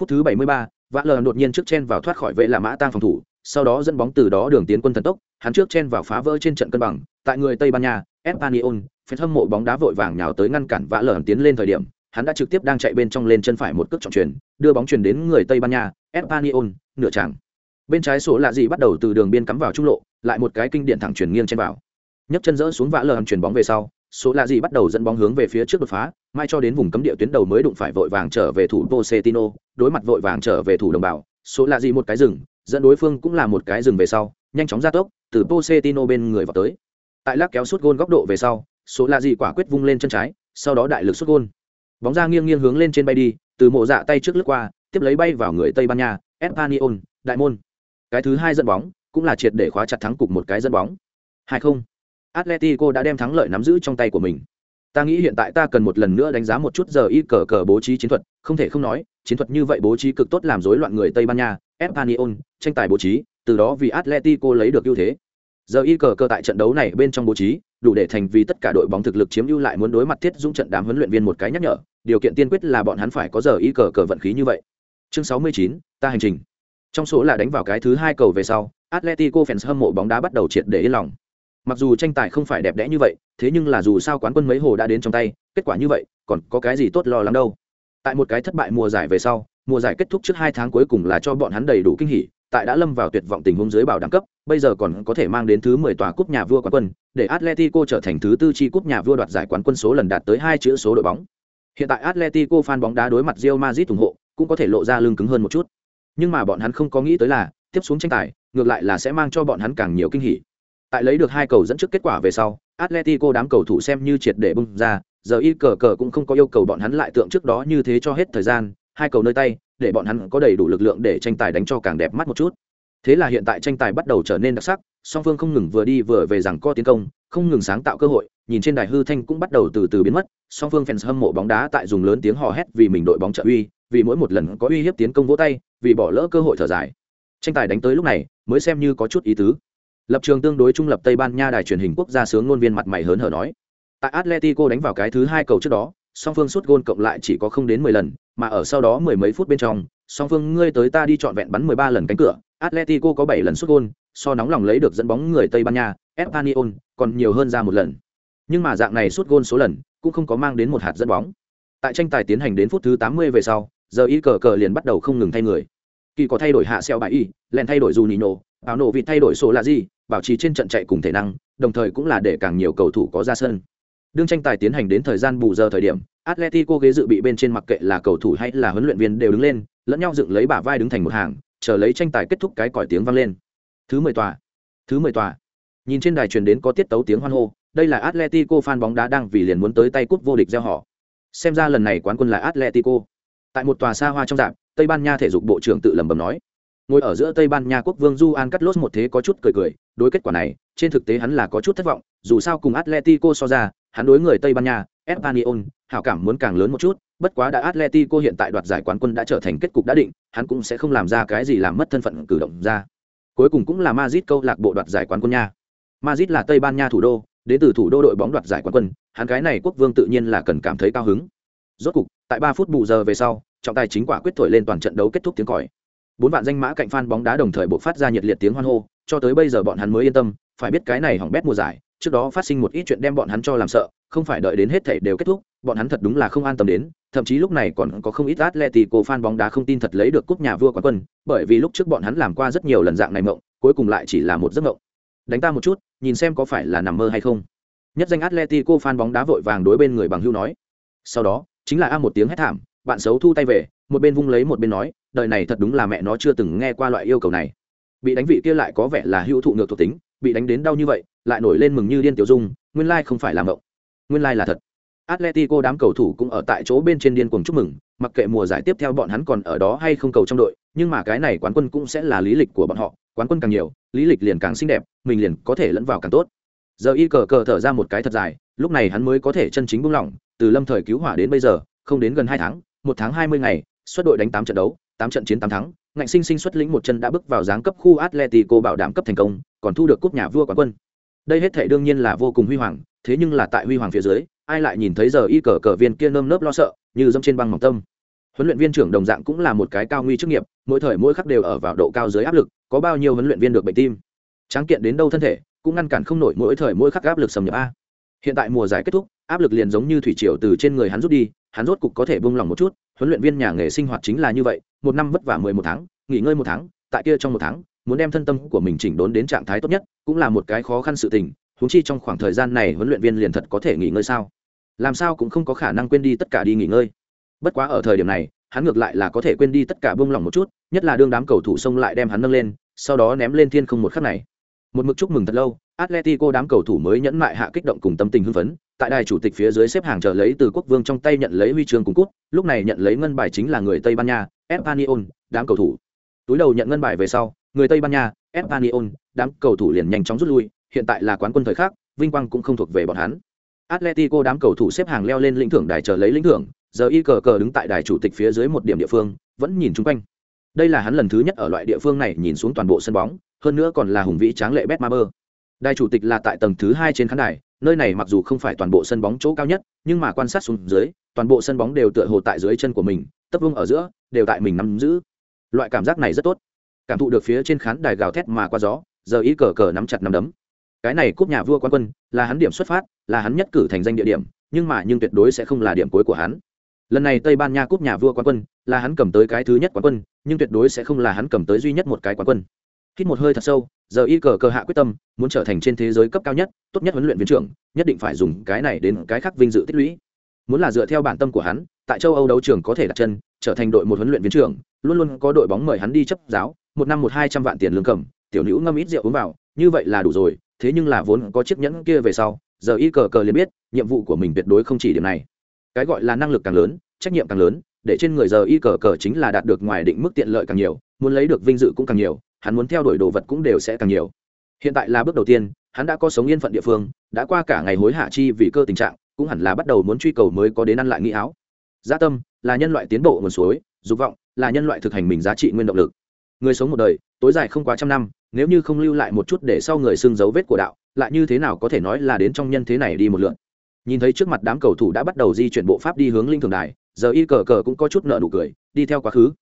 Phút thứ 73, vã lở đột nhiên trước chen vào thoát khỏi vệ là mã tăng phòng thủ, sau đó dẫn bóng từ đó đường tiến quân thần tốc, hắn trước chen vào phá vỡ trên trận cân bằng, tại người Tây Ban Nha, Espanyol, phía hâm mộ bóng đá vội vàng nhào tới ngăn cản vã lở tiến lên thời điểm, hắn đã trực tiếp đang chạy bên trong lên chân phải một cước trọng truyền, đưa bóng truyền đến người Tây Ban Nha, Espanyol, nửa chẳng. Bên trái số lạ gì bắt đầu từ đường biên cắm vào trung lộ, lại một cái kinh điển thẳng truyền nghiêng trên vào. nhấc chân dỡ xuống vã lở chuyển bóng về sau, số lạ gì bắt đầu dẫn bóng hướng về phía trước đột phá, mai cho đến vùng cấm địa tuyến đầu mới đụng phải vội vàng trở về thủ Pochettino, đối mặt vội vàng trở về thủ đồng bào, số lạ gì một cái dừng, dẫn đối phương cũng là một cái dừng về sau, nhanh chóng ra tốc, từ Pochettino bên người vào tới. Tại lắc kéo sút gôn góc độ về sau, số lạ gì quả quyết vung lên chân trái, sau đó đại lực sút gôn. Bóng ra nghiêng nghiêng hướng lên trên bay đi, từ mộ dạ tay trước lướt qua, tiếp lấy bay vào người Tây Ban Nha, Espanyol, đại môn. Cái thứ hai dẫn bóng, cũng là triệt để khóa chặt thắng cục một cái dẫn bóng. Hai không. Atletico đã đem thắng lợi nắm giữ trong tay của mình. Ta nghĩ hiện tại ta cần một lần nữa đánh giá một chút giờ y cờ cờ bố trí chiến thuật, không thể không nói, chiến thuật như vậy bố trí cực tốt làm rối loạn người Tây Ban Nha, Espanyol, tranh tài bố trí, từ đó vì Atletico lấy được ưu thế. Giờ y cờ cờ tại trận đấu này bên trong bố trí, đủ để thành vì tất cả đội bóng thực lực chiếm ưu lại muốn đối mặt thiết dũng trận đám huấn luyện viên một cái nhắc nhở, điều kiện tiên quyết là bọn hắn phải có giờ y cờ cờ vận khí như vậy. Chương 69, ta hành trình. Trong số là đánh vào cái thứ hai cầu về sau, Atletico fans hâm mộ bóng đá bắt đầu triệt để yên lòng. Mặc dù tranh tài không phải đẹp đẽ như vậy, thế nhưng là dù sao quán quân mấy hồ đã đến trong tay, kết quả như vậy, còn có cái gì tốt lo lắng đâu. Tại một cái thất bại mùa giải về sau, mùa giải kết thúc trước hai tháng cuối cùng là cho bọn hắn đầy đủ kinh hỉ, tại đã lâm vào tuyệt vọng tình huống dưới bảo đẳng cấp, bây giờ còn có thể mang đến thứ 10 tòa cúp nhà vua quán quân, để Atletico trở thành thứ tư chi cúp nhà vua đoạt giải quán quân số lần đạt tới hai chữ số đội bóng. Hiện tại Atletico fan bóng đá đối mặt Real Madrid ủng hộ, cũng có thể lộ ra lưng cứng hơn một chút. Nhưng mà bọn hắn không có nghĩ tới là, tiếp xuống tranh tài, ngược lại là sẽ mang cho bọn hắn càng nhiều kinh hỉ. Tại lấy được hai cầu dẫn trước kết quả về sau, Atletico đám cầu thủ xem như triệt để bung ra, giờ y cờ cờ cũng không có yêu cầu bọn hắn lại tượng trước đó như thế cho hết thời gian, hai cầu nơi tay, để bọn hắn có đầy đủ lực lượng để tranh tài đánh cho càng đẹp mắt một chút. Thế là hiện tại tranh tài bắt đầu trở nên đặc sắc, song phương không ngừng vừa đi vừa về rằng co tiến công, không ngừng sáng tạo cơ hội, nhìn trên đài hư thanh cũng bắt đầu từ từ biến mất, song phương fans hâm mộ bóng đá tại dùng lớn tiếng hò hét vì mình đội bóng trợ uy, vì mỗi một lần có uy hiếp tiến công vỗ tay, vì bỏ lỡ cơ hội thở dài. Tranh tài đánh tới lúc này, mới xem như có chút ý tứ. Lập trường tương đối trung lập Tây Ban Nha đài truyền hình quốc gia sướng ngôn viên mặt mày hớn hở nói. Tại Atletico đánh vào cái thứ hai cầu trước đó, song phương sút gôn cộng lại chỉ có không đến mười lần, mà ở sau đó mười mấy phút bên trong, song phương ngươi tới ta đi chọn vẹn bắn mười ba lần cánh cửa, Atletico có bảy lần sút gôn, so nóng lòng lấy được dẫn bóng người Tây Ban Nha, Espanyol còn nhiều hơn ra một lần. Nhưng mà dạng này suốt gôn số lần cũng không có mang đến một hạt dẫn bóng. Tại tranh tài tiến hành đến phút thứ tám mươi về sau, giờ y cờ cờ liền bắt đầu không ngừng thay người. Kỳ có thay đổi hạ xeo bài y, lèn thay đổi Juninho, áo nổ vịt thay đổi số là gì, bảo trì trên trận chạy cùng thể năng, đồng thời cũng là để càng nhiều cầu thủ có ra sân. Đương tranh tài tiến hành đến thời gian bù giờ thời điểm, Atletico ghế dự bị bên trên mặc kệ là cầu thủ hay là huấn luyện viên đều đứng lên, lẫn nhau dựng lấy bả vai đứng thành một hàng, chờ lấy tranh tài kết thúc cái còi tiếng vang lên thứ mười tòa thứ mười tòa nhìn trên đài truyền đến có tiết tấu tiếng hoan hô đây là atletico fan bóng đá đang vì liền muốn tới tay cúp vô địch gieo họ. Xem ra lần này quán quân là atletico. Tại một tòa xa hoa trong dạng, tây ban nha thể dục bộ trưởng tự lẩm bẩm nói. Ngồi ở giữa tây ban nha quốc vương Juan Carlos một thế có chút cười cười đối kết quả này trên thực tế hắn là có chút thất vọng dù sao cùng atletico so ra hắn đối người tây ban nha espanyol hảo cảm muốn càng lớn một chút bất quá đã atletico hiện tại đoạt giải quán quân đã trở thành kết cục đã định hắn cũng sẽ không làm ra cái gì làm mất thân phận cử động ra. Cuối cùng cũng là madrid câu lạc bộ đoạt giải quán quân nha madrid là tây ban nha thủ đô, đến từ thủ đô đội bóng đoạt giải quán quân, hắn cái này quốc vương tự nhiên là cần cảm thấy cao hứng. Rốt cục, tại ba phút bù giờ về sau, trọng tài chính quả quyết thổi lên toàn trận đấu kết thúc tiếng còi. Bốn vạn danh mã cạnh fan bóng đá đồng thời bộc phát ra nhiệt liệt tiếng hoan hô, cho tới bây giờ bọn hắn mới yên tâm, phải biết cái này hỏng bét mùa giải, trước đó phát sinh một ít chuyện đem bọn hắn cho làm sợ, không phải đợi đến hết thảy đều kết thúc, bọn hắn thật đúng là không an tâm đến, thậm chí lúc này còn có không ít Atletico fan bóng đá không tin thật lấy được cúp nhà vua quán quân, bởi vì lúc trước bọn hắn làm qua rất nhiều lần dạng này mộng, cuối cùng lại chỉ là một giấc mộng đánh ta một chút, nhìn xem có phải là nằm mơ hay không. Nhất danh Atletico fan bóng đá vội vàng đối bên người bằng hưu nói. Sau đó, chính là a một tiếng hét thảm, bạn xấu thu tay về, một bên vung lấy một bên nói, đời này thật đúng là mẹ nó chưa từng nghe qua loại yêu cầu này. Bị đánh vị kia lại có vẻ là hữu thụ ngược thuộc tính, bị đánh đến đau như vậy, lại nổi lên mừng như điên tiểu dung, nguyên lai không phải là mộng. Nguyên lai là thật. Atletico đám cầu thủ cũng ở tại chỗ bên trên điên cuồng chúc mừng, mặc kệ mùa giải tiếp theo bọn hắn còn ở đó hay không cầu trong đội, nhưng mà cái này quán quân cũng sẽ là lý lịch của bọn họ quán quân càng nhiều, lý lịch liền càng xinh đẹp, mình liền có thể lẫn vào càng tốt. Giờ y cờ cờ thở ra một cái thật dài, lúc này hắn mới có thể chân chính buông lỏng, từ lâm thời cứu hỏa đến bây giờ, không đến gần hai tháng, một tháng hai mươi ngày, xuất đội đánh tám trận đấu, tám trận chiến tám thắng, ngạnh sinh sinh xuất lĩnh một chân đã bước vào giáng cấp khu atletico bảo đảm cấp thành công, còn thu được cúp nhà vua quán quân. Đây hết thể đương nhiên là vô cùng huy hoàng, thế nhưng là tại huy hoàng phía dưới, ai lại nhìn thấy giờ y cờ cờ viên kia nơm nớp lo sợ, như dâm trên băng mỏng tâm huấn luyện viên trưởng đồng dạng cũng là một cái cao nguy chức nghiệp, mỗi thời mỗi khắc đều ở vào độ cao dưới áp lực, có bao nhiêu huấn luyện viên được bệnh tim. Tráng kiện đến đâu thân thể, cũng ngăn cản không nổi mỗi thời mỗi khắc áp lực xâm nhập a. Hiện tại mùa giải kết thúc, áp lực liền giống như thủy triều từ trên người hắn rút đi, hắn rốt cục có thể buông lỏng một chút, huấn luyện viên nhà nghề sinh hoạt chính là như vậy, một năm vất vả mười một tháng, nghỉ ngơi một tháng, tại kia trong một tháng, muốn đem thân tâm của mình chỉnh đốn đến trạng thái tốt nhất, cũng là một cái khó khăn sự tình húng chi trong khoảng thời gian này huấn luyện viên liền thật có thể nghỉ ngơi sao? Làm sao cũng không có khả năng quên đi tất cả đi nghỉ ngơi bất quá ở thời điểm này, hắn ngược lại là có thể quên đi tất cả buông lỏng một chút, nhất là đương đám cầu thủ xông lại đem hắn nâng lên, sau đó ném lên thiên không một khắc này. Một mực chúc mừng thật lâu, atletico đám cầu thủ mới nhẫn mại hạ kích động cùng tâm tình hưng phấn, tại đài chủ tịch phía dưới xếp hàng chờ lấy từ quốc vương trong tay nhận lấy huy chương cùng cút lúc này nhận lấy ngân bài chính là người tây ban nha, espanyol, đám cầu thủ. Túi đầu nhận ngân bài về sau, người tây ban nha, espanyol, đám cầu thủ liền nhanh chóng rút lui, hiện tại là quán quân thời khắc, vinh quang cũng không thuộc về bọn hắn. Atletico đám cầu thủ xếp hàng leo lên lĩnh thưởng đài chờ lấy lĩnh thưởng giờ y cờ cờ đứng tại đài chủ tịch phía dưới một điểm địa phương, vẫn nhìn chung quanh. Đây là hắn lần thứ nhất ở loại địa phương này nhìn xuống toàn bộ sân bóng, hơn nữa còn là hùng vĩ tráng lệ betmaber đài chủ tịch là tại tầng thứ hai trên khán đài, nơi này mặc dù không phải toàn bộ sân bóng chỗ cao nhất, nhưng mà quan sát xuống dưới, toàn bộ sân bóng đều tựa hồ tại dưới chân của mình, tấp vung ở giữa, đều tại mình nắm giữ. Loại cảm giác này rất tốt. Cảm thụ được phía trên khán đài gào thét mà qua gió, giờ ý cờ cờ nắm chặt nắm đấm. Cái này cúp nhà vua quan quân, là hắn điểm xuất phát, là hắn nhất cử thành danh địa điểm, nhưng mà nhưng tuyệt đối sẽ không là điểm cuối của hắn lần này tây ban nha cúp nhà vua quán quân, là hắn cầm tới cái thứ nhất quán quân, nhưng tuyệt đối sẽ không là hắn cầm tới duy nhất một cái quán quân. Hít một hơi thật sâu, giờ y cờ cờ hạ quyết tâm, muốn trở thành trên thế giới cấp cao nhất, tốt nhất huấn luyện viên trưởng, nhất định phải dùng cái này đến cái khác vinh dự tích lũy. Muốn là dựa theo bản tâm của hắn, tại châu âu đấu trường có thể đặt chân, trở thành đội một huấn luyện viên trưởng, luôn luôn có đội bóng mời hắn đi chấp giáo, một năm một hai trăm vạn tiền lương cầm, tiểu nữ ngâm ít rượu uống vào, như vậy là đủ rồi, thế nhưng là vốn có chiếc nhẫn kia về sau, giờ y cờ cờ liền biết, nhiệm vụ của mình tuyệt đối không chỉ điểm này cái gọi là năng lực càng lớn, trách nhiệm càng lớn, để trên người giờ y cờ cờ chính là đạt được ngoài định mức tiện lợi càng nhiều, muốn lấy được vinh dự cũng càng nhiều, hắn muốn theo đuổi đồ vật cũng đều sẽ càng nhiều. Hiện tại là bước đầu tiên, hắn đã có sống yên phận địa phương, đã qua cả ngày hối hả chi vì cơ tình trạng, cũng hẳn là bắt đầu muốn truy cầu mới có đến ăn lại nghĩ áo. Gia tâm, là nhân loại tiến bộ nguồn suối, dục vọng, là nhân loại thực hành mình giá trị nguyên động lực. Người sống một đời, tối dài không quá trăm năm, nếu như không lưu lại một chút để sau người xưng dấu vết của đạo, lại như thế nào có thể nói là đến trong nhân thế này đi một lượn nhìn thấy trước mặt đám cầu thủ đã bắt đầu di chuyển bộ pháp đi hướng linh thường đài, giờ y cờ cờ cũng có chút nợ nụ cười, đi theo quá khứ.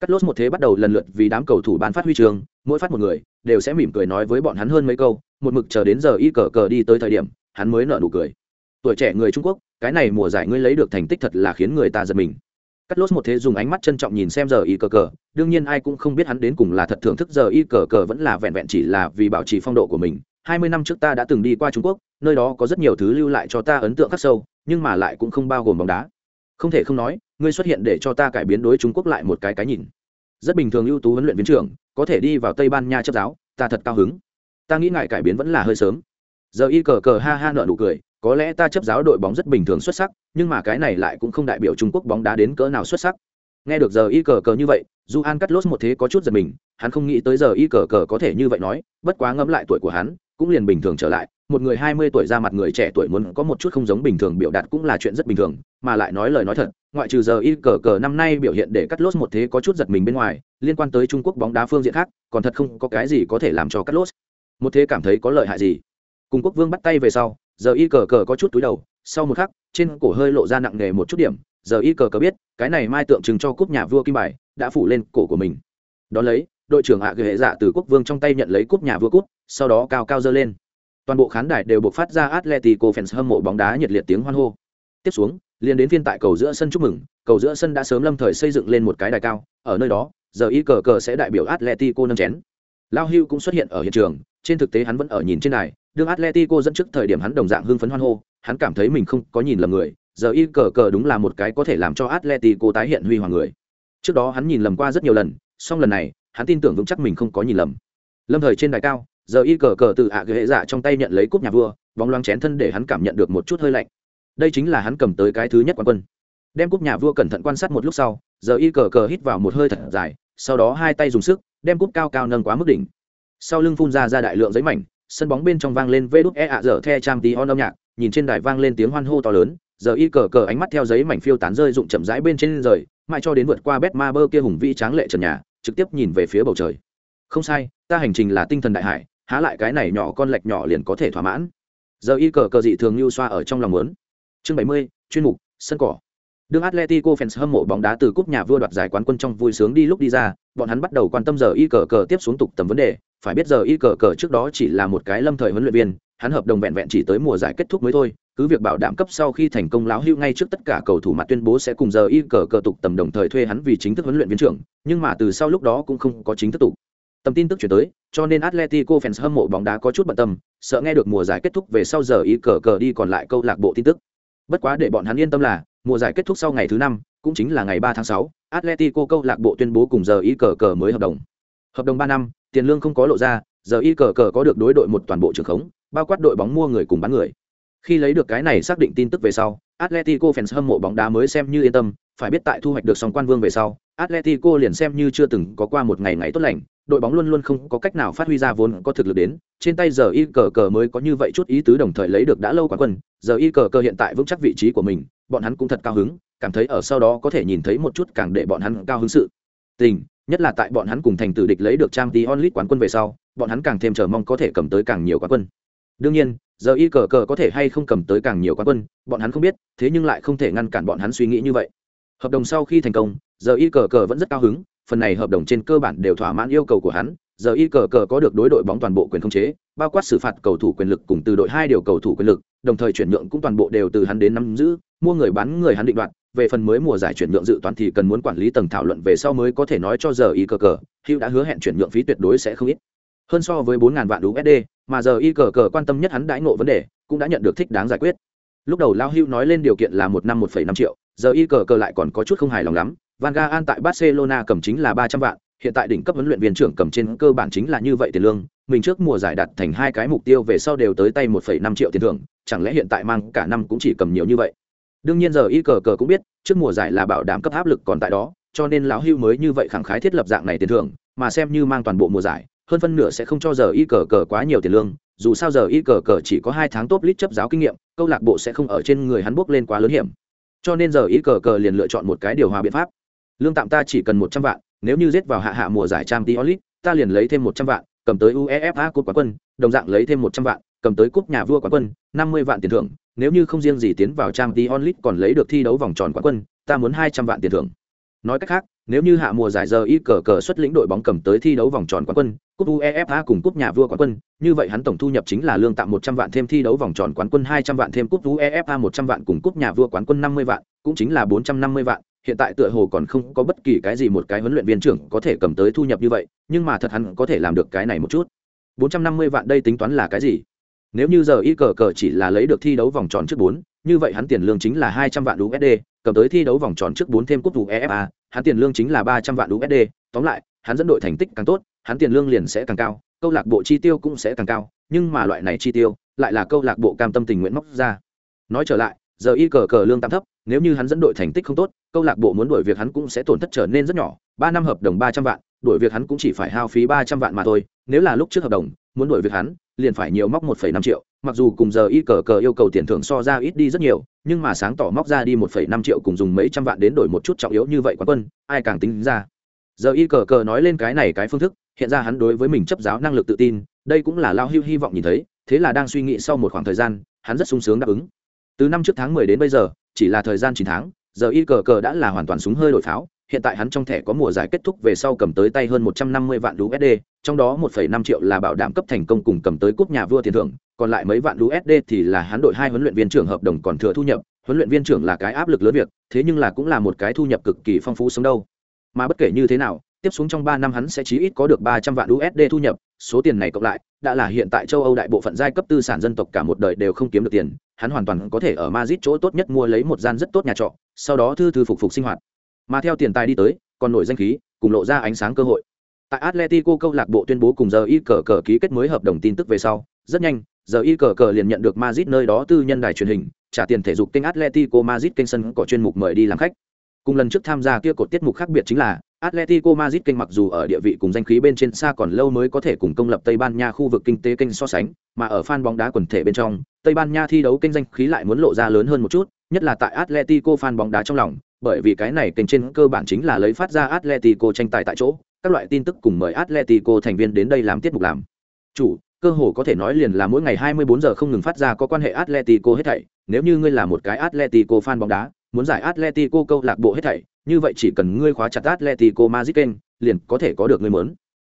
Cắt lốt một thế bắt đầu lần lượt vì đám cầu thủ bán phát huy trường, mỗi phát một người, đều sẽ mỉm cười nói với bọn hắn hơn mấy câu, một mực chờ đến giờ y cờ cờ đi tới thời điểm, hắn mới nợ nụ cười. Tuổi trẻ người trung quốc, cái này mùa giải ngươi lấy được thành tích thật là khiến người ta giật mình. Cắt lốt một thế dùng ánh mắt trân trọng nhìn xem giờ y cờ cờ, đương nhiên ai cũng không biết hắn đến cùng là thật thưởng thức giờ y cờ cờ vẫn là vẹn vẹn chỉ là vì bảo trì phong độ của mình hai mươi năm trước ta đã từng đi qua trung quốc, nơi đó có rất nhiều thứ lưu lại cho ta ấn tượng khắc sâu, nhưng mà lại cũng không bao gồm bóng đá. Không thể không nói, ngươi xuất hiện để cho ta cải biến đối trung quốc lại một cái cái nhìn. Rất bình thường ưu tú huấn luyện viên trưởng, có thể đi vào tây ban nha chấp giáo, ta thật cao hứng. Ta nghĩ ngại cải biến vẫn là hơi sớm. Giờ y cờ cờ ha ha nợ nụ cười, có lẽ ta chấp giáo đội bóng rất bình thường xuất sắc, nhưng mà cái này lại cũng không đại biểu trung quốc bóng đá đến cỡ nào xuất sắc. Nghe được giờ y cờ cờ như vậy, Juan an cắt lốt một thế có chút giật mình hắn không nghĩ tới giờ y cờ cờ có thể như vậy nói, bất quá ngẫm lại tuổi của hắn, cũng liền bình thường trở lại. Một người hai mươi tuổi ra mặt người trẻ tuổi muốn có một chút không giống bình thường biểu đạt cũng là chuyện rất bình thường, mà lại nói lời nói thật, ngoại trừ giờ y cờ cờ năm nay biểu hiện để cắt lốt một thế có chút giật mình bên ngoài, liên quan tới trung quốc bóng đá phương diện khác, còn thật không có cái gì có thể làm cho cắt lốt một thế cảm thấy có lợi hại gì. Cùng quốc vương bắt tay về sau, giờ y cờ cờ có chút túi đầu, sau một khắc, trên cổ hơi lộ ra nặng nề một chút điểm, giờ y cờ cờ biết, cái này mai tượng trưng cho cúp nhà vua kim bài, đã phủ lên cổ của mình. Đón lấy đội trưởng ạ gửi hệ dạ từ quốc vương trong tay nhận lấy cúp nhà vua cúp, sau đó cao cao dơ lên. Toàn bộ khán đài đều buộc phát ra atletico fans hâm mộ bóng đá nhiệt liệt tiếng hoan hô. Tiếp xuống, liền đến phiên tại cầu giữa sân chúc mừng, cầu giữa sân đã sớm lâm thời xây dựng lên một cái đài cao, ở nơi đó, giờ y cờ cờ sẽ đại biểu atletico nâng chén. Lao hưu cũng xuất hiện ở hiện trường, trên thực tế hắn vẫn ở nhìn trên đài, đương atletico dẫn trước thời điểm hắn đồng dạng hưng phấn hoan hô, hắn cảm thấy mình không có nhìn lầm người, giờ y cờ cờ đúng là một cái có thể làm cho atletico tái hiện huy hoàng người. Trước đó hắn nhìn lầm qua rất nhiều lần, song lần này hắn tin tưởng vững chắc mình không có nhìn lầm. Lâm thời trên đài cao, giờ y cờ cờ từ ạ à hệ dạ trong tay nhận lấy cúp nhà vua, bóng loáng chén thân để hắn cảm nhận được một chút hơi lạnh. Đây chính là hắn cầm tới cái thứ nhất quán quân. Đem cúp nhà vua cẩn thận quan sát một lúc sau, giờ y cờ cờ hít vào một hơi thật dài, sau đó hai tay dùng sức, đem cúp cao cao nâng quá mức đỉnh. Sau lưng phun ra ra đại lượng giấy mảnh, sân bóng bên trong vang lên vê đúc e ạ dở the trang tí on âm nhạc, nhìn trên đài vang lên tiếng hoan hô to lớn, giờ y cờ cờ ánh mắt theo giấy mảnh phiêu tán rơi rụng chậm rãi bên trên rời, mãi cho đến vượt qua bét ma bơ kia hùng vĩ tráng lệ trần nhà trực tiếp nhìn về phía bầu trời. Không sai, ta hành trình là tinh thần đại hải, há lại cái này nhỏ con lệch nhỏ liền có thể thỏa mãn. Giờ y cờ cờ dị thường lưu xoa ở trong lòng muốn. Chương bảy mươi, chuyên mục, sân cỏ. Đương atletico fans hâm mộ bóng đá từ cúp nhà vua đoạt giải quán quân trong vui sướng đi lúc đi ra, bọn hắn bắt đầu quan tâm giờ y cờ cờ tiếp xuống tục tầm vấn đề. Phải biết giờ y cờ cờ trước đó chỉ là một cái lâm thời huấn luyện viên, hắn hợp đồng vẹn vẹn chỉ tới mùa giải kết thúc mới thôi cứ việc bảo đảm cấp sau khi thành công láo hưu ngay trước tất cả cầu thủ mặt tuyên bố sẽ cùng giờ y cờ cờ tục tầm đồng thời thuê hắn vì chính thức huấn luyện viên trưởng, nhưng mà từ sau lúc đó cũng không có chính thức tục. Tầm tin tức chuyển tới, cho nên atletico fans hâm mộ bóng đá có chút bận tâm, sợ nghe được mùa giải kết thúc về sau giờ y cờ cờ đi còn lại câu lạc bộ tin tức. Bất quá để bọn hắn yên tâm là, mùa giải kết thúc sau ngày thứ năm, cũng chính là ngày ba tháng sáu, atletico câu lạc bộ tuyên bố cùng giờ y cờ cờ mới hợp đồng. Hợp đồng ba năm, tiền lương không có lộ ra, giờ y cờ cờ có được đối đội một toàn bộ trường khống, bao quát đội bóng mua người cùng bán người khi lấy được cái này xác định tin tức về sau, atletico fans hâm mộ bóng đá mới xem như yên tâm, phải biết tại thu hoạch được song quan vương về sau, atletico liền xem như chưa từng có qua một ngày ngày tốt lành, đội bóng luôn luôn không có cách nào phát huy ra vốn có thực lực đến, trên tay giờ y cờ cờ mới có như vậy chút ý tứ đồng thời lấy được đã lâu quán quân, giờ y cờ cờ hiện tại vững chắc vị trí của mình, bọn hắn cũng thật cao hứng, cảm thấy ở sau đó có thể nhìn thấy một chút càng để bọn hắn cao hứng sự. Tình, nhất là tại bọn hắn cùng thành tử địch lấy được trang tí quán quân về sau, bọn hắn càng thêm chờ mong có thể cầm tới càng nhiều quán quân đương nhiên, giờ y cờ cờ có thể hay không cầm tới càng nhiều quán quân, bọn hắn không biết, thế nhưng lại không thể ngăn cản bọn hắn suy nghĩ như vậy. Hợp đồng sau khi thành công, giờ y cờ cờ vẫn rất cao hứng, phần này hợp đồng trên cơ bản đều thỏa mãn yêu cầu của hắn, giờ y cờ cờ có được đối đội bóng toàn bộ quyền khống chế, bao quát xử phạt cầu thủ quyền lực cùng từ đội hai điều cầu thủ quyền lực, đồng thời chuyển nhượng cũng toàn bộ đều từ hắn đến nắm giữ, mua người bán người hắn định đoạt, về phần mới mùa giải chuyển nhượng dự toán thì cần muốn quản lý tầng thảo luận về sau mới có thể nói cho giờ y cờ cờ hữu đã hứa hẹn chuyển nhượng phí tuyệt đối sẽ không ít hơn so với bốn vạn usd mà giờ y cờ cờ quan tâm nhất hắn đãi ngộ vấn đề, cũng đã nhận được thích đáng giải quyết. Lúc đầu lao hưu nói lên điều kiện là một năm một năm triệu, giờ y cờ cờ lại còn có chút không hài lòng lắm. Van gaal tại barcelona cầm chính là ba trăm vạn, hiện tại đỉnh cấp huấn luyện viên trưởng cầm trên cơ bản chính là như vậy tiền lương, mình trước mùa giải đặt thành hai cái mục tiêu về sau đều tới tay một năm triệu tiền thưởng, chẳng lẽ hiện tại mang cả năm cũng chỉ cầm nhiều như vậy? Đương nhiên giờ y cờ cờ cũng biết, trước mùa giải là bảo đảm cấp áp lực còn tại đó, cho nên lão hưu mới như vậy khẳng khái thiết lập dạng này tiền thưởng, mà xem như mang toàn bộ mùa giải hơn phân nửa sẽ không cho giờ y cờ cờ quá nhiều tiền lương, dù sao giờ y cờ cờ chỉ có hai tháng top lít chấp giáo kinh nghiệm, câu lạc bộ sẽ không ở trên người hắn bốc lên quá lớn hiểm. Cho nên giờ y cờ cờ liền lựa chọn một cái điều hòa biện pháp. Lương tạm ta chỉ cần một trăm vạn, nếu như giết vào hạ hạ mùa giải trang t olit ta liền lấy thêm một trăm vạn, cầm tới uefa cúp quán quân, đồng dạng lấy thêm một trăm vạn, cầm tới cúp nhà vua quán quân, năm mươi vạn tiền thưởng, nếu như không riêng gì tiến vào trang t olit còn lấy được thi đấu vòng tròn quán quân, ta muốn hai trăm vạn tiền thưởng nói cách khác, nếu như hạ mùa giải giờ y cờ cờ xuất lĩnh đội bóng cầm tới thi đấu vòng tròn quán quân, cúp uefa cùng cúp nhà vua quán quân, như vậy hắn tổng thu nhập chính là lương tạm một trăm vạn thêm thi đấu vòng tròn quán quân hai trăm vạn thêm cúp uefa một trăm vạn cùng cúp nhà vua quán quân năm mươi vạn, cũng chính là bốn trăm năm mươi vạn. Hiện tại tựa hồ còn không có bất kỳ cái gì một cái huấn luyện viên trưởng có thể cầm tới thu nhập như vậy, nhưng mà thật hắn có thể làm được cái này một chút. Bốn trăm năm mươi vạn đây tính toán là cái gì? Nếu như giờ y cờ cờ chỉ là lấy được thi đấu vòng tròn trước bốn như vậy hắn tiền lương chính là hai trăm vạn usd cầm tới thi đấu vòng tròn trước bốn thêm cúp uefa hắn tiền lương chính là ba trăm vạn usd tóm lại, hắn dẫn đội thành tích càng tốt, hắn tiền lương liền sẽ càng cao, câu lạc bộ chi tiêu cũng sẽ càng cao, nhưng mà loại này chi tiêu, lại là câu lạc bộ cam tâm tình nguyện móc ra. Nói trở lại, giờ y cờ cờ lương tạm thấp, nếu như hắn dẫn đội thành tích không tốt, câu lạc bộ muốn đuổi việc hắn cũng sẽ tổn thất trở nên rất nhỏ, ba năm hợp đồng ba trăm vạn, đuổi việc hắn cũng chỉ phải hao phí ba trăm vạn mà thôi, nếu là lúc trước hợp đồng, muốn đuổi việc hắn, liền phải nhiều móc một phẩy năm triệu mặc dù cùng giờ y cờ cờ yêu cầu tiền thưởng so ra ít đi rất nhiều, nhưng mà sáng tỏ móc ra đi một phẩy năm triệu cùng dùng mấy trăm vạn đến đổi một chút trọng yếu như vậy quán quân, ai càng tính ra. Giờ y cờ cờ nói lên cái này cái phương thức, hiện ra hắn đối với mình chấp giáo năng lực tự tin, đây cũng là lao hưu hy vọng nhìn thấy, thế là đang suy nghĩ sau một khoảng thời gian, hắn rất sung sướng đáp ứng. Từ năm trước tháng mười đến bây giờ, chỉ là thời gian chín tháng, giờ y cờ cờ đã là hoàn toàn súng hơi đổi pháo hiện tại hắn trong thẻ có mùa giải kết thúc về sau cầm tới tay hơn một trăm năm mươi vạn USD, trong đó một phẩy năm triệu là bảo đảm cấp thành công cùng cầm tới cúp nhà vua tiền thưởng, còn lại mấy vạn USD thì là hắn đội hai huấn luyện viên trưởng hợp đồng còn thừa thu nhập, huấn luyện viên trưởng là cái áp lực lớn việc, thế nhưng là cũng là một cái thu nhập cực kỳ phong phú sống đâu. Mà bất kể như thế nào, tiếp xuống trong ba năm hắn sẽ chí ít có được ba trăm vạn USD thu nhập, số tiền này cộng lại, đã là hiện tại châu Âu đại bộ phận giai cấp tư sản dân tộc cả một đời đều không kiếm được tiền, hắn hoàn toàn có thể ở Madrid chỗ tốt nhất mua lấy một gian rất tốt nhà trọ, sau đó thư thư phục phục sinh hoạt. Mà theo tiền tài đi tới, còn nổi danh khí, cùng lộ ra ánh sáng cơ hội. Tại Atletico câu lạc bộ tuyên bố cùng giờ y cờ cờ ký kết mới hợp đồng tin tức về sau, rất nhanh, giờ y cờ cờ liền nhận được Madrid nơi đó tư nhân đài truyền hình, trả tiền thể dục kênh Atletico Madrid kênh sân có chuyên mục mời đi làm khách. Cùng lần trước tham gia kia cột tiết mục khác biệt chính là, Atletico Madrid kênh mặc dù ở địa vị cùng danh khí bên trên xa còn lâu mới có thể cùng công lập Tây Ban Nha khu vực kinh tế kênh so sánh, mà ở fan bóng đá quần thể bên trong, Tây Ban Nha thi đấu kênh danh khí lại muốn lộ ra lớn hơn một chút, nhất là tại Atletico fan bóng đá trong lòng, bởi vì cái này kênh trên cơ bản chính là lấy phát ra Atletico tranh tài tại chỗ, các loại tin tức cùng mời Atletico thành viên đến đây làm tiết mục làm. Chủ, cơ hồ có thể nói liền là mỗi ngày 24 giờ không ngừng phát ra có quan hệ Atletico hết thảy, nếu như ngươi là một cái Atletico fan bóng đá, muốn giải Atletico câu lạc bộ hết thảy, như vậy chỉ cần ngươi khóa chặt Atletico Madrid kênh, liền có thể có được ngươi muốn.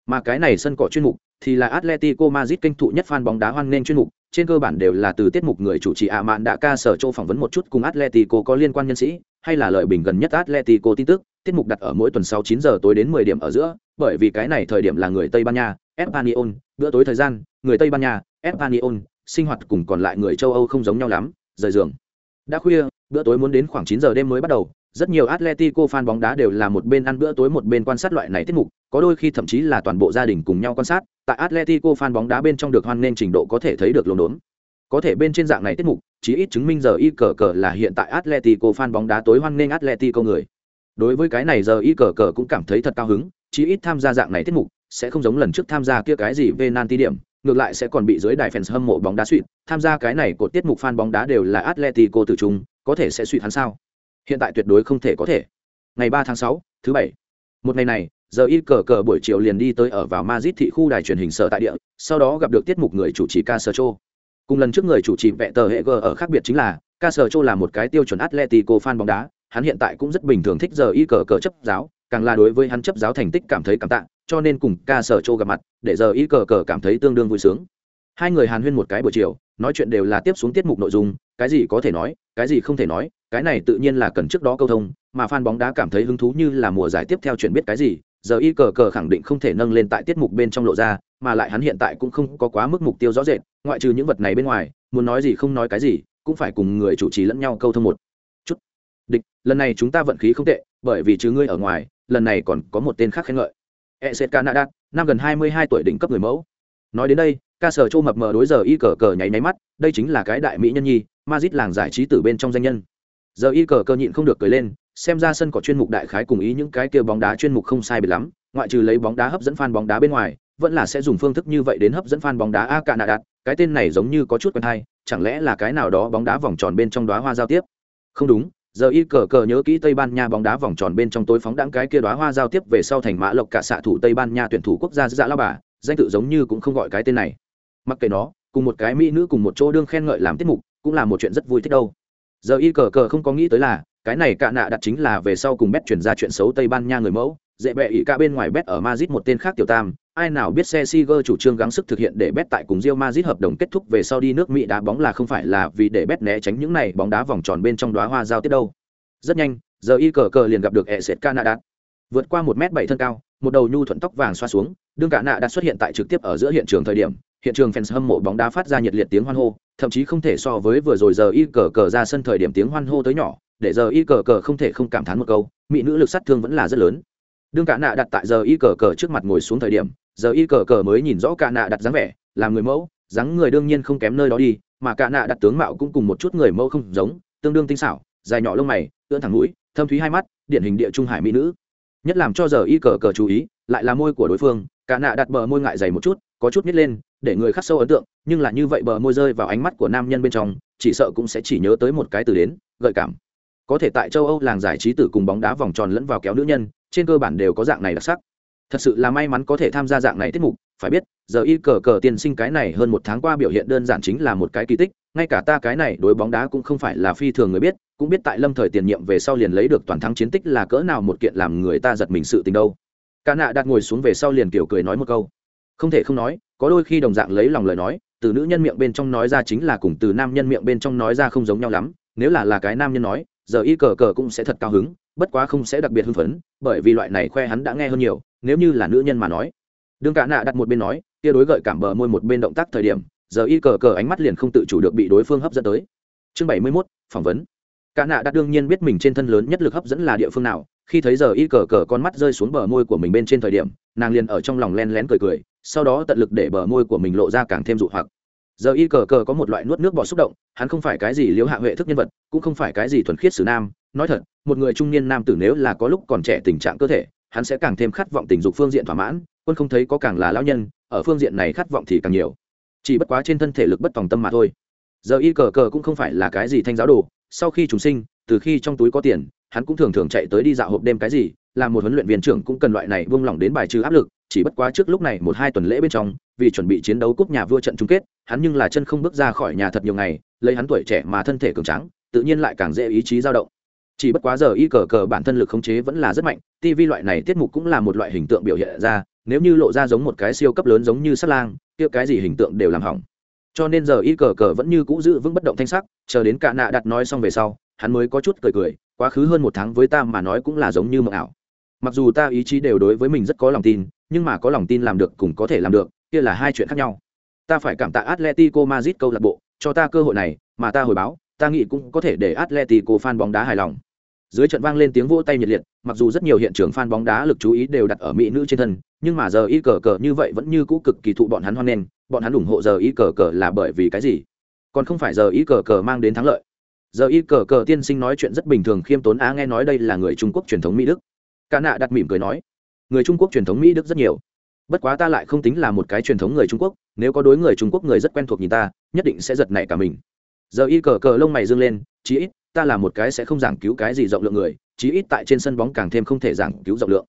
Mà cái này sân cỏ chuyên mục thì là Atletico Madrid kênh thụ nhất fan bóng đá hoan nên chuyên mục, trên cơ bản đều là từ tiết mục người chủ trì ạ mạn đã ca sở châu phỏng vấn một chút cùng Atletico có liên quan nhân sĩ, hay là lợi bình gần nhất Atletico tin tức, tiết mục đặt ở mỗi tuần sau 9 giờ tối đến 10 điểm ở giữa, bởi vì cái này thời điểm là người Tây Ban Nha, Espanyol, bữa tối thời gian, người Tây Ban Nha, Espanyol, sinh hoạt cùng còn lại người châu Âu không giống nhau lắm, rời giường. Đã khuya, bữa tối muốn đến khoảng 9 giờ đêm mới bắt đầu, rất nhiều Atletico fan bóng đá đều là một bên ăn bữa tối một bên quan sát loại này tiết mục, có đôi khi thậm chí là toàn bộ gia đình cùng nhau quan sát, tại Atletico fan bóng đá bên trong được hoan nên trình độ có thể thấy được lồn đốn. Có thể bên trên dạng này tiết mục, chỉ ít chứng minh giờ y cờ cờ là hiện tại Atletico fan bóng đá tối hoan nên Atletico người. Đối với cái này giờ y cờ cờ cũng cảm thấy thật cao hứng, chỉ ít tham gia dạng này tiết mục, sẽ không giống lần trước tham gia kia cái gì về nan tí điểm, ngược lại sẽ còn bị dưới đài fans hâm mộ bóng đá suýt, tham gia cái này của tiết mục fan bóng đá đều là Atletico từ trung, có thể sẽ suýt hắn sao? Hiện tại tuyệt đối không thể có thể. Ngày ba tháng sáu, thứ bảy. Một ngày này, giờ y cờ cờ buổi chiều liền đi tới ở vào Madrid thị khu đài truyền hình sở tại địa, sau đó gặp được tiết mục người chủ trì ca sơ chô cùng lần trước người chủ trì vẹ tờ hệ g ở khác biệt chính là ca sơ chô là một cái tiêu chuẩn atletico fan bóng đá, hắn hiện tại cũng rất bình thường thích giờ y cờ cờ chấp giáo, càng là đối với hắn chấp giáo thành tích cảm thấy cảm tạ, cho nên cùng ca sở châu gặp mặt, để giờ y cờ cờ cảm thấy tương đương vui sướng. Hai người hàn huyên một cái buổi chiều, nói chuyện đều là tiếp xuống tiết mục nội dung cái gì có thể nói cái gì không thể nói cái này tự nhiên là cần trước đó câu thông mà fan bóng đá cảm thấy hứng thú như là mùa giải tiếp theo chuyện biết cái gì giờ y cờ cờ khẳng định không thể nâng lên tại tiết mục bên trong lộ ra mà lại hắn hiện tại cũng không có quá mức mục tiêu rõ rệt ngoại trừ những vật này bên ngoài muốn nói gì không nói cái gì cũng phải cùng người chủ trì lẫn nhau câu thông một chút địch lần này chúng ta vận khí không tệ bởi vì trừ ngươi ở ngoài lần này còn có một tên khác khen ngợi ECK Canada, năm gần 22 tuổi đỉnh cấp người mẫu. Nói đến đây, ca sở Châu mập mờ đối giờ y cờ cờ nháy nháy mắt, đây chính là cái đại mỹ nhân nhi, Madrid làng giải trí từ bên trong danh nhân. Giờ y cờ cơ nhịn không được cười lên xem ra sân cỏ chuyên mục đại khái cùng ý những cái kia bóng đá chuyên mục không sai biệt lắm ngoại trừ lấy bóng đá hấp dẫn fan bóng đá bên ngoài vẫn là sẽ dùng phương thức như vậy đến hấp dẫn fan bóng đá a Canada, cái tên này giống như có chút quen hay chẳng lẽ là cái nào đó bóng đá vòng tròn bên trong đóa hoa giao tiếp? Không đúng giờ y cờ cờ nhớ kỹ tây ban nha bóng đá vòng tròn bên trong tối phóng đãng cái kia đóa hoa giao tiếp về sau thành mã lộc cả xạ thủ tây ban nha tuyển thủ quốc gia dạ lao bà danh tự giống như cũng không gọi cái tên này. Mặc kệ nó cùng một cái mỹ nữ cùng một chỗ đương khen ngợi làm tiết mục cũng là một chuyện rất vui thích đâu. Giờ y cờ cờ không có nghĩ tới là, cái này cạ nạ đặt chính là về sau cùng bet chuyển ra chuyện xấu tây ban nha người mẫu, dễ bệ ỷ cả bên ngoài bet ở Madrid một tên khác tiểu tam, ai nào biết xe Siger chủ trương gắng sức thực hiện để bet tại cùng Real Madrid hợp đồng kết thúc về sau đi nước Mỹ đá bóng là không phải là vì để bet né tránh những này bóng đá vòng tròn bên trong đóa hoa giao tiếp đâu. Rất nhanh, giờ y cờ cờ liền gặp được Eset Canada. Vượt qua một m bảy thân cao, một đầu nhu thuận tóc vàng xoa xuống, đương cả nạ đã xuất hiện tại trực tiếp ở giữa hiện trường thời điểm hiện trường fans hâm mộ bóng đá phát ra nhiệt liệt tiếng hoan hô, thậm chí không thể so với vừa rồi giờ y cờ cờ ra sân thời điểm tiếng hoan hô tới nhỏ, để giờ y cờ cờ không thể không cảm thán một câu, mỹ nữ lực sát thương vẫn là rất lớn. Đương cả nạ đặt tại giờ y cờ cờ trước mặt ngồi xuống thời điểm, giờ y cờ cờ mới nhìn rõ cả nạ đặt dáng vẻ làm người mẫu, dáng người đương nhiên không kém nơi đó đi, mà cả nạ đặt tướng mạo cũng cùng một chút người mẫu không giống, tương đương tinh xảo, dài nhỏ lông mày, ưỡn thẳng mũi, thâm thúy hai mắt, điển hình địa trung hải mỹ nữ. Nhất làm cho giờ y cờ cờ chú ý, lại là môi của đối phương, cả nạ đặt bờ môi ngại dày một chút, có chút nít lên để người khắc sâu ấn tượng, nhưng là như vậy bờ môi rơi vào ánh mắt của nam nhân bên trong, chỉ sợ cũng sẽ chỉ nhớ tới một cái từ đến, gợi cảm. Có thể tại châu âu làng giải trí tử cùng bóng đá vòng tròn lẫn vào kéo nữ nhân, trên cơ bản đều có dạng này đặc sắc. Thật sự là may mắn có thể tham gia dạng này tiết mục, phải biết, giờ y cờ cờ tiên sinh cái này hơn một tháng qua biểu hiện đơn giản chính là một cái kỳ tích, ngay cả ta cái này đối bóng đá cũng không phải là phi thường người biết, cũng biết tại lâm thời tiền nhiệm về sau liền lấy được toàn thắng chiến tích là cỡ nào một kiện làm người ta giật mình sự tình đâu. Cả nạ đặt ngồi xuống về sau liền kiểu cười nói một câu. Không thể không nói có đôi khi đồng dạng lấy lòng lời nói, từ nữ nhân miệng bên trong nói ra chính là cùng từ nam nhân miệng bên trong nói ra không giống nhau lắm, nếu là là cái nam nhân nói, giờ y cờ cờ cũng sẽ thật cao hứng, bất quá không sẽ đặc biệt hưng phấn, bởi vì loại này khoe hắn đã nghe hơn nhiều, nếu như là nữ nhân mà nói. Đương cả nạ đặt một bên nói kia đối gợi cảm bờ môi một bên động tác thời điểm, giờ y cờ cờ ánh mắt liền không tự chủ được bị đối phương hấp dẫn tới. Chương bảy mươi mốt, phỏng vấn. Cả nạ đặt đương nhiên biết mình trên thân lớn nhất lực hấp dẫn là địa phương nào khi thấy giờ y cờ cờ con mắt rơi xuống bờ môi của mình bên trên thời điểm, nàng liền ở trong lòng len lén cười cười, sau đó tận lực để bờ môi của mình lộ ra càng thêm dụ hoặc. Giờ y cờ cờ có một loại nuốt nước bọt xúc động, hắn không phải cái gì liếu hạ huệ thức nhân vật, cũng không phải cái gì thuần khiết xử nam. Nói thật, một người trung niên nam tử nếu là có lúc còn trẻ tình trạng cơ thể, hắn sẽ càng thêm khát vọng tình dục phương diện thỏa mãn, quân không thấy có càng là lão nhân, ở phương diện này khát vọng thì càng nhiều. Chỉ bất quá trên thân thể lực bất tòng tâm mà thôi. Giờ y cờ cờ cũng không phải là cái gì thanh giáo đồ, sau khi chúng sinh từ khi trong túi có tiền, hắn cũng thường thường chạy tới đi dạo hộp đêm cái gì, làm một huấn luyện viên trưởng cũng cần loại này buông lỏng đến bài trừ áp lực, chỉ bất quá trước lúc này một hai tuần lễ bên trong, vì chuẩn bị chiến đấu cúp nhà vua trận chung kết, hắn nhưng là chân không bước ra khỏi nhà thật nhiều ngày, lấy hắn tuổi trẻ mà thân thể cường tráng, tự nhiên lại càng dễ ý chí dao động. Chỉ bất quá giờ y cờ cờ bản thân lực khống chế vẫn là rất mạnh tv loại này tiết mục cũng là một loại hình tượng biểu hiện ra, nếu như lộ ra giống một cái siêu cấp lớn giống như sắt lang, kia cái gì hình tượng đều làm hỏng. Cho nên giờ y cờ cờ vẫn như cũ giữ vững bất động thanh sắc, chờ đến cả nạ đặt nói xong về sau hắn mới có chút cười cười, quá khứ hơn một tháng với ta mà nói cũng là giống như mộng ảo. Mặc dù ta ý chí đều đối với mình rất có lòng tin, nhưng mà có lòng tin làm được cũng có thể làm được, kia là hai chuyện khác nhau. Ta phải cảm tạ atletico madrid câu lạc bộ, cho ta cơ hội này, mà ta hồi báo, ta nghĩ cũng có thể để atletico fan bóng đá hài lòng. Dưới trận vang lên tiếng vỗ tay nhiệt liệt, mặc dù rất nhiều hiện trường fan bóng đá lực chú ý đều đặt ở mỹ nữ trên thân, nhưng mà giờ y cờ cờ như vậy vẫn như cũ cực kỳ thụ bọn hắn hoan nghênh, bọn hắn ủng hộ giờ y cờ cờ là bởi vì cái gì? Còn không phải giờ y cờ cờ mang đến thắng lợi giờ y cờ cờ tiên sinh nói chuyện rất bình thường, khiêm tốn á, nghe nói đây là người trung quốc truyền thống mỹ đức. Ca nạ đặt mỉm cười nói, người trung quốc truyền thống mỹ đức rất nhiều. Bất quá ta lại không tính là một cái truyền thống người trung quốc, nếu có đối người trung quốc người rất quen thuộc nhìn ta, nhất định sẽ giật nảy cả mình. Giờ y cờ cờ lông mày dương lên, chí ít, ta là một cái sẽ không giảng cứu cái gì rộng lượng người, chí ít tại trên sân bóng càng thêm không thể giảng cứu rộng lượng.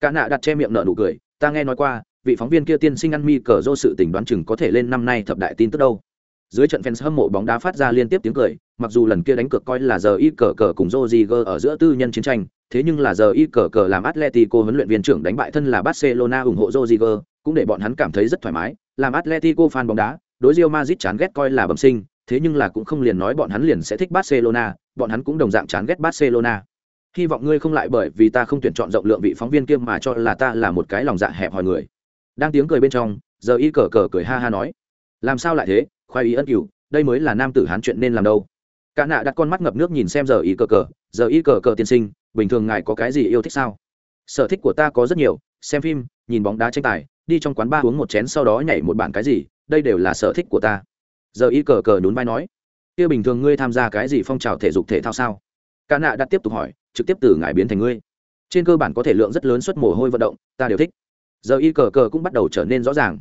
Cả nạ đặt che miệng nợ nụ cười, ta nghe nói qua, vị phóng viên kia tiên sinh ăn mi cờ do sự tình đoán chừng có thể lên năm nay thập đại tin tức đâu dưới trận fans hâm mộ bóng đá phát ra liên tiếp tiếng cười, mặc dù lần kia đánh cược coi là giờ y cờ cờ cùng Rodriguez ở giữa tư nhân chiến tranh, thế nhưng là giờ y cờ cờ làm Atletico huấn luyện viên trưởng đánh bại thân là Barcelona ủng hộ Rodriguez cũng để bọn hắn cảm thấy rất thoải mái, làm Atletico fan bóng đá, đối Real Madrid chán ghét coi là bẩm sinh, thế nhưng là cũng không liền nói bọn hắn liền sẽ thích Barcelona, bọn hắn cũng đồng dạng chán ghét Barcelona. Hy vọng ngươi không lại bởi vì ta không tuyển chọn rộng lượng vị phóng viên kia mà cho là ta là một cái lòng dạ hẹp hòi người. Đang tiếng cười bên trong, giờ y cờ cờ cười ha ha nói, làm sao lại thế? Khoai ý ân cửu, đây mới là nam tử hán chuyện nên làm đâu. Cả nạ đặt con mắt ngập nước nhìn xem giờ y cờ cờ, giờ y cờ cờ tiên sinh, bình thường ngài có cái gì yêu thích sao? Sở thích của ta có rất nhiều, xem phim, nhìn bóng đá tranh tài, đi trong quán bar uống một chén sau đó nhảy một bản cái gì, đây đều là sở thích của ta. Giờ y cờ cờ nhún vai nói, kia bình thường ngươi tham gia cái gì phong trào thể dục thể thao sao? Cả nạ đặt tiếp tục hỏi, trực tiếp từ ngài biến thành ngươi. Trên cơ bản có thể lượng rất lớn suất mồ hôi vận động, ta đều thích. Giờ y cờ cờ cũng bắt đầu trở nên rõ ràng.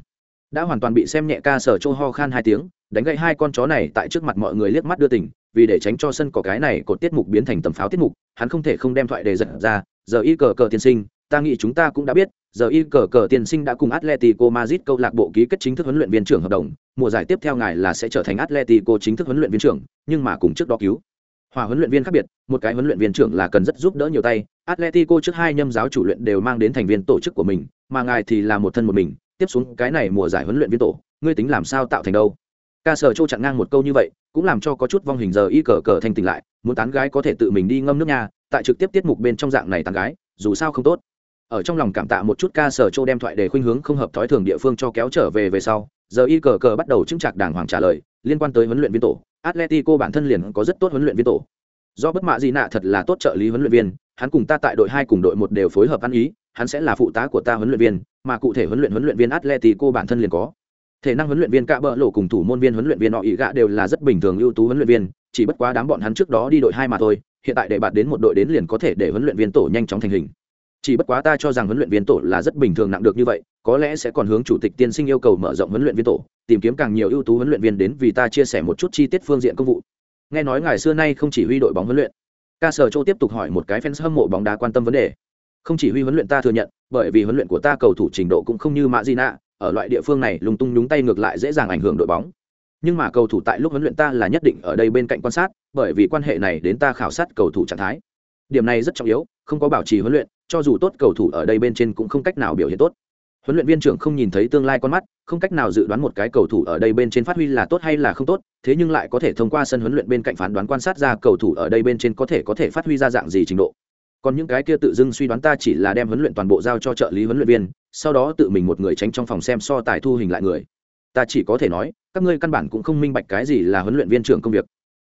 Đã hoàn toàn bị xem nhẹ ca sở châu ho khan hai tiếng đánh gậy hai con chó này tại trước mặt mọi người liếc mắt đưa tình, vì để tránh cho sân có cái này cột tiết mục biến thành tầm pháo tiết mục, hắn không thể không đem thoại đề giật ra, giờ y cờ cờ tiên sinh, ta nghĩ chúng ta cũng đã biết, giờ y cờ cờ tiên sinh đã cùng atletico madrid câu lạc bộ ký kết chính thức huấn luyện viên trưởng hợp đồng, mùa giải tiếp theo ngài là sẽ trở thành atletico chính thức huấn luyện viên trưởng, nhưng mà cùng trước đó cứu. Hòa huấn luyện viên khác biệt, một cái huấn luyện viên trưởng là cần rất giúp đỡ nhiều tay, atletico trước hai nhâm giáo chủ luyện đều mang đến thành viên tổ chức của mình, mà ngài thì là một thân một mình, tiếp xuống cái này mùa giải huấn luyện viên tổ, ngươi tính làm sao tạo thành đâu? Ca sở châu chặn ngang một câu như vậy cũng làm cho có chút vong hình giờ y cờ cờ thanh tỉnh lại muốn tán gái có thể tự mình đi ngâm nước nhà, tại trực tiếp tiết mục bên trong dạng này tán gái dù sao không tốt. Ở trong lòng cảm tạ một chút ca sở châu đem thoại để khuynh hướng không hợp thói thường địa phương cho kéo trở về về sau giờ y cờ cờ bắt đầu chứng trạc đàng hoàng trả lời liên quan tới huấn luyện viên tổ atletico bản thân liền có rất tốt huấn luyện viên tổ. Do bất mạ gì nạ thật là tốt trợ lý huấn luyện viên hắn cùng ta tại đội hai cùng đội một đều phối hợp ăn ý hắn sẽ là phụ tá của ta huấn luyện viên mà cụ thể huấn luyện huấn luyện viên atletico bản thân liền có thể năng huấn luyện viên cạ bỡ lộ cùng thủ môn viên huấn luyện viên họ ý gạ đều là rất bình thường ưu tú huấn luyện viên, chỉ bất quá đám bọn hắn trước đó đi đội hai mà thôi, hiện tại để bạt đến một đội đến liền có thể để huấn luyện viên tổ nhanh chóng thành hình. Chỉ bất quá ta cho rằng huấn luyện viên tổ là rất bình thường nặng được như vậy, có lẽ sẽ còn hướng chủ tịch tiên sinh yêu cầu mở rộng huấn luyện viên tổ, tìm kiếm càng nhiều ưu tú huấn luyện viên đến vì ta chia sẻ một chút chi tiết phương diện công vụ. Nghe nói ngài xưa nay không chỉ huy đội bóng huấn luyện. Ca sở châu tiếp tục hỏi một cái fans hâm mộ bóng đá quan tâm vấn đề. Không chỉ huy huấn luyện ta thừa nhận, bởi vì huấn luyện của ta cầu thủ trình độ cũng không như mã di nạ ở loại địa phương này lung tung nhúng tay ngược lại dễ dàng ảnh hưởng đội bóng. Nhưng mà cầu thủ tại lúc huấn luyện ta là nhất định ở đây bên cạnh quan sát, bởi vì quan hệ này đến ta khảo sát cầu thủ trạng thái. Điểm này rất trọng yếu, không có bảo trì huấn luyện, cho dù tốt cầu thủ ở đây bên trên cũng không cách nào biểu hiện tốt. Huấn luyện viên trưởng không nhìn thấy tương lai con mắt, không cách nào dự đoán một cái cầu thủ ở đây bên trên phát huy là tốt hay là không tốt, thế nhưng lại có thể thông qua sân huấn luyện bên cạnh phán đoán quan sát ra cầu thủ ở đây bên trên có thể có thể phát huy ra dạng gì trình độ còn những cái kia tự dưng suy đoán ta chỉ là đem huấn luyện toàn bộ giao cho trợ lý huấn luyện viên, sau đó tự mình một người tránh trong phòng xem so tài thu hình lại người. Ta chỉ có thể nói, các ngươi căn bản cũng không minh bạch cái gì là huấn luyện viên trưởng công việc.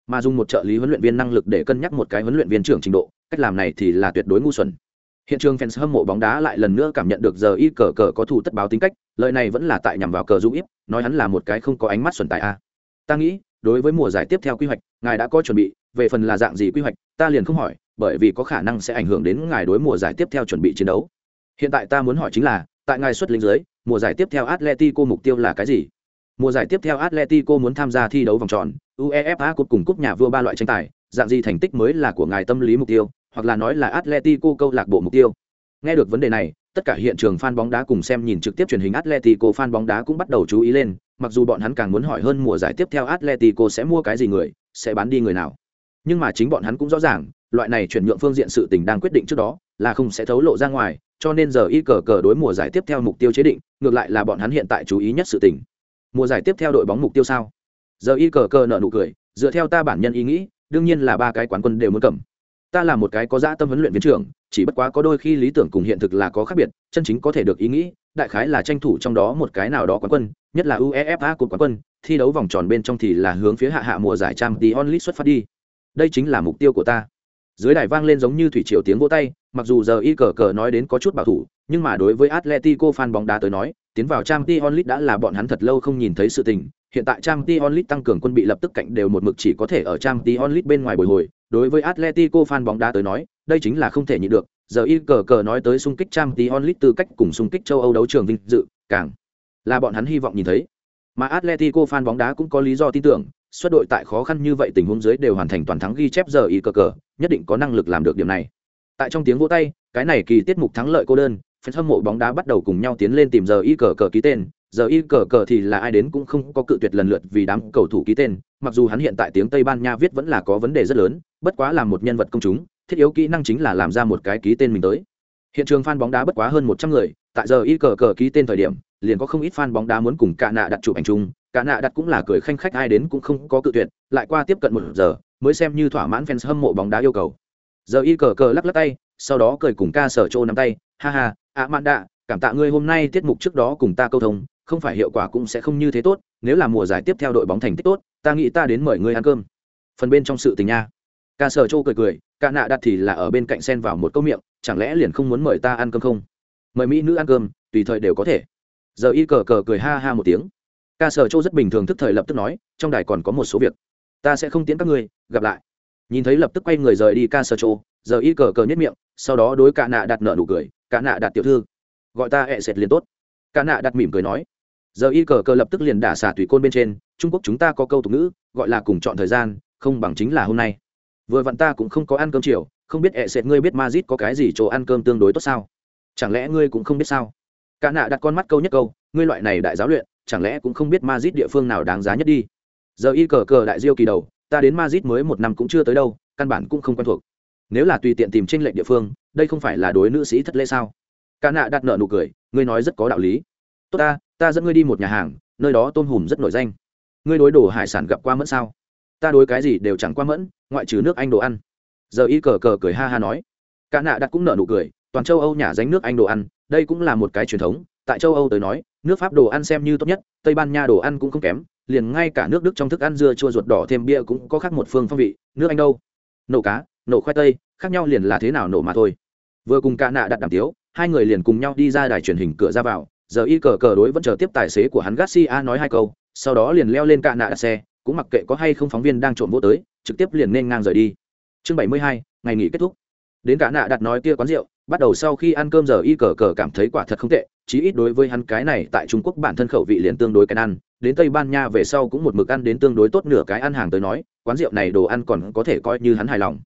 Mà dùng một trợ lý huấn luyện viên năng lực để cân nhắc một cái huấn luyện viên trưởng trình độ, cách làm này thì là tuyệt đối ngu xuẩn. Hiện trường fans hâm mộ bóng đá lại lần nữa cảm nhận được giờ y cờ cờ có thủ tất báo tính cách lợi này vẫn là tại nhằm vào cờ dũng ít nói hắn là một cái không có ánh mắt xuẩn tại a. Ta nghĩ, đối với mùa giải tiếp theo quy hoạch, ngài đã có chuẩn bị, về phần là dạng gì quy hoạch, ta liền không hỏi bởi vì có khả năng sẽ ảnh hưởng đến ngài đối mùa giải tiếp theo chuẩn bị chiến đấu. Hiện tại ta muốn hỏi chính là, tại ngài xuất lính dưới, mùa giải tiếp theo atletico mục tiêu là cái gì? Mùa giải tiếp theo atletico muốn tham gia thi đấu vòng tròn, uefa Cúp cùng cúp nhà vua ba loại tranh tài, dạng gì thành tích mới là của ngài tâm lý mục tiêu, hoặc là nói là atletico câu lạc bộ mục tiêu? Nghe được vấn đề này, tất cả hiện trường fan bóng đá cùng xem nhìn trực tiếp truyền hình atletico fan bóng đá cũng bắt đầu chú ý lên, mặc dù bọn hắn càng muốn hỏi hơn mùa giải tiếp theo atletico sẽ mua cái gì người, sẽ bán đi người nào. Nhưng mà chính bọn hắn cũng rõ ràng loại này chuyển nhượng phương diện sự tình đang quyết định trước đó, là không sẽ thấu lộ ra ngoài, cho nên giờ y cờ cờ đối mùa giải tiếp theo mục tiêu chế định, ngược lại là bọn hắn hiện tại chú ý nhất sự tình. Mùa giải tiếp theo đội bóng mục tiêu sao? Giờ y cờ cờ nợ nụ cười, dựa theo ta bản nhân ý nghĩ, đương nhiên là ba cái quán quân đều muốn cầm. Ta là một cái có dã tâm huấn luyện viên trưởng, chỉ bất quá có đôi khi lý tưởng cùng hiện thực là có khác biệt, chân chính có thể được ý nghĩ, đại khái là tranh thủ trong đó một cái nào đó quán quân, nhất là uefa cột quán quân, thi đấu vòng tròn bên trong thì là hướng phía hạ hạ mùa giải trang t onlit xuất phát đi. Đây chính là mục tiêu của ta dưới đài vang lên giống như thủy triều tiếng vỗ tay, mặc dù giờ y cờ cờ nói đến có chút bảo thủ, nhưng mà đối với atletico fan bóng đá tới nói, tiến vào trang t onlit đã là bọn hắn thật lâu không nhìn thấy sự tình. Hiện tại trang t onlit tăng cường quân bị lập tức cạnh đều một mực chỉ có thể ở trang t onlit bên ngoài bồi hồi. Đối với atletico fan bóng đá tới nói, đây chính là không thể nhịn được. Giờ y cờ cờ nói tới xung kích trang t onlit tư cách cùng xung kích châu âu đấu trường vinh dự, càng là bọn hắn hy vọng nhìn thấy. Mà atletico fan bóng đá cũng có lý do tin tưởng xuất đội tại khó khăn như vậy tình huống dưới đều hoàn thành toàn thắng ghi chép giờ y cờ cờ, nhất định có năng lực làm được điểm này. Tại trong tiếng vỗ tay, cái này kỳ tiết mục thắng lợi cô đơn phần hâm mộ bóng đá bắt đầu cùng nhau tiến lên tìm giờ y cờ cờ ký tên. Giờ y cờ cờ thì là ai đến cũng không có cự tuyệt lần lượt vì đám cầu thủ ký tên, mặc dù hắn hiện tại tiếng tây ban nha viết vẫn là có vấn đề rất lớn, bất quá là một nhân vật công chúng, thiết yếu kỹ năng chính là làm ra một cái ký tên mình tới. Hiện trường fan bóng đá bất quá hơn một trăm người, tại giờ y cờ cờ ký tên thời điểm, liền có không ít fan bóng đá muốn cùng cạ nạ đặt chụp ảnh chung cả nạ đặt cũng là cười khanh khách, ai đến cũng không có cự tuyệt, lại qua tiếp cận một giờ, mới xem như thỏa mãn fans hâm mộ bóng đá yêu cầu. Giờ y cờ cờ lắc lắc tay, sau đó cười cùng ca sở trô nắm tay, ha ha, ạ, mạn đạ, cảm tạ ngươi hôm nay tiết mục trước đó cùng ta câu thông, không phải hiệu quả cũng sẽ không như thế tốt, nếu là mùa giải tiếp theo đội bóng thành tích tốt, ta nghĩ ta đến mời ngươi ăn cơm. Phần bên trong sự tình nha. Ca sở châu cười cười ca nạ đặt thì là ở bên cạnh sen vào một câu miệng, chẳng lẽ liền không muốn mời ta ăn cơm không? Mời mỹ nữ ăn cơm, tùy thời đều có thể. Giờ y cờ cờ cười ha ha một tiếng ca sở châu rất bình thường thức thời lập tức nói, trong đài còn có một số việc. Ta sẽ không tiễn các ngươi, gặp lại. Nhìn thấy lập tức quay người rời đi ca sở châu, giờ y cờ cờ nhất miệng, sau đó đối cả nạ đặt nợ nụ cười, cả nạ đặt tiểu thư, gọi ta hẹ sệt liền tốt. Cả nạ đặt mỉm cười nói. Giờ y cờ cờ lập tức liền đả xả tùy côn bên trên, trung quốc chúng ta có câu tục ngữ, gọi là cùng chọn thời gian, không bằng chính là hôm nay. Vừa vặn ta cũng không có ăn cơm chiều, không biết hẹ sệt ngươi biết mazit có cái gì chỗ ăn cơm tương đối tốt sao? Chẳng lẽ ngươi cũng không biết sao? Cả nạ đặt con mắt câu nhất câu, ngươi loại này đại giáo luyện chẳng lẽ cũng không biết Madrid địa phương nào đáng giá nhất đi? Giờ y cờ cờ đại diêu kỳ đầu, ta đến Madrid mới một năm cũng chưa tới đâu, căn bản cũng không quen thuộc. Nếu là tùy tiện tìm trên lệnh địa phương, đây không phải là đối nữ sĩ thất lễ sao? Cả nạ đặt nợ nụ cười, ngươi nói rất có đạo lý. Tốt ta ta dẫn ngươi đi một nhà hàng, nơi đó tôm hùm rất nổi danh. Ngươi đối đồ hải sản gặp qua mẫn sao? Ta đối cái gì đều chẳng qua mẫn, ngoại trừ nước anh đồ ăn. Giờ y cờ cờ cười ha ha nói. Cả nạ đặt cũng nợ nụ cười, toàn châu âu nhà danh nước anh đồ ăn, đây cũng là một cái truyền thống, tại châu âu tới nói nước pháp đồ ăn xem như tốt nhất, tây ban nha đồ ăn cũng không kém, liền ngay cả nước đức trong thức ăn dưa chua ruột đỏ thêm bia cũng có khác một phương phong vị, nước anh đâu? Nổ cá, nổ khoai tây, khác nhau liền là thế nào nổ mà thôi. Vừa cùng ca nạ đặt đàm tiếu, hai người liền cùng nhau đi ra đài truyền hình cửa ra vào, giờ y cờ cờ đối vẫn chờ tiếp tài xế của hắn garcia nói hai câu, sau đó liền leo lên cạ nạ đặt xe, cũng mặc kệ có hay không phóng viên đang trộm vô tới, trực tiếp liền nên ngang rời đi. Chương bảy mươi hai, ngày nghỉ kết thúc đến cả nạ đặt nói kia quán rượu, bắt đầu sau khi ăn cơm giờ y cờ cờ cảm thấy quả thật không tệ, chí ít đối với hắn cái này tại trung quốc bản thân khẩu vị liền tương đối cái ăn. Đến tây ban nha về sau cũng một mực ăn đến tương đối tốt nửa cái ăn hàng tới nói, quán rượu này đồ ăn còn có thể coi như hắn hài lòng.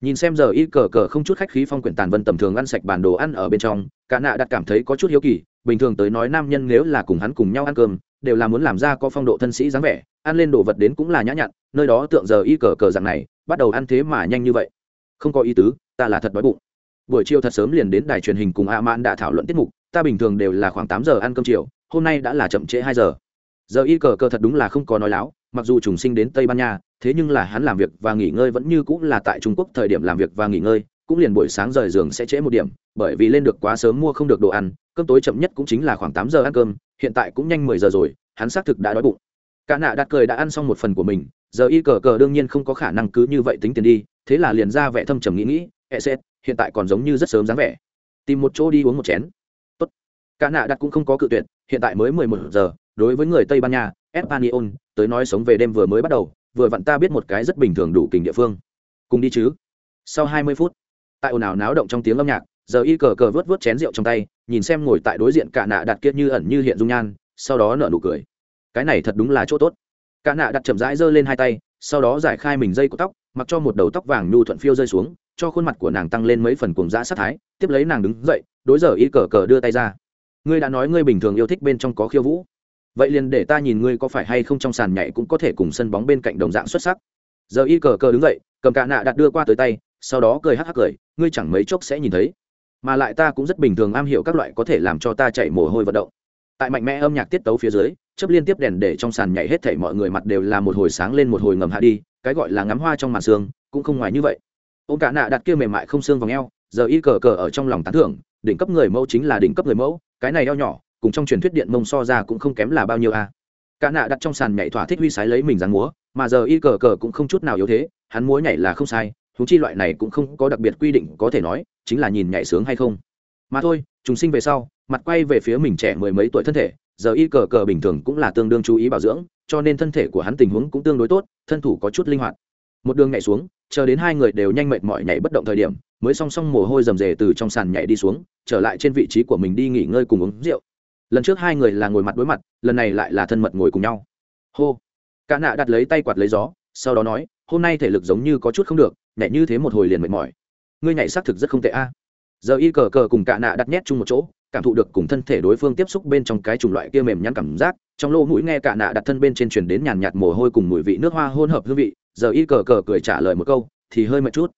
Nhìn xem giờ y cờ cờ không chút khách khí phong quyển tàn vân tầm thường ăn sạch bản đồ ăn ở bên trong, cả nạ đặt cảm thấy có chút hiếu kỳ, bình thường tới nói nam nhân nếu là cùng hắn cùng nhau ăn cơm, đều là muốn làm ra có phong độ thân sĩ dáng vẻ, ăn lên đồ vật đến cũng là nhã nhặn, nơi đó tượng giờ y cờ cờ dạng này, bắt đầu ăn thế mà nhanh như vậy. Không có ý tứ ta là thật đói bụng. Buổi chiều thật sớm liền đến đài truyền hình cùng a man đã thảo luận tiết mục, ta bình thường đều là khoảng tám giờ ăn cơm chiều, hôm nay đã là chậm trễ hai giờ. Giờ y cờ cờ thật đúng là không có nói láo, mặc dù trùng sinh đến tây ban nha, thế nhưng là hắn làm việc và nghỉ ngơi vẫn như cũng là tại trung quốc thời điểm làm việc và nghỉ ngơi, cũng liền buổi sáng rời giường sẽ trễ một điểm, bởi vì lên được quá sớm mua không được đồ ăn, cơm tối chậm nhất cũng chính là khoảng tám giờ ăn cơm, hiện tại cũng nhanh mười giờ rồi, hắn xác thực đã đói bụng. Cả nạ đặt cười đã ăn xong một phần của mình, giờ y cờ cờ đương nhiên không có khả năng cứ như vậy tính tiền đi, thế là liền ra vẻ thâm trầm nghĩ nghĩ e hiện tại còn giống như rất sớm dáng vẻ. Tìm một chỗ đi uống một chén. Tốt. Cả nạ đặt cũng không có cự tuyệt, hiện tại mới mười một giờ, đối với người tây ban nha, espanyol, tới nói sống về đêm vừa mới bắt đầu, vừa vặn ta biết một cái rất bình thường đủ kình địa phương. Cùng đi chứ. Sau hai mươi phút, tại ồn ào náo động trong tiếng âm nhạc, giờ y cờ cờ vớt vớt chén rượu trong tay, nhìn xem ngồi tại đối diện cả nạ đặt kia như ẩn như hiện dung nhan, sau đó nở nụ cười. Cái này thật đúng là chỗ tốt. Cả nạ đặt chậm rãi giơ lên hai tay, sau đó giải khai mình dây của tóc, mặc cho một đầu tóc vàng nhu thuận phiêu rơi xuống cho khuôn mặt của nàng tăng lên mấy phần cùng dã sát thái, tiếp lấy nàng đứng dậy, đối giờ y cờ cờ đưa tay ra. Ngươi đã nói ngươi bình thường yêu thích bên trong có khiêu vũ. Vậy liền để ta nhìn ngươi có phải hay không trong sàn nhảy cũng có thể cùng sân bóng bên cạnh đồng dạng xuất sắc. Giờ y cờ cờ đứng dậy, cầm cạ nạ đặt đưa qua tới tay, sau đó cười hắc hắc cười, ngươi chẳng mấy chốc sẽ nhìn thấy. Mà lại ta cũng rất bình thường am hiểu các loại có thể làm cho ta chạy mồ hôi vận động. Tại mạnh mẽ âm nhạc tiết tấu phía dưới chấp liên tiếp đèn để trong sàn nhảy hết thảy mọi người mặt đều là một hồi sáng lên một hồi ngầm hạ đi, cái gọi là ngắm hoa trong màn xương cũng không ngoài như vậy ông cả nạ đặt kia mềm mại không xương vào ngheo giờ y cờ cờ ở trong lòng tán thưởng, đỉnh cấp người mẫu chính là đỉnh cấp người mẫu, cái này eo nhỏ, cùng trong truyền thuyết điện mông so ra cũng không kém là bao nhiêu a. Cả nạ đặt trong sàn nhảy thỏa thích huy sái lấy mình dáng múa, mà giờ y cờ cờ cũng không chút nào yếu thế, hắn múa nhảy là không sai thú chi loại này cũng không có đặc biệt quy định có thể nói, chính là nhìn nhảy sướng hay không. Mà thôi chúng sinh về sau, mặt quay về phía mình trẻ mười mấy tuổi thân thể, giờ y cờ cờ bình thường cũng là tương đương chú ý bảo dưỡng, cho nên thân thể của hắn tình huống cũng tương đối tốt, thân thủ có chút linh hoạt. Một đường nhảy xuống chờ đến hai người đều nhanh mệt mỏi nhảy bất động thời điểm, mới song song mồ hôi rầm rề từ trong sàn nhảy đi xuống, trở lại trên vị trí của mình đi nghỉ ngơi cùng uống rượu. Lần trước hai người là ngồi mặt đối mặt, lần này lại là thân mật ngồi cùng nhau. Hô. Cả nạ đặt lấy tay quạt lấy gió, sau đó nói, hôm nay thể lực giống như có chút không được, nhảy như thế một hồi liền mệt mỏi. Ngươi nhảy xác thực rất không tệ a. Giờ y cờ cờ cùng cả nạ đặt nhét chung một chỗ, cảm thụ được cùng thân thể đối phương tiếp xúc bên trong cái chủng loại kia mềm nhăn cảm giác, trong lỗ mũi nghe cả nạ đặt thân bên trên truyền đến nhàn nhạt mồ hôi cùng mùi vị nước hoa hôn hợp hương vị giờ y cờ cờ cười trả lời một câu, thì hơi mệt chút.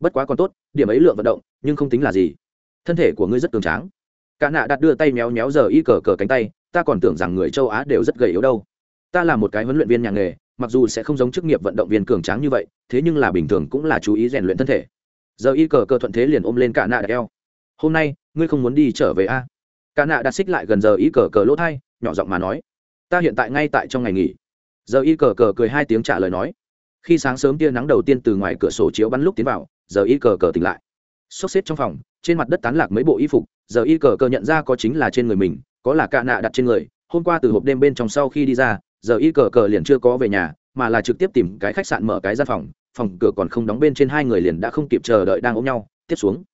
Bất quá còn tốt, điểm ấy lượng vận động, nhưng không tính là gì. Thân thể của ngươi rất cường tráng. Cả nạ đặt đưa tay méo méo giờ y cờ cờ cánh tay, ta còn tưởng rằng người châu á đều rất gầy yếu đâu. Ta là một cái huấn luyện viên nhà nghề, mặc dù sẽ không giống chức nghiệp vận động viên cường tráng như vậy, thế nhưng là bình thường cũng là chú ý rèn luyện thân thể. Giờ y cờ cờ thuận thế liền ôm lên cả nạ đặt eo. Hôm nay, ngươi không muốn đi trở về a à? cả nạ đặt xích lại gần giờ y cờ cờ lỗ thai, nhỏ giọng mà nói. Ta hiện tại ngay tại trong ngày nghỉ. Giờ y cờ cờ cười hai tiếng trả lời nói khi sáng sớm tia nắng đầu tiên từ ngoài cửa sổ chiếu bắn lúc tiến vào, giờ y cờ cờ tỉnh lại. Sốc xếp trong phòng, trên mặt đất tán lạc mấy bộ y phục, giờ y cờ cờ nhận ra có chính là trên người mình, có là cạ nạ đặt trên người, hôm qua từ hộp đêm bên trong sau khi đi ra, giờ y cờ cờ liền chưa có về nhà, mà là trực tiếp tìm cái khách sạn mở cái gian phòng phòng cửa còn không đóng bên trên hai người liền đã không kịp chờ đợi đang ôm nhau, tiếp xuống.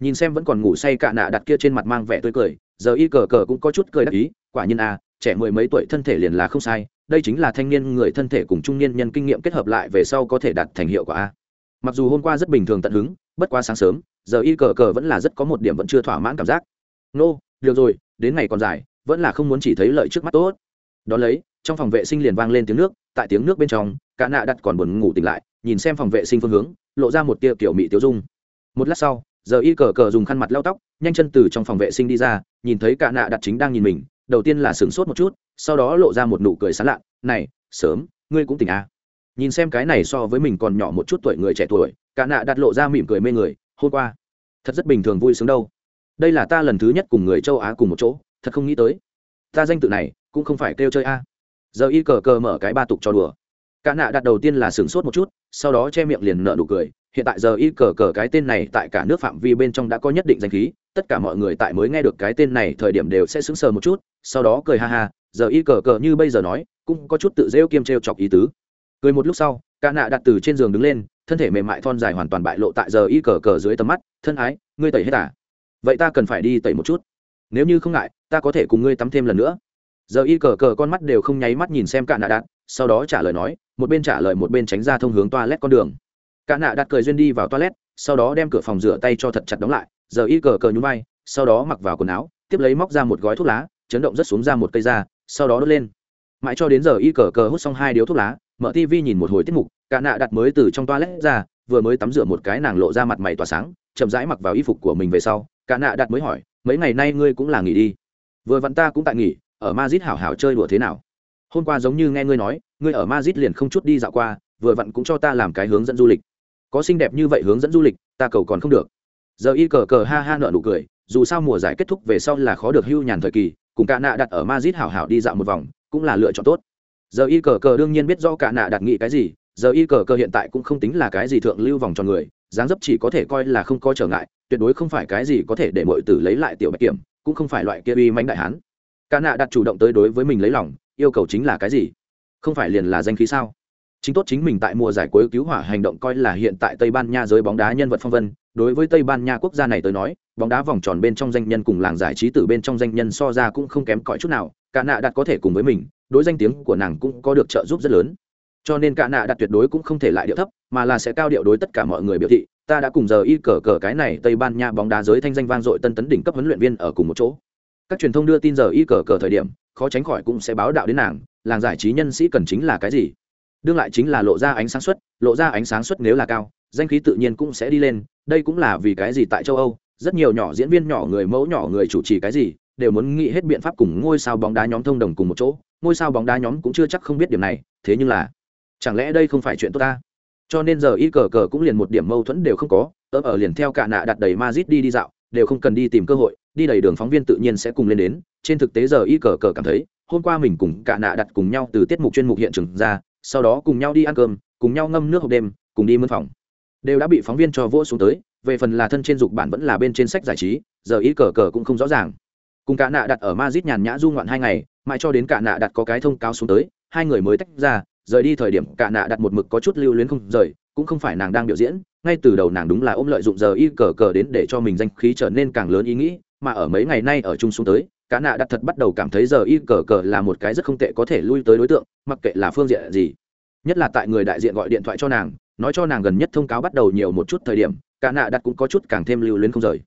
Nhìn xem vẫn còn ngủ say cạ nạ đặt kia trên mặt mang vẻ tươi cười, giờ y cờ cờ cũng có chút cười đắc ý, quả nhiên à trẻ mười mấy tuổi thân thể liền là không sai đây chính là thanh niên người thân thể cùng trung niên nhân kinh nghiệm kết hợp lại về sau có thể đạt thành hiệu quả a. Mặc dù hôm qua rất bình thường tận hứng bất quá sáng sớm giờ y cờ cờ vẫn là rất có một điểm vẫn chưa thỏa mãn cảm giác. Nô、no, được rồi đến ngày còn dài vẫn là không muốn chỉ thấy lợi trước mắt tốt. Đón lấy trong phòng vệ sinh liền vang lên tiếng nước tại tiếng nước bên trong cả nạ đặt còn buồn ngủ tỉnh lại nhìn xem phòng vệ sinh phương hướng lộ ra một tia kiểu mị tiêu dung. Một lát sau giờ y cờ cờ dùng khăn mặt lau tóc nhanh chân từ trong phòng vệ sinh đi ra nhìn thấy cả nạ đặt chính đang nhìn mình đầu tiên là sửng sốt một chút, sau đó lộ ra một nụ cười sán lạ, này, sớm, ngươi cũng tỉnh à. nhìn xem cái này so với mình còn nhỏ một chút tuổi người trẻ tuổi, cả nạ đặt lộ ra mỉm cười mê người, hôm qua, thật rất bình thường vui sướng đâu. Đây là ta lần thứ nhất cùng người châu á cùng một chỗ, thật không nghĩ tới. Ta danh tự này cũng không phải kêu chơi a. Giờ y cờ cờ mở cái ba tục cho đùa. Cả nạ đặt đầu tiên là sửng sốt một chút, sau đó che miệng liền nợ nụ cười hiện tại giờ y cờ cờ cái tên này tại cả nước phạm vi bên trong đã có nhất định danh khí, tất cả mọi người tại mới nghe được cái tên này thời điểm đều sẽ sững sờ một chút, sau đó cười ha ha, giờ y cờ cờ như bây giờ nói, cũng có chút tự rêu kiêm t chọc ý tứ. Cười một lúc sau ca nạ đặt từ trên giường đứng lên, thân thể mềm mại thon dài hoàn toàn bại lộ tại giờ y cờ cờ dưới tầm mắt, thân ái, ngươi tẩy hết à? Vậy ta cần phải đi tẩy một chút. Nếu như không ngại, ta có thể cùng ngươi tắm thêm lần nữa. Giờ y cờ cờ con mắt đều không nháy mắt nhìn xem cả nạ đặt, sau đó trả lời nói, một bên trả lời một bên tránh ra thông hướng toilet con đường cả nạ đặt cười duyên đi vào toilet, sau đó đem cửa phòng rửa tay cho thật chặt đóng lại, giờ y cờ cờ nhún vai, sau đó mặc vào quần áo, tiếp lấy móc ra một gói thuốc lá, chấn động rất xuống ra một cây da, sau đó đốt lên. Mãi cho đến giờ y cờ cờ hút xong hai điếu thuốc lá, mở tv nhìn một hồi tiết mục, cả nạ đặt mới từ trong toilet ra, vừa mới tắm rửa một cái nàng lộ ra mặt mày tỏa sáng, chậm rãi mặc vào y phục của mình về sau, cả nạ đặt mới hỏi, mấy ngày nay ngươi cũng là nghỉ đi? Vừa vặn ta cũng tại nghỉ, ở mazit hảo hảo chơi đùa thế nào? Hôm qua giống như nghe ngươi nói, ngươi ở mazit liền không chút đi dạo qua, vừa vặn cũng cho ta làm cái hướng dẫn du lịch có xinh đẹp như vậy hướng dẫn du lịch, ta cầu còn không được. Giờ y cờ cờ ha ha nợ nụ cười, dù sao mùa giải kết thúc về sau là khó được hưu nhàn thời kỳ, cùng cả nạ đặt ở mazit hảo hảo đi dạo một vòng, cũng là lựa chọn tốt. Giờ y cờ cờ đương nhiên biết do cả nạ đặt nghĩ cái gì, giờ y cờ cờ hiện tại cũng không tính là cái gì thượng lưu vòng cho người, dáng dấp chỉ có thể coi là không có trở ngại, tuyệt đối không phải cái gì có thể để mọi tử lấy lại tiểu bạch kiểm, cũng không phải loại kia uy mánh đại hán. Cả nạ đặt chủ động tới đối với mình lấy lòng, yêu cầu chính là cái gì? Không phải liền là danh khí sao? Chính tốt chính mình tại mùa giải cuối cứu hỏa hành động coi là hiện tại tây ban nha giới bóng đá nhân vật phong vân. Đối với tây ban nha quốc gia này tới nói, bóng đá vòng tròn bên trong danh nhân cùng làng giải trí từ bên trong danh nhân so ra cũng không kém cỏi chút nào, cả nạ đặt có thể cùng với mình, đối danh tiếng của nàng cũng có được trợ giúp rất lớn. Cho nên cả nạ đặt tuyệt đối cũng không thể lại điệu thấp, mà là sẽ cao điệu đối tất cả mọi người biểu thị, ta đã cùng giờ y cờ cờ cái này tây ban nha bóng đá giới thanh danh vang dội tân tấn đỉnh cấp huấn luyện viên ở cùng một chỗ. Các truyền thông đưa tin giờ y cờ cờ thời điểm, khó tránh khỏi cũng sẽ báo đạo đến nàng, làng giải trí nhân sĩ cần chính là cái gì? Đương lại chính là lộ ra ánh sáng suất lộ ra ánh sáng suất nếu là cao, danh khí tự nhiên cũng sẽ đi lên, đây cũng là vì cái gì tại châu âu, rất nhiều nhỏ diễn viên nhỏ người mẫu nhỏ người chủ trì cái gì, đều muốn nghĩ hết biện pháp cùng ngôi sao bóng đá nhóm thông đồng cùng một chỗ, ngôi sao bóng đá nhóm cũng chưa chắc không biết điểm này, thế nhưng là, chẳng lẽ đây không phải chuyện tốt ta? Cho nên giờ y cờ cờ cũng liền một điểm mâu thuẫn đều không có ở ở liền theo cả nạ đặt đầy mazit đi đi dạo, đều không cần đi tìm cơ hội, đi đầy đường phóng viên tự nhiên sẽ cùng lên đến, trên thực tế giờ y cờ cờ cảm thấy, hôm qua mình cùng cả nạ đặt cùng nhau từ tiết mục chuyên mục hiện trường ra sau đó cùng nhau đi ăn cơm, cùng nhau ngâm nước hộp đêm, cùng đi mân phòng. Đều đã bị phóng viên cho vỗ xuống tới, về phần là thân trên dục bản vẫn là bên trên sách giải trí, giờ y cờ cờ cũng không rõ ràng. Cùng cả nạ đặt ở mazit nhàn nhã du ngoạn hai ngày, mãi cho đến cả nạ đặt có cái thông cáo xuống tới, hai người mới tách ra, rời đi thời điểm cả nạ đặt một mực có chút lưu luyến không rời, cũng không phải nàng đang biểu diễn, ngay từ đầu nàng đúng là ôm lợi dụng giờ y cờ cờ đến để cho mình danh khí trở nên càng lớn ý nghĩ, mà ở mấy ngày nay ở chung xuống tới cả nạ đặt thật bắt đầu cảm thấy giờ y cờ cờ là một cái rất không tệ có thể lui tới đối tượng, mặc kệ là phương diện gì. Nhất là tại người đại diện gọi điện thoại cho nàng, nói cho nàng gần nhất thông cáo bắt đầu nhiều một chút thời điểm, cả nạ đặt cũng có chút càng thêm lưu luyến không rời.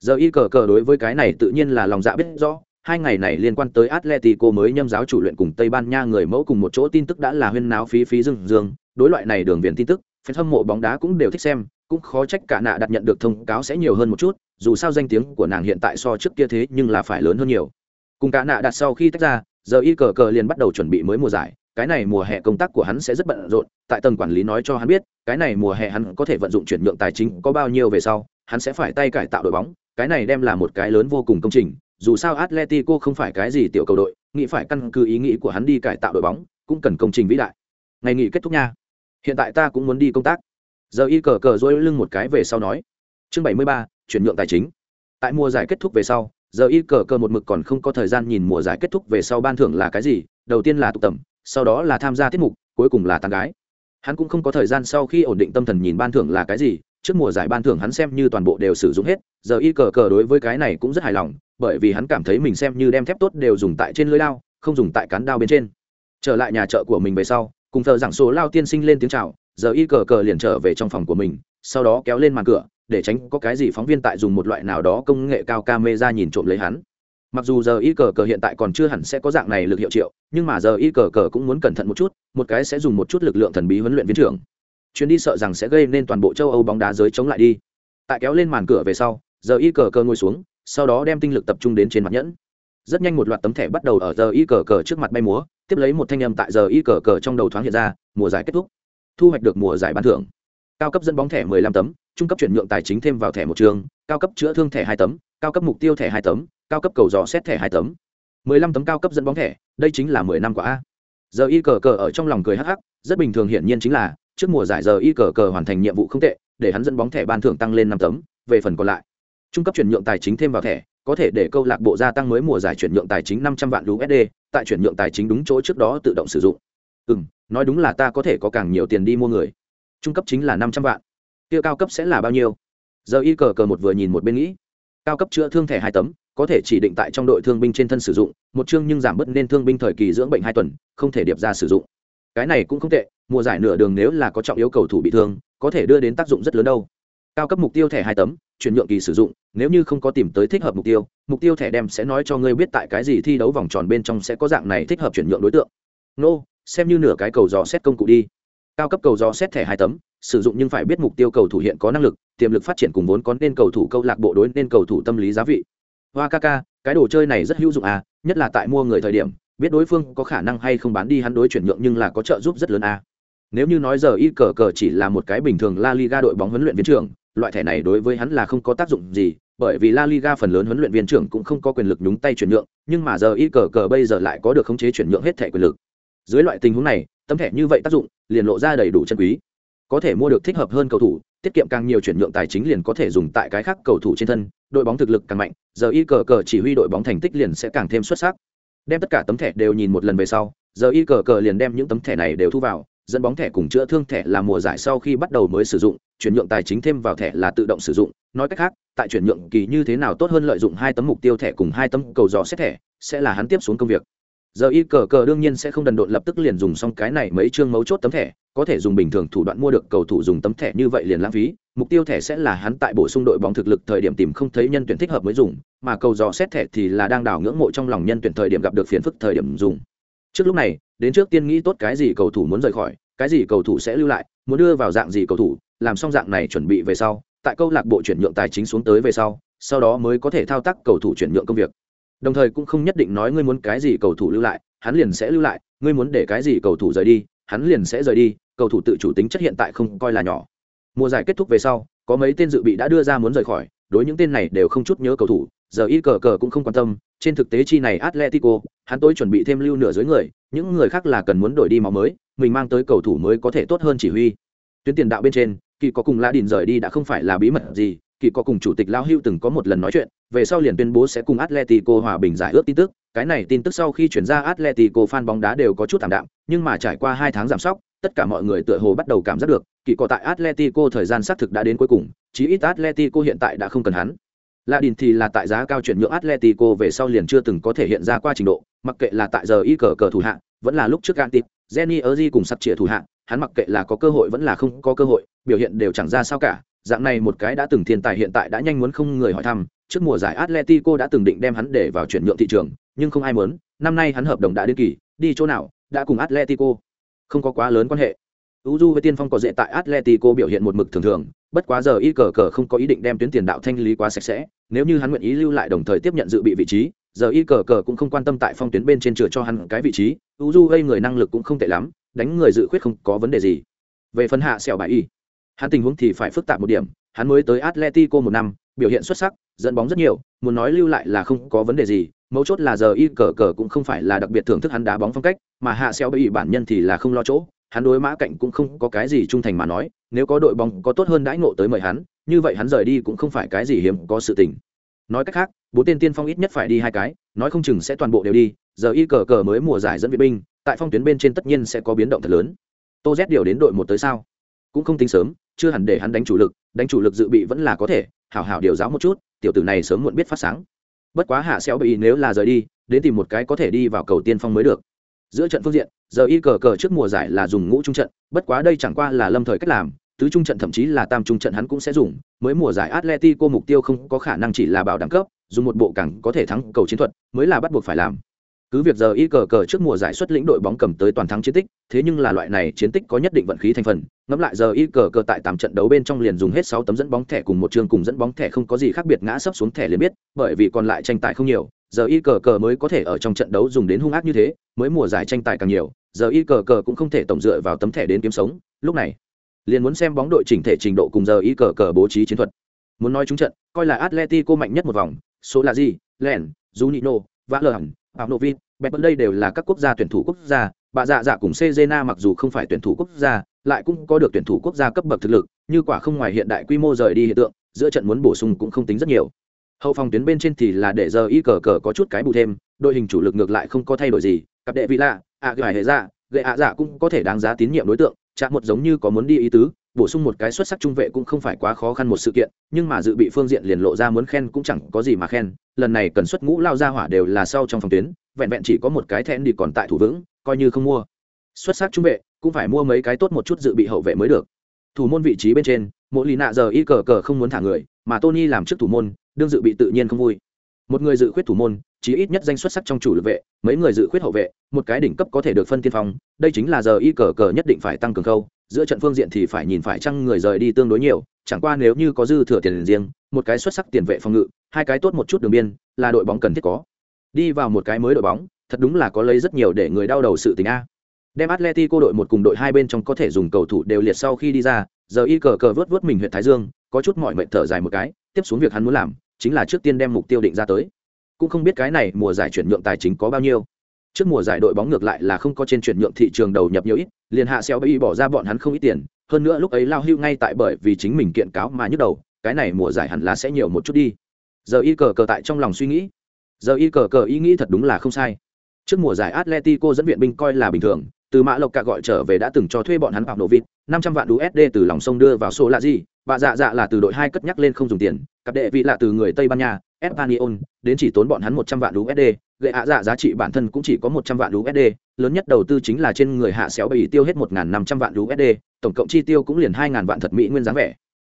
Giờ y cờ cờ đối với cái này tự nhiên là lòng dạ biết rõ, hai ngày này liên quan tới atletico mới nhâm giáo chủ luyện cùng tây ban nha người mẫu cùng một chỗ tin tức đã là huyên náo phí phí dương dương đối loại này đường viền tin tức, fan hâm mộ bóng đá cũng đều thích xem, cũng khó trách cả nạ đặt nhận được thông cáo sẽ nhiều hơn một chút dù sao danh tiếng của nàng hiện tại so trước kia thế nhưng là phải lớn hơn nhiều. Cùng cả nạ đặt sau khi tách ra, giờ y cờ cờ liền bắt đầu chuẩn bị mới mùa giải. Cái này mùa hè công tác của hắn sẽ rất bận rộn. Tại tầng quản lý nói cho hắn biết, cái này mùa hè hắn có thể vận dụng chuyển nhượng tài chính có bao nhiêu về sau, hắn sẽ phải tay cải tạo đội bóng. Cái này đem là một cái lớn vô cùng công trình. Dù sao atletico không phải cái gì tiểu cầu đội, nghĩ phải căn cứ ý nghĩ của hắn đi cải tạo đội bóng, cũng cần công trình vĩ đại. Ngày nghỉ kết thúc nha. Hiện tại ta cũng muốn đi công tác. Giờ y cờ cờ dối lưng một cái về sau nói. Chương bảy mươi ba chuyển nhượng tài chính. Tại mùa giải kết thúc về sau, giờ y cờ cờ một mực còn không có thời gian nhìn mùa giải kết thúc về sau ban thưởng là cái gì, đầu tiên là tụ tầm, sau đó là tham gia tiết mục, cuối cùng là tàn gái. Hắn cũng không có thời gian sau khi ổn định tâm thần nhìn ban thưởng là cái gì, trước mùa giải ban thưởng hắn xem như toàn bộ đều sử dụng hết, giờ y cờ cờ đối với cái này cũng rất hài lòng, bởi vì hắn cảm thấy mình xem như đem thép tốt đều dùng tại trên lưới lao, không dùng tại cán đao bên trên. Trở lại nhà chợ của mình về sau, cùng thờ giảng số lao tiên sinh lên tiếng chào, giờ y cờ cờ liền trở về trong phòng của mình, sau đó kéo lên màn cửa để tránh có cái gì phóng viên tại dùng một loại nào đó công nghệ cao ca mê ra nhìn trộm lấy hắn. Mặc dù giờ y cờ cờ hiện tại còn chưa hẳn sẽ có dạng này lực hiệu triệu, nhưng mà giờ y cờ cờ cũng muốn cẩn thận một chút, một cái sẽ dùng một chút lực lượng thần bí huấn luyện viên trưởng. Chuyến đi sợ rằng sẽ gây nên toàn bộ châu âu bóng đá giới chống lại đi. Tại kéo lên màn cửa về sau, giờ y cờ cờ ngồi xuống, sau đó đem tinh lực tập trung đến trên mặt nhẫn. Rất nhanh một loạt tấm thẻ bắt đầu ở giờ y cờ cờ trước mặt bay múa, tiếp lấy một thanh âm tại giờ y cờ cờ trong đầu thoáng hiện ra, mùa giải kết thúc. Thu hoạch được mùa giải ban thưởng. Cao cấp dẫn bóng thẻ 15 tấm trung cấp chuyển nhượng tài chính thêm vào thẻ một trường cao cấp chữa thương thẻ hai tấm cao cấp mục tiêu thẻ hai tấm cao cấp cầu dò xét thẻ hai tấm 15 tấm cao cấp dẫn bóng thẻ đây chính là 10 năm của a giờ y cờ cờ ở trong lòng cười hắc hắc rất bình thường hiển nhiên chính là trước mùa giải giờ y cờ cờ hoàn thành nhiệm vụ không tệ để hắn dẫn bóng thẻ ban thưởng tăng lên năm tấm về phần còn lại trung cấp chuyển nhượng tài chính thêm vào thẻ có thể để câu lạc bộ gia tăng mới mùa giải chuyển nhượng tài chính năm trăm vạn USD, tại chuyển nhượng tài chính đúng chỗ trước đó tự động sử dụng. Ừ, nói đúng là ta có thể có càng nhiều tiền đi mua người. Trung cấp chính là năm trăm vạn. Kia cao cấp sẽ là bao nhiêu? Giờ y cờ cờ một vừa nhìn một bên nghĩ. Cao cấp chữa thương thẻ hai tấm, có thể chỉ định tại trong đội thương binh trên thân sử dụng, một chương nhưng giảm bớt nên thương binh thời kỳ dưỡng bệnh hai tuần, không thể điệp ra sử dụng. Cái này cũng không tệ, mùa giải nửa đường nếu là có trọng yếu cầu thủ bị thương, có thể đưa đến tác dụng rất lớn đâu. Cao cấp mục tiêu thẻ hai tấm, chuyển nhượng kỳ sử dụng nếu như không có tìm tới thích hợp mục tiêu mục tiêu thẻ đem sẽ nói cho ngươi biết tại cái gì thi đấu vòng tròn bên trong sẽ có dạng này thích hợp chuyển nhượng đối tượng nô、no, xem như nửa cái cầu dò xét công cụ đi cao cấp cầu do xét thẻ hai tấm sử dụng nhưng phải biết mục tiêu cầu thủ hiện có năng lực tiềm lực phát triển cùng vốn có nên cầu thủ câu lạc bộ đối nên cầu thủ tâm lý giá vị hoa ca ca cái đồ chơi này rất hữu dụng à nhất là tại mua người thời điểm biết đối phương có khả năng hay không bán đi hắn đối chuyển nhượng nhưng là có trợ giúp rất lớn à. nếu như nói giờ y cờ cờ chỉ là một cái bình thường la liga đội bóng huấn luyện viên trưởng loại thẻ này đối với hắn là không có tác dụng gì bởi vì La Liga phần lớn huấn luyện viên trưởng cũng không có quyền lực nhúng tay chuyển nhượng, nhưng mà giờ y cờ cờ bây giờ lại có được khống chế chuyển nhượng hết thẻ quyền lực. Dưới loại tình huống này, tấm thẻ như vậy tác dụng liền lộ ra đầy đủ chân quý. Có thể mua được thích hợp hơn cầu thủ, tiết kiệm càng nhiều chuyển nhượng tài chính liền có thể dùng tại cái khác cầu thủ trên thân, đội bóng thực lực càng mạnh, giờ y cờ cờ chỉ huy đội bóng thành tích liền sẽ càng thêm xuất sắc. Đem tất cả tấm thẻ đều nhìn một lần về sau, giờ y cờ cờ liền đem những tấm thẻ này đều thu vào, dẫn bóng thẻ cùng chữa thương thẻ là mùa giải sau khi bắt đầu mới sử dụng chuyển nhượng tài chính thêm vào thẻ là tự động sử dụng nói cách khác tại chuyển nhượng kỳ như thế nào tốt hơn lợi dụng hai tấm mục tiêu thẻ cùng hai tấm cầu dò xét thẻ sẽ là hắn tiếp xuống công việc giờ y cờ cờ đương nhiên sẽ không đần độn lập tức liền dùng xong cái này mấy chương mấu chốt tấm thẻ, có thể dùng bình thường thủ đoạn mua được cầu thủ dùng tấm thẻ như vậy liền lãng phí, mục tiêu thẻ sẽ là hắn tại bổ sung đội bóng thực lực thời điểm tìm không thấy nhân tuyển thích hợp mới dùng, mà cầu dò xét thẻ thì là đang đào ngưỡng mộ trong lòng nhân tuyển thời điểm gặp được phiền phức thời điểm dùng. Trước lúc này, đến trước tiên nghĩ tốt cái gì cầu thủ muốn rời khỏi, cái gì cầu thủ sẽ lưu lại, muốn đưa vào dạng gì cầu thủ, làm xong dạng này chuẩn bị về sau, tại câu lạc bộ chuyển nhượng tài chính xuống tới về sau sau đó mới có thể thao tác cầu thủ chuyển nhượng công việc đồng thời cũng không nhất định nói ngươi muốn cái gì cầu thủ lưu lại, hắn liền sẽ lưu lại, ngươi muốn để cái gì cầu thủ rời đi, hắn liền sẽ rời đi, cầu thủ tự chủ tính chất hiện tại không coi là nhỏ. Mùa giải kết thúc về sau, có mấy tên dự bị đã đưa ra muốn rời khỏi, đối những tên này đều không chút nhớ cầu thủ, giờ y cờ cờ cũng không quan tâm, trên thực tế chi này atletico, hắn tối chuẩn bị thêm lưu nửa dưới người, những người khác là cần muốn đổi đi máu mới, mình mang tới cầu thủ mới có thể tốt hơn chỉ huy. Tuyến tiền đạo bên trên, kỳ có cùng la đình rời đi đã không phải là bí mật gì kỳ có cùng chủ tịch lao hưu từng có một lần nói chuyện về sau liền tuyên bố sẽ cùng atletico hòa bình giải ước tin tức cái này tin tức sau khi chuyển ra atletico fan bóng đá đều có chút thảm đạm nhưng mà trải qua hai tháng giảm sóc tất cả mọi người tựa hồ bắt đầu cảm giác được kỳ có tại atletico thời gian xác thực đã đến cuối cùng chí ít atletico hiện tại đã không cần hắn La Đình thì là tại giá cao chuyển nhượng Atletico về sau liền chưa từng có thể hiện ra qua trình độ, mặc kệ là tại giờ y cờ cờ thủ hạng, vẫn là lúc trước Gantip, Jenny Erzi cùng sắp trịa thủ hạng, hắn mặc kệ là có cơ hội vẫn là không có cơ hội, biểu hiện đều chẳng ra sao cả. Dạng này một cái đã từng thiên tài hiện tại đã nhanh muốn không người hỏi thăm, trước mùa giải Atletico đã từng định đem hắn để vào chuyển nhượng thị trường, nhưng không ai muốn, năm nay hắn hợp đồng đã đến kỳ, đi chỗ nào, đã cùng Atletico không có quá lớn quan hệ. Uju với tiên phong có dễ tại Atletico biểu hiện một mực thường thường, bất quá giờ y cờ cờ không có ý định đem tuyến tiền đạo thanh lý quá sạch sẽ, nếu như hắn nguyện ý lưu lại đồng thời tiếp nhận dự bị vị trí, giờ y cờ cờ cũng không quan tâm tại phong tuyến bên trên chừa cho hắn cái vị trí, Uju gây người năng lực cũng không tệ lắm, đánh người dự khuyết không có vấn đề gì. Về phần hạ sẹo bài y, hắn tình huống thì phải phức tạp một điểm, hắn mới tới Atletico một năm, biểu hiện xuất sắc, dẫn bóng rất nhiều, muốn nói lưu lại là không có vấn đề gì, mấu chốt là giờ y cờ cờ cũng không phải là đặc biệt thưởng thức hắn đá bóng phong cách, mà hạ sẹo bị bản nhân thì là không lo chỗ, hắn đối mã cạnh cũng không có cái gì trung thành mà nói nếu có đội bóng có tốt hơn đãi ngộ tới mời hắn như vậy hắn rời đi cũng không phải cái gì hiếm có sự tình. Nói cách khác bốn tên tiên phong ít nhất phải đi hai cái nói không chừng sẽ toàn bộ đều đi giờ y cờ cờ mới mùa giải dẫn viện binh tại phong tuyến bên trên tất nhiên sẽ có biến động thật lớn. Tô z điều đến đội một tới sao? Cũng không tính sớm chưa hẳn để hắn đánh chủ lực, đánh chủ lực dự bị vẫn là có thể, hảo hảo điều giáo một chút, tiểu tử này sớm muộn biết phát sáng. Bất quá hạ xéo bị nếu là rời đi, đến tìm một cái có thể đi vào cầu tiên phong mới được. Giữa trận phương diện, giờ y cờ cờ trước mùa giải là dùng ngũ trung trận, bất quá đây chẳng qua là lâm thời cách làm, tứ trung trận thậm chí là tam trung trận hắn cũng sẽ dùng, mới mùa giải atletico mục tiêu không có khả năng chỉ là bảo đẳng cấp, dùng một bộ cẳng có thể thắng cầu chiến thuật, mới là bắt buộc phải làm cứ việc giờ y cờ cờ trước mùa giải xuất lĩnh đội bóng cầm tới toàn thắng chiến tích, thế nhưng là loại này chiến tích có nhất định vận khí thành phần. Ngẫm lại giờ y cờ cờ tại tám trận đấu bên trong liền dùng hết sáu tấm dẫn bóng thẻ cùng một chương cùng dẫn bóng thẻ không có gì khác biệt ngã sấp xuống thẻ liền biết, bởi vì còn lại tranh tài không nhiều, giờ y cờ cờ mới có thể ở trong trận đấu dùng đến hung ác như thế, mới mùa giải tranh tài càng nhiều, giờ y cờ cờ cũng không thể tổng dựa vào tấm thẻ đến kiếm sống. Lúc này, liền muốn xem bóng đội chỉnh thể trình độ cùng giờ y cờ cờ bố trí chiến thuật. Muốn nói chúng trận, coi là atletico mạnh nhất một vòng, số là gì? Len junino vã lờ hẳn pavlovin bẹp đây đều là các quốc gia tuyển thủ quốc gia bà dạ dạ cùng Cezena mặc dù không phải tuyển thủ quốc gia lại cũng có được tuyển thủ quốc gia cấp bậc thực lực như quả không ngoài hiện đại quy mô rời đi hiện tượng giữa trận muốn bổ sung cũng không tính rất nhiều. Hậu phòng tuyến bên trên thì là để giờ y cờ cờ có chút cái bù thêm đội hình chủ lực ngược lại không có thay đổi gì cặp đệ vị lạ ạ gài hệ dạ, gệ ạ dạ cũng có thể đáng giá tín nhiệm đối tượng chạm một giống như có muốn đi ý tứ bổ sung một cái xuất sắc trung vệ cũng không phải quá khó khăn một sự kiện, nhưng mà dự bị phương diện liền lộ ra muốn khen cũng chẳng có gì mà khen, lần này cần xuất ngũ lao ra hỏa đều là sau trong phòng tuyến, vẹn vẹn chỉ có một cái thẹn đi còn tại thủ vững, coi như không mua. Xuất sắc trung vệ, cũng phải mua mấy cái tốt một chút dự bị hậu vệ mới được. Thủ môn vị trí bên trên, mỗi lì nạ giờ y cờ cờ không muốn thả người, mà tony làm trước thủ môn, đương dự bị tự nhiên không vui. Một người dự khuyết thủ môn chỉ ít nhất danh xuất sắc trong chủ lực vệ, mấy người dự khuyết hậu vệ, một cái đỉnh cấp có thể được phân tiên phong, đây chính là giờ y cờ cờ nhất định phải tăng cường khâu, giữa trận phương diện thì phải nhìn phải chăng người rời đi tương đối nhiều, chẳng qua nếu như có dư thừa tiền riêng, một cái xuất sắc tiền vệ phòng ngự, hai cái tốt một chút đường biên, là đội bóng cần thiết có. Đi vào một cái mới đội bóng, thật đúng là có lấy rất nhiều để người đau đầu sự tình a. Đem atletico đội một cùng đội hai bên trong có thể dùng cầu thủ đều liệt sau khi đi ra, giờ y cờ cờ vớt vớt mình huyện thái dương, có chút mọi mệnh thở dài một cái, tiếp xuống việc hắn muốn làm, chính là trước tiên đem mục tiêu định ra tới cũng không biết cái này mùa giải chuyển nhượng tài chính có bao nhiêu. Trước mùa giải đội bóng ngược lại là không có trên chuyển nhượng thị trường đầu nhập nhiều ít, liền hạ xeo bay bỏ ra bọn hắn không ít tiền, hơn nữa lúc ấy lao hưu ngay tại bởi vì chính mình kiện cáo mà nhức đầu, cái này mùa giải hẳn là sẽ nhiều một chút đi. Giờ y cờ cờ tại trong lòng suy nghĩ. Giờ y cờ cờ ý nghĩ thật đúng là không sai. Trước mùa giải atletico dẫn viện binh coi là bình thường, từ mã lộc cả gọi trở về đã từng cho thuê bọn hắn vào nổ vịt, năm trăm vạn usd từ lòng sông đưa vào số là gì bà dạ dạ là từ đội hai cất nhắc lên không dùng tiền, cặp đệ vị là từ người tây ban nha espanyol đến chỉ tốn bọn hắn một trăm vạn usd gậy ạ dạ giá trị bản thân cũng chỉ có một trăm vạn usd lớn nhất đầu tư chính là trên người hạ xéo bị tiêu hết một năm trăm vạn usd tổng cộng chi tiêu cũng liền hai vạn thật mỹ nguyên dáng vẻ.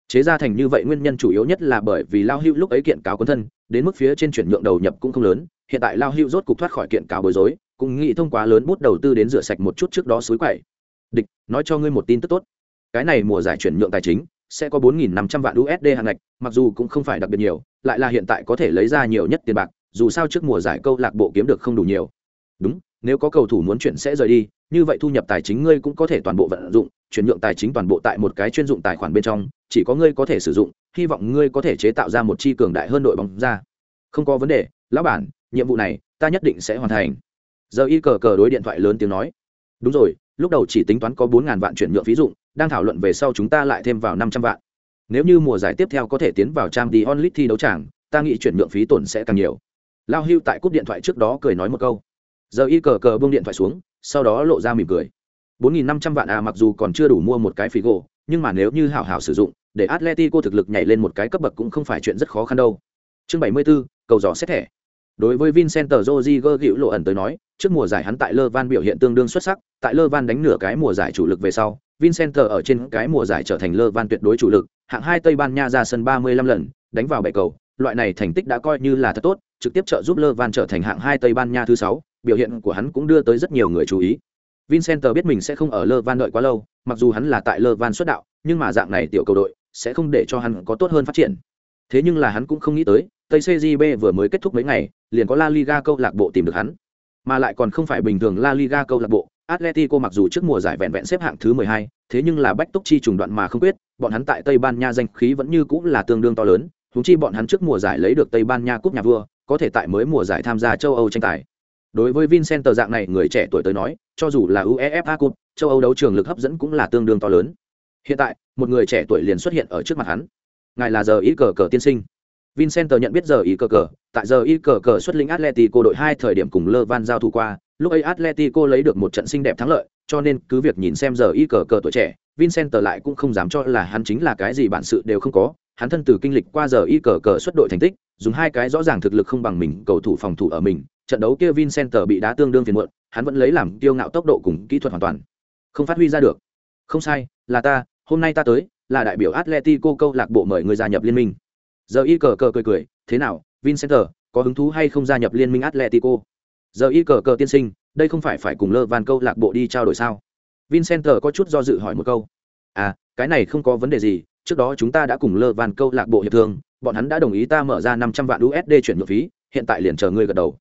Chế ra thành như vậy nguyên nhân chủ yếu nhất là bởi vì lao hưu lúc ấy kiện cáo quân thân, đến mức phía trên chuyển nhượng đầu nhập cũng không lớn, hiện tại lao hưu rốt cục thoát khỏi kiện cáo bối rối, cũng nghĩ thông qua lớn bút đầu tư đến rửa sạch một chút trước đó suối quậy. Địch, nói cho ngươi một tin tức tốt. Cái này mùa giải chuyển nhượng tài chính sẽ có 4.500 vạn USD hàng ngạch, mặc dù cũng không phải đặc biệt nhiều, lại là hiện tại có thể lấy ra nhiều nhất tiền bạc, dù sao trước mùa giải câu lạc bộ kiếm được không đủ nhiều. Đúng, nếu có cầu thủ muốn chuyển sẽ rời đi, như vậy thu nhập tài chính ngươi cũng có thể toàn bộ vận dụng, chuyển nhượng tài chính toàn bộ tại một cái chuyên dụng tài khoản bên trong, chỉ có ngươi có thể sử dụng, hy vọng ngươi có thể chế tạo ra một chi cường đại hơn đội bóng ra. Không có vấn đề, lão bản, nhiệm vụ này ta nhất định sẽ hoàn thành. Giờ y cờ cờ đối điện thoại lớn tiếng nói. Đúng rồi, lúc đầu chỉ tính toán có 4000 vạn chuyển nhượng phí dụng, đang thảo luận về sau chúng ta lại thêm vào 500 vạn. Nếu như mùa giải tiếp theo có thể tiến vào Champions League thi đấu chẳng, ta nghĩ chuyển nhượng phí tổn sẽ càng nhiều. Lao Hưu tại cúp điện thoại trước đó cười nói một câu. Giờ y cờ cờ buông điện thoại xuống, sau đó lộ ra mỉm cười. 4500 vạn à mặc dù còn chưa đủ mua một cái phí gỗ, nhưng mà nếu như hảo hảo sử dụng, để Atletico thực lực nhảy lên một cái cấp bậc cũng không phải chuyện rất khó khăn đâu. Chương 74, cầu dò xét thẻ. Đối với Vincent Rodriguez gữu lộ ẩn tới nói, trước mùa giải hắn tại Lơ Van biểu hiện tương đương xuất sắc, tại Lơ Van đánh nửa cái mùa giải chủ lực về sau, Vincent ở trên cái mùa giải trở thành Lơ Van tuyệt đối chủ lực, hạng hai Tây Ban Nha ra sân 35 lần, đánh vào bảy cầu, loại này thành tích đã coi như là thật tốt, trực tiếp trợ giúp Lơ Van trở thành hạng hai Tây Ban Nha thứ sáu, biểu hiện của hắn cũng đưa tới rất nhiều người chú ý. Vincent biết mình sẽ không ở Lơ Van đợi quá lâu, mặc dù hắn là tại Lơ Van xuất đạo, nhưng mà dạng này tiểu cầu đội sẽ không để cho hắn có tốt hơn phát triển. Thế nhưng là hắn cũng không nghĩ tới, Tây CJB vừa mới kết thúc mấy ngày, liền có La Liga câu lạc bộ tìm được hắn. Mà lại còn không phải bình thường La Liga câu lạc bộ, Atletico mặc dù trước mùa giải vẹn vẹn xếp hạng thứ 12, thế nhưng là bách túc chi trùng đoạn mà không quyết, bọn hắn tại Tây Ban Nha danh khí vẫn như cũng là tương đương to lớn, huống chi bọn hắn trước mùa giải lấy được Tây Ban Nha cúp nhà vua, có thể tại mới mùa giải tham gia châu Âu tranh tài. Đối với Vincent dạng này người trẻ tuổi tới nói, cho dù là UEFA Cup, châu Âu đấu trường lực hấp dẫn cũng là tương đương to lớn. Hiện tại, một người trẻ tuổi liền xuất hiện ở trước mặt hắn. Ngài là giờ ý cờ cờ tiên sinh. Vincent nhận biết giờ ý cờ cờ, tại giờ ý cờ cờ xuất lĩnh Atletico đội hai thời điểm cùng Lơ Van giao thủ qua, lúc ấy Atletico lấy được một trận xinh đẹp thắng lợi, cho nên cứ việc nhìn xem giờ y cờ cờ tuổi trẻ, Vincent lại cũng không dám cho là hắn chính là cái gì bản sự đều không có, hắn thân từ kinh lịch qua giờ y cờ cờ xuất đội thành tích, dùng hai cái rõ ràng thực lực không bằng mình, cầu thủ phòng thủ ở mình, trận đấu kia Vincent bị đá tương đương phiền muộn, hắn vẫn lấy làm kiêu ngạo tốc độ cùng kỹ thuật hoàn toàn. Không phát huy ra được. Không sai, là ta, hôm nay ta tới, là đại biểu Atletico câu lạc bộ mời người gia nhập liên minh. Giờ y cờ cờ cười cười thế nào vincent có hứng thú hay không gia nhập liên minh atletico? Giờ y cờ cờ tiên sinh, đây không phải phải cùng lơ van câu lạc bộ đi trao đổi sao? Vincent có chút do dự hỏi một câu. À cái này không có vấn đề gì, trước đó chúng ta đã cùng lơ van câu lạc bộ hiệp thương, bọn hắn đã đồng ý ta mở ra năm trăm vạn usd chuyển nhượng phí, hiện tại liền chờ ngươi gật đầu.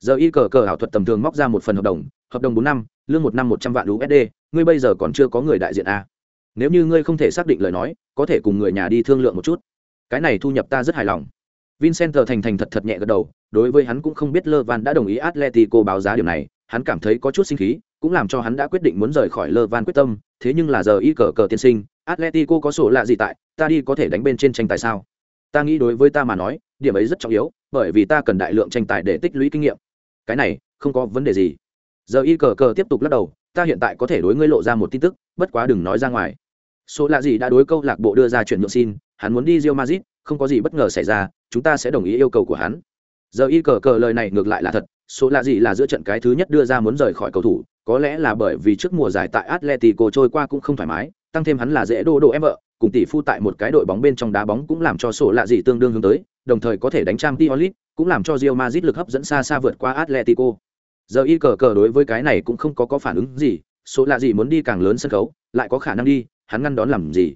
Giờ y cờ cờ ảo thuật tầm thường móc ra một phần hợp đồng hợp đồng bốn năm, lương một năm một trăm vạn usd ngươi bây giờ còn chưa có người đại diện à? nếu như ngươi không thể xác định lời nói, có thể cùng người nhà đi thương lượng một chút. Cái này thu nhập ta rất hài lòng vincent thành thành thật thật nhẹ gật đầu, đối với hắn cũng không biết Levan đã đồng ý atletico báo giá điều này, hắn cảm thấy có chút sinh khí, cũng làm cho hắn đã quyết định muốn rời khỏi Levan quyết tâm, thế nhưng là giờ y cờ cờ tiên sinh, atletico có sổ lạ gì tại, ta đi có thể đánh bên trên tranh tài sao? Ta nghĩ đối với ta mà nói, điểm ấy rất trọng yếu, bởi vì ta cần đại lượng tranh tài để tích lũy kinh nghiệm. Cái này, không có vấn đề gì. Giờ y cờ cờ tiếp tục lắc đầu, ta hiện tại có thể đối ngươi lộ ra một tin tức, bất quá đừng nói ra ngoài. Số lạ gì đã đối câu lạc bộ đưa ra chuyển nhượng xin, hắn muốn đi Real Madrid không có gì bất ngờ xảy ra chúng ta sẽ đồng ý yêu cầu của hắn giờ y cờ cờ lời này ngược lại là thật số lạ gì là giữa trận cái thứ nhất đưa ra muốn rời khỏi cầu thủ có lẽ là bởi vì trước mùa giải tại atletico trôi qua cũng không thoải mái tăng thêm hắn là dễ đô đô em vợ cùng tỷ phu tại một cái đội bóng bên trong đá bóng cũng làm cho sổ lạ gì tương đương hướng tới đồng thời có thể đánh trang Tiolit, cũng làm cho Real Madrid lực hấp dẫn xa xa vượt qua Atletico. Giờ y cờ cờ đối với cái này cũng không có có phản ứng gì, số lạ gì muốn đi càng lớn sân khấu, lại có khả năng đi, hắn ngăn đón làm gì?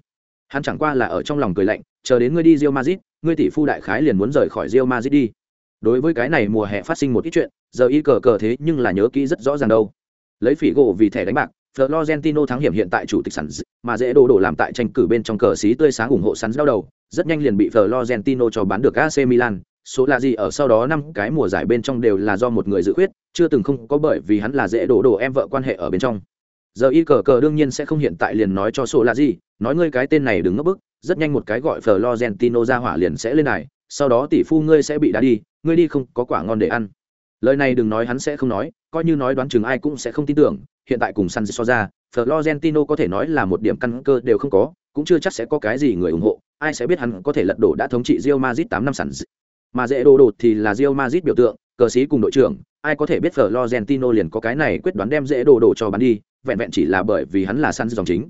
Hắn chẳng qua là ở trong lòng cười lạnh, chờ đến ngươi đi Real Madrid, ngươi tỷ phu đại khái liền muốn rời khỏi Real Madrid đi. Đối với cái này mùa hè phát sinh một ít chuyện, giờ y cờ cờ thế nhưng là nhớ kỹ rất rõ ràng đâu. Lấy phỉ gỗ vì thẻ đánh bạc, Florentino thắng hiểm hiện tại chủ tịch sẵn mà dễ đổ đổ làm tại tranh cử bên trong cờ xí tươi sáng ủng hộ sẵn đau đầu, rất nhanh liền bị Florentino cho bán được AC Milan. Số là gì ở sau đó năm cái mùa giải bên trong đều là do một người dự khuyết, chưa từng không có bởi vì hắn là dễ đổ đổ em vợ quan hệ ở bên trong. Giờ y cờ cờ đương nhiên sẽ không hiện tại liền nói cho số là gì, nói ngươi cái tên này đừng ngốc bức, rất nhanh một cái gọi Florentino ra hỏa liền sẽ lên này, sau đó tỷ phu ngươi sẽ bị đá đi, ngươi đi không có quả ngon để ăn. Lời này đừng nói hắn sẽ không nói, coi như nói đoán chừng ai cũng sẽ không tin tưởng, hiện tại cùng San so ra, Florentino có thể nói là một điểm căn cơ đều không có, cũng chưa chắc sẽ có cái gì người ủng hộ, ai sẽ biết hắn có thể lật đổ đã thống trị Real Madrid 8 năm sẵn. Mà dễ đồ đột thì là Real Madrid biểu tượng, cờ sĩ cùng đội trưởng, ai có thể biết Florentino liền có cái này quyết đoán đem dễ đồ đổ cho bán đi, vẹn vẹn chỉ là bởi vì hắn là San dòng chính.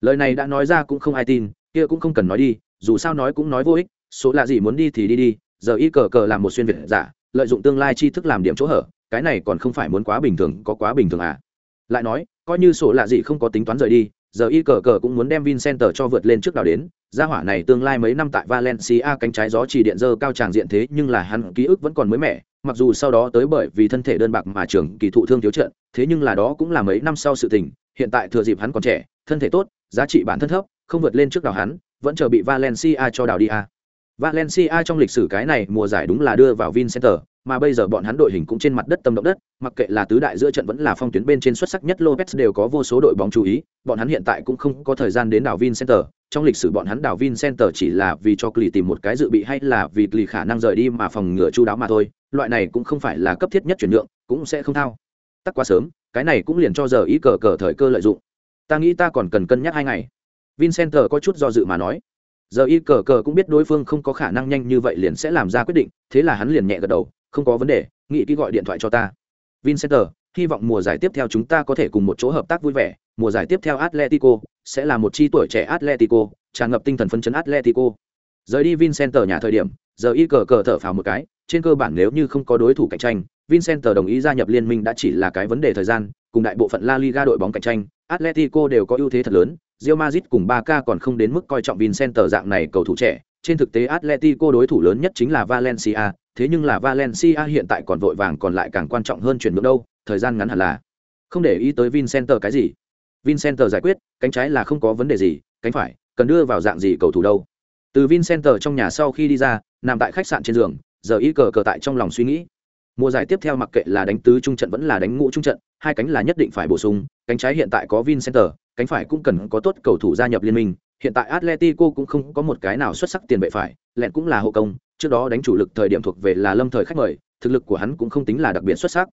Lời này đã nói ra cũng không ai tin, kia cũng không cần nói đi, dù sao nói cũng nói vô ích, số lạ gì muốn đi thì đi đi, giờ y cờ cờ làm một xuyên việt giả, lợi dụng tương lai tri thức làm điểm chỗ hở, cái này còn không phải muốn quá bình thường, có quá bình thường à? Lại nói, coi như sổ lạ gì không có tính toán rời đi giờ y cờ cờ cũng muốn đem vincenter cho vượt lên trước đào đến gia hỏa này tương lai mấy năm tại valencia cánh trái gió chỉ điện dơ cao tràng diện thế nhưng là hắn ký ức vẫn còn mới mẻ mặc dù sau đó tới bởi vì thân thể đơn bạc mà trưởng kỳ thụ thương thiếu trận thế nhưng là đó cũng là mấy năm sau sự tình hiện tại thừa dịp hắn còn trẻ thân thể tốt giá trị bản thân thấp không vượt lên trước đào hắn vẫn chờ bị valencia cho đào đi à. valencia trong lịch sử cái này mùa giải đúng là đưa vào vincenter mà bây giờ bọn hắn đội hình cũng trên mặt đất tâm động đất, mặc kệ là tứ đại giữa trận vẫn là phong tuyến bên trên xuất sắc nhất Lopez đều có vô số đội bóng chú ý, bọn hắn hiện tại cũng không có thời gian đến đảo Vin Center, trong lịch sử bọn hắn đảo Vin Center chỉ là vì cho Cli tìm một cái dự bị hay là vì Cli khả năng rời đi mà phòng ngừa chu đáo mà thôi, loại này cũng không phải là cấp thiết nhất chuyển nhượng, cũng sẽ không thao. Tắc quá sớm, cái này cũng liền cho giờ ý cờ cờ thời cơ lợi dụng. Ta nghĩ ta còn cần cân nhắc hai ngày vincent có chút do dự mà nói. Giờ y cờ cờ cũng biết đối phương không có khả năng nhanh như vậy liền sẽ làm ra quyết định, thế là hắn liền nhẹ gật đầu, không có vấn đề nghĩ kỹ gọi điện thoại cho ta. Vincent hy vọng mùa giải tiếp theo chúng ta có thể cùng một chỗ hợp tác vui vẻ. Mùa giải tiếp theo atletico sẽ là một chi tuổi trẻ atletico tràn ngập tinh thần phấn chấn atletico. Rời đi vincent nhà thời điểm giờ y cờ cờ thở phào một cái trên cơ bản nếu như không có đối thủ cạnh tranh vincent đồng ý gia nhập liên minh đã chỉ là cái vấn đề thời gian cùng đại bộ phận la liga đội bóng cạnh tranh atletico đều có ưu thế thật lớn Real Madrid cùng Barca còn không đến mức coi trọng Vincent dạng này cầu thủ trẻ, trên thực tế Atletico đối thủ lớn nhất chính là Valencia, thế nhưng là Valencia hiện tại còn vội vàng còn lại càng quan trọng hơn chuyển nhượng đâu, thời gian ngắn hẳn là không để ý tới Vincent cái gì. Vincent giải quyết, cánh trái là không có vấn đề gì, cánh phải cần đưa vào dạng gì cầu thủ đâu. Từ Vincent trong nhà sau khi đi ra, nằm tại khách sạn trên giường, giờ ý cờ cờ tại trong lòng suy nghĩ. Mùa giải tiếp theo mặc kệ là đánh tứ trung trận vẫn là đánh ngũ trung trận, hai cánh là nhất định phải bổ sung, cánh trái hiện tại có Vincenter, cánh phải cũng cần có tốt cầu thủ gia nhập liên minh, hiện tại Atletico cũng không có một cái nào xuất sắc tiền vệ phải, lẹn cũng là hộ công, trước đó đánh chủ lực thời điểm thuộc về là lâm thời khách mời, thực lực của hắn cũng không tính là đặc biệt xuất sắc.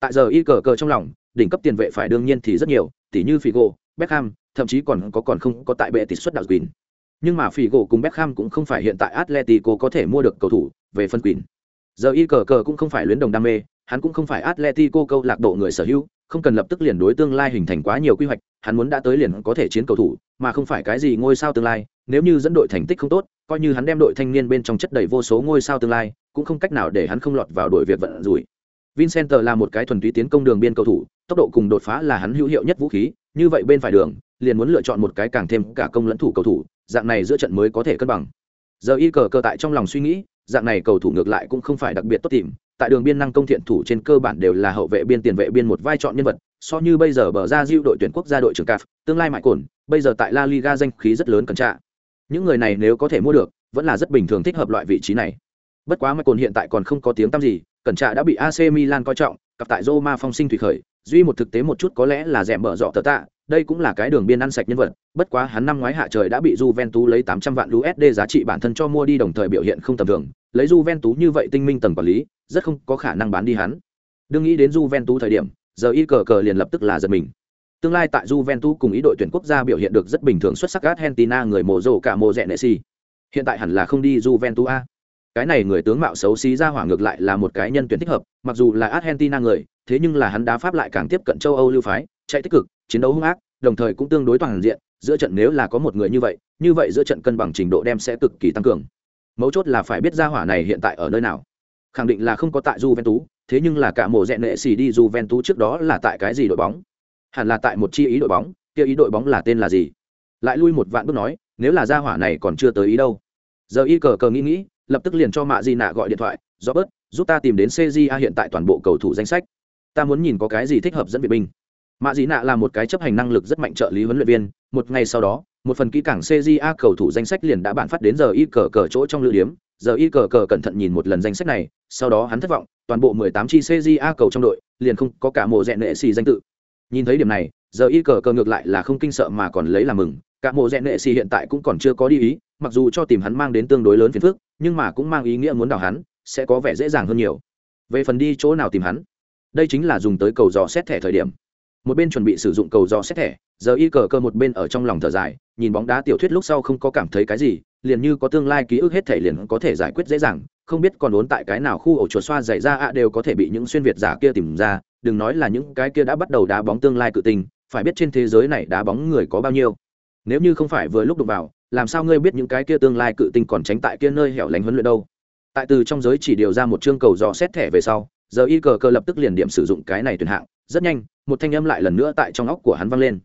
Tại giờ y cờ cờ trong lòng, đỉnh cấp tiền vệ phải đương nhiên thì rất nhiều, tỉ như Figo, Beckham, thậm chí còn có còn không có tại bệ tỷ suất đạo quỳnh Nhưng mà Figo cùng Beckham cũng không phải hiện tại Atletico có thể mua được cầu thủ, về phân quỳnh Giờ y cờ cờ cũng không phải luyến đồng đam mê, hắn cũng không phải Atletico câu lạc bộ người sở hữu, không cần lập tức liền đối tương lai hình thành quá nhiều quy hoạch, hắn muốn đã tới liền có thể chiến cầu thủ, mà không phải cái gì ngôi sao tương lai, nếu như dẫn đội thành tích không tốt, coi như hắn đem đội thanh niên bên trong chất đầy vô số ngôi sao tương lai, cũng không cách nào để hắn không lọt vào đội việc vận rủi. Vincent là một cái thuần túy tiến công đường biên cầu thủ, tốc độ cùng đột phá là hắn hữu hiệu nhất vũ khí, như vậy bên phải đường, liền muốn lựa chọn một cái càng thêm cả công lẫn thủ cầu thủ, dạng này giữa trận mới có thể cân bằng. Giờ y cờ cờ tại trong lòng suy nghĩ, dạng này cầu thủ ngược lại cũng không phải đặc biệt tốt tìm, tại đường biên năng công thiện thủ trên cơ bản đều là hậu vệ biên tiền vệ biên một vai chọn nhân vật so như bây giờ bờ ra diêu đội tuyển quốc gia đội trưởng caf tương lai mãi cồn bây giờ tại la liga danh khí rất lớn cần trạ. Những người này nếu có thể mua được vẫn là rất bình thường thích hợp loại vị trí này. Bất quá mãi cồn hiện tại còn không có tiếng tăm gì cần trạ đã bị ac milan coi trọng cặp tại roma phong sinh thủy khởi duy một thực tế một chút có lẽ là rẻ mở dọ tờ tạ đây cũng là cái đường biên ăn sạch nhân vật, bất quá hắn năm ngoái hạ trời đã bị Juventus lấy 800 vạn USD giá trị bản thân cho mua đi đồng thời biểu hiện không tầm thường, lấy Juventus như vậy tinh minh tầng quản lý, rất không có khả năng bán đi hắn. Đương nghĩ đến Juventus thời điểm, giờ y cờ cờ liền lập tức là giật mình. Tương lai tại Juventus cùng ý đội tuyển quốc gia biểu hiện được rất bình thường xuất sắc Argentina người mồ rồ cả mồ rẹ nệ si. Hiện tại hẳn là không đi Juventus a. Cái này người tướng mạo xấu xí ra hỏa ngược lại là một cái nhân tuyển thích hợp, mặc dù là Argentina người, thế nhưng là hắn đá pháp lại càng tiếp cận châu Âu lưu phái, chạy tích cực, chiến đấu hung ác, đồng thời cũng tương đối toàn diện, giữa trận nếu là có một người như vậy, như vậy giữa trận cân bằng trình độ đem sẽ cực kỳ tăng cường. Mấu chốt là phải biết ra hỏa này hiện tại ở nơi nào. Khẳng định là không có tại Juventus, thế nhưng là cả mùa rèn nệ xì đi Juventus trước đó là tại cái gì đội bóng? Hẳn là tại một chi ý đội bóng, kia ý đội bóng là tên là gì? Lại lui một vạn bước nói, nếu là gia hỏa này còn chưa tới ý đâu. Giờ y cờ cờ nghĩ nghĩ, lập tức liền cho Mạ Di Nạ gọi điện thoại, "Robert, giúp ta tìm đến CJA hiện tại toàn bộ cầu thủ danh sách. Ta muốn nhìn có cái gì thích hợp dẫn viện binh." Mạ dĩ Nạ là một cái chấp hành năng lực rất mạnh trợ lý huấn luyện viên, một ngày sau đó, một phần kỹ cảng CJA cầu thủ danh sách liền đã bản phát đến giờ y cờ cờ chỗ trong lữ điếm, giờ y cờ cờ cẩn thận nhìn một lần danh sách này, sau đó hắn thất vọng, toàn bộ 18 chi CJA cầu trong đội, liền không có cả mộ rẽ nệ xì danh tự. Nhìn thấy điểm này, giờ y cờ cờ ngược lại là không kinh sợ mà còn lấy làm mừng, cả mộ rẽ nệ xì hiện tại cũng còn chưa có đi ý, mặc dù cho tìm hắn mang đến tương đối lớn phiền phức, nhưng mà cũng mang ý nghĩa muốn đào hắn, sẽ có vẻ dễ dàng hơn nhiều. Về phần đi chỗ nào tìm hắn, đây chính là dùng tới cầu dò xét thẻ thời điểm. Một bên chuẩn bị sử dụng cầu do xét thẻ, giờ y cờ cờ một bên ở trong lòng thở dài, nhìn bóng đá tiểu thuyết lúc sau không có cảm thấy cái gì, liền như có tương lai ký ức hết thể liền có thể giải quyết dễ dàng, không biết còn muốn tại cái nào khu ổ chuột xoa dày ra ạ đều có thể bị những xuyên việt giả kia tìm ra đừng nói là những cái kia đã bắt đầu đá bóng tương lai cự tình phải biết trên thế giới này đá bóng người có bao nhiêu. Nếu như không phải vừa lúc đụng vào làm sao ngươi biết những cái kia tương lai cự tinh còn tránh tại kia nơi hẻo lánh huấn luyện đâu? Tại từ trong giới chỉ điều ra một chương cầu dò xét thẻ về sau giờ y cờ cơ lập tức liền điểm sử dụng cái này tuyển hạng rất nhanh một thanh âm lại lần nữa tại trong óc của hắn vang lên.